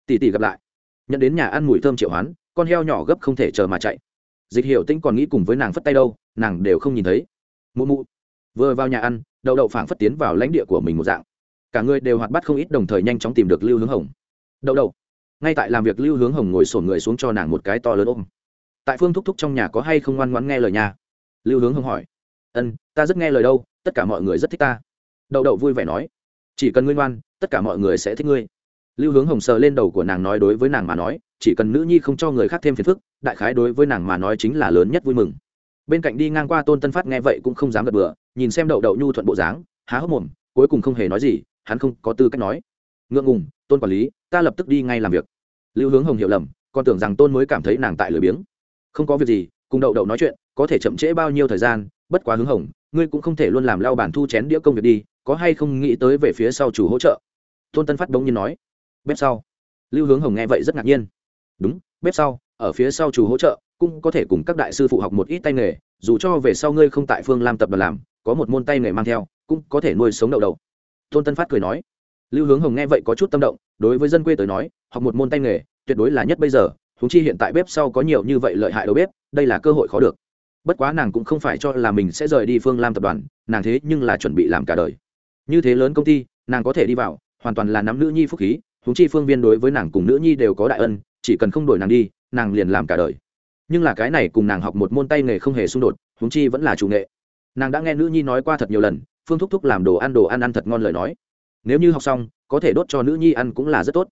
tỷ tỷ gặp lại. Nhận đến nhà ăn mùi thơm triệu hoán, con heo nhỏ gấp không thể chờ mà chạy. Dịch hiểu tĩnh còn nghĩ cùng với nàng phất tay đâu, nàng đều không nhìn thấy. Mụ mụ, vừa vào nhà ăn, đậu đậu phảng phất tiến vào lãnh địa của mình một dạng cả người đều hoạt bắt không ít, đồng thời nhanh chóng tìm được lưu hướng hồng. Đậu đậu. Ngay tại làm việc, lưu hướng hồng ngồi sổn người xuống cho nàng một cái to lớn ôm. Tại phương thúc thúc trong nhà có hay không ngoan ngoãn nghe lời nhà lưu hướng hồng hỏi. Ân, ta rất nghe lời đâu, tất cả mọi người rất thích ta. Đậu đậu vui vẻ nói. Chỉ cần ngươi ngoan, tất cả mọi người sẽ thích ngươi. Lưu hướng hồng sờ lên đầu của nàng nói đối với nàng mà nói, chỉ cần nữ nhi không cho người khác thêm phiền phức, đại khái đối với nàng mà nói chính là lớn nhất vui mừng. Bên cạnh đi ngang qua tôn tân phát nghe vậy cũng không dám gật bừa, nhìn xem đậu đậu nhu thuận bộ dáng, há hốc mồm, cuối cùng không hề nói gì hắn không có tư cách nói. Ngượng ngùng, tôn quản lý, ta lập tức đi ngay làm việc. Lưu hướng hồng hiểu lầm, còn tưởng rằng tôn mới cảm thấy nàng tại lười biếng. Không có việc gì, cùng đậu đậu nói chuyện, có thể chậm trễ bao nhiêu thời gian, bất quá hướng hồng, ngươi cũng không thể luôn làm lao bản thu chén đĩa công việc đi, có hay không nghĩ tới về phía sau chủ hỗ trợ? Tôn tân phát bỗng nhiên nói. Bếp sau. Lưu hướng hồng nghe vậy rất ngạc nhiên. Đúng, bếp sau, ở phía sau chủ hỗ trợ, cũng có thể cùng các đại sư phụ học một ít tay nghề, dù cho về sau ngươi không tại phương lam tập đoàn làm, có một môn tay nghề mang theo, cũng có thể nuôi sống đậu đậu tôn tân phát cười nói, lưu hướng hồng nghe vậy có chút tâm động, đối với dân quê tới nói, học một môn tay nghề, tuyệt đối là nhất bây giờ thúng chi hiện tại bếp sau có nhiều như vậy lợi hại đầu bếp, đây là cơ hội khó được. Bất quá nàng cũng không phải cho là mình sẽ rời đi phương lam tập đoàn, nàng thế nhưng là chuẩn bị làm cả đời. Như thế lớn công ty, nàng có thể đi vào, hoàn toàn là nắm nữ nhi phúc khí thúng chi phương viên đối với nàng cùng nữ nhi đều có đại ân, chỉ cần không đổi nàng đi, nàng liền làm cả đời. Nhưng là cái này cùng nàng học một môn tay nghề không hề xung đột thúng chi vẫn là chủ nghệ. Nàng đã nghe nữ nhi nói qua thật nhiều lần phương thúc thúc làm đồ ăn đồ ăn ăn thật ngon lời nói. Nếu như học xong, có thể đốt cho nữ nhi ăn cũng là rất tốt.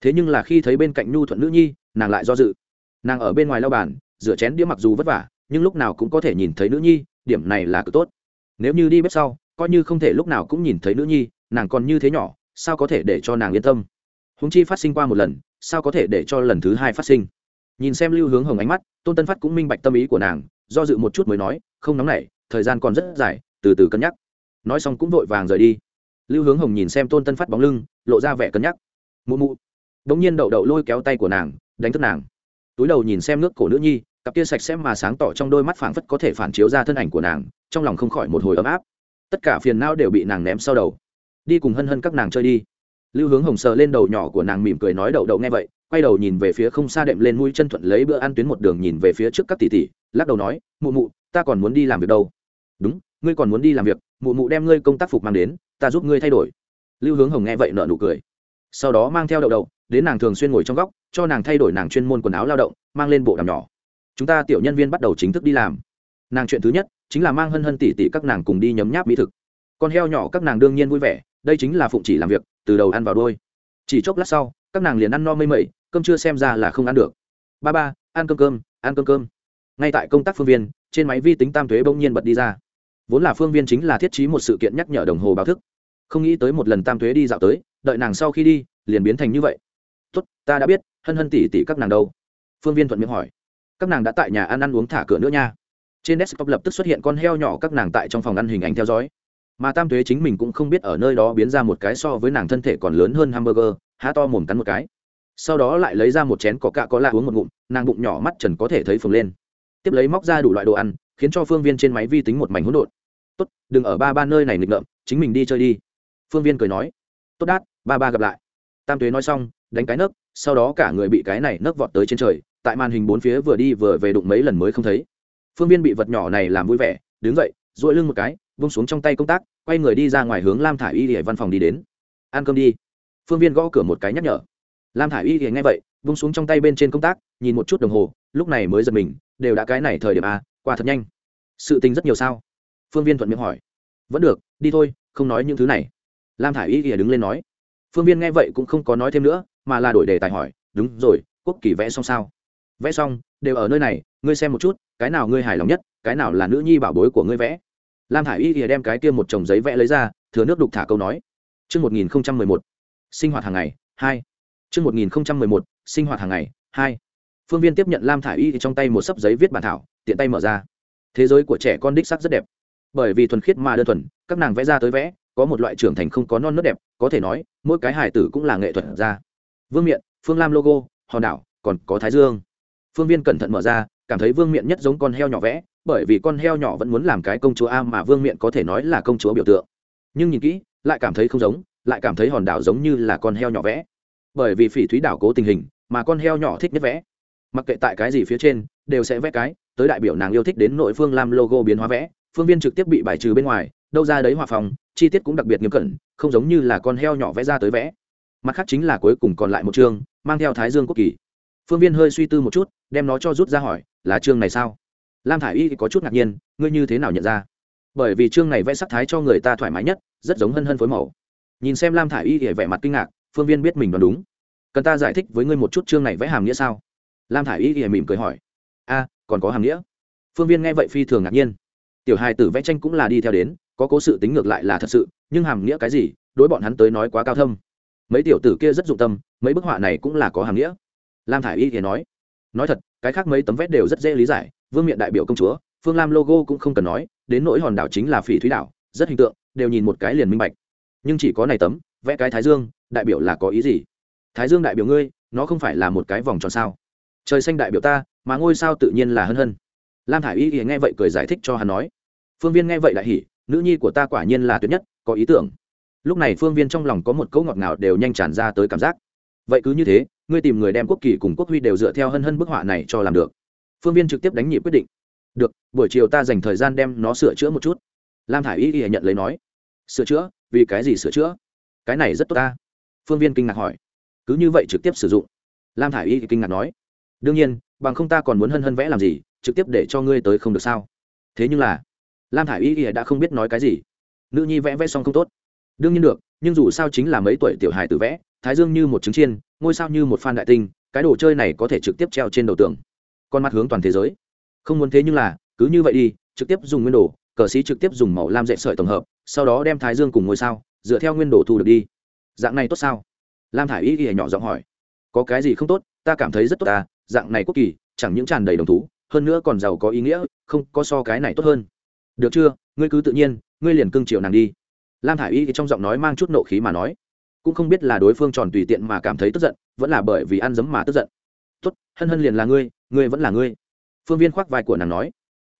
Thế nhưng là khi thấy bên cạnh nhu thuận nữ nhi, nàng lại do dự. Nàng ở bên ngoài lao bàn, rửa chén đĩa mặc dù vất vả, nhưng lúc nào cũng có thể nhìn thấy nữ nhi, điểm này là cực tốt. Nếu như đi bếp sau, coi như không thể lúc nào cũng nhìn thấy nữ nhi, nàng còn như thế nhỏ, sao có thể để cho nàng yên tâm? Húng chi phát sinh qua một lần, sao có thể để cho lần thứ hai phát sinh? Nhìn xem lưu hướng hồng ánh mắt, tôn tân phát cũng minh bạch tâm ý của nàng, do dự một chút mới nói, không nóng nảy, thời gian còn rất dài, từ từ cân nhắc nói xong cũng vội vàng rời đi. Lưu hướng hồng nhìn xem tôn tân phát bóng lưng, lộ ra vẻ cân nhắc. Mụ mụ. Đ ỗ n g nhiên đậu đậu lôi kéo tay của nàng, đánh thức nàng. Túi đầu nhìn xem nước cổ nữ nhi, cặp kia sạch sẽ mà sáng tỏ trong đôi mắt phảng phất có thể phản chiếu ra thân ảnh của nàng, trong lòng không khỏi một hồi ấm áp. Tất cả phiền não đều bị nàng ném sau đầu. Đi cùng hân hân các nàng chơi đi. Lưu hướng hồng sờ lên đầu nhỏ của nàng mỉm cười nói đậu đậu nghe vậy, quay đầu nhìn về phía không xa đệm lên mũi chân thuận lấy bữa ăn tuyến một đường nhìn về phía trước các tỷ tỷ, lắc đầu nói, mụ mụ, ta còn muốn đi làm việc đâu. Đúng ngươi còn muốn đi làm việc, mụ mụ đem ngươi công tác phục mang đến, ta giúp ngươi thay đổi. Lưu hướng hồng nghe vậy nợ nụ cười. Sau đó mang theo đậu đậu, đến nàng thường xuyên ngồi trong góc, cho nàng thay đổi nàng chuyên môn quần áo lao động, mang lên bộ đàm nhỏ. Chúng ta tiểu nhân viên bắt đầu chính thức đi làm. Nàng chuyện thứ nhất, chính là mang hân hân tỉ tỉ các nàng cùng đi nhấm nháp mỹ thực. Con heo nhỏ các nàng đương nhiên vui vẻ, đây chính là phụng chỉ làm việc, từ đầu ăn vào đôi chỉ chốc lát sau, các nàng liền ăn no mây mẩy, cơm chưa xem ra là không ăn được. Ba ba, ăn cơm cơm, ăn cơm cơm. Ngay tại công tác phương viên, trên máy vi tính tam thuế bỗng nhiên bật đi ra vốn là phương viên chính là thiết trí một sự kiện nhắc nhở đồng hồ báo thức. Không nghĩ tới một lần tam thuế đi dạo tới, đợi nàng sau khi đi, liền biến thành như vậy. Tốt, ta đã biết, hân hân tỉ tỉ các nàng đâu? Phương viên thuận miệng hỏi. Các nàng đã tại nhà ăn ăn uống thả cửa nữa nha. Trên desktop lập tức xuất hiện con heo nhỏ các nàng tại trong phòng ăn hình ảnh theo dõi. Mà tam thuế chính mình cũng không biết ở nơi đó biến ra một cái so với nàng thân thể còn lớn hơn hamburger, há to mồm cắn một cái. Sau đó lại lấy ra một chén có cạ có lạ uống một ngụm, nàng bụng nhỏ mắt trần có thể thấy phồng lên. Tiếp lấy móc ra đủ loại đồ ăn, khiến cho phương viên trên máy vi tính một mảnh hỗn độn tốt đừng ở ba ba nơi này nghịch ngợm chính mình đi chơi đi. Phương viên cười nói tốt đát ba ba gặp lại. Tam tuế nói xong đánh cái nấc sau đó cả người bị cái này nấc vọt tới trên trời tại màn hình bốn phía vừa đi vừa về đụng mấy lần mới không thấy. Phương viên bị vật nhỏ này làm vui vẻ đứng dậy dội lưng một cái vung xuống trong tay công tác quay người đi ra ngoài hướng lam thả i y để văn phòng đi đến. Ăn cơm đi. Phương viên gõ cửa một cái nhắc nhở. Lam thả i y thì nghe vậy vung xuống trong tay bên trên công tác nhìn một chút đồng hồ lúc này mới giật mình đều đã cái này thời điểm à, qua thật nhanh. Sự tình rất nhiều sao? Phương viên thuận miệng hỏi vẫn được đi thôi không nói những thứ này lam thả i y ỉa đứng lên nói phương viên nghe vậy cũng không có nói thêm nữa mà là đổi đề tài hỏi đúng rồi quốc kỳ vẽ xong sao vẽ xong đều ở nơi này ngươi xem một chút cái nào ngươi hài lòng nhất cái nào là nữ nhi bảo bối của ngươi vẽ lam thả i y ỉa đem cái kia một chồng giấy vẽ lấy ra thừa nước đục thả câu nói Trước 1011, sinh hoạt hàng ngày, 2. Trước 1011, sinh hoạt hàng ngày, 2. Phương Viên tiếp nhận Lam Thải Y trong tay một sấp giấy viết bản thảo, tiện tay mở ra. Thế giới của trẻ con đích sắc rất đẹp. Bởi vì thuần khiết mà đơn thuần, các nàng vẽ ra tới vẽ, có một loại trưởng thành không có non nớt đẹp, có thể nói, mỗi cái hài tử cũng là nghệ thuật ra. Vương Miện, Phương Lam logo, hòn đảo, còn có Thái Dương. Phương Viên cẩn thận mở ra, cảm thấy Vương Miện nhất giống con heo nhỏ vẽ, bởi vì con heo nhỏ vẫn muốn làm cái công chúa a mà Vương Miện có thể nói là công chúa biểu tượng. Nhưng nhìn kỹ, lại cảm thấy không giống, lại cảm thấy hòn đảo giống như là con heo nhỏ vẽ bởi vì phỉ thúy đảo cố tình hình mà con heo nhỏ thích nhất vẽ mặc kệ tại cái gì phía trên, đều sẽ vẽ cái, tới đại biểu nàng yêu thích đến nội phương làm logo biến hóa vẽ, phương viên trực tiếp bị bài trừ bên ngoài, đâu ra đấy hòa phòng, chi tiết cũng đặc biệt nghiêm cẩn, không giống như là con heo nhỏ vẽ ra tới vẽ. Mặt khác chính là cuối cùng còn lại một chương, mang theo thái dương quốc kỳ. Phương viên hơi suy tư một chút, đem nó cho rút ra hỏi, là chương này sao? Lam thả i y có chút ngạc nhiên, ngươi như thế nào nhận ra? Bởi vì chương này vẽ sắc thái cho người ta thoải mái nhất, rất giống hân hân phối màu. Nhìn xem lam thả i y thì vẻ mặt kinh ngạc, phương viên biết mình đoán đúng. Cần ta giải thích với ngươi một chút chương này vẽ hàm nghĩa sao? Lam thả i y thì mỉm cười hỏi. A, còn có hàm nghĩa. Phương viên nghe vậy phi thường ngạc nhiên. Tiểu hài tử vẽ tranh cũng là đi theo đến, có cố sự tính ngược lại là thật sự, nhưng hàm nghĩa cái gì, đối bọn hắn tới nói quá cao thâm. Mấy tiểu tử kia rất dụng tâm, mấy bức họa này cũng là có hàm nghĩa. Lam thả i y thì nói. Nói thật, cái khác mấy tấm vẽ đều rất dễ lý giải, vương miện đại biểu công chúa, phương lam logo cũng không cần nói, đến nỗi hòn đảo chính là phỉ thúy đảo, rất hình tượng, đều nhìn một cái liền minh bạch. Nhưng chỉ có này tấm, vẽ cái thái dương, đại biểu là có ý gì? Thái dương đại biểu ngươi, nó không phải là một cái vòng tròn sao? Trời xanh đại biểu ta, mà ngôi sao tự nhiên là hân hân. Lam thả i y nghe vậy cười giải thích cho hắn nói. Phương viên nghe vậy lại hỉ, nữ nhi của ta quả nhiên là tuyệt nhất, có ý tưởng. Lúc này phương viên trong lòng có một câu ngọt ngào đều nhanh tràn ra tới cảm giác. Vậy cứ như thế, ngươi tìm người đem quốc kỳ cùng quốc huy đều dựa theo hân hân bức họa này cho làm được. Phương viên trực tiếp đánh nhị quyết định. Được, buổi chiều ta dành thời gian đem nó sửa chữa một chút. Lam thả i y y nhận lấy nói. Sửa chữa? Vì cái gì sửa chữa? Cái này rất tốt ta. Phương viên kinh ngạc hỏi. Cứ như vậy trực tiếp sử dụng. Lam thả i y kinh ngạc nói đương nhiên, bằng không ta còn muốn hân hân vẽ làm gì, trực tiếp để cho ngươi tới không được sao? Thế nhưng là, lam thả i y đã không biết nói cái gì. Nữ nhi vẽ vẽ xong không tốt. Đương nhiên được, nhưng dù sao chính là mấy tuổi tiểu hài tự vẽ, thái dương như một trứng chiên, ngôi sao như một phan đại tinh, cái đồ chơi này có thể trực tiếp treo trên đầu tường. Con mắt hướng toàn thế giới. Không muốn thế nhưng là, cứ như vậy đi, trực tiếp dùng nguyên đồ, cờ sĩ trực tiếp dùng màu lam dạy sợi tổng hợp, sau đó đem thái dương cùng ngôi sao, dựa theo nguyên đồ thu được đi. Dạng này tốt sao? Lam thả i y y nhỏ giọng hỏi. Có cái gì không tốt? Ta cảm thấy rất tốt ta dạng này quốc kỳ, chẳng những tràn đầy đồng thú, hơn nữa còn giàu có ý nghĩa, không có so cái này tốt hơn. Được chưa? Ngươi cứ tự nhiên, ngươi liền cưng chiều nàng đi. Lam thả i y thì trong giọng nói mang chút nộ khí mà nói. Cũng không biết là đối phương tròn tùy tiện mà cảm thấy tức giận, vẫn là bởi vì ăn dấm mà tức giận. Tốt, hân hân liền là ngươi ngươi vẫn là ngươi. Phương viên khoác vai của nàng nói.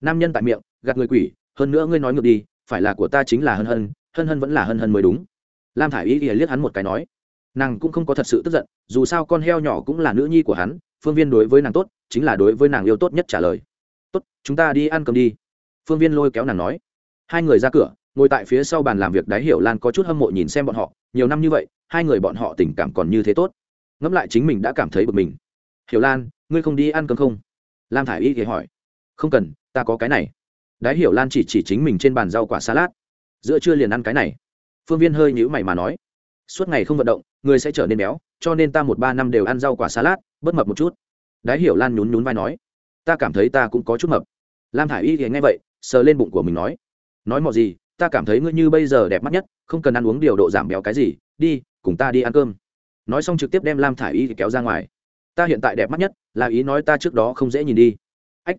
Nam nhân tại miệng, gạt người quỷ, hơn nữa ngươi nói ngược đi, phải là của ta chính là hân hân hân hân vẫn là hân hân mới đúng. Lam thả i y thì liếc hắn một cái nói. Nàng cũng không có thật sự tức giận, dù sao con heo nhỏ cũng là nữ nhi của hắn phương viên đối với nàng tốt, chính là đối với nàng yêu tốt nhất trả lời. Tốt, chúng ta đi ăn cơm đi. Phương viên lôi kéo nàng nói. Hai người ra cửa, ngồi tại phía sau bàn làm việc đáy hiểu lan có chút hâm mộ nhìn xem bọn họ. Nhiều năm như vậy, hai người bọn họ tình cảm còn như thế tốt. Ngẫm lại chính mình đã cảm thấy bực mình. Hiểu lan, ngươi không đi ăn cơm không? Lam thả i y thì hỏi. Không cần, ta có cái này. Đái hiểu lan chỉ chỉ chính mình trên bàn rau quả salad. Giữa trưa liền ăn cái này. Phương viên hơi nhữ mày mà nói. Suốt ngày không vận động, người sẽ trở nên béo, cho nên ta một ba năm đều ăn rau quả salad bớt mập một chút. Đái hiểu lan nhún nhún vai nói, ta cảm thấy ta cũng có chút mập. Lam thả i y thì nghe vậy, sờ lên bụng của mình nói nói mọi gì, ta cảm thấy ngươi như bây giờ đẹp mắt nhất, không cần ăn uống điều độ giảm béo cái gì, đi, cùng ta đi ăn cơm. Nói xong trực tiếp đem lam thả i y kéo ra ngoài. Ta hiện tại đẹp mắt nhất, là ý nói ta trước đó không dễ nhìn đi. Ách,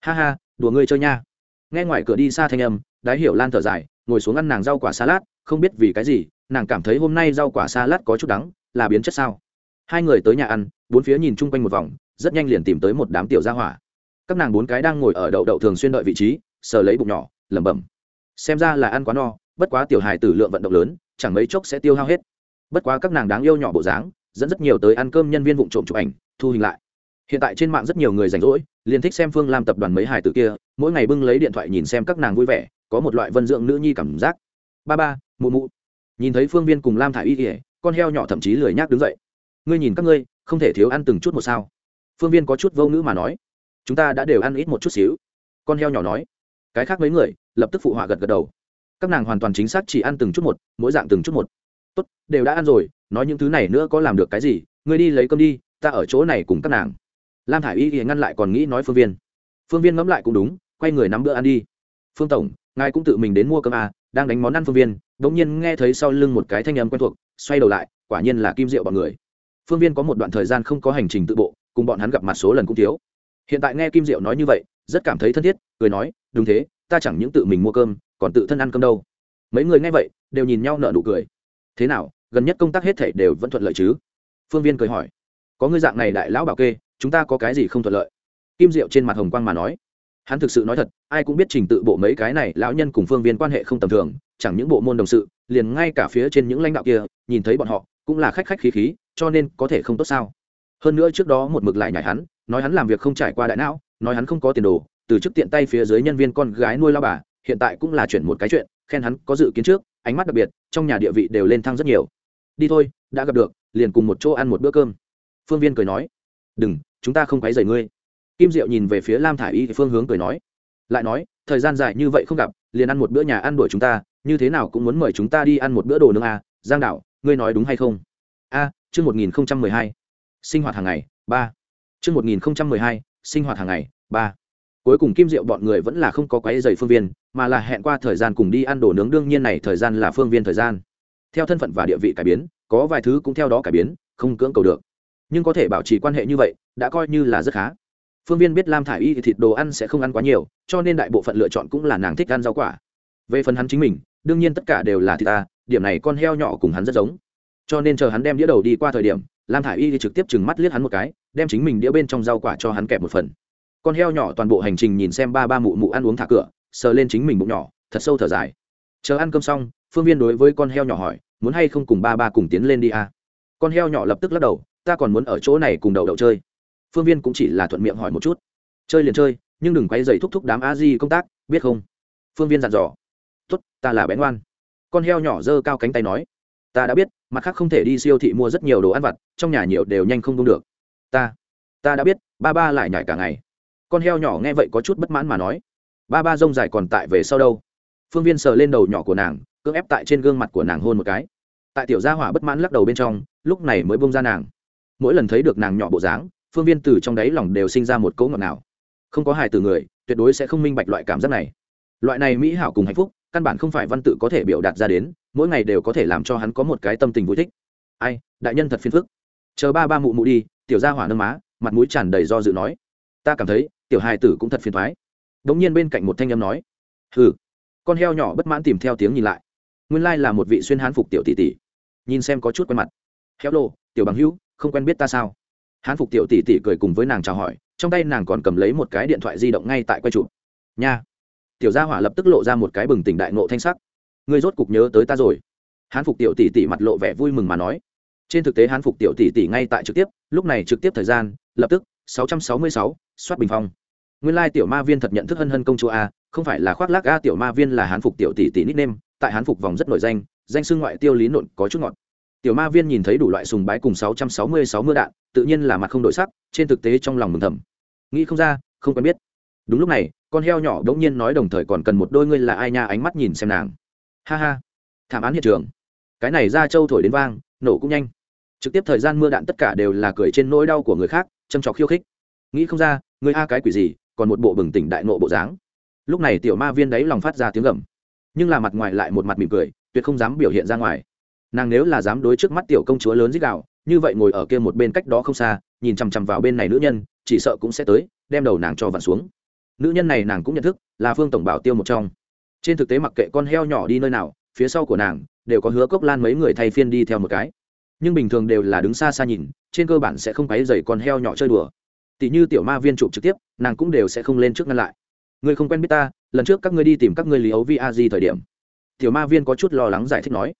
ha ha, đùa ngươi chơi nha. Nghe ngoài cửa đi xa thanh âm, đái hiểu lan thở dài, ngồi xuống ăn nàng rau quả salad, không biết vì cái gì, nàng cảm thấy hôm nay rau quả salad có chút đắng, là biến chất sao? Hai người tới nhà ăn, bốn phía nhìn chung quanh một vòng, rất nhanh liền tìm tới một đám tiểu gia hỏa. Các nàng bốn cái đang ngồi ở đậu đậu thường xuyên đợi vị trí, sờ lấy bụng nhỏ, lẩm bẩm. Xem ra là ăn quá no, bất quá tiểu hài tử lượng vận động lớn, chẳng mấy chốc sẽ tiêu hao hết. Bất quá các nàng đáng yêu nhỏ bộ dáng, dẫn rất nhiều tới ăn cơm nhân viên vụ trộm chụp ảnh, thu hình lại. Hiện tại trên mạng rất nhiều người rảnh rỗi, liền thích xem phương lam tập đoàn mấy hài tử kia, mỗi ngày bưng lấy điện thoại nhìn xem các nàng vui vẻ, có một loại vân dưỡng nữ nhi cảm giác. Ba ba, mụ mụ. Nhìn thấy phương viên cùng lam thả y kỉa con heo nhỏ thậm chí lười nhác đứng dậy ngươi nhìn các ngươi không thể thiếu ăn từng chút một sao. Phương viên có chút vô ngữ mà nói. Chúng ta đã đều ăn ít một chút xíu. Con heo nhỏ nói. Cái khác mấy người lập tức phụ họa gật gật đầu. Các nàng hoàn toàn chính xác chỉ ăn từng chút một mỗi dạng từng chút một. Tốt đều đã ăn rồi nói những thứ này nữa có làm được cái gì? Ngươi đi lấy cơm đi ta ở chỗ này cùng các nàng. Lam thả i y thì ngăn lại còn nghĩ nói phương viên. Phương viên ngẫm lại cũng đúng quay người nắm bữa ăn đi. Phương tổng ngài cũng tự mình đến mua cơm à, đang đánh món ăn phương viên đ ỗ n g nhiên nghe thấy sau lưng một cái thanh âm quen thuộc xoay đầu lại quả nhiên là kim rượu bọn người phương viên có một đoạn thời gian không có hành trình tự bộ, cùng bọn hắn gặp mặt số lần cũng thiếu. Hiện tại nghe kim diệu nói như vậy, rất cảm thấy thân thiết, cười nói, đúng thế, ta chẳng những tự mình mua cơm, còn tự thân ăn cơm đâu. Mấy người nghe vậy, đều nhìn nhau nợ nụ cười. Thế nào, gần nhất công tác hết thể đều vẫn thuận lợi chứ? Phương viên cười hỏi. Có ngươi dạng này đại lão bảo kê, chúng ta có cái gì không thuận lợi? Kim diệu trên mặt hồng quang mà nói. Hắn thực sự nói thật, ai cũng biết trình tự bộ mấy cái này lão nhân cùng phương viên quan hệ không tầm thường, chẳng những bộ môn đồng sự, liền ngay cả phía trên những lãnh đạo kia, nhìn thấy bọn họ, cũng là khách khách khí khí cho nên có thể không tốt sao? Hơn nữa trước đó một mực lại nhảy hắn nói hắn làm việc không trải qua đại não nói hắn không có tiền đồ từ chức tiện tay phía dưới nhân viên con gái nuôi lao bà hiện tại cũng là chuyển một cái chuyện khen hắn có dự kiến trước ánh mắt đặc biệt trong nhà địa vị đều lên thăng rất nhiều. Đi thôi đã gặp được liền cùng một chỗ ăn một bữa cơm. Phương viên cười nói đừng chúng ta không quấy rầy ngươi. Kim diệu nhìn về phía lam thả i y phương hướng cười nói lại nói thời gian dài như vậy không gặp liền ăn một bữa nhà ăn đuổi chúng ta như thế nào cũng muốn mời chúng ta đi ăn một bữa đồ nướng à, giang đạo ngươi nói đúng hay không? A chương một nghìn mười hai, sinh hoạt hàng ngày, ba. Chương một nghìn mười hai, sinh hoạt hàng ngày, ba. Cuối cùng kim diệu bọn người vẫn là không có quấy dày phương viên, mà là hẹn qua thời gian cùng đi ăn đồ nướng. Đương nhiên này thời gian là phương viên thời gian. Theo thân phận và địa vị cải biến, có vài thứ cũng theo đó cải biến, không cưỡng cầu được. Nhưng có thể bảo trì quan hệ như vậy, đã coi như là rất khá. Phương viên biết lam thả i y thì thịt đồ ăn sẽ không ăn quá nhiều, cho nên đại bộ phận lựa chọn cũng là nàng thích ăn rau quả. Về phần hắn chính mình, đương nhiên tất cả đều là thịt ta, điểm này con heo nhỏ cùng hắn rất giống cho nên chờ hắn đem đĩa đầu đi qua thời điểm, lam thả i y thì trực tiếp chừng mắt liếc hắn một cái, đem chính mình đĩa bên trong rau quả cho hắn kẹp một phần. Con heo nhỏ toàn bộ hành trình nhìn xem ba ba mụ mụ ăn uống thả cửa, sờ lên chính mình bụng nhỏ, thật sâu thở dài. Chờ ăn cơm xong, phương viên đối với con heo nhỏ hỏi, muốn hay không cùng ba ba cùng tiến lên đi à? con heo nhỏ lập tức lắc đầu, ta còn muốn ở chỗ này cùng đầu đậu chơi. Phương viên cũng chỉ là thuận miệng hỏi một chút. Chơi liền chơi, nhưng đừng quay dày thúc thúc đám a di công tác, biết không? Phương viên dặn dò. Tốt, ta là bén ngoan. Con heo nhỏ giơ cao cánh tay nói ta đã biết, mặt khác không thể đi siêu thị mua rất nhiều đồ ăn vặt, trong nhà nhiều đều nhanh không đông được. Ta ta đã biết, ba ba lại nhảy cả ngày. Con heo nhỏ nghe vậy có chút bất mãn mà nói. Ba ba rông dài còn tại về sau đâu? Phương viên sờ lên đầu nhỏ của nàng, cưỡng ép tại trên gương mặt của nàng hôn một cái. Tại tiểu gia hỏa bất mãn lắc đầu bên trong, lúc này mới bông ra nàng. Mỗi lần thấy được nàng nhỏ bộ dáng, phương viên từ trong đáy lòng đều sinh ra một cỗ ngọt nào không có hài từ người, tuyệt đối sẽ không minh bạch loại cảm giác này. Loại này mỹ hảo cùng hạnh phúc căn bản không phải văn tự có thể biểu đạt ra đến, mỗi ngày đều có thể làm cho hắn có một cái tâm tình vui thích. Ai, đại nhân thật phiền phức. Chờ ba ba mụ mụ đi, tiểu gia hỏa nâng má, mặt mũi tràn đầy do dự nói. Ta cảm thấy, tiểu hài tử cũng thật phiền thoái. Đ ỗ n g nhiên bên cạnh một thanh âm nói. Hừ. Con heo nhỏ bất mãn tìm theo tiếng nhìn lại. Nguyên lai là một vị xuyên hán phục tiểu tỷ tỷ. Nhìn xem có chút quen mặt. Héo lô, tiểu bằng hữu, không quen biết ta sao? Hán phục tiểu tỷ tỷ cười cùng với nàng chào hỏi, trong tay nàng còn cầm lấy một cái điện thoại di động ngay tại quay trụ nha tiểu gia hỏa lập tức lộ ra một cái bừng tỉnh đại nộ thanh sắc. Ngươi rốt cục nhớ tới ta rồi. Hán phục tiểu tỷ tỷ mặt lộ vẻ vui mừng mà nói. Trên thực tế hán phục tiểu tỷ tỷ ngay tại trực tiếp lúc này trực tiếp thời gian lập tức 666, soát bình phong. Nguyên lai tiểu ma viên thật nhận thức hân hân công chúa a không phải là khoác lác a tiểu ma viên là hán phục tiểu tỷ tỷ nickname tại hán phục vòng rất nổi danh danh xưng ngoại tiêu lý nộn có chút ngọt. Tiểu ma viên nhìn thấy đủ loại sùng bái cùng 666 mưa đạn tự nhiên là mặt không đổi sắc trên thực tế trong lòng mừng thầm. Nghĩ không ra không quen biết. Đúng lúc này con heo nhỏ đ ỗ n g nhiên nói đồng thời còn cần một đôi ngươi là ai nha ánh mắt nhìn xem nàng. Ha ha. Thảm án hiện trường. Cái này ra châu thổi đến vang, nổ cũng nhanh. Trực tiếp thời gian mưa đạn tất cả đều là cười trên nỗi đau của người khác, châm trọc khiêu khích. Nghĩ không ra người a cái quỷ gì, còn một bộ bừng tỉnh đại nộ bộ dáng. Lúc này tiểu ma viên đấy lòng phát ra tiếng gầm. Nhưng là mặt ngoài lại một mặt mỉm cười, tuyệt không dám biểu hiện ra ngoài. Nàng nếu là dám đối trước mắt tiểu công chúa lớn dích đạo, như vậy ngồi ở kia một bên cách đó không xa, nhìn chằm chằm vào bên này nữ nhân, chỉ sợ cũng sẽ tới, đem đầu nàng cho vặn xuống nữ nhân này nàng cũng nhận thức, là phương tổng bảo tiêu một trong. Trên thực tế mặc kệ con heo nhỏ đi nơi nào, phía sau của nàng đều có hứa cốc lan mấy người thay phiên đi theo một cái. Nhưng bình thường đều là đứng xa xa nhìn, trên cơ bản sẽ không quấy dày con heo nhỏ chơi đùa. Tỷ như tiểu ma viên chụp trực tiếp, nàng cũng đều sẽ không lên trước ngăn lại. Ngươi không quen biết ta, lần trước các ngươi đi tìm các ngươi lý ấu vi a di thời điểm. Tiểu ma viên có chút lo lắng giải thích nói,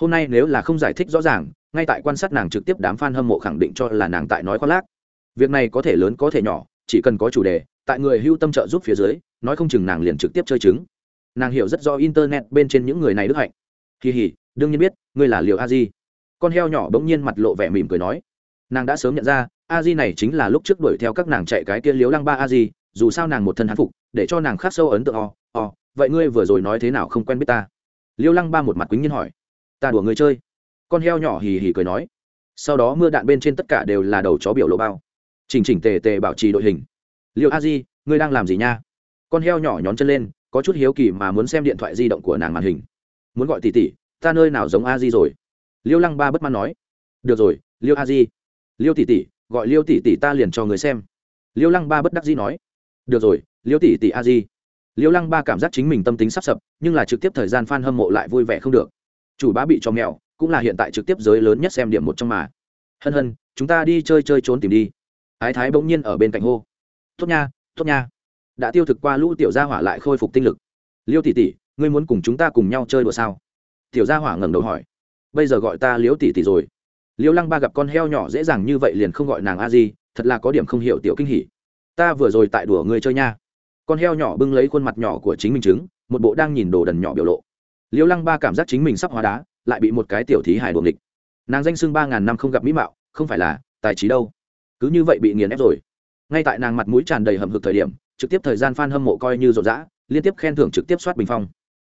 hôm nay nếu là không giải thích rõ ràng, ngay tại quan sát nàng trực tiếp đám f a n hâm mộ khẳng định cho là nàng tại nói khoác lác. Việc này có thể lớn có thể nhỏ chỉ cần có chủ đề, tại người hưu tâm trợ giúp phía dưới, nói không chừng nàng liền trực tiếp chơi chứng nàng hiểu rất rõ internet bên trên những người này đức hạnh. Kỳ hỉ, đương nhiên biết, ngươi là liệu a di. Con heo nhỏ bỗng nhiên mặt lộ vẻ mỉm cười nói. Nàng đã sớm nhận ra, a di này chính là lúc trước đuổi theo các nàng chạy cái kia liếu lăng ba a di, dù sao nàng một thân hán phục, để cho nàng khắc sâu ấn tượng, o o, vậy ngươi vừa rồi nói thế nào không quen biết ta? Liêu lăng ba một mặt quýnh nhiên hỏi. Ta đùa người chơi. Con heo nhỏ hì hì cười nói. Sau đó mưa đạn bên trên tất cả đều là đầu chó biểu lộ bao chỉnh chỉnh tề tề bảo trì đội hình. Liệu a di, ngươi đang làm gì nha? Con heo nhỏ nhón chân lên, có chút hiếu kỳ mà muốn xem điện thoại di động của nàng màn hình. Muốn gọi tỷ tỷ, ta nơi nào giống a di rồi? Liêu lăng ba bất mãn nói. Được rồi, liêu a di. Liêu tỷ tỷ, gọi liêu tỷ tỷ ta liền cho người xem. Liêu lăng ba bất đắc dĩ nói. Được rồi, liêu tỷ tỷ a di. Liêu lăng ba cảm giác chính mình tâm tính sắp sập, nhưng là trực tiếp thời gian f a n hâm mộ lại vui vẻ không được. Chủ bá bị cho nghèo cũng là hiện tại trực tiếp giới lớn nhất xem điểm một trong mà. Hân hân, chúng ta đi chơi chơi trốn tìm đi ái thái bỗng nhiên ở bên cạnh hô. Tốt nha tốt nha. Đã tiêu thực qua lũ tiểu gia hỏa lại khôi phục tinh lực. Liêu tỷ tỷ ngươi muốn cùng chúng ta cùng nhau chơi đùa sao? Tiểu gia hỏa ngẩng đầu hỏi. Bây giờ gọi ta liễu tỷ tỷ rồi. Liêu lăng ba gặp con heo nhỏ dễ dàng như vậy liền không gọi nàng a di thật là có điểm không hiểu tiểu kinh hỉ. Ta vừa rồi tại đùa ngươi chơi nha. Con heo nhỏ bưng lấy khuôn mặt nhỏ của chính mình chứng, một bộ đang nhìn đồ đần nhỏ biểu lộ. Liêu lăng ba cảm giác chính mình sắp hóa đá lại bị một cái tiểu thí hài đuồng địch nàng danh xưng ba ngàn năm không gặp mỹ mạo không phải là tài trí đâu cứ như vậy bị nghiền ép rồi. Ngay tại nàng mặt mũi tràn đầy hầm hực thời điểm, trực tiếp thời gian f a n hâm mộ coi như rộn rã, liên tiếp khen thưởng trực tiếp soát bình phong.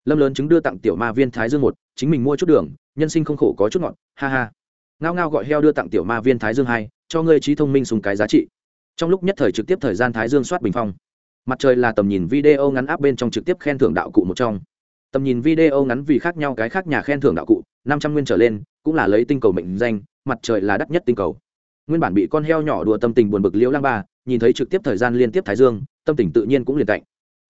Lâm lớn chứng đưa tặng tiểu ma viên thái dương một, chính mình mua chút đường, nhân sinh không khổ có chút ngọt, ha ha. Ngao ngao gọi heo đưa tặng tiểu ma viên thái dương hai, cho ngươi trí thông minh sùng cái giá trị. Trong lúc nhất thời trực tiếp thời gian thái dương soát bình phong. Mặt trời là tầm nhìn video ngắn áp bên trong trực tiếp khen thưởng đạo cụ một trong. Tầm nhìn video ngắn vì khác nhau cái khác nhà khen thưởng đạo cụ, năm trăm nguyên trở lên, cũng là lấy tinh cầu mệnh danh, mặt trời là đắt nhất tinh cầu nguyên bản bị con heo nhỏ đùa tâm tình buồn bực liễu lang ba, nhìn thấy trực tiếp thời gian liên tiếp thái dương, tâm tình tự nhiên cũng liền cạnh.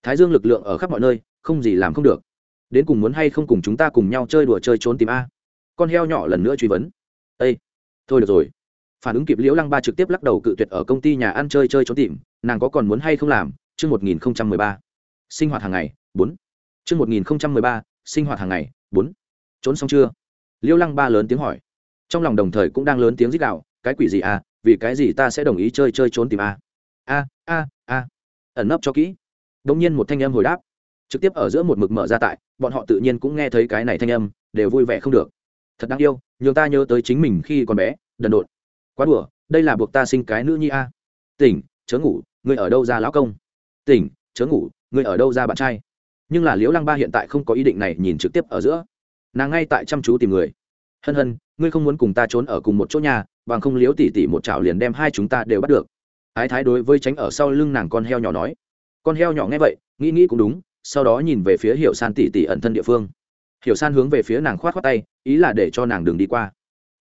Thái dương lực lượng ở khắp mọi nơi, không gì làm không được. Đến cùng muốn hay không cùng chúng ta cùng nhau chơi đùa chơi trốn tìm a? Con heo nhỏ lần nữa truy vấn. Ây thôi được rồi. Phản ứng kịp liễu lăng ba trực tiếp lắc đầu cự tuyệt ở công ty nhà ăn chơi chơi trốn tìm, nàng có còn muốn hay không làm? Chương một nghìn không trăm mười ba. Sinh hoạt hàng ngày, bốn. Chương một nghìn không trăm mười ba, sinh hoạt hàng ngày, bốn. Trốn xong chưa? Liễu lăng ba lớn tiếng hỏi. Trong lòng đồng thời cũng đang lớn tiếng rít đạo cái quỷ gì à vì cái gì ta sẽ đồng ý chơi chơi trốn tìm a a a a. Ẩn nấp cho kỹ. Đông nhiên một thanh âm hồi đáp. Trực tiếp ở giữa một mực mở ra tại, bọn họ tự nhiên cũng nghe thấy cái này thanh âm, đều vui vẻ không được. Thật đáng yêu, nhường ta nhớ tới chính mình khi còn bé, đần độn. Quá đùa, đây là buộc ta sinh cái nữ nhi a. Tỉnh, chớ ngủ người ở đâu ra lão công? Tỉnh, chớ ngủ người ở đâu ra bạn trai? Nhưng là liễu lăng ba hiện tại không có ý định này, nhìn trực tiếp ở giữa. Nàng ngay tại chăm chú tìm người. Hân hân, ngươi không muốn cùng ta trốn ở cùng một chỗ nhà bằng không liếu tỉ tỉ một chảo liền đem hai chúng ta đều bắt được. Ái thái đối với tránh ở sau lưng nàng con heo nhỏ nói. Con heo nhỏ nghe vậy, nghĩ nghĩ cũng đúng, sau đó nhìn về phía hiểu san tỉ tỉ ẩn thân địa phương. Hiểu san hướng về phía nàng khoát khoát tay, ý là để cho nàng đường đi qua.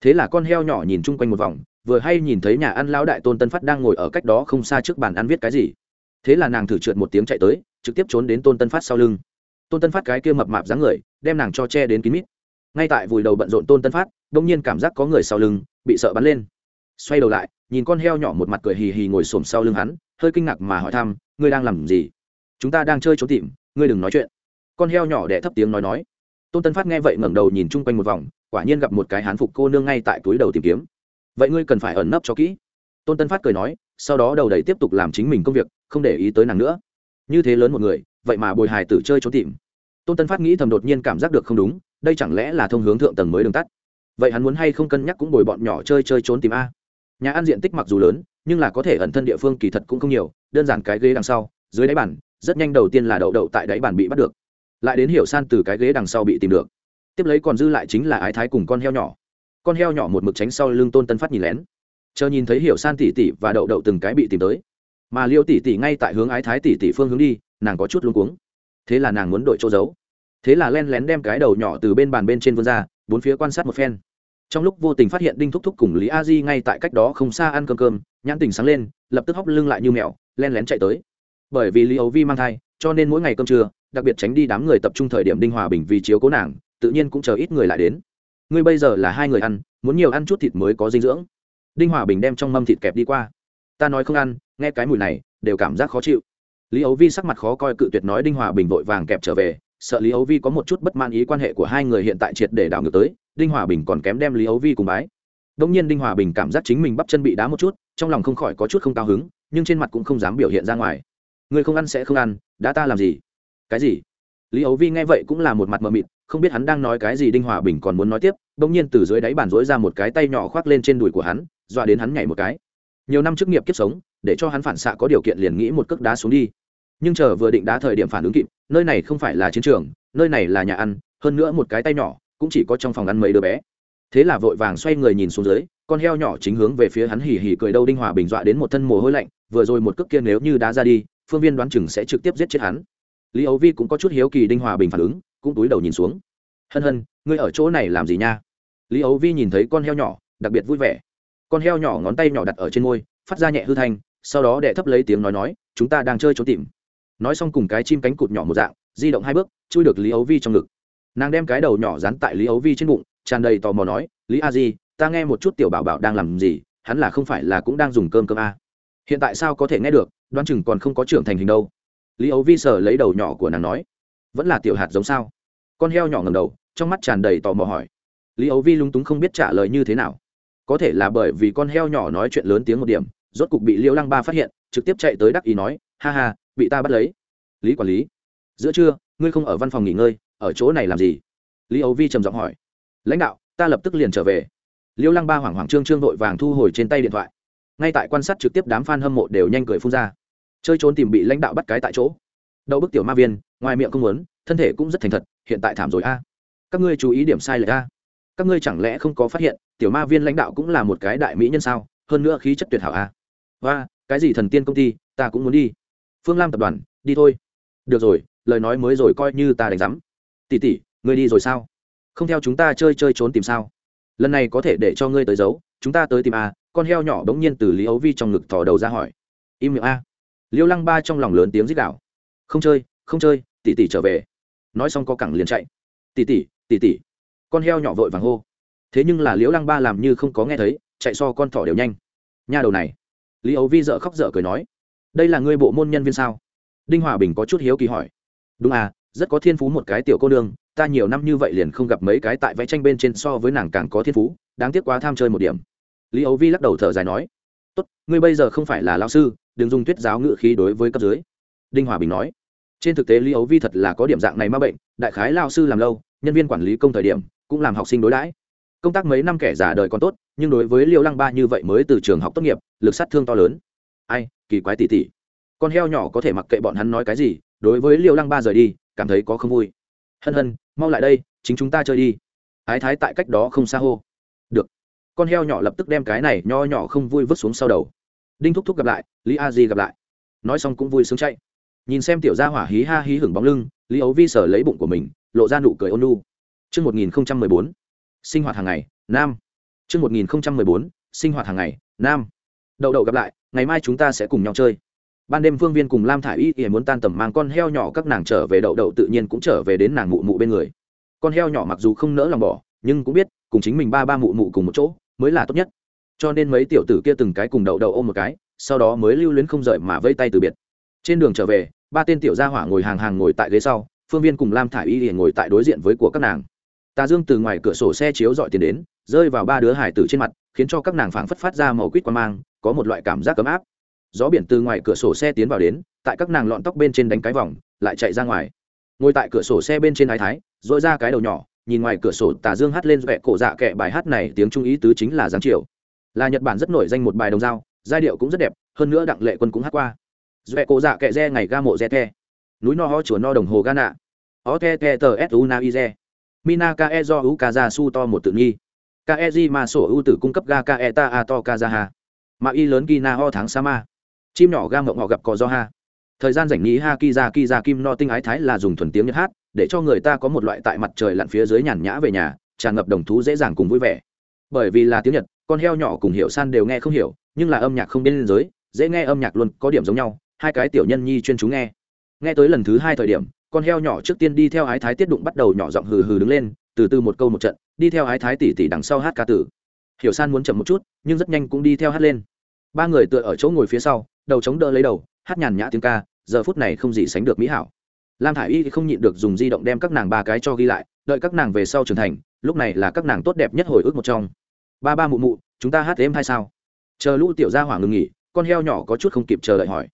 Thế là con heo nhỏ nhìn chung quanh một vòng, vừa hay nhìn thấy nhà ăn lão đại tôn tân phát đang ngồi ở cách đó không xa trước bàn ăn viết cái gì. Thế là nàng thử trượt một tiếng chạy tới, trực tiếp trốn đến tôn tân phát sau lưng. Tôn tân phát cái kia mập mạp dáng người, đem nàng cho che đến kín mít ngay tại vùi đầu bận rộn tôn tân phát đông nhiên cảm giác có người sau lưng, bị sợ bắn lên. Xoay đầu lại, nhìn con heo nhỏ một mặt cười hì hì ngồi xổm sau lưng hắn, hơi kinh ngạc mà hỏi thăm, ngươi đang làm gì? Chúng ta đang chơi trốn tìm, ngươi đừng nói chuyện. Con heo nhỏ đẻ thấp tiếng nói nói. Tôn tân phát nghe vậy ngẩng đầu nhìn chung quanh một vòng, quả nhiên gặp một cái hán phục cô nương ngay tại túi đầu tìm kiếm. Vậy ngươi cần phải ẩn nấp cho kỹ. Tôn tân phát cười nói, sau đó đầu đầy tiếp tục làm chính mình công việc, không để ý tới nàng nữa. Như thế lớn một người, vậy mà bồi hài tử chơi trốn tìm. Tôn tân phát nghĩ thầm đột nhiên cảm giác được không đúng đây chẳng lẽ là thông hướng thượng tầng mới đường tắt? Vậy hắn muốn hay không cân nhắc cũng bồi bọn nhỏ chơi chơi trốn tìm a? Nhà ăn diện tích mặc dù lớn, nhưng là có thể ẩn thân địa phương kỳ thật cũng không nhiều, đơn giản cái ghế đằng sau, dưới đáy bàn, rất nhanh đầu tiên là đậu đậu tại đáy bàn bị bắt được. Lại đến hiểu san từ cái ghế đằng sau bị tìm được. Tiếp lấy còn dư lại chính là ái thái cùng con heo nhỏ. Con heo nhỏ một mực tránh sau lưng tôn tân phát nhìn lén. Chờ nhìn thấy hiểu san tỉ tỉ và đậu đậu từng cái bị tìm tới. Mà liêu tỉ tỉ ngay tại hướng ái thái tỉ tỉ phương hướng đi, nàng có chút luống cuống. Thế là nàng muốn đội chỗ giấu thế là len lén đem cái đầu nhỏ từ bên bàn bên trên vươn ra, bốn phía quan sát một phen. Trong lúc vô tình phát hiện đinh thúc thúc cùng lý a di ngay tại cách đó không xa ăn cơm cơm, nhãn tình sáng lên, lập tức hóc lưng lại như mèo, len lén chạy tới. Bởi vì lý ấu vi mang thai, cho nên mỗi ngày cơm trưa, đặc biệt tránh đi đám người tập trung thời điểm đinh hòa bình vì chiếu cố nàng, tự nhiên cũng chờ ít người lại đến. Ngươi bây giờ là hai người ăn, muốn nhiều ăn chút thịt mới có dinh dưỡng. Đinh hòa bình đem trong mâm thịt kẹp đi qua. Ta nói không ăn, nghe cái mùi này, đều cảm giác khó chịu. Lý ấu vi sắc mặt khó coi cự tuyệt nói đinh hòa bình vội vàng kẹp trở về sợ lý ấu vi có một chút bất man ý quan hệ của hai người hiện tại triệt để đảo ngược tới, đinh hòa bình còn kém đem lý ấu vi cùng bái. Đông nhiên đinh hòa bình cảm giác chính mình bắp chân bị đá một chút, trong lòng không khỏi có chút không cao hứng, nhưng trên mặt cũng không dám biểu hiện ra ngoài. Người không ăn sẽ không ăn đã ta làm gì? Cái gì? Lý ấu vi nghe vậy cũng là một mặt mờ mịt, không biết hắn đang nói cái gì đinh hòa bình còn muốn nói tiếp, đông nhiên từ dưới đáy bàn rỗi ra một cái tay nhỏ khoác lên trên đùi của hắn, dọa đến hắn nhảy một cái. Nhiều năm chức nghiệp kiếp sống, để cho hắn phản xạ có điều kiện liền nghĩ một cước đá xuống đi. Nhưng chờ vừa định đá thời điểm phản ứng kịp nơi này không phải là chiến trường, nơi này là nhà ăn, hơn nữa một cái tay nhỏ, cũng chỉ có trong phòng ăn mấy đứa bé. Thế là vội vàng xoay người nhìn xuống dưới, con heo nhỏ chính hướng về phía hắn hỉ hỉ cười đâu đinh hòa bình dọa đến một thân mồ hôi lạnh, vừa rồi một cước kia nếu như đá ra đi, phương viên đoán chừng sẽ trực tiếp giết chết hắn. Lý ấu vi cũng có chút hiếu kỳ đinh hòa bình phản ứng, cũng túi đầu nhìn xuống. Hân hân, ngươi ở chỗ này làm gì nha? Lý ấu vi nhìn thấy con heo nhỏ, đặc biệt vui vẻ. Con heo nhỏ ngón tay nhỏ đặt ở trên môi, phát ra nhẹ hư thanh, sau đó đệ thấp lấy tiếng nói nói, chúng ta đang chơi trốn tìm nói xong cùng cái chim cánh cụt nhỏ một dạng, di động hai bước, chui được lý ấu vi trong ngực. Nàng đem cái đầu nhỏ dán tại lý ấu vi trên bụng, tràn đầy tò mò nói, lý a di, ta nghe một chút tiểu bảo bảo đang làm gì, hắn là không phải là cũng đang dùng cơm cơm a? Hiện tại sao có thể nghe được, đoán chừng còn không có trưởng thành hình đâu. Lý ấu vi sờ lấy đầu nhỏ của nàng nói, vẫn là tiểu hạt giống sao? Con heo nhỏ ngầm đầu, trong mắt tràn đầy tò mò hỏi. Lý ấu vi lung túng không biết trả lời như thế nào. Có thể là bởi vì con heo nhỏ nói chuyện lớn tiếng một điểm, rốt cục bị liêu lăng ba phát hiện, trực tiếp chạy tới đắc ý nói, ha ha bị ta bắt lấy. Lý quản lý, giữa trưa, ngươi không ở văn phòng nghỉ ngơi, ở chỗ này làm gì? Lý ấu vi trầm giọng hỏi. Lãnh đạo, ta lập tức liền trở về. Liêu lăng ba hoảng hoảng trương trương vội vàng thu hồi trên tay điện thoại. Ngay tại quan sát trực tiếp đám f a n hâm mộ đều nhanh cười phun ra. Chơi trốn tìm bị lãnh đạo bắt cái tại chỗ. Đậu bức tiểu ma viên, ngoài miệng không muốn, thân thể cũng rất thành thật, hiện tại thảm rồi a. Các ngươi chú ý điểm sai lệch a. Các ngươi chẳng lẽ không có phát hiện, tiểu ma viên lãnh đạo cũng là một cái đại mỹ nhân sao? Hơn nữa khí chất tuyệt hảo a. Và cái gì thần tiên công ty, ta cũng muốn đi phương lam tập đoàn, đi thôi. Được rồi, lời nói mới rồi coi như ta đánh giám. Tỉ tỉ ngươi đi rồi sao? Không theo chúng ta chơi chơi trốn tìm sao? Lần này có thể để cho ngươi tới giấu, chúng ta tới tìm a con heo nhỏ bỗng nhiên từ lý ấu vi trong ngực thò đầu ra hỏi. Im miệng a. Liêu lăng ba trong lòng lớn tiếng dích đạo không chơi không chơi tỉ tỉ trở về. Nói xong có cẳng liền chạy. Tỉ tỉ tỉ tỉ con heo nhỏ vội vàng hô. Thế nhưng là liễu lăng ba làm như không có nghe thấy, chạy so con thỏ đều nhanh. Nha đầu này. Lý ấu vi dợ khóc dở cười nói đây là ngươi bộ môn nhân viên sao? Đinh hòa bình có chút hiếu kỳ hỏi. Đúng à rất có thiên phú một cái tiểu cô nương, ta nhiều năm như vậy liền không gặp mấy cái tại vẽ tranh bên trên so với nàng càng có thiên phú, đáng tiếc quá tham chơi một điểm. Lý ấu vi lắc đầu thở dài nói. Tốt, ngươi bây giờ không phải là lao sư, đừng dùng tuyết giáo ngự khí đối với cấp dưới. Đinh hòa bình nói. Trên thực tế lý ấu vi thật là có điểm dạng này ma bệnh, đại khái lao sư làm lâu, nhân viên quản lý công thời điểm, cũng làm học sinh đối đãi. Công tác mấy năm kẻ già đời còn tốt, nhưng đối với liêu lăng ba như vậy mới từ trường học tốt nghiệp, lực sát thương to lớn ai kỳ quái tỉ tỉ con heo nhỏ có thể mặc kệ bọn hắn nói cái gì đối với liêu lăng ba rời đi cảm thấy có không vui hân hân mau lại đây chính chúng ta chơi đi ái thái tại cách đó không xa hô được con heo nhỏ lập tức đem cái này nho nhỏ không vui vứt xuống sau đầu đinh thúc thúc gặp lại lý a di gặp lại nói xong cũng vui sướng chạy nhìn xem tiểu gia hỏa hí ha hí hửng bóng lưng lý ấu vi sở lấy bụng của mình lộ ra nụ cười ôn nu Chương 1014. Sinh hoạt hàng ngày, nam. Chương 1014. Sinh hoạt hàng ngày, nam. Đậu đậu gặp lại, ngày mai chúng ta sẽ cùng nhau chơi. Ban đêm Phương Viên cùng Lam Thải Y ỉa muốn tan tầm mang con heo nhỏ các nàng trở về đậu đậu tự nhiên cũng trở về đến nàng mụ mụ bên người. Con heo nhỏ mặc dù không nỡ lòng bỏ, nhưng cũng biết, cùng chính mình ba ba mụ mụ cùng một chỗ, mới là tốt nhất. Cho nên mấy tiểu tử kia từng cái cùng đậu đậu ôm một cái, sau đó mới lưu luyến không rời mà vây tay từ biệt. Trên đường trở về, ba tên tiểu gia hỏa ngồi hàng hàng ngồi tại ghế sau, Phương Viên cùng Lam Thải Y ỉa ngồi tại đối diện với của các nàng tà dương từ ngoài cửa sổ xe chiếu dọi tiền đến rơi vào ba đứa hải tử trên mặt khiến cho các nàng phảng phất phát ra màu quýt qua mang có một loại cảm giác ấm áp. Gió biển từ ngoài cửa sổ xe tiến vào đến, tại các nàng lọn tóc bên trên đánh cái vòng, lại chạy ra ngoài. Ngồi tại cửa sổ xe bên trên ái thái dội ra cái đầu nhỏ, nhìn ngoài cửa sổ tà dương hát lên vẹ cổ dạ kệ bài hát này, tiếng trung ý tứ chính là giáng triều là nhật bản rất nổi danh một bài đồng dao, giai điệu cũng rất đẹp, hơn nữa đặng lệ quân cũng hát qua. Vẹ cổ dạ kệ re ngày ga mộ re the. Núi no ho chùa no đồng hồ ga nạ. O the the tờ s u na i re. Mina kae do u kaza su to một tự nghi. Kae di ma sổ u tử cung cấp ga kae ta a to kaza ha mà y lớn kina ho tháng sa ma. Chim nhỏ ga mộng họ gặp cò do ha. Thời gian rảnh nghĩ ha ki ra ki ra kim no tinh ái thái là dùng thuần tiếng nhật hát, để cho người ta có một loại tại mặt trời lặn phía dưới nhàn nhã về nhà, tràn ngập đồng thú dễ dàng cùng vui vẻ. Bởi vì là tiếng nhật, con heo nhỏ cùng hiểu san đều nghe không hiểu, nhưng là âm nhạc không biên giới dễ nghe âm nhạc luôn có điểm giống nhau, hai cái tiểu nhân nhi chuyên chú nghe. Nghe tới lần thứ hai thời điểm, con heo nhỏ trước tiên đi theo ái thái tiết đụng bắt đầu nhỏ giọng hừ hừ đứng lên, từ từ một câu một trận, đi theo ái thái tỉ tỉ đằng sau hát ca tử. Hiểu san muốn chậm một chút, nhưng rất nhanh cũng đi theo hát lên ba người tựa ở chỗ ngồi phía sau, đầu chống đỡ lấy đầu, hát nhàn nhã tiếng ca, giờ phút này không gì sánh được mỹ hảo. Lam thả i y không nhịn được dùng di động đem các nàng ba cái cho ghi lại, đợi các nàng về sau trưởng thành, lúc này là các nàng tốt đẹp nhất hồi ức một trong. Ba ba mụ mụ, chúng ta hát êm hay sao? Chờ lũ tiểu gia hỏa ngừng nghỉ, con heo nhỏ có chút không kịp chờ đợi hỏi.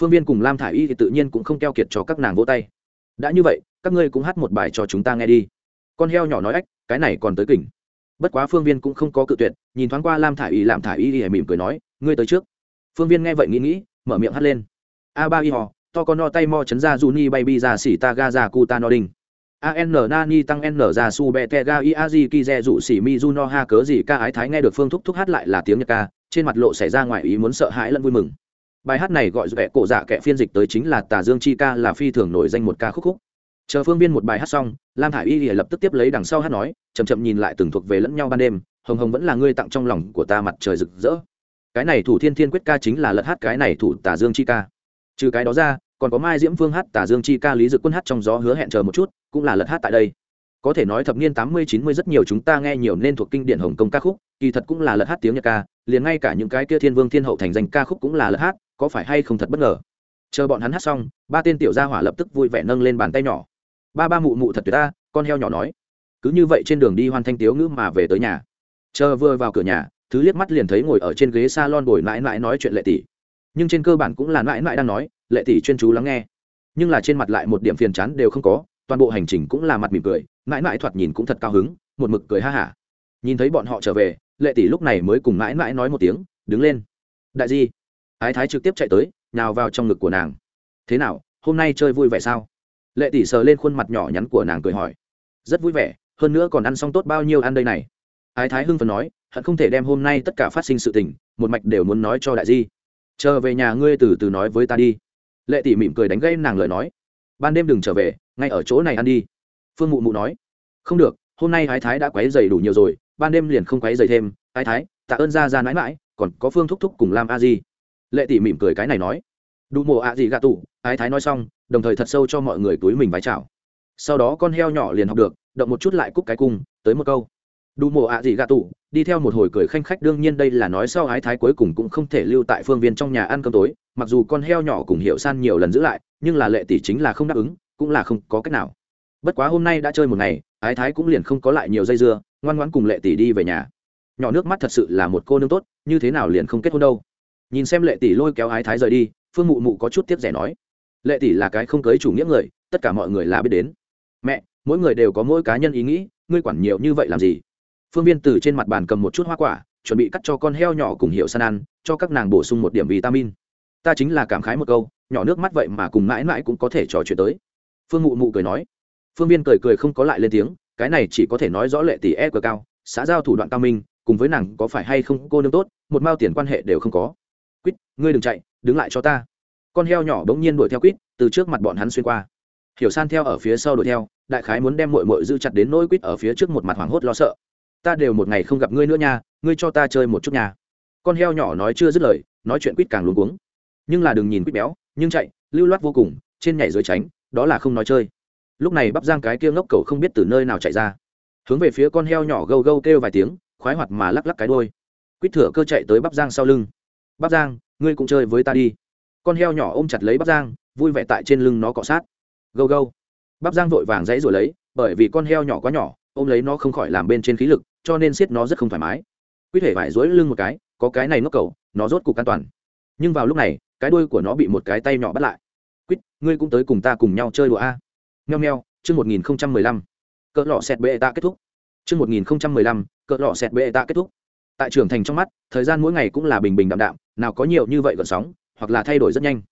Phương viên cùng lam thả i y thì tự nhiên cũng không keo kiệt cho các nàng vỗ tay. Đã như vậy, các ngươi cũng hát một bài cho chúng ta nghe đi. Con heo nhỏ nói ách, cái này còn tới kỉnh. Bất quá phương viên cũng không có cự tuyệt, nhìn thoáng qua lam thả i y làm thả i y mỉm cười nói ngươi tới trước. Phương viên nghe vậy nghĩ nghĩ, mở miệng hắt lên. A ba y hò, to con no tay mo chấn ra du ni bay bi ra xỉ ta ga ra cu ta no đinh. A n na ni tăng n ra su bẹ te ga i a di ki re rủ xỉ mi du no ha cớ gì ca ái thái nghe được phương thúc thúc hát lại là tiếng nhật ca, trên mặt lộ xảy ra ngoài ý muốn sợ hãi lẫn vui mừng. Bài hát này gọi vẽ cổ dạ kệ phiên dịch tới chính là tà dương chi ca là phi thường nổi danh một ca khúc khúc. Chờ phương viên một bài hát xong, lam hải y lìa lập tức tiếp lấy đằng sau hát nói chầm chậm nhìn lại từng thuộc về lẫn nhau ban đêm, hồng hồng vẫn là ngươi tặng trong lòng của ta mặt trời rực rỡ cái này thủ thiên thiên quyết ca chính là lật hát cái này thủ tà dương chi ca. Trừ cái đó ra, còn có mai diễm phương hát tà dương chi ca, lý dực quân hát trong gió hứa hẹn chờ một chút, cũng là lật hát tại đây. Có thể nói thập niên tám mươi, chín mươi rất nhiều chúng ta nghe nhiều nên thuộc kinh điển hồng công ca khúc, kỳ thật cũng là lật hát tiếng nhật ca, liền ngay cả những cái kia thiên vương thiên hậu thành danh ca khúc cũng là lật hát, có phải hay không thật bất ngờ? Chờ bọn hắn hát xong, ba tên tiểu gia hỏa lập tức vui vẻ nâng lên bàn tay nhỏ. Ba ba mụ mụ thật tuyệt ta, con heo nhỏ nói. Cứ như vậy trên đường đi hoàn thanh tiếu ngữ mà về tới nhà. Chờ vừa vào cửa nhà thứ liếc mắt liền thấy ngồi ở trên ghế s a lon bồi mãi mãi nói chuyện lệ tỷ. Nhưng trên cơ bản cũng là mãi mãi đang nói, lệ tỷ chuyên chú lắng nghe. Nhưng là trên mặt lại một điểm phiền chán đều không có, toàn bộ hành trình cũng là mặt mỉm cười, mãi mãi thoạt nhìn cũng thật cao hứng, một mực cười ha hả. Nhìn thấy bọn họ trở về, lệ tỷ lúc này mới cùng mãi mãi nói một tiếng, đứng lên. Đại di. Ái thái trực tiếp chạy tới nào vào trong ngực của nàng. Thế nào, hôm nay chơi vui vẻ sao? Lệ tỷ sờ lên khuôn mặt nhỏ nhắn của nàng cười hỏi. Rất vui vẻ, hơn nữa còn ăn xong tốt bao nhiêu ăn đây này? Ái thái hưng phần nói hận không thể đem hôm nay tất cả phát sinh sự tình, một mạch đều muốn nói cho đại di. Chờ về nhà ngươi từ từ nói với ta đi. Lệ tỷ mỉm cười đánh gây nàng lời nói. Ban đêm đừng trở về, ngay ở chỗ này ăn đi. Phương mụ mụ nói. Không được, hôm nay ái thái đã quấy dày đủ nhiều rồi, ban đêm liền không quấy dày thêm. Ái thái, tạ ơn ra ra mãi mãi, còn có phương thúc thúc cùng lam a di. Lệ tỷ mỉm cười cái này nói. Đủ mộ ạ gì gạ tủ ái thái nói xong, đồng thời thật sâu cho mọi người túi mình vái chào. Sau đó con heo nhỏ liền học được, động một chút lại cúc cái cung, tới một câu. Đủ mộ ạ gì gạ tủ đi theo một hồi cười khanh khách, đương nhiên đây là nói sau ái thái cuối cùng cũng không thể lưu tại phương viên trong nhà ăn cơm tối, mặc dù con heo nhỏ cùng hiệu san nhiều lần giữ lại, nhưng là lệ tỷ chính là không đáp ứng, cũng là không có cách nào. Bất quá hôm nay đã chơi một ngày, ái thái cũng liền không có lại nhiều dây dưa, ngoan ngoãn cùng lệ tỷ đi về nhà. Nhỏ nước mắt thật sự là một cô nương tốt, như thế nào liền không kết hôn đâu. Nhìn xem lệ tỷ lôi kéo ái thái rời đi, phương mụ mụ có chút tiếc rẻ nói, lệ tỷ là cái không cưới chủ nghĩa người, tất cả mọi người là biết đến. Mẹ, mỗi người đều có mỗi cá nhân ý nghĩ, ngươi quản nhiều như vậy làm gì? Phương viên từ trên mặt bàn cầm một chút hoa quả, chuẩn bị cắt cho con heo nhỏ cùng hiệu san ăn, cho các nàng bổ sung một điểm vitamin. Ta chính là cảm khái một câu, nhỏ nước mắt vậy mà cùng mãi mãi cũng có thể trò chuyện tới. Phương mụ mụ cười nói. Phương viên cười cười không có lại lên tiếng, cái này chỉ có thể nói rõ lệ tỷ e cờ cao, xã giao thủ đoạn cao minh, cùng với nàng có phải hay không cô nương tốt, một mao tiền quan hệ đều không có. Quýt, ngươi đừng chạy, đứng lại cho ta. Con heo nhỏ bỗng nhiên đuổi theo quýt, từ trước mặt bọn hắn xuyên qua. Hiểu san theo ở phía sau đuổi theo, đại khái muốn đem mội mội giữ chặt đến nỗi quýt ở phía trước một mặt hoảng hốt lo sợ ta đều một ngày không gặp ngươi nữa nha, ngươi cho ta chơi một chút nha. Con heo nhỏ nói chưa dứt lời, nói chuyện quýt càng luống cuống. Nhưng là đừng nhìn quýt béo, nhưng chạy, lưu loát vô cùng, trên nhảy dưới tránh, đó là không nói chơi. Lúc này bắp giang cái kia ngốc cầu không biết từ nơi nào chạy ra. Hướng về phía con heo nhỏ gâu gâu kêu vài tiếng, khoái hoạt mà lắc lắc cái đôi quýt thửa cơ chạy tới bắp giang sau lưng. Bắp giang, ngươi cũng chơi với ta đi. Con heo nhỏ ôm chặt lấy bắp giang, vui vẻ tại trên lưng nó cọ sát. Gâu gâu. Bắp giang vội vàng dãy rồi lấy, bởi vì con heo nhỏ quá nhỏ, ôm lấy nó không khỏi làm bên trên khí lực cho nên siết nó rất không thoải mái. Quýt hề vải dối lưng một cái, có cái này ngốc cầu, nó rốt cục an toàn. Nhưng vào lúc này, cái đuôi của nó bị một cái tay nhỏ bắt lại. Quýt, ngươi cũng tới cùng ta cùng nhau chơi đùa a. Nheo nheo chương một nghìn mười lăm. Cỡ lọ xẹt bệ ta kết thúc. Chương một nghìn mười lăm, cỡ lọ xẹt bệ ta kết thúc. Tại trưởng thành trong mắt, thời gian mỗi ngày cũng là bình bình đạm đạm, nào có nhiều như vậy gợn sóng, hoặc là thay đổi rất nhanh.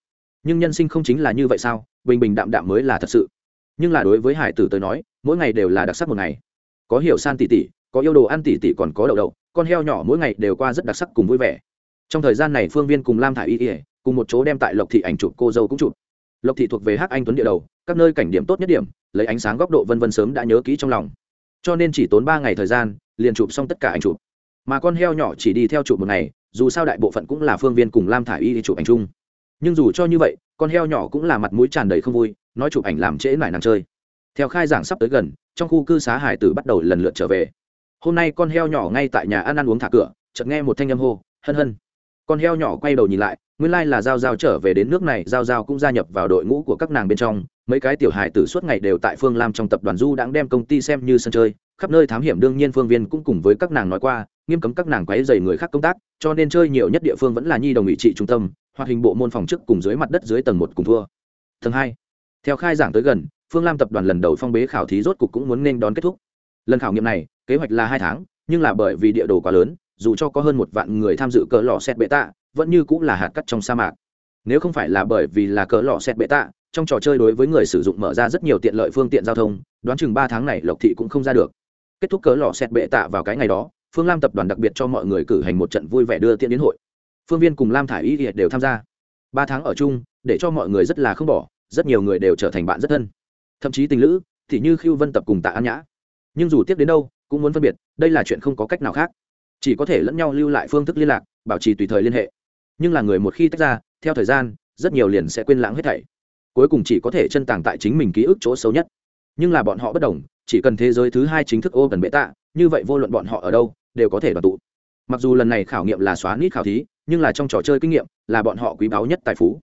Nhưng nhân sinh không chính là như vậy sao? Bình bình đạm đạm mới là thật sự. Nhưng là đối với hải tử tới nói, mỗi ngày đều là đặc sắc một ngày. Có hiểu san tỉ tỉ có yêu đồ ăn tỉ tỉ còn có đậu đậu, con heo nhỏ mỗi ngày đều qua rất đặc sắc cùng vui vẻ. Trong thời gian này, phương viên cùng lam thả y ỉa cùng một chỗ đem tại lộc thị ảnh chụp, cô dâu cũng chụp. Lộc thị thuộc về hắc anh tuấn địa đầu, các nơi cảnh điểm tốt nhất điểm, lấy ánh sáng góc độ vân vân sớm đã nhớ kỹ trong lòng. Cho nên chỉ tốn ba ngày thời gian, liền chụp xong tất cả ảnh chụp. Mà con heo nhỏ chỉ đi theo chụp một ngày, dù sao đại bộ phận cũng là phương viên cùng lam thả i y đi chụp ảnh chung. Nhưng dù cho như vậy, con heo nhỏ cũng là mặt mũi tràn đầy không vui, nói chụp ảnh làm trễ lại nàng chơi. Theo khai giảng sắp tới gần, trong khu cư xá hải tử bắt đầu lần lượt trở về hôm nay con heo nhỏ ngay tại nhà ăn ăn uống thả cửa, chợt nghe một thanh âm hô, hân hân. Con heo nhỏ quay đầu nhìn lại, nguyên lai là giao giao trở về đến nước này, giao giao cũng gia nhập vào đội ngũ của các nàng bên trong. Mấy cái tiểu hài tử suốt ngày đều tại phương lam trong tập đoàn du đang đem công ty xem như sân chơi. Khắp nơi thám hiểm đương nhiên phương viên cũng cùng với các nàng nói qua, nghiêm cấm các nàng quấy dày người khác công tác, cho nên chơi nhiều nhất địa phương vẫn là nhi đồng ủy trị trung tâm hoặc hình bộ môn phòng chức cùng dưới mặt đất dưới tầng một cùng thua. Tầng hai. Theo khai giảng tới gần, phương lam tập đoàn lần đầu phong bế khảo thí rốt cục cũng muốn nên đón kết thúc. Lần khảo nghiệm này kế hoạch là hai tháng, nhưng là bởi vì địa đồ quá lớn, dù cho có hơn một vạn người tham dự cỡ lò xét bệ tạ, vẫn như cũng là hạt cắt trong sa mạc. Nếu không phải là bởi vì là cỡ lò xét bệ tạ, trong trò chơi đối với người sử dụng mở ra rất nhiều tiện lợi phương tiện giao thông, đoán chừng ba tháng này lộc thị cũng không ra được. Kết thúc cỡ lò xét bệ tạ vào cái ngày đó, phương lam tập đoàn đặc biệt cho mọi người cử hành một trận vui vẻ đưa tiện đến hội. Phương viên cùng lam thả i y đều tham gia. Ba tháng ở chung, để cho mọi người rất là không bỏ, rất nhiều người đều trở thành bạn rất thân. Thậm chí tình lữ thì như khiêu vân tập cùng tạ an nhã. Nhưng dù tiếp đến đâu cũng muốn phân biệt, đây là chuyện không có cách nào khác. Chỉ có thể lẫn nhau lưu lại phương thức liên lạc, bảo trì tùy thời liên hệ. Nhưng là người một khi tách ra, theo thời gian, rất nhiều liền sẽ quên lãng hết thảy. Cuối cùng chỉ có thể chân tàng tại chính mình ký ức chỗ xấu nhất. Nhưng là bọn họ bất đồng, chỉ cần thế giới thứ hai chính thức ô cần bệ tạ, như vậy vô luận bọn họ ở đâu, đều có thể đoàn tụ. Mặc dù lần này khảo nghiệm là xóa nít khảo thí, nhưng là trong trò chơi kinh nghiệm, là bọn họ quý báu nhất tài phú.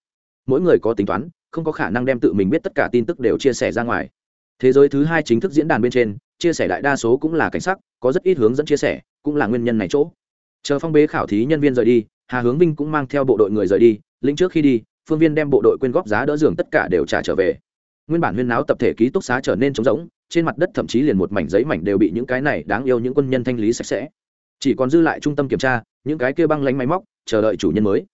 Mỗi người có tính toán, không có khả năng đem tự mình biết tất cả tin tức đều chia sẻ ra ngoài. Thế giới thứ hai chính thức diễn đàn bên trên chia sẻ đại đa số cũng là cảnh sắc, có rất ít hướng dẫn chia sẻ, cũng là nguyên nhân này chỗ. Chờ phong bế khảo thí nhân viên rời đi, hà hướng vinh cũng mang theo bộ đội người rời đi, lĩnh trước khi đi, phương viên đem bộ đội quyên góp giá đỡ giường tất cả đều trả trở về. Nguyên bản huyên náo tập thể ký túc xá trở nên trống rỗng, trên mặt đất thậm chí liền một mảnh giấy mảnh đều bị những cái này đáng yêu những quân nhân thanh lý sạch sẽ. Chỉ còn dư lại trung tâm kiểm tra, những cái kia băng lánh máy móc, chờ đợi chủ nhân mới.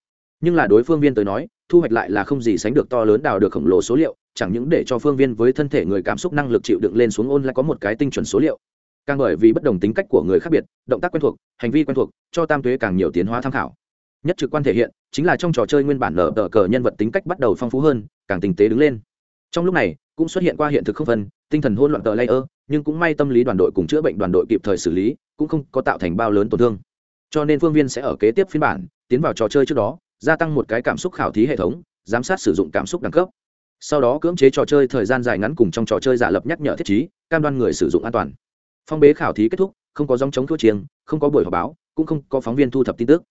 Nhưng là đối phương viên tới nói thu hoạch lại là không gì sánh được to lớn đào được khổng lồ số liệu, chẳng những để cho phương viên với thân thể người cảm xúc năng lực chịu đựng lên xuống ôn lại có một cái tinh chuẩn số liệu. Càng bởi vì bất đồng tính cách của người khác biệt, động tác quen thuộc, hành vi quen thuộc, cho tam tuế càng nhiều tiến hóa tham khảo. Nhất trực quan thể hiện, chính là trong trò chơi nguyên bản nở tờ cờ nhân vật tính cách bắt đầu phong phú hơn, càng tinh tế đứng lên. Trong lúc này, cũng xuất hiện qua hiện thực không phân, tinh thần hỗn loạn tờ layer, nhưng cũng may tâm lý đoàn đội cùng chữa bệnh đoàn đội kịp thời xử lý, cũng không có tạo thành bao lớn tổn thương. Cho nên phương viên sẽ ở kế tiếp phiên bản, tiến vào trò chơi trước đó gia tăng một cái cảm xúc khảo thí hệ thống, giám sát sử dụng cảm xúc đẳng cấp. Sau đó cưỡng chế trò chơi thời gian dài ngắn cùng trong trò chơi giả lập nhắc nhở thiết chí cam đoan người sử dụng an toàn. Phong bế khảo thí kết thúc, không có dòng chống thua chiêng, không có buổi họp báo, cũng không có phóng viên thu thập tin tức.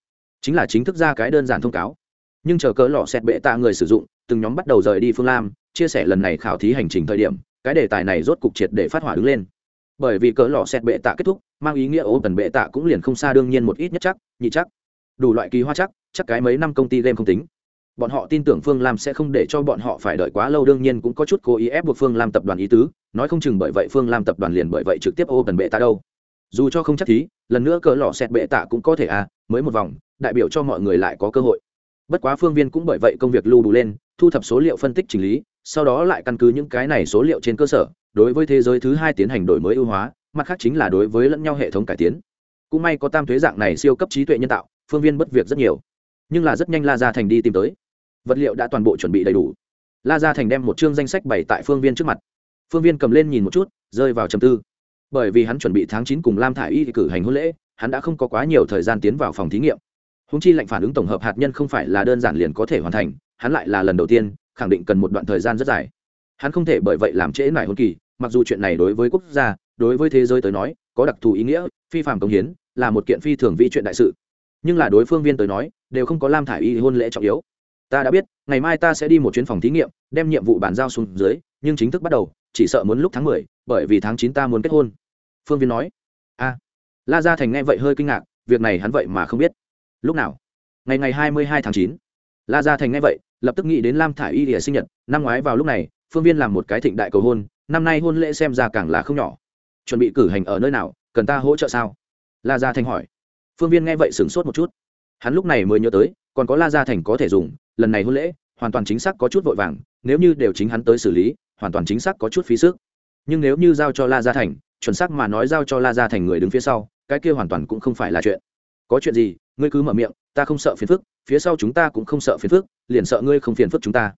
Chính là chính thức ra cái đơn giản thông cáo. Nhưng chờ cỡ lọ xẹt bệ tạ người sử dụng, từng nhóm bắt đầu rời đi phương lam, chia sẻ lần này khảo thí hành trình thời điểm, cái đề tài này rốt cục triệt để phát hỏa đứng lên. Bởi vì cỡ lọ xẹt bệ tạ kết thúc, mang ý nghĩa ô tần bệ tạ cũng liền không xa đương nhiên một ít nhất chắc, nhị chắc. Đủ loại kỳ hoa chắc chắc cái mấy năm công ty game không tính. Bọn họ tin tưởng phương lam sẽ không để cho bọn họ phải đợi quá lâu, đương nhiên cũng có chút cố ý ép buộc phương lam tập đoàn ý tứ, nói không chừng bởi vậy phương lam tập đoàn liền bởi vậy trực tiếp ô cần bệ tạ đâu. Dù cho không chắc thí, lần nữa cỡ lọ xẹt bệ tạ cũng có thể à mới một vòng, đại biểu cho mọi người lại có cơ hội. Bất quá phương viên cũng bởi vậy công việc lưu đủ lên, thu thập số liệu phân tích chỉnh lý, sau đó lại căn cứ những cái này số liệu trên cơ sở, đối với thế giới thứ hai tiến hành đổi mới ưu hóa, mặt khác chính là đối với lẫn nhau hệ thống cải tiến. Cũng may có tam thuế dạng này siêu cấp trí tuệ nhân tạo, phương viên bất việc rất nhiều nhưng là rất nhanh la ra thành đi tìm tới. Vật liệu đã toàn bộ chuẩn bị đầy đủ. La ra thành đem một chương danh sách bày tại phương viên trước mặt. Phương viên cầm lên nhìn một chút, rơi vào trầm tư. Bởi vì hắn chuẩn bị tháng chín cùng lam thả i y cử hành hôn lễ, hắn đã không có quá nhiều thời gian tiến vào phòng thí nghiệm. Húng chi lệnh phản ứng tổng hợp hạt nhân không phải là đơn giản liền có thể hoàn thành, hắn lại là lần đầu tiên, khẳng định cần một đoạn thời gian rất dài. Hắn không thể bởi vậy làm trễ nải hôn kỳ, mặc dù chuyện này đối với quốc gia, đối với thế giới tới nói, có đặc thù ý nghĩa, phi phạm công hiến, là một kiện phi thường vi chuyện đại sự nhưng là đối phương viên tới nói, đều không có lam thả y hôn lễ trọng yếu. Ta đã biết, ngày mai ta sẽ đi một chuyến phòng thí nghiệm, đem nhiệm vụ bàn giao xuống dưới, nhưng chính thức bắt đầu, chỉ sợ muốn lúc tháng mười, bởi vì tháng chín ta muốn kết hôn. Phương viên nói. A. La gia thành nghe vậy hơi kinh ngạc, việc này hắn vậy mà không biết. Lúc nào? Ngày ngày hai mươi hai tháng chín. La gia thành nghe vậy, lập tức nghĩ đến lam thả i y địa sinh nhật, năm ngoái vào lúc này, phương viên làm một cái thịnh đại cầu hôn, năm nay hôn lễ xem ra càng là không nhỏ. Chuẩn bị cử hành ở nơi nào, cần ta hỗ trợ sao? La gia thành hỏi phương viên nghe vậy sửng sốt một chút. Hắn lúc này mới nhớ tới, còn có la gia thành có thể dùng, lần này hôn lễ, hoàn toàn chính xác có chút vội vàng, nếu như đều chính hắn tới xử lý, hoàn toàn chính xác có chút phí sức. Nhưng nếu như giao cho la gia thành, chuẩn xác mà nói giao cho la gia thành người đứng phía sau, cái kia hoàn toàn cũng không phải là chuyện. Có chuyện gì, ngươi cứ mở miệng, ta không sợ phiền phức, phía sau chúng ta cũng không sợ phiền phức, liền sợ ngươi không phiền phức chúng ta.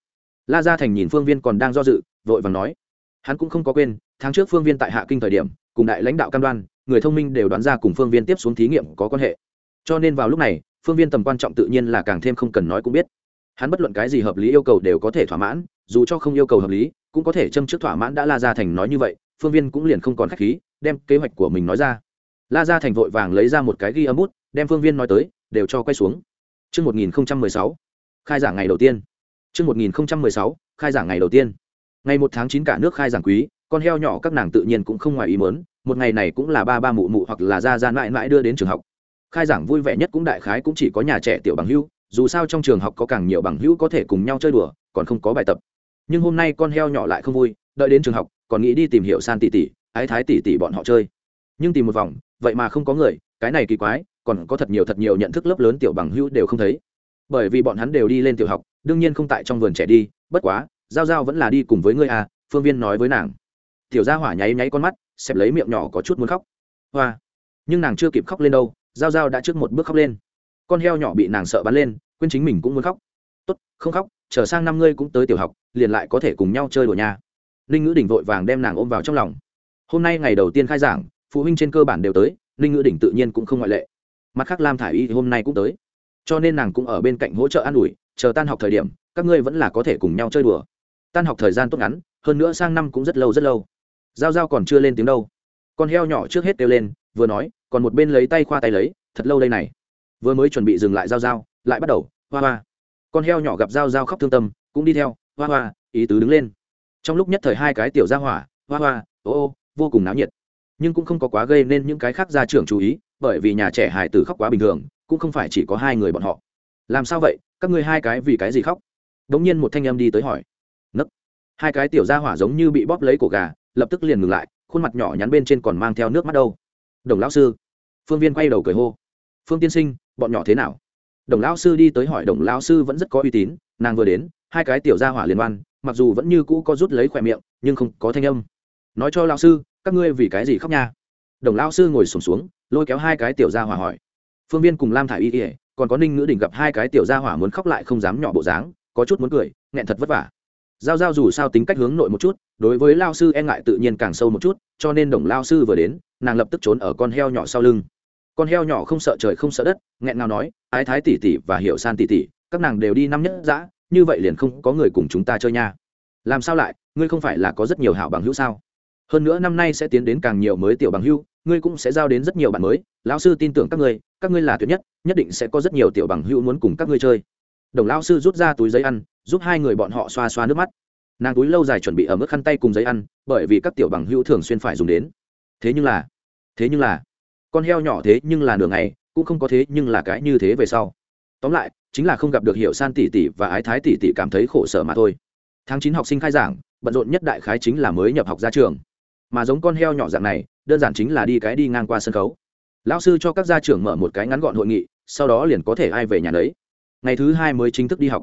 La gia thành nhìn phương viên còn đang do dự, vội vàng nói. Hắn cũng không có quên, tháng trước phương viên tại hạ kinh thời điểm, cùng đại lãnh đạo cam đoan người thông minh đều đoán ra cùng phương viên tiếp xuống thí nghiệm có quan hệ cho nên vào lúc này phương viên tầm quan trọng tự nhiên là càng thêm không cần nói cũng biết hắn bất luận cái gì hợp lý yêu cầu đều có thể thỏa mãn dù cho không yêu cầu hợp lý cũng có thể châm trước thỏa mãn đã la gia thành nói như vậy phương viên cũng liền không còn khách khí đem kế hoạch của mình nói ra la gia thành vội vàng lấy ra một cái ghi âm bút đem phương viên nói tới đều cho quay xuống Trước 1016, khai giảng ngày đầu tiên. Trước 1016, khai giảng ngày đầu tiên. Ngày 1 tháng 9 cả nước khai giảng quý, con heo nhỏ các nàng tự nhiên cũng không ngoài ý muốn, một ngày này cũng là ba ba mụ mụ hoặc là ra ra mãi mãi đưa đến trường học. Khai giảng vui vẻ nhất cũng đại khái cũng chỉ có nhà trẻ tiểu bằng hữu, dù sao trong trường học có càng nhiều bằng hữu có thể cùng nhau chơi đùa, còn không có bài tập. Nhưng hôm nay con heo nhỏ lại không vui, đợi đến trường học, còn nghĩ đi tìm hiểu san tỷ tỷ, ái thái tỷ tỷ bọn họ chơi. Nhưng tìm một vòng, vậy mà không có người, cái này kỳ quái, còn có thật nhiều thật nhiều nhận thức lớp lớn tiểu bằng hữu đều không thấy bởi vì bọn hắn đều đi lên tiểu học đương nhiên không tại trong vườn trẻ đi bất quá giao giao vẫn là đi cùng với ngươi à phương viên nói với nàng tiểu gia hỏa nháy nháy con mắt, xẹp lấy miệng nhỏ có chút muốn khóc. Hoa. Nhưng nàng chưa kịp khóc lên đâu, giao giao đã trước một bước khóc lên. Con heo nhỏ bị nàng sợ bắn lên, quên chính mình cũng muốn khóc. Tốt, không khóc, chờ sang năm ngươi cũng tới tiểu học, liền lại có thể cùng nhau chơi đùa nhà ninh ngữ đỉnh vội vàng đem nàng ôm vào trong lòng. Hôm nay ngày đầu tiên khai giảng, phụ huynh trên cơ bản đều tới, ninh ngữ đỉnh tự nhiên cũng không ngoại lệ. Mặt khác lam thả i y hôm nay cũng tới. Cho nên nàng cũng ở bên cạnh hỗ trợ an ủi, chờ tan học thời điểm, các ngươi vẫn là có thể cùng nhau chơi đùa. Tan học thời gian tốt ngắn, hơn nữa sang năm cũng rất lâu rất lâu g i a o g i a o còn chưa lên tiếng đâu. Con heo nhỏ trước hết kêu lên, vừa nói, còn một bên lấy tay khoa tay lấy, thật lâu đây này. Vừa mới chuẩn bị dừng lại g i a o g i a o lại bắt đầu, hoa hoa. Con heo nhỏ gặp g i a o g i a o khóc thương tâm, cũng đi theo, hoa hoa, ý tứ đứng lên. Trong lúc nhất thời hai cái tiểu ra hỏa, hoa hoa, ô ô, vô cùng náo nhiệt. Nhưng cũng không có quá gây nên những cái khác gia trưởng chú ý, bởi vì nhà trẻ hải tử khóc quá bình thường, cũng không phải chỉ có hai người bọn họ. Làm sao vậy? Các ngươi hai cái vì cái gì khóc? Đ ỗ n g nhiên một thanh em đi tới hỏi. Nấc. Hai cái tiểu ra hỏa giống như bị bóp lấy cổ gà lập tức liền ngừng lại khuôn mặt nhỏ nhắn bên trên còn mang theo nước mắt đâu. Đồng lão sư. Phương viên quay đầu cười hô. Phương tiên sinh bọn nhỏ thế nào? Đồng lão sư đi tới hỏi đồng lão sư vẫn rất có uy tín nàng vừa đến hai cái tiểu gia hỏa liên quan mặc dù vẫn như cũ có rút lấy khỏe miệng nhưng không có thanh âm. Nói cho lão sư các ngươi vì cái gì khóc nha? Đồng lão sư ngồi sổm xuống, xuống lôi kéo hai cái tiểu gia hỏa hỏi. Phương viên cùng lam thả y ỉa còn có ninh ngữ đình gặp hai cái tiểu gia hỏa muốn khóc lại không dám nhỏ bộ dáng có chút muốn cười nghẹn thật vất vả giao giao dù sao tính cách hướng nội một chút, đối với lao sư e ngại tự nhiên càng sâu một chút, cho nên đồng lao sư vừa đến, nàng lập tức trốn ở con heo nhỏ sau lưng. Con heo nhỏ không sợ trời không sợ đất, nghẹn nào nói, ái thái tỷ tỷ và hiểu san tỷ tỷ, các nàng đều đi năm nhất dã, như vậy liền không có người cùng chúng ta chơi nha. Làm sao lại, ngươi không phải là có rất nhiều hảo bằng hữu sao? Hơn nữa năm nay sẽ tiến đến càng nhiều mới tiểu bằng hữu, ngươi cũng sẽ giao đến rất nhiều bạn mới, lão sư tin tưởng các ngươi các ngươi là tuyệt nhất nhất định sẽ có rất nhiều tiểu bằng hữu muốn cùng các ngươi chơi. Đồng lão sư rút ra túi giấy ăn giúp hai người bọn họ xoa xoa nước mắt. Nàng túi lâu dài chuẩn bị ở mức khăn tay cùng giấy ăn, bởi vì các tiểu bằng hữu thường xuyên phải dùng đến. Thế nhưng là, thế nhưng là, con heo nhỏ thế nhưng là nửa ngày, cũng không có thế nhưng là cái như thế về sau. Tóm lại, chính là không gặp được hiệu san tỷ tỷ và ái thái tỷ tỷ cảm thấy khổ sở mà thôi. Tháng chín học sinh khai giảng, bận rộn nhất đại khái chính là mới nhập học ra trường. Mà giống con heo nhỏ dạng này, đơn giản chính là đi cái đi ngang qua sân khấu. Lão sư cho các gia trưởng mở một cái ngắn gọn hội nghị, sau đó liền có thể ai về nhà đấy ngày thứ hai mới chính thức đi học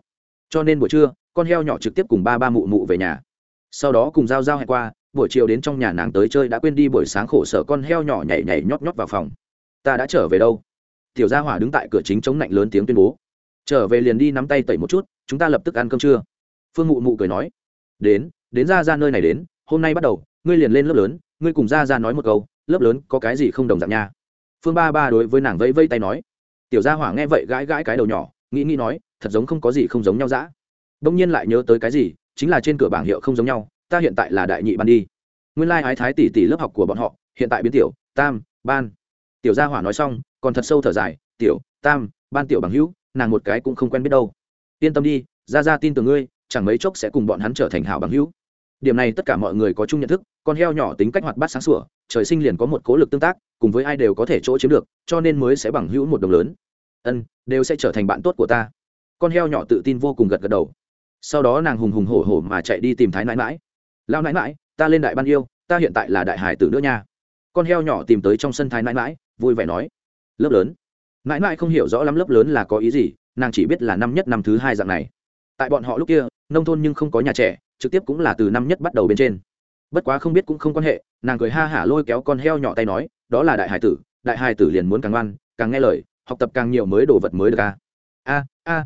cho nên buổi trưa, con heo nhỏ trực tiếp cùng ba ba mụ mụ về nhà. Sau đó cùng g i a o g i a o hẹn qua, buổi chiều đến trong nhà nàng tới chơi đã quên đi buổi sáng khổ sở con heo nhỏ nhảy nhảy nhót nhót vào phòng. Ta đã trở về đâu? Tiểu gia hỏa đứng tại cửa chính chống lạnh lớn tiếng tuyên bố. Trở về liền đi nắm tay tẩy một chút, chúng ta lập tức ăn cơm trưa. Phương mụ mụ cười nói. Đến đến ra ra nơi này đến, hôm nay bắt đầu, ngươi liền lên lớp lớn, ngươi cùng ra ra nói một câu, lớp lớn có cái gì không đồng dạng nha. Phương ba ba đối với nàng vẫy vây tay nói. Tiểu gia hỏa nghe vậy gãi gãi cái đầu nhỏ, nghĩ nghĩ nói thật giống không có gì không giống nhau dã. Đông nhiên lại nhớ tới cái gì, chính là trên cửa bảng hiệu không giống nhau, ta hiện tại là đại nhị ban đi. Nguyên lai、like、ái thái tỷ tỷ lớp học của bọn họ, hiện tại biến tiểu, tam, ban. Tiểu gia hỏa nói xong, còn thật sâu thở dài, tiểu, tam, ban tiểu bằng hữu, nàng một cái cũng không quen biết đâu. Yên tâm đi ra ra tin tưởng ngươi, chẳng mấy chốc sẽ cùng bọn hắn trở thành hảo bằng hữu. Điểm này tất cả mọi người có chung nhận thức, con heo nhỏ tính cách hoạt bát sáng sủa, trời sinh liền có một cố lực tương tác, cùng với ai đều có thể chỗ chiếm được, cho nên mới sẽ bằng hữu một đồng lớn. Ân, đều sẽ trở thành bạn tốt của ta con heo nhỏ tự tin vô cùng gật gật đầu. Sau đó nàng hùng hùng hổ hổ mà chạy đi tìm thái nãi mãi lao nãi mãi ta lên đại ban yêu, ta hiện tại là đại hải tử nữa nha. Con heo nhỏ tìm tới trong sân thái nãi mãi vui vẻ nói. Lớp lớn. Nãi mãi không hiểu rõ lắm lớp lớn là có ý gì, nàng chỉ biết là năm nhất năm thứ hai dạng này. Tại bọn họ lúc kia, nông thôn nhưng không có nhà trẻ, trực tiếp cũng là từ năm nhất bắt đầu bên trên. Bất quá không biết cũng không quan hệ, nàng cười ha hả lôi kéo con heo nhỏ tay nói, đó là đại hải tử, đại hải tử liền muốn càng ngoan, càng nghe lời, học tập càng nhiều mới đồ vật mới được à. a a a a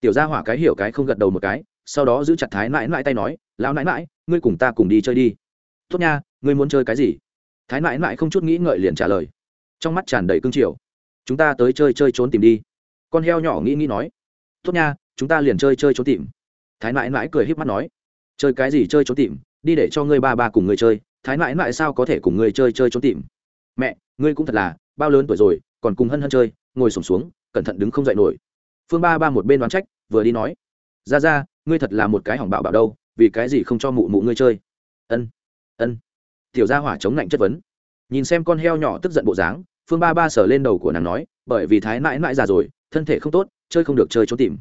tiểu gia hỏa cái hiểu cái không gật đầu một cái sau đó giữ chặt thái mãi mãi tay nói lão nãi mãi ngươi cùng ta cùng đi chơi đi. Tốt nha ngươi muốn chơi cái gì? Thái mãi mãi không chút nghĩ ngợi liền trả lời. Trong mắt tràn đầy cương triều. Chúng ta tới chơi chơi trốn tìm đi. Con heo nhỏ nghĩ nghĩ nói tốt nha chúng ta liền chơi chơi trốn tìm. Thái mãi mãi cười h p mắt nói chơi cái gì chơi trốn tìm? Đi để cho ngươi ba ba cùng ngươi chơi. Thái mãi mãi sao có thể cùng ngươi chơi chơi trốn tìm? Mẹ ngươi cũng thật là bao lớn tuổi rồi còn cùng hân hân chơi ngồi sổm xuống, xuống cẩn thận đứng không dậy nổi phương ba ba một bên đoán trách, vừa đi nói, ra ra, ngươi thật là một cái hỏng bạo bạo đâu, vì cái gì không cho mụ mụ ngươi chơi? Ân ân. Tiểu gia hỏa chống lạnh chất vấn. Nhìn xem con heo nhỏ tức giận bộ dáng, phương ba ba sờ lên đầu của nàng nói, bởi vì thái mãi mãi già rồi, thân thể không tốt, chơi không được chơi trốn tìm.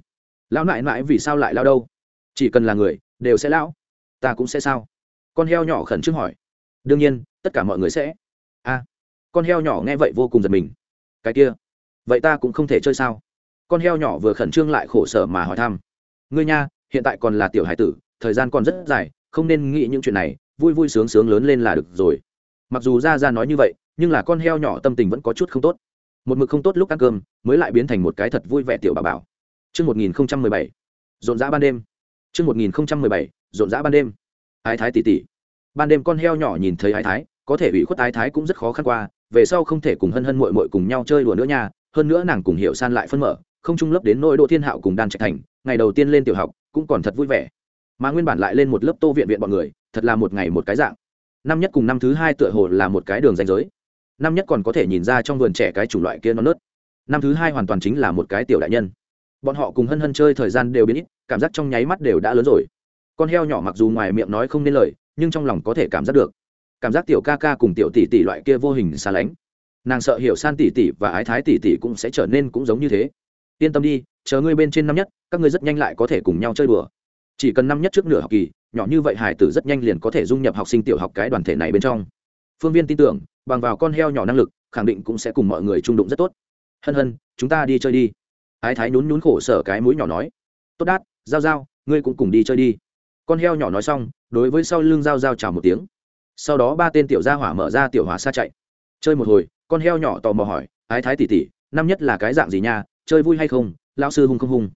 Lão mãi mãi vì sao lại lao đâu? Chỉ cần là người, đều sẽ lão. Ta cũng sẽ sao? Con heo nhỏ khẩn trương hỏi. Đương nhiên, tất cả mọi người sẽ. A. Con heo nhỏ nghe vậy vô cùng giật mình. Cái kia, vậy ta cũng không thể chơi sao? Con heo nhỏ vừa khẩn trương lại khổ sở mà hỏi thăm ngươi nha hiện tại còn là tiểu hải tử thời gian còn rất dài không nên nghĩ những chuyện này vui vui sướng sướng lớn lên là được rồi mặc dù ra ra nói như vậy nhưng là con heo nhỏ tâm tình vẫn có chút không tốt một mực không tốt lúc ăn cơm mới lại biến thành một cái thật vui vẻ tiểu bà bảo Trước 1017, rộn rã ban đêm. Trước 1017, rộn rã ban đêm. Ái thái tỷ tỷ. Ban đêm con heo nhỏ nhìn thấy ái thái, có thể ủy khuất ái thái cũng rất khó khăn qua, về sau không thể cùng hân hân muội muội cùng nhau chơi đùa nữa nha, hơn nữa nàng cùng hiểu san lại phân mở, không trung lớp đến nỗi Đỗ Thiên Hạo cùng Đan Trạch Thành, ngày đầu tiên lên tiểu học, cũng còn thật vui vẻ. Mà nguyên bản lại lên một lớp Tô viện viện bọn người, thật là một ngày một cái dạng. Năm nhất cùng năm thứ hai tựa hồ là một cái đường danh giới. Năm nhất còn có thể nhìn ra trong vườn trẻ cái chủng loại kia nó nớt. Năm thứ hai hoàn toàn chính là một cái tiểu đại nhân. Bọn họ cùng hân hân chơi thời gian đều biến ít, cảm giác trong nháy mắt đều đã lớn rồi con heo nhỏ mặc dù ngoài miệng nói không nên lời nhưng trong lòng có thể cảm giác được cảm giác tiểu ca ca cùng tiểu tỷ tỷ loại kia vô hình xa lánh nàng sợ hiểu san tỷ tỷ và ái thái tỷ tỷ cũng sẽ trở nên cũng giống như thế yên tâm đi, chờ ngươi bên trên năm nhất, các ngươi rất nhanh lại có thể cùng nhau chơi đùa. Chỉ cần năm nhất trước nửa học kỳ, nhỏ như vậy hải tử rất nhanh liền có thể dung nhập học sinh tiểu học cái đoàn thể này bên trong. Phương viên tin tưởng, bằng vào con heo nhỏ năng lực, khẳng định cũng sẽ cùng mọi người trung đụng rất tốt. Hân hân, chúng ta đi chơi đi. Ái thái nhún nhún khổ sở cái mũi nhỏ nói. Tốt đát, giao giao, ngươi cũng cùng đi chơi đi. Con heo nhỏ nói xong, đối với sau lưng giao giao chào một tiếng. Sau đó ba tên tiểu gia hỏa mở ra tiểu hỏa xa chạy. Chơi một hồi, con heo nhỏ tò mò hỏi, ái thái tỉ tỉ năm nhất là cái dạng gì nha? Chơi vui hay không lao sư hung không hung.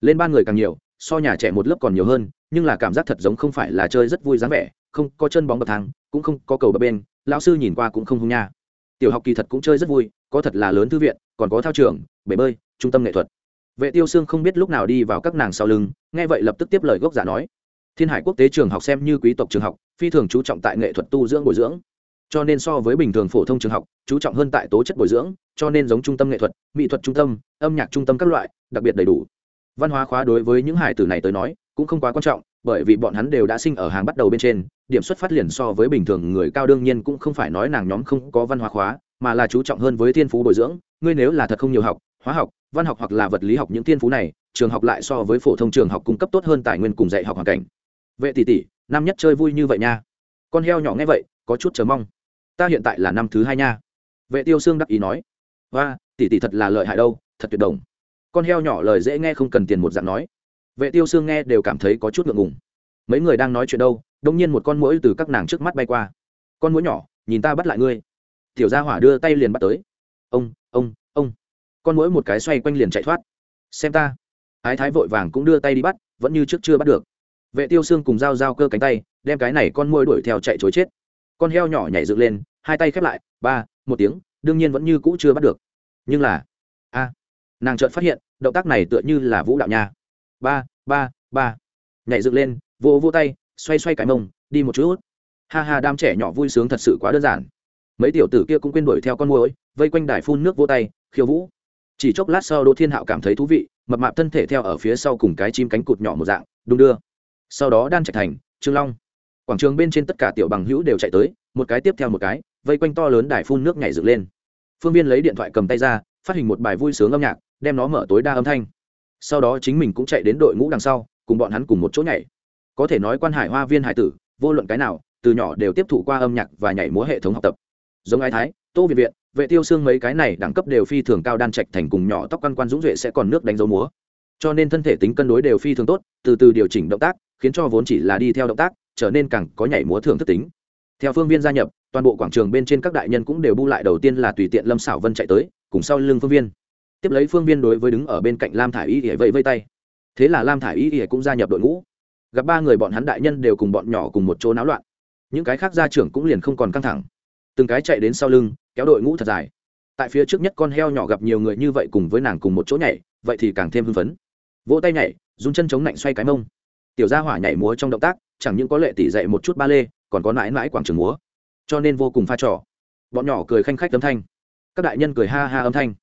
Lên ban người càng nhiều, so nhà trẻ một lớp còn nhiều hơn, nhưng là cảm giác thật giống không phải là chơi rất vui dáng vẻ, không, có chân bóng bậc thang, cũng không, có cầu bậc bên, lão sư nhìn qua cũng không hung nha. Tiểu học kỳ thật cũng chơi rất vui, có thật là lớn thư viện, còn có thao trường, bể bơi, trung tâm nghệ thuật. Vệ tiêu sương không biết lúc nào đi vào các nàng sau lưng, nghe vậy lập tức tiếp lời gốc giả nói. Thiên hải quốc tế trường học xem như quý tộc trường học, phi thường chú trọng tại nghệ thuật tu dưỡng bồi dưỡng cho nên so với bình thường phổ thông trường học, chú trọng hơn tại tố chất bồi dưỡng, cho nên giống trung tâm nghệ thuật, mỹ thuật trung tâm, âm nhạc trung tâm các loại, đặc biệt đầy đủ. Văn hóa khóa đối với những hải tử này tới nói, cũng không quá quan trọng, bởi vì bọn hắn đều đã sinh ở hàng bắt đầu bên trên, điểm xuất phát liền so với bình thường người cao đương nhiên cũng không phải nói nàng nhóm không có văn hóa khóa, mà là chú trọng hơn với thiên phú bồi dưỡng, ngươi nếu là thật không nhiều học, hóa học, văn học hoặc là vật lý học những thiên phú này, trường học lại so với phổ thông trường học cung cấp tốt hơn tài nguyên cùng dạy học hoàn cảnh. Vệ tỷ tỷ, năm nhất chơi vui như vậy nha. Con heo nhỏ nghe vậy, có chút chờ mong ta hiện tại là năm thứ hai nha. Vệ tiêu xương đắc ý nói. Và tỷ tỷ thật là lợi hại đâu, thật tuyệt đồng. Con heo nhỏ lời dễ nghe không cần tiền một dạng nói. Vệ tiêu xương nghe đều cảm thấy có chút ngượng ngùng. Mấy người đang nói chuyện đâu, đông nhiên một con mũi từ các nàng trước mắt bay qua. Con mũi nhỏ, nhìn ta bắt lại ngươi. Tiểu gia hỏa đưa tay liền bắt tới. Ông ông ông. Con mũi một cái xoay quanh liền chạy thoát. Xem ta. Ái thái vội vàng cũng đưa tay đi bắt, vẫn như trước chưa bắt được. Vệ tiêu xương cùng dao dao cơ cánh tay, đem cái này con mũi đuổi theo chạy chối chết con heo nhỏ nhảy dựng lên, hai tay khép lại, ba, một tiếng, đương nhiên vẫn như cũ chưa bắt được. Nhưng là, a, nàng chợt phát hiện, động tác này tựa như là vũ đạo nha. Ba ba ba. Nhảy dựng lên vô vô tay, xoay xoay cái mông, đi một chút. Ha ha, đám trẻ nhỏ vui sướng thật sự quá đơn giản. Mấy tiểu tử kia cũng quên đuổi theo con môi vây quanh đài phun nước vô tay, khiêu vũ. Chỉ chốc lát sau, đỗ thiên hạo cảm thấy thú vị, mập mạp thân thể theo ở phía sau cùng cái chim cánh cụt nhỏ một dạng, đung đưa. Sau đó đan trạch thành, trương long quảng trường bên trên tất cả tiểu bằng hữu đều chạy tới, một cái tiếp theo một cái, vây quanh to lớn đài phun nước nhảy dựng lên. Phương viên lấy điện thoại cầm tay ra, phát hình một bài vui sướng âm nhạc, đem nó mở tối đa âm thanh. Sau đó chính mình cũng chạy đến đội ngũ đằng sau, cùng bọn hắn cùng một chỗ nhảy. Có thể nói quan hải hoa viên hải tử, vô luận cái nào, từ nhỏ đều tiếp thụ qua âm nhạc và nhảy múa hệ thống học tập. Giống ai thái, tô viện viện, vệ tiêu xương mấy cái này đẳng cấp đều phi thường cao đan trạch thành cùng nhỏ tóc quan quan dũng duệ sẽ còn nước đánh dấu múa. Cho nên thân thể tính cân đối đều phi thường tốt, từ từ điều chỉnh động tác, khiến cho vốn chỉ là đi theo động tác trở nên càng có nhảy múa thường thức tính. Theo phương viên gia nhập, toàn bộ quảng trường bên trên các đại nhân cũng đều bu lại đầu tiên là tùy tiện lâm xảo vân chạy tới, cùng sau lưng phương viên. Tiếp lấy phương viên đối với đứng ở bên cạnh lam thả i y ỉa vẫy vây tay. Thế là lam thả i y ỉa cũng gia nhập đội ngũ. Gặp ba người bọn hắn đại nhân đều cùng bọn nhỏ cùng một chỗ náo loạn. Những cái khác gia trưởng cũng liền không còn căng thẳng. Từng cái chạy đến sau lưng, kéo đội ngũ thật dài. Tại phía trước nhất con heo nhỏ gặp nhiều người như vậy cùng với nàng cùng một chỗ nhảy, vậy thì càng thêm hưng phấn. Vỗ tay nhảy, dùng chân chống lạnh xoay cái mông. Tiểu gia hỏa nhảy múa trong động tác chẳng những có lệ tỷ dạy một chút ba lê, còn có mãi mãi quảng trường múa. Cho nên vô cùng pha trò. Bọn nhỏ cười khanh khách âm thanh. Các đại nhân cười ha ha âm thanh.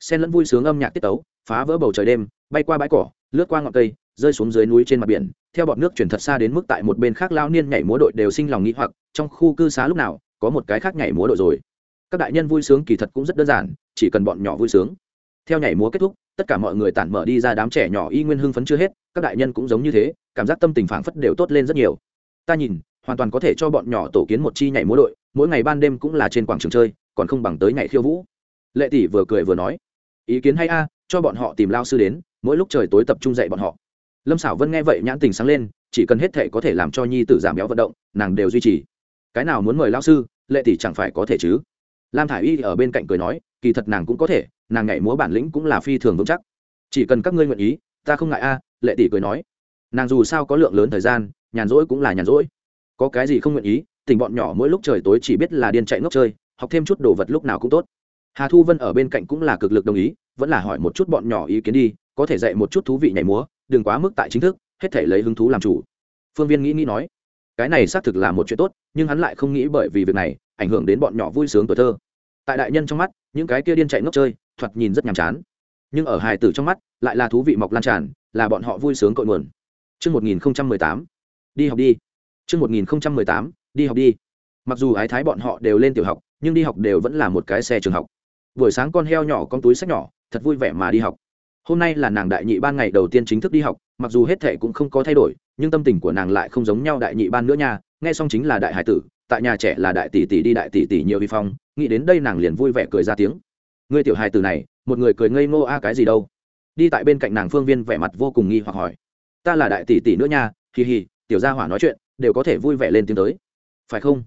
Sen lẫn vui sướng âm nhạc tiết tấu, phá vỡ bầu trời đêm, bay qua bãi cỏ, lướt qua ngọn cây, rơi xuống dưới núi trên mặt biển. Theo bọn nước chuyển thật xa đến mức tại một bên khác lao niên nhảy múa đội đều sinh lòng nghĩ hoặc, trong khu cư xá lúc nào, có một cái khác nhảy múa đội rồi. Các đại nhân vui sướng kỳ thật cũng rất đơn giản, chỉ cần bọn nhỏ vui sướng. Theo nhảy múa kết thúc tất cả mọi người tản mở đi ra đám trẻ nhỏ y nguyên hưng phấn chưa hết, các đại nhân cũng giống như thế, cảm giác tâm tình phảng phất đều tốt lên rất nhiều. Ta nhìn, hoàn toàn có thể cho bọn nhỏ tổ kiến một chi nhảy múa đội, mỗi ngày ban đêm cũng là trên quảng trường chơi, còn không bằng tới nhảy khiêu vũ. Lệ tỷ vừa cười vừa nói, ý kiến hay a, cho bọn họ tìm lao sư đến, mỗi lúc trời tối tập trung dạy bọn họ. Lâm xảo vân nghe vậy nhãn tình sáng lên, chỉ cần hết thể có thể làm cho nhi tử giảm béo vận động, nàng đều duy trì. Cái nào muốn mời lao sư, lệ tỷ chẳng phải có thể chứ? Lam thả i y ở bên cạnh cười nói, kỳ thật nàng cũng có thể nàng nhảy múa bản lĩnh cũng là phi thường vững chắc. Chỉ cần các ngươi nguyện ý, ta không ngại a, lệ tỷ cười nói. Nàng dù sao có lượng lớn thời gian, nhàn rỗi cũng là nhàn rỗi. Có cái gì không nguyện ý, tình bọn nhỏ mỗi lúc trời tối chỉ biết là điên chạy ngốc chơi, học thêm chút đồ vật lúc nào cũng tốt. Hà thu vân ở bên cạnh cũng là cực lực đồng ý, vẫn là hỏi một chút bọn nhỏ ý kiến đi, có thể dạy một chút thú vị nhảy múa, đừng quá mức tại chính thức, hết thể lấy hứng thú làm chủ. Phương viên nghĩ nghĩ nói, cái này xác thực là một chuyện tốt, nhưng hắn lại không nghĩ bởi vì việc này, ảnh hưởng đến bọn nhỏ vui sướng tuổi thơ tại đại nhân trong mắt những cái kia điên chạy ngốc chơi thoạt nhìn rất nhàm chán. Nhưng ở hài tử trong mắt lại là thú vị mọc lan tràn là bọn họ vui sướng cội nguồn. Trước 1018, đi học đi. Trước 1018, đi học đi. mặc dù ái thái bọn họ đều lên tiểu học nhưng đi học đều vẫn là một cái xe trường học. Buổi sáng con heo nhỏ con túi sách nhỏ thật vui vẻ mà đi học. Hôm nay là nàng đại nhị ban ngày đầu tiên chính thức đi học mặc dù hết thệ cũng không có thay đổi nhưng tâm tình của nàng lại không giống nhau đại nhị ban nữa nha. Nghe xong chính là đại hải tử tại nhà trẻ là đại tỷ tỷ đi đại tỷ tỷ nhiều vi phong, nghĩ đến đây nàng liền vui vẻ cười ra tiếng. Người tiểu hài tử này, một người cười ngây ngô a, cái gì đâu? Đi tại bên cạnh nàng phương viên vẻ mặt vô cùng nghi hoặc hỏi. Ta là đại tỷ tỷ nữa nha hì hì tiểu gia hỏa nói chuyện, đều có thể vui vẻ lên tiếng tới. Phải không?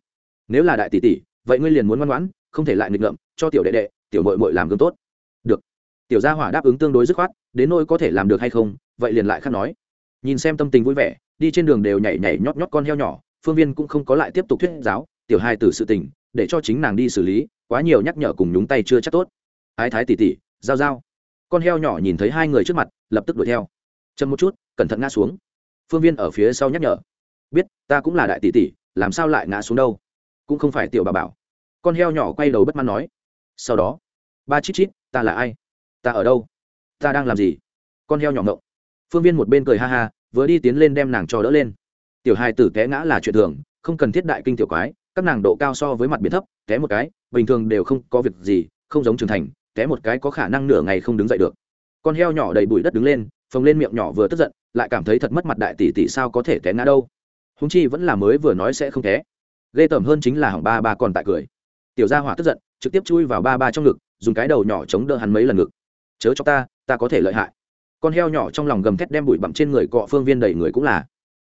Nếu là đại tỷ tỷ, vậy ngươi liền muốn ngoan ngoãn, không thể lại nghịch ngợm, cho tiểu đệ đệ, tiểu mội mội làm gương tốt. Được. Tiểu gia hỏa đáp ứng tương đối dứt khoát, đến nỗi có thể làm được hay không, vậy liền lại khác nói. Nhìn xem tâm tình vui vẻ, đi trên đường đều nhảy nhảy nhót nhót con heo nhỏ phương viên cũng không có lại tiếp tục thuyết giáo tiểu hai từ sự tình để cho chính nàng đi xử lý quá nhiều nhắc nhở cùng nhúng tay chưa chắc tốt. Ái thái tỉ tỉ giao giao. Con heo nhỏ nhìn thấy hai người trước mặt lập tức đuổi theo. Chậm một chút cẩn thận ngã xuống. Phương viên ở phía sau nhắc nhở. Biết ta cũng là đại tỷ tỷ làm sao lại ngã xuống đâu? Cũng không phải tiểu bà bảo. Con heo nhỏ quay đầu bất mãn nói. Sau đó ba chít chít ta là ai? Ta ở đâu? Ta đang làm gì? Con heo nhỏ ngộng. Phương viên một bên cười ha ha vừa đi tiến lên đem nàng cho đỡ lên tiểu hai tử té ngã là chuyện thường, không cần thiết đại kinh tiểu quái, các nàng độ cao so với mặt biển thấp, té một cái, bình thường đều không có việc gì, không giống trưởng thành, té một cái có khả năng nửa ngày không đứng dậy được. Con heo nhỏ đầy bụi đất đứng lên, phồng lên miệng nhỏ vừa tức giận, lại cảm thấy thật mất mặt đại tỷ tỷ sao có thể té ngã đâu. Húng chi vẫn là mới vừa nói sẽ không té. Ghê tởm hơn chính là hỏng ba ba còn tại cười. Tiểu gia hỏa tức giận, trực tiếp chui vào ba ba trong ngực, dùng cái đầu nhỏ chống đỡ hắn mấy lần ngực. Chớ cho ta ta có thể lợi hại. Con heo nhỏ trong lòng gầm thét đem bụi bặm trên người cọ phương viên đầy người cũng là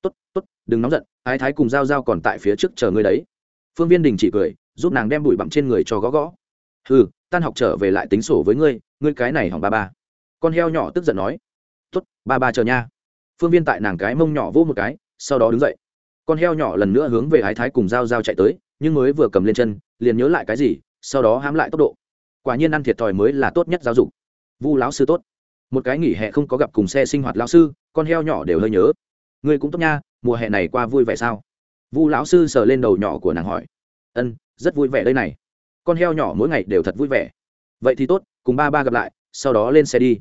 tốt tốt, đừng nóng giận, ái thái cùng g i a o g i a o còn tại phía trước chờ ngươi đấy. Phương viên đình chỉ cười, giúp nàng đem bụi bặm trên người cho gõ gõ. Ừ tan học trở về lại tính sổ với ngươi ngươi cái này hỏng ba ba. Con heo nhỏ tức giận nói, tốt, ba ba chờ nha. Phương viên tại nàng cái mông nhỏ vỗ một cái, sau đó đứng dậy. Con heo nhỏ lần nữa hướng về ái thái cùng g i a o g i a o chạy tới, nhưng mới vừa cầm lên chân, liền nhớ lại cái gì, sau đó hám lại tốc độ. Quả nhiên ăn thiệt thòi mới là tốt nhất giáo dục. Vu lão sư tốt. Một cái nghỉ hè không có gặp cùng xe sinh hoạt lão sư, con heo nhỏ đều hơi nhớ ngươi cũng tốt nha, mùa hè này qua vui vẻ sao? Vu lão sư sờ lên đầu nhỏ của nàng hỏi. Ân, rất vui vẻ đây này. Con heo nhỏ mỗi ngày đều thật vui vẻ. Vậy thì tốt, cùng ba ba gặp lại, sau đó lên xe đi.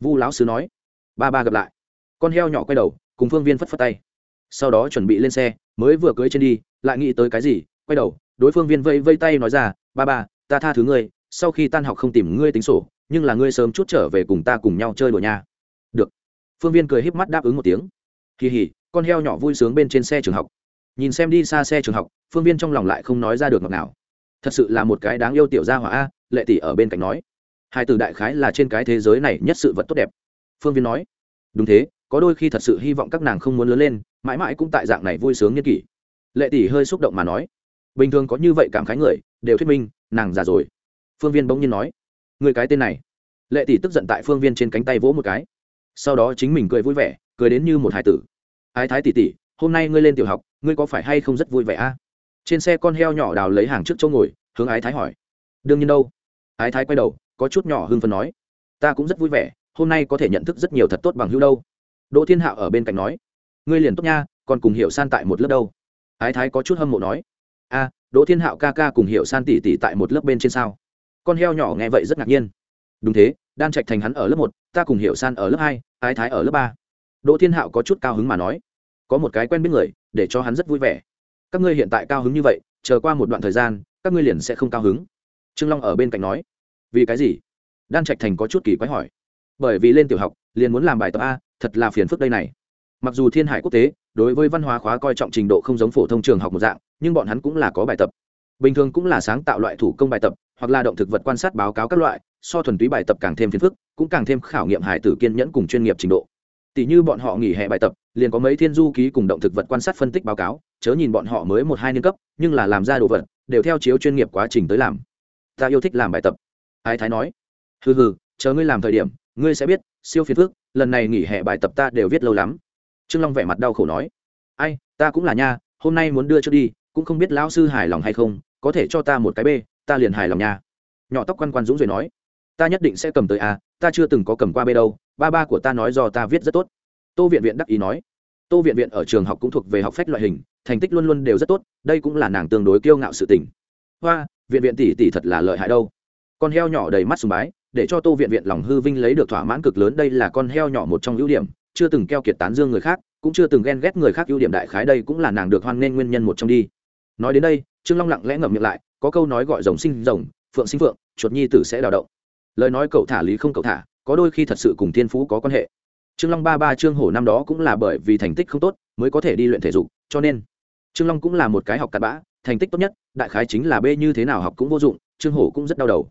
Vu lão sư nói. Ba ba gặp lại. Con heo nhỏ quay đầu, cùng phương viên phất phất tay. Sau đó chuẩn bị lên xe, mới vừa cưới trên đi, lại nghĩ tới cái gì, quay đầu, đối phương viên vây vây tay nói ra, ba ba, ta tha thứ ngươi, sau khi tan học không tìm ngươi tính sổ, nhưng là ngươi sớm chút trở về cùng ta cùng nhau chơi đùa nha. Được. Phương viên cười híp mắt đáp ứng một tiếng kỳ hỉ con heo nhỏ vui sướng bên trên xe trường học. Nhìn xem đi xa xe trường học, phương viên trong lòng lại không nói ra được ngọc nào thật sự là một cái đáng yêu tiểu gia hỏa a, lệ tỷ ở bên cạnh nói. Hai từ đại khái là trên cái thế giới này nhất sự vật tốt đẹp. Phương viên nói. Đúng thế, có đôi khi thật sự hy vọng các nàng không muốn lớn lên, mãi mãi cũng tại dạng này vui sướng nhân kỷ. Lệ tỷ hơi xúc động mà nói. Bình thường có như vậy cảm khái người, đều thuyết minh, nàng già rồi. Phương viên bỗng nhiên nói. Người cái tên này. Lệ tỷ tức giận tại phương viên trên cánh tay vỗ một cái. Sau đó chính mình cười vui vẻ cười đến như một hải tử. Ái thái tỷ tỷ, hôm nay ngươi lên tiểu học, ngươi có phải hay không rất vui vẻ a? Trên xe con heo nhỏ đào lấy hàng trước chỗ ngồi, hướng ái thái hỏi. Đương nhiên đâu. Ái thái quay đầu, có chút nhỏ hưng phấn nói. Ta cũng rất vui vẻ, hôm nay có thể nhận thức rất nhiều thật tốt bằng hữu đâu. Đỗ thiên hạo ở bên cạnh nói. Ngươi liền tốt nha, còn cùng hiểu san tại một lớp đâu. Ái thái có chút hâm mộ nói. A, đỗ thiên hạo ca ca cùng hiểu san tỷ tỷ tại một lớp bên trên sao? Con heo nhỏ nghe vậy rất ngạc nhiên. Đúng thế, đan trạch thành hắn ở lớp một, ta cùng hiểu san ở lớp hai, ái thái ở lớp ba đỗ thiên hạo có chút cao hứng mà nói, có một cái quen biết người, để cho hắn rất vui vẻ. Các ngươi hiện tại cao hứng như vậy, chờ qua một đoạn thời gian, các ngươi liền sẽ không cao hứng. Trương long ở bên cạnh nói, vì cái gì? Đan trạch thành có chút kỳ quái hỏi, bởi vì lên tiểu học, liền muốn làm bài tập a, thật là phiền phức đây này. Mặc dù thiên hải quốc tế, đối với văn hóa khóa coi trọng trình độ không giống phổ thông trường học một dạng, nhưng bọn hắn cũng là có bài tập. Bình thường cũng là sáng tạo loại thủ công bài tập, hoặc là động thực vật quan sát báo cáo các loại, so thuần túy bài tập càng thêm phiền phức, cũng càng thêm khảo nghiệm hải tử kiên nhẫn cùng chuyên nghiệp trình độ tỷ như bọn họ nghỉ hè bài tập, liền có mấy thiên du ký cùng động thực vật quan sát phân tích báo cáo, chớ nhìn bọn họ mới một hai niên cấp, nhưng là làm ra đồ vật, đều theo chiếu chuyên nghiệp quá trình tới làm. Ta yêu thích làm bài tập. Ái thái nói. Hừ hừ, chờ ngươi làm thời điểm, ngươi sẽ biết, siêu phiền phức, lần này nghỉ hè bài tập ta đều viết lâu lắm. Trương long vẻ mặt đau khổ nói. Ai, ta cũng là nha, hôm nay muốn đưa cho đi, cũng không biết lão sư hài lòng hay không, có thể cho ta một cái b ta liền hài lòng nha. Nhỏ tóc quan quan dũng rồi nói. Ta nhất định sẽ cầm tới a ta chưa từng có cầm qua bê đâu, ba ba của ta nói do ta viết rất tốt. Tô viện viện đắc ý nói. Tô viện viện ở trường học cũng thuộc về học phách loại hình, thành tích luôn luôn đều rất tốt, đây cũng là nàng tương đối kiêu ngạo sự tình. Hoa, viện viện tỷ tỷ thật là lợi hại đâu. Con heo nhỏ đầy mắt sùng bái, để cho tô viện viện lòng hư vinh lấy được thỏa mãn cực lớn, đây là con heo nhỏ một trong ưu điểm, chưa từng keo kiệt tán dương người khác, cũng chưa từng ghen ghét người khác ưu điểm đại khái đây cũng là nàng được hoan nghênh nguyên nhân một trong đi. Nói đến đây, trương long lặng lẽ ngậm miệng lại, có câu nói gọi rồng sinh rồng, phượng sinh phượng, chuột nhi tử sẽ đào động lời nói cậu thả lý không cậu thả có đôi khi thật sự cùng thiên phú có quan hệ trương long ba ba trương hổ năm đó cũng là bởi vì thành tích không tốt mới có thể đi luyện thể dục cho nên trương long cũng là một cái học cặn bã thành tích tốt nhất đại khái chính là b như thế nào học cũng vô dụng trương hổ cũng rất đau đầu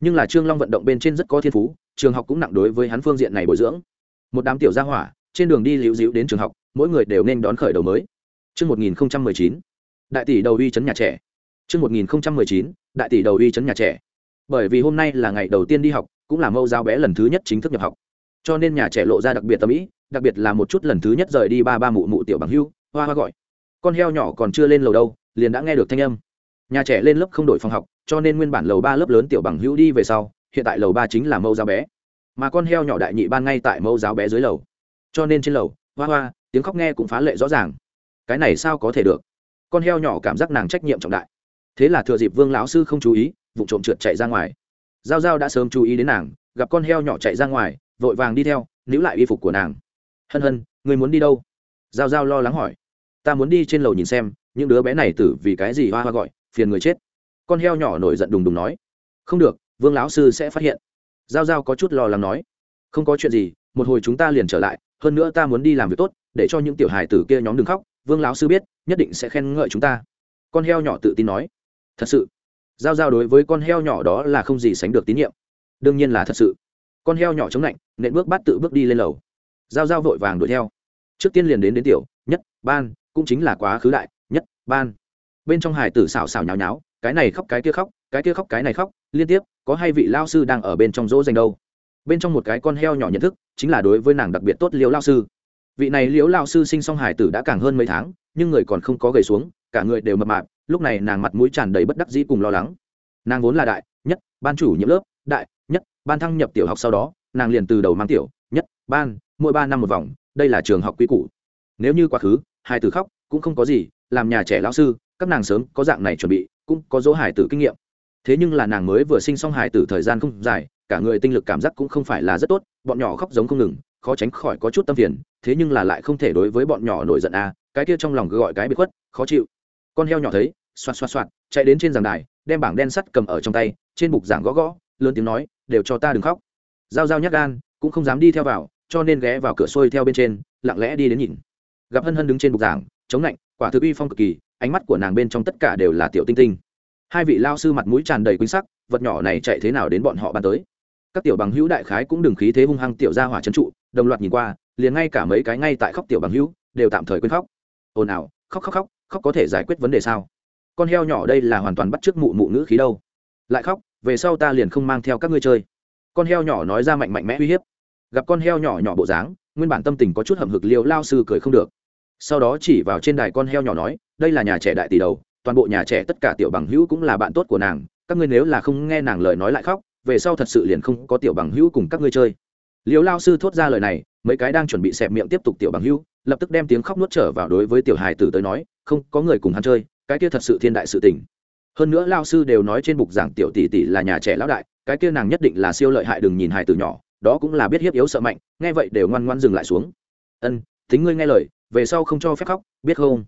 nhưng là trương long vận động bên trên rất có thiên phú trường học cũng nặng đối với hắn phương diện này bồi dưỡng một đám tiểu gia hỏa trên đường đi liễu dĩu đến trường học mỗi người đều nên đón khởi đầu mới Trước 1019, đại tỷ đầu uy chấn nhà trẻ. Trước 1019, đại tỷ đầu uy chấn nhà trẻ. Bởi vì hôm nay là ngày đầu tiên đi học, cũng là mâu giáo bé lần thứ nhất chính thức nhập học. Cho nên nhà trẻ lộ ra đặc biệt tâm ý, đặc biệt là một chút lần thứ nhất rời đi ba ba mụ mụ tiểu bằng hưu, hoa hoa gọi. Con heo nhỏ còn chưa lên lầu đâu, liền đã nghe được thanh âm. Nhà trẻ lên lớp không đổi phòng học, cho nên nguyên bản lầu ba lớp lớn tiểu bằng hữu đi về sau, hiện tại lầu ba chính là mâu giáo bé. Mà con heo nhỏ đại nhị ban ngay tại mâu giáo bé dưới lầu. Cho nên trên lầu, hoa hoa, tiếng khóc nghe cũng phá lệ rõ ràng cái này sao có thể được con heo nhỏ cảm giác nàng trách nhiệm trọng đại thế là thừa dịp vương lão sư không chú ý vụ trộm trượt chạy ra ngoài. G i a o g i a o đã sớm chú ý đến nàng, gặp con heo nhỏ chạy ra ngoài, vội vàng đi theo, níu lại y phục của nàng. Hân hân, người muốn đi đâu? G i a o g i a o lo lắng hỏi. Ta muốn đi trên lầu nhìn xem, những đứa bé này tử vì cái gì hoa hoa gọi, phiền người chết. Con heo nhỏ nổi giận đùng đùng nói. Không được, vương lão sư sẽ phát hiện. G i a o g i a o có chút lo lắng nói. Không có chuyện gì, một hồi chúng ta liền trở lại, hơn nữa ta muốn đi làm việc tốt, để cho những tiểu hài tử kia nhóm đừng khóc, vương lão sư biết, nhất định sẽ khen ngợi chúng ta. Con heo nhỏ tự tin nói. Thật sự giao giao đối với con heo nhỏ đó là không gì sánh được tín nhiệm. Đương nhiên là thật sự. Con heo nhỏ chống lạnh, nện bước bắt tự bước đi lên lầu. Giao giao vội vàng đuổi theo. Trước tiên liền đến đến tiểu, nhất, ban, cũng chính là quá khứ đại, nhất, ban. Bên trong hải tử xào xào nháo nháo, cái này khóc cái kia khóc, cái kia khóc cái này khóc, liên tiếp, có hai vị lao sư đang ở bên trong dỗ dành đâu. Bên trong một cái con heo nhỏ nhận thức, chính là đối với nàng đặc biệt tốt liễu lao sư. Vị này liễu lao sư sinh xong hải tử đã càng hơn mấy tháng, nhưng người còn không có gầy xuống, cả người đều mập mạp lúc này nàng mặt mũi tràn đầy bất đắc dĩ cùng lo lắng. Nàng vốn là đại nhất ban chủ nhiệm lớp đại nhất ban thăng nhập tiểu học sau đó nàng liền từ đầu mang tiểu nhất ban mỗi ba năm một vòng đây là trường học quy củ. Nếu như quá khứ hai tử khóc cũng không có gì làm nhà trẻ lao sư các nàng sớm có dạng này chuẩn bị cũng có dỗ hải tử kinh nghiệm. Thế nhưng là nàng mới vừa sinh xong hải tử thời gian không dài cả người tinh lực cảm giác cũng không phải là rất tốt bọn nhỏ khóc giống không ngừng khó tránh khỏi có chút tâm phiền thế nhưng là lại không thể đối với bọn nhỏ nổi giận a à, cái kia trong lòng gọi cái bị khuất khó chịu. Con heo nhỏ thấy xoạt xoạt xoạt, chạy đến trên giảng đài, đem bảng đen sắt cầm ở trong tay, trên bục giảng gõ gõ, lớn tiếng nói, đều cho ta đừng khóc. G i a o g i a o nhắc gan, cũng không dám đi theo vào, cho nên ghé vào cửa sôi theo bên trên, lặng lẽ đi đến nhìn. Gặp hân hân đứng trên bục giảng, chống lạnh, quả thực uy phong cực kỳ, ánh mắt của nàng bên trong tất cả đều là tiểu tinh tinh. Hai vị lao sư mặt mũi tràn đầy quýnh sắc, vật nhỏ này chạy thế nào đến bọn họ bàn tới. Các tiểu bằng hữu đại khái cũng đừng khí thế hung hăng tiểu ra hỏa trấn trụ, đồng loạt nhìn qua, liền ngay cả mấy cái ngay tại khóc tiểu bằng hữu, đều tạm thời quên khóc. Ồn ào, khóc khóc khóc khóc có thể giải quyết vấn đề sao? Con heo nhỏ đây là hoàn toàn bắt chước mụ mụ ngữ khí đâu. Lại khóc, về sau ta liền không mang theo các ngươi chơi. Con heo nhỏ nói ra mạnh mạnh mẽ uy hiếp. Gặp con heo nhỏ nhỏ bộ dáng, nguyên bản tâm tình có chút hầm hực liều lao sư cười không được. Sau đó chỉ vào trên đài con heo nhỏ nói, đây là nhà trẻ đại tỷ đầu, toàn bộ nhà trẻ tất cả tiểu bằng hữu cũng là bạn tốt của nàng, các ngươi nếu là không nghe nàng lời nói lại khóc, về sau thật sự liền không có tiểu bằng hữu cùng các ngươi chơi. Liều lao sư thốt ra lời này, mấy cái đang chuẩn bị xẹp miệng tiếp tục tiểu bằng hữu, lập tức đem tiếng khóc nuốt trở vào đối với tiểu hài tử tới nói, không, có người cùng hắn chơi cái kia thật sự thiên đại sự tình. Hơn nữa lao sư đều nói trên bục giảng tiểu tỷ tỷ là nhà trẻ lão đại, cái kia nàng nhất định là siêu lợi hại đừng nhìn hài tử nhỏ, đó cũng là biết hiếp yếu sợ mạnh, nghe vậy đều ngoan ngoan dừng lại xuống. Ân tính ngươi nghe lời, về sau không cho phép khóc, biết không?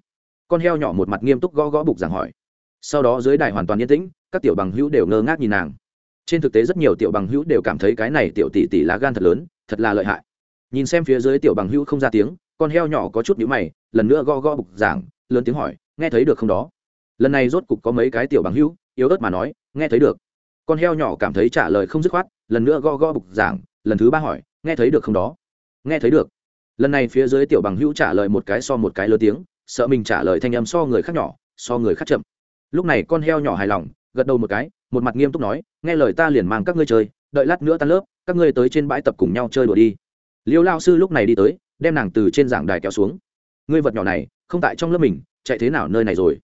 Con heo nhỏ một mặt nghiêm túc gõ gõ bục giảng hỏi. Sau đó dưới đài hoàn toàn yên tĩnh, các tiểu bằng hữu đều ngơ ngác nhìn nàng. Trên thực tế rất nhiều tiểu bằng hữu đều cảm thấy cái này tiểu tỷ tỷ lá gan thật lớn, thật là lợi hại. Nhìn xem phía dưới tiểu bằng hữu không ra tiếng, con heo nhỏ có chút nhíu mày, lần nữa gõ gõ bục giảng, lớn tiếng hỏi nghe thấy được không đó? Lần này rốt cục có mấy cái tiểu bằng hữu, yếu ớt mà nói, nghe thấy được. Con heo nhỏ cảm thấy trả lời không dứt khoát, lần nữa go go bục giảng, lần thứ ba hỏi, nghe thấy được không đó? Nghe thấy được. Lần này phía dưới tiểu bằng hữu trả lời một cái so một cái lớn tiếng, sợ mình trả lời thanh âm so người khác nhỏ, so người khác chậm. Lúc này con heo nhỏ hài lòng, gật đầu một cái, một mặt nghiêm túc nói, nghe lời ta liền mang các ngươi chơi, đợi lát nữa tan lớp, các ngươi tới trên bãi tập cùng nhau chơi đùa đi. Liêu lao sư lúc này đi tới, đem nàng từ trên giảng đài kéo xuống. Ngươi vật nhỏ này, không tại trong lớp mình chạy thế nào nơi này rồi?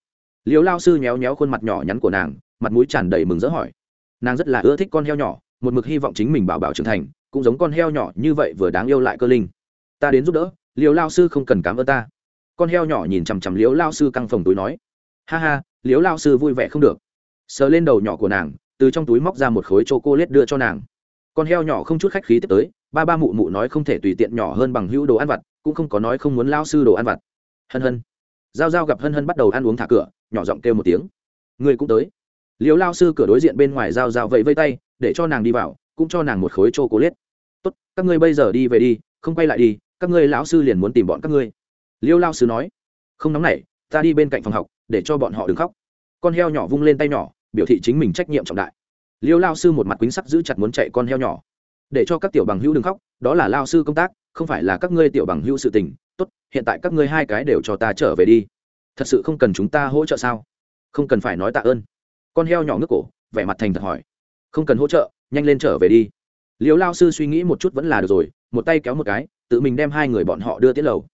Liều lao sư nhéo nhéo khuôn mặt nhỏ nhắn của nàng, mặt mũi tràn đầy mừng rỡ hỏi. Nàng rất là ưa thích con heo nhỏ, một mực hy vọng chính mình bảo bảo trưởng thành, cũng giống con heo nhỏ như vậy vừa đáng yêu lại cơ linh. Ta đến giúp đỡ liều lao sư không cần cám ơn ta. Con heo nhỏ nhìn chằm chằm liếu lao sư căng phòng túi nói. Ha ha liếu lao sư vui vẻ không được. Sờ lên đầu nhỏ của nàng, từ trong túi móc ra một khối chô cô lết đưa cho nàng. Con heo nhỏ không chút khách khí tiếp tới, ba ba mụ mụ nói không thể tùy tiện nhỏ hơn bằng hữu đồ ăn vặt, cũng không có nói không muốn lao sư đồ ăn vặt. Hân hân. Giao Giao gặp hân hân bắt đầu ăn uống thả cửa, nhỏ giọng kêu một tiếng. Người cũng tới. Liều lao sư cửa đối diện bên ngoài giao giao vẫy vây tay, để cho nàng đi vào, cũng cho nàng một khối chô cố lết tốt, các ngươi bây giờ đi về đi, không quay lại đi, các ngươi lão sư liền muốn tìm bọn các ngươi. Liêu lao sư nói. Không nóng nảy, ta đi bên cạnh phòng học, để cho bọn họ đừng khóc. Con heo nhỏ vung lên tay nhỏ, biểu thị chính mình trách nhiệm trọng đại. Liêu lao sư một mặt quýnh sắc giữ chặt muốn chạy con heo nhỏ. Để cho các tiểu bằng hữu đừng khóc, đó là lao sư công tác, không phải là các ngươi tiểu bằng hữu sự tình tốt, hiện tại các ngươi hai cái đều cho ta trở về đi. Thật sự không cần chúng ta hỗ trợ sao? Không cần phải nói tạ ơn. Con heo nhỏ ngước cổ, vẻ mặt thành thật hỏi. Không cần hỗ trợ, nhanh lên trở về đi. Liêu lao sư suy nghĩ một chút vẫn là được rồi, một tay kéo một cái, tự mình đem hai người bọn họ đưa tiết lầu.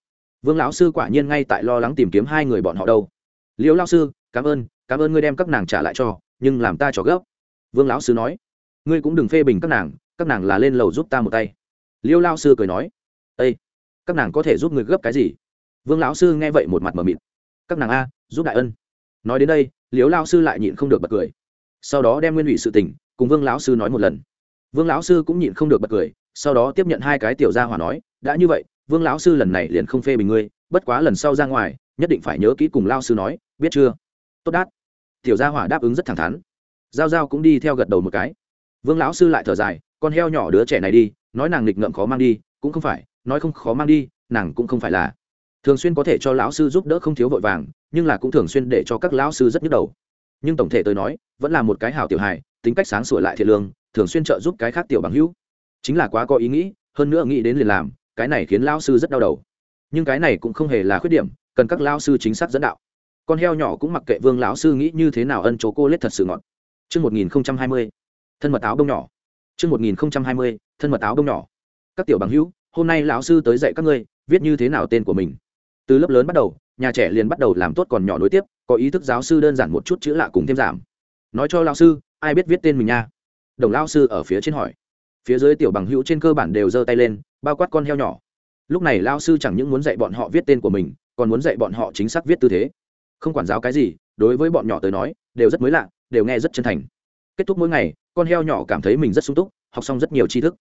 Vương lão sư quả nhiên ngay tại lo lắng tìm kiếm hai người bọn họ đâu. Liêu lao sư, cảm ơn cảm ơn ngươi đem các nàng trả lại cho, nhưng làm ta cho gấp. Vương lão sư nói. Ngươi cũng đừng phê bình các nàng các nàng là lên lầu giúp ta một tay. Liêu lao sư cười nói. Ây các nàng có thể giúp người gấp cái gì? Vương lão sư nghe vậy một mặt mờ mịt. Các nàng a, giúp đại ân. Nói đến đây liếu lao sư lại nhịn không được bật cười. Sau đó đem nguyên ủy sự tình cùng vương lão sư nói một lần. Vương lão sư cũng nhịn không được bật cười, sau đó tiếp nhận hai cái tiểu gia hỏa nói, đã như vậy, vương lão sư lần này liền không phê bình ngươi, bất quá lần sau ra ngoài, nhất định phải nhớ kỹ cùng lao sư nói, biết chưa? Tốt đát. Tiểu gia hỏa đáp ứng rất thẳng thắn. Giao giao cũng đi theo gật đầu một cái. Vương lão sư lại thở dài, con heo nhỏ đứa trẻ này đi, nói nàng nghịch ngợm khó mang đi, cũng không phải nói không khó mang đi nàng cũng không phải là. Thường xuyên có thể cho lão sư giúp đỡ không thiếu vội vàng nhưng là cũng thường xuyên để cho các lão sư rất nhức đầu. Nhưng tổng thể tôi nói vẫn là một cái hảo tiểu hài tính cách sáng sủa lại thiệt lương thường xuyên trợ giúp cái khác tiểu bằng hữu. Chính là quá có ý nghĩ hơn nữa nghĩ đến liền làm cái này khiến lão sư rất đau đầu. Nhưng cái này cũng không hề là khuyết điểm cần các lão sư chính xác dẫn đạo. Con heo nhỏ cũng mặc kệ vương lão sư nghĩ như thế nào ân chỗ cô lết thật sự ngọt. Trước 1020, thân mật áo đông nhỏ. Trước 1020, thân mật áo đông nhỏ. Các tiểu bằng hữu, hôm nay lão sư tới dạy các ngươi, viết như thế nào tên của mình. Từ lớp lớn bắt đầu, nhà trẻ liền bắt đầu làm tốt còn nhỏ nối tiếp, có ý thức giáo sư đơn giản một chút chữ lạ cùng thêm giảm. Nói cho lão sư, ai biết viết tên mình nha? Đồng lão sư ở phía trên hỏi. Phía dưới tiểu bằng hữu trên cơ bản đều giơ tay lên, bao quát con heo nhỏ. Lúc này lão sư chẳng những muốn dạy bọn họ viết tên của mình, còn muốn dạy bọn họ chính xác viết tư thế không quản giáo cái gì đối với bọn nhỏ tới nói đều rất mới lạ đều nghe rất chân thành kết thúc mỗi ngày con heo nhỏ cảm thấy mình rất sung túc học xong rất nhiều tri thức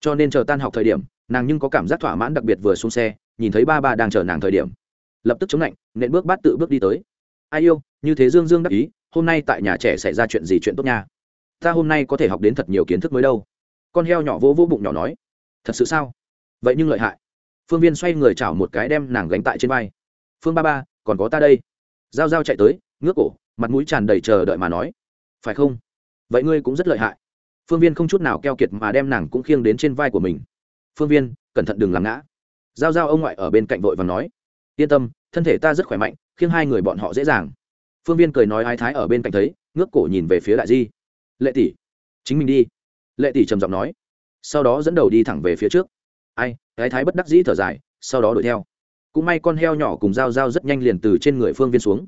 cho nên chờ tan học thời điểm nàng nhưng có cảm giác thỏa mãn đặc biệt vừa xuống xe, nhìn thấy ba ba đang chờ nàng thời điểm. Lập tức chống lạnh, nện bước bát tự bước đi tới. Ai yêu, như thế dương dương đắc ý, hôm nay tại nhà trẻ xảy ra chuyện gì chuyện tốt nha. Ta hôm nay có thể học đến thật nhiều kiến thức mới đâu. Con heo nhỏ vỗ vỗ bụng nhỏ nói. Thật sự sao? Vậy nhưng lợi hại. Phương viên xoay người chảo một cái đem nàng gánh tại trên vai. Phương ba ba, còn có ta đây. G i a o g i a o chạy tới, ngước cổ, mặt mũi tràn đầy chờ đợi mà nói. Phải không? Vậy ngươi cũng rất lợi hại. Phương viên không chút nào keo kiệt mà đem nàng cũng khiêng đến trên vai của mình phương viên, cẩn thận đừng làm ngã. Giao Giao ông ngoại ở bên cạnh vội và nói, yên tâm, thân thể ta rất khỏe mạnh, khiêng hai người bọn họ dễ dàng. Phương viên cười nói ái thái ở bên cạnh thấy, ngước cổ nhìn về phía đại di. Lệ tỷ, chính mình đi. Lệ tỷ trầm giọng nói, sau đó dẫn đầu đi thẳng về phía trước. Ai, ái thái bất đắc dĩ thở dài, sau đó đuổi theo. Cũng may con heo nhỏ cùng dao dao rất nhanh liền từ trên người phương viên xuống.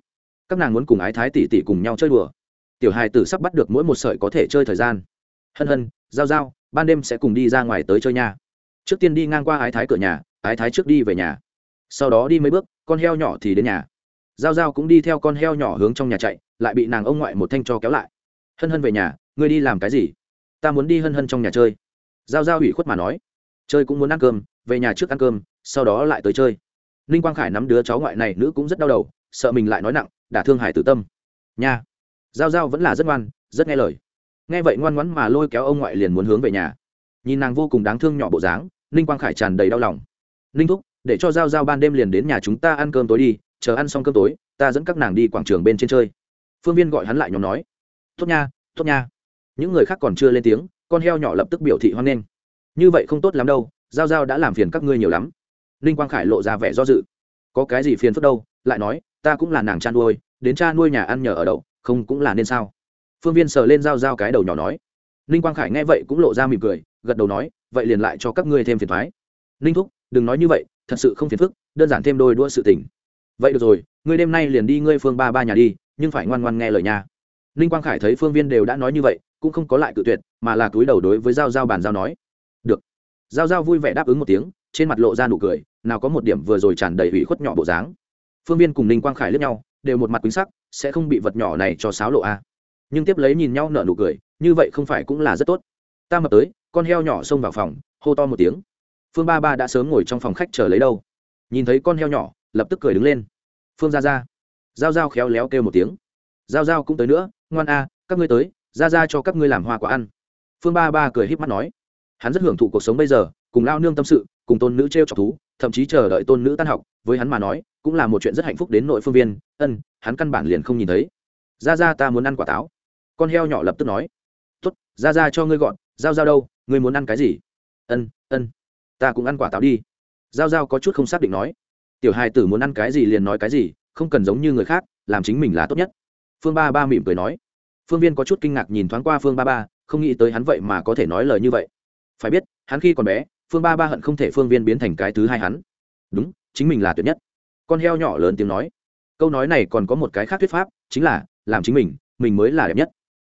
Các nàng muốn cùng ái thái tỷ tỷ cùng nhau chơi đùa. Tiểu hài tử sắp bắt được mỗi một sợi có thể chơi thời gian. Hân hân dao dao ban đêm sẽ cùng đi ra ngoài tới chơi nha trước tiên đi ngang qua ái thái cửa nhà, ái thái trước đi về nhà. Sau đó đi mấy bước, con heo nhỏ thì đến nhà. Dao dao cũng đi theo con heo nhỏ hướng trong nhà chạy, lại bị nàng ông ngoại một thanh cho kéo lại. Hân hân về nhà, ngươi đi làm cái gì? Ta muốn đi hân hân trong nhà chơi. Dao dao ủy khuất mà nói. Chơi cũng muốn ăn cơm, về nhà trước ăn cơm, sau đó lại tới chơi. Ninh quang khải nắm đứa cháu ngoại này, nữ cũng rất đau đầu, sợ mình lại nói nặng, đả thương hải tử tâm. Nha. Giao giao vẫn là rất ngoan, rất nghe lời. Nghe vậy ngoan ngoãn mà lôi kéo ông ngoại liền muốn hướng về nhà nhìn nàng vô cùng đáng thương nhỏ bộ dáng, ninh quang khải tràn đầy đau lòng. Ninh thúc, để cho giao giao ban đêm liền đến nhà chúng ta ăn cơm tối đi, chờ ăn xong cơm tối, ta dẫn các nàng đi quảng trường bên trên chơi. Phương viên gọi hắn lại nhóm nói. Tốt nha tốt nha. Những người khác còn chưa lên tiếng, con heo nhỏ lập tức biểu thị hoan nghênh. Như vậy không tốt lắm đâu, giao giao đã làm phiền các ngươi nhiều lắm. Ninh quang khải lộ ra vẻ do dự. Có cái gì phiền phức đâu? Lại nói, ta cũng là nàng cha nuôi, đến cha nuôi nhà ăn nhờ ở đậu, không cũng là nên sao? Phương viên sờ lên dao dao cái đầu nhỏ nói. Ninh quang khải nghe vậy cũng lộ ra mỉm cười gật đầu nói, vậy liền lại cho các ngươi thêm phiền thoái ninh thúc, đừng nói như vậy, thật sự không phiền phức, đơn giản thêm đôi đua sự tỉnh. vậy được rồi, ngươi đêm nay liền đi ngươi phương ba ba nhà đi, nhưng phải ngoan ngoan nghe lời nhà ninh quang khải thấy phương viên đều đã nói như vậy, cũng không có lại cự tuyệt, mà là túi đầu đối với giao giao bàn giao nói. Được. Giao giao vui vẻ đáp ứng một tiếng, trên mặt lộ ra nụ cười, nào có một điểm vừa rồi tràn đầy ủy khuất nhỏ bộ dáng. Phương viên cùng ninh quang khải lướt nhau, đều một mặt quýnh sắc, sẽ không bị vật nhỏ này cho sáo lộ a nhưng tiếp lấy nhìn nhau nở nụ cười, như vậy không phải cũng là rất tốt. Ta mập tới con heo nhỏ xông vào phòng, hô to một tiếng. Phương ba ba đã sớm ngồi trong phòng khách chờ lấy đâu. Nhìn thấy con heo nhỏ, lập tức cười đứng lên. Phương ra ra g i a o g i a o khéo léo kêu một tiếng. Giao giao cũng tới nữa, ngoan a các ngươi tới ra ra cho các ngươi làm hoa quả ăn. Phương ba ba cười h í p mắt nói. Hắn rất hưởng thụ cuộc sống bây giờ, cùng lao nương tâm sự, cùng tôn nữ t r e o trọc thú, thậm chí chờ đợi tôn nữ tan học, với hắn mà nói, cũng là một chuyện rất hạnh phúc đến nội phương viên. Ân, hắn căn bản liền không nhìn thấy. Ra ra ta muốn ăn quả táo. Con heo nhỏ lập tức nói. Tuất ra ra cho ngươi gọn, giao giao đâu? Ngươi muốn ăn cái gì? Ân ân. Ta cũng ăn quả táo đi. Giao giao có chút không xác định nói. Tiểu hai tử muốn ăn cái gì liền nói cái gì, không cần giống như người khác, làm chính mình là tốt nhất. Phương ba ba mỉm cười nói. Phương viên có chút kinh ngạc nhìn thoáng qua phương ba ba, không nghĩ tới hắn vậy mà có thể nói lời như vậy. Phải biết, hắn khi còn bé, phương ba ba hận không thể phương viên biến thành cái thứ hai hắn. Đúng, chính mình là tuyệt nhất. Con heo nhỏ lớn tiếng nói. Câu nói này còn có một cái khác thuyết pháp, chính là, làm chính mình mình mới là đẹp nhất.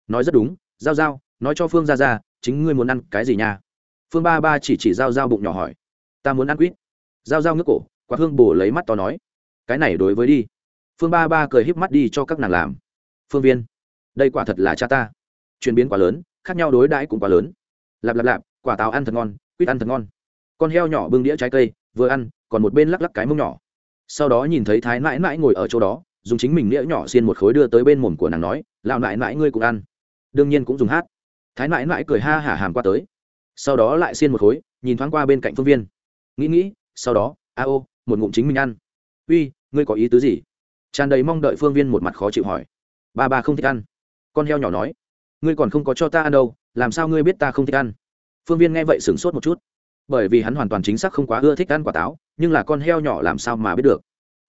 Nói rất đúng, giao giao, nói cho phương ra ra chính ngươi muốn ăn cái gì nha? Phương ba ba chỉ chỉ giao giao bụng nhỏ hỏi. Ta muốn ăn quýt. Giao giao ngước cổ, quả hương bổ lấy mắt to nói. Cái này đối với đi. Phương ba ba cười híp mắt đi cho các nàng làm. Phương viên, đây quả thật là cha ta. Chuyển biến quá lớn, khác nhau đối đãi cũng quá lớn. Lạp lạp lạp, quả táo ăn thật ngon, quýt ăn thật ngon. Con heo nhỏ bưng đĩa trái cây, vừa ăn, còn một bên lắc lắc cái mông nhỏ. Sau đó nhìn thấy thái mãi mãi ngồi ở chỗ đó, dùng chính mình đĩa nhỏ xiên một khối đưa tới bên mồm của nàng nói, lão mãi mãi ngươi cũng ăn. Đương nhiên cũng dùng hát thái mãi mãi cười ha hả hàm qua tới. Sau đó lại xiên một khối, nhìn thoáng qua bên cạnh phương viên. Nghĩ nghĩ, sau đó, a ô, một ngụm chính mình ăn. Uy, ngươi có ý tứ gì? Tràn đầy mong đợi phương viên một mặt khó chịu hỏi. Ba ba không thích ăn. Con heo nhỏ nói. Ngươi còn không có cho ta ăn đâu, làm sao ngươi biết ta không thích ăn? Phương viên nghe vậy sửng sốt một chút. Bởi vì hắn hoàn toàn chính xác không quá ưa thích ăn quả táo, nhưng là con heo nhỏ làm sao mà biết được?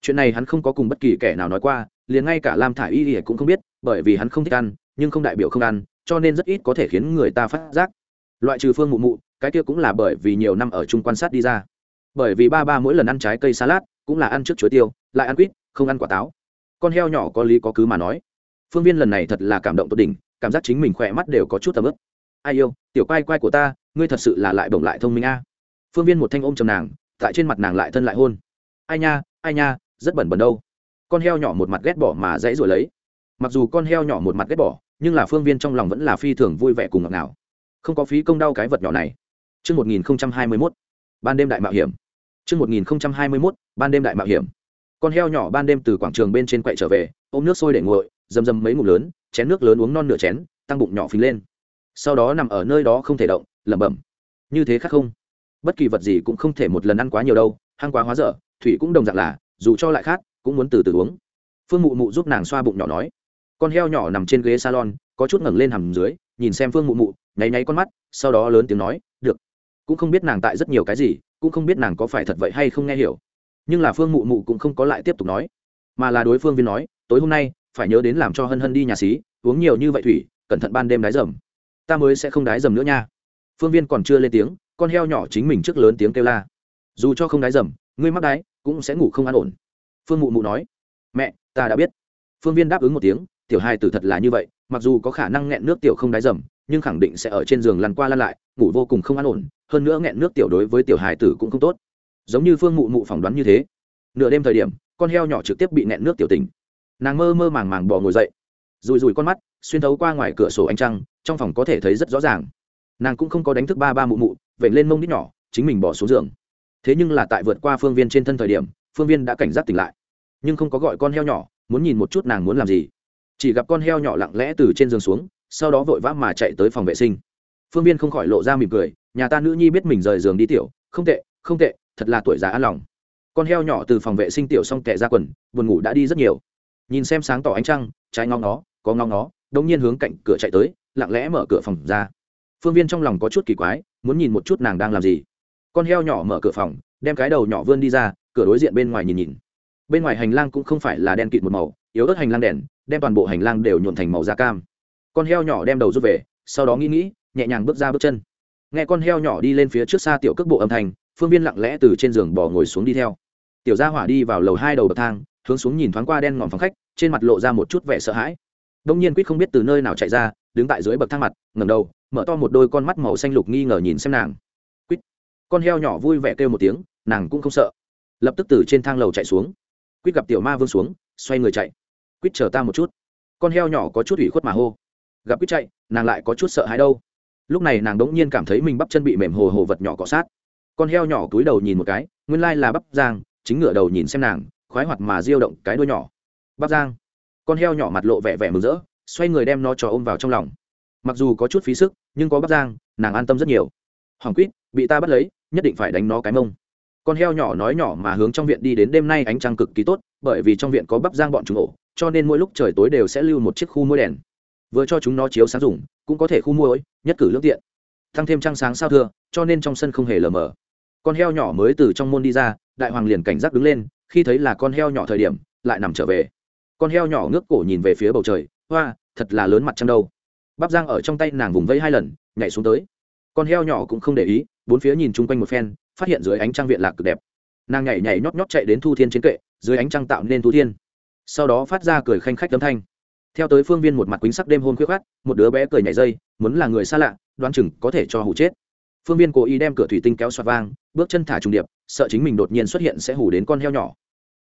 Chuyện này hắn không có cùng bất kỳ kẻ nào nói qua, liền ngay cả lam thả i y thì cũng không biết, bởi vì hắn không thích ăn, nhưng không đại biểu không ăn cho nên rất ít có thể khiến người ta phát giác. Loại trừ phương mụ mụ, cái kia cũng là bởi vì nhiều năm ở chung quan sát đi ra. Bởi vì ba ba mỗi lần ăn trái cây salad cũng là ăn trước chuối tiêu, lại ăn quýt, không ăn quả táo. Con heo nhỏ có lý có cứ mà nói. Phương viên lần này thật là cảm động tốt đỉnh, cảm giác chính mình khỏe mắt đều có chút tầm ướp ai yêu, tiểu quai quai của ta, ngươi thật sự là lại bổng lại thông minh a. Phương viên một thanh ôm chầm nàng, tại trên mặt nàng lại thân lại hôn. Ai nha ai nha, rất bẩn bẩn đâu. Con heo nhỏ một mặt ghét bỏ mà dãy rồi lấy. Mặc dù con heo nhỏ một mặt ghét bỏ nhưng là phương viên trong lòng vẫn là phi thường vui vẻ cùng ngọt ngào không có phí công đau cái vật nhỏ này Trước 1021, ban đêm đại mạo hiểm. Trước 1021, ban đêm đại mạo hiểm. Con heo nhỏ ban đêm từ quảng trường bên trên quậy trở về, ôm nước sôi để nguội, dầm dầm mấy ngụm lớn, chén nước lớn uống non nửa chén, tăng bụng nhỏ phình lên. Sau đó nằm ở nơi đó không thể động, lẩm bẩm. Như thế khác không? Bất kỳ vật gì cũng không thể một lần ăn quá nhiều đâu, hăng quá hóa dở, thủy cũng đồng dạng là, dù cho lại khác, cũng muốn từ từ uống. Phương Mụ Mụ giúp nàng xoa bụng nhỏ nói. Con heo nhỏ nằm trên ghế salon, có chút ngẩng lên hầm dưới, nhìn xem Phương Mụ Mụ, nháy nháy con mắt, sau đó lớn tiếng nói, "Được." Cũng không biết nàng tại rất nhiều cái gì, cũng không biết nàng có phải thật vậy hay không nghe hiểu. Nhưng là phương mụ mụ cũng không có lại tiếp tục nói mà là đối phương viên nói tối hôm nay phải nhớ đến làm cho hân hân đi nhà xí uống nhiều như vậy thủy cẩn thận ban đêm đái dầm. Ta mới sẽ không đái dầm nữa nha. Phương viên còn chưa lên tiếng con heo nhỏ chính mình trước lớn tiếng kêu la dù cho không đái dầm ngươi mắc đái cũng sẽ ngủ không an ổn. Phương mụ mụ nói mẹ ta đã biết. Phương viên đáp ứng một tiếng tiểu hai tử thật là như vậy, mặc dù có khả năng nghẹn nước tiểu không đáy dầm, nhưng khẳng định sẽ ở trên giường lăn qua lăn lại, ngủ vô cùng không an ổn, hơn nữa nghẹn nước tiểu đối với tiểu hài tử cũng không tốt. Giống như phương mụ mụ phỏng đoán như thế. Nửa đêm thời điểm, con heo nhỏ trực tiếp bị nẹn nước tiểu tình nàng mơ mơ màng màng bỏ ngồi dậy. Rùi rùi con mắt, xuyên thấu qua ngoài cửa sổ ánh trăng, trong phòng có thể thấy rất rõ ràng. Nàng cũng không có đánh thức ba ba mụ mụ vậy lên mông đít nhỏ, chính mình bỏ xuống giường. Thế nhưng là tại vượt qua phương viên trên thân thời điểm, phương viên đã cảnh giác tỉnh lại. Nhưng không có gọi con heo nhỏ, muốn nhìn một chút nàng muốn làm gì chỉ gặp con heo nhỏ lặng lẽ từ trên giường xuống, sau đó vội vã mà chạy tới phòng vệ sinh. Phương viên không khỏi lộ ra mỉm cười, nhà ta nữ nhi biết mình rời giường đi tiểu, không tệ không tệ, thật là tuổi già an lòng. Con heo nhỏ từ phòng vệ sinh tiểu xong tệ ra quần, buồn ngủ đã đi rất nhiều. Nhìn xem sáng tỏ ánh trăng, trái ngóng nó có ngóng nó đông nhiên hướng cạnh cửa chạy tới, lặng lẽ mở cửa phòng ra. Phương viên trong lòng có chút kỳ quái, muốn nhìn một chút nàng đang làm gì. Con heo nhỏ mở cửa phòng, đem cái đầu nhỏ vươn đi ra, cửa đối diện bên ngoài nhìn nhìn. Bên ngoài hành lang cũng không phải là đen kịt một màu, yếu ớt hành lang đèn đem toàn bộ hành lang đều nhuộn thành màu da cam. Con heo nhỏ đem đầu rút về, sau đó nghĩ nghĩ, nhẹ nhàng bước ra bước chân. Nghe con heo nhỏ đi lên phía trước xa tiểu cước bộ âm thanh, phương viên lặng lẽ từ trên giường bò ngồi xuống đi theo. Tiểu gia hỏa đi vào lầu hai đầu bậc thang, hướng xuống nhìn thoáng qua đen ngòm phòng khách, trên mặt lộ ra một chút vẻ sợ hãi. Đông nhiên quýt không biết từ nơi nào chạy ra, đứng tại dưới bậc thang mặt ngầm đầu, mở to một đôi con mắt màu xanh lục nghi ngờ nhìn xem nàng. Quýt. Con heo nhỏ vui vẻ kêu một tiếng, nàng cũng không sợ. Lập tức từ trên thang lầu chạy xuống. Quýt gặp tiểu ma vương xuống, xoay người chạy quýt chờ ta một chút. Con heo nhỏ có chút ủy khuất mà hô. Gặp quýt chạy, nàng lại có chút sợ hãi đâu. Lúc này nàng đống nhiên cảm thấy mình bắp chân bị mềm hồ hồ vật nhỏ cọ sát. Con heo nhỏ túi đầu nhìn một cái, nguyên lai là bắp giang, chính ngựa đầu nhìn xem nàng, khoái hoạt mà diêu động cái đuôi nhỏ. Bắp giang. Con heo nhỏ mặt lộ vẻ vẻ mừng rỡ, xoay người đem nó cho ôm vào trong lòng. Mặc dù có chút phí sức, nhưng có bắp giang, nàng an tâm rất nhiều. Hoàng quýt, bị ta bắt lấy, nhất định phải đánh nó cái mông. Con heo nhỏ nói nhỏ mà hướng trong viện đi đến đêm nay ánh trăng cực kỳ tốt, bởi vì trong viện có bắp giang bọn chúng ổ cho nên mỗi lúc trời tối đều sẽ lưu một chiếc khu môi đèn. Vừa cho chúng nó chiếu sáng dùng, cũng có thể khu môi, nhất cử lương tiện. Tăng thêm trăng sáng sao thưa, cho nên trong sân không hề lờ mờ. Con heo nhỏ mới từ trong môn đi ra, đại hoàng liền cảnh giác đứng lên, khi thấy là con heo nhỏ thời điểm, lại nằm trở về. Con heo nhỏ ngước cổ nhìn về phía bầu trời, hoa, thật là lớn mặt trăng đâu. Bắp giang ở trong tay nàng vùng vẫy hai lần, nhảy xuống tới. Con heo nhỏ cũng không để ý, bốn phía nhìn chung quanh một phen, phát hiện dưới ánh trăng viện lạc cực đẹp. Nàng nhảy nhảy nhót nhót chạy đến thu thiên trên kệ, dưới ánh trăng tạo nên thu thiên sau đó phát ra cười khanh khách âm thanh. Theo tới phương viên một mặt quýnh sắc đêm hôn khuyết khát, một đứa bé cười nhảy dây, muốn là người xa lạ, đoán chừng có thể cho hủ chết. Phương viên cố ý đem cửa thủy tinh kéo xoạt vang, bước chân thả trùng điệp, sợ chính mình đột nhiên xuất hiện sẽ hủ đến con heo nhỏ.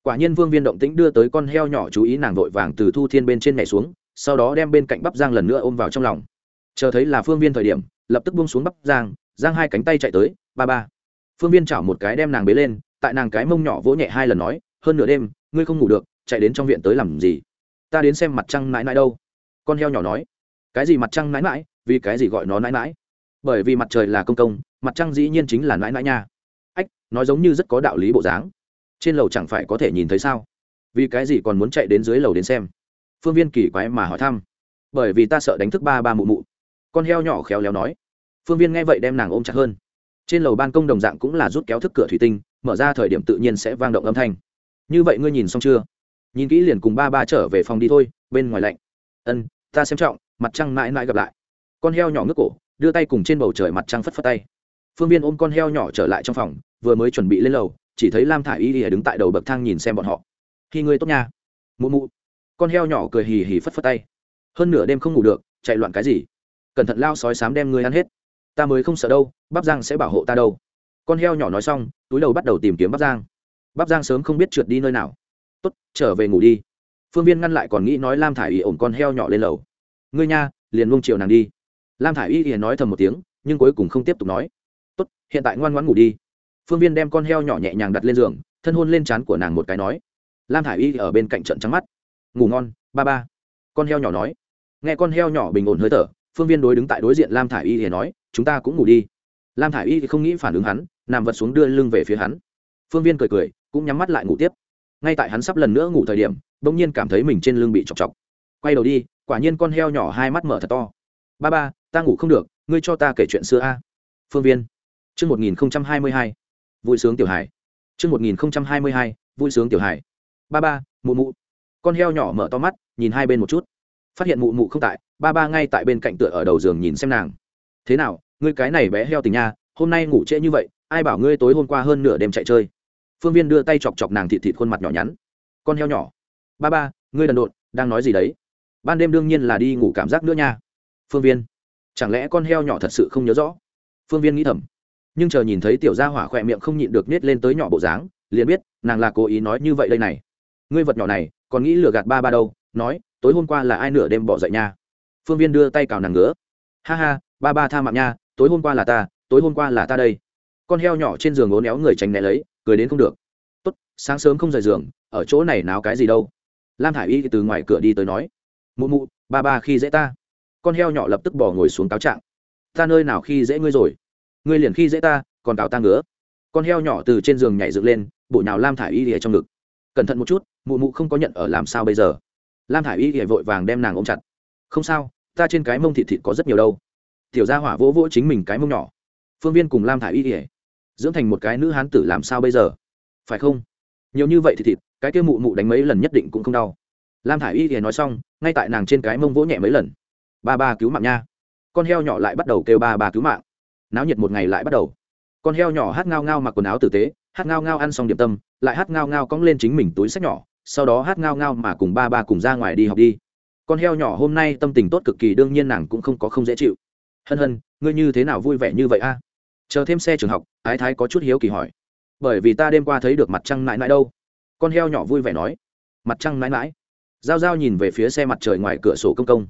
Quả nhiên vương viên động tĩnh đưa tới con heo nhỏ chú ý nàng vội vàng từ thu thiên bên trên nhảy xuống, sau đó đem bên cạnh bắp giang lần nữa ôm vào trong lòng. Chờ thấy là phương viên thời điểm, lập tức buông xuống bắp giang giang hai cánh tay chạy tới, ba ba. Phương viên chảo một cái đem nàng bế lên, tại nàng cái mông nhỏ vỗ nhẹ hai lần nói, hơn nửa đêm, ngươi không ngủ được chạy đến trong viện tới làm gì? Ta đến xem mặt trăng mãi mãi đâu. Con heo nhỏ nói. Cái gì mặt trăng mãi mãi? Vì cái gì gọi nó mãi mãi? Bởi vì mặt trời là công công, mặt trăng dĩ nhiên chính là mãi mãi nha. Ách, nói giống như rất có đạo lý bộ dáng. Trên lầu chẳng phải có thể nhìn thấy sao? Vì cái gì còn muốn chạy đến dưới lầu đến xem? Phương viên kỳ quái mà hỏi thăm. Bởi vì ta sợ đánh thức ba ba mụ mụ. Con heo nhỏ khéo léo nói. Phương viên nghe vậy đem nàng ôm chặt hơn. Trên lầu ban công đồng dạng cũng là rút kéo thức cửa thủy tinh, mở ra thời điểm tự nhiên sẽ vang động âm thanh. Như vậy ngươi nhìn xong chưa? Nhìn kỹ liền cùng ba ba trở về phòng đi thôi, bên ngoài lạnh. Ân, ta xem trọng, mặt trăng mãi mãi gặp lại. Con heo nhỏ ngước cổ, đưa tay cùng trên bầu trời mặt trăng phất phất tay. Phương viên ôm con heo nhỏ trở lại trong phòng, vừa mới chuẩn bị lên lầu, chỉ thấy lam thả y y đứng tại đầu bậc thang nhìn xem bọn họ. Khi ngươi tốt nha. Mụ mụ. Con heo nhỏ cười hì hì phất phất tay. Hơn nửa đêm không ngủ được, chạy loạn cái gì? Cẩn thận lao sói sám đem ngươi ăn hết. Ta mới không sợ đâu, bắp giang sẽ bảo hộ ta đâu. Con heo nhỏ nói xong, túi đầu bắt đầu tìm kiếm bắp giang. Bắp giang sớm không biết trượt đi nơi nào tốt, trở về ngủ đi. Phương viên ngăn lại còn nghĩ nói lam thả i y ổn con heo nhỏ lên lầu. Ngươi nha, liền luông chiều nàng đi. Lam thả i y nói thầm một tiếng, nhưng cuối cùng không tiếp tục nói. Tốt, hiện tại ngoan ngoãn ngủ đi. Phương viên đem con heo nhỏ nhẹ nhàng đặt lên giường, thân hôn lên trán của nàng một cái nói. Lam thả i y ở bên cạnh trận trắng mắt. Ngủ ngon, ba ba. Con heo nhỏ nói. Nghe con heo nhỏ bình ổn hơi thở, phương viên đối đứng tại đối diện lam thả i y thì nói, chúng ta cũng ngủ đi. Lam thả i y thì không nghĩ phản ứng hắn, nằm vật xuống đưa lưng về phía hắn. Phương viên cười cười, cũng nhắm mắt lại ngủ tiếp ngay tại hắn sắp lần nữa ngủ thời điểm bỗng nhiên cảm thấy mình trên lưng bị chọc chọc quay đầu đi quả nhiên con heo nhỏ hai mắt mở thật to ba ba ta ngủ không được ngươi cho ta kể chuyện xưa a phương viên Trước 1022, vui sướng tiểu hải. Trước 1022, vui sướng tiểu hải. Ba ba, mụ mụ. Con heo nhỏ mở to mắt, nhìn hai bên một chút. Phát hiện mụ mụ không tại, ba ba ngay tại bên cạnh tựa ở đầu giường nhìn xem nàng. Thế nào, ngươi cái này bé heo tình nha, hôm nay ngủ trễ như vậy, ai bảo ngươi tối hôm qua hơn nửa đêm chạy chơi. Phương Viên đưa tay chọc chọc nàng thịt thịt khuôn mặt nhỏ nhắn. Con heo nhỏ. Ba ba, ngươi đần độn, đang nói gì đấy? Ban đêm đương nhiên là đi ngủ cảm giác nữa nha. Phương Viên. Chẳng lẽ con heo nhỏ thật sự không nhớ rõ? Phương Viên nghĩ thầm nhưng chờ nhìn thấy tiểu gia hỏa khỏe miệng không nhịn được nết lên tới nhỏ bộ dáng liền biết nàng là cố ý nói như vậy đây này ngươi vật nhỏ này còn nghĩ lừa gạt ba ba đâu nói tối hôm qua là ai nửa đêm bỏ dậy nha phương viên đưa tay cào nàng ngứa ha ha ba ba tha mạng nha tối hôm qua là ta tối hôm qua là ta đây con heo nhỏ trên giường ốn éo người tránh né lấy, cười đến không được. Tốt, sáng sớm không rời giường, ở chỗ này náo cái gì đâu? Lam thả i y từ ngoài cửa đi tới nói. Mụ mụ, ba ba khi dễ ta. Con heo nhỏ lập tức bỏ ngồi xuống cáo trạng. Ta nơi nào khi dễ ngươi rồi? Ngươi liền khi dễ ta, còn cào ta ngứa. Con heo nhỏ từ trên giường nhảy dựng lên bộ nào lam thả i y ỉa trong ngực. Cẩn thận một chút, mụ mụ không có nhận ở làm sao bây giờ? Lam thả i y ỉa vội vàng đem nàng ôm chặt. Không sao, ta trên cái mông thịt thịt có rất nhiều đâu. Tiểu gia hỏa vỗ vỗ chính mình cái mông nhỏ. Phương viên cùng lam thả i y ỉa dưỡng thành một cái nữ hán tử làm sao bây giờ? Phải không? Nhiều như vậy thì thịt, cái kia mụ mụ đánh mấy lần nhất định cũng không đau. Lam thả i y thì nói xong, ngay tại nàng trên cái mông vỗ nhẹ mấy lần. Ba ba cứu mạng nha. Con heo nhỏ lại bắt đầu kêu ba ba cứu mạng. Náo nhiệt một ngày lại bắt đầu. Con heo nhỏ hát ngao ngao mặc quần áo tử tế, hát ngao ngao ăn xong điểm tâm, lại hát ngao ngao cong lên chính mình túi sách nhỏ, sau đó hát ngao ngao mà cùng ba ba cùng ra ngoài đi học đi. Con heo nhỏ hôm nay tâm tình tốt cực kỳ, đương nhiên nàng cũng không có không dễ chịu. Hân hân, ngươi như thế nào vui vẻ như vậy a? Chờ thêm xe trường học, ái thái có chút hiếu kỳ hỏi. Bởi vì ta đêm qua thấy được mặt trăng mãi mãi đâu. Con heo nhỏ vui vẻ nói. Mặt trăng mãi mãi g i a o g i a o nhìn về phía xe mặt trời ngoài cửa sổ công công.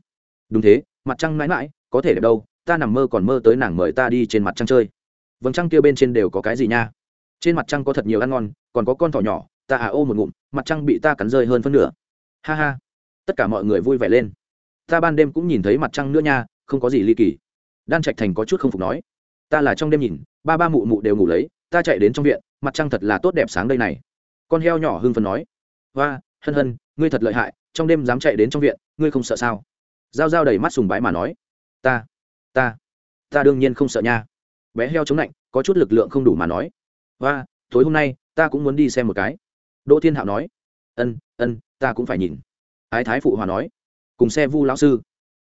Đúng thế, mặt trăng mãi mãi có thể đẹp đâu, ta nằm mơ còn mơ tới nàng mời ta đi trên mặt trăng chơi. Vầng trăng kia bên trên đều có cái gì nha? Trên mặt trăng có thật nhiều ăn ngon, còn có con thỏ nhỏ, ta à ô một ngụm, mặt trăng bị ta cắn rơi hơn phân nửa. Ha ha. Tất cả mọi người vui vẻ lên. Ta ban đêm cũng nhìn thấy mặt trăng nữa nha, không có gì ly kỳ. Đan trạch thành có chút không phục nói ta là trong đêm nhìn, ba ba mụ mụ đều ngủ lấy, ta chạy đến trong viện, mặt trăng thật là tốt đẹp sáng đây này. Con heo nhỏ hưng phần nói hoa hân hân, ngươi thật lợi hại, trong đêm dám chạy đến trong viện, ngươi không sợ sao? G i a o g i a o đầy mắt sùng bái mà nói, ta ta ta đương nhiên không sợ nha. Bé heo chống lạnh, có chút lực lượng không đủ mà nói hoa tối hôm nay, ta cũng muốn đi xem một cái. Đỗ thiên hạo nói, ân ân, ta cũng phải nhìn. Ái thái phụ hòa nói, cùng xe vu lão sư,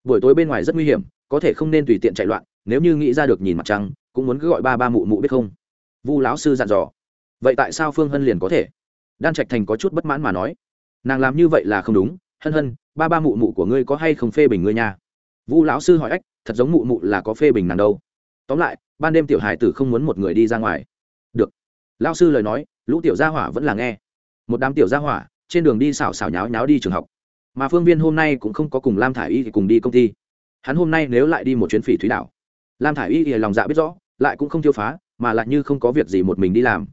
buổi tối bên ngoài rất nguy hiểm, có thể không nên tùy tiện chạy loạn nếu như nghĩ ra được nhìn mặt trăng, cũng muốn cứ gọi ba ba mụ mụ biết không? Vu lão sư dặn dò. Vậy tại sao phương hân liền có thể? Đan trạch thành có chút bất mãn mà nói. Nàng làm như vậy là không đúng. Hân hân, ba ba mụ mụ của ngươi có hay không phê bình ngươi nha? Vu lão sư hỏi ách, thật giống mụ mụ là có phê bình nàng đâu. Tóm lại, ban đêm tiểu hải tử không muốn một người đi ra ngoài. Được. Lão sư lời nói, lũ tiểu gia hỏa vẫn là nghe. Một đám tiểu gia hỏa, trên đường đi xảo xảo nháo nháo đi trường học. Mà phương viên hôm nay cũng không có cùng lam thả i y thì cùng đi công ty. Hắn hôm nay nếu lại đi một chuyến phỉ thúy đảo lam thả i y thì lòng dạ biết rõ, lại cũng không tiêu phá, mà lại như không có việc gì một mình đi làm.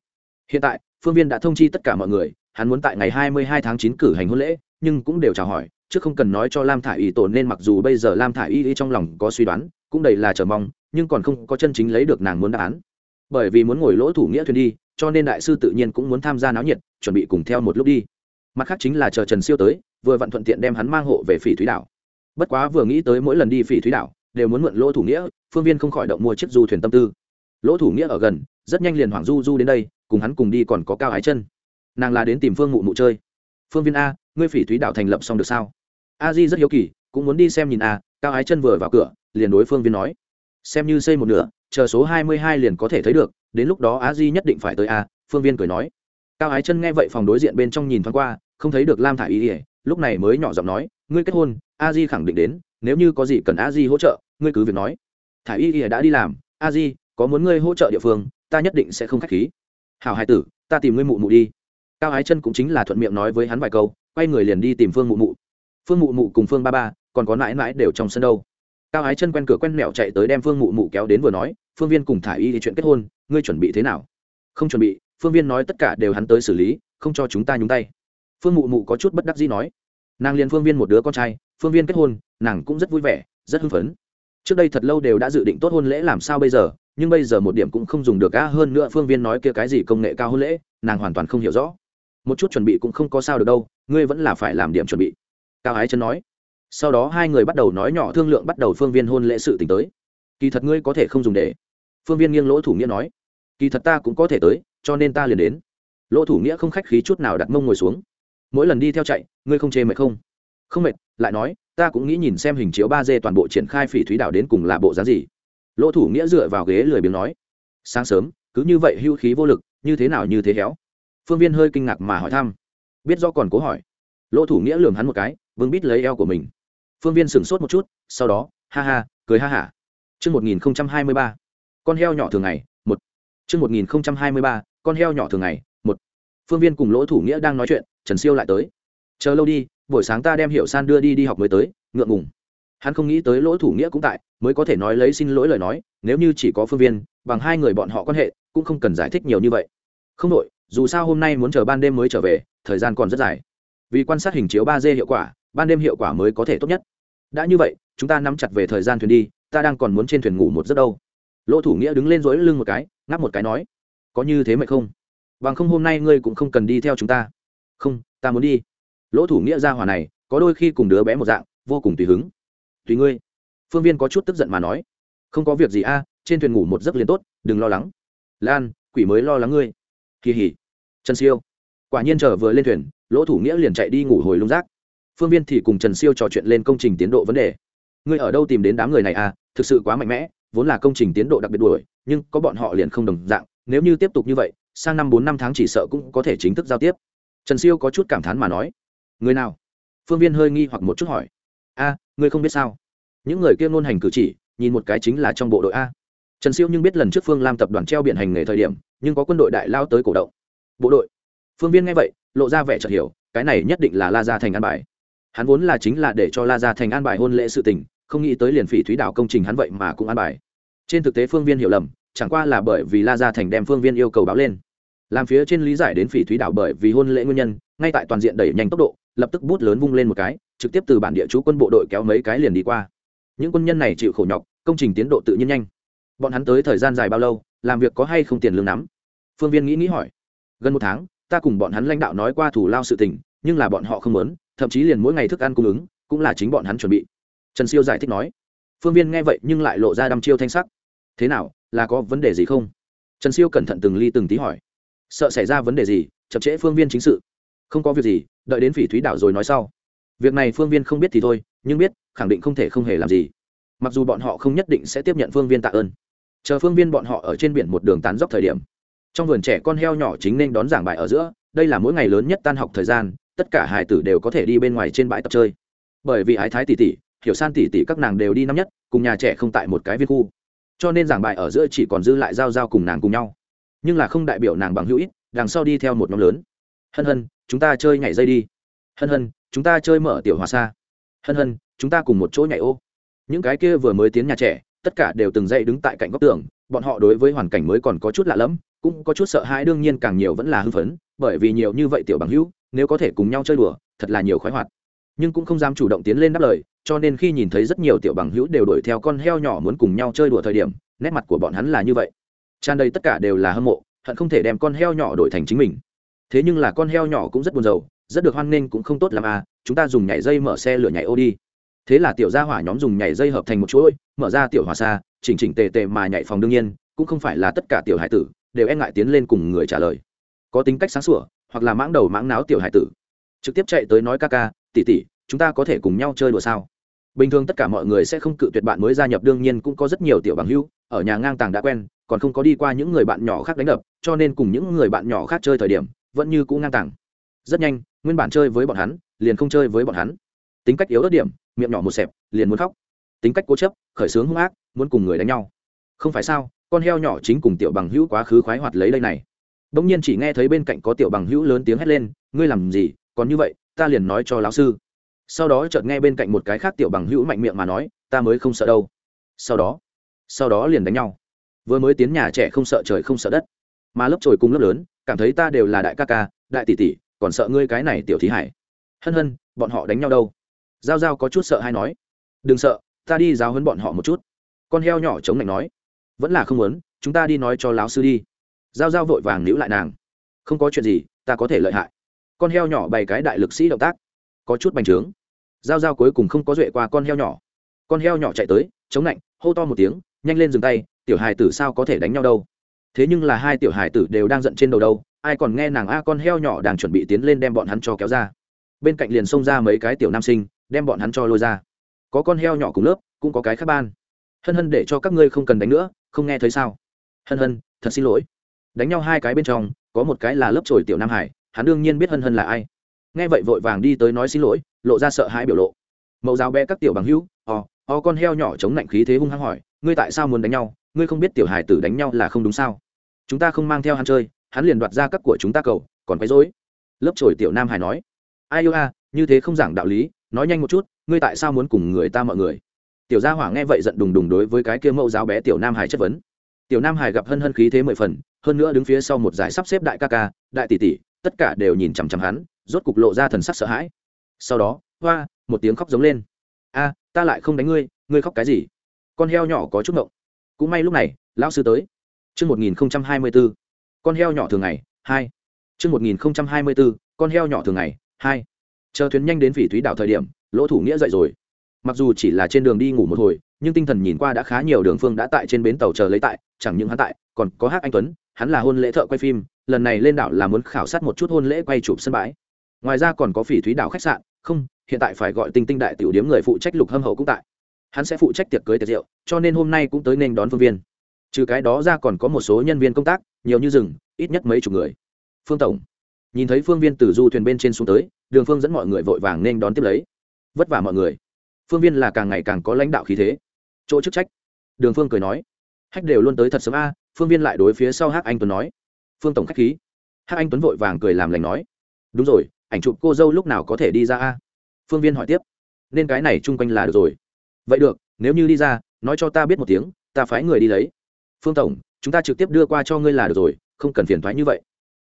Hiện tại, phương viên đã thông chi tất cả mọi người, hắn muốn tại ngày hai mươi hai tháng chín cử hành hôn lễ, nhưng cũng đều chào hỏi, chứ không cần nói cho lam thả i y tổ nên mặc dù bây giờ lam thả i y trong lòng có suy đoán, cũng đầy là chờ mong, nhưng còn không có chân chính lấy được nàng muốn đáp án. Bởi vì muốn ngồi lỗ thủ nghĩa thuyền đi, cho nên đại sư tự nhiên cũng muốn tham gia náo nhiệt, chuẩn bị cùng theo một lúc đi. Mặt khác chính là chờ trần siêu tới, vừa vặn thuận tiện đem hắn mang hộ về phỉ thúy đảo. Bất quá vừa nghĩ tới mỗi lần đi phỉ thúy đảo đều muốn mượn lỗ thủ nghĩa, phương viên không khỏi động mua chiếc du thuyền tâm tư. Lỗ thủ nghĩa ở gần, rất nhanh liền hoàng du du đến đây, cùng hắn cùng đi còn có cao ái chân. Nàng là đến tìm phương mụ mụ chơi. Phương viên a, ngươi phỉ thúy đạo thành lập xong được sao? A di rất hiếu kỳ, cũng muốn đi xem nhìn a, cao ái chân vừa vào cửa, liền đối phương viên nói. Xem như xây một nửa, chờ số hai mươi hai liền có thể thấy được, đến lúc đó a di nhất định phải tới a, phương viên cười nói. Cao ái chân nghe vậy phòng đối diện bên trong nhìn thoáng qua, không thấy được lam thả ý y ỉa lúc này mới nhỏ giọng nói, ngươi kết hôn, a di khẳng định đến nếu như có gì cần a di hỗ trợ, ngươi cứ việc nói. Thả y ỉa đã đi làm, a di, có muốn ngươi hỗ trợ địa phương, ta nhất định sẽ không k h á c h khí. Hảo hai tử, ta tìm ngươi mụ mụ đi. Cao ái chân cũng chính là thuận miệng nói với hắn vài câu, quay người liền đi tìm phương mụ mụ. Phương mụ mụ cùng phương ba ba, còn có mãi mãi đều trong sân đâu. Cao ái chân quen cửa quen mẹo chạy tới đem phương mụ mụ kéo đến vừa nói, phương viên cùng thả y thì chuyện kết hôn, ngươi chuẩn bị thế nào? Không chuẩn bị. Phương viên nói tất cả đều hắn tới xử lý, không cho chúng ta nhúng tay. Phương mụ mụ có chút bất đắc dĩ nói. Nàng liền phương viên một đứa con trai phương viên kết hôn, nàng cũng rất vui vẻ, rất hưng phấn. Trước đây thật lâu đều đã dự định tốt hôn lễ làm sao bây giờ, nhưng bây giờ một điểm cũng không dùng được á, hơn nữa phương viên nói kia cái gì công nghệ cao hôn lễ, nàng hoàn toàn không hiểu rõ. Một chút chuẩn bị cũng không có sao được đâu, ngươi vẫn là phải làm điểm chuẩn bị. Cao ái chân nói. Sau đó hai người bắt đầu nói nhỏ thương lượng bắt đầu phương viên hôn lễ sự t tới. Kỳ thật ngươi có thể không dùng để. Phương viên nghiêng lỗ thủ nghĩa nói. Kỳ thật ta cũng có thể tới, cho nên ta liền đến. Lỗ thủ nghĩa không khách khí chút nào đặt mông ngồi xuống. Mỗi lần đi theo chạy, ngươi không chê mệt không? Không mệt lại nói, ta cũng nghĩ nhìn xem hình chiếu ba d toàn bộ triển khai phỉ thúy đảo đến cùng là bộ dáng gì. Lỗ thủ nghĩa dựa vào ghế lười biếng nói, sáng sớm, cứ như vậy hưu khí vô lực, như thế nào như thế héo. Phương viên hơi kinh ngạc mà hỏi thăm, biết do còn cố hỏi. Lỗ thủ nghĩa lường hắn một cái, vương bít lấy eo của mình. Phương viên sửng sốt một chút, sau đó, ha ha, cười ha hả. Chương một nghìn hai mươi ba, con heo nhỏ thường ngày, một. Chương một nghìn hai mươi ba, con heo nhỏ thường ngày, một. Phương viên cùng lỗ thủ nghĩa đang nói chuyện, trần siêu lại tới. Chờ lâu đi buổi sáng ta đem hiệu san đưa đi đi học mới tới, ngượng ngùng. Hắn không nghĩ tới lỗ thủ nghĩa cũng tại, mới có thể nói lấy xin lỗi lời nói, nếu như chỉ có phương viên, bằng hai người bọn họ quan hệ, cũng không cần giải thích nhiều như vậy. Không đội dù sao hôm nay muốn chờ ban đêm mới trở về, thời gian còn rất dài. Vì quan sát hình chiếu ba d hiệu quả, ban đêm hiệu quả mới có thể tốt nhất. Đã như vậy, chúng ta nắm chặt về thời gian thuyền đi, ta đang còn muốn trên thuyền ngủ một giấc đâu. Lỗ thủ nghĩa đứng lên dối lưng một cái, ngáp một cái nói, có như thế mày không? Bằng không hôm nay ngươi cũng không cần đi theo chúng ta. Không, ta muốn đi lỗ thủ nghĩa ra hỏa này, có đôi khi cùng đứa bé một dạng, vô cùng tùy hứng. Tùy ngươi. Phương viên có chút tức giận mà nói. Không có việc gì a, trên thuyền ngủ một giấc liền tốt, đừng lo lắng. Lan, quỷ mới lo lắng ngươi. Kỳ hỉ. Trần siêu. Quả nhiên trở vừa lên thuyền, lỗ thủ nghĩa liền chạy đi ngủ hồi lung rác. Phương viên thì cùng trần siêu trò chuyện lên công trình tiến độ vấn đề. Ngươi ở đâu tìm đến đám người này à thực sự quá mạnh mẽ, vốn là công trình tiến độ đặc biệt đuổi, nhưng có bọn họ liền không đồng dạng, nếu như tiếp tục như vậy, sang năm bốn năm tháng chỉ sợ cũng có thể chính thức giao tiếp. Trần siêu có chút cảm thán mà nói người nào? Phương viên hơi nghi hoặc một chút hỏi. A, ngươi không biết sao? Những người kia ngôn hành cử chỉ, nhìn một cái chính là trong bộ đội a. Trần siêu nhưng biết lần trước phương làm tập đoàn treo biển hành nghề thời điểm, nhưng có quân đội đại lao tới cổ động. Bộ đội. Phương viên nghe vậy, lộ ra vẻ chợt hiểu, cái này nhất định là la gia thành an bài. Hắn vốn là chính là để cho la gia thành an bài hôn lễ sự tình, không nghĩ tới liền phỉ thúy đảo công trình hắn vậy mà cũng an bài. Trên thực tế phương viên hiểu lầm, chẳng qua là bởi vì la gia thành đem phương viên yêu cầu báo lên. Làm phía trên lý giải đến phỉ thúy đảo bởi vì hôn lễ nguyên nhân ngay tại toàn diện đẩy nhanh tốc độ, lập tức bút lớn vung lên một cái, trực tiếp từ bản địa chú quân bộ đội kéo mấy cái liền đi qua. Những quân nhân này chịu khổ nhọc, công trình tiến độ tự nhiên nhanh. Bọn hắn tới thời gian dài bao lâu, làm việc có hay không tiền lương nắm? Phương viên nghĩ nghĩ hỏi. Gần một tháng, ta cùng bọn hắn lãnh đạo nói qua thủ lao sự tình, nhưng là bọn họ không muốn, thậm chí liền mỗi ngày thức ăn cung ứng, cũng là chính bọn hắn chuẩn bị. Trần siêu giải thích nói. Phương viên nghe vậy nhưng lại lộ ra đăm chiêu thanh sắc. Thế nào, là có vấn đề gì không? Trần siêu cẩn thận từng ly từng tí hỏi. Sợ xảy ra vấn đề gì, chậm trễ phương viên chính sự không có việc gì, đợi đến phỉ thúy đảo rồi nói sau. Việc này phương viên không biết thì thôi, nhưng biết, khẳng định không thể không hề làm gì. Mặc dù bọn họ không nhất định sẽ tiếp nhận phương viên tạ ơn. Chờ phương viên bọn họ ở trên biển một đường tán dốc thời điểm, trong vườn trẻ con heo nhỏ chính nên đón giảng bài ở giữa. Đây là mỗi ngày lớn nhất tan học thời gian, tất cả hải tử đều có thể đi bên ngoài trên bãi tập chơi. Bởi vì ái thái tỷ tỷ, hiểu san tỷ tỷ các nàng đều đi năm nhất, cùng nhà trẻ không tại một cái viên khu. Cho nên giảng bài ở giữa chỉ còn dư lại giao giao cùng nàng cùng nhau. Nhưng là không đại biểu nàng bằng hữu ít, đằng sau đi theo một nhóm lớn. Hân hân chúng ta chơi nhảy dây đi. Hân hân, chúng ta chơi mở tiểu hòa xa. Hân hân, chúng ta cùng một chỗ nhảy ô. Những cái kia vừa mới tiến nhà trẻ, tất cả đều từng dậy đứng tại cạnh góc tường. Bọn họ đối với hoàn cảnh mới còn có chút lạ lẫm, cũng có chút sợ hãi, đương nhiên càng nhiều vẫn là hưng phấn, bởi vì nhiều như vậy tiểu bằng hữu, nếu có thể cùng nhau chơi đùa, thật là nhiều khoái hoạt. Nhưng cũng không dám chủ động tiến lên đáp lời, cho nên khi nhìn thấy rất nhiều tiểu bằng hữu đều đuổi theo con heo nhỏ muốn cùng nhau chơi đùa thời điểm, nét mặt của bọn hắn là như vậy. Tràn đầy tất cả đều là hâm mộ, hận không thể đem con heo nhỏ đổi thành chính mình thế nhưng là con heo nhỏ cũng rất buồn rầu, rất được hoan nghênh cũng không tốt làm à chúng ta dùng nhảy dây mở xe lửa nhảy ô đi. Thế là tiểu gia hỏa nhóm dùng nhảy dây hợp thành một chuỗi, mở ra tiểu hòa xa, chỉnh chỉnh tề tề mà nhảy phòng đương nhiên, cũng không phải là tất cả tiểu hải tử, đều e ngại tiến lên cùng người trả lời. Có tính cách sáng sủa, hoặc là mãng đầu mãng náo tiểu hải tử. Trực tiếp chạy tới nói ca ca tỉ tỉ chúng ta có thể cùng nhau chơi đùa sao? Bình thường tất cả mọi người sẽ không cự tuyệt bạn mới gia nhập, đương nhiên cũng có rất nhiều tiểu bằng hữu, ở nhà ngang tàng đã quen, còn không có đi qua những người bạn nhỏ khác đánh đập, cho nên cùng những người bạn nhỏ khác chơi thời điểm vẫn như cũ ngang tàng. Rất nhanh, nguyên bản chơi với bọn hắn, liền không chơi với bọn hắn. Tính cách yếu ớt điểm, miệng nhỏ một xẹp, liền muốn khóc. Tính cách cố chấp, khởi sướng hung ác, muốn cùng người đánh nhau. Không phải sao, con heo nhỏ chính cùng tiểu bằng hữu quá khứ khoái hoạt lấy đây này. Bỗng nhiên chỉ nghe thấy bên cạnh có tiểu bằng hữu lớn tiếng hét lên, ngươi làm gì? Còn như vậy, ta liền nói cho lão sư. Sau đó chợt nghe bên cạnh một cái khác tiểu bằng hữu mạnh miệng mà nói, ta mới không sợ đâu. Sau đó sau đó liền đánh nhau. Vừa mới tiến nhà trẻ không sợ trời không sợ đất, mà lớp trồi cùng lớp lớn cảm thấy ta đều là đại ca ca, đại tỷ tỷ, còn sợ ngươi cái này tiểu thí hải. Hân hân, bọn họ đánh nhau đâu? Giao giao có chút sợ hay nói. Đừng sợ, ta đi giáo hấn bọn họ một chút. Con heo nhỏ chống lạnh nói. Vẫn là không muốn, chúng ta đi nói cho láo sư đi. Giao giao vội vàng níu lại nàng. Không có chuyện gì, ta có thể lợi hại. Con heo nhỏ bày cái đại lực sĩ động tác. Có chút bành trướng. Giao giao cuối cùng không có duệ qua con heo nhỏ. Con heo nhỏ chạy tới, chống lạnh, hô to một tiếng, nhanh lên dừng tay, tiểu hài tử sao có thể đánh nhau đâu? Thế nhưng là hai tiểu hải tử đều đang giận trên đầu đâu, ai còn nghe nàng a con heo nhỏ đang chuẩn bị tiến lên đem bọn hắn cho kéo ra. Bên cạnh liền xông ra mấy cái tiểu nam sinh, đem bọn hắn cho lôi ra. Có con heo nhỏ cùng lớp, cũng có cái khác ban. Hân hân để cho các ngươi không cần đánh nữa, không nghe thấy sao? Hân hân, thật xin lỗi. Đánh nhau hai cái bên trong, có một cái là lớp trồi tiểu nam hải, hắn đương nhiên biết hân hân là ai. Nghe vậy vội vàng đi tới nói xin lỗi, lộ ra sợ hãi biểu lộ. Mẫu giáo bé các tiểu bằng hữu ò ò con heo nhỏ chống lạnh khí thế hung hăng hỏi, ngươi tại sao muốn đánh nhau? Ngươi không biết tiểu hải tử đánh nhau là không đúng sao? Chúng ta không mang theo hắn chơi, hắn liền đoạt ra các của chúng ta cầu, còn quấy rối. Lớp trồi tiểu nam hải nói. Ai yêu a, như thế không giảng đạo lý, nói nhanh một chút, ngươi tại sao muốn cùng người ta mọi người? Tiểu gia hỏa nghe vậy giận đùng đùng đối với cái kia mẫu giáo bé tiểu nam hải chất vấn. Tiểu nam hải gặp hân hân khí thế mười phần, hơn nữa đứng phía sau một giải sắp xếp đại ca ca, đại tỷ tỷ, tất cả đều nhìn chằm chằm hắn, rốt cục lộ ra thần sắc sợ hãi. Sau đó, hoa, một tiếng khóc giống lên. A, ta lại không đánh ngươi ngươi khóc cái gì? Con heo nhỏ có chút ngộng cũng may lúc này lão sư tới Trước 1024, con heo nhỏ thường ngày, hai. Trước 1024, con heo nhỏ thường ngày, hai. Chờ thuyền nhanh đến phỉ thúy đảo thời điểm, lỗ thủ nghĩa dậy rồi. Mặc dù chỉ là trên đường đi ngủ một hồi, nhưng tinh thần nhìn qua đã khá nhiều đường phương đã tại trên bến tàu chờ lấy tại, chẳng những hắn tại, còn có hát Anh Tuấn, hắn là hôn lễ thợ quay phim, lần này lên đảo là muốn khảo sát một chút hôn lễ quay chụp sân bãi. Ngoài ra còn có phỉ thúy đảo khách sạn, không, hiện tại phải gọi Tinh Tinh đại tiểu điếm người phụ trách Lục Hâm Hậu cũng tại. Hắn sẽ phụ trách tiệc cưới tiệc rượu, cho nên hôm nay cũng tới nên đón phương viên. Trừ cái đó ra còn có một số nhân viên công tác nhiều như rừng ít nhất mấy chục người. Phương tổng nhìn thấy phương viên từ du thuyền bên trên xuống tới đường phương dẫn mọi người vội vàng nên đón tiếp lấy. Vất vả mọi người. Phương viên là càng ngày càng có lãnh đạo khí thế. Chỗ chức trách. Đường phương cười nói. Hách đều luôn tới thật sớm a phương viên lại đối phía sau hắc anh tuấn nói. Phương tổng khách khí. Hắc anh tuấn vội vàng cười làm lành nói. Đúng rồi ảnh chụp cô dâu lúc nào có thể đi ra a? Phương viên hỏi tiếp. Nên cái này chung quanh là được rồi vậy được, nếu như đi ra, nói cho ta biết một tiếng, ta phái người đi lấy. Phương tổng, chúng ta trực tiếp đưa qua cho ngươi là được rồi, không cần phiền thoái như vậy.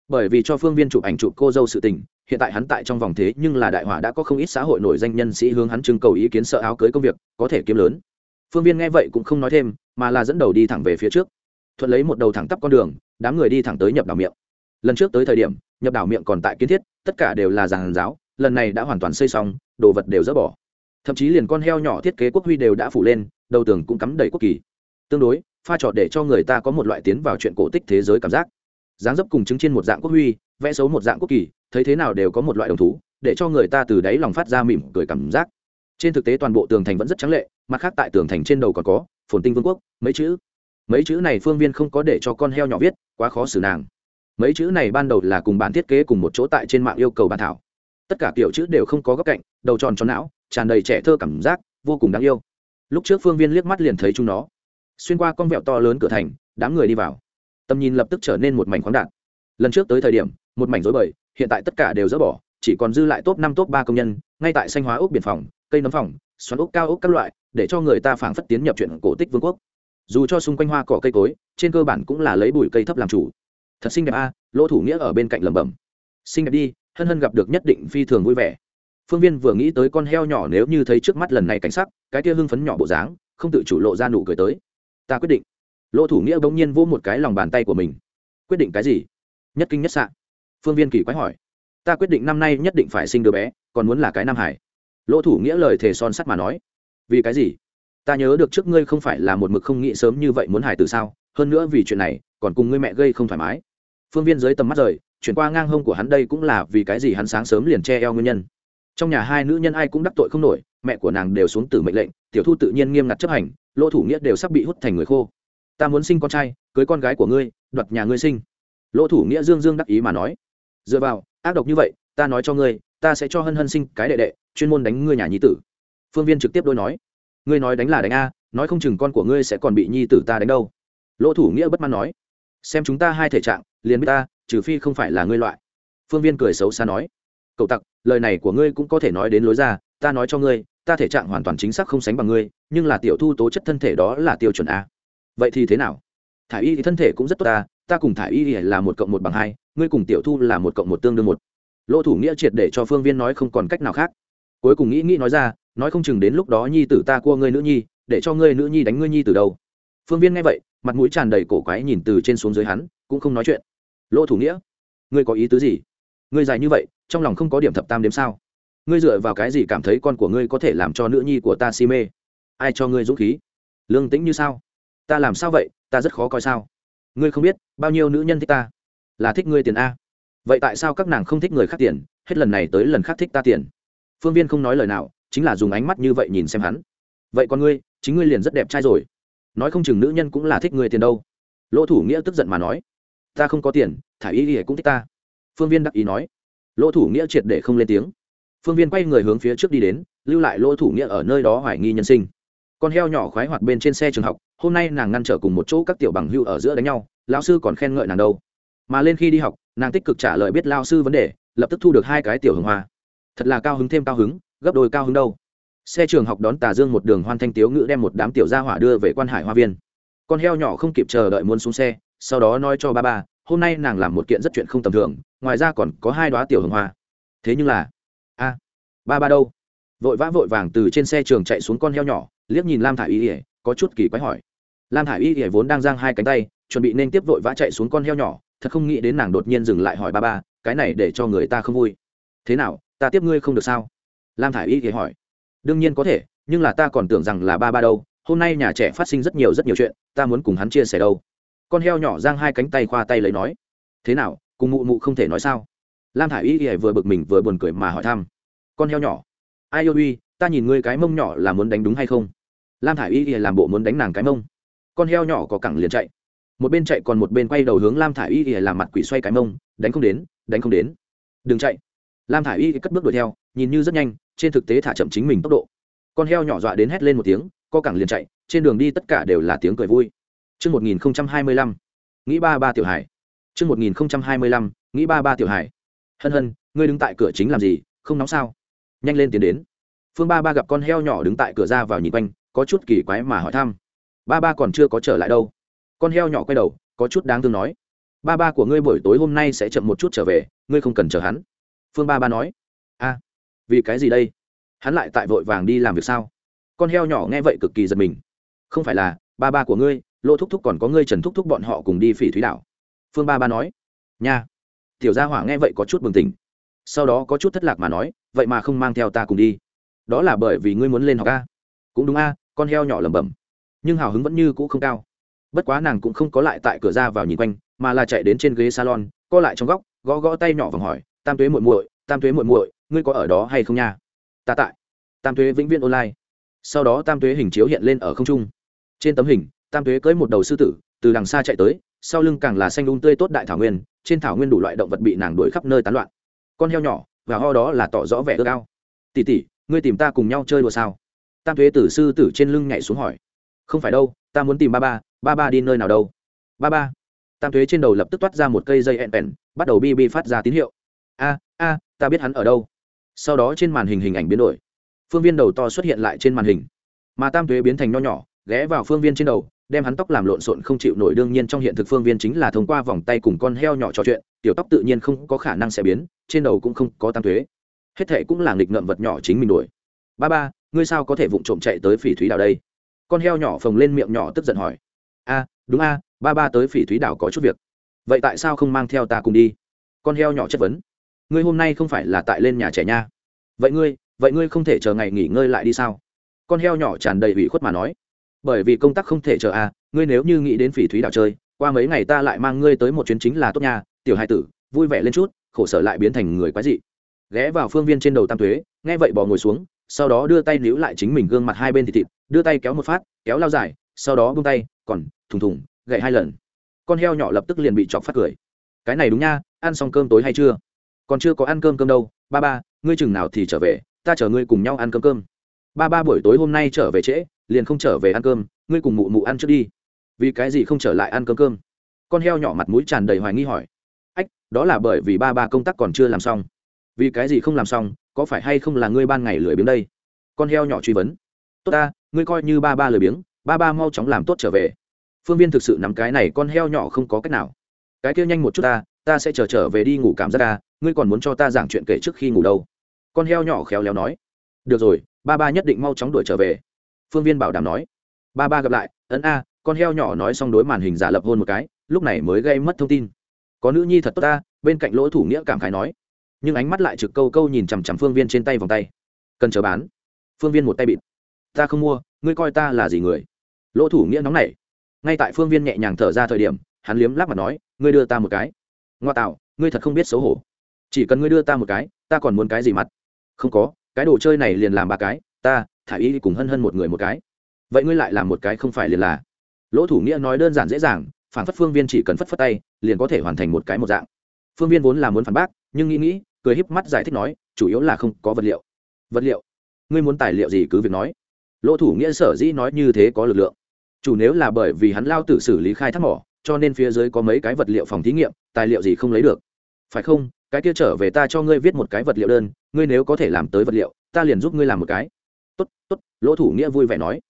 Bởi vì cho phương viên chụp ảnh chụp cô dâu sự tình, hiện tại hắn tại trong vòng thế nhưng là đại hỏa đã có không ít xã hội nổi danh nhân sĩ hướng hắn trưng cầu ý kiến sợ áo cưới công việc, có thể kiếm lớn. Phương viên nghe vậy cũng không nói thêm, mà là dẫn đầu đi thẳng về phía trước. Thuận lấy một đầu thẳng tắp con đường, đám người đi thẳng tới nhập đảo miệng. Lần trước tới thời điểm, nhập đảo miệng còn tại kiến thiết, tất cả đều là giàn giáo, lần này đã hoàn toàn xây xong, đồ vật đều dỡ bỏ thậm chí liền con heo nhỏ thiết kế quốc huy đều đã phủ lên, đầu tường cũng cắm đầy quốc kỳ. Tương đối, pha trọt để cho người ta có một loại tiến vào chuyện cổ tích thế giới cảm giác. Dáng dấp cùng chứng trên một dạng quốc huy, vẽ xấu một dạng quốc kỳ, thấy thế nào đều có một loại đồng thú, để cho người ta từ đáy lòng phát ra mỉm cười cảm giác. Trên thực tế toàn bộ tường thành vẫn rất trắng lệ, mặt khác tại tường thành trên đầu còn có, phồn tinh vương quốc, mấy chữ. Mấy chữ này phương viên không có để cho con heo nhỏ viết, quá khó xử nàng. Mấy chữ này ban đầu là cùng bản thiết kế cùng một chỗ tại trên mạng yêu cầu bàn thảo. Tất cả kiểu chữ đều không có góc cạnh, đầu tròn tròn não tràn đầy trẻ thơ cảm giác, vô cùng đáng yêu. Lúc trước phương viên liếc mắt liền thấy chúng nó. Xuyên qua con vẹo to lớn cửa thành, đám người đi vào. Tầm nhìn lập tức trở nên một mảnh khoáng đạn lần trước tới thời điểm, một mảnh rối bời, hiện tại tất cả đều dỡ bỏ, chỉ còn dư lại top năm, top ba công nhân, ngay tại xanh hóa ốc biển phòng, cây nấm phòng, xoắn ốc, cao ốc các loại, để cho người ta phảng phất tiến nhập chuyện cổ tích vương quốc. Dù cho xung quanh hoa cỏ cây cối, trên cơ bản cũng là lấy bụi cây thấp làm chủ. Thật xinh đẹp a, lỗ thủ nghĩa ở bên cạnh lẩm bẩm. Xinh đẹp đi, hân hân gặp được nhất định phi thường vui vẻ phương viên vừa nghĩ tới con heo nhỏ nếu như thấy trước mắt lần này cảnh sắc, cái kia hưng phấn nhỏ bộ dáng, không tự chủ lộ ra nụ cười tới. Ta quyết định. Lỗ thủ nghĩa bỗng nhiên vô một cái lòng bàn tay của mình. Quyết định cái gì? Nhất kinh nhất sạn phương viên kỳ quái hỏi. Ta quyết định năm nay nhất định phải sinh đứa bé, còn muốn là cái nam hải. Lỗ thủ nghĩa lời thề son sắt mà nói. Vì cái gì? Ta nhớ được trước ngươi không phải là một mực không nghĩ sớm như vậy muốn hải từ sao, hơn nữa vì chuyện này, còn cùng ngươi mẹ gây không thoải mái. Phương viên dưới tầm mắt rời, chuyển qua ngang hông của hắn đây cũng là vì cái gì hắn sáng sớm liền che eo nguyên nhân trong nhà hai nữ nhân ai cũng đắc tội không nổi, mẹ của nàng đều xuống tử mệnh lệnh, tiểu thu tự nhiên nghiêm ngặt chấp hành, lỗ thủ nghĩa đều sắp bị hút thành người khô. Ta muốn sinh con trai, cưới con gái của ngươi, đoạt nhà ngươi sinh. Lỗ thủ nghĩa dương dương đắc ý mà nói. Dựa vào, ác độc như vậy, ta nói cho ngươi, ta sẽ cho hân hân sinh cái đệ đệ, chuyên môn đánh ngươi nhà nhi tử. Phương viên trực tiếp đôi nói. Ngươi nói đánh là đánh a, nói không chừng con của ngươi sẽ còn bị nhi tử ta đánh đâu. Lỗ thủ nghĩa bất mãn nói. Xem chúng ta hai thể trạng, liền biết ta, trừ phi không phải là ngươi loại. Phương viên cười xấu xa nói cậu tặc, lời này của ngươi cũng có thể nói đến lối ra, ta nói cho ngươi, ta thể trạng hoàn toàn chính xác không sánh bằng ngươi, nhưng là tiểu thu tố chất thân thể đó là tiêu chuẩn a. Vậy thì thế nào? Thả y thì thân thể cũng rất tốt ta ta cùng thả y là một cộng một bằng hai, ngươi cùng tiểu thu là một cộng một tương đương một. Lỗ thủ nghĩa triệt để cho phương viên nói không còn cách nào khác. Cuối cùng nghĩ nghĩ nói ra, nói không chừng đến lúc đó nhi tử ta cua ngươi nữ nhi, để cho ngươi nữ nhi đánh ngươi nhi từ đâu. Phương viên nghe vậy, mặt mũi tràn đầy cổ quái nhìn từ trên xuống dưới hắn, cũng không nói chuyện. Lỗ thủ nghĩa, ngươi có ý tứ gì? Ngươi dài như vậy, trong lòng không có điểm thập tam đếm sao? Ngươi dựa vào cái gì cảm thấy con của ngươi có thể làm cho nữ nhi của ta si mê? Ai cho ngươi dũng khí? Lương tĩnh như sao? Ta làm sao vậy? Ta rất khó coi sao? Ngươi không biết, bao nhiêu nữ nhân thích ta? Là thích ngươi tiền a. Vậy tại sao các nàng không thích người khác tiền? Hết lần này tới lần khác thích ta tiền. Phương viên không nói lời nào, chính là dùng ánh mắt như vậy nhìn xem hắn. Vậy con ngươi, chính ngươi liền rất đẹp trai rồi. Nói không chừng nữ nhân cũng là thích ngươi tiền đâu. Lỗ thủ nghĩa tức giận mà nói. Ta không có tiền, thả y ỉa cũng thích ta phương viên đắc ý nói. Lỗ thủ nghĩa triệt để không lên tiếng. Phương viên quay người hướng phía trước đi đến, lưu lại lỗ thủ nghĩa ở nơi đó hoài nghi nhân sinh. Con heo nhỏ khoái hoạt bên trên xe trường học, hôm nay nàng ngăn trở cùng một chỗ các tiểu bằng hưu ở giữa đánh nhau, lão sư còn khen ngợi nàng đâu. Mà lên khi đi học, nàng tích cực trả lời biết lao sư vấn đề, lập tức thu được hai cái tiểu hưởng hoa. Thật là cao hứng thêm cao hứng, gấp đôi cao hứng đâu. Xe trường học đón tà dương một đường hoan thanh tiếu ngữ đem một đám tiểu gia hỏa đưa về quan hải hoa viên. Con heo nhỏ không kịp chờ đợi muốn xuống xe, sau đó nói cho ba ba, hôm nay nàng làm một kiện rất chuyện không tầm thường ngoài ra còn có hai đoá tiểu hồng hoa. Thế nhưng là, a, ba ba đâu? Vội vã vội vàng từ trên xe trường chạy xuống con heo nhỏ, liếc nhìn lam thả i y ỉa có chút kỳ quái hỏi. Lam thả i y ỉa vốn đang giang hai cánh tay, chuẩn bị nên tiếp vội vã chạy xuống con heo nhỏ, thật không nghĩ đến nàng đột nhiên dừng lại hỏi ba ba, cái này để cho người ta không vui. Thế nào, ta tiếp ngươi không được sao? Lam thả i y ỉa hỏi. Đương nhiên có thể, nhưng là ta còn tưởng rằng là ba ba đâu, hôm nay nhà trẻ phát sinh rất nhiều rất nhiều chuyện, ta muốn cùng hắn chia sẻ đâu. Con heo nhỏ giang hai cánh tay khoa tay lấy nói. Thế nào cùng mụ mụ không thể nói sao? Lam thả i y ỉa vừa bực mình vừa buồn cười mà hỏi thăm. Con heo nhỏ. Ai yêu uy ta nhìn ngươi cái mông nhỏ là muốn đánh đúng hay không? Lam thả i y ỉa làm bộ muốn đánh nàng cái mông. Con heo nhỏ có cẳng liền chạy. Một bên chạy còn một bên quay đầu hướng lam thả i y ỉa làm mặt quỷ xoay cái mông đánh không đến đánh không đến. Đừng chạy. Lam thả i y cất bước đuổi theo nhìn như rất nhanh trên thực tế thả chậm chính mình tốc độ. Con heo nhỏ dọa đến hét lên một tiếng co cẳng liền chạy trên đường đi tất cả đều là tiếng cười vui. Trước 1025, nghĩ ba ba tiểu hải. Trước 1025, nghĩ ba ba tiểu hải. Hân hân, ngươi đứng tại cửa chính làm gì, không nóng sao? Nhanh lên tiến đến. Phương ba ba gặp con heo nhỏ đứng tại cửa ra vào nhìn quanh, có chút kỳ quái mà hỏi thăm. Ba ba còn chưa có trở lại đâu. Con heo nhỏ quay đầu, có chút đáng thương nói. Ba ba của ngươi buổi tối hôm nay sẽ chậm một chút trở về, ngươi không cần chờ hắn. phương ba ba nói a vì cái gì đây hắn lại tại vội vàng đi làm việc sao con heo nhỏ nghe vậy cực kỳ giật mình không phải là ba ba của ngươi lô thúc thúc còn có ngươi trần thúc thúc bọn họ cùng đi phỉ thúy đảo phương ba ba nói, nha, tiểu gia hỏa nghe vậy có chút bừng tỉnh. Sau đó có chút thất lạc mà nói, vậy mà không mang theo ta cùng đi. Đó là bởi vì ngươi muốn lên học a. Cũng đúng a, con heo nhỏ lẩm bẩm. Nhưng hào hứng vẫn như cũ không cao. Bất quá nàng cũng không có lại tại cửa ra vào nhìn quanh, mà là chạy đến trên ghế salon, co lại trong góc, gõ gõ tay nhỏ vòng hỏi, tam tuế muội muội, tam tuế muội muội, ngươi có ở đó hay không nha? Ta tại. Tam tuế vĩnh viễn online. Sau đó tam tuế hình chiếu hiện lên ở không trung. Trên tấm hình, tam tuế cưỡi một đầu sư tử, từ đằng xa chạy tới sau lưng càng là xanh đun tươi tốt đại thảo nguyên, trên thảo nguyên đủ loại động vật bị nàng đuổi khắp nơi tán loạn. Con heo nhỏ, và ho đó là tỏ rõ vẻ ước ao. Tỉ tỉ ngươi tìm ta cùng nhau chơi đùa sao? Tam thuế tử sư tử trên lưng nhảy xuống hỏi. Không phải đâu, ta muốn tìm ba ba ba ba đi nơi nào đâu? Ba ba. Tam thuế trên đầu lập tức toát ra một cây dây ẹn pèn bắt đầu bi bi phát ra tín hiệu. A a, ta biết hắn ở đâu. Sau đó trên màn hình hình ảnh biến đổi. Phương viên đầu to xuất hiện lại trên màn hình. Mà tam thuế biến thành nho nhỏ, ghé vào phương viên trên đầu đem hắn tóc làm lộn xộn không chịu nổi. Đương nhiên trong hiện thực phương viên chính là thông qua vòng tay cùng con heo nhỏ trò chuyện, tiểu tóc tự nhiên không có khả năng sẽ biến, trên đầu cũng không có tăng thuế hết thệ cũng là nghịch ngợm vật nhỏ chính mình đuổi. Ba ba, ngươi sao có thể vụng trộm chạy tới phỉ thúy đảo đây? Con heo nhỏ phồng lên miệng nhỏ tức giận hỏi. A, đúng a, ba ba tới phỉ thúy đảo có chút việc. Vậy tại sao không mang theo ta cùng đi? Con heo nhỏ chất vấn. Ngươi hôm nay không phải là tại lên nhà trẻ nha. Vậy ngươi vậy ngươi không thể chờ ngày nghỉ ngơi lại đi sao? Con heo nhỏ tràn đầy ủy khuất mà nói bởi vì công tác không thể chờ a ngươi nếu như nghĩ đến phỉ thúy đảo chơi, qua mấy ngày ta lại mang ngươi tới một chuyến chính là tốt nha, tiểu hai tử, vui vẻ lên chút, khổ sở lại biến thành người quái dị. Ghé vào phương viên trên đầu tam thuế nghe vậy bỏ ngồi xuống, sau đó đưa tay níu lại chính mình gương mặt hai bên thịt thịt, đưa tay kéo một phát, kéo lao dài, sau đó bung tay, còn thùng thùng, gậy hai lần. Con heo nhỏ lập tức liền bị chọc phát cười. Cái này đúng nha, ăn xong cơm tối hay chưa? Còn chưa có ăn cơm cơm đâu, ba ba, ngươi chừng nào thì trở về, ta chở ngươi cùng nhau ăn cơm cơm. Ba ba buổi tối hôm nay trở về trễ liền không trở về ăn cơm ngươi cùng mụ mụ ăn trước đi. Vì cái gì không trở lại ăn cơm cơm? Con heo nhỏ mặt mũi tràn đầy hoài nghi hỏi. Ách đó là bởi vì ba ba công tác còn chưa làm xong. Vì cái gì không làm xong có phải hay không là ngươi ban ngày lười biếng đây? Con heo nhỏ truy vấn. Tốt ta ngươi coi như ba ba lười biếng ba ba mau chóng làm tốt trở về. Phương viên thực sự nắm cái này con heo nhỏ không có cách nào. Cái kia nhanh một chút ta ta sẽ chờ trở, trở về đi ngủ cảm giác ta ngươi còn muốn cho ta giảng chuyện kể trước khi ngủ đâu? Con heo nhỏ khéo léo nói. Được rồi ba ba nhất định mau chóng đuổi trở về phương viên bảo đảm nói. Ba ba gặp lại, ấn a, con heo nhỏ nói xong đối màn hình giả lập hôn một cái, lúc này mới gây mất thông tin. Có nữ nhi thật tốt ta, bên cạnh lỗ thủ nghĩa cảm khái nói. Nhưng ánh mắt lại trực câu câu nhìn chằm chằm phương viên trên tay vòng tay. Cần chờ bán. Phương viên một tay bịt. Ta không mua, ngươi coi ta là gì người? Lỗ thủ nghĩa nóng nảy. Ngay tại phương viên nhẹ nhàng thở ra thời điểm, hắn liếm láp mà nói, ngươi đưa ta một cái. Ngoa tạo, ngươi thật không biết xấu hổ. Chỉ cần ngươi đưa ta một cái, ta còn muốn cái gì mặt? Không có, cái đồ chơi này liền làm ba cái, ta thả y cùng hân hân một người một cái. Vậy ngươi lại làm một cái không phải liền là? Lỗ thủ nghĩa nói đơn giản dễ dàng phản phất phương viên chỉ cần phất phất tay, liền có thể hoàn thành một cái một dạng. Phương viên vốn là muốn phản bác, nhưng nghĩ nghĩ, cười híp mắt giải thích nói, chủ yếu là không có vật liệu. Vật liệu? Ngươi muốn tài liệu gì cứ việc nói. Lỗ thủ nghĩa sở dĩ nói như thế có lực lượng. Chủ nếu là bởi vì hắn lao tự xử lý khai thác mỏ, cho nên phía dưới có mấy cái vật liệu phòng thí nghiệm, tài liệu gì không lấy được? Phải không? Cái kia trở về ta cho ngươi viết một cái vật liệu đơn, ngươi nếu có thể làm tới vật liệu, ta liền giúp ngươi làm một cái tốt tốt, lỗ thủ nghĩa vui vẻ nói.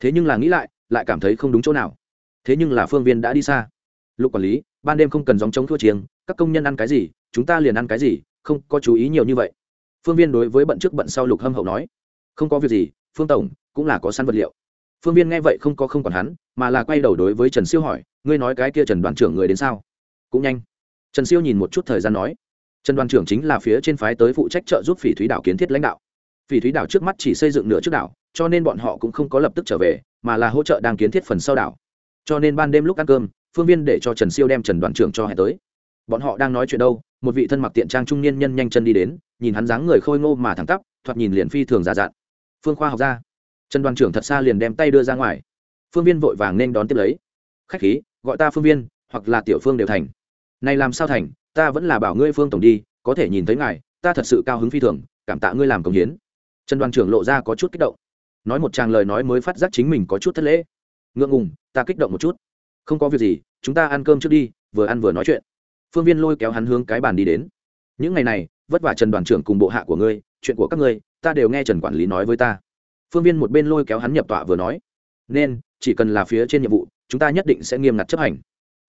Thế nhưng là nghĩ lại lại cảm thấy không đúng chỗ nào. Thế nhưng là phương viên đã đi xa. Lục quản lý, ban đêm không cần dòng chống thua chiêng, các công nhân ăn cái gì, chúng ta liền ăn cái gì, không có chú ý nhiều như vậy. Phương viên đối với bận trước bận sau lục hâm hậu nói. Không có việc gì, phương tổng, cũng là có săn vật liệu. Phương viên nghe vậy không có không còn hắn, mà là quay đầu đối với trần siêu hỏi, ngươi nói cái kia trần đoàn trưởng người đến sao? Cũng nhanh. Trần siêu nhìn một chút thời gian nói. Trần đoàn trưởng chính là phía trên phái tới phụ trách trợ giúp phỉ thúy đảo kiến thiết lãnh đạo phỉ thúy đảo trước mắt chỉ xây dựng nửa trước đảo, cho nên bọn họ cũng không có lập tức trở về, mà là hỗ trợ đang kiến thiết phần sau đảo. Cho nên ban đêm lúc ăn cơm, phương viên để cho trần siêu đem trần đoàn trưởng cho hẹn tới. Bọn họ đang nói chuyện đâu, một vị thân mặc tiện trang trung niên nhân nhanh chân đi đến, nhìn hắn dáng người khôi ngô mà thẳng tắp, thoạt nhìn liền phi thường giả dặn. Phương khoa học ra. Trần đoàn trưởng thật xa liền đem tay đưa ra ngoài. Phương viên vội vàng nên đón tiếp lấy. Khách khí, gọi ta phương viên, hoặc là tiểu phương đều thành. Này làm sao thành, ta vẫn là bảo ngươi phương tổng đi, có thể nhìn thấy ngài, ta thật sự cao hứng phi thường, cảm tạ ngươi làm công hiến trần đoàn trưởng lộ ra có chút kích động. Nói một tràng lời nói mới phát giác chính mình có chút thất lễ. Ngượng ngùng, ta kích động một chút. Không có việc gì, chúng ta ăn cơm trước đi, vừa ăn vừa nói chuyện. Phương viên lôi kéo hắn hướng cái bàn đi đến. Những ngày này, vất vả trần đoàn trưởng cùng bộ hạ của ngươi, chuyện của các ngươi, ta đều nghe trần quản lý nói với ta. Phương viên một bên lôi kéo hắn nhập tọa vừa nói. Nên, chỉ cần là phía trên nhiệm vụ, chúng ta nhất định sẽ nghiêm ngặt chấp hành.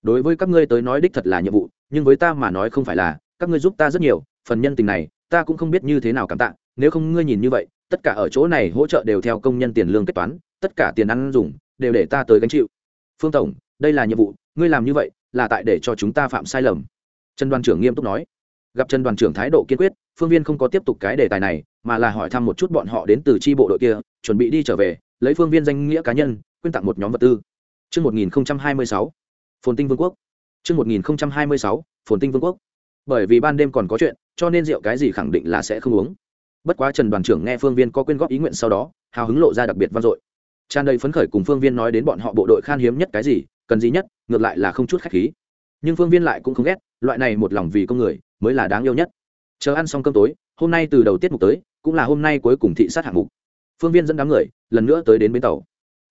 Đối với các ngươi tới nói đích thật là nhiệm vụ, nhưng với ta mà nói không phải là, các ngươi giúp ta rất nhiều, phần nhân tình này, ta cũng không biết như thế nào cảm tạ nếu không ngươi nhìn như vậy tất cả ở chỗ này hỗ trợ đều theo công nhân tiền lương kết toán tất cả tiền ăn dùng đều để ta tới gánh chịu phương tổng đây là nhiệm vụ ngươi làm như vậy là tại để cho chúng ta phạm sai lầm trần đoàn trưởng nghiêm túc nói gặp trần đoàn trưởng thái độ kiên quyết phương viên không có tiếp tục cái đề tài này mà là hỏi thăm một chút bọn họ đến từ tri bộ đội kia chuẩn bị đi trở về lấy phương viên danh nghĩa cá nhân quyên tặng một nhóm vật tư Trước 1026, Phồn Tinh Vương quốc. Trước 1026, Phồn Tinh Vương quốc. Bởi vì ban đêm còn có chuyện, cho nên rượu cái gì khẳng định là sẽ không uống. Bất quá Trần đoàn trưởng nghe Phương Viên có quyên góp ý nguyện sau đó, hào hứng lộ ra đặc biệt vang dội. Tràn đầy phấn khởi cùng Phương Viên nói đến bọn họ bộ đội khan hiếm nhất cái gì, cần gì nhất, ngược lại là không chút khách khí. Nhưng Phương Viên lại cũng không ghét, loại này một lòng vì công người, mới là đáng yêu nhất. Chờ ăn xong cơm tối, hôm nay từ đầu tiết mục tới, cũng là hôm nay cuối cùng thị sát hạng mục. Phương Viên dẫn đám người, lần nữa tới đến bến tàu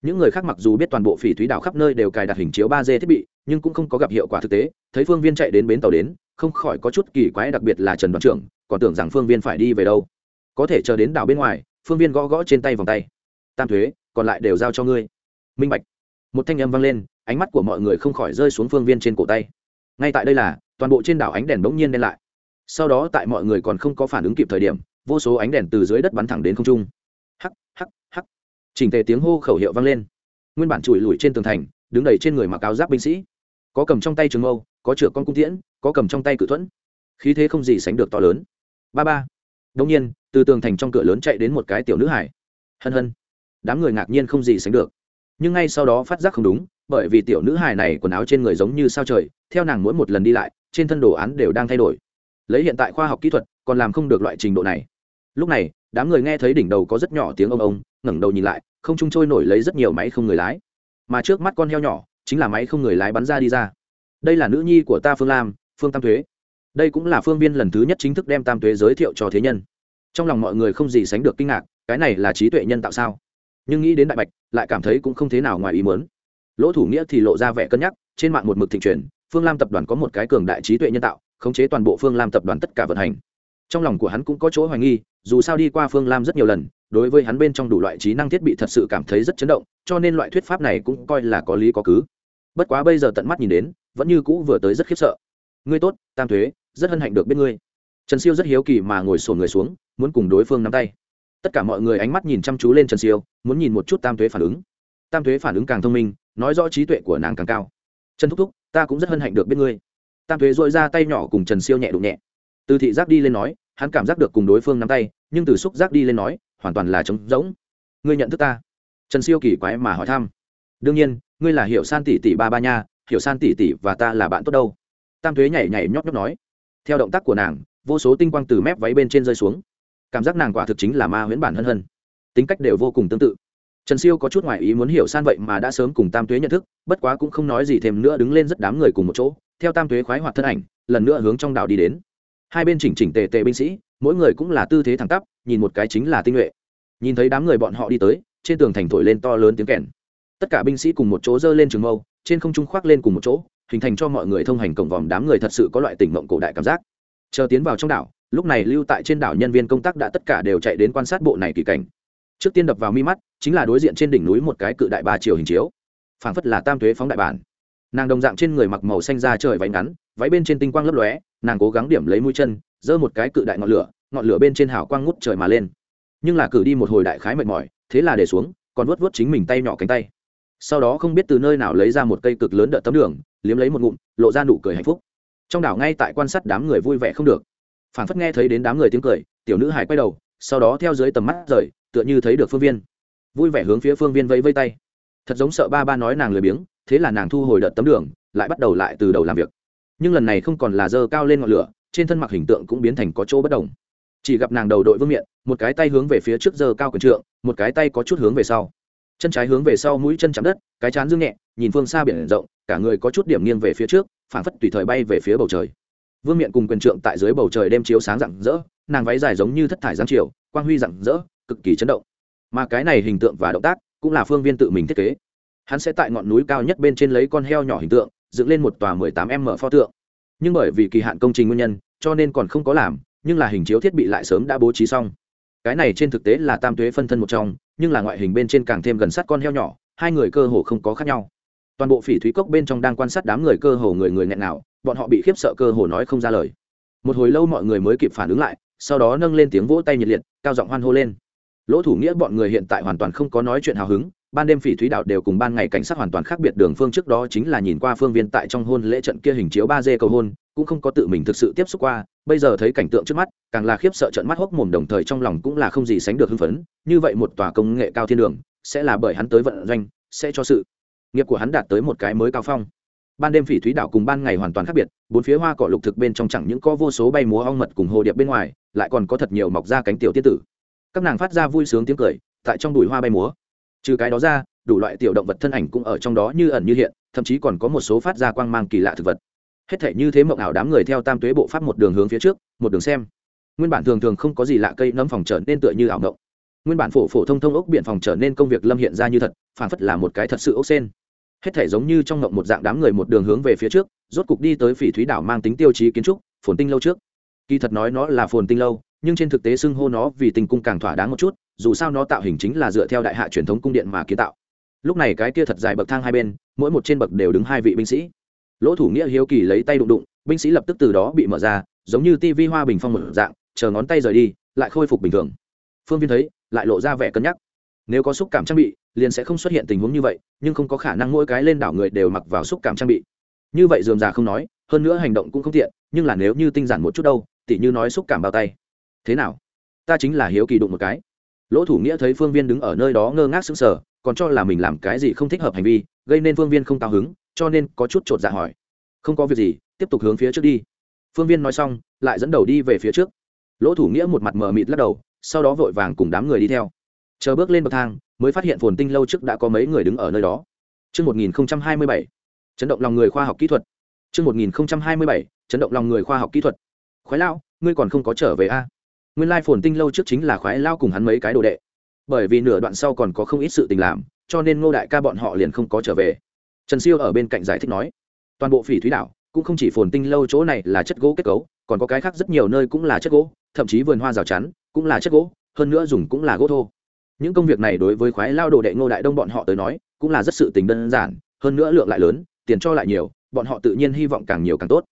những người khác mặc dù biết toàn bộ phỉ thúy đảo khắp nơi đều cài đặt hình chiếu ba d thiết bị nhưng cũng không có gặp hiệu quả thực tế thấy phương viên chạy đến bến tàu đến không khỏi có chút kỳ quái đặc biệt là trần đoàn trưởng còn tưởng rằng phương viên phải đi về đâu có thể chờ đến đảo bên ngoài, phương viên gõ gõ trên tay vòng tay. Tam thuế, còn lại đều giao cho ngươi. Minh bạch. Một thanh âm vang lên, ánh mắt của mọi người không khỏi rơi xuống phương viên trên cổ tay. Ngay tại đây là, toàn bộ trên đảo ánh đèn bỗng nhiên đen lại. Sau đó tại mọi người còn không có phản ứng kịp thời điểm, vô số ánh đèn từ dưới đất bắn thẳng đến không trung. Hắc hắc hắc. Chỉnh tề tiếng hô khẩu hiệu vang lên. Nguyên bản chùi lùi trên tường thành, đứng đầy trên người mặc áo giáp binh sĩ. Có cầm trong tay trường mâu, có chửa con cung tiễn, có cầm trong tay cự thuẫn. Khí thế không gì sánh được to lớn. Ba ba. Đông nhiên từ tường thành trong cửa lớn chạy đến một cái tiểu nữ hải. Hân hân. Đám người ngạc nhiên không gì sánh được. Nhưng ngay sau đó phát giác không đúng, bởi vì tiểu nữ hải này quần áo trên người giống như sao trời, theo nàng mỗi một lần đi lại, trên thân đồ án đều đang thay đổi. Lấy hiện tại khoa học kỹ thuật, còn làm không được loại trình độ này. Lúc này, đám người nghe thấy đỉnh đầu có rất nhỏ tiếng ông ông, ngẩng đầu nhìn lại, không trung trôi nổi lấy rất nhiều máy không người lái. Mà trước mắt con heo nhỏ, chính là máy không người lái bắn ra đi ra. Đây là nữ nhi của ta phương lam, phương tam thuế. Đây cũng là phương viên lần thứ nhất chính thức đem tam thuế giới thiệu cho thế nhân trong lòng mọi người không gì sánh được kinh ngạc, cái này là trí tuệ nhân tạo sao? Nhưng nghĩ đến đại bạch, lại cảm thấy cũng không thế nào ngoài ý muốn. Lỗ thủ nghĩa thì lộ ra vẻ cân nhắc, trên mạng một mực thịnh truyền, phương lam tập đoàn có một cái cường đại trí tuệ nhân tạo, khống chế toàn bộ phương lam tập đoàn tất cả vận hành. Trong lòng của hắn cũng có chỗ hoài nghi, dù sao đi qua phương lam rất nhiều lần, đối với hắn bên trong đủ loại trí năng thiết bị thật sự cảm thấy rất chấn động, cho nên loại thuyết pháp này cũng coi là có lý có cứ. Bất quá bây giờ tận mắt nhìn đến, vẫn như cũ vừa tới rất khiếp sợ. Ngươi tốt, tam thuế, rất hân hạnh được biết ngươi trần siêu rất hiếu kỳ mà ngồi sổn người xuống, muốn cùng đối phương nắm tay. Tất cả mọi người ánh mắt nhìn chăm chú lên trần siêu, muốn nhìn một chút tam thuế phản ứng. Tam thuế phản ứng càng thông minh, nói rõ trí tuệ của nàng càng cao. Trần thúc thúc, ta cũng rất hân hạnh được biết ngươi. Tam thuế dội ra tay nhỏ cùng trần siêu nhẹ đụng nhẹ. Từ thị giác đi lên nói, hắn cảm giác được cùng đối phương nắm tay, nhưng từ xúc giác đi lên nói, hoàn toàn là trống rỗng. Ngươi nhận thức ta? Trần siêu kỳ quái mà hỏi thăm. Đương nhiên, ngươi là hiểu san tỷ tỷ ba ba nha, hiểu san tỷ tỷ và ta là bạn tốt đâu? Tam thuế nhảy nhảy nhóp nhóp nói. Theo động tác của nàng vô số tinh quang từ mép váy bên trên rơi xuống. Cảm giác nàng quả thực chính là ma huyễn bản hân hân. Tính cách đều vô cùng tương tự. Trần siêu có chút ngoại ý muốn hiểu san vậy mà đã sớm cùng tam tuế nhận thức, bất quá cũng không nói gì thêm nữa đứng lên rất đám người cùng một chỗ, theo tam tuế khoái hoạt thân ảnh, lần nữa hướng trong đảo đi đến. Hai bên chỉnh chỉnh tề tề binh sĩ, mỗi người cũng là tư thế thẳng tắp, nhìn một cái chính là tinh nhuệ. Nhìn thấy đám người bọn họ đi tới, trên tường thành thổi lên to lớn tiếng kèn. Tất cả binh sĩ cùng một chỗ dơ lên trường mâu, trên không trung khoác lên cùng một chỗ, hình thành cho mọi người thông hành cổng vòm đám người thật sự có loại tỉnh mộng cổ đại cảm giác chờ tiến vào trong đảo, lúc này lưu tại trên đảo nhân viên công tác đã tất cả đều chạy đến quan sát bộ này kỳ cảnh. Trước tiên đập vào mi mắt, chính là đối diện trên đỉnh núi một cái cự đại ba chiều hình chiếu. Phảng phất là tam thuế phóng đại bản. Nàng đồng dạng trên người mặc màu xanh da trời váy ngắn, váy bên trên tinh quang lấp lóe, nàng cố gắng điểm lấy mũi chân, giơ một cái cự đại ngọn lửa ngọn lửa bên trên hào quang ngút trời mà lên. Nhưng là cử đi một hồi đại khái mệt mỏi, thế là để xuống, còn vuốt vuốt chính mình tay nhỏ cánh tay. Sau đó không biết từ nơi nào lấy ra một cây cực lớn đợt tấm đường, liếm lấy một ngụm, lộ ra nụ cười hạnh phúc trong đảo ngay tại quan sát đám người vui vẻ không được. Phản phất nghe thấy đến đám người tiếng cười, tiểu nữ hải quay đầu, sau đó theo dưới tầm mắt rời, tựa như thấy được phương viên. Vui vẻ hướng phía phương viên vẫy vây tay. Thật giống sợ ba ba nói nàng lười biếng, thế là nàng thu hồi đợt tấm đường, lại bắt đầu lại từ đầu làm việc. Nhưng lần này không còn là dơ cao lên ngọn lửa, trên thân mặc hình tượng cũng biến thành có chỗ bất đồng. Chỉ gặp nàng đầu đội vương miện, một cái tay hướng về phía trước dơ cao quần trượng, một cái tay có chút hướng về sau. Chân trái hướng về sau mũi chân chạm đất, cái chán dương nhẹ, nhìn phương xa biển rộng, cả người có chút điểm nghiêng về phía trước phảng phất tùy thời bay về phía bầu trời. Vương miện cùng quyền trượng tại dưới bầu trời đêm chiếu sáng rạng rỡ, nàng váy dài giống như thất thải giáng chiều quang huy rạng rỡ, cực kỳ chấn động. Mà cái này hình tượng và động tác cũng là phương viên tự mình thiết kế. Hắn sẽ tại ngọn núi cao nhất bên trên lấy con heo nhỏ hình tượng, dựng lên một tòa mười tám m pho tượng. Nhưng bởi vì kỳ hạn công trình nguyên nhân, cho nên còn không có làm, nhưng là hình chiếu thiết bị lại sớm đã bố trí xong. Cái này trên thực tế là tam tuế phân thân một trong, nhưng là ngoại hình bên trên càng thêm gần sát con heo nhỏ, hai người cơ hồ không có khác nhau toàn bộ phỉ thúy cốc bên trong đang quan sát đám người cơ hồ người người nghẹn nào, bọn họ bị khiếp sợ cơ hồ nói không ra lời. Một hồi lâu mọi người mới kịp phản ứng lại, sau đó nâng lên tiếng vỗ tay nhiệt liệt, cao giọng hoan hô lên. Lỗ thủ nghĩa bọn người hiện tại hoàn toàn không có nói chuyện hào hứng, ban đêm phỉ thúy đạo đều cùng ban ngày cảnh sát hoàn toàn khác biệt đường phương trước đó chính là nhìn qua phương viên tại trong hôn lễ trận kia hình chiếu ba d cầu hôn, cũng không có tự mình thực sự tiếp xúc qua, bây giờ thấy cảnh tượng trước mắt, càng là khiếp sợ trận mắt hốc mồm đồng thời trong lòng cũng là không gì sánh được hưng phấn, như vậy một tòa công nghệ cao thiên đường, sẽ là bởi hắn tới vận doanh, sẽ cho sự nghiệp của hắn đạt tới một cái mới cao phong. Ban đêm phỉ thúy đảo cùng ban ngày hoàn toàn khác biệt, bốn phía hoa cỏ lục thực bên trong chẳng những có vô số bay múa ong mật cùng hồ điệp bên ngoài, lại còn có thật nhiều mọc ra cánh tiểu tiết tử. Các nàng phát ra vui sướng tiếng cười, tại trong đùi hoa bay múa. Trừ cái đó ra, đủ loại tiểu động vật thân ảnh cũng ở trong đó như ẩn như hiện, thậm chí còn có một số phát ra quang mang kỳ lạ thực vật. Hết thể như thế mộng ảo đám người theo tam tuế bộ pháp một đường hướng phía trước, một đường xem. Nguyên bản thường thường không có gì lạ cây nấm phòng trở nên tựa như ảo mộng nguyên bản phổ phổ thông thông ốc biển phòng trở nên công việc lâm hiện ra như thật phản phất là một cái thật sự ốc sen hết thể giống như trong ngộng một dạng đám người một đường hướng về phía trước, rốt cục đi tới phỉ thúy đảo mang tính tiêu chí kiến trúc, phồn tinh lâu trước. Kỳ thật nói nó là phồn tinh lâu, nhưng trên thực tế xưng hô nó vì tình cung càng thỏa đáng một chút, dù sao nó tạo hình chính là dựa theo đại hạ truyền thống cung điện mà kiến tạo. Lúc này cái kia thật dài bậc thang hai bên, mỗi một trên bậc đều đứng hai vị binh sĩ. Lỗ thủ nghĩa hiếu kỳ lấy tay đụng đụng, binh sĩ lập tức từ đó bị mở ra, giống như tivi hoa bình phong một dạng, chờ ngón tay rời đi, lại khôi phục bình thường. Phương viên thấy, lại lộ ra vẻ cân nhắc. Nếu có xúc cảm trang bị liền sẽ không xuất hiện tình huống như vậy, nhưng không có khả năng mỗi cái lên đảo người đều mặc vào xúc cảm trang bị. Như vậy dườm già không nói, hơn nữa hành động cũng không tiện, nhưng là nếu như tinh giản một chút đâu, tỉ như nói xúc cảm bao tay. Thế nào? Ta chính là hiếu kỳ đụng một cái. Lỗ thủ nghĩa thấy phương viên đứng ở nơi đó ngơ ngác sững sờ, còn cho là mình làm cái gì không thích hợp hành vi, gây nên phương viên không cao hứng, cho nên có chút chột dạ hỏi. Không có việc gì, tiếp tục hướng phía trước đi. Phương viên nói xong, lại dẫn đầu đi về phía trước. Lỗ thủ nghĩa một mặt mờ mịt lắc đầu, sau đó vội vàng cùng đám người đi theo. Chờ bước lên bậc thang mới phát hiện phồn tinh lâu trước đã có mấy người đứng ở nơi đó Trước 1027, chấn động lòng người khoa học kỹ thuật. Trước 1027, chấn động lòng người khoa học kỹ thuật. Khoái lao, ngươi còn không có trở về a? À? Nguyên lai phồn tinh lâu trước chính là khoái lao cùng hắn mấy cái đồ đệ. Bởi vì nửa đoạn sau còn có không ít sự tình làm, cho nên Ngô đại ca bọn họ liền không có trở về. Trần Siêu ở bên cạnh giải thích nói, toàn bộ phỉ thúy đảo cũng không chỉ phồn tinh lâu chỗ này là chất gỗ kết cấu, còn có cái khác rất nhiều nơi cũng là chất gỗ, thậm chí vườn hoa rào chắn cũng là chất gỗ, hơn nữa dùng cũng là gỗ thô những công việc này đối với khoái lao đồ đệ ngô đại đông bọn họ tới nói, cũng là rất sự tình đơn giản, hơn nữa lượng lại lớn, tiền cho lại nhiều, bọn họ tự nhiên hy vọng càng nhiều càng tốt.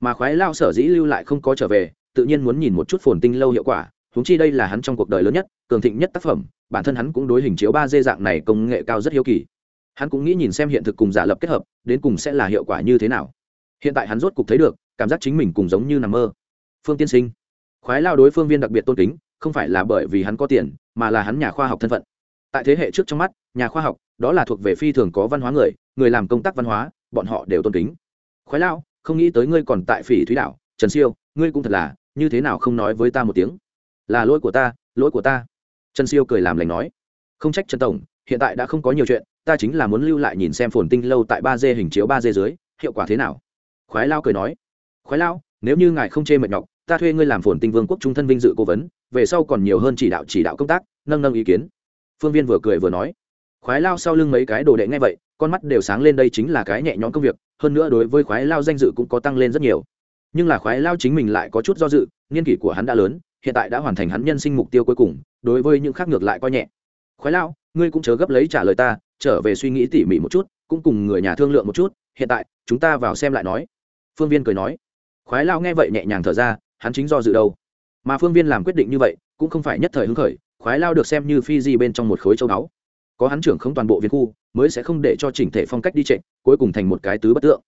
Mà khoái lao sở dĩ lưu lại không có trở về, tự nhiên muốn nhìn một chút phồn tinh lâu hiệu quả húng chi đây là hắn trong cuộc đời lớn nhất, cường thịnh nhất tác phẩm, bản thân hắn cũng đối hình chiếu ba d dạng này công nghệ cao rất hiếu kỳ. Hắn cũng nghĩ nhìn xem hiện thực cùng giả lập kết hợp, đến cùng sẽ là hiệu quả như thế nào. Hiện tại hắn rốt cục thấy được, cảm giác chính mình cùng giống như nằm mơ. Phương tiên sinh, khoái lao đối phương viên đặc biệt tôn kính, không phải là bởi vì hắn có tiền mà là hắn nhà khoa học thân phận. Tại thế hệ trước trong mắt, nhà khoa học, đó là thuộc về phi thường có văn hóa người người làm công tác văn hóa, bọn họ đều tôn kính. Khoái lao không nghĩ tới ngươi còn tại phỉ thúy đạo trần siêu, ngươi cũng thật là, như thế nào không nói với ta một tiếng? Là lỗi của ta, lỗi của ta. Trần siêu cười làm lành nói. Không trách trần tổng, hiện tại đã không có nhiều chuyện, ta chính là muốn lưu lại nhìn xem phồn tinh lâu tại ba d hình chiếu ba d dưới, hiệu quả thế nào? Khoái lao cười nói. Khoái lao nếu như ngài không chê mệt nhọc ta thuê ngươi làm phồn tinh vương quốc trung thân vinh dự cố vấn, về sau còn nhiều hơn chỉ đạo chỉ đạo công tác, nâng nâng ý kiến. Phương viên vừa cười vừa nói. Khoái lao sau lưng mấy cái đồ đệ ngay vậy, con mắt đều sáng lên đây chính là cái nhẹ nhõm công việc, hơn nữa đối với khoái lao danh dự cũng có tăng lên rất nhiều. Nhưng là khoái lao chính mình lại có chút do dự, niên kỷ của hắn đã lớn, hiện tại đã hoàn thành hắn nhân sinh mục tiêu cuối cùng, đối với những khác ngược lại coi nhẹ. Khoái lao, ngươi cũng chớ gấp lấy trả lời ta, trở về suy nghĩ tỉ mỉ một chút, cũng cùng người nhà thương lượng một chút, hiện tại, chúng ta vào xem lại nói. Phương viên cười nói. Khoái lao nghe vậy nhẹ nhàng thở ra hắn chính do dự đâu. Mà phương viên làm quyết định như vậy, cũng không phải nhất thời hứng khởi, khoái lao được xem như phi di bên trong một khối châu báu. Có hắn trưởng không toàn bộ viên khu, mới sẽ không để cho chỉnh thể phong cách đi trệ, cuối cùng thành một cái tứ bất tượng.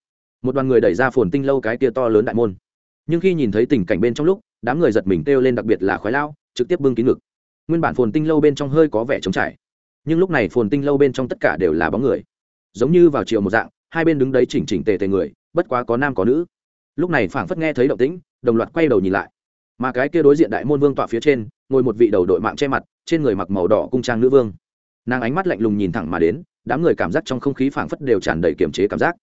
Một đoàn người đẩy ra phồn tinh lâu cái tia to lớn đại môn. Nhưng khi nhìn thấy tình cảnh bên trong lúc, đám người giật mình kêu lên đặc biệt là khoái lao, trực tiếp bưng kín ngực. Nguyên bản phồn tinh lâu bên trong hơi có vẻ trống trải, nhưng lúc này phồn tinh lâu bên trong tất cả đều là bóng người. Giống như vào chiều một dạng, hai bên đứng đấy chỉnh chỉnh tề tề người, bất quá có nam có nữ lúc này phảng phất nghe thấy động tĩnh, đồng loạt quay đầu nhìn lại. Mà cái kia đối diện đại môn vương tọa phía trên, ngồi một vị đầu đội mạng che mặt, trên người mặc màu đỏ cung trang nữ vương. Nàng ánh mắt lạnh lùng nhìn thẳng mà đến, đám người cảm giác trong không khí phảng phất đều tràn đầy kiềm chế cảm giác.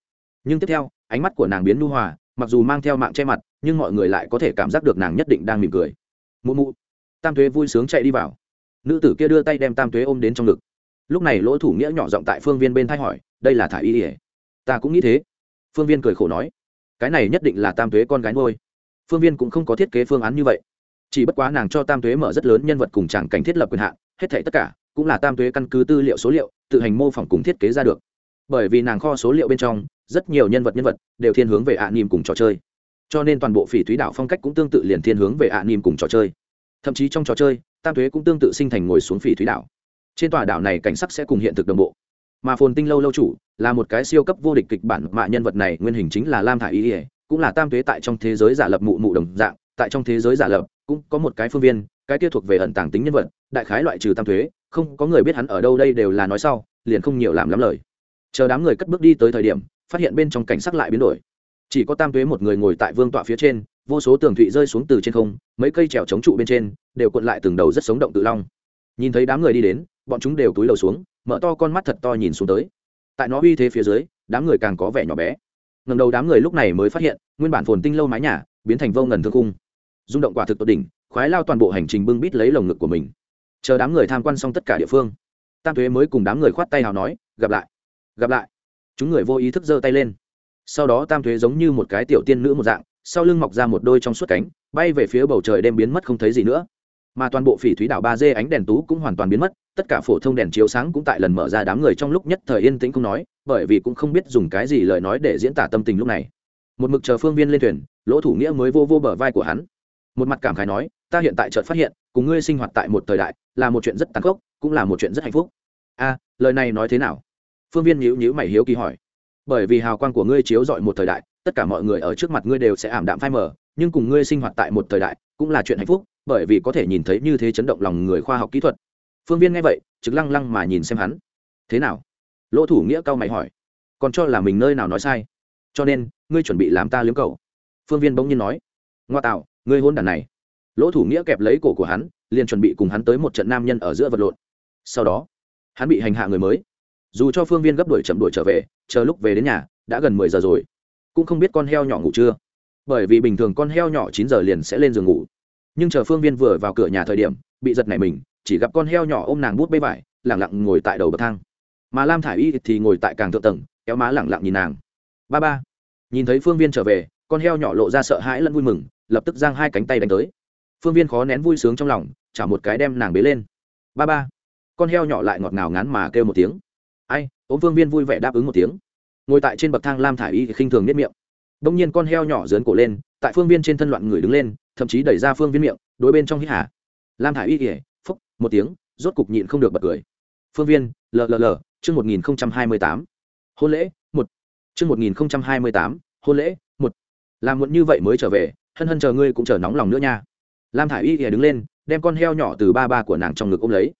Nhưng tiếp theo, ánh mắt của nàng biến nu hòa, mặc dù mang theo mạng che mặt, nhưng mọi người lại có thể cảm giác được nàng nhất định đang mỉm cười. Mụ mụ, tam thuế vui sướng chạy đi vào. Nữ tử kia đưa tay đem tam thuế ôm đến trong ngực. Lúc này lỗ thủ nghĩa nhỏ giọng tại phương viên bên thay hỏi, đây là thả y ỉa ta cũng nghĩ thế. Phương viên cười khổ nói cái này nhất định là tam thuế con gái ngôi phương viên cũng không có thiết kế phương án như vậy. Chỉ bất quá nàng cho tam thuế mở rất lớn nhân vật cùng chẳng cảnh thiết lập quyền hạn, hết thảy tất cả cũng là tam thuế căn cứ tư liệu số liệu, tự hành mô phỏng cùng thiết kế ra được. Bởi vì nàng kho số liệu bên trong, rất nhiều nhân vật nhân vật đều thiên hướng về ạ à cùng trò chơi. Cho nên toàn bộ phỉ thúy đảo phong cách cũng tương tự liền thiên hướng về ạ à cùng trò chơi. Thậm chí trong trò chơi, tam thuế cũng tương tự sinh thành ngồi xuống phỉ thúy đảo. Trên tòa đảo này cảnh sắc sẽ cùng hiện thực đồng bộ mà phồn tinh lâu lâu chủ là một cái siêu cấp vô địch kịch bản mạ nhân vật này nguyên hình chính là lam thả y ỉa cũng là tam thuế tại trong thế giới giả lập mụ mụ đồng dạng, tại trong thế giới giả lập cũng có một cái phương viên, cái kia thuộc về ẩn tàng tính nhân vật, đại khái loại trừ tam thuế không có người biết hắn ở đâu đây đều là nói sau, liền không nhiều làm lắm lời. Chờ đám người cất bước đi tới thời điểm, phát hiện bên trong cảnh sắc lại biến đổi. Chỉ có tam thuế một người ngồi tại vương tọa phía trên, vô số tường thụy rơi xuống từ trên không, mấy cây trèo chống trụ bên trên, đều cuộn lại từng đầu rất sống động tự long. Nhìn thấy đám người đi đến, bọn chúng đều túi đầu xuống mở to con mắt thật to nhìn xuống tới. Tại nó uy thế phía dưới, đám người càng có vẻ nhỏ bé. Ngầm đầu đám người lúc này mới phát hiện, nguyên bản phồn tinh lâu mái nhà biến thành vô ngần thương cung rung động quả thực tốt đỉnh, khoái lao toàn bộ hành trình bưng bít lấy lồng ngực của mình. Chờ đám người tham quan xong tất cả địa phương, tam thuế mới cùng đám người khoát tay nào nói, gặp lại gặp lại. Chúng người vô ý thức giơ tay lên. Sau đó tam thuế giống như một cái tiểu tiên nữ một dạng, sau lưng mọc ra một đôi trong suốt cánh, bay về phía bầu trời đem biến mất không thấy gì nữa mà toàn bộ phỉ thúy đảo ba d ánh đèn tú cũng hoàn toàn biến mất, tất cả phổ thông đèn chiếu sáng cũng tại lần mở ra đám người trong lúc nhất thời yên tĩnh không nói, bởi vì cũng không biết dùng cái gì lời nói để diễn tả tâm tình lúc này. Một mực chờ phương viên lên thuyền, lỗ thủ nghĩa mới vô vô bờ vai của hắn. Một mặt cảm khái nói, ta hiện tại chợt phát hiện, cùng ngươi sinh hoạt tại một thời đại, là một chuyện rất tàn khốc, cũng là một chuyện rất hạnh phúc. A, lời này nói thế nào? Phương viên nhíu nhíu mày hiếu kỳ hỏi. Bởi vì hào quang của ngươi chiếu dọi một thời đại, tất cả mọi người ở trước mặt ngươi đều sẽ ảm đạm phai mờ, nhưng cùng ngươi sinh hoạt tại một thời đại, cũng là chuyện hạnh phúc bởi vì có thể nhìn thấy như thế chấn động lòng người khoa học kỹ thuật. Phương viên nghe vậy, trực lăng lăng mà nhìn xem hắn. Thế nào? Lỗ thủ nghĩa cao mày hỏi. Còn cho là mình nơi nào nói sai? Cho nên, ngươi chuẩn bị làm ta liếm cầu phương viên bỗng nhiên nói. Ngoa tạo, ngươi hôn đàn này. Lỗ thủ nghĩa kẹp lấy cổ của hắn, liền chuẩn bị cùng hắn tới một trận nam nhân ở giữa vật lộn. Sau đó, hắn bị hành hạ người mới. Dù cho phương viên gấp đuổi chậm đuổi trở về, chờ lúc về đến nhà, đã gần mười giờ rồi. Cũng không biết con heo nhỏ ngủ chưa. Bởi vì bình thường con heo nhỏ chín giờ liền sẽ lên giường ngủ nhưng chờ phương viên vừa vào cửa nhà thời điểm, bị giật này mình, chỉ gặp con heo nhỏ ôm nàng bút bê vải, lẳng lặng ngồi tại đầu bậc thang. Mà lam thả i y thì ngồi tại càng thượng tầng, kéo má lẳng lặng nhìn nàng. Ba ba, nhìn thấy phương viên trở về, con heo nhỏ lộ ra sợ hãi lẫn vui mừng, lập tức giang hai cánh tay đánh tới. Phương viên khó nén vui sướng trong lòng, chả một cái đem nàng bế lên. Ba ba, con heo nhỏ lại ngọt ngào ngán mà kêu một tiếng. Ai, ôm phương viên vui vẻ đáp ứng một tiếng. Ngồi tại trên bậc thang lam thả i y khinh thường nếp miệng. Đông nhiên con heo nhỏ dớn cổ lên, tại phương viên trên thân loạn người đứng lên thậm chí đẩy ra phương viên miệng, đối bên trong hít hả lam thả i y kỉa phúc, một tiếng, rốt cục nhịn không được bật cười. Phương viên lll chương một nghìn hai mươi tám. Hôn lễ, một. Chương một nghìn hai mươi tám, hôn lễ, một. Làm muộn như vậy mới trở về, hân hân chờ ngươi cũng chờ nóng lòng nữa nha. Lam thả i y kỉa đứng lên, đem con heo nhỏ từ ba ba của nàng trong ngực ôm lấy.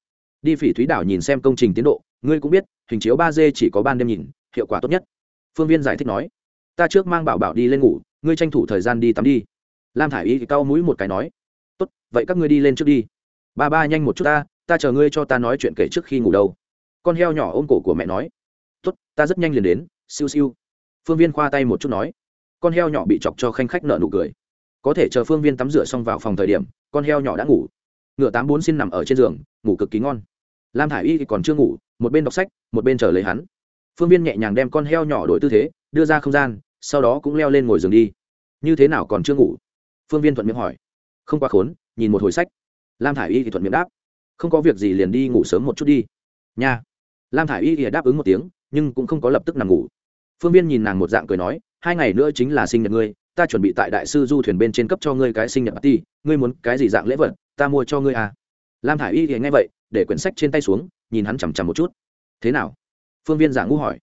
Đi phỉ thúy đảo nhìn xem công trình tiến độ, ngươi cũng biết, hình chiếu ba d chỉ có ban đêm nhìn, hiệu quả tốt nhất. Phương viên giải thích nói, ta trước mang bảo bảo đi lên ngủ, ngươi tranh thủ thời gian đi tắm đi lam thả i y thì cau mũi một cái nói, tốt, vậy các ngươi đi lên trước đi. Ba ba nhanh một chút ta ta chờ ngươi cho ta nói chuyện kể trước khi ngủ đâu. Con heo nhỏ ôm cổ của mẹ nói, tốt, ta rất nhanh liền đến, siêu siêu. Phương viên khoa tay một chút nói, con heo nhỏ bị chọc cho khanh khách nợ nụ cười. Có thể chờ phương viên tắm rửa xong vào phòng thời điểm, con heo nhỏ đã ngủ. Ngựa tám bốn xin nằm ở trên giường, ngủ cực kỳ ngon. Lam thả i y thì còn chưa ngủ, một bên đọc sách, một bên chờ lấy hắn. Phương viên nhẹ nhàng đem con heo nhỏ đổi tư thế, đưa ra không gian, sau đó cũng leo lên ngồi giường đi. Như thế nào còn chưa ngủ? Phương viên thuận miệng hỏi. Không quá khốn, nhìn một hồi sách. Lam thả i y thì thuận miệng đáp. Không có việc gì liền đi ngủ sớm một chút đi. Nha. Lam thả i y thì đáp ứng một tiếng, nhưng cũng không có lập tức nằm ngủ. Phương viên nhìn nàng một dạng cười nói, hai ngày nữa chính là sinh nhật ngươi, ta chuẩn bị tại đại sư du thuyền bên trên cấp cho ngươi cái sinh nhật ti ngươi muốn cái gì dạng lễ vật, ta mua cho ngươi à. Lam thả i y thì nghe vậy, để quyển sách trên tay xuống, nhìn hắn chằm chằm một chút. Thế nào? Phương viên giả ngu hỏi.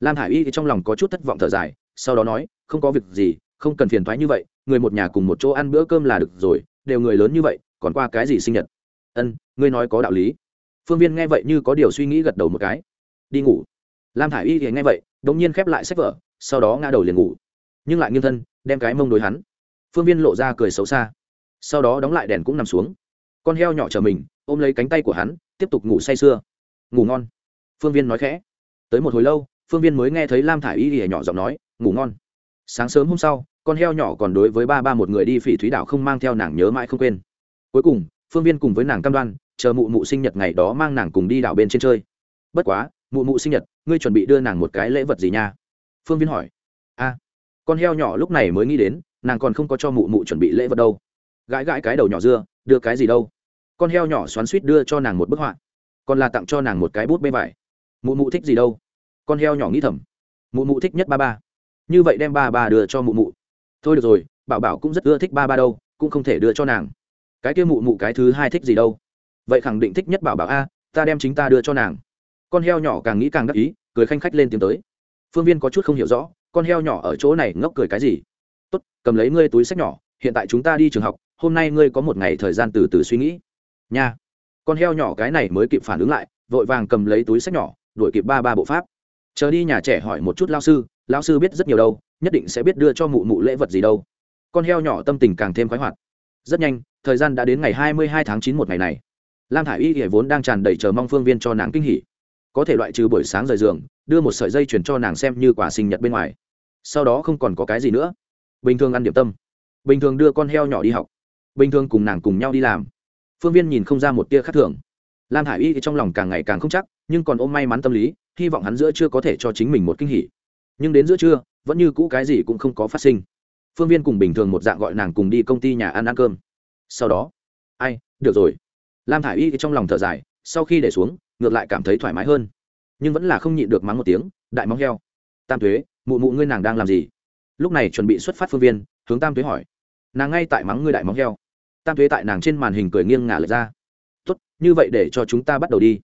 Lam thả i y thì trong lòng có chút thất vọng thở dài, sau đó nói, không có việc gì, không cần phiền thoái như vậy người một nhà cùng một chỗ ăn bữa cơm là được rồi, đều người lớn như vậy, còn qua cái gì sinh nhật? Ân, ngươi nói có đạo lý. Phương viên nghe vậy như có điều suy nghĩ gật đầu một cái. Đi ngủ. Lam thả i y thì nghe vậy đ ỗ n g nhiên khép lại sách vở, sau đó ngã đầu liền ngủ. Nhưng lại nghiêng thân, đem cái mông đối hắn. Phương viên lộ ra cười xấu xa. Sau đó đóng lại đèn cũng nằm xuống. Con heo nhỏ chở mình, ôm lấy cánh tay của hắn, tiếp tục ngủ say sưa. Ngủ ngon. Phương viên nói khẽ. Tới một hồi lâu, phương viên mới nghe thấy lam thả i y thì nhỏ giọng nói, ngủ ngon sáng sớm hôm sau, con heo nhỏ còn đối với ba ba một người đi phỉ thúy đảo không mang theo nàng nhớ mãi không quên. Cuối cùng, phương viên cùng với nàng cam đoan, chờ mụ mụ sinh nhật ngày đó mang nàng cùng đi đảo bên trên chơi. Bất quá, mụ mụ sinh nhật, ngươi chuẩn bị đưa nàng một cái lễ vật gì nha? Phương viên hỏi. A, con heo nhỏ lúc này mới nghĩ đến, nàng còn không có cho mụ mụ chuẩn bị lễ vật đâu. Gãi gãi cái đầu nhỏ dưa, đưa cái gì đâu? Con heo nhỏ xoắn suýt đưa cho nàng một bức họa. Còn là tặng cho nàng một cái bút bê vải. Mụ mụ thích gì đâu? Con heo nhỏ nghĩ thầm. Mụ mụ thích nhất ba ba như vậy đem ba ba đưa cho mụ mụ. Thôi được rồi, bảo bảo cũng rất ưa thích ba ba đâu, cũng không thể đưa cho nàng. Cái kia mụ mụ cái thứ hai thích gì đâu? Vậy khẳng định thích nhất bảo bảo a, ta đem chính ta đưa cho nàng. Con heo nhỏ càng nghĩ càng đắc ý, cười khanh khách lên tiếng tới. Phương viên có chút không hiểu rõ, con heo nhỏ ở chỗ này ngốc cười cái gì? Tốt, cầm lấy ngươi túi sách nhỏ, hiện tại chúng ta đi trường học, hôm nay ngươi có một ngày thời gian từ từ suy nghĩ. Nha. Con heo nhỏ cái này mới kịp phản ứng lại, vội vàng cầm lấy túi sách nhỏ, đuổi kịp ba ba bộ pháp. Chờ đi nhà trẻ hỏi một chút lao sư Lão sư biết rất nhiều đâu, nhất định sẽ biết đưa cho mụ mụ lễ vật gì đâu. Con heo nhỏ tâm tình càng thêm khoái hoạt. Rất nhanh, thời gian đã đến ngày hai mươi hai tháng chín một ngày này. Lam thả i y hệ vốn đang tràn đầy chờ mong phương viên cho nàng kinh hỉ. Có thể loại trừ buổi sáng rời giường, đưa một sợi dây chuyền cho nàng xem như quả sinh nhật bên ngoài. Sau đó không còn có cái gì nữa. Bình thường ăn điểm tâm. Bình thường đưa con heo nhỏ đi học. Bình thường cùng nàng cùng nhau đi làm. Phương viên nhìn không ra một tia khác thường. Lam hải y thì trong lòng càng ngày càng không chắc, nhưng còn ôm may mắn tâm lý, hy vọng hắn giữa chưa có thể cho chính mình một kinh hỉ nhưng đến giữa trưa, vẫn như cũ cái gì cũng không có phát sinh. Phương viên cùng bình thường một dạng gọi nàng cùng đi công ty nhà ăn ăn cơm. Sau đó, ai, được rồi. Lam thả i y trong lòng thở dài, sau khi để xuống, ngược lại cảm thấy thoải mái hơn. Nhưng vẫn là không nhịn được mắng một tiếng, đại móng heo. Tam thuế mụ mụ ngươi nàng đang làm gì? Lúc này chuẩn bị xuất phát phương viên, hướng tam thuế hỏi. Nàng ngay tại mắng ngươi đại móng heo. Tam thuế tại nàng trên màn hình cười nghiêng ngả lệch ra. Tốt, như vậy để cho chúng ta bắt đầu đi.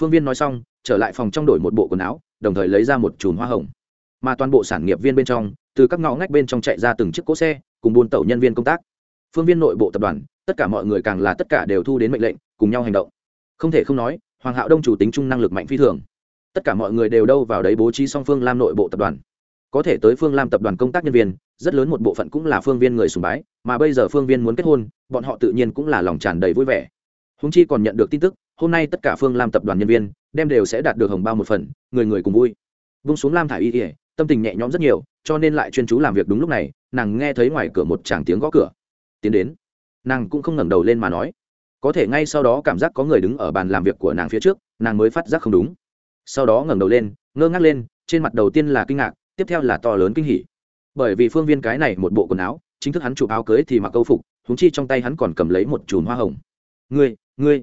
Phương viên nói xong, trở lại phòng trong đổi một bộ quần áo, đồng thời lấy ra một chùm hoa hồng mà toàn bộ sản nghiệp viên bên trong, từ các ngõ ngách bên trong chạy ra từng chiếc cỗ xe, cùng buôn tàu nhân viên công tác. Phương viên nội bộ tập đoàn, tất cả mọi người càng là tất cả đều thu đến mệnh lệnh, cùng nhau hành động. Không thể không nói, hoàng hạo đông chủ tính chung năng lực mạnh phi thường. Tất cả mọi người đều đâu vào đấy bố trí song phương lam nội bộ tập đoàn. Có thể tới phương lam tập đoàn công tác nhân viên, rất lớn một bộ phận cũng là phương viên người sùng bái, mà bây giờ phương viên muốn kết hôn, bọn họ tự nhiên cũng là lòng tràn đầy vui vẻ. Húng chi còn nhận được tin tức, hôm nay tất cả phương lam tập đoàn nhân viên, đem đều sẽ đạt được hồng bao một phần, người người cùng vui. Vung xuống lam thả y ỉa tâm tình nhẹ nhõm rất nhiều, cho nên lại chuyên chú làm việc đúng lúc này, nàng nghe thấy ngoài cửa một tràng tiếng gõ cửa. Tiến đến. Nàng cũng không ngẩng đầu lên mà nói. Có thể ngay sau đó cảm giác có người đứng ở bàn làm việc của nàng phía trước, nàng mới phát giác không đúng. Sau đó ngẩng đầu lên, ngơ ngác lên, trên mặt đầu tiên là kinh ngạc, tiếp theo là to lớn kinh hỉ. Bởi vì phương viên cái này một bộ quần áo, chính thức hắn chụp áo cưới thì mặc câu phục húng chi trong tay hắn còn cầm lấy một chùm hoa hồng. Ngươi ngươi.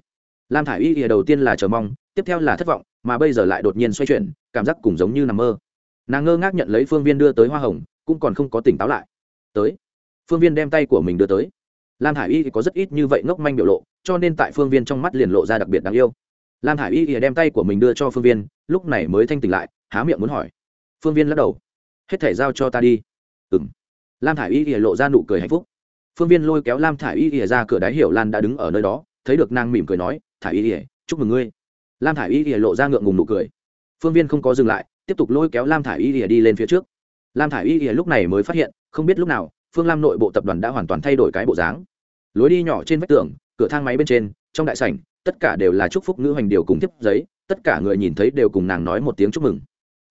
Lam thả i y ỉa đầu tiên là chờ mong, tiếp theo là thất vọng, mà bây giờ lại đột nhiên xoay chuyển, cảm giác cùng giống như nằm mơ nàng ngơ ngác nhận lấy phương viên đưa tới hoa hồng, cũng còn không có tỉnh táo lại. Tới. Phương viên đem tay của mình đưa tới. Lam Hải y thì có rất ít như vậy ngốc manh biểu lộ, cho nên tại phương viên trong mắt liền lộ ra đặc biệt đáng yêu. Lam Hải y thì đem tay của mình đưa cho phương viên, lúc này mới thanh tỉnh lại, há miệng muốn hỏi. Phương viên lắc đầu. Hết thể giao cho ta đi. Ừng lam thả i y thì lộ ra nụ cười hạnh phúc. Phương viên lôi kéo lam thả i y thì ra cửa đáy hiểu lan đã đứng ở nơi đó, thấy được nàng mỉm cười nói thả y thì, chúc mừng ngươi. Lam thả i y thì lộ ra ngượng ngùng nụ cười. Phương viên không có dừng lại tiếp tục lôi kéo lam thả i y ỉa đi lên phía trước. Lam thả i y ỉa lúc này mới phát hiện, không biết lúc nào, phương lam nội bộ tập đoàn đã hoàn toàn thay đổi cái bộ dáng. Lối đi nhỏ trên vách tường, cửa thang máy bên trên, trong đại sảnh, tất cả đều là chúc phúc ngữ hoành điều cùng tiếp giấy, tất cả người nhìn thấy đều cùng nàng nói một tiếng chúc mừng.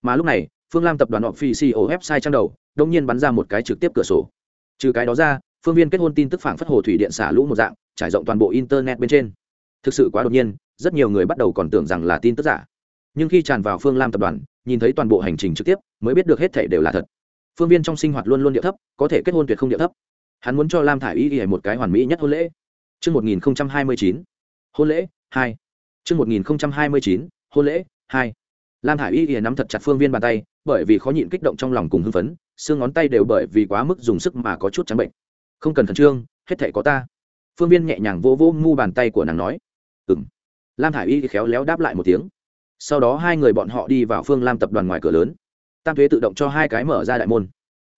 Mà lúc này, phương lam tập đoàn họ phi co website trang đầu, đông nhiên bắn ra một cái trực tiếp cửa sổ. Trừ cái đó ra, phương viên kết hôn tin tức phản phất hồ thủy điện xả lũ một dạng, trải rộng toàn bộ internet bên trên. Thực sự quá đột nhiên, rất nhiều người bắt đầu còn tưởng rằng là tin tức giả. Nhưng khi tràn vào phương lam tập đoàn nhìn thấy toàn bộ hành trình trực tiếp mới biết được hết thể đều là thật phương viên trong sinh hoạt luôn luôn điệu thấp có thể kết hôn tuyệt không điệu thấp hắn muốn cho lam thả i y y một cái hoàn mỹ nhất hôn lễ Trước 1029, hôn lễ, 2. Trước 1029, hôn lễ, 2. Lam Thải Y Y nắm thật chặt Phương Viên bàn tay, bởi vì khó nhịn kích động trong lòng cùng hưng phấn, xương ngón tay đều bởi vì quá mức dùng sức mà có chút trắng bệnh. Không cần khẩn trương, hết thảy có ta. Phương Viên nhẹ nhàng vỗ vỗ mu bàn tay của nàng nói. Ừm. Lam Thải Y khéo léo đáp lại một tiếng. Sau đó hai người bọn họ đi vào Phương Lam tập đoàn ngoài cửa lớn. Tam thuế tự động cho hai cái mở ra đại môn.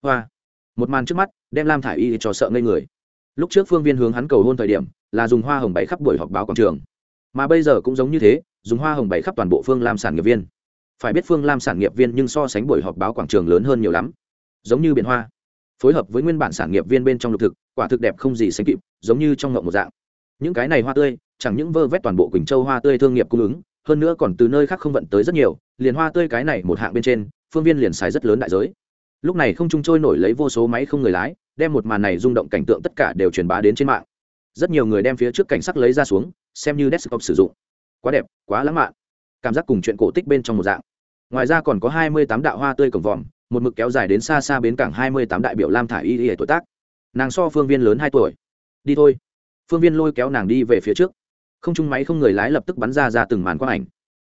Hoa. Một màn trước mắt, đem Lam Thải Y cho sợ ngây người lúc trước phương viên hướng hắn cầu hôn thời điểm là dùng hoa hồng bảy khắp buổi họp báo quảng trường mà bây giờ cũng giống như thế dùng hoa hồng bảy khắp toàn bộ phương lam sản nghiệp viên phải biết phương lam sản nghiệp viên nhưng so sánh buổi họp báo quảng trường lớn hơn nhiều lắm giống như biển hoa phối hợp với nguyên bản sản nghiệp viên bên trong lục thực quả thực đẹp không gì sánh kịp giống như trong ngộng một dạng những cái này hoa tươi chẳng những vơ vét toàn bộ quỳnh châu hoa tươi thương nghiệp cung ứng hơn nữa còn từ nơi khác không vận tới rất nhiều, liền hoa tươi cái này một hạng bên trên, phương viên liền xài rất lớn đại giới. Lúc này không trung trôi nổi lấy vô số máy không người lái, đem một màn này rung động cảnh tượng tất cả đều truyền bá đến trên mạng. Rất nhiều người đem phía trước cảnh sắc lấy ra xuống, xem như desktop sử dụng. Quá đẹp, quá lãng mạn. Cảm giác cùng chuyện cổ tích bên trong một dạng. Ngoài ra còn có hai mươi tám đạo hoa tươi cổng vòm, một mực kéo dài đến xa xa bến cảng hai mươi tám đại biểu lam thả y y tuổi tác. Nàng so phương viên lớn hai tuổi. Đi thôi. Phương viên lôi kéo nàng đi về phía trước không trung máy không người lái lập tức bắn ra ra từng màn quang ảnh.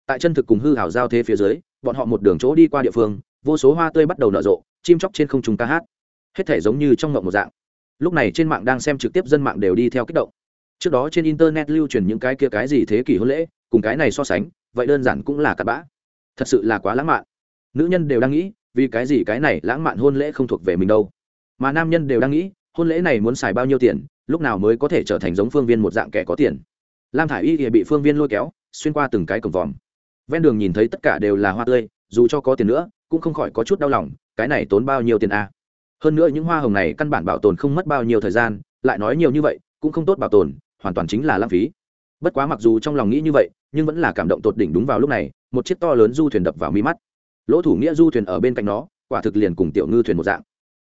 Tại chân thực cùng hư hảo giao thế phía dưới, bọn họ một đường chỗ đi qua địa phương, vô số hoa tươi bắt đầu nở rộ, chim chóc trên không trung ca hát. Hết thể giống như trong ngộng một dạng. Lúc này trên mạng đang xem trực tiếp dân mạng đều đi theo kích động. Trước đó trên internet lưu truyền những cái kia cái gì thế kỷ hôn lễ, cùng cái này so sánh, vậy đơn giản cũng là cặp bã. Thật sự là quá lãng mạn. Nữ nhân đều đang nghĩ, vì cái gì cái này lãng mạn hôn lễ không thuộc về mình đâu. Mà nam nhân đều đang nghĩ, hôn lễ này muốn xài bao nhiêu tiền, lúc nào mới có thể trở thành giống phương viên một dạng kẻ có tiền lam thả i y thì bị phương viên lôi kéo, xuyên qua từng cái cổng vòm. Ven đường nhìn thấy tất cả đều là hoa tươi, dù cho có tiền nữa, cũng không khỏi có chút đau lòng, cái này tốn bao nhiêu tiền a? À? hơn nữa những hoa hồng này căn bản bảo tồn không mất bao nhiêu thời gian, lại nói nhiều như vậy, cũng không tốt bảo tồn, hoàn toàn chính là lãng phí. Bất quá mặc dù trong lòng nghĩ như vậy, nhưng vẫn là cảm động tột đỉnh đúng vào lúc này, một chiếc to lớn du thuyền đập vào mi mắt. Lỗ thủ nghĩa du thuyền ở bên cạnh nó, quả thực liền cùng tiểu ngư thuyền một dạng.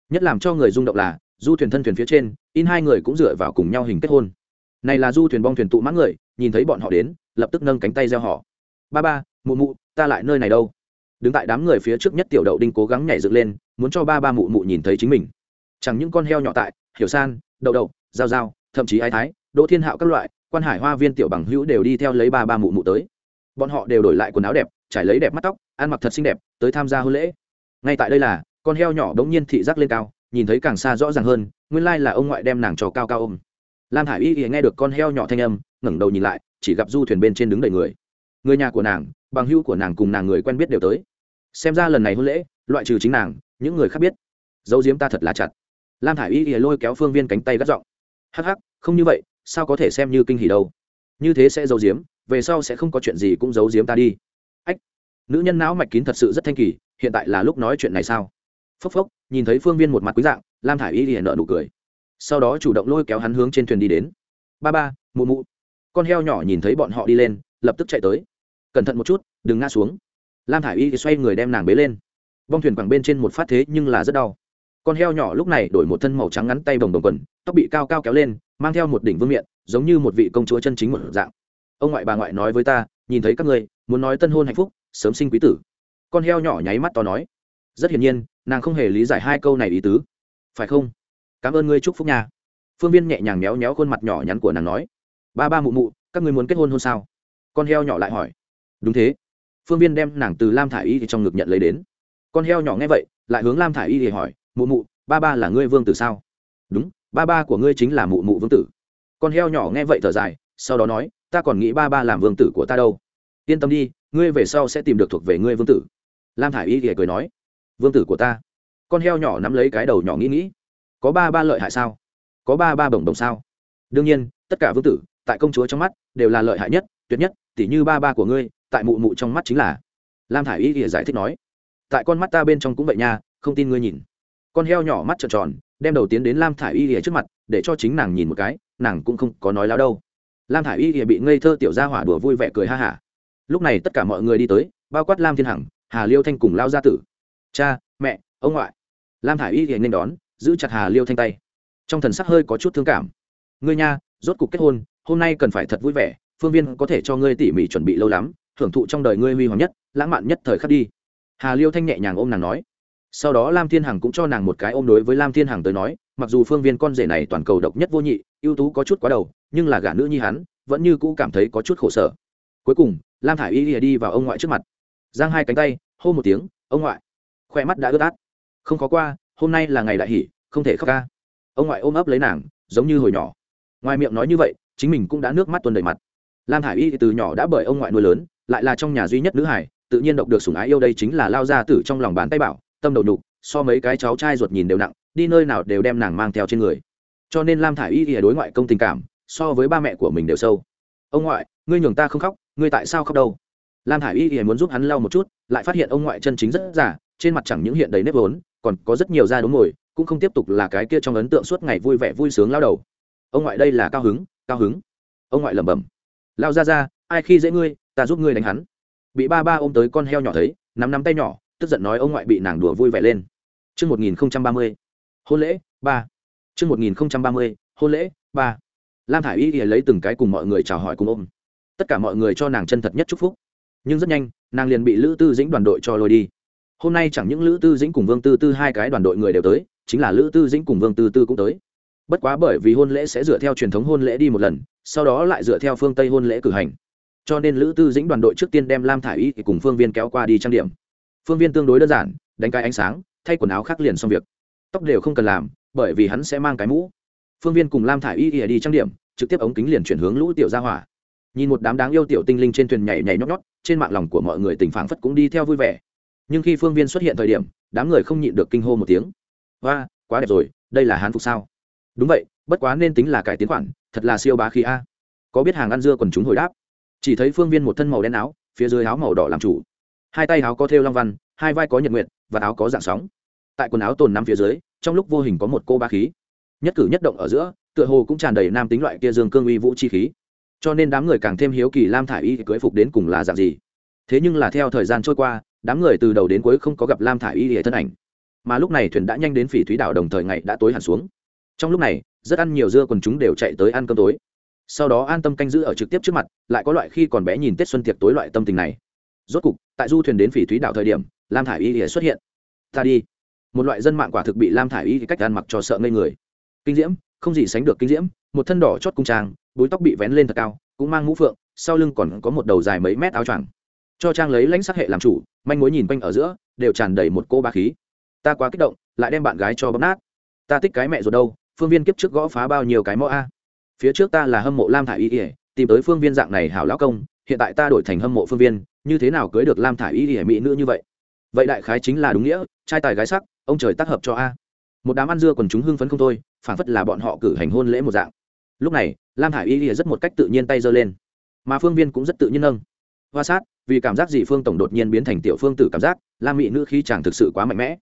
Nhất làm cho người rung động là, du thuyền thân thuyền phía trên, in hai người cũng dựa vào cùng nhau hình kết hôn này là du thuyền bong thuyền tụ mãn người, nhìn thấy bọn họ đến, lập tức nâng cánh tay gieo họ. Ba ba, mụ mụ, ta lại nơi này đâu? Đứng tại đám người phía trước nhất tiểu đậu đinh cố gắng nhảy dựng lên, muốn cho ba ba mụ mụ nhìn thấy chính mình. Chẳng những con heo nhỏ tại, hiểu san, đậu đậu, giao giao, thậm chí ai thái, đỗ thiên hạo các loại, quan hải hoa viên tiểu bằng hữu đều đi theo lấy ba ba mụ mụ tới. Bọn họ đều đổi lại quần áo đẹp, trải lấy đẹp mắt tóc, ăn mặc thật xinh đẹp, tới tham gia hôn lễ. Ngay tại đây là, con heo nhỏ đ ố n g nhiên thị giác lên cao, nhìn thấy càng xa rõ ràng hơn, nguyên lai là ông ngoại đem nàng trò cao cao ôm lam hải y nghe được con heo nhỏ thanh âm, ngẩng đầu nhìn lại, chỉ gặp du thuyền bên trên đứng đầy người. Người nhà của nàng, bằng hữu của nàng cùng nàng người quen biết đều tới. Xem ra lần này hôn lễ, loại trừ chính nàng, những người khác biết. Dấu diếm ta thật là chặt. Lam Hải y lôi kéo phương viên cánh tay gắt giọng. Hắc hắc, không như vậy, sao có thể xem như kinh hỉ đâu? Như thế sẽ giấu diếm, về sau sẽ không có chuyện gì cũng giấu Diếm ta đi. Ách, nữ nhân não mạch kín thật sự rất thanh kỳ, hiện tại là lúc nói chuyện này sao? Phốc phốc, nhìn thấy phương viên một mặt quý dạng, lam thả i y liền nợ nụ cười sau đó chủ động lôi kéo hắn hướng trên thuyền đi đến. Ba ba, mụ mụ. Con heo nhỏ nhìn thấy bọn họ đi lên, lập tức chạy tới. Cẩn thận một chút, đừng ngã xuống. Lam thả i y thì xoay người đem nàng bế lên. Bong thuyền quẳng bên trên một phát thế nhưng là rất đau. Con heo nhỏ lúc này đổi một thân màu trắng ngắn tay bồng bồng quần, tóc bị cao cao kéo lên, mang theo một đỉnh vương miện, giống như một vị công chúa chân chính một dạng. Ông ngoại bà ngoại nói với ta, nhìn thấy các ngươi, muốn nói tân hôn hạnh phúc, sớm sinh quý tử. Con heo nhỏ nháy mắt to nói. Rất hiển nhiên, nàng không hề lý giải hai câu này ý tứ. Phải không? Cảm ơn ngươi, chúc phúc nhà phương viên nhẹ nhàng méo méo khuôn mặt nhỏ nhắn của nàng nói. Ba ba mụ mụ, các ngươi muốn kết hôn hôn sao? Con heo nhỏ lại hỏi. Đúng thế. Phương viên đem nàng từ lam thả i y thì trong ngực nhận lấy đến. Con heo nhỏ nghe vậy, lại hướng lam thả i y thì hỏi, mụ mụ, ba ba là ngươi vương tử sao? Đúng, ba ba của ngươi chính là mụ mụ vương tử. Con heo nhỏ nghe vậy thở dài, sau đó nói, ta còn nghĩ ba ba làm vương tử của ta đâu. Yên tâm đi, ngươi về sau sẽ tìm được thuộc về ngươi vương tử. Lam thả i y thì cười nói, vương tử của ta. Con heo nhỏ nắm lấy cái đầu nhỏ nghĩ nghĩ có ba ba lợi hại sao? Có ba ba bổng đồng sao? Đương nhiên, tất cả vương tử, tại công chúa trong mắt, đều là lợi hại nhất, tuyệt nhất, tỉ như ba ba của ngươi, tại mụ mụ trong mắt chính là. Lam thả i y ỉa giải thích nói. Tại con mắt ta bên trong cũng vậy nha, không tin ngươi nhìn. Con heo nhỏ mắt trợn tròn, đem đầu tiến đến lam thả i y ỉa trước mặt, để cho chính nàng nhìn một cái, nàng cũng không có nói láo đâu. Lam thả i y ỉa bị ngây thơ tiểu ra hỏa đùa vui vẻ cười ha hả. Lúc này tất cả mọi người đi tới, bao quát lam thiên hằng, hà liêu thanh cùng lao gia tử. Cha, mẹ, ông ngoại. Lam thả i y ỉa nên đón giữ chặt hà liêu thanh tay. Trong thần sắc hơi có chút thương cảm. Ngươi nha, rốt cuộc kết hôn, hôm nay cần phải thật vui vẻ, phương viên có thể cho ngươi tỉ mỉ chuẩn bị lâu lắm, thưởng thụ trong đời ngươi huy hoàng nhất, lãng mạn nhất thời khắc đi. Hà liêu thanh nhẹ nhàng ôm nàng nói. Sau đó lam thiên hằng cũng cho nàng một cái ôm đối với lam thiên hằng tới nói, mặc dù phương viên con rể này toàn cầu độc nhất vô nhị, ưu tú có chút quá đầu, nhưng là gả nữ nhi hắn, vẫn như cũ cảm thấy có chút khổ sở. Cuối cùng, lam thả i y lìa đi vào ông ngoại trước mặt. Giang hai cánh tay, hô một tiếng, ông ngoại. Khoe mắt đã ướt át. Không khó qua hôm nay là ngày đại hỷ, không thể khóc ca. Ông ngoại ôm ấp lấy nàng, giống như hồi nhỏ. Ngoài miệng nói như vậy, chính mình cũng đã nước mắt tuần đầy mặt. Lam Hải y từ nhỏ đã bởi ông ngoại nuôi lớn, lại là trong nhà duy nhất nữ hải, tự nhiên độc được sủng ái yêu đây chính là lao ra tử trong lòng bàn tay bảo, tâm đầu đục so mấy cái cháu trai ruột nhìn đều nặng, đi nơi nào đều đem nàng mang theo trên người. Cho nên lam thả i y ỉa đối ngoại công tình cảm, so với ba mẹ của mình đều sâu. Ông ngoại, ngươi nhường ta không khóc, ngươi tại sao khóc đâu? Lam thả i y ỉa muốn giúp hắn lau một chút, lại phát hiện ông ngoại chân chính rất giả, trên mặt chẳng những hiện đầy nếp vốn còn có rất nhiều da đốm ngồi cũng không tiếp tục là cái kia trong ấn tượng suốt ngày vui vẻ vui sướng lao đầu ông ngoại đây là cao hứng cao hứng ông ngoại lẩm bẩm lao ra ra ai khi dễ ngươi ta giúp ngươi đánh hắn bị ba ba ôm tới con heo nhỏ thấy nắm nắm tay nhỏ tức giận nói ông ngoại bị nàng đùa vui vẻ lên Trước 1030, hôn lễ, ba. Trước 1030, hôn lễ, ba. Lam Thải Y thì lấy từng cái cùng mọi người chào hỏi cùng ôm. Tất cả mọi người cho nàng chân thật nhất chúc phúc. Nhưng rất nhanh, nàng liền bị Lữ Tư Dĩnh đoàn đội cho lôi đi. Hôm nay chẳng những Lữ Tư Dĩnh cùng Vương Tư Tư hai cái đoàn đội người đều tới, chính là Lữ Tư Dĩnh cùng Vương Tư Tư cũng tới. Bất quá bởi vì hôn lễ sẽ dựa theo truyền thống hôn lễ đi một lần, sau đó lại dựa theo phương Tây hôn lễ cử hành. Cho nên Lữ Tư Dĩnh đoàn đội trước tiên đem Lam Thải Y cùng Phương Viên kéo qua đi trang điểm. Phương Viên tương đối đơn giản, đánh cái ánh sáng, thay quần áo khác liền xong việc tóc đều không cần làm bởi vì hắn sẽ mang cái mũ phương viên cùng lam thả i y đi trang điểm trực tiếp ống kính liền chuyển hướng lũ tiểu gia hỏa nhìn một đám đáng yêu tiểu tinh linh trên thuyền nhảy nhảy nhót nhót trên mạng lòng của mọi người tỉnh phảng phất cũng đi theo vui vẻ nhưng khi phương viên xuất hiện thời điểm, đám người không nhịn được kinh hô một tiếng. Hoa quá đẹp rồi, đây là hán phục sao? Đúng vậy, bất quá nên tính là cải tiến khoản, thật là siêu bá khí a. Có biết hàng ăn dưa quần chúng hồi đáp? Chỉ thấy phương viên một thân màu đen áo, phía dưới áo màu đỏ làm chủ. Hai tay áo có thêu long văn, hai vai có nhật nguyện và áo có dạng sóng. Tại quần áo tồn năm phía dưới, trong lúc vô hình có một cô ba khí. Nhất cử nhất động ở giữa, tựa hồ cũng tràn đầy nam tính loại kia dương cương uy vũ chi khí. Cho nên đám người càng thêm hiếu kỳ lam thả i y cưới phục đến cùng là dạng gì. Thế nhưng là theo thời gian trôi qua đám người từ đầu đến cuối không có gặp lam thả y hệ thân ảnh, mà lúc này thuyền đã nhanh đến phỉ thúy đảo đồng thời ngày đã tối hẳn xuống. Trong lúc này, rất ăn nhiều dưa quần chúng đều chạy tới ăn cơm tối. Sau đó an tâm canh giữ ở trực tiếp trước mặt, lại có loại khi còn bé nhìn tết xuân tiệc tối loại tâm tình này. Rốt cục, tại du thuyền đến phỉ thúy đảo thời điểm, lam thả Y y xuất hiện. Ta đi. Một loại dân mạng quả thực bị lam thả y cách ăn mặc cho sợ ngây người. Kinh diễm, không gì sánh được kinh diễm, một thân đỏ chót cung trang, búi tóc bị vén lên thật cao, cũng mang mũ phượng, sau lưng còn có một đầu dài mấy mét áo choàng cho trang lấy lãnh sắc hệ làm chủ, manh mối nhìn quanh ở giữa, đều tràn đầy một cô ba khí. Ta quá kích động, lại đem bạn gái cho bấm nát. Ta thích cái mẹ rồi đâu, phương viên kiếp trước gõ phá bao nhiêu cái mõ a. Phía trước ta là hâm mộ lam thả y ỉa tìm tới phương viên dạng này hảo lão công, hiện tại ta đổi thành hâm mộ phương viên, như thế nào cưới được lam thả y ỉa mỹ nữ như vậy? Vậy đại khái chính là đúng nghĩa, trai tài gái sắc, ông trời tác hợp cho a. Một đám ăn dưa còn chúng hưng phấn không thôi phản phất là bọn họ cử hành hôn lễ một dạng. Lúc này, lam thả y ỉa rất một cách tự nhiên tay giơ lên. Mà phương viên cũng rất tự nhiên nâng. Hoa sát vì cảm giác gì phương tổng đột nhiên biến thành tiểu phương tử cảm giác lam mỹ nữ khi chàng thực sự quá mạnh mẽ.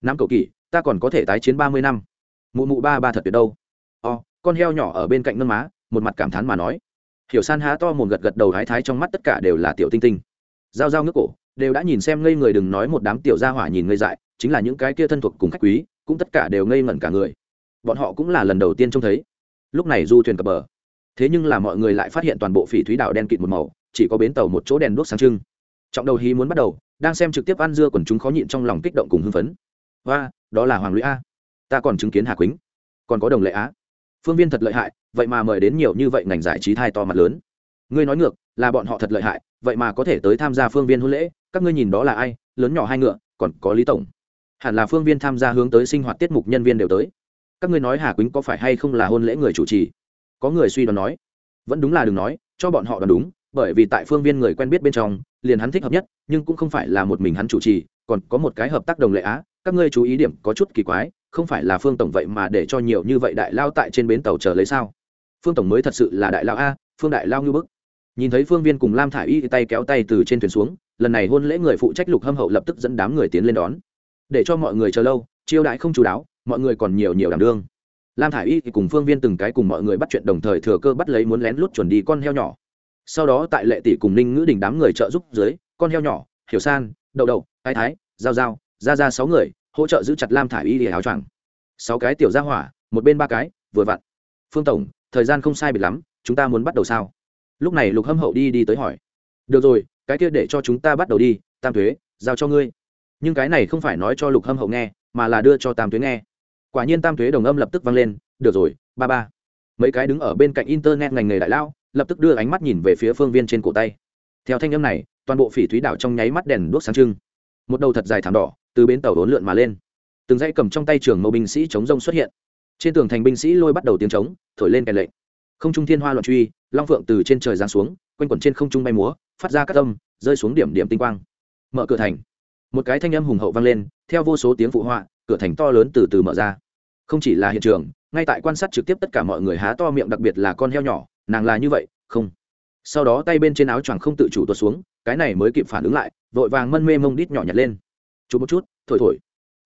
Năm cầu kỳ ta còn có thể tái chiến ba mươi năm. Mụ mụ ba ba thật tuyệt đâu. O, con heo nhỏ ở bên cạnh ngân má, một mặt cảm thán mà nói. Hiểu san há to mồm gật gật đầu hái thái trong mắt tất cả đều là tiểu tinh tinh. Giao giao nước cổ, đều đã nhìn xem ngây người đừng nói một đám tiểu gia hỏa nhìn ngây dại, chính là những cái kia thân thuộc cùng khách quý, cũng tất cả đều ngây ngẩn cả người. Bọn họ cũng là lần đầu tiên trông thấy. Lúc này du thuyền cập bờ. Thế nhưng là mọi người lại phát hiện toàn bộ phỉ thúy đảo đen kịt một màu chỉ có bến tàu một chỗ đèn đuốc sáng trưng. Trọng đầu hí muốn bắt đầu, đang xem trực tiếp ăn dưa quần chúng khó nhịn trong lòng kích động cùng hưng phấn. Và đó là hoàng lũy a. Ta còn chứng kiến hà quýnh. Còn có đồng lệ á phương viên thật lợi hại, vậy mà mời đến nhiều như vậy ngành giải trí thai to mặt lớn. Ngươi nói ngược, là bọn họ thật lợi hại, vậy mà có thể tới tham gia phương viên hôn lễ, các ngươi nhìn đó là ai, lớn nhỏ hai ngựa, còn có lý tổng. Hẳn là phương viên tham gia hướng tới sinh hoạt tiết mục nhân viên đều tới. Các ngươi nói hà quýnh có phải hay không là hôn lễ người chủ trì? Có người suy đoán nói. Vẫn đúng là đừng nói, cho bọn họ đoán đúng bởi vì tại phương viên người quen biết bên trong, liền hắn thích hợp nhất, nhưng cũng không phải là một mình hắn chủ trì, còn có một cái hợp tác đồng lệ á, các ngươi chú ý điểm có chút kỳ quái, không phải là phương tổng vậy mà để cho nhiều như vậy đại lao tại trên bến tàu chờ lấy sao? Phương tổng mới thật sự là đại lao a, phương đại lao như bức. Nhìn thấy phương viên cùng lam thả i y tay kéo tay từ trên thuyền xuống, lần này hôn lễ người phụ trách lục hâm hậu lập tức dẫn đám người tiến lên đón. Để cho mọi người chờ lâu, chiêu đãi không chú đáo, mọi người còn nhiều nhiều đảm đương. Lam thả i y cùng phương viên từng cái cùng mọi người bắt chuyện đồng thời thừa cơ bắt lấy muốn lén lút chuẩn đi con heo nhỏ sau đó tại lệ tỷ cùng ninh ngữ đình đám người trợ giúp dưới, con heo nhỏ, hiểu san, đậu đậu, thái thái, giao giao, ra ra sáu người, hỗ trợ giữ chặt lam thả i y để áo choàng. Sáu cái tiểu ra hỏa, một bên ba cái, vừa vặn. Phương tổng, thời gian không sai biệt lắm, chúng ta muốn bắt đầu sao? Lúc này lục hâm hậu đi đi tới hỏi. Được rồi, cái kia để cho chúng ta bắt đầu đi, tam thuế, giao cho ngươi. Nhưng cái này không phải nói cho lục hâm hậu nghe, mà là đưa cho tam thuế nghe. Quả nhiên tam thuế đồng âm lập tức vang lên, được rồi, ba ba. Mấy cái đứng ở bên cạnh internet ngành nghề đại lao lập tức đưa ánh mắt nhìn về phía phương viên trên cổ tay. Theo thanh âm này, toàn bộ phỉ thúy đảo trong nháy mắt đèn đuốc sáng trưng. Một đầu thật dài thảm đỏ, từ bến tàu đốn lượn mà lên. Từng dãy cầm trong tay trường mẫu binh sĩ chống rông xuất hiện. Trên tường thành binh sĩ lôi bắt đầu tiếng trống, thổi lên kèn lệnh. Không trung thiên hoa loạn truy, long phượng từ trên trời giáng xuống, quanh quẩn trên không trung bay múa, phát ra các âm, rơi xuống điểm điểm tinh quang. Mở cửa thành. Một cái thanh âm hùng hậu vang lên, theo vô số tiếng phụ họa, cửa thành to lớn từ từ mở ra. Không chỉ là hiện trường, ngay tại quan sát trực tiếp tất cả mọi người há to miệng, đặc biệt là con heo nhỏ nàng là như vậy, không. Sau đó tay bên trên áo choàng không tự chủ tuột xuống, cái này mới kịp phản ứng lại, vội vàng mân mê mông đít nhỏ nhặt lên. Chú một chút, thổi thổi.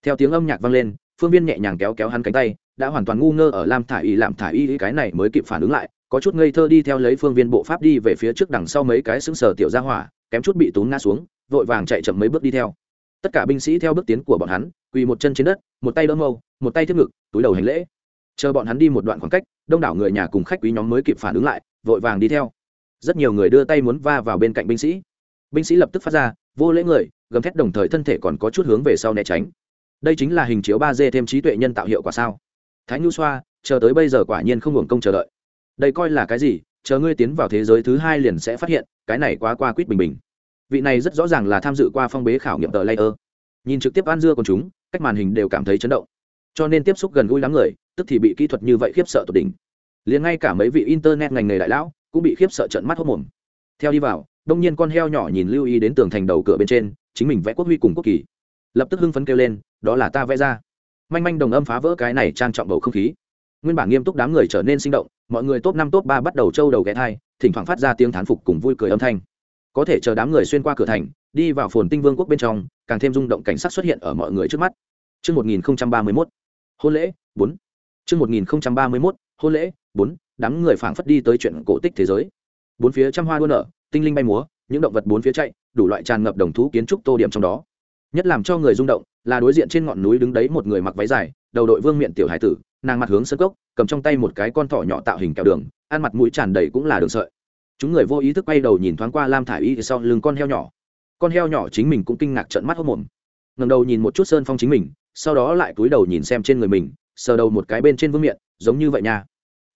Theo tiếng âm nhạc vang lên, phương viên nhẹ nhàng kéo kéo hắn cánh tay, đã hoàn toàn ngu ngơ ở lam thả y làm thả y, cái này mới kịp phản ứng lại, có chút ngây thơ đi theo lấy phương viên bộ pháp đi về phía trước đằng sau mấy cái xứng sờ tiểu ra hỏa, kém chút bị tốn ngã xuống, vội vàng chạy chậm mấy bước đi theo. Tất cả binh sĩ theo bước tiến của bọn hắn, quỳ một chân trên đất, một tay đỡ mâu, một tay thiết ngực, túi đầu hành lễ chờ bọn hắn đi một đoạn khoảng cách, đông đảo người nhà cùng khách quý nhóm mới kịp phản ứng lại, vội vàng đi theo. Rất nhiều người đưa tay muốn va vào bên cạnh binh sĩ. Binh sĩ lập tức phát ra, vô lễ người, gầm thét đồng thời thân thể còn có chút hướng về sau né tránh. Đây chính là hình chiếu ba d thêm trí tuệ nhân tạo hiệu quả sao? Thái nhu xoa, chờ tới bây giờ quả nhiên không hưởng công chờ đợi. Đây coi là cái gì? Chờ ngươi tiến vào thế giới thứ hai liền sẽ phát hiện, cái này quá qua quýt bình bình. Vị này rất rõ ràng là tham dự qua phong bế khảo nghiệm tờ layer. Nhìn trực tiếp An dưa còn chúng, cách màn hình đều cảm thấy chấn động cho nên tiếp xúc gần gũi lắm người tức thì bị kỹ thuật như vậy khiếp sợ tột đỉnh. Liền ngay cả mấy vị internet ngành nghề đại lão cũng bị khiếp sợ trận mắt hốc mồm. Theo đi vào đông nhiên con heo nhỏ nhìn lưu ý đến tường thành đầu cửa bên trên chính mình vẽ quốc huy cùng quốc kỳ. Lập tức hưng phấn kêu lên đó là ta vẽ ra. Manh manh đồng âm phá vỡ cái này trang trọng bầu không khí. Nguyên bản nghiêm túc đám người trở nên sinh động mọi người top năm top ba bắt đầu trâu đầu ghé thai thỉnh thoảng phát ra tiếng thán phục cùng vui cười âm thanh. Có thể chờ đám người xuyên qua cửa thành đi vào phồn tinh vương quốc bên trong càng thêm rung động cảnh sát xuất hiện ở mọi người trước mắt. Trước 1031, hôn lễ, bốn chương một nghìn ba mươi mốt hôn lễ, bốn Đám người phảng phất đi tới chuyện cổ tích thế giới. Bốn phía trăm hoa đua nở, tinh linh bay múa, những động vật bốn phía chạy, đủ loại tràn ngập đồng thú kiến trúc tô điểm trong đó. Nhất làm cho người rung động, là đối diện trên ngọn núi đứng đấy một người mặc váy dài, đầu đội vương miện tiểu hải tử, nàng mặt hướng sân cốc, cầm trong tay một cái con thỏ nhỏ tạo hình kẹo đường, ăn mặt mũi tràn đầy cũng là đường sợi chúng người vô ý thức quay đầu nhìn thoáng qua lam thả i y sau lưng con heo nhỏ con heo nhỏ chính mình cũng kinh ngạc trận mắt hốc mồm ngầm đầu nhìn một chút sơn phong chính mình sau đó lại cúi đầu nhìn xem trên người mình, sờ đầu một cái bên trên vương miệng giống như vậy nha.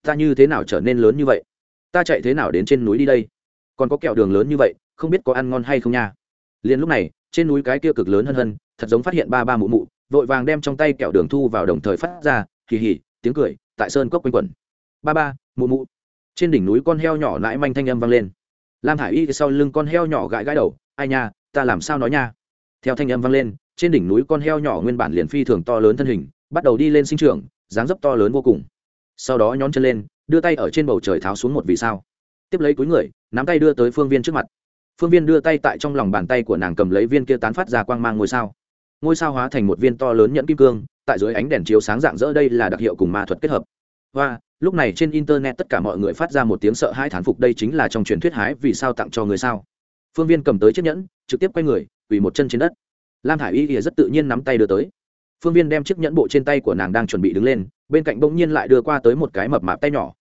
Ta như thế nào trở nên lớn như vậy? Ta chạy thế nào đến trên núi đi đây? Còn có kẹo đường lớn như vậy, không biết có ăn ngon hay không nha. Liền lúc này, trên núi cái kia cực lớn hơn hơn thật giống phát hiện ba ba mụ mụ, vội vàng đem trong tay kẹo đường thu vào đồng thời phát ra kỳ hỉ tiếng cười, tại sơn cốc quanh quẩn. Ba ba, mụ mụ. Trên đỉnh núi con heo nhỏ nãi manh thanh âm vang lên. Lam thả i y sau lưng con heo nhỏ gãi gãi đầu, ai nha, ta làm sao nói nha? Theo thanh âm vang lên, trên đỉnh núi con heo nhỏ nguyên bản liền phi thường to lớn thân hình, bắt đầu đi lên sinh trường dáng dấp to lớn vô cùng. Sau đó nhón chân lên, đưa tay ở trên bầu trời tháo xuống một vì sao. Tiếp lấy túi người, nắm tay đưa tới phương viên trước mặt. Phương viên đưa tay tại trong lòng bàn tay của nàng cầm lấy viên kia tán phát ra quang mang ngôi sao. Ngôi sao hóa thành một viên to lớn nhẫn kim cương, tại dưới ánh đèn chiếu sáng dạng dỡ đây là đặc hiệu cùng ma thuật kết hợp. Và lúc này trên internet tất cả mọi người phát ra một tiếng sợ hãi thán phục, đây chính là trong truyền thuyết hái vì sao tặng cho người sao phương viên cầm tới chiếc nhẫn, trực tiếp quay người, quỳ một chân trên đất. Lam thả i y thì rất tự nhiên nắm tay đưa tới. Phương viên đem chiếc nhẫn bộ trên tay của nàng đang chuẩn bị đứng lên, bên cạnh bỗng nhiên lại đưa qua tới một cái mập mạp tay nhỏ.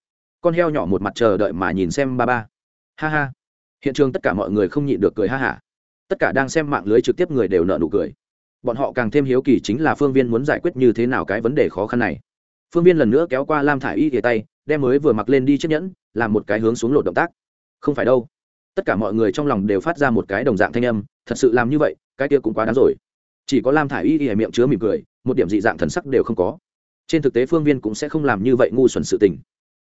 Con heo nhỏ một mặt chờ đợi mà nhìn xem ba ba. Ha ha. Hiện trường tất cả mọi người không nhịn được cười ha hả. Tất cả đang xem mạng lưới trực tiếp người đều nợ nụ cười. Bọn họ càng thêm hiếu kỳ chính là phương viên muốn giải quyết như thế nào cái vấn đề khó khăn này. Phương viên lần nữa kéo qua lam thả i y thìa tay, đem mới vừa mặc lên đi chiếc nhẫn, làm một cái hướng xuống lột động tác. Không phải đâu tất cả mọi người trong lòng đều phát ra một cái đồng dạng thanh âm, thật sự làm như vậy, cái kia cũng quá đáng rồi. Chỉ có lam thả i y y miệng chứa mỉm cười, một điểm dị dạng thần sắc đều không có. Trên thực tế phương viên cũng sẽ không làm như vậy ngu xuẩn sự tình.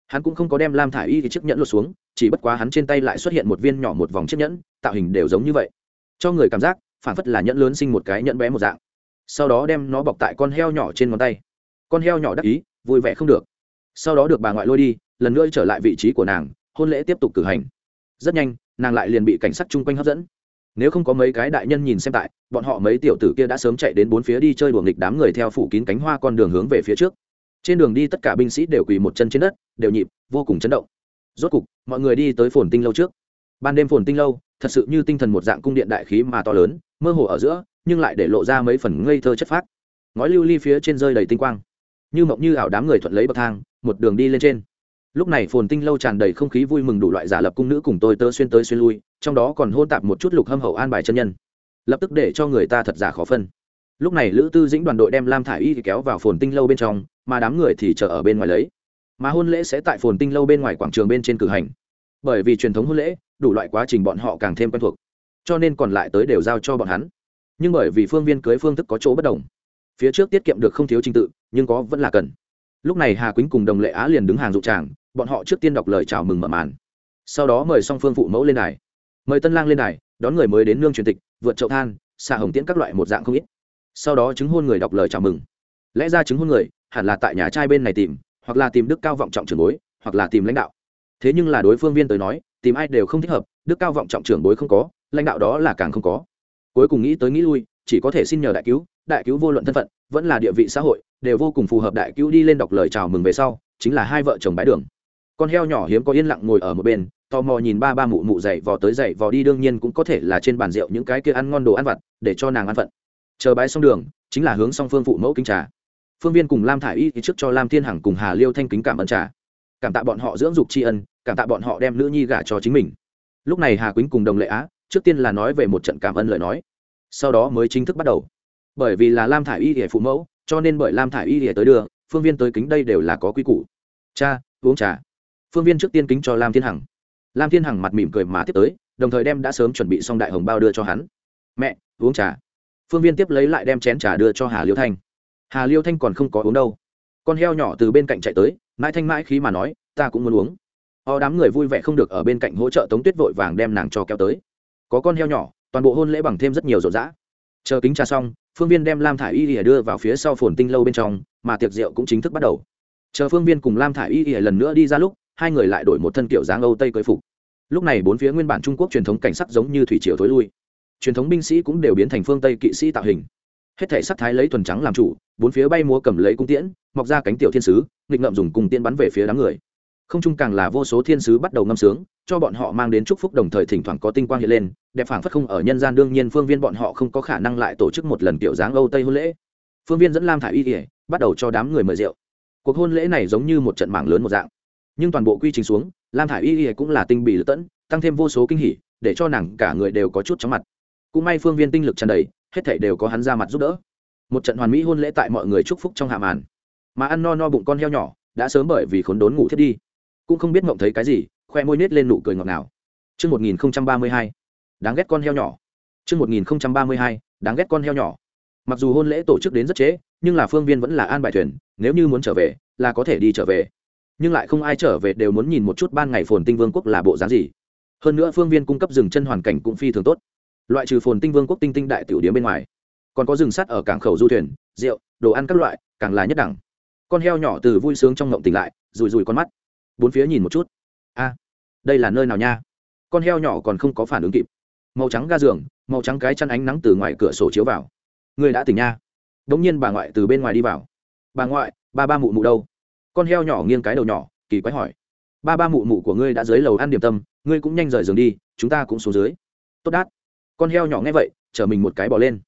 Hắn cũng không có đem lam thả i y thì chiếc nhẫn lột xuống, chỉ bất quá hắn trên tay lại xuất hiện một viên nhỏ một vòng chiếc nhẫn, tạo hình đều giống như vậy. Cho người cảm giác, phản phất là nhẫn lớn sinh một cái nhẫn bé một dạng. Sau đó đem nó bọc tại con heo nhỏ trên ngón tay. Con heo nhỏ đắc ý, vui vẻ không được. Sau đó được bà ngoại lôi đi, lần nữa trở lại vị trí của nàng, hôn lễ tiếp tục cử hành. Rất nhanh nàng lại liền bị cảnh sát chung quanh hấp dẫn. Nếu không có mấy cái đại nhân nhìn xem tại, bọn họ mấy tiểu tử kia đã sớm chạy đến bốn phía đi chơi đùa nghịch đám người theo phủ kín cánh hoa con đường hướng về phía trước. Trên đường đi tất cả binh sĩ đều quỳ một chân trên đất, đều nhịp, vô cùng chấn động. Rốt cục, mọi người đi tới phồn tinh lâu trước. Ban đêm phồn tinh lâu, thật sự như tinh thần một dạng cung điện đại khí mà to lớn, mơ hồ ở giữa, nhưng lại để lộ ra mấy phần ngây thơ chất phác. Ngói lưu ly phía trên rơi đầy tinh quang. Như mộng như ảo đám người thuận lấy bậc thang, một đường đi lên trên lúc này phồn tinh lâu tràn đầy không khí vui mừng đủ loại giả lập cung nữ cùng tôi tơ xuyên tới xuyên lui, trong đó còn hôn tạp một chút lục hâm hậu an bài chân nhân. Lập tức để cho người ta thật giả khó phân. Lúc này lữ tư dĩnh đoàn đội đem lam thả i y kéo vào phồn tinh lâu bên trong, mà đám người thì chờ ở bên ngoài lấy. Mà hôn lễ sẽ tại phồn tinh lâu bên ngoài quảng trường bên trên cử hành. Bởi vì truyền thống hôn lễ, đủ loại quá trình bọn họ càng thêm quen thuộc, cho nên còn lại tới đều giao cho bọn hắn. Nhưng bởi vì phương viên cưới phương thức có chỗ bất đồng, phía trước tiết kiệm được không thiếu trình tự, nhưng có vẫn là cần. Lúc này hà quýnh cùng đồng lệ á liền đứng hàng dụ tràng bọn họ trước tiên đọc lời chào mừng mở màn. Sau đó mời song phương phụ mẫu lên đài. Mời tân lang lên đài, đón người mới đến nương truyền tịch, vượt chậu than, xạ hồng tiễn các loại một dạng không ít. Sau đó chứng hôn người đọc lời chào mừng. Lẽ ra chứng hôn người, hẳn là tại nhà trai bên này tìm, hoặc là tìm đức cao vọng trọng trưởng bối, hoặc là tìm lãnh đạo. Thế nhưng là đối phương viên tới nói, tìm ai đều không thích hợp, đức cao vọng trọng trưởng bối không có, lãnh đạo đó là càng không có. Cuối cùng nghĩ tới nghĩ lui, chỉ có thể xin nhờ đại cứu đại cứu vô luận thân phận, vẫn là địa vị xã hội, đều vô cùng phù hợp đại cứu đi lên đọc lời chào mừng về sau, chính là hai vợ chồng bãi đường con heo nhỏ hiếm có yên lặng ngồi ở một bên, tò mò nhìn ba ba mụ mụ dậy vò tới dậy vò đi, đương nhiên cũng có thể là trên bàn rượu những cái kia ăn ngon đồ ăn vặt, để cho nàng ăn phận. Chờ bãi xong đường, chính là hướng song phương phụ mẫu kính trà. Phương viên cùng lam thả i y thì trước cho lam thiên hằng cùng hà liêu thanh kính cảm ơn trà. Cảm tạ bọn họ dưỡng dục tri ân, cảm tạ bọn họ đem nữ nhi gả cho chính mình. Lúc này hà quýnh cùng đồng lệ á, trước tiên là nói về một trận cảm ơn lời nói. Sau đó mới chính thức bắt đầu. Bởi vì là lam thả i y để phụ mẫu, cho nên bởi lam thả i y để tới đưa, phương viên tới kính đây đều là có quy củ. Cha, uống trà phương viên trước tiên kính cho lam thiên hằng. Lam thiên hằng mặt mỉm cười mà tiếp tới, đồng thời đem đã sớm chuẩn bị xong đại hồng bao đưa cho hắn. Mẹ, uống trà. Phương viên tiếp lấy lại đem chén trà đưa cho hà liêu thanh. Hà liêu thanh còn không có uống đâu. Con heo nhỏ từ bên cạnh chạy tới, mãi thanh mãi khí mà nói, ta cũng muốn uống. O đám người vui vẻ không được ở bên cạnh hỗ trợ tống tuyết vội vàng đem nàng cho kéo tới. Có con heo nhỏ, toàn bộ hôn lễ bằng thêm rất nhiều rộn rã. Chờ kính trà xong, phương viên đem lam thả i y ỉa đưa vào phía sau phồn tinh lâu bên trong, mà tiệc rượu cũng chính thức bắt đầu. Chờ phương viên cùng lam thả i y ỉa lần nữa đi ra lúc hai người lại đổi một thân kiểu dáng âu tây cưới phục. Lúc này bốn phía nguyên bản trung quốc truyền thống cảnh sắc giống như thủy triều thối lui. Truyền thống binh sĩ cũng đều biến thành phương tây kỵ sĩ tạo hình. Hết thể sắc thái lấy thuần trắng làm chủ, bốn phía bay múa cầm lấy cung tiễn, mọc ra cánh tiểu thiên sứ, nghịch ngợm dùng cung tiễn bắn về phía đám người. Không chung càng là vô số thiên sứ bắt đầu ngâm sướng, cho bọn họ mang đến chúc phúc đồng thời thỉnh thoảng có tinh quang hiện lên, đẹp phảng phất không ở nhân gian đương nhiên phương viên bọn họ không có khả năng lại tổ chức một lần kiểu dáng âu tây hôn lễ. Phương viên dẫn lam thả y ỉa bắt đầu cho đám người mời rượu. Cuộc hôn lễ này giống như một trận mạng lớn một dạng nhưng toàn bộ quy trình xuống lam thả y Y cũng là tinh bị lựa tẫn tăng thêm vô số kinh hỉ để cho nàng cả người đều có chút chóng mặt cũng may phương viên tinh lực tràn đầy hết thảy đều có hắn ra mặt giúp đỡ một trận hoàn mỹ hôn lễ tại mọi người chúc phúc trong hạ màn mà ăn no no bụng con heo nhỏ đã sớm bởi vì khốn đốn ngủ thiết đi cũng không biết mộng thấy cái gì khoe môi nết lên nụ cười ngọt ngào Trước 1032, đáng ghét con heo nhỏ. Trước 1032, đáng ghét con heo nhỏ. Mặc dù hôn lễ tổ chức đến rất trễ, nhưng là phương viên vẫn là an bài thuyền, nếu như muốn trở về, là có thể đi trở về. Nhưng lại không ai trở về đều muốn nhìn một chút ban ngày phồn tinh vương quốc là bộ dáng gì. Hơn nữa phương viên cung cấp dừng chân hoàn cảnh cũng phi thường tốt. Loại trừ phồn tinh vương quốc tinh tinh đại tiểu điếm bên ngoài, còn có rừng sắt ở cảng khẩu du thuyền, rượu, đồ ăn các loại, càng là nhất đẳng. Con heo nhỏ từ vui sướng trong ngộng tỉnh lại, rùi rùi con mắt. Bốn phía nhìn một chút. A đây là nơi nào nha? Con heo nhỏ còn không có phản ứng kịp. Màu trắng ga giường màu trắng cái chăn ánh nắng từ ngoài cửa sổ chiếu vào. Người đã tỉnh nha. Đ ỗ n g nhiên bà ngoại từ bên ngoài đi vào. Bà ngoại ba ba mụ mụ đâu? Con heo nhỏ nghiêng cái đầu nhỏ, kỳ quái hỏi. Ba ba mụ mụ của ngươi đã dưới lầu ăn điểm tâm, ngươi cũng nhanh rời giường đi, chúng ta cũng xuống dưới. Tốt đát. Con heo nhỏ nghe vậy chở mình một cái bỏ lên.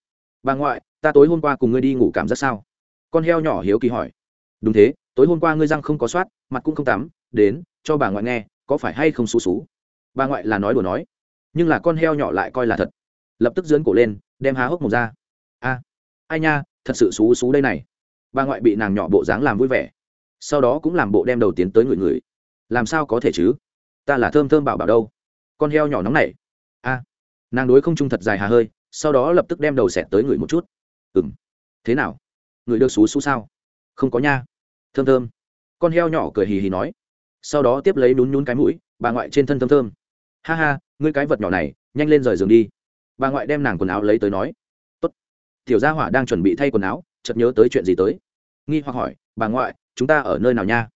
Bà ngoại, ta tối hôm qua cùng ngươi đi ngủ cảm giác sao? Con heo nhỏ hiếu kỳ hỏi. Đúng thế, tối hôm qua ngươi răng không có soát, mặt cũng không tắm, đến, cho bà ngoại nghe, có phải hay không xú xú? Bà ngoại là nói đùa nói. Nhưng là con heo nhỏ lại coi là thật. Lập tức dướn cổ lên, đem há hốc một ra. A, ai nha, thật sự xú xú đây này. Bà ngoại bị nàng nhỏ bộ dáng làm vui vẻ sau đó cũng làm bộ đem đầu tiến tới người người. Làm sao có thể chứ? Ta là thơm thơm bảo bảo đâu. Con heo nhỏ nóng này. A. Nàng đối không trung thật dài hà hơi, sau đó lập tức đem đầu xẹt tới người một chút. Ừ m thế nào? Người được xú xú sao? Không có nha. Thơm thơm. Con heo nhỏ cười hì hì nói. Sau đó tiếp lấy nhún nhún cái mũi, bà ngoại trên thân thơm thơm. Ha ha, ngươi cái vật nhỏ này, nhanh lên rời giường đi. Bà ngoại đem nàng quần áo lấy tới nói. Tốt. Tiểu gia hỏa đang chuẩn bị thay quần áo, chợt nhớ tới chuyện gì tới. Nghi hoặc hỏi, bà ngoại chúng ta ở nơi nào nha?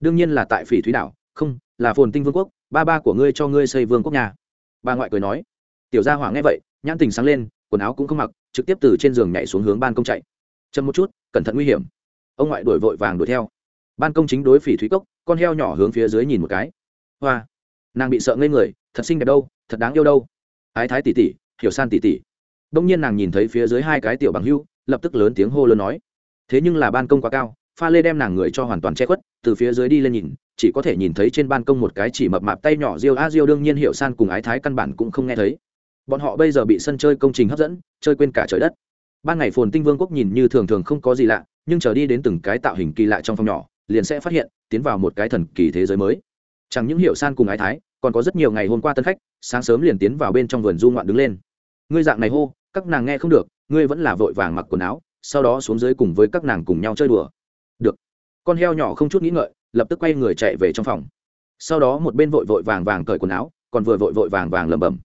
Đương nhiên là tại phỉ thúy đảo, không, là phồn tinh vương quốc, ba ba của ngươi cho ngươi xây vương quốc nhà bà ngoại cười nói. Tiểu gia hỏa nghe vậy, nhãn tình sáng lên, quần áo cũng không mặc, trực tiếp từ trên giường nhảy xuống hướng ban công chạy. Chậm một chút, cẩn thận nguy hiểm. Ông ngoại đuổi vội vàng đuổi theo. Ban công chính đối phỉ thúy cốc, con heo nhỏ hướng phía dưới nhìn một cái. Hoa, nàng bị sợ ngây người, thật xinh đẹp đâu, thật đáng yêu đâu. Ái thái tỉ tỉ hiểu san tỉ tỉ đông nhiên nàng nhìn thấy phía dưới hai cái tiểu bằng hưu, lập tức lớn tiếng hô lớn nói. Thế nhưng là ban công quá cao pha lê đem nàng người cho hoàn toàn che khuất, từ phía dưới đi lên nhìn, chỉ có thể nhìn thấy trên ban công một cái chỉ mập mạp tay nhỏ riêu a riêu đương nhiên hiểu san cùng ái thái căn bản cũng không nghe thấy. Bọn họ bây giờ bị sân chơi công trình hấp dẫn, chơi quên cả trời đất. Ban ngày phồn tinh vương quốc nhìn như thường thường không có gì lạ, nhưng trở đi đến từng cái tạo hình kỳ lạ trong phòng nhỏ, liền sẽ phát hiện, tiến vào một cái thần kỳ thế giới mới. Chẳng những hiệu san cùng ái thái, còn có rất nhiều ngày hôm qua tân khách, sáng sớm liền tiến vào bên trong vườn du ngoạn đứng lên. Ngươi dạng này hô, các nàng nghe không được, ngươi vẫn là vội vàng mặc quần áo, sau đó xuống dưới cùng với các nàng cùng nhau chơi đùa con heo nhỏ không chút nghĩ ngợi, lập tức quay người chạy về trong phòng. Sau đó một bên vội vội vàng vàng cởi quần áo, còn vừa vội vội vàng vàng lẩm bẩm,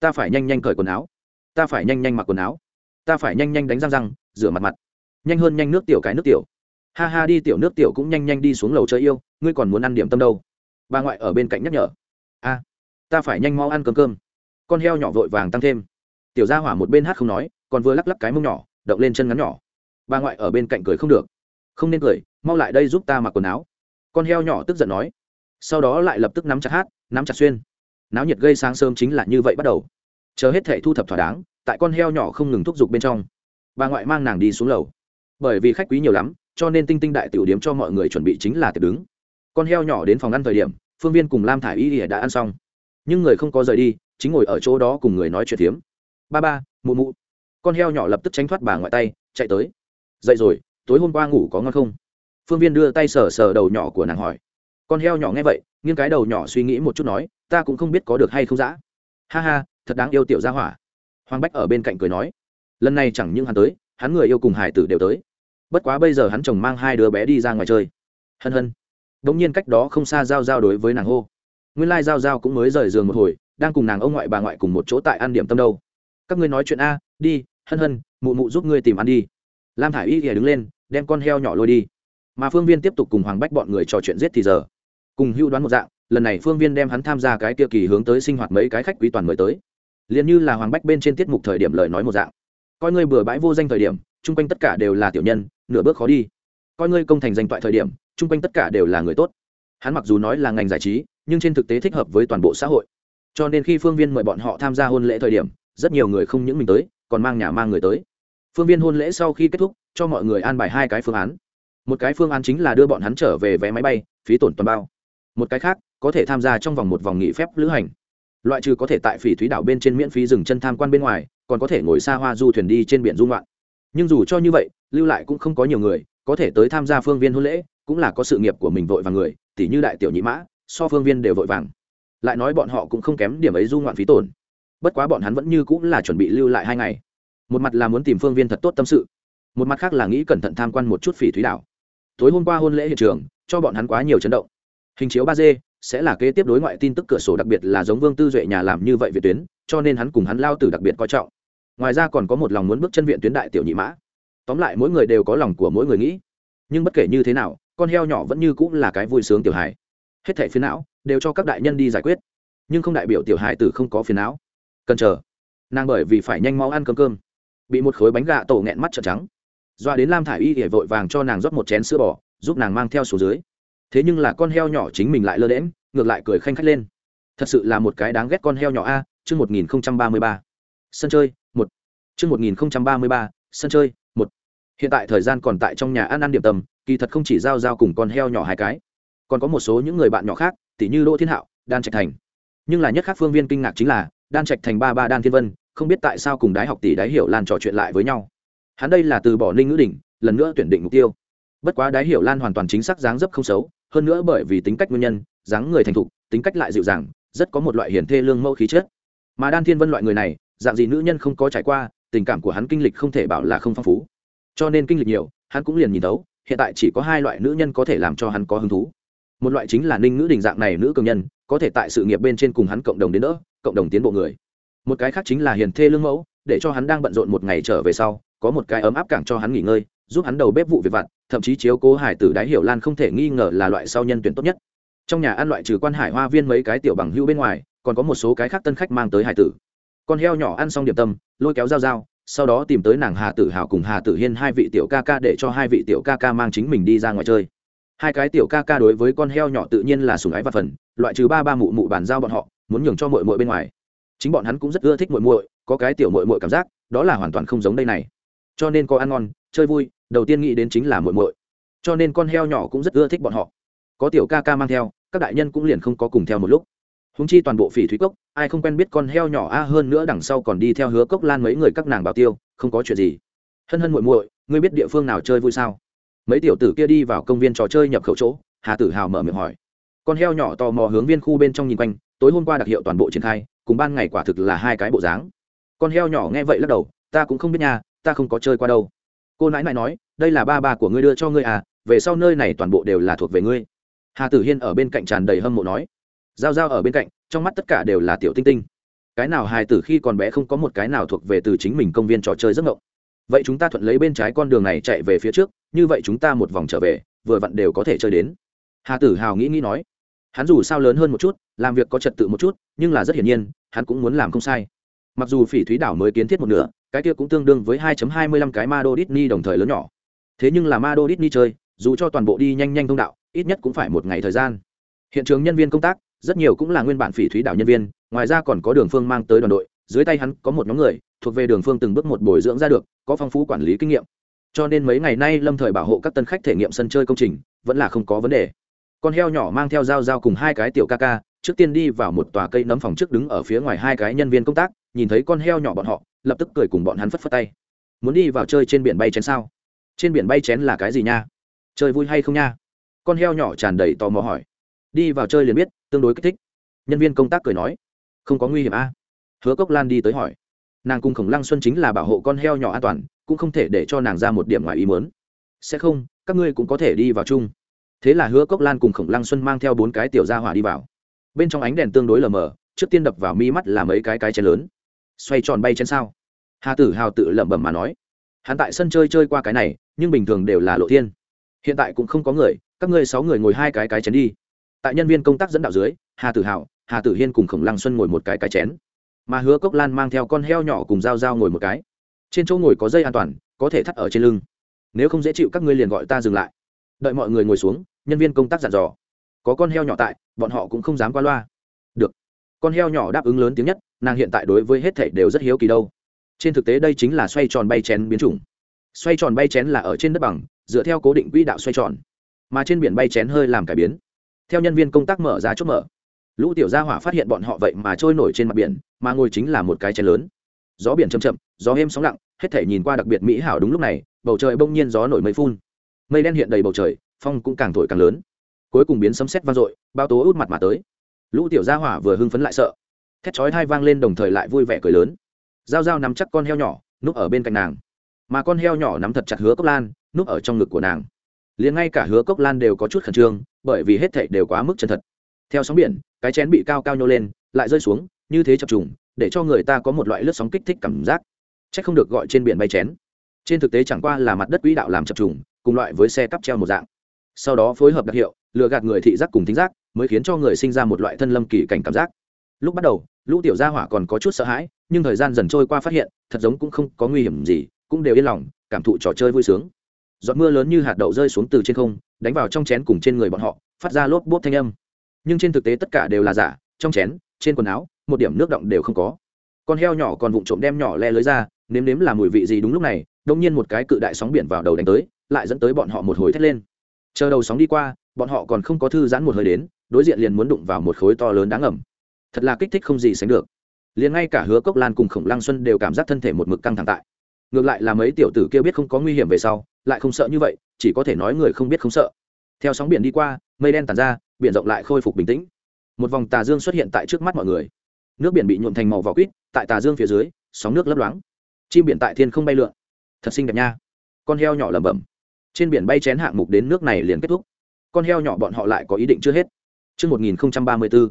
ta phải nhanh nhanh cởi quần áo, ta phải nhanh nhanh mặc quần áo, ta phải nhanh nhanh đánh răng răng, rửa mặt mặt, nhanh hơn nhanh nước tiểu cái nước tiểu. Ha ha, đi tiểu nước tiểu cũng nhanh nhanh đi xuống lầu chơi yêu, ngươi còn muốn ăn điểm tâm đâu? Bà ngoại ở bên cạnh nhắc nhở. A, ta phải nhanh mau ăn cơm cơm. Con heo nhỏ vội vàng tăng thêm. Tiểu gia hỏa một bên hát không nói, còn vừa lắc lắc cái mông nhỏ, động lên chân ngắn nhỏ. Bà ngoại ở bên cạnh cười không được không nên cười, mau lại đây giúp ta mặc quần áo. Con heo nhỏ tức giận nói. Sau đó lại lập tức nắm chặt hát, nắm chặt xuyên. Náo nhiệt gây sáng sớm chính là như vậy bắt đầu. Chờ hết thể thu thập thỏa đáng, tại con heo nhỏ không ngừng thúc giục bên trong, bà ngoại mang nàng đi xuống lầu. Bởi vì khách quý nhiều lắm, cho nên tinh tinh đại tiểu điếm cho mọi người chuẩn bị chính là tiệc đứng. Con heo nhỏ đến phòng ăn thời điểm, phương viên cùng lam thả i y đã ăn xong. Nhưng người không có rời đi, chính ngồi ở chỗ đó cùng người nói chuyện tiếm ba ba, mụ mụ. Con heo nhỏ lập tức tránh thoát bà ngoại tay, chạy tới. Dậy rồi tối hôm qua ngủ có ngon không? Phương viên đưa tay sờ sờ đầu nhỏ của nàng hỏi. Con heo nhỏ nghe vậy, nghiêng cái đầu nhỏ suy nghĩ một chút nói, ta cũng không biết có được hay không dã. Ha ha, thật đáng yêu tiểu gia hỏa. Hoàng bách ở bên cạnh cười nói. Lần này chẳng những hắn tới, hắn người yêu cùng hải tử đều tới. Bất quá bây giờ hắn chồng mang hai đứa bé đi ra ngoài chơi. Hân hân. Đ ỗ n g nhiên cách đó không xa giao giao đối với nàng hô. Nguyên lai giao giao cũng mới rời giường một hồi, đang cùng nàng ông ngoại bà ngoại cùng một chỗ tại ăn điểm tâm đâu. Các ngươi nói chuyện a, đi, hân hân, mụ mụ giúp ngươi tìm ăn đi lam thả i y ghìa đứng lên, đem con heo nhỏ lôi đi. Mà phương viên tiếp tục cùng hoàng bách bọn người trò chuyện giết thì giờ. Cùng hưu đoán một dạng, lần này phương viên đem hắn tham gia cái kia kỳ hướng tới sinh hoạt mấy cái khách quý toàn mới tới. Liền như là hoàng bách bên trên tiết mục thời điểm lời nói một dạng. Coi ngươi bừa bãi vô danh thời điểm, chung quanh tất cả đều là tiểu nhân, nửa bước khó đi. Coi ngươi công thành danh toại thời điểm, chung quanh tất cả đều là người tốt. Hắn mặc dù nói là ngành giải trí, nhưng trên thực tế thích hợp với toàn bộ xã hội. Cho nên khi phương viên mời bọn họ tham gia hôn lễ thời điểm, rất nhiều người không những mình tới, còn mang nhà mang người tới phương viên hôn lễ sau khi kết thúc, cho mọi người an bài hai cái phương án. Một cái phương án chính là đưa bọn hắn trở về vé máy bay, phí tổn toàn bao. Một cái khác, có thể tham gia trong vòng một vòng nghỉ phép lữ hành. Loại trừ có thể tại phỉ thúy đảo bên trên miễn phí dừng chân tham quan bên ngoài, còn có thể ngồi xa hoa du thuyền đi trên biển dung loạn nhưng dù cho như vậy, lưu lại cũng không có nhiều người, có thể tới tham gia phương viên hôn lễ, cũng là có sự nghiệp của mình vội vàng người tỷ như đại tiểu nhị mã, so phương viên đều vội vàng. Lại nói bọn họ cũng không kém điểm ấy du ngoạn phí tổn. Bất quá bọn hắn vẫn như cũng là chuẩn bị lưu lại hai ngày một mặt là muốn tìm phương viên thật tốt tâm sự, một mặt khác là nghĩ cẩn thận tham quan một chút phỉ thúy đảo. Tối hôm qua hôn lễ hiện trường, cho bọn hắn quá nhiều chấn động. Hình chiếu ba d sẽ là kế tiếp đối ngoại tin tức cửa sổ đặc biệt là giống vương tư duệ nhà làm như vậy việt tuyến, cho nên hắn cùng hắn lao tử đặc biệt coi trọng. Ngoài ra còn có một lòng muốn bước chân viện tuyến đại tiểu nhị mã. Tóm lại mỗi người đều có lòng của mỗi người nghĩ. Nhưng bất kể như thế nào, con heo nhỏ vẫn như cũng là cái vui sướng tiểu hài. Hết thẻ phiến não đều cho các đại nhân đi giải quyết. Nhưng không đại biểu tiểu hài tử không có phiến não. Cần chờ. Nàng bởi vì phải nhanh mau ăn cơm cơm bị một khối bánh gà tổ nghẹn mắt trợn trắng. Doa đến lam thả i y để vội vàng cho nàng rót một chén sữa bò, giúp nàng mang theo số dưới. Thế nhưng là con heo nhỏ chính mình lại lơ đễm ngược lại cười khanh khách lên. Thật sự là một cái đáng ghét con heo nhỏ a, chương một nghìn ba mươi ba. Sân chơi, một. Chương một nghìn ba mươi ba, sân chơi, một. Hiện tại thời gian còn tại trong nhà ăn ăn điểm tầm kỳ thật không chỉ giao giao cùng con heo nhỏ hai cái. Còn có một số những người bạn nhỏ khác tỷ như đỗ thiên hạo, đan trạch thành. Nhưng là nhất khác phương viên kinh ngạc chính là, đan trạch thành ba ba đan thiên vân không biết tại sao cùng đái học tỷ đái hiểu lan trò chuyện lại với nhau. Hắn đây là từ bỏ ninh ngữ đỉnh lần nữa tuyển định mục tiêu. Bất quá đái hiểu lan hoàn toàn chính xác dáng dấp không xấu, hơn nữa bởi vì tính cách nguyên nhân, dáng người thành thục, tính cách lại dịu dàng, rất có một loại hiển thê lương mẫu khí chất. Mà đan thiên vân loại người này, dạng gì nữ nhân không có trải qua, tình cảm của hắn kinh lịch không thể bảo là không phong phú. Cho nên kinh lịch nhiều, hắn cũng liền nhìn thấu, hiện tại chỉ có hai loại nữ nhân có thể làm cho hắn có hứng thú. Một loại chính là ninh nữ đình dạng này nữ cường nhân, có thể tại sự nghiệp bên trên cùng hắn cộng đồng đến đỡ, cộng đồng tiến bộ người một cái khác chính là hiền thê lương mẫu, để cho hắn đang bận rộn một ngày trở về sau, có một cái ấm áp cảng cho hắn nghỉ ngơi, giúp hắn đầu bếp vụ việc vặt, thậm chí chiếu cố hải tử đái hiểu lan không thể nghi ngờ là loại sau nhân tuyển tốt nhất. Trong nhà ăn loại trừ quan hải hoa viên mấy cái tiểu bằng hưu bên ngoài, còn có một số cái khác tân khách mang tới hải tử. Con heo nhỏ ăn xong điểm tâm, lôi kéo dao dao sau đó tìm tới nàng hà tử hào cùng hà tử hiên hai vị tiểu ca ca để cho hai vị tiểu ca ca mang chính mình đi ra ngoài chơi. Hai cái tiểu ca ca đối với con heo nhỏ tự nhiên là sùng ái và phần, loại trừ ba ba mụ mụ bàn giao bọn họ, muốn nhường cho mội mội bên ngoài chính bọn hắn cũng rất ưa thích muội muội, có cái tiểu muội muội cảm giác đó là hoàn toàn không giống đây này. Cho nên có ăn ngon chơi vui đầu tiên nghĩ đến chính là muội muội. cho nên con heo nhỏ cũng rất ưa thích bọn họ. Có tiểu ca ca mang theo các đại nhân cũng liền không có cùng theo một lúc. Húng chi toàn bộ phỉ thúy cốc ai không quen biết con heo nhỏ a hơn nữa đằng sau còn đi theo hứa cốc lan mấy người các nàng bảo tiêu không có chuyện gì. Hân hân muội muội ngươi biết địa phương nào chơi vui sao? Mấy tiểu tử kia đi vào công viên trò chơi nhập khẩu chỗ hà tử hào mở miệng hỏi. Con heo nhỏ tò mò hướng viên khu bên trong nhìn quanh tối hôm qua đặc hiệu toàn bộ triển khai cùng ban ngày quả thực là hai cái bộ dáng. Con heo nhỏ nghe vậy lắc đầu, ta cũng không biết nha, ta không có chơi qua đâu. Cô nãi nãi nói, đây là ba ba của ngươi đưa cho ngươi à về sau nơi này toàn bộ đều là thuộc về ngươi. Hà tử hiên ở bên cạnh tràn đầy hâm mộ nói, giao giao ở bên cạnh, trong mắt tất cả đều là tiểu tinh tinh. Cái nào hài tử khi còn bé không có một cái nào thuộc về từ chính mình công viên trò chơi giấc ngộng vậy chúng ta thuận lấy bên trái con đường này chạy về phía trước, như vậy chúng ta một vòng trở về, vừa vặn đều có thể chơi đến. Hà tử hào nghĩ nghĩ nói hắn dù sao lớn hơn một chút, làm việc có trật tự một chút, nhưng là rất hiển nhiên, hắn cũng muốn làm không sai. Mặc dù phỉ thúy đảo mới kiến thiết một nửa, cái kia cũng tương đương với 2.25 cái ma đô Disney đồng thời lớn nhỏ. Thế nhưng là ma đô Disney chơi, dù cho toàn bộ đi nhanh nhanh thông đạo, ít nhất cũng phải một ngày thời gian. Hiện trường nhân viên công tác, rất nhiều cũng là nguyên bản phỉ thúy đảo nhân viên, ngoài ra còn có đường phương mang tới đoàn đội, dưới tay hắn có một nhóm người, thuộc về đường phương từng bước một bồi dưỡng ra được, có phong phú quản lý kinh nghiệm. Cho nên mấy ngày nay lâm thời bảo hộ các tân khách thể nghiệm sân chơi công trình, vẫn là không có vấn đề con heo nhỏ mang theo dao dao cùng hai cái tiểu ca ca, trước tiên đi vào một tòa cây nấm phòng trước đứng ở phía ngoài hai cái nhân viên công tác, nhìn thấy con heo nhỏ bọn họ, lập tức cười cùng bọn hắn phất phất tay. Muốn đi vào chơi trên biển bay chén sao? Trên biển bay chén là cái gì nha? Chơi vui hay không nha? Con heo nhỏ tràn đầy tò mò hỏi. Đi vào chơi liền biết, tương đối kích thích. Nhân viên công tác cười nói. Không có nguy hiểm a. À? hứa cốc lan đi tới hỏi. Nàng cùng khổng lăng xuân chính là bảo hộ con heo nhỏ an toàn, cũng không thể để cho nàng ra một điểm ngoài ý muốn. Sẽ không, các ngươi cũng có thể đi vào chung thế là hứa cốc lan cùng khổng lăng xuân mang theo bốn cái tiểu gia hỏa đi vào. Bên trong ánh đèn tương đối lờ mờ, trước tiên đập vào mi mắt là mấy cái cái chén lớn. Xoay tròn bay chén sao? Hà tử hào tự lẩm bẩm mà nói. Hắn tại sân chơi chơi qua cái này, nhưng bình thường đều là lộ thiên. Hiện tại cũng không có người, các ngươi sáu người ngồi hai cái cái chén đi. Tại nhân viên công tác dẫn đạo dưới, hà tử hào, hà tử hiên cùng khổng lăng xuân ngồi một cái cái chén. Mà hứa cốc lan mang theo con heo nhỏ cùng dao dao ngồi một cái. Trên chỗ ngồi có dây an toàn, có thể thắt ở trên lưng. Nếu không dễ chịu các ngươi liền gọi ta dừng lại đợi mọi người ngồi xuống, nhân viên công tác dặn dò. Có con heo nhỏ tại, bọn họ cũng không dám qua loa. Được. Con heo nhỏ đáp ứng lớn tiếng nhất, nàng hiện tại đối với hết thảy đều rất hiếu kỳ đâu. Trên thực tế đây chính là xoay tròn bay chén biến chủng. Xoay tròn bay chén là ở trên đất bằng, dựa theo cố định quỹ đạo xoay tròn. Mà trên biển bay chén hơi làm cải biến. Theo nhân viên công tác mở ra chốt mở, lũ tiểu gia hỏa phát hiện bọn họ vậy mà trôi nổi trên mặt biển, mà ngồi chính là một cái chén lớn. Gió biển chầm chậm, gió êm sóng lặng, hết thể nhìn qua đặc biệt mỹ hảo đúng lúc này, bầu trời bỗng nhiên gió nổi mây phun mây đen hiện đầy bầu trời, phong cũng càng thổi càng lớn. Cuối cùng biến sấm sét vang dội bao tố út mặt mà tới. Lũ tiểu gia hỏa vừa hưng phấn lại sợ. Thét chói thai vang lên đồng thời lại vui vẻ cười lớn. Dao dao nắm chắc con heo nhỏ, núp ở bên cạnh nàng. Mà con heo nhỏ nắm thật chặt hứa cốc lan, núp ở trong ngực của nàng. Liền ngay cả hứa cốc lan đều có chút khẩn trương, bởi vì hết thảy đều quá mức chân thật. Theo sóng biển, cái chén bị cao cao nhô lên, lại rơi xuống, như thế chập trùng, để cho người ta có một loại lướt sóng kích thích cảm giác. C h ắ c không được gọi trên biển bay chén. Trên thực tế chẳng qua là mặt đất quỹ đạo làm chập trùng cùng loại với xe cắp treo một dạng. Sau đó phối hợp đặc hiệu, lừa gạt người thị giác cùng thính giác, mới khiến cho người sinh ra một loại thân lâm kỳ cảnh cảm giác. Lúc bắt đầu, lũ tiểu gia hỏa còn có chút sợ hãi, nhưng thời gian dần trôi qua phát hiện, thật giống cũng không có nguy hiểm gì, cũng đều yên lòng, cảm thụ trò chơi vui sướng. Giọt mưa lớn như hạt đậu rơi xuống từ trên không, đánh vào trong chén cùng trên người bọn họ, phát ra lốp bốp thanh âm. Nhưng trên thực tế tất cả đều là giả, trong chén, trên quần áo, một điểm nước động đều không có. Con heo nhỏ còn vụng trộm đem nhỏ le lưới ra, nếm nếm là mùi vị gì đúng lúc này đông nhiên một cái cự đại sóng biển vào đầu đánh tới lại dẫn tới bọn họ một hồi thét lên. Chờ đầu sóng đi qua, bọn họ còn không có thư giãn một hơi đến, đối diện liền muốn đụng vào một khối to lớn đáng ẩm thật là kích thích không gì sánh được. Liền ngay cả hứa cốc lan cùng khổng lăng xuân đều cảm giác thân thể một mực căng thẳng tại. Ngược lại là mấy tiểu tử kia biết không có nguy hiểm về sau, lại không sợ như vậy, chỉ có thể nói người không biết không sợ. Theo sóng biển đi qua, mây đen tàn ra, biển rộng lại khôi phục bình tĩnh. Một vòng tà dương xuất hiện tại trước mắt mọi người. Nước biển bị nhuộm thành màu vỏ quýt, tại tà dương phía dưới, sóng nước lấp loáng. Chim biển tại thiên không bay lượn. Thật xinh đẹp nha. Con heo nhỏ lẩm bẩm trên biển bay chén hạng mục đến nước này liền kết thúc con heo nhỏ bọn họ lại có ý định chưa hết Trước 1034,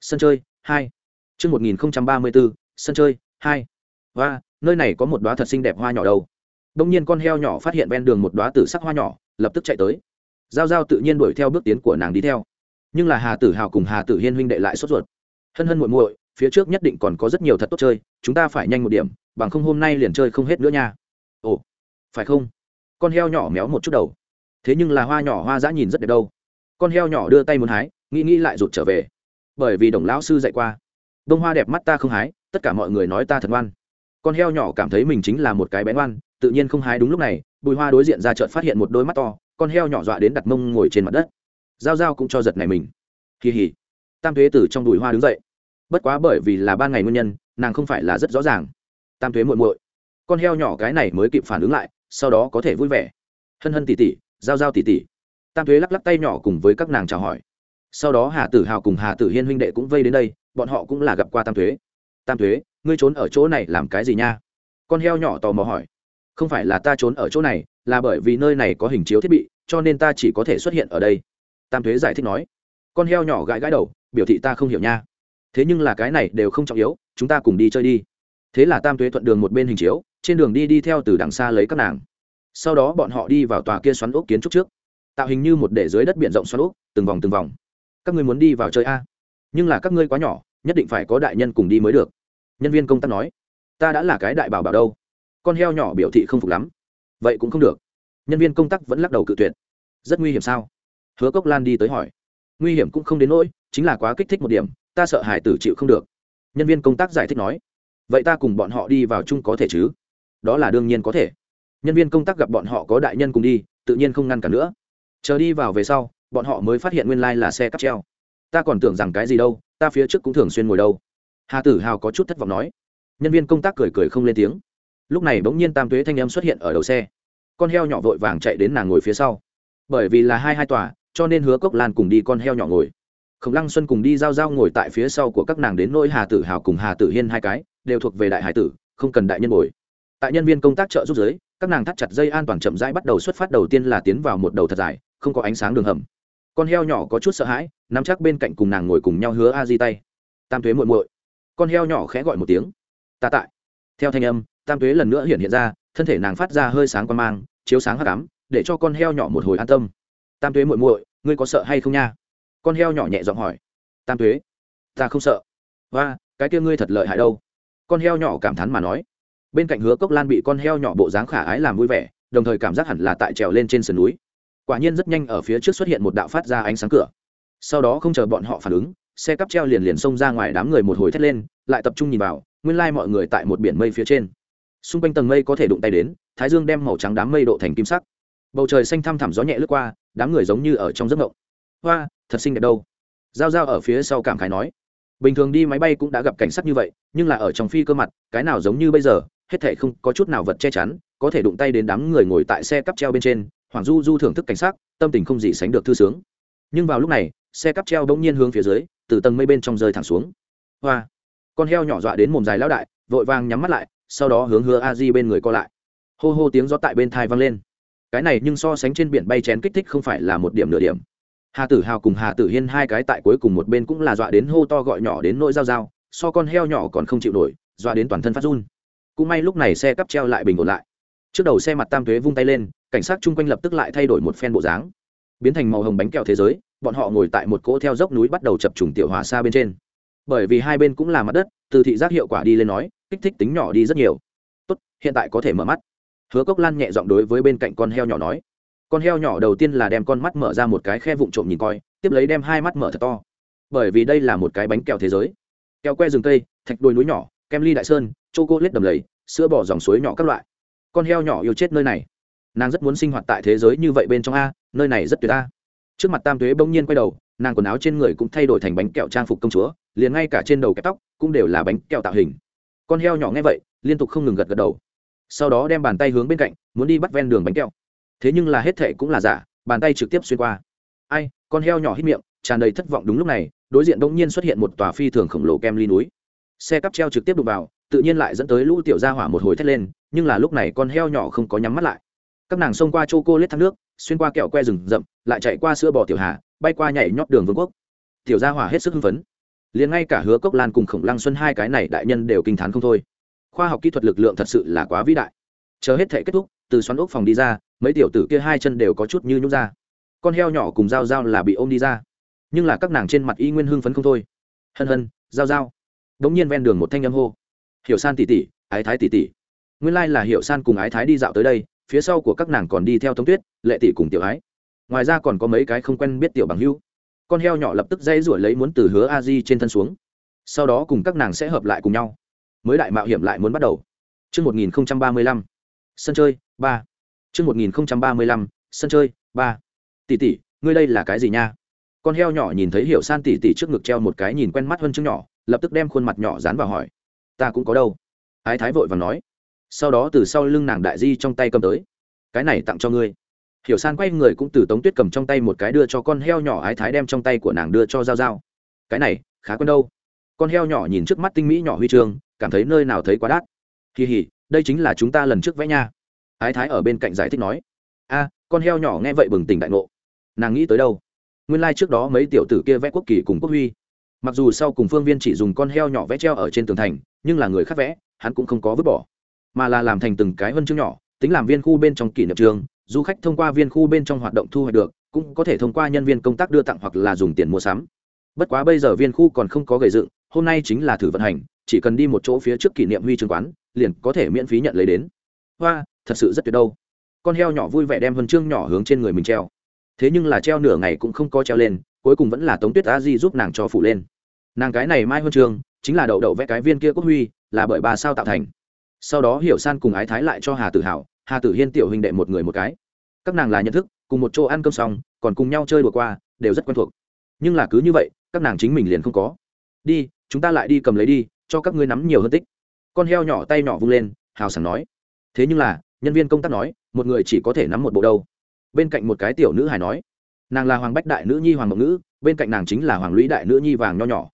sân chơi, 2. Trước 1034, sân chơi, 2. Và, nơi này có một đóa thật xinh đẹp hoa nhỏ đâu. Đông nhiên con heo nhỏ phát hiện ven đường một đóa tử sắc hoa nhỏ, lập tức chạy tới. Giao Giao tự nhiên đuổi theo bước tiến của nàng đi theo. Nhưng là Hà Tử Hào cùng Hà Tử Hiên huynh đệ lại sốt ruột. Hân hân muội muội, phía trước nhất định còn có rất nhiều thật tốt chơi, chúng ta phải nhanh một điểm, bằng không hôm nay liền chơi không hết nữa nha. Ồ, phải không? Con heo nhỏ méo một chút đầu. Thế nhưng là hoa nhỏ hoa dã nhìn rất đẹp đâu. Con heo nhỏ đưa tay muốn hái, nghĩ nghĩ lại rụt trở về. Bởi vì đồng lão sư dạy qua đông hoa đẹp mắt ta không hái tất cả mọi người nói ta thật ngoan. Con heo nhỏ cảm thấy mình chính là một cái bé ngoan tự nhiên không hái đúng lúc này bùi hoa đối diện ra chợt phát hiện một đôi mắt to con heo nhỏ dọa đến đặt mông ngồi trên mặt đất. G i a o g i a o cũng cho giật này mình. Kỳ hỉ. Tam thuế từ trong bùi hoa đứng dậy. Bất quá bởi vì là ban ngày nguyên nhân nàng không phải là rất rõ ràng. Tam thuế muội muội. Con heo nhỏ cái này mới kịp phản ứng lại sau đó có thể vui vẻ. Hân hân tỉ tỉ, giao giao tỉ tỉ. Tam thuế lắc lắc tay nhỏ cùng với các nàng chào hỏi. Sau đó hà tử hào cùng hà tử hiên huynh đệ cũng vây đến đây, bọn họ cũng là gặp qua tam thuế tam thuế ngươi trốn ở chỗ này làm cái gì nha? Con heo nhỏ tò mò hỏi. Không phải là ta trốn ở chỗ này, là bởi vì nơi này có hình chiếu thiết bị, cho nên ta chỉ có thể xuất hiện ở đây. Tam thuế giải thích nói. Con heo nhỏ gãi gãi đầu, biểu thị ta không hiểu nha. Thế nhưng là cái này đều không trọng yếu, chúng ta cùng đi chơi đi. Thế là tam thuế thuận đường một bên hình chiếu trên đường đi đi theo từ đằng xa lấy các nàng. Sau đó bọn họ đi vào tòa kia xoắn ốc kiến trúc trước. Tạo hình như một để dưới đất biển rộng xoắn ốc, từng vòng từng vòng. Các ngươi muốn đi vào chơi a? Nhưng là các ngươi quá nhỏ, nhất định phải có đại nhân cùng đi mới được. Nhân viên công tác nói, ta đã là cái đại bảo bảo đâu. Con heo nhỏ biểu thị không phục lắm. Vậy cũng không được. Nhân viên công tác vẫn lắc đầu cự tuyệt. Rất nguy hiểm sao? Hứa cốc lan đi tới hỏi. Nguy hiểm cũng không đến nỗi, chính là quá kích thích một điểm, ta sợ hải tử chịu không được. Nhân viên công tác giải thích nói. Vậy ta cùng bọn họ đi vào chung có thể chứ? Đó là đương nhiên có thể. Nhân viên công tác gặp bọn họ có đại nhân cùng đi, tự nhiên không ngăn cản nữa. Chờ đi vào về sau, bọn họ mới phát hiện nguyên lai là xe cắp treo. Ta còn tưởng rằng cái gì đâu, ta phía trước cũng thường xuyên ngồi đâu. Hà tử hào có chút thất vọng nói. Nhân viên công tác cười cười không lên tiếng. Lúc này bỗng nhiên tam tuế thanh em xuất hiện ở đầu xe. Con heo nhỏ vội vàng chạy đến nàng ngồi phía sau. Bởi vì là hai hai tòa, cho nên hứa cốc lan cùng đi con heo nhỏ ngồi. Khổng lăng xuân cùng đi giao giao ngồi tại phía sau của các nàng đến nỗi hà tử hào cùng hà tử hiên hai cái, đều thuộc về đại hải tử, không cần đại nhân bồi tại nhân viên công tác trợ giúp giới các nàng thắt chặt dây an toàn chậm rãi bắt đầu xuất phát đầu tiên là tiến vào một đầu thật dài, không có ánh sáng đường hầm. Con heo nhỏ có chút sợ hãi, nắm chắc bên cạnh cùng nàng ngồi cùng nhau hứa a di tay. Tam thuế muội muội. Con heo nhỏ khẽ gọi một tiếng. Ta tại. Theo thanh âm, tam thuế lần nữa hiện hiện ra, thân thể nàng phát ra hơi sáng quan mang, chiếu sáng hắc ám, để cho con heo nhỏ một hồi an tâm. Tam thuế muội muội, ngươi có sợ hay không nha? Con heo nhỏ nhẹ giọng hỏi. Tam thuế ta không sợ. Và cái kia ngươi thật lợi hại đâu. Con heo nhỏ cảm thán mà nói bên cạnh hứa cốc lan bị con heo nhỏ bộ dáng khả ái làm vui vẻ, đồng thời cảm giác hẳn là tại trèo lên trên sườn núi. Quả nhiên rất nhanh ở phía trước xuất hiện một đạo phát ra ánh sáng cửa. Sau đó không chờ bọn họ phản ứng, xe cắp treo liền liền xông ra ngoài đám người một hồi thét lên, lại tập trung nhìn vào, nguyên lai mọi người tại một biển mây phía trên. Xung quanh tầng mây có thể đụng tay đến, thái dương đem màu trắng đám mây độ thành kim sắc. Bầu trời xanh thăm thẳm gió nhẹ lướt qua, đám người giống như ở trong giấc mộng. Hoa, thật xinh đẹp đâu. Giao giao ở phía sau cảm khái nói. Bình thường đi máy bay cũng đã gặp cảnh sắc như vậy, nhưng là ở trong phi cơ mặt, cái nào giống như bây giờ hết thảy không có chút nào vật che chắn, có thể đụng tay đến đám người ngồi tại xe cắp treo bên trên, hoàng du du thưởng thức cảnh sắc, tâm tình không gì sánh được thư sướng. Nhưng vào lúc này, xe cắp treo bỗng nhiên hướng phía dưới, từ tầng mây bên trong rơi thẳng xuống. Hoa! Con heo nhỏ dọa đến mồm dài lão đại, vội vàng nhắm mắt lại, sau đó hướng hứa a di bên người co lại. Hô hô tiếng gió tại bên thai vang lên. Cái này nhưng so sánh trên biển bay chén kích thích không phải là một điểm nửa điểm. Hà tử hào cùng hà tử hiên hai cái tại cuối cùng một bên cũng là dọa đến hô to gọi nhỏ đến nỗi giao giao. so con heo nhỏ còn không chịu nổi, dọa đến toàn thân phát run cũng may lúc này xe cắp treo lại bình ổn lại. Trước đầu xe mặt tam thuế vung tay lên, cảnh sát chung quanh lập tức lại thay đổi một phen bộ dáng. Biến thành màu hồng bánh kẹo thế giới, bọn họ ngồi tại một cỗ theo dốc núi bắt đầu chập trùng tiểu hòa xa bên trên. Bởi vì hai bên cũng là mặt đất, từ thị giác hiệu quả đi lên nói, kích thích tính nhỏ đi rất nhiều. Tốt, hiện tại có thể mở mắt. Hứa cốc lan nhẹ giọng đối với bên cạnh con heo nhỏ nói. Con heo nhỏ đầu tiên là đem con mắt mở ra một cái khe vụn trộm nhìn coi, tiếp lấy đem hai mắt mở thật to. Bởi vì đây là một cái bánh kẹo thế giới. Kẹo que rừng cây, thạch đồi núi nhỏ, kem ly đại sơn chô cô lết đầm lầy, sữa bỏ dòng suối nhỏ các loại. Con heo nhỏ yêu chết nơi này. Nàng rất muốn sinh hoạt tại thế giới như vậy bên trong a, nơi này rất tuyệt a. Trước mặt tam tuế bỗng nhiên quay đầu, nàng quần áo trên người cũng thay đổi thành bánh kẹo trang phục công chúa, liền ngay cả trên đầu kẹp tóc cũng đều là bánh kẹo tạo hình. Con heo nhỏ nghe vậy, liên tục không ngừng gật gật đầu. Sau đó đem bàn tay hướng bên cạnh, muốn đi bắt ven đường bánh kẹo. Thế nhưng là hết thệ cũng là giả, bàn tay trực tiếp xuyên qua. Ai, con heo nhỏ hít miệng, tràn đầy thất vọng đúng lúc này, đối diện bỗng nhiên xuất hiện một tòa phi thường khổng lồ kem ly núi. Xe cắp treo trực tiếp đụng vào tự nhiên lại dẫn tới lũ tiểu gia hỏa một hồi thét lên, nhưng là lúc này con heo nhỏ không có nhắm mắt lại. Các nàng xông qua chô cô lết thác nước, xuyên qua kẹo que rừng rậm, lại chạy qua sữa bò tiểu hà, bay qua nhảy nhót đường vương quốc. Tiểu gia hỏa hết sức hưng phấn. Liền ngay cả hứa cốc lan cùng khổng lăng xuân hai cái này đại nhân đều kinh t h á n không thôi. Khoa học kỹ thuật lực lượng thật sự là quá vĩ đại. Chờ hết thể kết thúc, từ xoắn ốc phòng đi ra, mấy tiểu tử kia hai chân đều có chút như nhút ra. Con heo nhỏ cùng dao dao là bị ôm đi ra. Nhưng là các nàng trên mặt y nguyên hưng phấn không thôi. Hân hân, dao dao. Đ ỗ n g nhiên ven đường một thanh âm hô hiểu san tỷ tỷ, ái thái tỷ tỷ. nguyên lai là hiểu san cùng ái thái đi dạo tới đây phía sau của các nàng còn đi theo tống tuyết lệ tỷ cùng tiểu ái ngoài ra còn có mấy cái không quen biết tiểu bằng hưu con heo nhỏ lập tức dây rủi lấy muốn từ hứa a di trên thân xuống sau đó cùng các nàng sẽ hợp lại cùng nhau mới đại mạo hiểm lại muốn bắt đầu Trước 1035, sân chơi, ba. Trước 1035, sân chơi, ba. Tỷ tỷ, ngươi đây là cái gì nha? Con heo nhỏ nhìn thấy Hiểu San tỷ tỷ trước ngực treo một cái nhìn quen mắt hơn chứng nhỏ, lập tức đem khuôn mặt nhỏ dán vào hỏi. Ta cũng có đâu. Ái Thái vội vàng nói. Sau đó từ sau lưng nàng đại di trong tay cầm tới. Cái này tặng cho ngươi. Hiểu san quay người cũng từ tống tuyết cầm trong tay một cái đưa cho con heo nhỏ ái thái đem trong tay của nàng đưa cho g i a o g i a o cái này, khá quen đâu. Con heo nhỏ nhìn trước mắt tinh mỹ nhỏ huy chương, cảm thấy nơi nào thấy quá đắt. Kỳ hỉ, đây chính là chúng ta lần trước vẽ nha. Ái thái ở bên cạnh giải thích nói. A, con heo nhỏ nghe vậy bừng tỉnh đại ngộ. Nàng nghĩ tới đâu? Nguyên lai、like、trước đó mấy tiểu tử kia vẽ quốc kỳ cùng quốc huy mặc dù sau cùng phương viên chỉ dùng con heo nhỏ vẽ treo ở trên tường thành, nhưng là người khác vẽ, hắn cũng không có vứt bỏ. Mà là làm thành từng cái huân chương nhỏ, tính làm viên khu bên trong kỷ niệm trường, du khách thông qua viên khu bên trong hoạt động thu hoạch được, cũng có thể thông qua nhân viên công tác đưa tặng hoặc là dùng tiền mua sắm. Bất quá bây giờ viên khu còn không có gầy dựng, hôm nay chính là thử vận hành, chỉ cần đi một chỗ phía trước kỷ niệm huy chương quán, liền có thể miễn phí nhận lấy đến. Hoa, thật sự rất tuyệt đâu. Con heo nhỏ vui vẻ đem huân chương nhỏ hướng trên người mình treo. Thế nhưng là treo nửa ngày cũng không có treo lên cuối cùng vẫn là tống tuyết a di giúp nàng cho phủ lên. Nàng cái này mai huân trường, chính là đậu đậu vẽ cái viên kia quốc huy, là bởi bà sao tạo thành. Sau đó hiểu san cùng ái thái lại cho hà tử hào hà tử hiên tiểu huynh đệ một người một cái. Các nàng là nhận thức, cùng một chỗ ăn cơm xong, còn cùng nhau chơi đùa qua, đều rất quen thuộc. Nhưng là cứ như vậy, các nàng chính mình liền không có. Đi, chúng ta lại đi cầm lấy đi, cho các ngươi nắm nhiều hơn tích. Con heo nhỏ tay nhỏ vung lên, hào sảng nói. Thế nhưng là, nhân viên công tác nói, một người chỉ có thể nắm một bộ đâu. Bên cạnh một cái tiểu nữ hài nói nàng là hoàng bách đại nữ nhi hoàng mộng nữ bên cạnh nàng chính là hoàng lũy đại nữ nhi vàng nho nhỏ.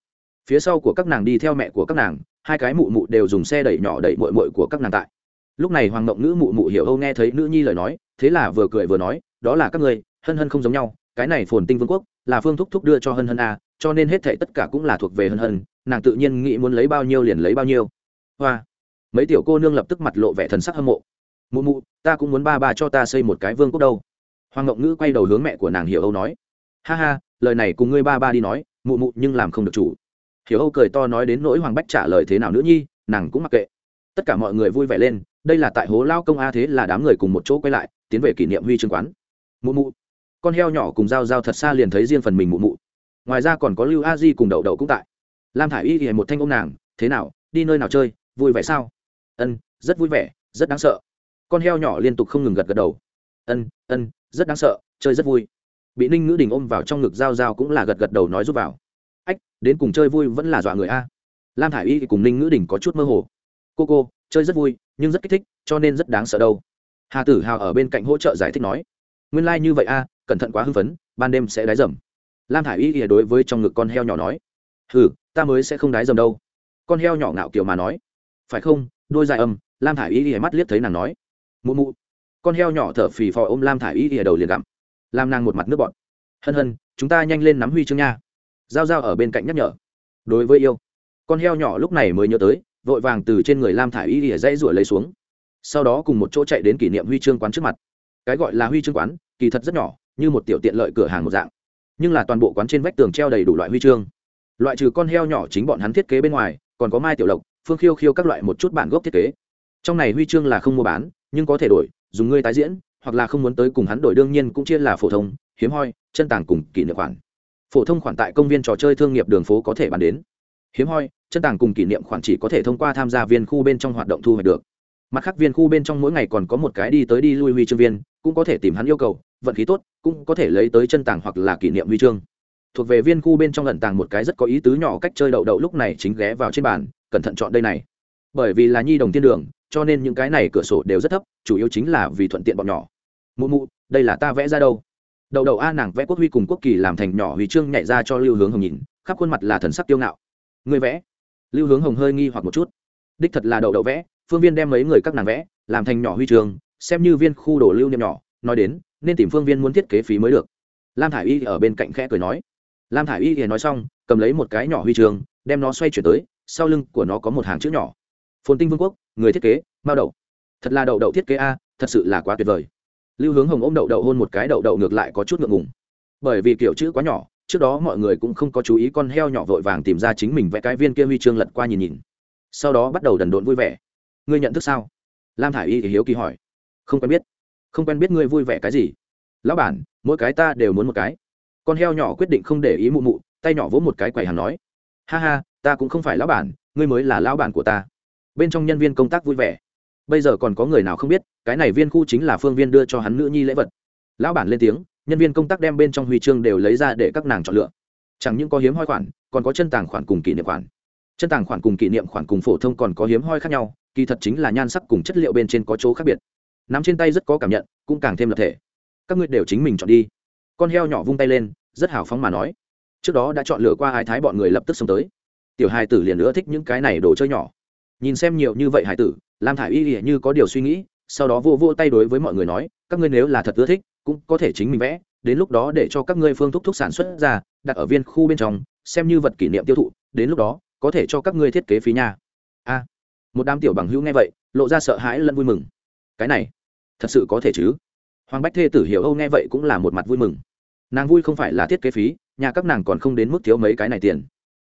Phía sau của các nàng đi theo mẹ của các nàng, hai cái mụ mụ đều dùng xe đẩy nhỏ đẩy mội mội của các nàng tại. Lúc này hoàng mộng nữ mụ mụ hiểu âu nghe thấy nữ nhi lời nói, thế là vừa cười vừa nói, đó là các ngươi, hân hân không giống nhau, cái này phồn tinh vương quốc, là phương thúc thúc đưa cho hân hân a cho nên hết thệ tất cả cũng là thuộc về hân hân, nàng tự nhiên nghĩ muốn lấy bao nhiêu liền lấy bao nhiêu. Hoa. Mấy tiểu cô nương lập tức mặt lộ vẻ thần sắc hâm mộ. Mụ mụ, ta cũng muốn ba ba cho ta xây một cái vương quốc đâu hoàng ngọc ngữ quay đầu hướng mẹ của nàng hiểu âu nói, ha ha, lời này cùng ngươi ba ba đi nói, mụ mụ nhưng làm không được chủ. Hiểu âu cười to nói đến nỗi hoàng bách trả lời thế nào nữa nhi, nàng cũng mặc kệ. Tất cả mọi người vui vẻ lên, đây là tại hố lao công a thế là đám người cùng một chỗ quay lại, tiến về kỷ niệm huy chương quán. Mụ mụ. Con heo nhỏ cùng dao dao thật xa liền thấy riêng phần mình mụ mụ. Ngoài ra còn có lưu a di cùng đậu đậu cũng tại. Lam thả i y thì một thanh ông nàng, thế nào, đi nơi nào chơi, vui vẻ sao? Ân, rất vui vẻ, rất đáng sợ. Con heo nhỏ liên tục không ngừng gật gật đầu. Ân ân rất đáng sợ, chơi rất vui. Bị ninh ngữ đình ôm vào trong ngực dao dao cũng là gật gật đầu nói giúp vào. Ách, đến cùng chơi vui vẫn là dọa người a. Lam thả i y cùng ninh ngữ đình có chút mơ hồ. Cô cô, chơi rất vui, nhưng rất kích thích, cho nên rất đáng sợ đâu. Hà tử hào ở bên cạnh hỗ trợ giải thích nói. Nguyên lai、like、như vậy a, cẩn thận quá hưng phấn, ban đêm sẽ đái dầm. Lam thả i y ỉa đối với trong ngực con heo nhỏ nói. Ừ ta mới sẽ không đái dầm đâu. Con heo nhỏ ngạo kiểu mà nói. Phải không, đôi dài âm, lam thả i y ỉa mắt liếc thấy nàng nói. Mụ mụ con heo nhỏ thở phì phò ôm lam thả i y ỉa đầu liền gặm. Làm nàng một mặt nước bọt. Hân hân, chúng ta nhanh lên nắm huy chương nha. G i a o g i a o ở bên cạnh nhắc nhở. Đối với yêu, con heo nhỏ lúc này mới nhớ tới, vội vàng từ trên người lam thả i y ỉa dãy ruổi lấy xuống. Sau đó cùng một chỗ chạy đến kỷ niệm huy chương quán trước mặt. Cái gọi là huy chương quán, kỳ thật rất nhỏ, như một tiểu tiện lợi cửa hàng một dạng. Nhưng là toàn bộ quán trên vách tường treo đầy đủ loại huy chương. Loại trừ con heo nhỏ chính bọn hắn thiết kế bên ngoài, còn có mai tiểu lộc, phương khiêu khiêu các loại một chút bản gốc thiết kế. Trong này huy chương là không mua bán, nhưng có thể đổi dùng ngươi tái diễn, hoặc là không muốn tới cùng hắn đổi đương nhiên cũng chia là phổ thông, hiếm hoi, chân tàng cùng kỷ niệm khoản. Phổ thông khoản tại công viên trò chơi thương nghiệp đường phố có thể bán đến. Hiếm hoi, chân tàng cùng kỷ niệm khoản chỉ có thể thông qua tham gia viên khu bên trong hoạt động thu hoạch được. Mặt khác viên khu bên trong mỗi ngày còn có một cái đi tới đi lui huy chương viên, cũng có thể tìm hắn yêu cầu, vận khí tốt, cũng có thể lấy tới chân tàng hoặc là kỷ niệm huy chương. Thuộc về viên khu bên trong lận tàng một cái rất có ý tứ nhỏ cách chơi đậu đậu lúc này chính ghé vào trên bàn, cẩn thận chọn đây này. Bởi vì là nhi đồng tiên đường cho nên những cái này cửa sổ đều rất thấp, chủ yếu chính là vì thuận tiện bọn nhỏ. Mụ mụ, đây là ta vẽ ra đâu? Đậu đậu a nàng vẽ quốc huy cùng quốc kỳ làm thành nhỏ huy chương nhảy ra cho lưu hướng hồng nhìn, khắp khuôn mặt là thần sắc tiêu ngạo. Người vẽ? Lưu hướng hồng hơi nghi hoặc một chút. Đích thật là đậu đậu vẽ, phương viên đem mấy người các nàng vẽ, làm thành nhỏ huy chương, xem như viên khu đồ lưu niệm nhỏ, nói đến, nên tìm phương viên muốn thiết kế phí mới được. Lam thả i y ở bên cạnh khẽ cười nói. Lam thả i y thì nói xong, cầm lấy một cái nhỏ huy chương, đem nó xoay chuyển tới, sau lưng của nó có một hàng chữ nhỏ phồn tinh vương quốc, người thiết kế, mao đậu. Thật là đậu đậu thiết kế a, thật sự là quá tuyệt vời. Lưu hướng hồng ôm đậu đậu hôn một cái, đậu đậu ngược lại có chút ngượng ngùng. Bởi vì kiểu chữ quá nhỏ, trước đó mọi người cũng không có chú ý con heo nhỏ vội vàng tìm ra chính mình vẽ cái viên kia huy chương lật qua nhìn nhìn. Sau đó bắt đầu đần độn vui vẻ. Ngươi nhận thức sao? Lam thả i y thì hiếu kỳ hỏi. Không quen biết. Không quen biết ngươi vui vẻ cái gì? Lão bản, mỗi cái ta đều muốn một cái. Con heo nhỏ quyết định không để ý mụ mụ, tay nhỏ vỗ một cái quầy hàng nói. Ha ha, ta cũng không phải lão bản, ngươi mới là lão bản của ta bên trong nhân viên công tác vui vẻ. Bây giờ còn có người nào không biết, cái này viên khu chính là phương viên đưa cho hắn nữ nhi lễ vật. Lão bản lên tiếng, nhân viên công tác đem bên trong huy chương đều lấy ra để các nàng chọn lựa. Chẳng những có hiếm hoi khoản, còn có chân tàng khoản cùng kỷ niệm khoản. Chân tàng khoản cùng kỷ niệm khoản cùng phổ thông còn có hiếm hoi khác nhau, kỳ thật chính là nhan sắc cùng chất liệu bên trên có chỗ khác biệt. Nắm trên tay rất có cảm nhận, cũng càng thêm lập thể. Các ngươi đều chính mình chọn đi. Con heo nhỏ vung tay lên, rất hào phóng mà nói. Trước đó đã chọn lựa qua hai thái bọn người lập tức xông tới. Tiểu hai tử liền nữa thích những cái này đồ chơi nhỏ nhìn xem nhiều như vậy Hải tử, lam thả i y như có điều suy nghĩ, sau đó vô vô tay đối với mọi người nói, các ngươi nếu là thật ưa thích, cũng có thể chính mình vẽ, đến lúc đó để cho các ngươi phương thúc thúc sản xuất ra, đặt ở viên khu bên trong, xem như vật kỷ niệm tiêu thụ, đến lúc đó, có thể cho các ngươi thiết kế phí nhà a, một đám tiểu bằng hữu nghe vậy, lộ ra sợ hãi lẫn vui mừng. Cái này, thật sự có thể chứ? Hoàng bách thê tử hiểu âu nghe vậy cũng là một mặt vui mừng. Nàng vui không phải là thiết kế phí, nhà các nàng còn không đến mức thiếu mấy cái này tiền.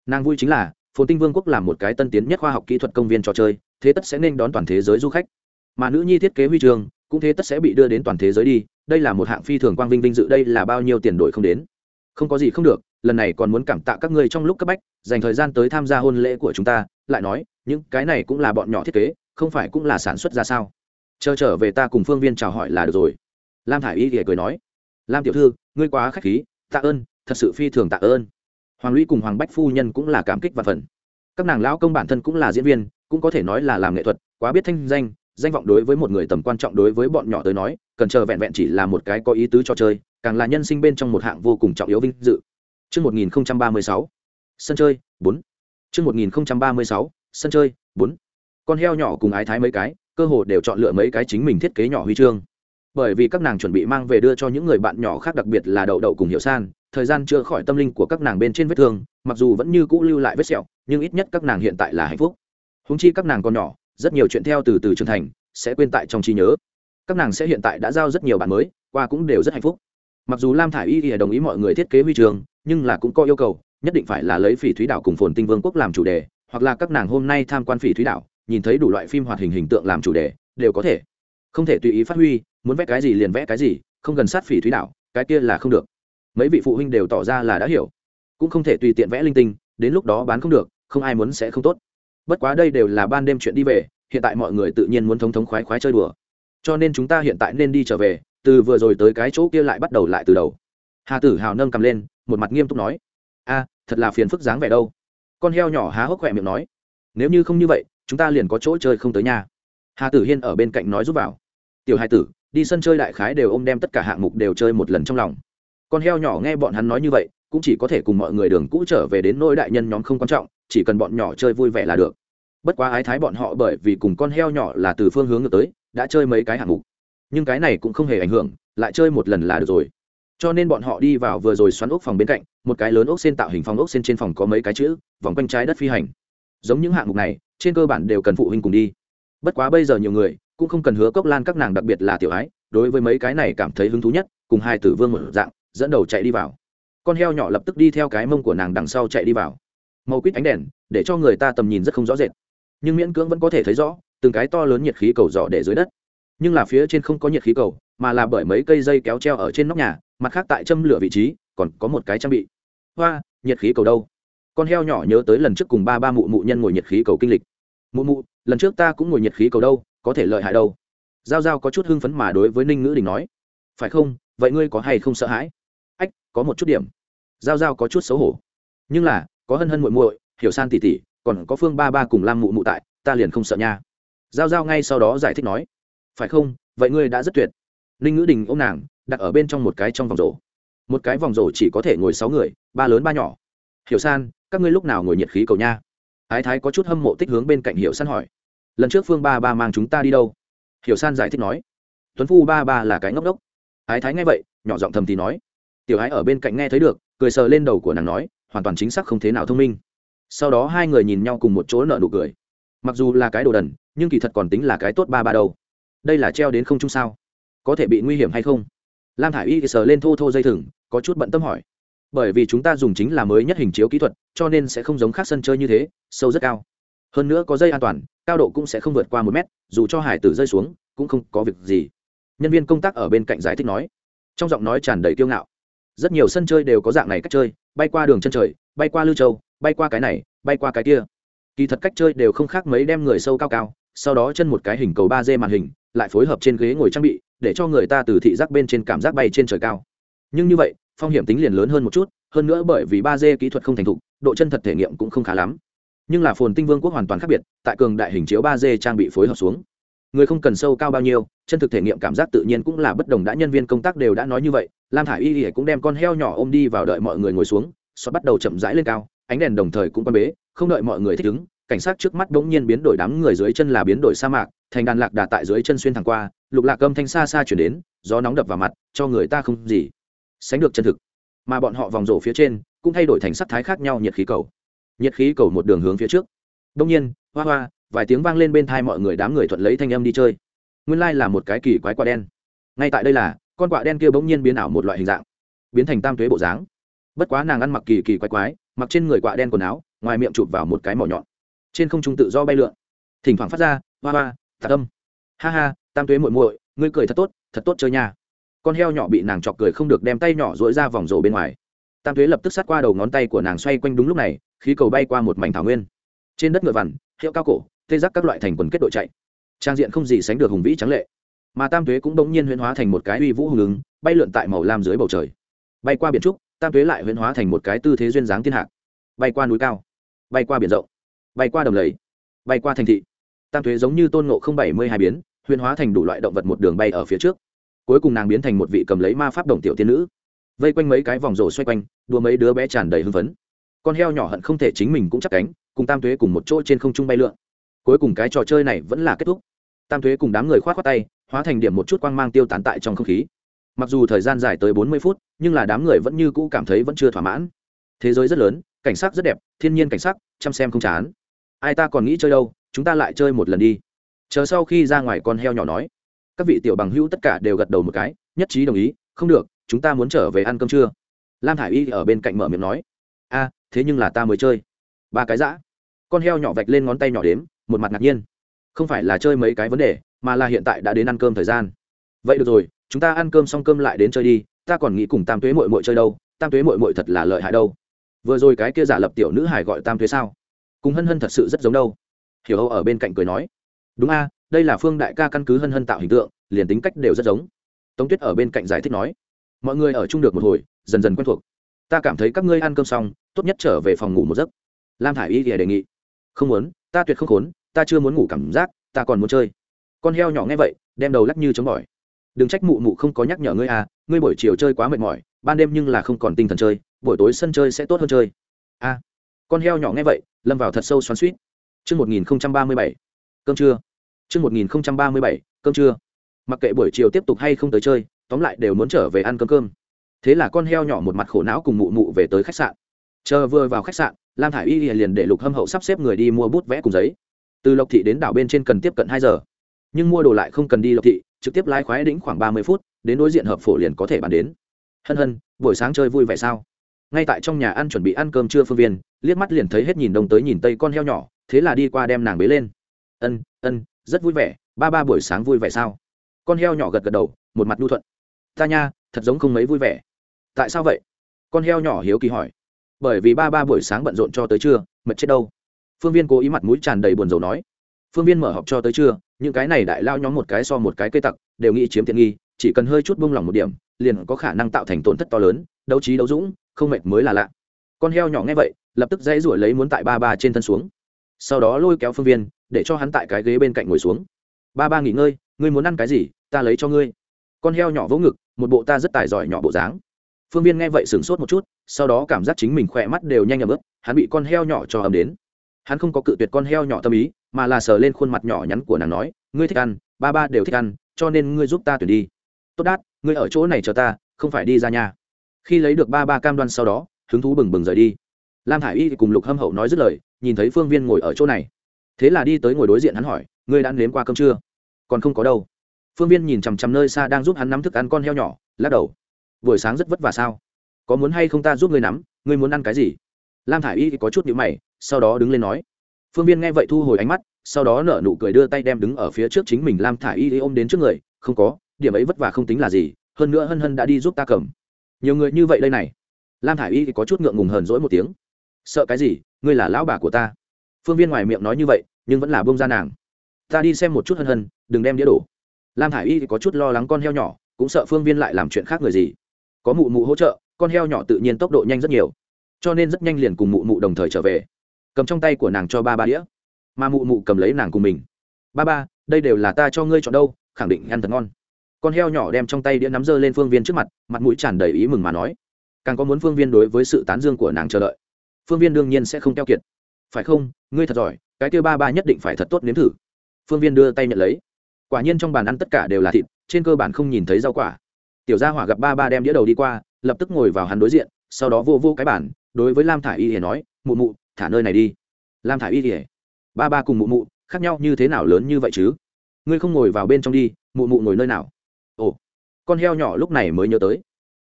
Nàng vui chính là phồn tinh vương quốc làm một cái tân tiến nhất khoa học kỹ thuật công viên trò chơi, thế tất sẽ nên đón toàn thế giới du khách. Mà nữ nhi thiết kế huy trường cũng thế tất sẽ bị đưa đến toàn thế giới đi, đây là một hạng phi thường quang vinh vinh dự, đây là bao nhiêu tiền đổi không đến. Không có gì không được, lần này còn muốn cảm tạ các ngươi trong lúc cấp bách, dành thời gian tới tham gia hôn lễ của chúng ta, lại nói, những cái này cũng là bọn nhỏ thiết kế, không phải cũng là sản xuất ra sao? Chờ trở về ta cùng phương viên chào hỏi là được rồi. Lam thả i y thì cười nói, lam tiểu thư, ngươi quá k h á c h khí, tạ ơn, thật sự phi thường tạ ơn hoàng lũy cùng hoàng bách phu nhân cũng là cảm kích và phần các nàng lão công bản thân cũng là diễn viên cũng có thể nói là làm nghệ thuật quá biết thanh danh danh vọng đối với một người tầm quan trọng đối với bọn nhỏ tới nói cần chờ vẹn vẹn chỉ là một cái có ý tứ cho chơi càng là nhân sinh bên trong một hạng vô cùng trọng yếu vinh dự Trước 1036, sân chơi, 4. Trước 1036, sân chơi, 4. Con heo nhỏ cùng ái thái mấy cái, cơ hồ đều chọn lựa mấy cái chính mình thiết kế nhỏ huy chương bởi vì các nàng chuẩn bị mang về đưa cho những người bạn nhỏ khác đặc biệt là đậu đậu cùng hiệu san. Thời gian chữa khỏi tâm linh của các nàng bên trên vết thương, mặc dù vẫn như cũ lưu lại vết sẹo, nhưng ít nhất các nàng hiện tại là hạnh phúc. Húng chi các nàng còn nhỏ, rất nhiều chuyện theo từ từ trưởng thành, sẽ quên tại trong trí nhớ. Các nàng sẽ hiện tại đã giao rất nhiều bạn mới, qua cũng đều rất hạnh phúc. Mặc dù lam thả i y y đồng ý mọi người thiết kế huy trường, nhưng là cũng có yêu cầu, nhất định phải là lấy phỉ thúy đảo cùng phồn tinh vương quốc làm chủ đề, hoặc là các nàng hôm nay tham quan phỉ thúy đảo, nhìn thấy đủ loại phim hoạt hình hình tượng làm chủ đề, đều có thể. Không thể tùy ý phát huy muốn vẽ cái gì liền vẽ cái gì, không gần sát phỉ thúy đảo, cái kia là không được. Mấy vị phụ huynh đều tỏ ra là đã hiểu. Cũng không thể tùy tiện vẽ linh tinh, đến lúc đó bán không được, không ai muốn sẽ không tốt. Bất quá đây đều là ban đêm chuyện đi về, hiện tại mọi người tự nhiên muốn thống thống khoái khoái chơi đùa. Cho nên chúng ta hiện tại nên đi trở về, từ vừa rồi tới cái chỗ kia lại bắt đầu lại từ đầu. Hà tử hào nâng cầm lên, một mặt nghiêm túc nói, a, thật là phiền phức dáng vẻ đâu. Con heo nhỏ há hốc khỏe miệng nói, nếu như không như vậy, chúng ta liền có chỗ chơi không tới nhà. Hà tử hiên ở bên cạnh nói giúp vào, tiểu hai tử đi sân chơi đại khái đều ôm đem tất cả hạng mục đều chơi một lần trong lòng. Con heo nhỏ nghe bọn hắn nói như vậy, cũng chỉ có thể cùng mọi người đường cũ trở về đến nỗi đại nhân nhóm không quan trọng, chỉ cần bọn nhỏ chơi vui vẻ là được. Bất quá ái thái bọn họ bởi vì cùng con heo nhỏ là từ phương hướng ngược tới, đã chơi mấy cái hạng mục. Nhưng cái này cũng không hề ảnh hưởng, lại chơi một lần là được rồi. Cho nên bọn họ đi vào vừa rồi xoắn ốc phòng bên cạnh, một cái lớn ốc xên tạo hình phòng ốc xên trên phòng có mấy cái chữ, vòng quanh trái đất phi hành. Giống những hạng mục này, trên cơ bản đều cần phụ huynh cùng đi. Bất quá bây giờ nhiều người cũng không cần hứa cốc lan các nàng đặc biệt là tiểu ái, đối với mấy cái này cảm thấy hứng thú nhất, cùng hai tử vương một dạng, dẫn đầu chạy đi vào. Con heo nhỏ lập tức đi theo cái mông của nàng đằng sau chạy đi vào. Màu quýt ánh đèn, để cho người ta tầm nhìn rất không rõ rệt. Nhưng miễn cưỡng vẫn có thể thấy rõ, từng cái to lớn nhiệt khí cầu dò để dưới đất. Nhưng là phía trên không có nhiệt khí cầu, mà là bởi mấy cây dây kéo treo ở trên nóc nhà, mặt khác tại châm lửa vị trí, còn có một cái trang bị. Hoa, nhiệt khí cầu đâu? Con heo nhỏ nhớ tới lần trước cùng ba ba mụ mụ nhân ngồi nhiệt khí cầu kinh lịch. Mụ mụ, lần trước ta cũng ngồi nhiệt khí cầu đâu? Có thể lợi hại đâu. Giao giao có chút hưng phấn mà đối với ninh ngữ đình nói. Phải không? Vậy ngươi có hay không sợ hãi? Ách, có một chút điểm. Giao giao có chút xấu hổ. Nhưng là, có hân hân muội muội, hiểu san tỉ tỉ còn có phương ba ba cùng lam mụ mụ tại, ta liền không sợ nha. Giao giao ngay sau đó giải thích nói. Phải không? Vậy ngươi đã rất tuyệt. Ninh ngữ đình ô m nàng, đặt ở bên trong một cái trong vòng rổ. Một cái vòng rổ chỉ có thể ngồi sáu người, ba lớn ba nhỏ. Hiểu san, các ngươi lúc nào ngồi nhiệt khí cầu nha? Ái thái có chút hâm mộ tích hướng bên cạnh hiểu san hỏi lần trước phương ba ba mang chúng ta đi đâu? Hiểu san giải thích nói. Tuấn phu ba ba là cái ngốc đốc. Ái thái nghe vậy, nhỏ giọng thầm thì nói. Tiểu ái ở bên cạnh nghe thấy được, cười sờ lên đầu của nàng nói, hoàn toàn chính xác không thế nào thông minh. Sau đó hai người nhìn nhau cùng một chỗ nợ nụ cười. Mặc dù là cái đồ đần, nhưng kỳ thật còn tính là cái tốt ba ba đâu. Đây là treo đến không chung sao? Có thể bị nguy hiểm hay không? Lam thả i y sờ lên thô thô dây thừng, có chút bận tâm hỏi. Bởi vì chúng ta dùng chính là mới nhất hình chiếu kỹ thuật, cho nên sẽ không giống khác sân chơi như thế, sâu rất cao. Hơn nữa có dây an toàn cao độ cũng sẽ không vượt qua một mét, dù cho hải tử rơi xuống, cũng không có việc gì. Nhân viên công tác ở bên cạnh giải thích nói. Trong giọng nói tràn đầy kiêu ngạo. Rất nhiều sân chơi đều có dạng này cách chơi, bay qua đường chân trời, bay qua lưu châu, bay qua cái này, bay qua cái kia. Kỳ thật cách chơi đều không khác mấy đem người sâu cao cao, sau đó chân một cái hình cầu ba d màn hình, lại phối hợp trên ghế ngồi trang bị, để cho người ta từ thị giác bên trên cảm giác bay trên trời cao. Nhưng như vậy, phong hiểm tính liền lớn hơn một chút, hơn nữa bởi vì ba d kỹ thuật không thành thục, độ chân thật thể nghiệm cũng không khá lắm nhưng là phồn tinh vương quốc hoàn toàn khác biệt, tại cường đại hình chiếu ba d trang bị phối hợp xuống. Người không cần sâu cao bao nhiêu, chân thực thể nghiệm cảm giác tự nhiên cũng là bất đồng đã nhân viên công tác đều đã nói như vậy, lam thả i y cũng đem con heo nhỏ ôm đi vào đợi mọi người ngồi xuống xót bắt đầu chậm rãi lên cao, ánh đèn đồng thời cũng quan bế, không đợi mọi người thích ứng, cảnh sát trước mắt bỗng nhiên biến đổi đám người dưới chân là biến đổi sa mạc, thành đàn lạc đà tại dưới chân xuyên thẳng qua, lục lạc âm thanh xa xa chuyển đến, gió nóng đập vào mặt, cho người ta không gì sánh được chân thực. Mà bọn họ vòng rổ phía trên, cũng thay đổi thành sắc thái khác nhau nhiệt khí cầu nhiệt khí cầu một đường hướng phía trước. Đông nhiên, hoa hoa, vài tiếng vang lên bên thai mọi người đám người thuận lấy thanh âm đi chơi. Nguyên lai là một cái kỳ quái quả đen. Ngay tại đây là, con quạ đen kia bỗng nhiên biến ảo một loại hình dạng, biến thành tam tuế bộ dáng. Bất quá nàng ăn mặc kỳ kỳ quái quái, mặc trên người quạ đen quần áo, ngoài miệng chụp vào một cái mỏ nhọn. Trên không trung tự do bay lượn. Thỉnh thoảng phát ra, hoa hoa, tạ tâm. Ha ha, tam tuế muội muội, ngươi cười thật tốt thật tốt chơi nha. Con heo nhỏ bị nàng chọc cười không được đem tay nhỏ dỗi ra vòng rổ bên ngoài. Tam tuế lập tức sát qua đầu ngón tay của nàng xoay quanh đúng lúc này khí cầu bay qua một mảnh thảo nguyên. Trên đất ngựa vằn, hiệu cao cổ, tê giác các loại thành quần kết đội chạy. Trang diện không gì sánh được hùng vĩ trắng lệ. Mà tam tuế cũng bỗng nhiên huyễn hóa thành một cái uy vũ hùng ứng, bay lượn tại màu lam dưới bầu trời. Bay qua biển trúc, tam tuế lại huyễn hóa thành một cái tư thế duyên dáng thiên hạc. Bay qua núi cao, bay qua biển rộng, bay qua đồng lầy, bay qua thành thị. Tam thuế giống như tôn ngộ không bảy mươi hai biến huyền hóa thành đủ loại động vật một đường bay ở phía trước. Cuối cùng nàng biến thành một vị cầm lấy ma pháp đồng tiểu tiên nữ. Vây quanh mấy cái vòng rổ xoay quanh đua mấy đứa bé tràn đầy hưng phấn con heo nhỏ hận không thể chính mình cũng chắc cánh, cùng tam thuế cùng một chỗ trên không trung bay lượn. Cuối cùng cái trò chơi này vẫn là kết thúc. Tam thuế cùng đám người k h o á t khoác tay, hóa thành điểm một chút quang mang tiêu tán tại trong không khí. Mặc dù thời gian dài tới bốn mươi phút, nhưng là đám người vẫn như cũ cảm thấy vẫn chưa thỏa mãn. Thế giới rất lớn, cảnh sắc rất đẹp, thiên nhiên cảnh sắc, chăm xem không chán. Ai ta còn nghĩ chơi đâu, chúng ta lại chơi một lần đi. Chờ sau khi ra ngoài con heo nhỏ nói. Các vị tiểu bằng hữu tất cả đều gật đầu một cái, nhất trí đồng ý, không được, chúng ta muốn trở về ăn cơm trưa. Lam thả i y ở bên cạnh mở miệng nói. A thế nhưng là ta mới chơi. Ba cái giã con heo nhỏ vạch lên ngón tay nhỏ đếm, một mặt ngạc nhiên. Không phải là chơi mấy cái vấn đề, mà là hiện tại đã đến ăn cơm thời gian. Vậy được rồi, chúng ta ăn cơm xong cơm lại đến chơi đi, ta còn nghĩ cùng tam tuế mội mội chơi đâu, tam tuế mội mội thật là lợi hại đâu. Vừa rồi cái kia giả lập tiểu nữ hải gọi tam tuế sao? Cùng hân hân thật sự rất giống đâu. Hiểu âu ở bên cạnh cười nói. Đúng a, đây là phương đại ca căn cứ hân hân tạo hình tượng, liền tính cách đều rất giống. Tống tuyết ở bên cạnh giải thích nói. Mọi người ở chung được một hồi, dần dần quen thuộc ta cảm thấy các ngươi ăn cơm xong tốt nhất trở về phòng ngủ một giấc. Lam thả i y thì đề nghị. Không muốn ta tuyệt không khốn ta chưa muốn ngủ cảm giác ta còn muốn chơi. Con heo nhỏ nghe vậy đem đầu lắc như chống bỏi. Đừng trách mụ mụ không có nhắc nhở ngươi à ngươi buổi chiều chơi quá mệt mỏi ban đêm nhưng là không còn tinh thần chơi buổi tối sân chơi sẽ tốt hơn chơi. A con heo nhỏ nghe vậy lâm vào thật sâu xoắn suýt Trước 1037, cơm trưa. Trước 1037, cơm trưa. Mặc kệ buổi chiều tiếp tục hay không tới chơi, tóm lại đều muốn trở về ăn cơm cơm. Thế là con heo nhỏ một mặt khổ não cùng mụ mụ về tới khách sạn. Chờ vừa vào khách sạn, Lam Thải Y liền để Lục Hâm Hậu sắp xếp người đi mua bút vẽ cùng giấy. Từ Lộc thị đến đảo bên trên cần tiếp cận hai giờ, nhưng mua đồ lại không cần đi Lộc thị, trực tiếp lái khoái đĩnh khoảng ba mươi phút, đến đối diện hợp phổ liền có thể bàn đến. Hân Hân, buổi sáng chơi vui vẻ sao? Ngay tại trong nhà ăn chuẩn bị ăn cơm trưa phương viên, liếc mắt liền thấy hết nhìn đông tới nhìn tây con heo nhỏ, thế là đi qua đem nàng bế lên ân ân rất vui vẻ ba ba buổi sáng vui vẻ sao con heo nhỏ gật gật đầu một mặt nhu thuận ta nha thật giống không mấy vui vẻ tại sao vậy? Con heo nhỏ hiếu kỳ hỏi. Bởi vì ba ba buổi sáng bận rộn cho tới trưa, mệt chết đâu. Phương viên cố ý mặt mũi tràn đầy buồn rầu nói. Phương viên mở học cho tới trưa, những cái này đại lao nhóm một cái so một cái cây tặc, đều nghĩ chiếm tiện nghi, chỉ cần hơi chút buông lỏng một điểm, liền có khả năng tạo thành tổn thất to lớn, đấu trí đấu dũng, không mệt mới là lạ. Con heo nhỏ nghe vậy, lập tức dãy ruổi lấy muốn tại ba ba trên thân xuống. Sau đó lôi kéo phương viên, để cho hắn tại cái ghế bên cạnh ngồi xuống. Ba ba nghỉ ngơi, ngươi muốn ăn cái gì, ta lấy cho ngươi. Con heo nhỏ vỗ ngực, một bộ ta rất tài giỏi nhỏ bộ dáng phương viên nghe vậy sửng sốt một chút, sau đó cảm giác chính mình khỏe mắt đều nhanh nhầm ướp hắn bị con heo nhỏ cho ấm đến. Hắn không có cự tuyệt con heo nhỏ tâm ý, mà là sờ lên khuôn mặt nhỏ nhắn của nàng nói, ngươi thích ăn, ba ba đều thích ăn, cho nên ngươi giúp ta tuyển đi. Tốt đát, ngươi ở chỗ này chờ ta, không phải đi ra nhà. Khi lấy được ba ba cam đoan sau đó, hứng thú bừng bừng rời đi. Lam thả i y cùng lục hâm hậu nói dứt lời, nhìn thấy phương viên ngồi ở chỗ này. Thế là đi tới ngồi đối diện hắn hỏi, ngươi đã nếm qua cơm chưa? Còn không có đâu. Phương viên nhìn chằm chằm nơi xa đang giúp hắn nắm thức ăn con heo nhỏ, lắc đầu buổi sáng rất vất vả sao? Có muốn hay không ta giúp ngươi nắm, ngươi muốn ăn cái gì? Lam thả i y có chút nhữ mày, sau đó đứng lên nói. Phương viên nghe vậy thu hồi ánh mắt, sau đó nở nụ cười đưa tay đem đứng ở phía trước chính mình lam thả i y ôm đến trước người, không có, điểm ấy vất vả không tính là gì, hơn nữa hân hân đã đi giúp ta cầm. Nhiều người như vậy đây này. Lam thả i y có chút ngượng ngùng hờn dỗi một tiếng. Sợ cái gì, ngươi là lão bà của ta. Phương viên ngoài miệng nói như vậy, nhưng vẫn là bông ra nàng. Ta đi xem một chút hân hân, đừng đem đĩa đổ. Lam thả i y có chút lo lắng con heo nhỏ, cũng sợ phương viên lại làm chuyện khác người gì có mụ mụ hỗ trợ, con heo nhỏ tự nhiên tốc độ nhanh rất nhiều. Cho nên rất nhanh liền cùng mụ mụ đồng thời trở về. Cầm trong tay của nàng cho ba ba đĩa. Mà mụ mụ cầm lấy nàng cùng mình. Ba ba, đây đều là ta cho ngươi chọn đâu, khẳng định ăn thật ngon. Con heo nhỏ đem trong tay đĩa nắm dơ lên phương viên trước mặt mặt mũi tràn đầy ý mừng mà nói. Càng có muốn phương viên đối với sự tán dương của nàng chờ đợi. Phương viên đương nhiên sẽ không keo kiệt. Phải không, ngươi thật giỏi, cái kêu ba ba nhất định phải thật tốt nếm thử. Phương viên đưa tay nhận lấy. Quả nhiên trong bàn ăn tất cả đều là thịt, trên cơ bản không nhìn thấy rau quả tiểu gia hỏa gặp ba ba đem đĩa đầu đi qua, lập tức ngồi vào hắn đối diện, sau đó vô vô cái bản đối với lam thả i y thì nói, mụ mụ, thả nơi này đi. Lam thả i y thì ba ba cùng mụ mụ, khác nhau như thế nào lớn như vậy chứ? Ngươi không ngồi vào bên trong đi, mụ mụ ngồi nơi nào? Ồ, con heo nhỏ lúc này mới nhớ tới.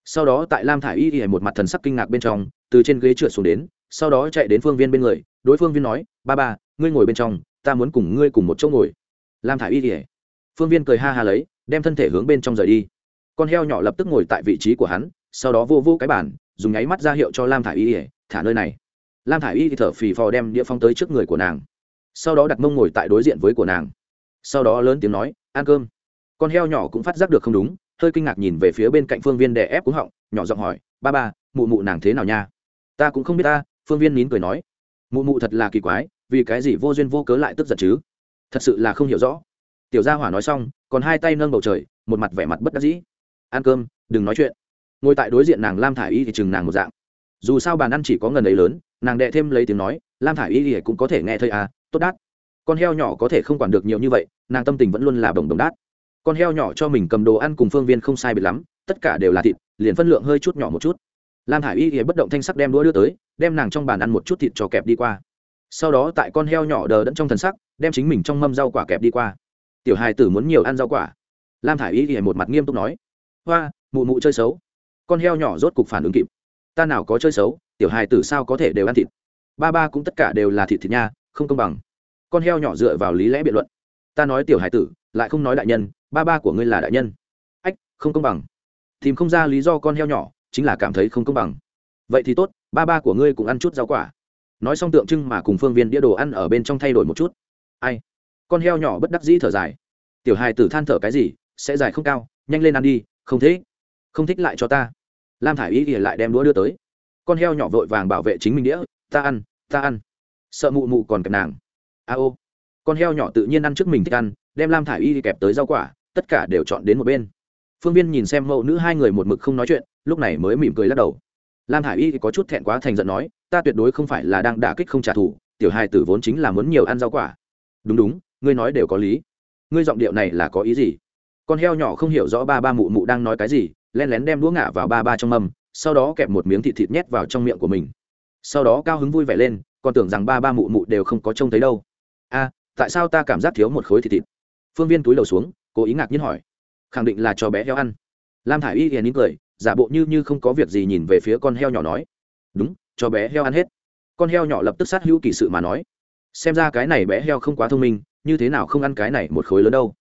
Sau đó tại lam thả i y thì một mặt thần sắc kinh ngạc bên trong, từ trên ghế trượt xuống đến, sau đó chạy đến phương viên bên người, đối phương viên nói, ba ba, ngươi ngồi bên trong, ta muốn cùng ngươi cùng một chỗ ngồi. Lam thả i y kỉa phương viên cười ha ha lấy, đem thân thể hướng bên trong rời đi con heo nhỏ lập tức ngồi tại vị trí của hắn, sau đó vô vô cái bản dùng nháy mắt ra hiệu cho lam thả i y ỉa thả nơi này. Lam thả i y thì thở phì phò đem đĩa phong tới trước người của nàng. Sau đó đặt mông ngồi tại đối diện với của nàng. Sau đó lớn tiếng nói, ăn cơm. Con heo nhỏ cũng phát giác được không đúng, hơi kinh ngạc nhìn về phía bên cạnh phương viên đè ép cúng họng, nhỏ giọng hỏi, ba ba, mụ mụ nàng thế nào nha? Ta cũng không biết ta, phương viên nín cười nói. Mụ mụ thật là kỳ quái, vì cái gì vô duyên vô cớ lại tức giận chứ? Thật sự là không hiểu rõ. Tiểu gia hỏa nói xong, còn hai tay nâng bầu trời, một mặt vẻ mặt bất đắc dĩ ăn cơm, đừng nói chuyện. Ngồi tại đối diện nàng lam thả i y thì chừng nàng một dạng. Dù sao bàn ăn chỉ có ngần ấy lớn, nàng đệ thêm lấy tiếng nói, lam thả i y thì cũng có thể nghe thấy à tốt đát. Con heo nhỏ có thể không quản được nhiều như vậy, nàng tâm tình vẫn luôn là bồng đồng đát. Con heo nhỏ cho mình cầm đồ ăn cùng phương viên không sai biệt lắm, tất cả đều là thịt, liền phân lượng hơi chút nhỏ một chút. Lam thả i y thì bất động thanh sắc đem đũa đưa tới, đem nàng trong bàn ăn một chút thịt cho kẹp đi qua. Sau đó tại con heo nhỏ đờ đẫn trong thần sắc, đem chính mình trong mâm rau quả kẹp đi qua. Tiểu hài tử muốn nhiều ăn rau quả. Lam thả i y thì một mặt nghiêm túc nói hoa, mụ mụ chơi xấu. Con heo nhỏ rốt cục phản ứng kịp. Ta nào có chơi xấu, tiểu hài tử sao có thể đều ăn thịt? Ba ba cũng tất cả đều là thịt thịt nha, không công bằng. Con heo nhỏ dựa vào lý lẽ biện luận. Ta nói tiểu hài tử, lại không nói đại nhân, ba ba của ngươi là đại nhân. Ách, không công bằng. Tìm không ra lý do con heo nhỏ, chính là cảm thấy không công bằng. Vậy thì tốt, ba ba của ngươi cũng ăn chút rau quả. Nói xong tượng trưng mà cùng phương viên đĩa đồ ăn ở bên trong thay đổi một chút. Ai? Con heo nhỏ bất đắc dĩ thở dài. Tiểu hài tử than thở cái gì, sẽ dài không cao, nhanh lên ăn đi không thích. Không thích lại cho ta. Lam thả i y ỉa lại đem đũa đưa tới. Con heo nhỏ vội vàng bảo vệ chính mình đĩa. Ta ăn ta ăn. Sợ mụ mụ còn kẹp nàng. A ô. Con heo nhỏ tự nhiên ăn trước mình thích ăn, đem lam thả i y kẹp tới rau quả, tất cả đều chọn đến một bên. Phương viên nhìn xem mẫu nữ hai người một mực không nói chuyện, lúc này mới mỉm cười lắc đầu. Lam thả i y có chút thẹn quá thành giận nói, ta tuyệt đối không phải là đang đả kích không trả thù, tiểu hai tử vốn chính là muốn nhiều ăn rau quả. Đúng đúng, ngươi nói đều có lý. Ngươi giọng điệu này là có ý gì? Con heo nhỏ không hiểu rõ ba ba mụ mụ đang nói cái gì len lén đem đũa ngả vào ba ba trong mâm, sau đó kẹp một miếng thịt thịt nhét vào trong miệng của mình. Sau đó cao hứng vui vẻ lên, còn tưởng rằng ba ba mụ mụ đều không có trông thấy đâu. A, tại sao ta cảm giác thiếu một khối thịt thịt? Phương viên túi đầu xuống, cố ý ngạc nhiên hỏi. Khẳng định là cho bé heo ăn. Lam thả i y hiền nín cười, giả bộ như như không có việc gì nhìn về phía con heo nhỏ nói. Đúng, cho bé heo ăn hết. Con heo nhỏ lập tức sát hữu kỳ sự mà nói. Xem ra cái này bé heo không quá thông minh, như thế nào không ăn cái này một khối lớn đâu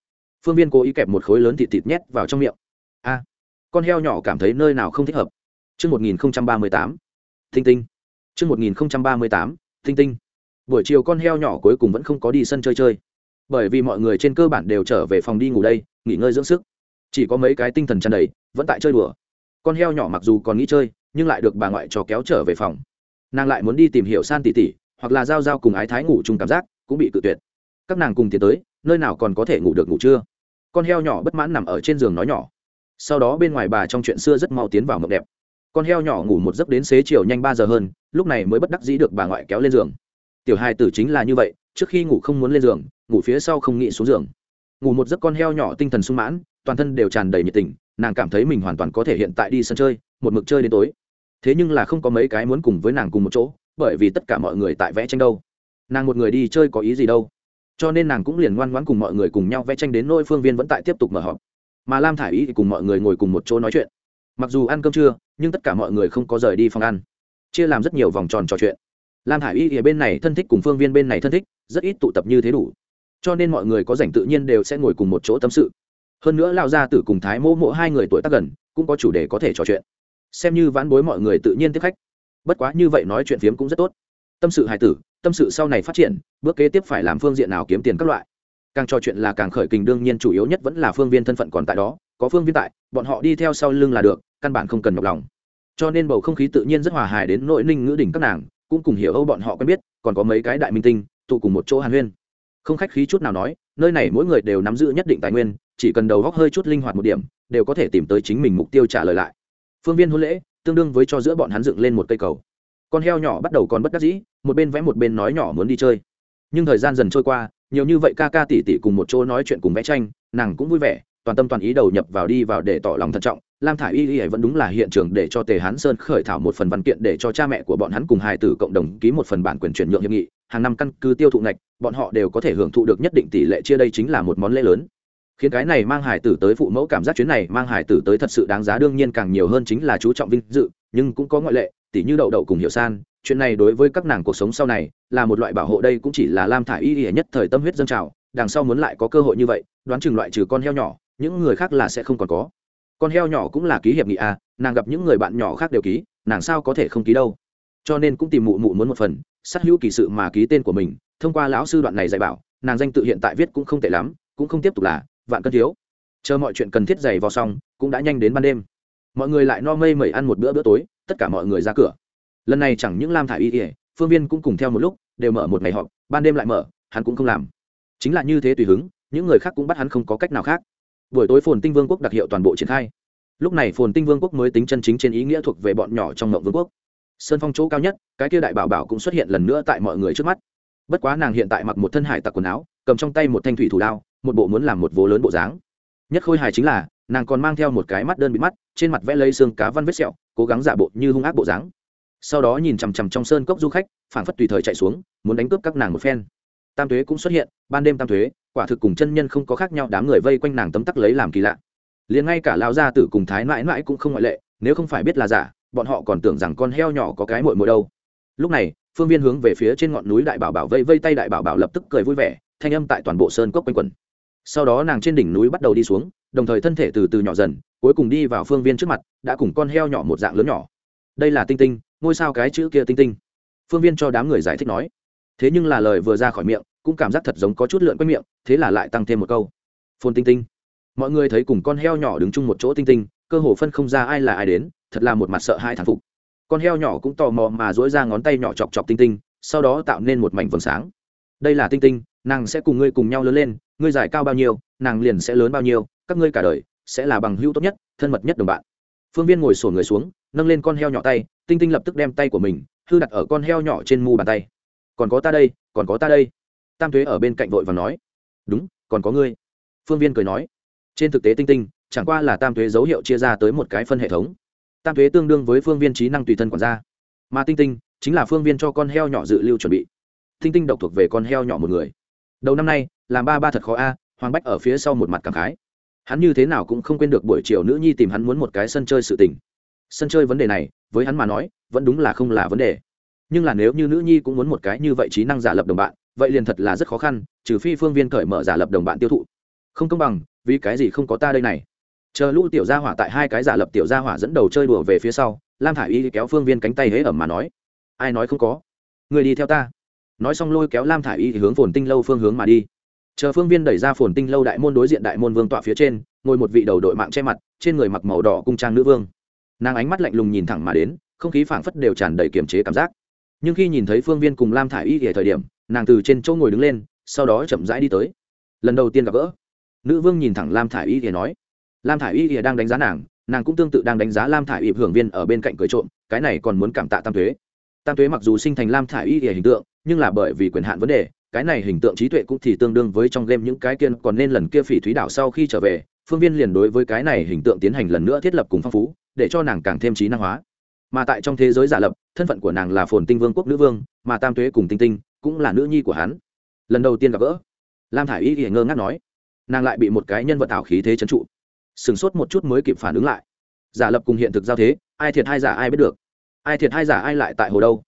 phương viên cố ý kẹp một khối lớn thịt thịt nhét vào trong miệng a con heo nhỏ cảm thấy nơi nào không thích hợp Trước 1038, tinh tinh. Trước 1038, tinh tinh. Buổi chiều con heo nhỏ cuối cùng vẫn không có đi sân chơi chơi. Bởi vì mọi người trên cơ bản đều trở về phòng đi ngủ đây, nghỉ ngơi dưỡng sức. Chỉ có mấy cái tinh thần tràn đầy, vẫn tại chơi đùa. Con heo nhỏ mặc dù còn nghĩ chơi, nhưng lại được bà ngoại cho kéo trở về phòng. Nàng lại muốn đi tìm hiểu san tỷ tỷ, hoặc là giao giao cùng ái thái ngủ chung cảm giác, cũng bị cự tuyệt. Các nàng cùng tiến tới, nơi nào còn có thể ngủ được ngủ trưa. Con heo nhỏ bất mãn nằm ở trên giường nói nhỏ. Sau đó bên ngoài bà trong chuyện xưa rất mau tiến vào mộng đẹp. Con heo nhỏ ngủ một giấc đến xế chiều nhanh ba giờ hơn, lúc này mới bất đắc dĩ được bà ngoại kéo lên giường. Tiểu hai tử chính là như vậy, trước khi ngủ không muốn lên giường, ngủ phía sau không nghĩ xuống giường. Ngủ một giấc con heo nhỏ tinh thần sung mãn, toàn thân đều tràn đầy nhiệt tình, nàng cảm thấy mình hoàn toàn có thể hiện tại đi sân chơi, một mực chơi đến tối. Thế nhưng là không có mấy cái muốn cùng với nàng cùng một chỗ, bởi vì tất cả mọi người tại vẽ tranh đâu. Nàng một người đi chơi có ý gì đâu? Cho nên nàng cũng liền ngoan ngoãn cùng mọi người cùng nhau vẽ tranh đến nôi phương viên vẫn tại tiếp tục mở họp. Mà lam thả i y cùng mọi người ngồi cùng một chỗ nói chuyện. Mặc dù ăn cơm trưa, nhưng tất cả mọi người không có rời đi phòng ăn. Chia làm rất nhiều vòng tròn trò chuyện. Lam thả i y thì bên này thân thích cùng phương viên bên này thân thích, rất ít tụ tập như thế đủ. Cho nên mọi người có rảnh tự nhiên đều sẽ ngồi cùng một chỗ tâm sự. Hơn nữa lao ra Tử cùng thái mỗ mỗ hai người tuổi tác gần, cũng có chủ đề có thể trò chuyện. Xem như vãn bối mọi người tự nhiên tiếp khách. Bất quá như vậy nói chuyện phiếm cũng rất tốt. Tâm sự hài tử tâm sự sau này phát triển, bước kế tiếp phải làm phương diện nào kiếm tiền các loại. Càng trò chuyện là càng khởi kình đương nhiên chủ yếu nhất vẫn là phương viên thân phận còn tại đó, có phương viên tại, bọn họ đi theo sau lưng là được, căn bản không cần nhọc lòng. Cho nên bầu không khí tự nhiên rất hòa hài đến nội ninh ngữ đỉnh các nàng, cũng cùng hiểu âu bọn họ quen biết, còn có mấy cái đại minh tinh, tụ cùng một chỗ hàn huyên. Không khách khí chút nào nói, nơi này mỗi người đều nắm giữ nhất định tài nguyên, chỉ cần đầu góc hơi chút linh hoạt một điểm, đều có thể tìm tới chính mình mục tiêu trả lời lại. Phương viên hôn lễ, tương đương với cho giữa bọn hắn dựng lên một cây cầu con heo nhỏ bắt đầu còn bất đắc dĩ, một bên vẽ một bên nói nhỏ muốn đi chơi. Nhưng thời gian dần trôi qua, nhiều như vậy ca ca tỷ tỷ cùng một chỗ nói chuyện cùng vẽ tranh, nàng cũng vui vẻ, toàn tâm toàn ý đầu nhập vào đi vào để tỏ lòng thận trọng. Lam thả i y y vẫn đúng là hiện trường để cho tề hán sơn khởi thảo một phần văn kiện để cho cha mẹ của bọn hắn cùng hài tử cộng đồng ký một phần bản quyền chuyển nhượng hiệp nghị. Hàng năm căn cứ tiêu thụ ngạch, bọn họ đều có thể hưởng thụ được nhất định tỷ lệ chia đây chính là một món lễ lớn. Khiến cái này mang hải tử tới phụ mẫu cảm giác chuyến này mang hải tử tới thật sự đáng giá, đương nhiên càng nhiều hơn chính là chú trọng vinh dự, nhưng cũng có ngoại lệ tỉ như đậu đậu cùng hiểu san, chuyện này đối với các nàng cuộc sống sau này là một loại bảo hộ, đây cũng chỉ là lam thả y ỉa nhất thời tâm huyết dân trào, đằng sau muốn lại có cơ hội như vậy, đoán chừng loại trừ con heo nhỏ, những người khác là sẽ không còn có. Con heo nhỏ cũng là ký hiệp nghị à nàng gặp những người bạn nhỏ khác đều ký, nàng sao có thể không ký đâu. Cho nên cũng tìm mụ mụ muốn một phần, sát hữu kỳ sự mà ký tên của mình, thông qua lão sư đoạn này dạy bảo, nàng danh tự hiện tại viết cũng không tệ lắm, cũng không tiếp tục là vạn cân thiếu. Chờ mọi chuyện cần thiết giày vào xong, cũng đã nhanh đến ban đêm. Mọi người lại no mây mẩy ăn một bữa bữa tối tất cả mọi người ra cửa. Lần này chẳng những lam thả y ỉa phương viên cũng cùng theo một lúc, đều mở một ngày họp, ban đêm lại mở, hắn cũng không làm. Chính là như thế tùy hứng, những người khác cũng bắt hắn không có cách nào khác. Buổi tối phồn tinh vương quốc đặc hiệu toàn bộ triển khai. Lúc này phồn tinh vương quốc mới tính chân chính trên ý nghĩa thuộc về bọn nhỏ trong mộng vương quốc. Sơn phong chỗ cao nhất, cái kia đại bảo bảo cũng xuất hiện lần nữa tại mọi người trước mắt. Bất quá nàng hiện tại mặc một thân hải tặc quần áo, cầm trong tay một thanh thủy thủ đao, một bộ muốn làm một vố lớn bộ dáng. Nhất khôi hài chính là, nàng còn mang theo một cái mắt đơn bị mắt, trên mặt vẽ lấy xương cá văn vết sẹo cố gắng giả bộ như hung ác bộ dáng. Sau đó nhìn chằm chằm trong sơn cốc du khách, phảng phất tùy thời chạy xuống, muốn đánh cướp các nàng một phen. Tam thuế cũng xuất hiện, ban đêm tam thuế quả thực cùng chân nhân không có khác nhau, đám người vây quanh nàng tấm tắc lấy làm kỳ lạ. Liền ngay cả lao gia tử cùng thái mãi mãi cũng không ngoại lệ, nếu không phải biết là giả, bọn họ còn tưởng rằng con heo nhỏ có cái mội mội đâu. Lúc này, phương viên hướng về phía trên ngọn núi đại bảo bảo vây vây tay đại bảo bảo lập tức cười vui vẻ, thanh âm tại toàn bộ sơn cốc quanh quẩn sau đó nàng trên đỉnh núi bắt đầu đi xuống, đồng thời thân thể từ từ nhỏ dần, cuối cùng đi vào phương viên trước mặt, đã cùng con heo nhỏ một dạng lớn nhỏ. Đây là tinh tinh, ngôi sao cái chữ kia tinh tinh. Phương viên cho đám người giải thích nói. Thế nhưng là lời vừa ra khỏi miệng, cũng cảm giác thật giống có chút lượn quanh miệng, thế là lại tăng thêm một câu. Phôn tinh tinh. Mọi người thấy cùng con heo nhỏ đứng chung một chỗ tinh tinh, cơ hồ phân không ra ai là ai đến, thật là một mặt sợ hai thản phục. Con heo nhỏ cũng tò mò mà dỗi ra ngón tay nhỏ chọc chọc tinh tinh, sau đó tạo nên một mảnh vầng sáng. Đây là tinh tinh, nàng sẽ cùng ngươi cùng nhau lớn lên ngươi giải cao bao nhiêu, nàng liền sẽ lớn bao nhiêu, các ngươi cả đời sẽ là bằng hữu tốt nhất, thân mật nhất đồng bạn. Phương viên ngồi sổ người xuống, nâng lên con heo nhỏ tay, tinh tinh lập tức đem tay của mình hư đặt ở con heo nhỏ trên mu bàn tay. Còn có ta đây, còn có ta đây. Tam thuế ở bên cạnh vội và nói. Đúng, còn có ngươi. Phương viên cười nói. Trên thực tế tinh tinh chẳng qua là tam thuế dấu hiệu chia ra tới một cái phân hệ thống. Tam thuế tương đương với phương viên trí năng tùy thân quản gia. Mà tinh tinh chính là phương viên cho con heo nhỏ dự lưu chuẩn bị. Tinh tinh độc thuộc về con heo nhỏ một người. Đầu năm nay làm ba ba thật khó a, hoàng bách ở phía sau một mặt cảm khái. Hắn như thế nào cũng không quên được buổi chiều nữ nhi tìm hắn muốn một cái sân chơi sự tình. Sân chơi vấn đề này, với hắn mà nói, vẫn đúng là không là vấn đề. Nhưng là nếu như nữ nhi cũng muốn một cái như vậy trí năng giả lập đồng bạn, vậy liền thật là rất khó khăn, trừ phi phương viên cởi mở giả lập đồng bạn tiêu thụ. Không công bằng, vì cái gì không có ta đây này? Chờ lũ tiểu gia hỏa tại hai cái giả lập tiểu gia hỏa dẫn đầu chơi đùa về phía sau, lam thả i y kéo phương viên cánh tay hế ẩm mà nói, ai nói không có? Người đi theo ta. Nói xong lôi kéo lam thả i y hướng phồn tinh lâu phương hướng mà đi chờ phương viên đẩy ra phồn tinh lâu đại môn đối diện đại môn vương tọa phía trên, ngồi một vị đầu đội mạng che mặt, trên người mặc màu đỏ cung trang nữ vương. Nàng ánh mắt lạnh lùng nhìn thẳng mà đến, không khí phảng phất đều tràn đầy kiềm chế cảm giác. Nhưng khi nhìn thấy phương viên cùng lam thả i y thì thời điểm, nàng từ trên chỗ ngồi đứng lên, sau đó chậm rãi đi tới. Lần đầu tiên gặp gỡ, nữ vương nhìn thẳng lam thả i y thì nói, lam thả i y thì đang đánh giá nàng nàng cũng tương tự đang đánh giá lam thả i y hưởng viên ở bên cạnh cười trộm, cái này còn muốn cảm tạ tam thuế tam thuế mặc dù sinh thành lam thả i y thì hình tượng, nhưng là bởi vì quyền hạn vấn đề cái này hình tượng trí tuệ cũng thì tương đương với trong game những cái kia, còn nên lần kia phỉ thúy đảo sau khi trở về, phương viên liền đối với cái này hình tượng tiến hành lần nữa thiết lập cùng phong phú, để cho nàng càng thêm trí năng hóa. Mà tại trong thế giới giả lập, thân phận của nàng là phồn tinh vương quốc nữ vương, mà tam tuế cùng tinh tinh cũng là nữ nhi của hắn. Lần đầu tiên gặp gỡ, lam thả i y ngơ ngác nói, nàng lại bị một cái nhân vật ảo khí thế trấn trụ. Sửng sốt một chút mới kịp phản ứng lại. Giả lập cùng hiện thực giao thế, ai thiệt hai giả ai biết được. Ai thiệt hai giả ai lại tại hồ đâu?